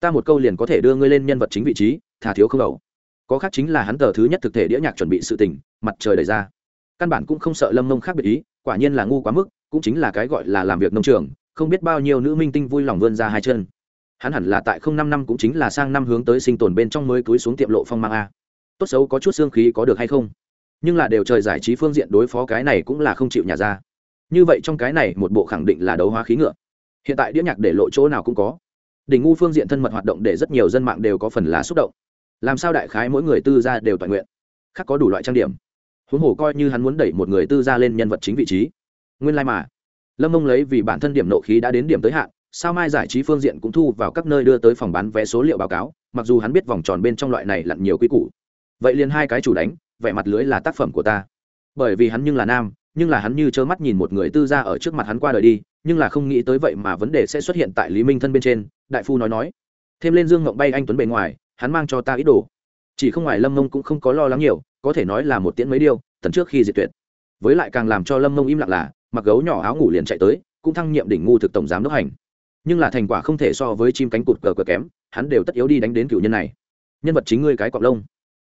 Ta một câu liền có thể đưa ngươi lên nhân vật chính vị trí, thả thiếu không đầu. Có khác chính là hắn tờ thứ nhất thực thể đĩa nhạc chuẩn bị sự tình, mặt trời đẩy ra. Căn bản cũng không sợ lâm nông khác biệt ý, quả nhiên là ngu quá mức, cũng chính là cái gọi là làm việc nông trường, không biết bao nhiêu nữ minh tinh vui lòng vươn ra hai chân. Hắn hẳn là tại không năm năm cũng chính là sang năm hướng tới sinh tồn bên trong mới cúi xuống tiệm lộ phong mang a. Tốt xấu có chút xương khí có được hay không? Nhưng là đều trời giải trí phương diện đối phó cái này cũng là không chịu nhà ra. Như vậy trong cái này một bộ khẳng định là đấu hóa khí ngựa hiện tại đĩa nhạc để lộ chỗ nào cũng có. Đỉnh ngu phương diện thân mật hoạt động để rất nhiều dân mạng đều có phần lá xúc động. Làm sao đại khái mỗi người tư gia đều toàn nguyện? Khác có đủ loại trang điểm. Huống hồ coi như hắn muốn đẩy một người tư gia lên nhân vật chính vị trí. Nguyên lai、like、mà, lâm mông lấy vì bản thân điểm nộ khí đã đến điểm tới hạn, sao mai giải trí phương diện cũng thu vào các nơi đưa tới phòng bán vé số liệu báo cáo, mặc dù hắn biết vòng tròn bên trong loại này lặn nhiều quy củ. Vậy liền hai cái chủ đánh, vẻ mặt lưới là tác phẩm của ta. Bởi vì hắn nhưng là nam nhưng là hắn như trơ mắt nhìn một người tư gia ở trước mặt hắn qua đời đi, nhưng là không nghĩ tới vậy mà vấn đề sẽ xuất hiện tại lý minh thân bên trên, đại phu nói nói. Thêm lên dương ngộng bay anh tuấn bề ngoài, hắn mang cho ta ít đồ. Chỉ không ngoài lâm mông cũng không có lo lắng nhiều, có thể nói là một tiễn mấy điều. tần trước khi diệt tuyệt. Với lại càng làm cho lâm mông im lặng là, mặc gấu nhỏ áo ngủ liền chạy tới, cũng thăng nhiệm đỉnh ngu thực tổng giám đốc hành. Nhưng là thành quả không thể so với chim cánh cụt cờ cờ kém, hắn đều tất yếu đi đánh đến cựu nhân này. Nhân vật chính ngươi cái cọc lông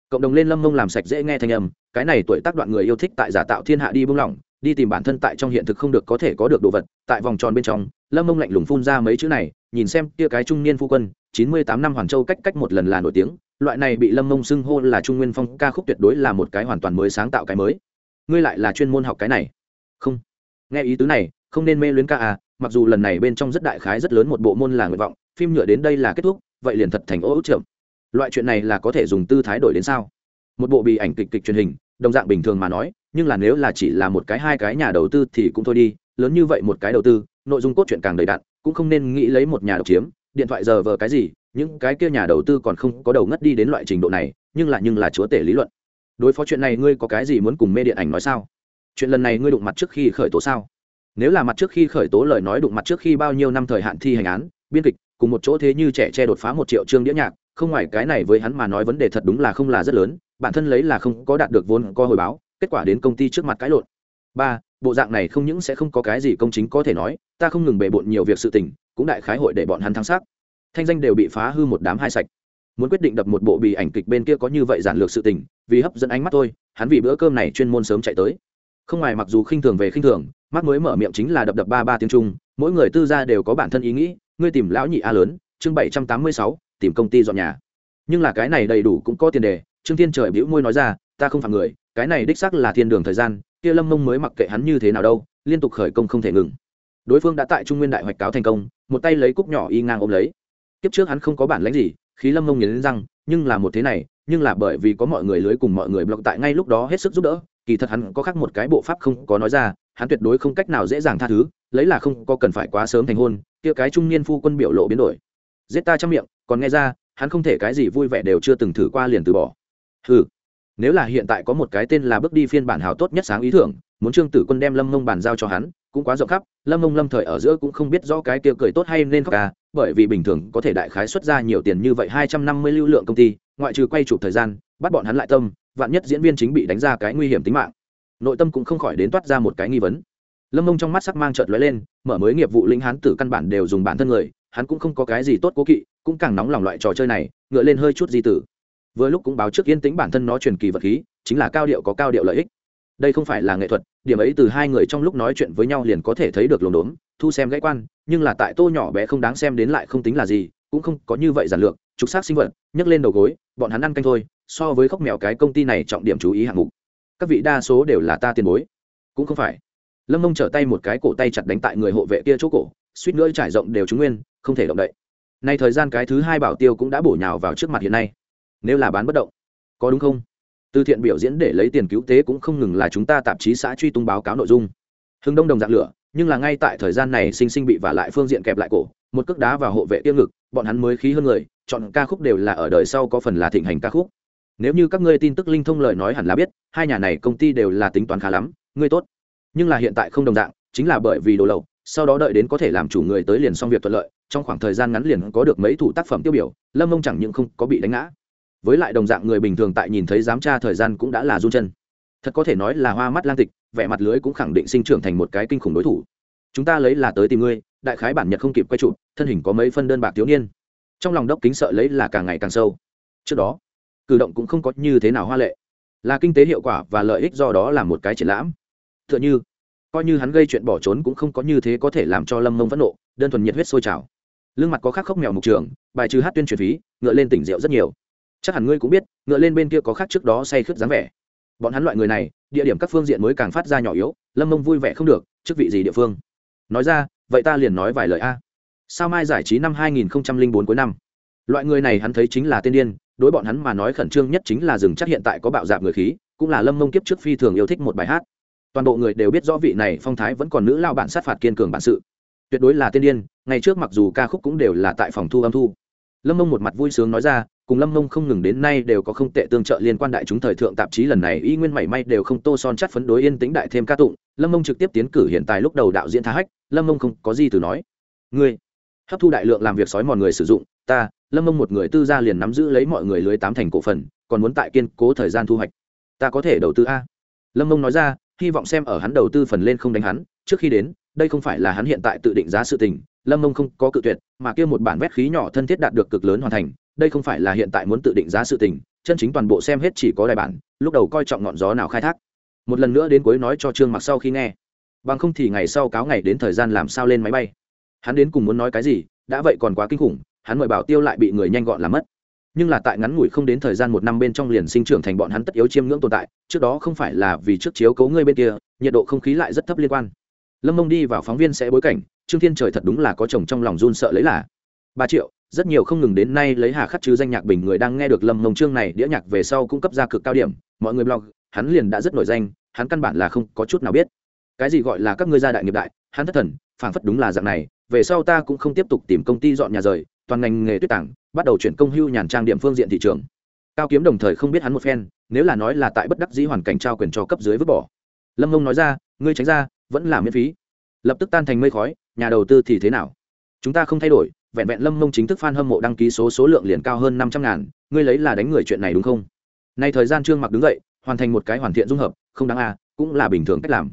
cộng đồng lên lâm mông làm sạch dễ nghe thanh âm, cái này tuổi tác đoạn người yêu thích tại giả tạo thiên hạ đi buông lỏng, đi tìm bản thân tại trong hiện thực không được có thể có được đồ vật, tại vòng tròn bên trong, lâm mông lạnh lùng phun ra mấy chữ này, nhìn xem kia cái trung niên phu quân, chín mươi tám năm hoàn châu cách cách một lần là nổi tiếng, loại này bị lâm mông xưng hô là trung nguyên phong ca khúc tuyệt đối là một cái hoàn toàn mới sáng tạo cái mới. Ngươi lại là chuyên môn học cái này? Không. Nghe ý tứ này, không nên mê luyến ca à mặc dù lần này bên trong rất đại khái rất lớn một bộ môn là nguyện vọng, phim nhựa đến đây là kết thúc, vậy liền thật thành ô ức chậm loại chuyện này là có thể dùng tư thái đổi đến sao? Một bộ bì ảnh kịch kịch truyền hình, đồng dạng bình thường mà nói, nhưng là nếu là chỉ là một cái hai cái nhà đầu tư thì cũng thôi đi, lớn như vậy một cái đầu tư, nội dung cốt truyện càng đầy đặn, cũng không nên nghĩ lấy một nhà độc chiếm, điện thoại giờ vờ cái gì, những cái kia nhà đầu tư còn không có đầu ngất đi đến loại trình độ này, nhưng là nhưng là chúa tể lý luận. Đối phó chuyện này ngươi có cái gì muốn cùng mê điện ảnh nói sao? Chuyện lần này ngươi đụng mặt trước khi khởi tố sao? Nếu là mặt trước khi khởi tố lời nói đụng mặt trước khi bao nhiêu năm thời hạn thi hành án, biên kịch, cùng một chỗ thế như trẻ che đột phá một triệu chương đĩa nhạc không ngoài cái này với hắn mà nói vấn đề thật đúng là không là rất lớn, bản thân lấy là không có đạt được vốn có hồi báo, kết quả đến công ty trước mặt cãi lộn. Ba, bộ dạng này không những sẽ không có cái gì công chính có thể nói, ta không ngừng bề bộn nhiều việc sự tình, cũng đại khái hội để bọn hắn thắng sắc thanh danh đều bị phá hư một đám hai sạch. Muốn quyết định đập một bộ bì ảnh kịch bên kia có như vậy giản lược sự tình, vì hấp dẫn ánh mắt tôi hắn vì bữa cơm này chuyên môn sớm chạy tới. Không ngoài mặc dù khinh thường về khinh thường, mắt mới mở miệng chính là đập đập ba ba tiếng trung, mỗi người tư gia đều có bản thân ý nghĩ, ngươi tìm lão nhị a lớn, chương bảy trăm tám mươi sáu tìm công ty dọn nhà. Nhưng là cái này đầy đủ cũng có tiền đề, trương thiên trời bĩu môi nói ra, ta không phạm người, cái này đích xác là thiên đường thời gian, kia lâm mông mới mặc kệ hắn như thế nào đâu, liên tục khởi công không thể ngừng. Đối phương đã tại trung nguyên đại hoạch cáo thành công, một tay lấy cúc nhỏ y ngang ôm lấy. Kiếp trước hắn không có bản lãnh gì, khí lâm mông nghiến răng, nhưng là một thế này, nhưng là bởi vì có mọi người lưới cùng mọi người blog tại ngay lúc đó hết sức giúp đỡ, kỳ thật hắn có khác một cái bộ pháp không có nói ra, hắn tuyệt đối không cách nào dễ dàng tha thứ, lấy là không có cần phải quá sớm thành hôn, kia cái trung niên phu quân biểu lộ biến đổi. Giết ta trong miệng còn nghe ra, hắn không thể cái gì vui vẻ đều chưa từng thử qua liền từ bỏ. Ừ nếu là hiện tại có một cái tên là bước đi phiên bản hào tốt nhất sáng ý tưởng muốn trương tử quân đem lâm mông bàn giao cho hắn, cũng quá rộng khắp, lâm mông lâm thời ở giữa cũng không biết rõ cái kia cười tốt hay nên khóc ca bởi vì bình thường có thể đại khái xuất ra nhiều tiền như vậy hai trăm năm mươi lưu lượng công ty, ngoại trừ quay chụp thời gian, bắt bọn hắn lại tâm, vạn nhất diễn viên chính bị đánh ra cái nguy hiểm tính mạng. Nội tâm cũng không khỏi đến toát ra một cái nghi vấn. Lâm mông trong mắt sắc mang trợt lóe lên, mở mới nghiệp vụ linh hán tử căn bản đều dùng bản thân người, hắn cũng không có cái gì tốt cố kỵ cũng càng nóng lòng loại trò chơi này, ngựa lên hơi chút di tử. Vừa lúc cũng báo trước yên tĩnh bản thân nó truyền kỳ vật khí, chính là cao điệu có cao điệu lợi ích. Đây không phải là nghệ thuật, điểm ấy từ hai người trong lúc nói chuyện với nhau liền có thể thấy được lồn đốn, thu xem gãy quan, nhưng là tại tô nhỏ bé không đáng xem đến lại không tính là gì, cũng không có như vậy giản lược, trục xác sinh vật, nhấc lên đầu gối, bọn hắn ăn canh thôi, so với khóc mèo cái công ty này trọng điểm chú ý hạng mục. Các vị đa số đều là ta tiền bối. Cũng không phải. Lâm mông trở tay một cái cổ tay chặt đánh tại người hộ vệ kia chỗ cổ, suýt nữa trải rộng đều trúng nguyên, không thể động đậy nay thời gian cái thứ hai bảo tiêu cũng đã bổ nhào vào trước mặt hiện nay. Nếu là bán bất động, có đúng không? Từ thiện biểu diễn để lấy tiền cứu tế cũng không ngừng là chúng ta tạp chí xã truy tung báo cáo nội dung. Hưng đông đồng dạng lửa, nhưng là ngay tại thời gian này sinh sinh bị vả lại phương diện kẹp lại cổ, một cước đá vào hộ vệ tiêu ngực, bọn hắn mới khí hơn người, chọn ca khúc đều là ở đời sau có phần là thịnh hành ca khúc. Nếu như các ngươi tin tức linh thông lời nói hẳn là biết, hai nhà này công ty đều là tính toán khá lắm, ngươi tốt. Nhưng là hiện tại không đồng dạng, chính là bởi vì đồ lậu sau đó đợi đến có thể làm chủ người tới liền xong việc thuận lợi, trong khoảng thời gian ngắn liền có được mấy thủ tác phẩm tiêu biểu, lâm mông chẳng những không có bị đánh ngã. Với lại đồng dạng người bình thường tại nhìn thấy giám tra thời gian cũng đã là run chân. Thật có thể nói là hoa mắt lang tịch, vẻ mặt lưới cũng khẳng định sinh trưởng thành một cái kinh khủng đối thủ. Chúng ta lấy là tới tìm ngươi, đại khái bản nhật không kịp quay trụ thân hình có mấy phân đơn bạc thiếu niên. Trong lòng đốc kính sợ lấy là càng ngày càng sâu. Trước đó, cử động cũng không có như thế nào hoa lệ. Là kinh tế hiệu quả và lợi ích do đó là một cái triển lãm. T h ư ợ n h ư coi như hắn gây chuyện bỏ trốn cũng không có như thế có thể làm cho lâm mông phẫn nộ, đơn thuần nhiệt huyết sôi trào. Lương mặt có khắc khốc mèo mục trường, bài trừ hát tuyên truyền phí, ngựa lên tỉnh rượu rất nhiều. Chắc hẳn ngươi cũng biết, ngựa lên bên kia có khác trước đó say khướt dáng vẻ. Bọn hắn loại người này, địa điểm các phương diện mới càng phát ra nhỏ yếu, lâm mông vui vẻ không được, chức vị gì địa phương? Nói ra, vậy ta liền nói vài lời a. Sao mai giải trí năm hai nghìn bốn cuối năm? Loại người này hắn thấy chính là tên điên, đối bọn hắn mà nói khẩn trương nhất chính là rừng chắc hiện tại có bạo dạp người khí, cũng là lâm mông kiếp trước phi thường yêu thích một bài hát toàn bộ người đều biết rõ vị này phong thái vẫn còn nữ lao bản sát phạt kiên cường bản sự. Tuyệt đối là tiên điên, ngày trước mặc dù ca khúc cũng đều là tại phòng thu âm thu. Lâm mông một mặt vui sướng nói ra, cùng lâm mông không ngừng đến nay đều có không tệ tương trợ liên quan đại chúng thời thượng tạp chí lần này y nguyên mảy may đều không tô son chắt phấn đối yên tĩnh đại thêm ca tụng. Lâm mông trực tiếp tiến cử hiện tại lúc đầu đạo diễn tha hách, lâm mông không có gì từ nói. Ngươi, hấp thu đại lượng làm việc sói mòn người sử dụng, ta, lâm mông một người tư gia liền nắm giữ lấy mọi người lưới tám thành cổ phần, còn muốn tại kiên cố thời gian thu hoạch. Ta có thể đầu tư a. Lâm mông nói ra hy vọng xem ở hắn đầu tư phần lên không đánh hắn, trước khi đến, đây không phải là hắn hiện tại tự định giá sự tình, lâm mông không có cự tuyệt, mà kia một bản vét khí nhỏ thân thiết đạt được cực lớn hoàn thành, đây không phải là hiện tại muốn tự định giá sự tình, chân chính toàn bộ xem hết chỉ có đài bản, lúc đầu coi trọng ngọn gió nào khai thác. Một lần nữa đến cuối nói cho trương mặc sau khi nghe. Bằng không thì ngày sau cáo ngày đến thời gian làm sao lên máy bay. Hắn đến cùng muốn nói cái gì, đã vậy còn quá kinh khủng, hắn mời bảo tiêu lại bị người nhanh gọn làm mất nhưng là tại ngắn ngủi không đến thời gian một năm bên trong liền sinh trưởng thành bọn hắn tất yếu chiêm ngưỡng tồn tại, trước đó không phải là vì trước chiếu cấu ngươi bên kia, nhiệt độ không khí lại rất thấp liên quan. Lâm mông đi vào phóng viên sẽ bối cảnh, trương thiên trời thật đúng là có chồng trong lòng run sợ lấy là. Ba triệu, rất nhiều không ngừng đến nay lấy hà khắc chứ danh nhạc bình người đang nghe được lâm mông chương này đĩa nhạc về sau cung cấp ra cực cao điểm, mọi người blog, hắn liền đã rất nổi danh, hắn căn bản là không có chút nào biết. Cái gì gọi là các ngươi gia đại nghiệp đại, hắn thất thần, phảng phất đúng là dạng này, về sau ta cũng không tiếp tục tìm công ty dọn nhà rời toàn ngành nghề tuyết tảng, bắt đầu chuyển công hưu nhàn trang điểm phương diện thị trường. Cao kiếm đồng thời không biết hắn một phen, nếu là nói là tại bất đắc dĩ hoàn cảnh trao quyền cho cấp dưới vứt bỏ. Lâm mông nói ra, ngươi tránh ra, vẫn là miễn phí. Lập tức tan thành mây khói, nhà đầu tư thì thế nào? Chúng ta không thay đổi, vẹn vẹn lâm mông chính thức f a n hâm mộ đăng ký số số lượng liền cao hơn năm trăm ngàn, ngươi lấy là đánh người chuyện này đúng không? Nay thời gian trương mặc đứng dậy, hoàn thành một cái hoàn thiện dung hợp, không đáng à cũng là bình thường cách làm.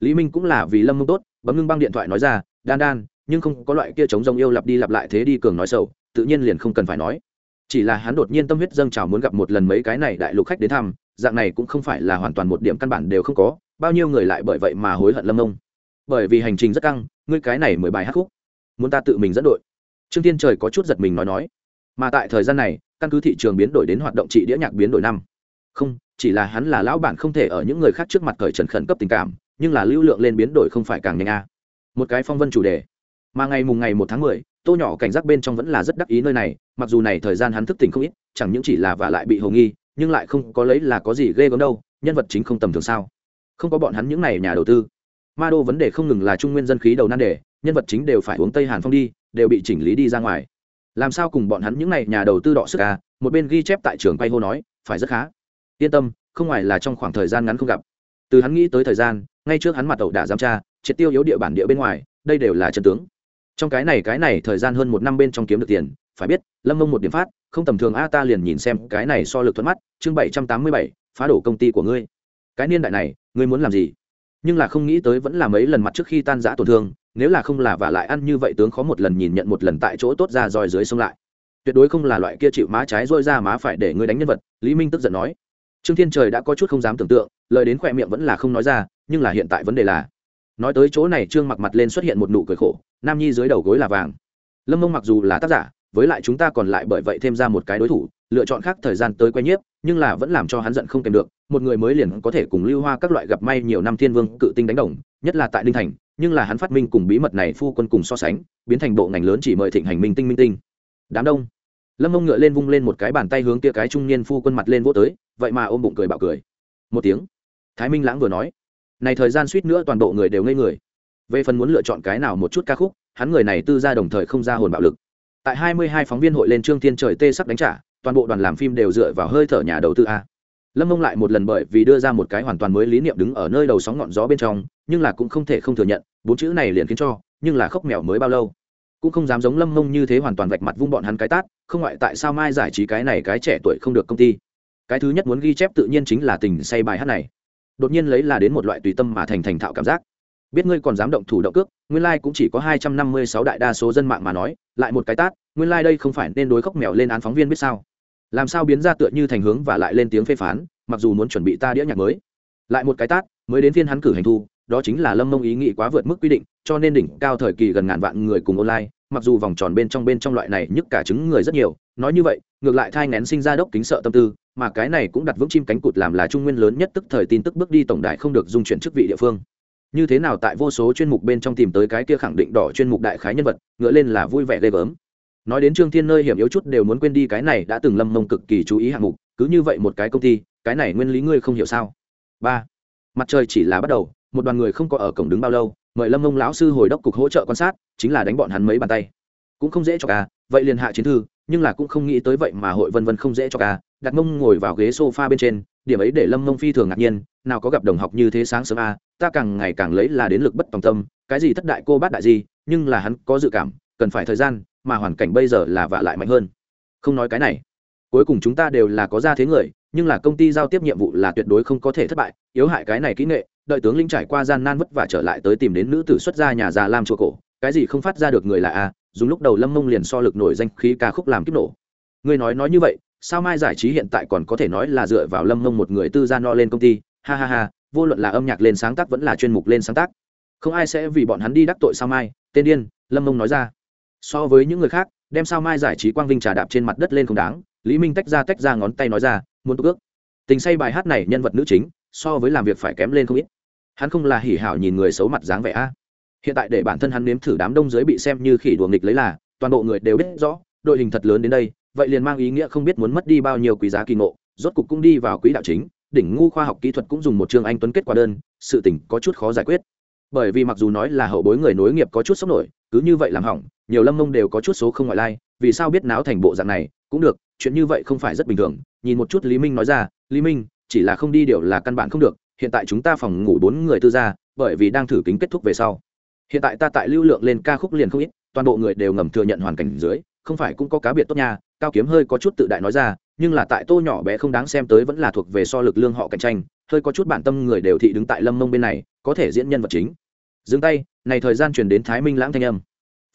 Lý minh cũng là vì lâm mông tốt, bấm ngưng băng điện thoại nói ra, đan đan nhưng không có loại kia chống rông yêu lặp đi lặp lại thế đi cường nói sầu, tự nhiên liền không cần phải nói. Chỉ là hắn đột nhiên tâm huyết dâng trào muốn gặp một lần mấy cái này đại lục khách đến thăm, dạng này cũng không phải là hoàn toàn một điểm căn bản đều không có, bao nhiêu người lại bởi vậy mà hối hận lâm ông. Bởi vì hành trình rất căng, ngươi cái này mười bài hát khúc, muốn ta tự mình dẫn đội. Trương tiên trời có chút giật mình nói nói. Mà tại thời gian này, căn cứ thị trường biến đổi đến hoạt động trị đĩa nhạc biến đổi năm. Không, chỉ là hắn là lão bản không thể ở những người khác trước mặt thời trần khẩn cấp tình cảm, nhưng là lưu lượng lên biến đổi không phải càng nhanh a. Một cái phong vân chủ đề mà ngày mùng ngày một tháng mười, tô nhỏ cảnh giác bên trong vẫn là rất đắc ý nơi này, mặc dù này thời gian hắn thức tỉnh không ít, chẳng những chỉ là và lại bị hồ nghi, nhưng lại không có lấy là có gì ghê gớm đâu, nhân vật chính không tầm thường sao? Không có bọn hắn những này nhà đầu tư. Ma đô vấn đề không ngừng là trung nguyên dân khí đầu nan đề, nhân vật chính đều phải uống tây hàn phong đi, đều bị chỉnh lý đi ra ngoài. Làm sao cùng bọn hắn những này nhà đầu tư đọ sức à? Một bên ghi chép tại trường quay hô nói, phải rất khá. Yên tâm, không ngoài là trong khoảng thời gian ngắn không gặp. Từ hắn nghĩ tới thời gian, ngay trước hắn mặt đầu đã giám tra, triệt tiêu yếu địa bản địa bên ngoài, đây đều là chân tướng trong cái này cái này, thời gian hơn một năm bên trong kiếm được tiền, phải biết, lâm mông một điểm phát, không tầm thường a ta liền nhìn xem cái này so lực thuận mắt, chương bảy trăm tám mươi bảy, phá đổ công ty của ngươi. Cái niên đại này, ngươi muốn làm gì? Nhưng là không nghĩ tới vẫn là mấy lần mặt trước khi tan giã tổn thương, nếu là không là và lại ăn như vậy tướng khó một lần nhìn nhận một lần tại chỗ tốt ra roi dưới sông lại. Tuyệt đối không là loại kia chịu má trái rôi ra má phải để ngươi đánh nhân vật, lý minh tức giận nói. Trương thiên trời đã có chút không dám tưởng tượng, lời đến khỏe miệng vẫn là không nói ra, nhưng là hiện tại vấn đề là, nói tới chỗ này trương mặc mặt lên xuất hiện một nụ cười khổ nam nhi dưới đầu gối là vàng. Lâm mông mặc dù là tác giả, với lại chúng ta còn lại bởi vậy thêm ra một cái đối thủ, lựa chọn khác thời gian tới quay nhiếp, nhưng là vẫn làm cho hắn giận không kèm được, một người mới liền có thể cùng lưu hoa các loại gặp may nhiều năm thiên vương cự tinh đánh đồng, nhất là tại đinh thành, nhưng là hắn phát minh cùng bí mật này phu quân cùng so sánh, biến thành bộ ngành lớn chỉ mời thịnh hành minh tinh minh tinh. Đám đông. Lâm mông ngựa lên vung lên một cái bàn tay hướng kia cái trung niên phu quân mặt lên vô tới, vậy mà ôm bụng cười bạo cười. Một tiếng. Thái minh lãng vừa nói. Này thời gian suýt nữa toàn bộ người đều ngây người về phần muốn lựa chọn cái nào một chút ca khúc, hắn người này tư ra đồng thời không ra hồn bạo lực. Tại hai mươi hai phóng viên hội lên trương thiên trời tê sắc đánh trả, toàn bộ đoàn làm phim đều dựa vào hơi thở nhà đầu tư a. Lâm mông lại một lần bởi vì đưa ra một cái hoàn toàn mới lý niệm đứng ở nơi đầu sóng ngọn gió bên trong, nhưng là cũng không thể không thừa nhận, bốn chữ này liền khiến cho, nhưng là khóc mèo mới bao lâu. Cũng không dám giống lâm mông như thế hoàn toàn vạch mặt vung bọn hắn cái tát, không ngoại tại sao mai giải trí cái này cái trẻ tuổi không được công ty. Cái thứ nhất muốn ghi chép tự nhiên chính là tình say bài hát này. Đột nhiên lấy là đến một loại tùy tâm mà thành thành thạo cảm giác biết ngươi còn dám động thủ động cước, nguyên lai、like、cũng chỉ có hai trăm năm mươi sáu đại đa số dân mạng mà nói, lại một cái tát, nguyên lai、like、đây không phải nên đối khóc mèo lên án phóng viên biết sao? Làm sao biến ra tựa như thành hướng và lại lên tiếng phê phán, mặc dù muốn chuẩn bị ta đĩa nhạc mới. Lại một cái tát, mới đến phiên hắn cử hành thu, đó chính là lâm mông ý nghĩ quá vượt mức quy định, cho nên đỉnh cao thời kỳ gần ngàn vạn người cùng online, mặc dù vòng tròn bên trong bên trong loại này nhức cả chứng người rất nhiều, nói như vậy, ngược lại thai ngén sinh ra đốc kính sợ tâm tư, mà cái này cũng đặt vững chim cánh cụt làm là trung nguyên lớn nhất tức thời tin tức bước đi tổng đại không được dung chuyển chức vị địa phương như thế nào tại vô số chuyên mục bên trong tìm tới cái kia khẳng định đỏ chuyên mục đại khái nhân vật, ngựa lên là vui vẻ ghê gớm. Nói đến trương thiên nơi hiểm yếu chút đều muốn quên đi cái này đã từng lâm mông cực kỳ chú ý hạng mục, cứ như vậy một cái công ty, cái này nguyên lý ngươi không hiểu sao? Ba. Mặt trời chỉ là bắt đầu, một đoàn người không có ở cổng đứng bao lâu, mời lâm mông lão sư hồi đốc cục hỗ trợ quan sát, chính là đánh bọn hắn mấy bàn tay. Cũng không dễ cho ca vậy liền hạ chiến thư, nhưng là cũng không nghĩ tới vậy mà hội vân vân không dễ cho ca đặt mông ngồi vào ghế sofa bên trên điểm ấy để lâm mông phi thường ngạc nhiên, nào có gặp đồng học như thế sáng sớm a, ta càng ngày càng lấy là đến lực bất tòng tâm, cái gì thất đại cô bát đại gì, nhưng là hắn có dự cảm, cần phải thời gian, mà hoàn cảnh bây giờ là vạ lại mạnh hơn. Không nói cái này. Cuối cùng chúng ta đều là có ra thế người, nhưng là công ty giao tiếp nhiệm vụ là tuyệt đối không có thể thất bại, yếu hại cái này kỹ nghệ, đợi tướng linh trải qua gian nan vất vả trở lại tới tìm đến nữ tử xuất gia nhà già làm chùa cổ, cái gì không phát ra được người là a, dùng lúc đầu lâm mông liền so lực nổi danh khí ca khúc làm kiếp nổ. Người nói nói như vậy sao mai giải trí hiện tại còn có thể nói là dựa vào lâm mông một người tư gia no lên công ty? Ha ha ha, vô luận là âm nhạc lên sáng tác vẫn là chuyên mục lên sáng tác. Không ai sẽ vì bọn hắn đi đắc tội sao mai, tên điên, lâm mông nói ra. So với những người khác, đem sao mai giải trí quang vinh trà đạp trên mặt đất lên không đáng, lý minh tách ra tách ra ngón tay nói ra, muốn tục ước. Tình say bài hát này nhân vật nữ chính, so với làm việc phải kém lên không ít. Hắn không là hỉ hảo nhìn người xấu mặt dáng vẻ a. Hiện tại để bản thân hắn nếm thử đám đông dưới bị xem như khỉ đùa nghịch lấy là, toàn bộ người đều biết rõ, đội hình thật lớn đến đây vậy liền mang ý nghĩa không biết muốn mất đi bao nhiêu quý giá kỳ ngộ, rốt cục cũng đi vào quỹ đạo chính, đỉnh ngu khoa học kỹ thuật cũng dùng một chương anh tuấn kết quả đơn, sự tình có chút khó giải quyết. Bởi vì mặc dù nói là hậu bối người nối nghiệp có chút sốc nổi, cứ như vậy làm hỏng, nhiều lâm mông đều có chút số không ngoại lai, vì sao biết náo thành bộ dạng này, cũng được, chuyện như vậy không phải rất bình thường. Nhìn một chút lý minh nói ra, lý minh, chỉ là không đi điều là căn bản không được, hiện tại chúng ta phòng ngủ bốn người tư gia, bởi vì đang thử kính kết thúc về sau. Hiện tại ta tại lưu lượng lên ca khúc liền không ít, toàn bộ người đều ngầm thừa nhận hoàn cảnh dưới, không phải cũng có cá biệt tốt nha cao kiếm hơi có chút tự đại nói ra, nhưng là tại tô nhỏ bé không đáng xem tới vẫn là thuộc về so lực lương họ cạnh tranh, hơi có chút bản tâm người đều thị đứng tại lâm mông bên này, có thể diễn nhân vật chính. Dừng tay, này thời gian truyền đến thái minh lãng thanh âm.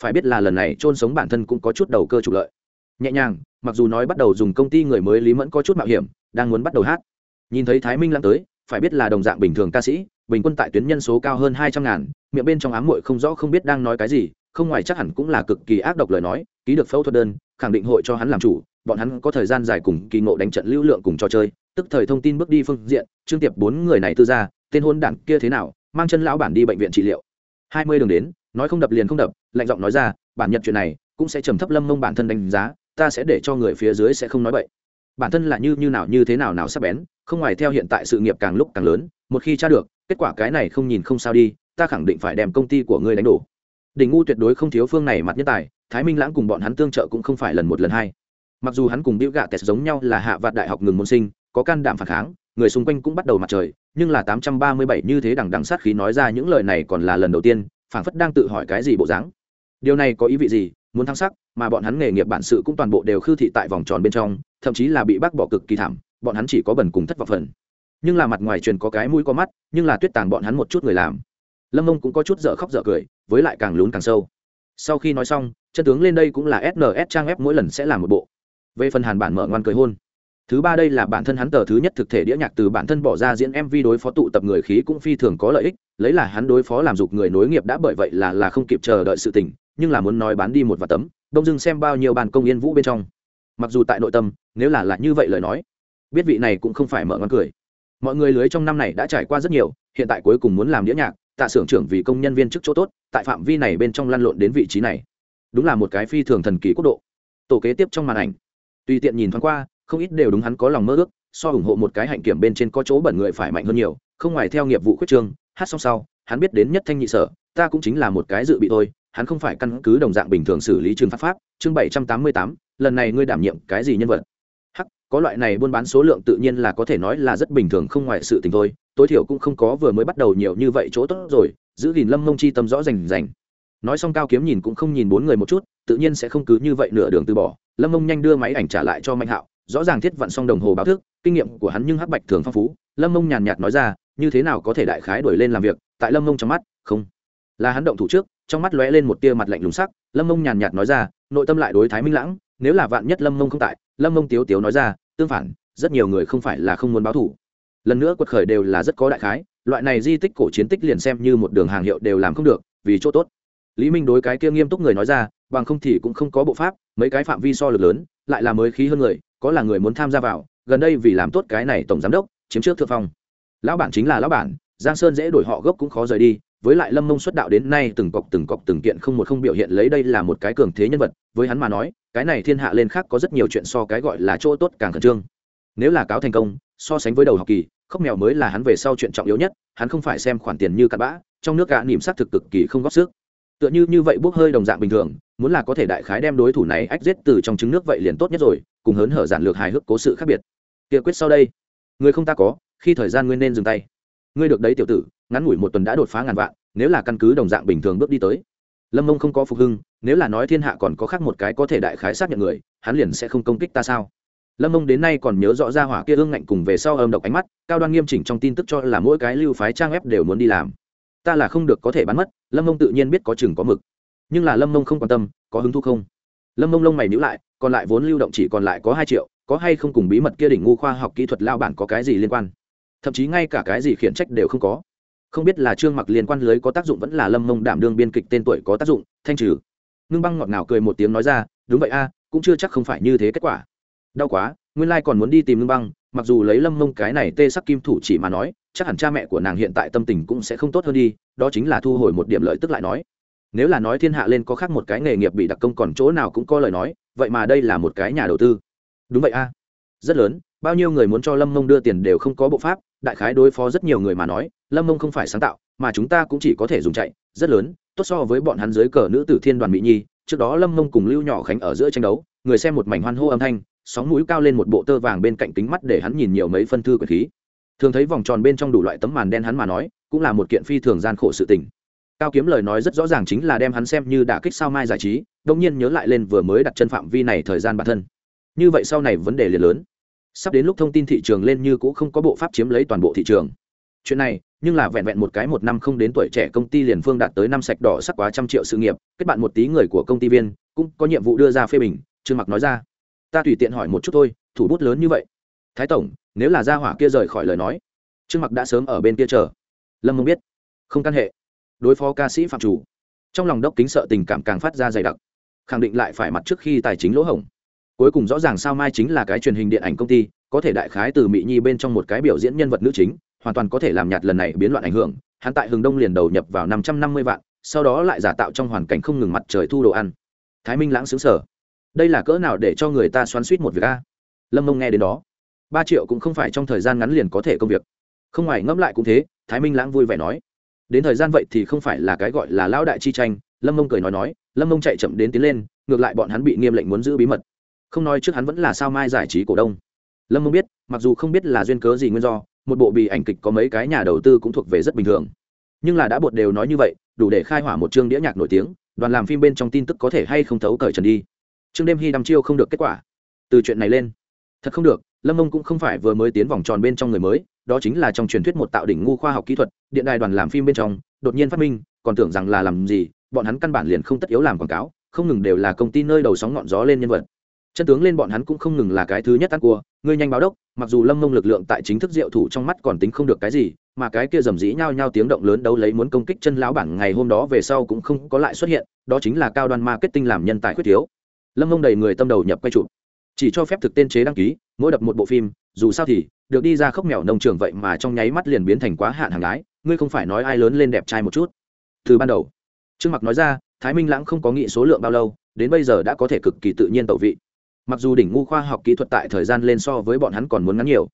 Phải biết là lần này trôn sống bản thân cũng có chút đầu cơ trục lợi. Nhẹ nhàng, mặc dù nói bắt đầu dùng công ty người mới lý mẫn có chút mạo hiểm, đang muốn bắt đầu hát. Nhìn thấy thái minh lãng tới, phải biết là đồng dạng bình thường ca sĩ, bình quân tại tuyến nhân số cao hơn hai trăm ngàn, miệng bên trong ám muội không rõ không biết đang nói cái gì, không ngoài chắc hẳn cũng là cực kỳ ác độc lời nói, ký được phẫu thuật đơn khẳng định hội cho hắn làm chủ, bọn hắn có thời gian dài cùng kỳ ngộ đánh trận lưu lượng cùng trò chơi, tức thời thông tin bước đi phương diện, trương tiệp bốn người này tư ra, tên hôn đản kia thế nào, mang chân lão bản đi bệnh viện trị liệu. Hai mươi đường đến, nói không đập liền không đập, lạnh giọng nói ra, bản nhật chuyện này cũng sẽ trầm thấp lâm mông bản thân đánh giá, ta sẽ để cho người phía dưới sẽ không nói bậy. Bản thân là như như nào như thế nào nào sắp bén, không ngoài theo hiện tại sự nghiệp càng lúc càng lớn, một khi tra được, kết quả cái này không nhìn không sao đi, ta khẳng định phải đem công ty của ngươi đánh đổ đỉnh ngu tuyệt đối không thiếu phương này mặt nhân tài, thái minh lãng cùng bọn hắn tương trợ cũng không phải lần một lần hai. Mặc dù hắn cùng biểu gạ tẹt giống nhau là hạ vạn đại học ngừng môn sinh, có can đảm phản kháng, người xung quanh cũng bắt đầu mặt trời, nhưng là tám trăm ba mươi bảy như thế đằng đằng sát khí nói ra những lời này còn là lần đầu tiên, phảng phất đang tự hỏi cái gì bộ dáng. Điều này có ý vị gì? Muốn thăng sắc, mà bọn hắn nghề nghiệp bản sự cũng toàn bộ đều khư thị tại vòng tròn bên trong, thậm chí là bị bác bỏ cực kỳ thảm, bọn hắn chỉ có bẩn cùng thất vọng phần. Nhưng là mặt ngoài truyền có cái mũi có mắt, nhưng là tuyết tàng bọn hắn một chút người làm. Lâm ông cũng có chút dở khóc dở cười với lại càng lún càng sâu. Sau khi nói xong, chân tướng lên đây cũng là sns trang web mỗi lần sẽ làm một bộ. Về phần hàn bản mở ngoan cười hôn. Thứ ba đây là bản thân hắn tờ thứ nhất thực thể đĩa nhạc từ bản thân bỏ ra diễn mv đối phó tụ tập người khí cũng phi thường có lợi ích, lấy là hắn đối phó làm dục người nối nghiệp đã bởi vậy là là không kịp chờ đợi sự tình, nhưng là muốn nói bán đi một vài tấm, đông dưng xem bao nhiêu bàn công yên vũ bên trong. Mặc dù tại nội tâm, nếu là là như vậy lời nói, biết vị này cũng không phải mở ngoan cười. Mọi người lưới trong năm này đã trải qua rất nhiều, hiện tại cuối cùng muốn làm đĩa nhạc tạ xưởng trưởng vì công nhân viên chức chỗ tốt, tại phạm vi này bên trong lăn lộn đến vị trí này. Đúng là một cái phi thường thần kỳ quốc độ. Tổ kế tiếp trong màn ảnh, tùy tiện nhìn thoáng qua, không ít đều đúng hắn có lòng mơ ước, so ủng hộ một cái hạnh kiểm bên trên có chỗ bẩn người phải mạnh hơn nhiều, không ngoài theo nghiệp vụ khuyết trương, hát xong sau, hắn biết đến nhất thanh nhị sở, ta cũng chính là một cái dự bị thôi, hắn không phải căn cứ đồng dạng bình thường xử lý trừng pháp pháp, chương bảy trăm tám mươi tám, lần này ngươi đảm nhiệm cái gì nhân vật? Hắc, có loại này buôn bán số lượng tự nhiên là có thể nói là rất bình thường không ngoài sự tình thôi tối thiểu cũng không có vừa mới bắt đầu nhiều như vậy chỗ tốt rồi, giữ gìn lâm mông chi tâm rõ rành rành. Nói xong cao kiếm nhìn cũng không nhìn bốn người một chút, tự nhiên sẽ không cứ như vậy nửa đường từ bỏ. Lâm mông nhanh đưa máy ảnh trả lại cho mạnh hạo, rõ ràng thiết vặn xong đồng hồ báo thức, kinh nghiệm của hắn nhưng hắc bạch thường phong phú. Lâm mông nhàn nhạt nói ra, như thế nào có thể đại khái đổi lên làm việc? Tại lâm mông trong mắt, không. Là hắn động thủ trước, trong mắt lóe lên một tia mặt lạnh lùng sắc. Lâm mông nhàn nhạt nói ra, nội tâm lại đối thái minh lãng, nếu là vạn nhất lâm mông không tại, lâm mông tiếu tiếu nói ra, tương phản, rất nhiều người không phải là không muốn báo thủ lần nữa quật khởi đều là rất có đại khái, loại này di tích cổ chiến tích liền xem như một đường hàng hiệu đều làm không được, vì chỗ tốt. Lý minh đối cái kia nghiêm túc người nói ra, bằng không thì cũng không có bộ pháp, mấy cái phạm vi so lực lớn, lại là mới khí hơn người, có là người muốn tham gia vào, gần đây vì làm tốt cái này tổng giám đốc, chiếm trước thượng phong. Lão bản chính là lão bản, giang sơn dễ đổi họ gốc cũng khó rời đi, với lại lâm mông xuất đạo đến nay từng cọc từng cọc từng kiện không một không biểu hiện lấy đây là một cái cường thế nhân vật, với hắn mà nói, cái này thiên hạ lên khác có rất nhiều chuyện so cái gọi là chỗ tốt càng khẩn trương. Nếu là cáo thành công, so sánh với đầu học kỳ khóc mèo mới là hắn về sau chuyện trọng yếu nhất, hắn không phải xem khoản tiền như cặn bã, trong nước gã nỉm xác thực cực kỳ không góp sức. Tựa như như vậy bốc hơi đồng dạng bình thường, muốn là có thể đại khái đem đối thủ này ách giết từ trong trứng nước vậy liền tốt nhất rồi, cùng hớn hở giản lược hài hước cố sự khác biệt. Kiệt quyết sau đây. Người không ta có, khi thời gian ngươi nên dừng tay. Ngươi được đấy tiểu tử, ngắn ngủi một tuần đã đột phá ngàn vạn, nếu là căn cứ đồng dạng bình thường bước đi tới. Lâm mông không có phục hưng, nếu là nói thiên hạ còn có khác một cái có thể đại khái xác nhận người, hắn liền sẽ không công kích ta sao? Lâm mông đến nay còn nhớ rõ ra hỏa kia ương ngạnh cùng về sau âm độc ánh mắt, cao đoan nghiêm chỉnh trong tin tức cho là mỗi cái lưu phái trang web đều muốn đi làm. Ta là không được có thể bán mất, lâm mông tự nhiên biết có chừng có mực. Nhưng là lâm mông không quan tâm, có hứng thú không? Lâm mông lông mày nhữ lại, còn lại vốn lưu động chỉ còn lại có hai triệu, có hay không cùng bí mật kia đỉnh ngu khoa học kỹ thuật lao bản có cái gì liên quan? Thậm chí ngay cả cái gì khiển trách đều không có. Không biết là trương mặc liên quan lưới có tác dụng vẫn là lâm mông đảm đương biên kịch tên tuổi có tác dụng, thanh trừ. Ngưng băng ngọt ngào cười một tiếng nói ra, đúng vậy a, cũng chưa chắc không phải như thế kết quả đau quá, nguyên lai còn muốn đi tìm lương băng, mặc dù lấy lâm mông cái này tê sắc kim thủ chỉ mà nói, chắc hẳn cha mẹ của nàng hiện tại tâm tình cũng sẽ không tốt hơn đi, đó chính là thu hồi một điểm lợi tức lại nói. Nếu là nói thiên hạ lên có khác một cái nghề nghiệp bị đặc công còn chỗ nào cũng có lời nói, vậy mà đây là một cái nhà đầu tư. Đúng vậy a. Rất lớn, bao nhiêu người muốn cho lâm mông đưa tiền đều không có bộ pháp, đại khái đối phó rất nhiều người mà nói, lâm mông không phải sáng tạo, mà chúng ta cũng chỉ có thể dùng chạy, rất lớn, tốt so với bọn hắn dưới cờ nữ tử thiên đoàn mỹ nhi, trước đó lâm mông cùng lưu nhỏ khánh ở giữa tranh đấu, người xem một mảnh hoan hô âm thanh sóng mũi cao lên một bộ tơ vàng bên cạnh kính mắt để hắn nhìn nhiều mấy phân thư quyển khí. Thường thấy vòng tròn bên trong đủ loại tấm màn đen hắn mà nói, cũng là một kiện phi thường gian khổ sự tình. Cao kiếm lời nói rất rõ ràng chính là đem hắn xem như đả kích sao mai giải trí đông nhiên nhớ lại lên vừa mới đặt chân phạm vi này thời gian bản thân. Như vậy sau này vấn đề liền lớn. Sắp đến lúc thông tin thị trường lên như cũng không có bộ pháp chiếm lấy toàn bộ thị trường. Chuyện này, nhưng là vẹn vẹn một cái một năm không đến tuổi trẻ công ty liền phương đạt tới năm sạch đỏ sắc quá trăm triệu sự nghiệp, kết bạn một tí người của công ty viên, cũng có nhiệm vụ đưa ra phê bình, trương mặc nói ra ta tùy tiện hỏi một chút thôi, thủ bút lớn như vậy. Thái tổng, nếu là gia hỏa kia rời khỏi lời nói, trương mặc đã sớm ở bên kia chờ. Lâm mông biết, không căn hệ. Đối phó ca sĩ phạm chủ, trong lòng đốc kính sợ tình cảm càng phát ra dày đặc, khẳng định lại phải mặt trước khi tài chính lỗ hổng. Cuối cùng rõ ràng sao mai chính là cái truyền hình điện ảnh công ty, có thể đại khái từ mỹ nhi bên trong một cái biểu diễn nhân vật nữ chính, hoàn toàn có thể làm nhạt lần này biến loạn ảnh hưởng, hắn tại hừng đông liền đầu nhập vào năm trăm năm mươi vạn, sau đó lại giả tạo trong hoàn cảnh không ngừng mặt trời thu đồ ăn. Thái minh lãng xứng sở đây là cỡ nào để cho người ta xoắn suýt một việc a? Lâm mông nghe đến đó. Ba triệu cũng không phải trong thời gian ngắn liền có thể công việc. Không ngoài ngẫm lại cũng thế, thái minh lãng vui vẻ nói. Đến thời gian vậy thì không phải là cái gọi là lão đại chi tranh, lâm mông cười nói nói, lâm mông chạy chậm đến tiến lên, ngược lại bọn hắn bị nghiêm lệnh muốn giữ bí mật. Không nói trước hắn vẫn là sao mai giải trí cổ đông. Lâm mông biết, mặc dù không biết là duyên cớ gì nguyên do, một bộ bì ảnh kịch có mấy cái nhà đầu tư cũng thuộc về rất bình thường. Nhưng là đã bột đều nói như vậy, đủ để khai hỏa một chương đĩa nhạc nổi tiếng, đoàn làm phim bên trong tin tức có thể hay không thấu cởi trần đi trương đêm hy đăm chiêu không được kết quả. Từ chuyện này lên. Thật không được, lâm mông cũng không phải vừa mới tiến vòng tròn bên trong người mới, đó chính là trong truyền thuyết một tạo đỉnh ngu khoa học kỹ thuật, điện đài đoàn làm phim bên trong, đột nhiên phát minh, còn tưởng rằng là làm gì, bọn hắn căn bản liền không tất yếu làm quảng cáo, không ngừng đều là công ty nơi đầu sóng ngọn gió lên nhân vật. Chân tướng lên bọn hắn cũng không ngừng là cái thứ nhất ăn cua, ngươi nhanh báo đốc, mặc dù lâm mông lực lượng tại chính thức diệu thủ trong mắt còn tính không được cái gì, mà cái kia rầm rĩ nhao nhao tiếng động lớn đấu lấy muốn công kích chân lão bản ngày hôm đó về sau cũng không có lại xuất hiện, đó chính là cao đoan marketing làm nhân tài khuyết thiếu lâm mông đầy người tâm đầu nhập quay chụp chỉ cho phép thực tên chế đăng ký mỗi đập một bộ phim dù sao thì được đi ra khóc mèo nông trường vậy mà trong nháy mắt liền biến thành quá hạn hàng lái ngươi không phải nói ai lớn lên đẹp trai một chút từ ban đầu trương mặc nói ra thái minh lãng không có nghị số lượng bao lâu đến bây giờ đã có thể cực kỳ tự nhiên tẩu vị mặc dù đỉnh ngu khoa học kỹ thuật tại thời gian lên so với bọn hắn còn muốn ngắn nhiều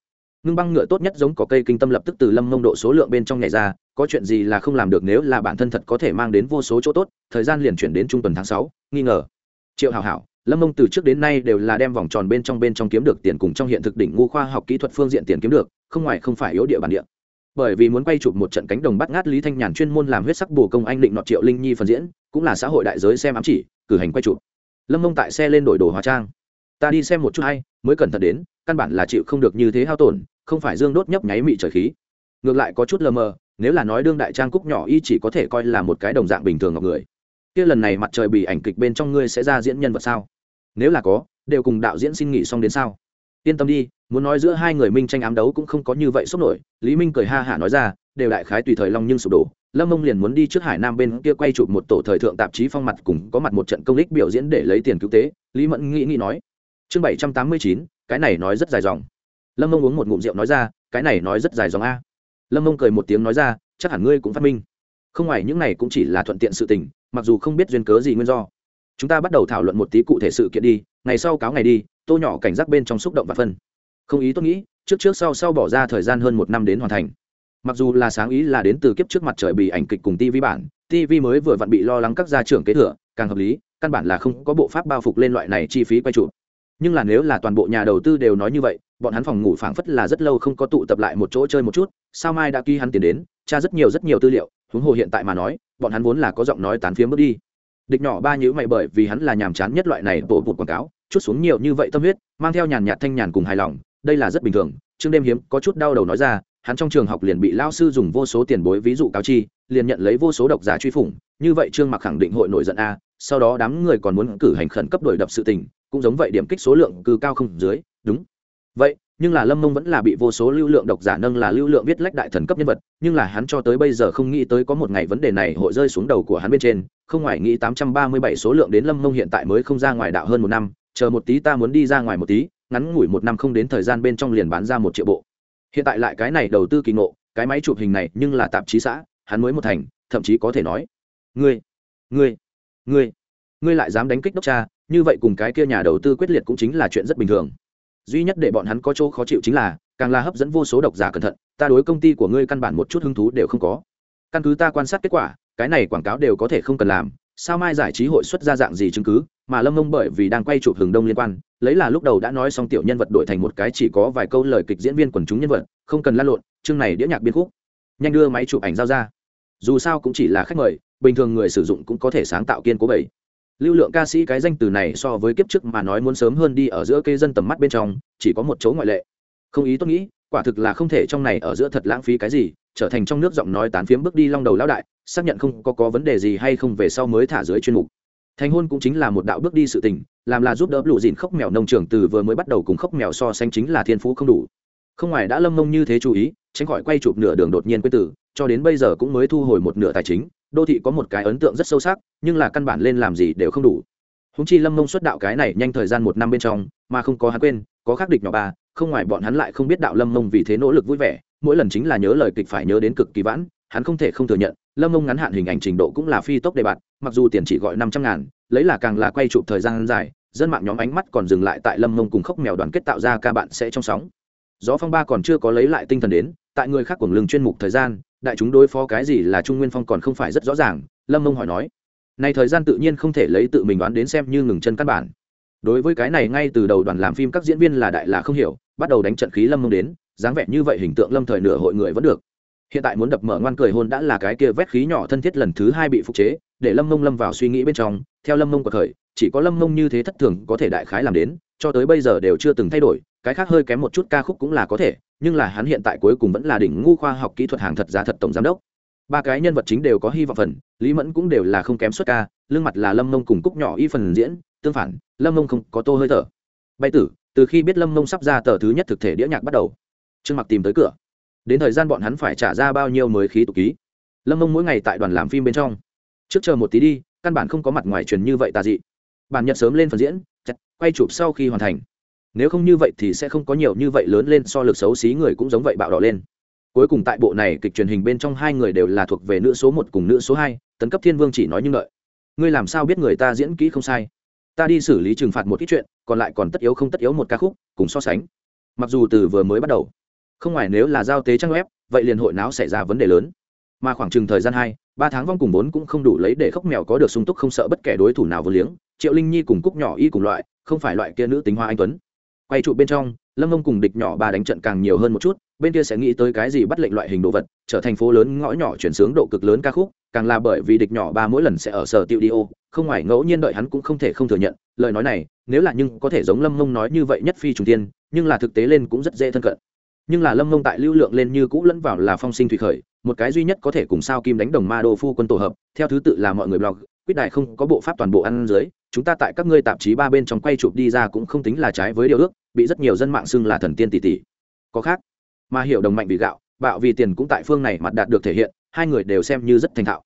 ngưng băng ngựa tốt nhất giống có cây kinh tâm lập tức từ lâm mông độ số lượng bên trong nhảy ra có chuyện gì là không làm được nếu là bản thân thật có thể mang đến vô số chỗ tốt thời gian liền chuyển đến trung tuần tháng sáu nghi ngờ triệu hảo hảo lâm mông từ trước đến nay đều là đem vòng tròn bên trong bên trong kiếm được tiền cùng trong hiện thực đỉnh ngu khoa học kỹ thuật phương diện tiền kiếm được, không ngoài không phải yếu địa bản địa. Bởi vì muốn quay chụp một trận cánh đồng bắt ngát lý thanh nhàn chuyên môn làm huyết sắc bù công anh định nọ triệu linh nhi phần diễn, cũng là xã hội đại giới xem ám chỉ, cử hành quay chụp. Lâm mông tại xe lên đổi đồ hóa trang. Ta đi xem một chút hay, mới cẩn thận đến, căn bản là chịu không được như thế hao tổn, không phải dương đốt nhấp nháy mị trời khí. Ngược lại có chút lờ mờ, nếu là nói đương đại trang cúc nhỏ y chỉ có thể coi là một cái đồng dạng bình thường ngọc người. Kia lần này mặt trời bị ảnh kịch bên trong ngươi sẽ ra diễn nhân vật sao? Nếu là có, đều cùng đạo diễn xin nghỉ xong đến sao? Yên tâm đi, muốn nói giữa hai người minh tranh ám đấu cũng không có như vậy sốc nổi. Lý minh cười ha hả nói ra, đều đại khái tùy thời long nhưng sụp đổ. Lâm mông liền muốn đi trước hải nam bên kia quay chụp một tổ thời thượng tạp chí phong mặt cùng có mặt một trận công lích biểu diễn để lấy tiền cứu tế. Lý mẫn nghĩ nghĩ nói, chương bảy trăm tám mươi chín, cái này nói rất dài dòng. Lâm mông uống một ngụm rượu nói ra, cái này nói rất dài dòng a. Lâm mông cười một tiếng nói ra, chắc hẳn ngươi cũng phát minh. Không ngoài những này cũng chỉ là thuận tiện sự tình, mặc dù không biết duyên cớ gì nguyên do chúng ta bắt đầu thảo luận một tí cụ thể sự kiện đi, ngày sau cáo ngày đi, tô nhỏ cảnh giác bên trong xúc động và phân. Không ý tôi nghĩ, trước trước sau sau bỏ ra thời gian hơn một năm đến hoàn thành. Mặc dù là sáng ý là đến từ kiếp trước mặt trời bị ảnh kịch cùng tv bản tv mới vừa vặn bị lo lắng các gia trưởng kế thừa, càng hợp lý, căn bản là không có bộ pháp bao phục lên loại này chi phí quay trụ nhưng là nếu là toàn bộ nhà đầu tư đều nói như vậy, bọn hắn phòng ngủ phảng phất là rất lâu không có tụ tập lại một chỗ chơi một chút, sao mai đã ký hắn tiền đến, tra rất nhiều rất nhiều tư liệu, huống hồ hiện tại mà nói, bọn hắn vốn là có giọng nói tán phiếm bước đi địch nhỏ ba nhữ mày bởi vì hắn là nhàm chán nhất loại này bộ bụt quảng cáo, chút xuống nhiều như vậy tâm huyết, mang theo nhàn nhạt thanh nhàn cùng hài lòng, đây là rất bình thường. Chương đêm hiếm có chút đau đầu nói ra, hắn trong trường học liền bị lao sư dùng vô số tiền bối ví dụ cáo chi, liền nhận lấy vô số độc giả truy phủng. Như vậy trương mặc khẳng định hội nổi giận a, sau đó đám người còn muốn cử hành khẩn cấp đổi đập sự tình, cũng giống vậy điểm kích số lượng cư cao không dưới. Đúng. Vậy nhưng là lâm mông vẫn là bị vô số lưu lượng độc giả nâng là lưu lượng viết lách đại thần cấp nhân vật, nhưng là hắn cho tới bây giờ không nghĩ tới có một ngày vấn đề này hội rơi xuống đầu của hắn bên trên, không ngoài nghĩ tám trăm ba mươi bảy số lượng đến lâm mông hiện tại mới không ra ngoài đạo hơn một năm, chờ một tí ta muốn đi ra ngoài một tí, ngắn ngủi một năm không đến thời gian bên trong liền bán ra một triệu bộ. Hiện tại lại cái này đầu tư kỳ ngộ, cái máy chụp hình này, nhưng là tạp chí xã, hắn mới một thành, thậm chí có thể nói, ngươi ngươi ngươi ngươi lại dám đánh kích đốc cha, như vậy cùng cái kia nhà đầu tư quyết liệt cũng chính là chuyện rất bình thường duy nhất để bọn hắn có chỗ khó chịu chính là, càng là hấp dẫn vô số độc giả cẩn thận, ta đối công ty của ngươi căn bản một chút hứng thú đều không có. Căn cứ ta quan sát kết quả, cái này quảng cáo đều có thể không cần làm, sao mai giải trí hội xuất ra dạng gì chứng cứ, mà lâm mông bởi vì đang quay chụp hừng đông liên quan, lấy là lúc đầu đã nói xong tiểu nhân vật đổi thành một cái chỉ có vài câu lời kịch diễn viên quần chúng nhân vật, không cần lăn lộn, chương này đĩa nhạc biên khúc. Nhanh đưa máy chụp ảnh giao ra. Dù sao cũng chỉ là khách mời, bình thường người sử dụng cũng có thể sáng tạo kiên cố bảy lưu lượng ca sĩ cái danh từ này so với kiếp trước mà nói muốn sớm hơn đi ở giữa cây dân tầm mắt bên trong, chỉ có một chỗ ngoại lệ. Không ý tôi nghĩ, quả thực là không thể trong này ở giữa thật lãng phí cái gì, trở thành trong nước giọng nói tán phiếm bước đi long đầu lão đại, xác nhận không có có vấn đề gì hay không về sau mới thả dưới chuyên mục. Thành hôn cũng chính là một đạo bước đi sự tình, làm là giúp đỡ lụ dìn khóc mèo nông trường từ vừa mới bắt đầu cùng khóc mèo so sánh chính là thiên phú không đủ. Không ngoài đã lâm mông như thế chú ý, tránh khỏi quay chụp nửa đường đột nhiên quê tử cho đến bây giờ cũng mới thu hồi một nửa tài chính đô thị có một cái ấn tượng rất sâu sắc, nhưng là căn bản lên làm gì đều không đủ. Húng chi lâm mông xuất đạo cái này nhanh thời gian một năm bên trong, mà không có hắn quên, có khắc địch nhỏ ba, không ngoài bọn hắn lại không biết đạo lâm mông vì thế nỗ lực vui vẻ, mỗi lần chính là nhớ lời kịch phải nhớ đến cực kỳ vãn, hắn không thể không thừa nhận, lâm mông ngắn hạn hình ảnh trình độ cũng là phi tốc đề bạt, mặc dù tiền chỉ gọi năm trăm ngàn, lấy là càng là quay chụp thời gian dài, dân mạng nhóm ánh mắt còn dừng lại tại lâm mông cùng khóc mèo đoàn kết tạo ra ca bạn sẽ trong sóng. Gió phong ba còn chưa có lấy lại tinh thần đến, tại người khác cuồng lưng chuyên mục thời gian đại chúng đối phó cái gì là trung nguyên phong còn không phải rất rõ ràng, lâm mông hỏi nói. Này thời gian tự nhiên không thể lấy tự mình đoán đến xem như ngừng chân căn bản. Đối với cái này ngay từ đầu đoàn làm phim các diễn viên là đại là không hiểu, bắt đầu đánh trận khí lâm mông đến, dáng vẻ như vậy hình tượng lâm thời nửa hội người vẫn được. Hiện tại muốn đập mở ngoan cười hôn đã là cái kia vét khí nhỏ thân thiết lần thứ hai bị phục chế, để lâm mông lâm vào suy nghĩ bên trong, theo lâm mông cuộc thời chỉ có lâm mông như thế thất thường có thể đại khái làm đến, cho tới bây giờ đều chưa từng thay đổi cái khác hơi kém một chút ca khúc cũng là có thể, nhưng là hắn hiện tại cuối cùng vẫn là đỉnh ngu khoa học kỹ thuật hàng thật giá thật tổng giám đốc. Ba cái nhân vật chính đều có hy vọng phần, lý mẫn cũng đều là không kém xuất ca, lương mặt là lâm mông cùng cúc nhỏ y phần diễn, tương phản, lâm mông không có tô hơi thở. Bay tử, từ khi biết lâm mông sắp ra tờ thứ nhất thực thể đĩa nhạc bắt đầu, trương mặc tìm tới cửa. Đến thời gian bọn hắn phải trả ra bao nhiêu mới khí tục ký. Lâm mông mỗi ngày tại đoàn làm phim bên trong. Trước chờ một tí đi, căn bản không có mặt ngoài truyền như vậy tà dị. Bản nhật sớm lên phần diễn, chặt, quay chụp sau khi hoàn thành nếu không như vậy thì sẽ không có nhiều như vậy lớn lên so lực xấu xí người cũng giống vậy bạo đỏ lên. Cuối cùng tại bộ này kịch truyền hình bên trong hai người đều là thuộc về nữ số một cùng nữ số hai, tấn cấp thiên vương chỉ nói như lợi ngươi làm sao biết người ta diễn kỹ không sai? Ta đi xử lý trừng phạt một ít chuyện, còn lại còn tất yếu không tất yếu một ca khúc, cùng so sánh. Mặc dù từ vừa mới bắt đầu, không ngoài nếu là giao tế trang web, vậy liền hội não xảy ra vấn đề lớn. Mà khoảng chừng thời gian hai, ba tháng vong cùng bốn cũng không đủ lấy để khóc mèo có được sung túc không sợ bất kể đối thủ nào vừa liếng, triệu linh nhi cùng cúc nhỏ y cùng loại, không phải loại kia nữ tính hoa anh tuấn quay trụ bên trong, lâm mông cùng địch nhỏ ba đánh trận càng nhiều hơn một chút, bên kia sẽ nghĩ tới cái gì bắt lệnh loại hình đồ vật, trở thành phố lớn ngõ nhỏ chuyển sướng độ cực lớn ca khúc, càng là bởi vì địch nhỏ ba mỗi lần sẽ ở sở tiêu đi ô, không ngoài ngẫu nhiên đợi hắn cũng không thể không thừa nhận, lời nói này, nếu là nhưng có thể giống lâm mông nói như vậy nhất phi trùng tiên nhưng là thực tế lên cũng rất dễ thân cận nhưng là lâm mông tại lưu lượng lên như cũ lẫn vào là phong sinh thủy khởi, một cái duy nhất có thể cùng sao kim đánh đồng ma đô phu quân tổ hợp, theo thứ tự là mọi người blog, quyết đại không có bộ pháp toàn bộ ăn dưới, chúng ta tại các ngươi tạp chí ba bên trong quay chụp đi ra cũng không tính là trái với điều ước, bị rất nhiều dân mạng xưng là thần tiên tỷ tỷ. Có khác, mà hiểu đồng mạnh vì gạo, bạo vì tiền cũng tại phương này mặt đạt được thể hiện, hai người đều xem như rất thành thạo.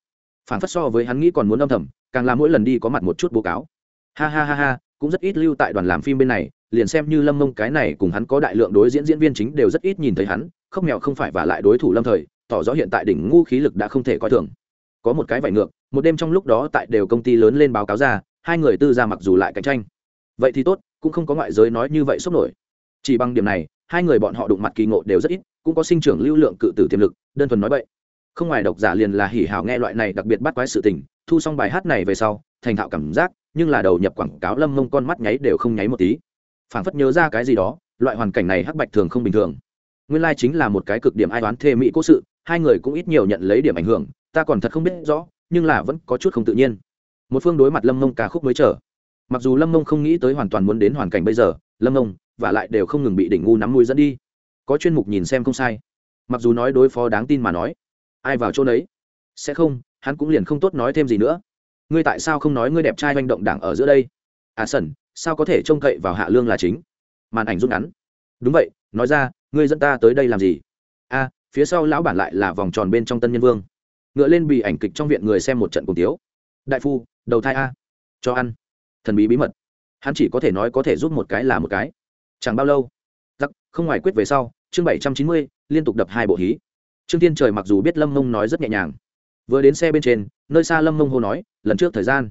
Phản phất so với hắn nghĩ còn muốn âm thầm, càng là mỗi lần đi có mặt một chút bố cáo. Ha ha ha ha, cũng rất ít lưu tại đoàn làm phim bên này liền xem như lâm mông cái này cùng hắn có đại lượng đối diễn diễn viên chính đều rất ít nhìn thấy hắn, không mèo không phải và lại đối thủ lâm thời, tỏ rõ hiện tại đỉnh ngu khí lực đã không thể coi thường. Có một cái vải ngược, một đêm trong lúc đó tại đều công ty lớn lên báo cáo ra, hai người tư ra mặc dù lại cạnh tranh. Vậy thì tốt, cũng không có ngoại giới nói như vậy sốc nổi. Chỉ bằng điểm này, hai người bọn họ đụng mặt kỳ ngộ đều rất ít, cũng có sinh trưởng lưu lượng cự tử tiềm lực, đơn thuần nói vậy không ngoài độc giả liền là hỉ hào nghe loại này đặc biệt bắt quái sự tình, thu xong bài hát này về sau, thành thạo cảm giác, nhưng là đầu nhập quảng cáo lâm mông con mắt nháy đều không nháy một tí phảng phất nhớ ra cái gì đó, loại hoàn cảnh này hắc bạch thường không bình thường. Nguyên lai chính là một cái cực điểm ai toán thê mỹ cố sự, hai người cũng ít nhiều nhận lấy điểm ảnh hưởng, ta còn thật không biết rõ, nhưng là vẫn có chút không tự nhiên. Một phương đối mặt lâm mông ca khúc mới chờ. Mặc dù lâm mông không nghĩ tới hoàn toàn muốn đến hoàn cảnh bây giờ, lâm mông, và lại đều không ngừng bị đỉnh ngu nắm mũi dẫn đi. Có chuyên mục nhìn xem không sai. Mặc dù nói đối phó đáng tin mà nói, ai vào chỗ đấy sẽ không, hắn cũng liền không tốt nói thêm gì nữa. Ngươi tại sao không nói ngươi đẹp trai manh động đảng ở giữa đây? À sẩn sao có thể trông cậy vào hạ lương là chính? Màn ảnh rút ngắn. Đúng vậy, nói ra, ngươi dẫn ta tới đây làm gì? A, phía sau lão bản lại là vòng tròn bên trong tân nhân vương. Ngựa lên bị ảnh kịch trong viện người xem một trận cùng tiếu. Đại phu, đầu thai a. Cho ăn. Thần bí bí mật. Hắn chỉ có thể nói có thể giúp một cái là một cái. Chẳng bao lâu, giặc, không ngoài quyết về sau, chương bảy trăm chín mươi, liên tục đập hai bộ hí. Trương tiên trời mặc dù biết lâm mông nói rất nhẹ nhàng. Vừa đến xe bên trên, nơi xa lâm mông hô nói, lần trước thời gian,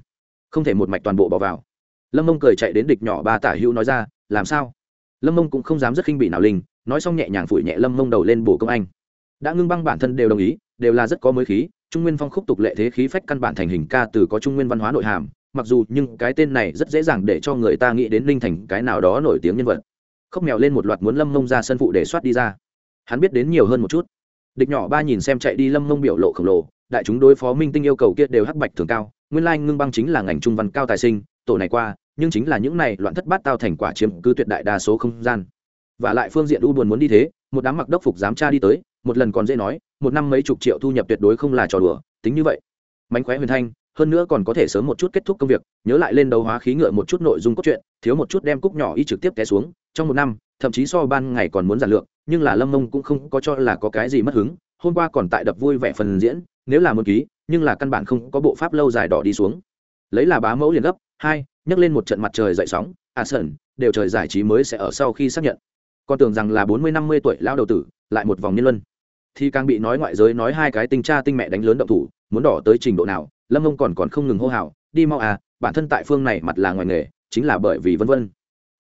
không thể một mạch toàn bộ bỏ vào lâm mông cười chạy đến địch nhỏ ba tả hữu nói ra, làm sao? Lâm mông cũng không dám rất khinh bị nào linh, nói xong nhẹ nhàng phủi nhẹ lâm mông đầu lên bổ công anh. Đã ngưng băng bản thân đều đồng ý, đều là rất có mới khí, trung nguyên phong khúc tục lệ thế khí phách căn bản thành hình ca từ có trung nguyên văn hóa nội hàm, mặc dù nhưng cái tên này rất dễ dàng để cho người ta nghĩ đến linh thành cái nào đó nổi tiếng nhân vật. Khóc mèo lên một loạt muốn lâm mông ra sân phụ để soát đi ra. Hắn biết đến nhiều hơn một chút. Địch nhỏ ba nhìn xem chạy đi lâm mông biểu lộ khổng lồ, đại chúng đối phó minh tinh yêu cầu kia đều hắc bạch thường cao, nguyên lai ngưng băng chính là ngành trung văn cao tài sinh tổ này qua, nhưng chính là những này loạn thất bát tao thành quả chiếm cứ tuyệt đại đa số không gian. Và lại phương diện u buồn muốn đi thế, một đám mặc đốc phục dám tra đi tới, một lần còn dễ nói, một năm mấy chục triệu thu nhập tuyệt đối không là trò đùa, tính như vậy. Mánh khóe huyền thanh, hơn nữa còn có thể sớm một chút kết thúc công việc, nhớ lại lên đấu hóa khí ngựa một chút nội dung cốt truyện, thiếu một chút đem cúc nhỏ y trực tiếp té xuống, trong một năm, thậm chí so ban ngày còn muốn giản lượng nhưng là lâm mông cũng không có cho là có cái gì mất hứng, hôm qua còn tại đập vui vẻ phần diễn, nếu là một ký, nhưng là căn bản không có bộ pháp lâu dài đỏ đi xuống lấy là bá mẫu liền gấp, hai, nhấc lên một trận mặt trời dậy sóng à sẩn đều trời giải trí mới sẽ ở sau khi xác nhận. Con tưởng rằng là bốn mươi, năm mươi tuổi lao đầu tử, lại một vòng nhân luân. Thì càng bị nói ngoại giới nói hai cái tinh cha tinh mẹ đánh lớn động thủ, muốn đỏ tới trình độ nào, lâm ông còn còn không ngừng hô hào, đi mau à bản thân tại phương này mặt là ngoài nghề, chính là bởi vì vân vân.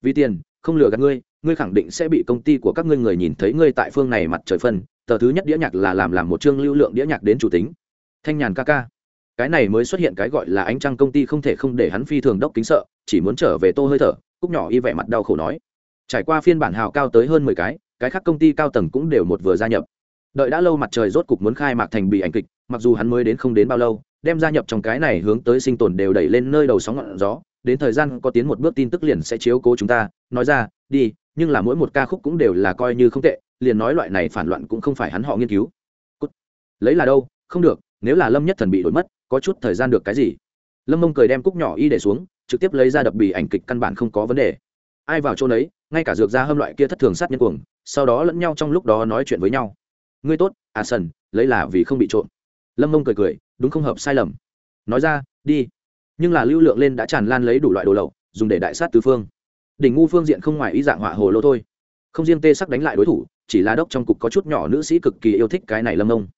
Vì tiền, không lừa gạt ngươi ngươi khẳng định sẽ bị công ty của các ngươi người nhìn thấy ngươi tại phương này mặt trời phân, tờ thứ nhất đĩa nhạc là làm làm một chương lưu lượng đĩa nhạc đến chủ tính. Thanh nhàn ca ca cái này mới xuất hiện cái gọi là ánh trăng công ty không thể không để hắn phi thường đốc kính sợ, chỉ muốn trở về tô hơi thở, cúc nhỏ y vẻ mặt đau khổ nói. Trải qua phiên bản hào cao tới hơn mười cái cái khác công ty cao tầng cũng đều một vừa gia nhập. Đợi đã lâu mặt trời rốt cục muốn khai mạc thành bị ảnh kịch, mặc dù hắn mới đến không đến bao lâu, đem gia nhập trong cái này hướng tới sinh tồn đều đẩy lên nơi đầu sóng ngọn gió, đến thời gian có tiến một bước tin tức liền sẽ chiếu cố chúng ta, nói ra, đi, nhưng là mỗi một ca khúc cũng đều là coi như không tệ, liền nói loại này phản loạn cũng không phải hắn họ nghiên cứu. Cút. lấy là đâu? Không được, nếu là lâm nhất thần bị đổi mất có chút thời gian được cái gì? Lâm mông cười đem cúc nhỏ y để xuống, trực tiếp lấy ra đập bì ảnh kịch căn bản không có vấn đề. Ai vào chỗ đấy ngay cả dược ra hâm loại kia thất thường sát nhân cuồng, sau đó lẫn nhau trong lúc đó nói chuyện với nhau. Ngươi tốt à sần, lấy là vì không bị trộm. Lâm mông cười cười, đúng không hợp sai lầm. Nói ra, đi. Nhưng là lưu lượng lên đã tràn lan lấy đủ loại đồ lậu, dùng để đại sát tứ phương. Đỉnh ngu phương diện không ngoài ý dạng họa hồ lô thôi. Không riêng tê sắc đánh lại đối thủ, chỉ là đốc trong cục có chút nhỏ nữ sĩ cực kỳ yêu thích cái này lâm mông.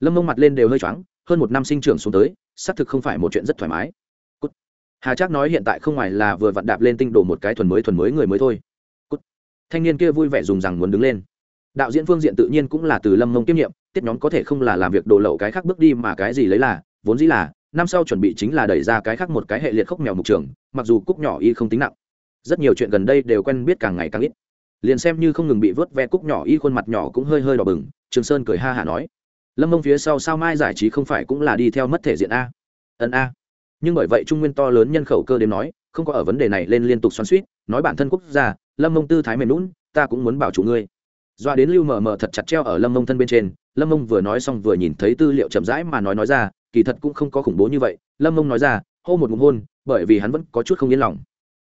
Lâm mông mặt lên đều hơi choáng hơn một năm sinh trưởng xuống tới, xác thực không phải một chuyện rất thoải mái. Cút. hà trác nói hiện tại không ngoài là vừa vặn đạp lên tinh đồ một cái thuần mới thuần mới người mới thôi. Cút. thanh niên kia vui vẻ dùng rằng muốn đứng lên. Đạo diễn phương diện tự nhiên cũng là từ lâm mông kiêm nhiệm tiết nhóm có thể không là làm việc đồ lậu cái khác bước đi mà cái gì lấy là, vốn dĩ là, năm sau chuẩn bị chính là đẩy ra cái khác một cái hệ liệt khốc mèo mục trường, mặc dù cúc nhỏ y không tính nặng. Rất nhiều chuyện gần đây đều quen biết càng ngày càng ít. Liền xem như không ngừng bị vớt ve cúc nhỏ y khuôn mặt nhỏ cũng hơi hơi đỏ bừng, trường sơn cười ha hả nói lâm mông phía sau sao mai giải trí không phải cũng là đi theo mất thể diện a? Ân a. Nhưng bởi vậy trung nguyên to lớn nhân khẩu cơ đếm nói, không có ở vấn đề này lên liên tục xoắn suýt, nói bản thân quốc gia, lâm mông tư thái mềm lún ta cũng muốn bảo chủ ngươi. Doa đến lưu mờ mờ thật chặt treo ở lâm mông thân bên trên, lâm mông vừa nói xong vừa nhìn thấy tư liệu chậm rãi mà nói nói ra, kỳ thật cũng không có khủng bố như vậy, lâm mông nói ra, hô một ngụm hôn, bởi vì hắn vẫn có chút không yên lòng.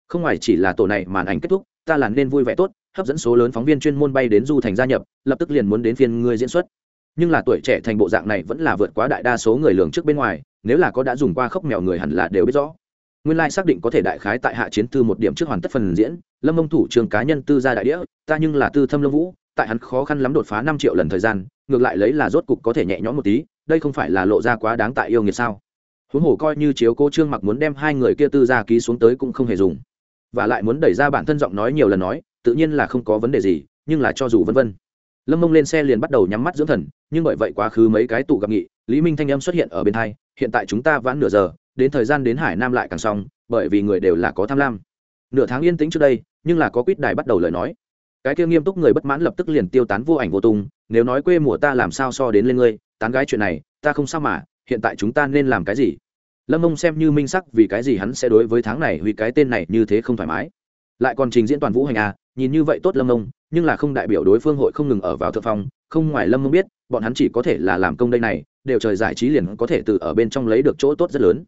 Không ngoài chỉ là tổ này màn ảnh kết thúc, ta là nên vui vẻ tốt, hấp dẫn số lớn phóng viên chuyên môn bay đến du thành gia nhập, lập tức liền muốn đến phiên ngươi diễn xuất nhưng là tuổi trẻ thành bộ dạng này vẫn là vượt quá đại đa số người lường trước bên ngoài, nếu là có đã dùng qua khốc mèo người hẳn là đều biết rõ. Nguyên lai xác định có thể đại khái tại hạ chiến thư một điểm trước hoàn tất phần diễn, lâm ông thủ trường cá nhân tư gia đại đĩa ta nhưng là tư thâm lâm vũ, tại hắn khó khăn lắm đột phá năm triệu lần thời gian, ngược lại lấy là rốt cục có thể nhẹ nhõm một tí, đây không phải là lộ ra quá đáng tại yêu nghiệt sao? Huống hồ coi như chiếu cô trương mặc muốn đem hai người kia tư gia ký xuống tới cũng không hề dùng. Và lại muốn đẩy ra bản thân giọng nói nhiều lần nói, tự nhiên là không có vấn đề gì, nhưng là cho dù vân vân lâm mông lên xe liền bắt đầu nhắm mắt dưỡng thần nhưng bởi vậy quá khứ mấy cái tụ gặp nghị lý minh thanh âm xuất hiện ở bên thai hiện tại chúng ta vãn nửa giờ đến thời gian đến hải nam lại càng xong bởi vì người đều là có tham lam nửa tháng yên tĩnh trước đây nhưng là có quýt đài bắt đầu lời nói cái kia nghiêm túc người bất mãn lập tức liền tiêu tán vô ảnh vô tung nếu nói quê mùa ta làm sao so đến lên ngươi tán gái chuyện này ta không sao mà hiện tại chúng ta nên làm cái gì lâm mông xem như minh sắc vì cái gì hắn sẽ đối với tháng này vì cái tên này như thế không thoải mái lại còn trình diễn toàn vũ hành à nhìn như vậy tốt lâm mông nhưng là không đại biểu đối phương hội không ngừng ở vào thượng phong, không ngoài lâm mông biết, bọn hắn chỉ có thể là làm công đây này, đều trời giải trí liền có thể từ ở bên trong lấy được chỗ tốt rất lớn.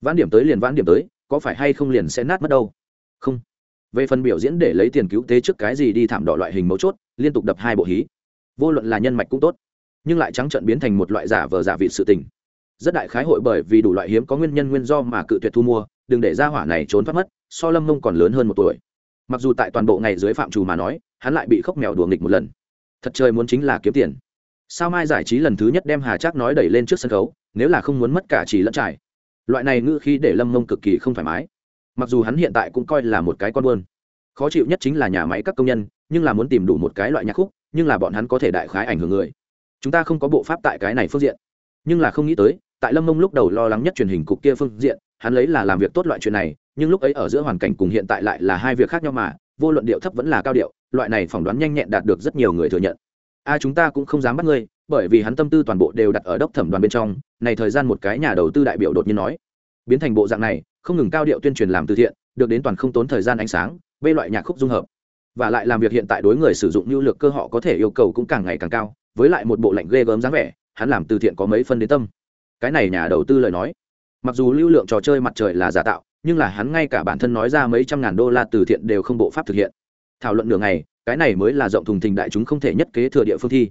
Vãn điểm tới liền vãn điểm tới, có phải hay không liền sẽ nát mất đâu? Không. Về phần biểu diễn để lấy tiền cứu tế trước cái gì đi thảm đỏ loại hình mấu chốt, liên tục đập hai bộ hí. Vô luận là nhân mạch cũng tốt. Nhưng lại trắng trận biến thành một loại giả vờ giả vị sự tình. Rất đại khái hội bởi vì đủ loại hiếm có nguyên nhân nguyên do mà cự tuyệt thu mua, đừng để ra hỏa này trốn thoát mất, so lâm mông còn lớn hơn một tuổi mặc dù tại toàn bộ ngày dưới phạm trù mà nói, hắn lại bị khóc mèo đùa nghịch một lần. Thật trời muốn chính là kiếm tiền. Sao mai giải trí lần thứ nhất đem hà trác nói đẩy lên trước sân khấu, nếu là không muốn mất cả chỉ lẫn trải. Loại này ngữ khi để lâm mông cực kỳ không thoải mái. Mặc dù hắn hiện tại cũng coi là một cái con buôn. Khó chịu nhất chính là nhà máy các công nhân, nhưng là muốn tìm đủ một cái loại nhạc khúc, nhưng là bọn hắn có thể đại khái ảnh hưởng người. Chúng ta không có bộ pháp tại cái này phương diện. Nhưng là không nghĩ tới, tại lâm mông lúc đầu lo lắng nhất truyền hình cục kia phương diện, hắn lấy là làm việc tốt loại chuyện này nhưng lúc ấy ở giữa hoàn cảnh cùng hiện tại lại là hai việc khác nhau mà, vô luận điệu thấp vẫn là cao điệu, loại này phỏng đoán nhanh nhẹn đạt được rất nhiều người thừa nhận. A, chúng ta cũng không dám bắt ngươi, bởi vì hắn tâm tư toàn bộ đều đặt ở đốc thẩm đoàn bên trong, này thời gian một cái nhà đầu tư đại biểu đột nhiên nói. Biến thành bộ dạng này, không ngừng cao điệu tuyên truyền làm từ thiện, được đến toàn không tốn thời gian ánh sáng bê loại nhạc khúc dung hợp. Và lại làm việc hiện tại đối người sử dụng nhu lược cơ họ có thể yêu cầu cũng càng ngày càng cao, với lại một bộ lạnh ghê gớm dáng vẻ, hắn làm từ thiện có mấy phân đến tâm. Cái này nhà đầu tư lời nói. Mặc dù lưu lượng trò chơi mặt trời là giả tạo nhưng là hắn ngay cả bản thân nói ra mấy trăm ngàn đô la từ thiện đều không bộ pháp thực hiện. Thảo luận nửa ngày, cái này mới là rộng thùng thình đại chúng không thể nhất kế thừa địa phương thi.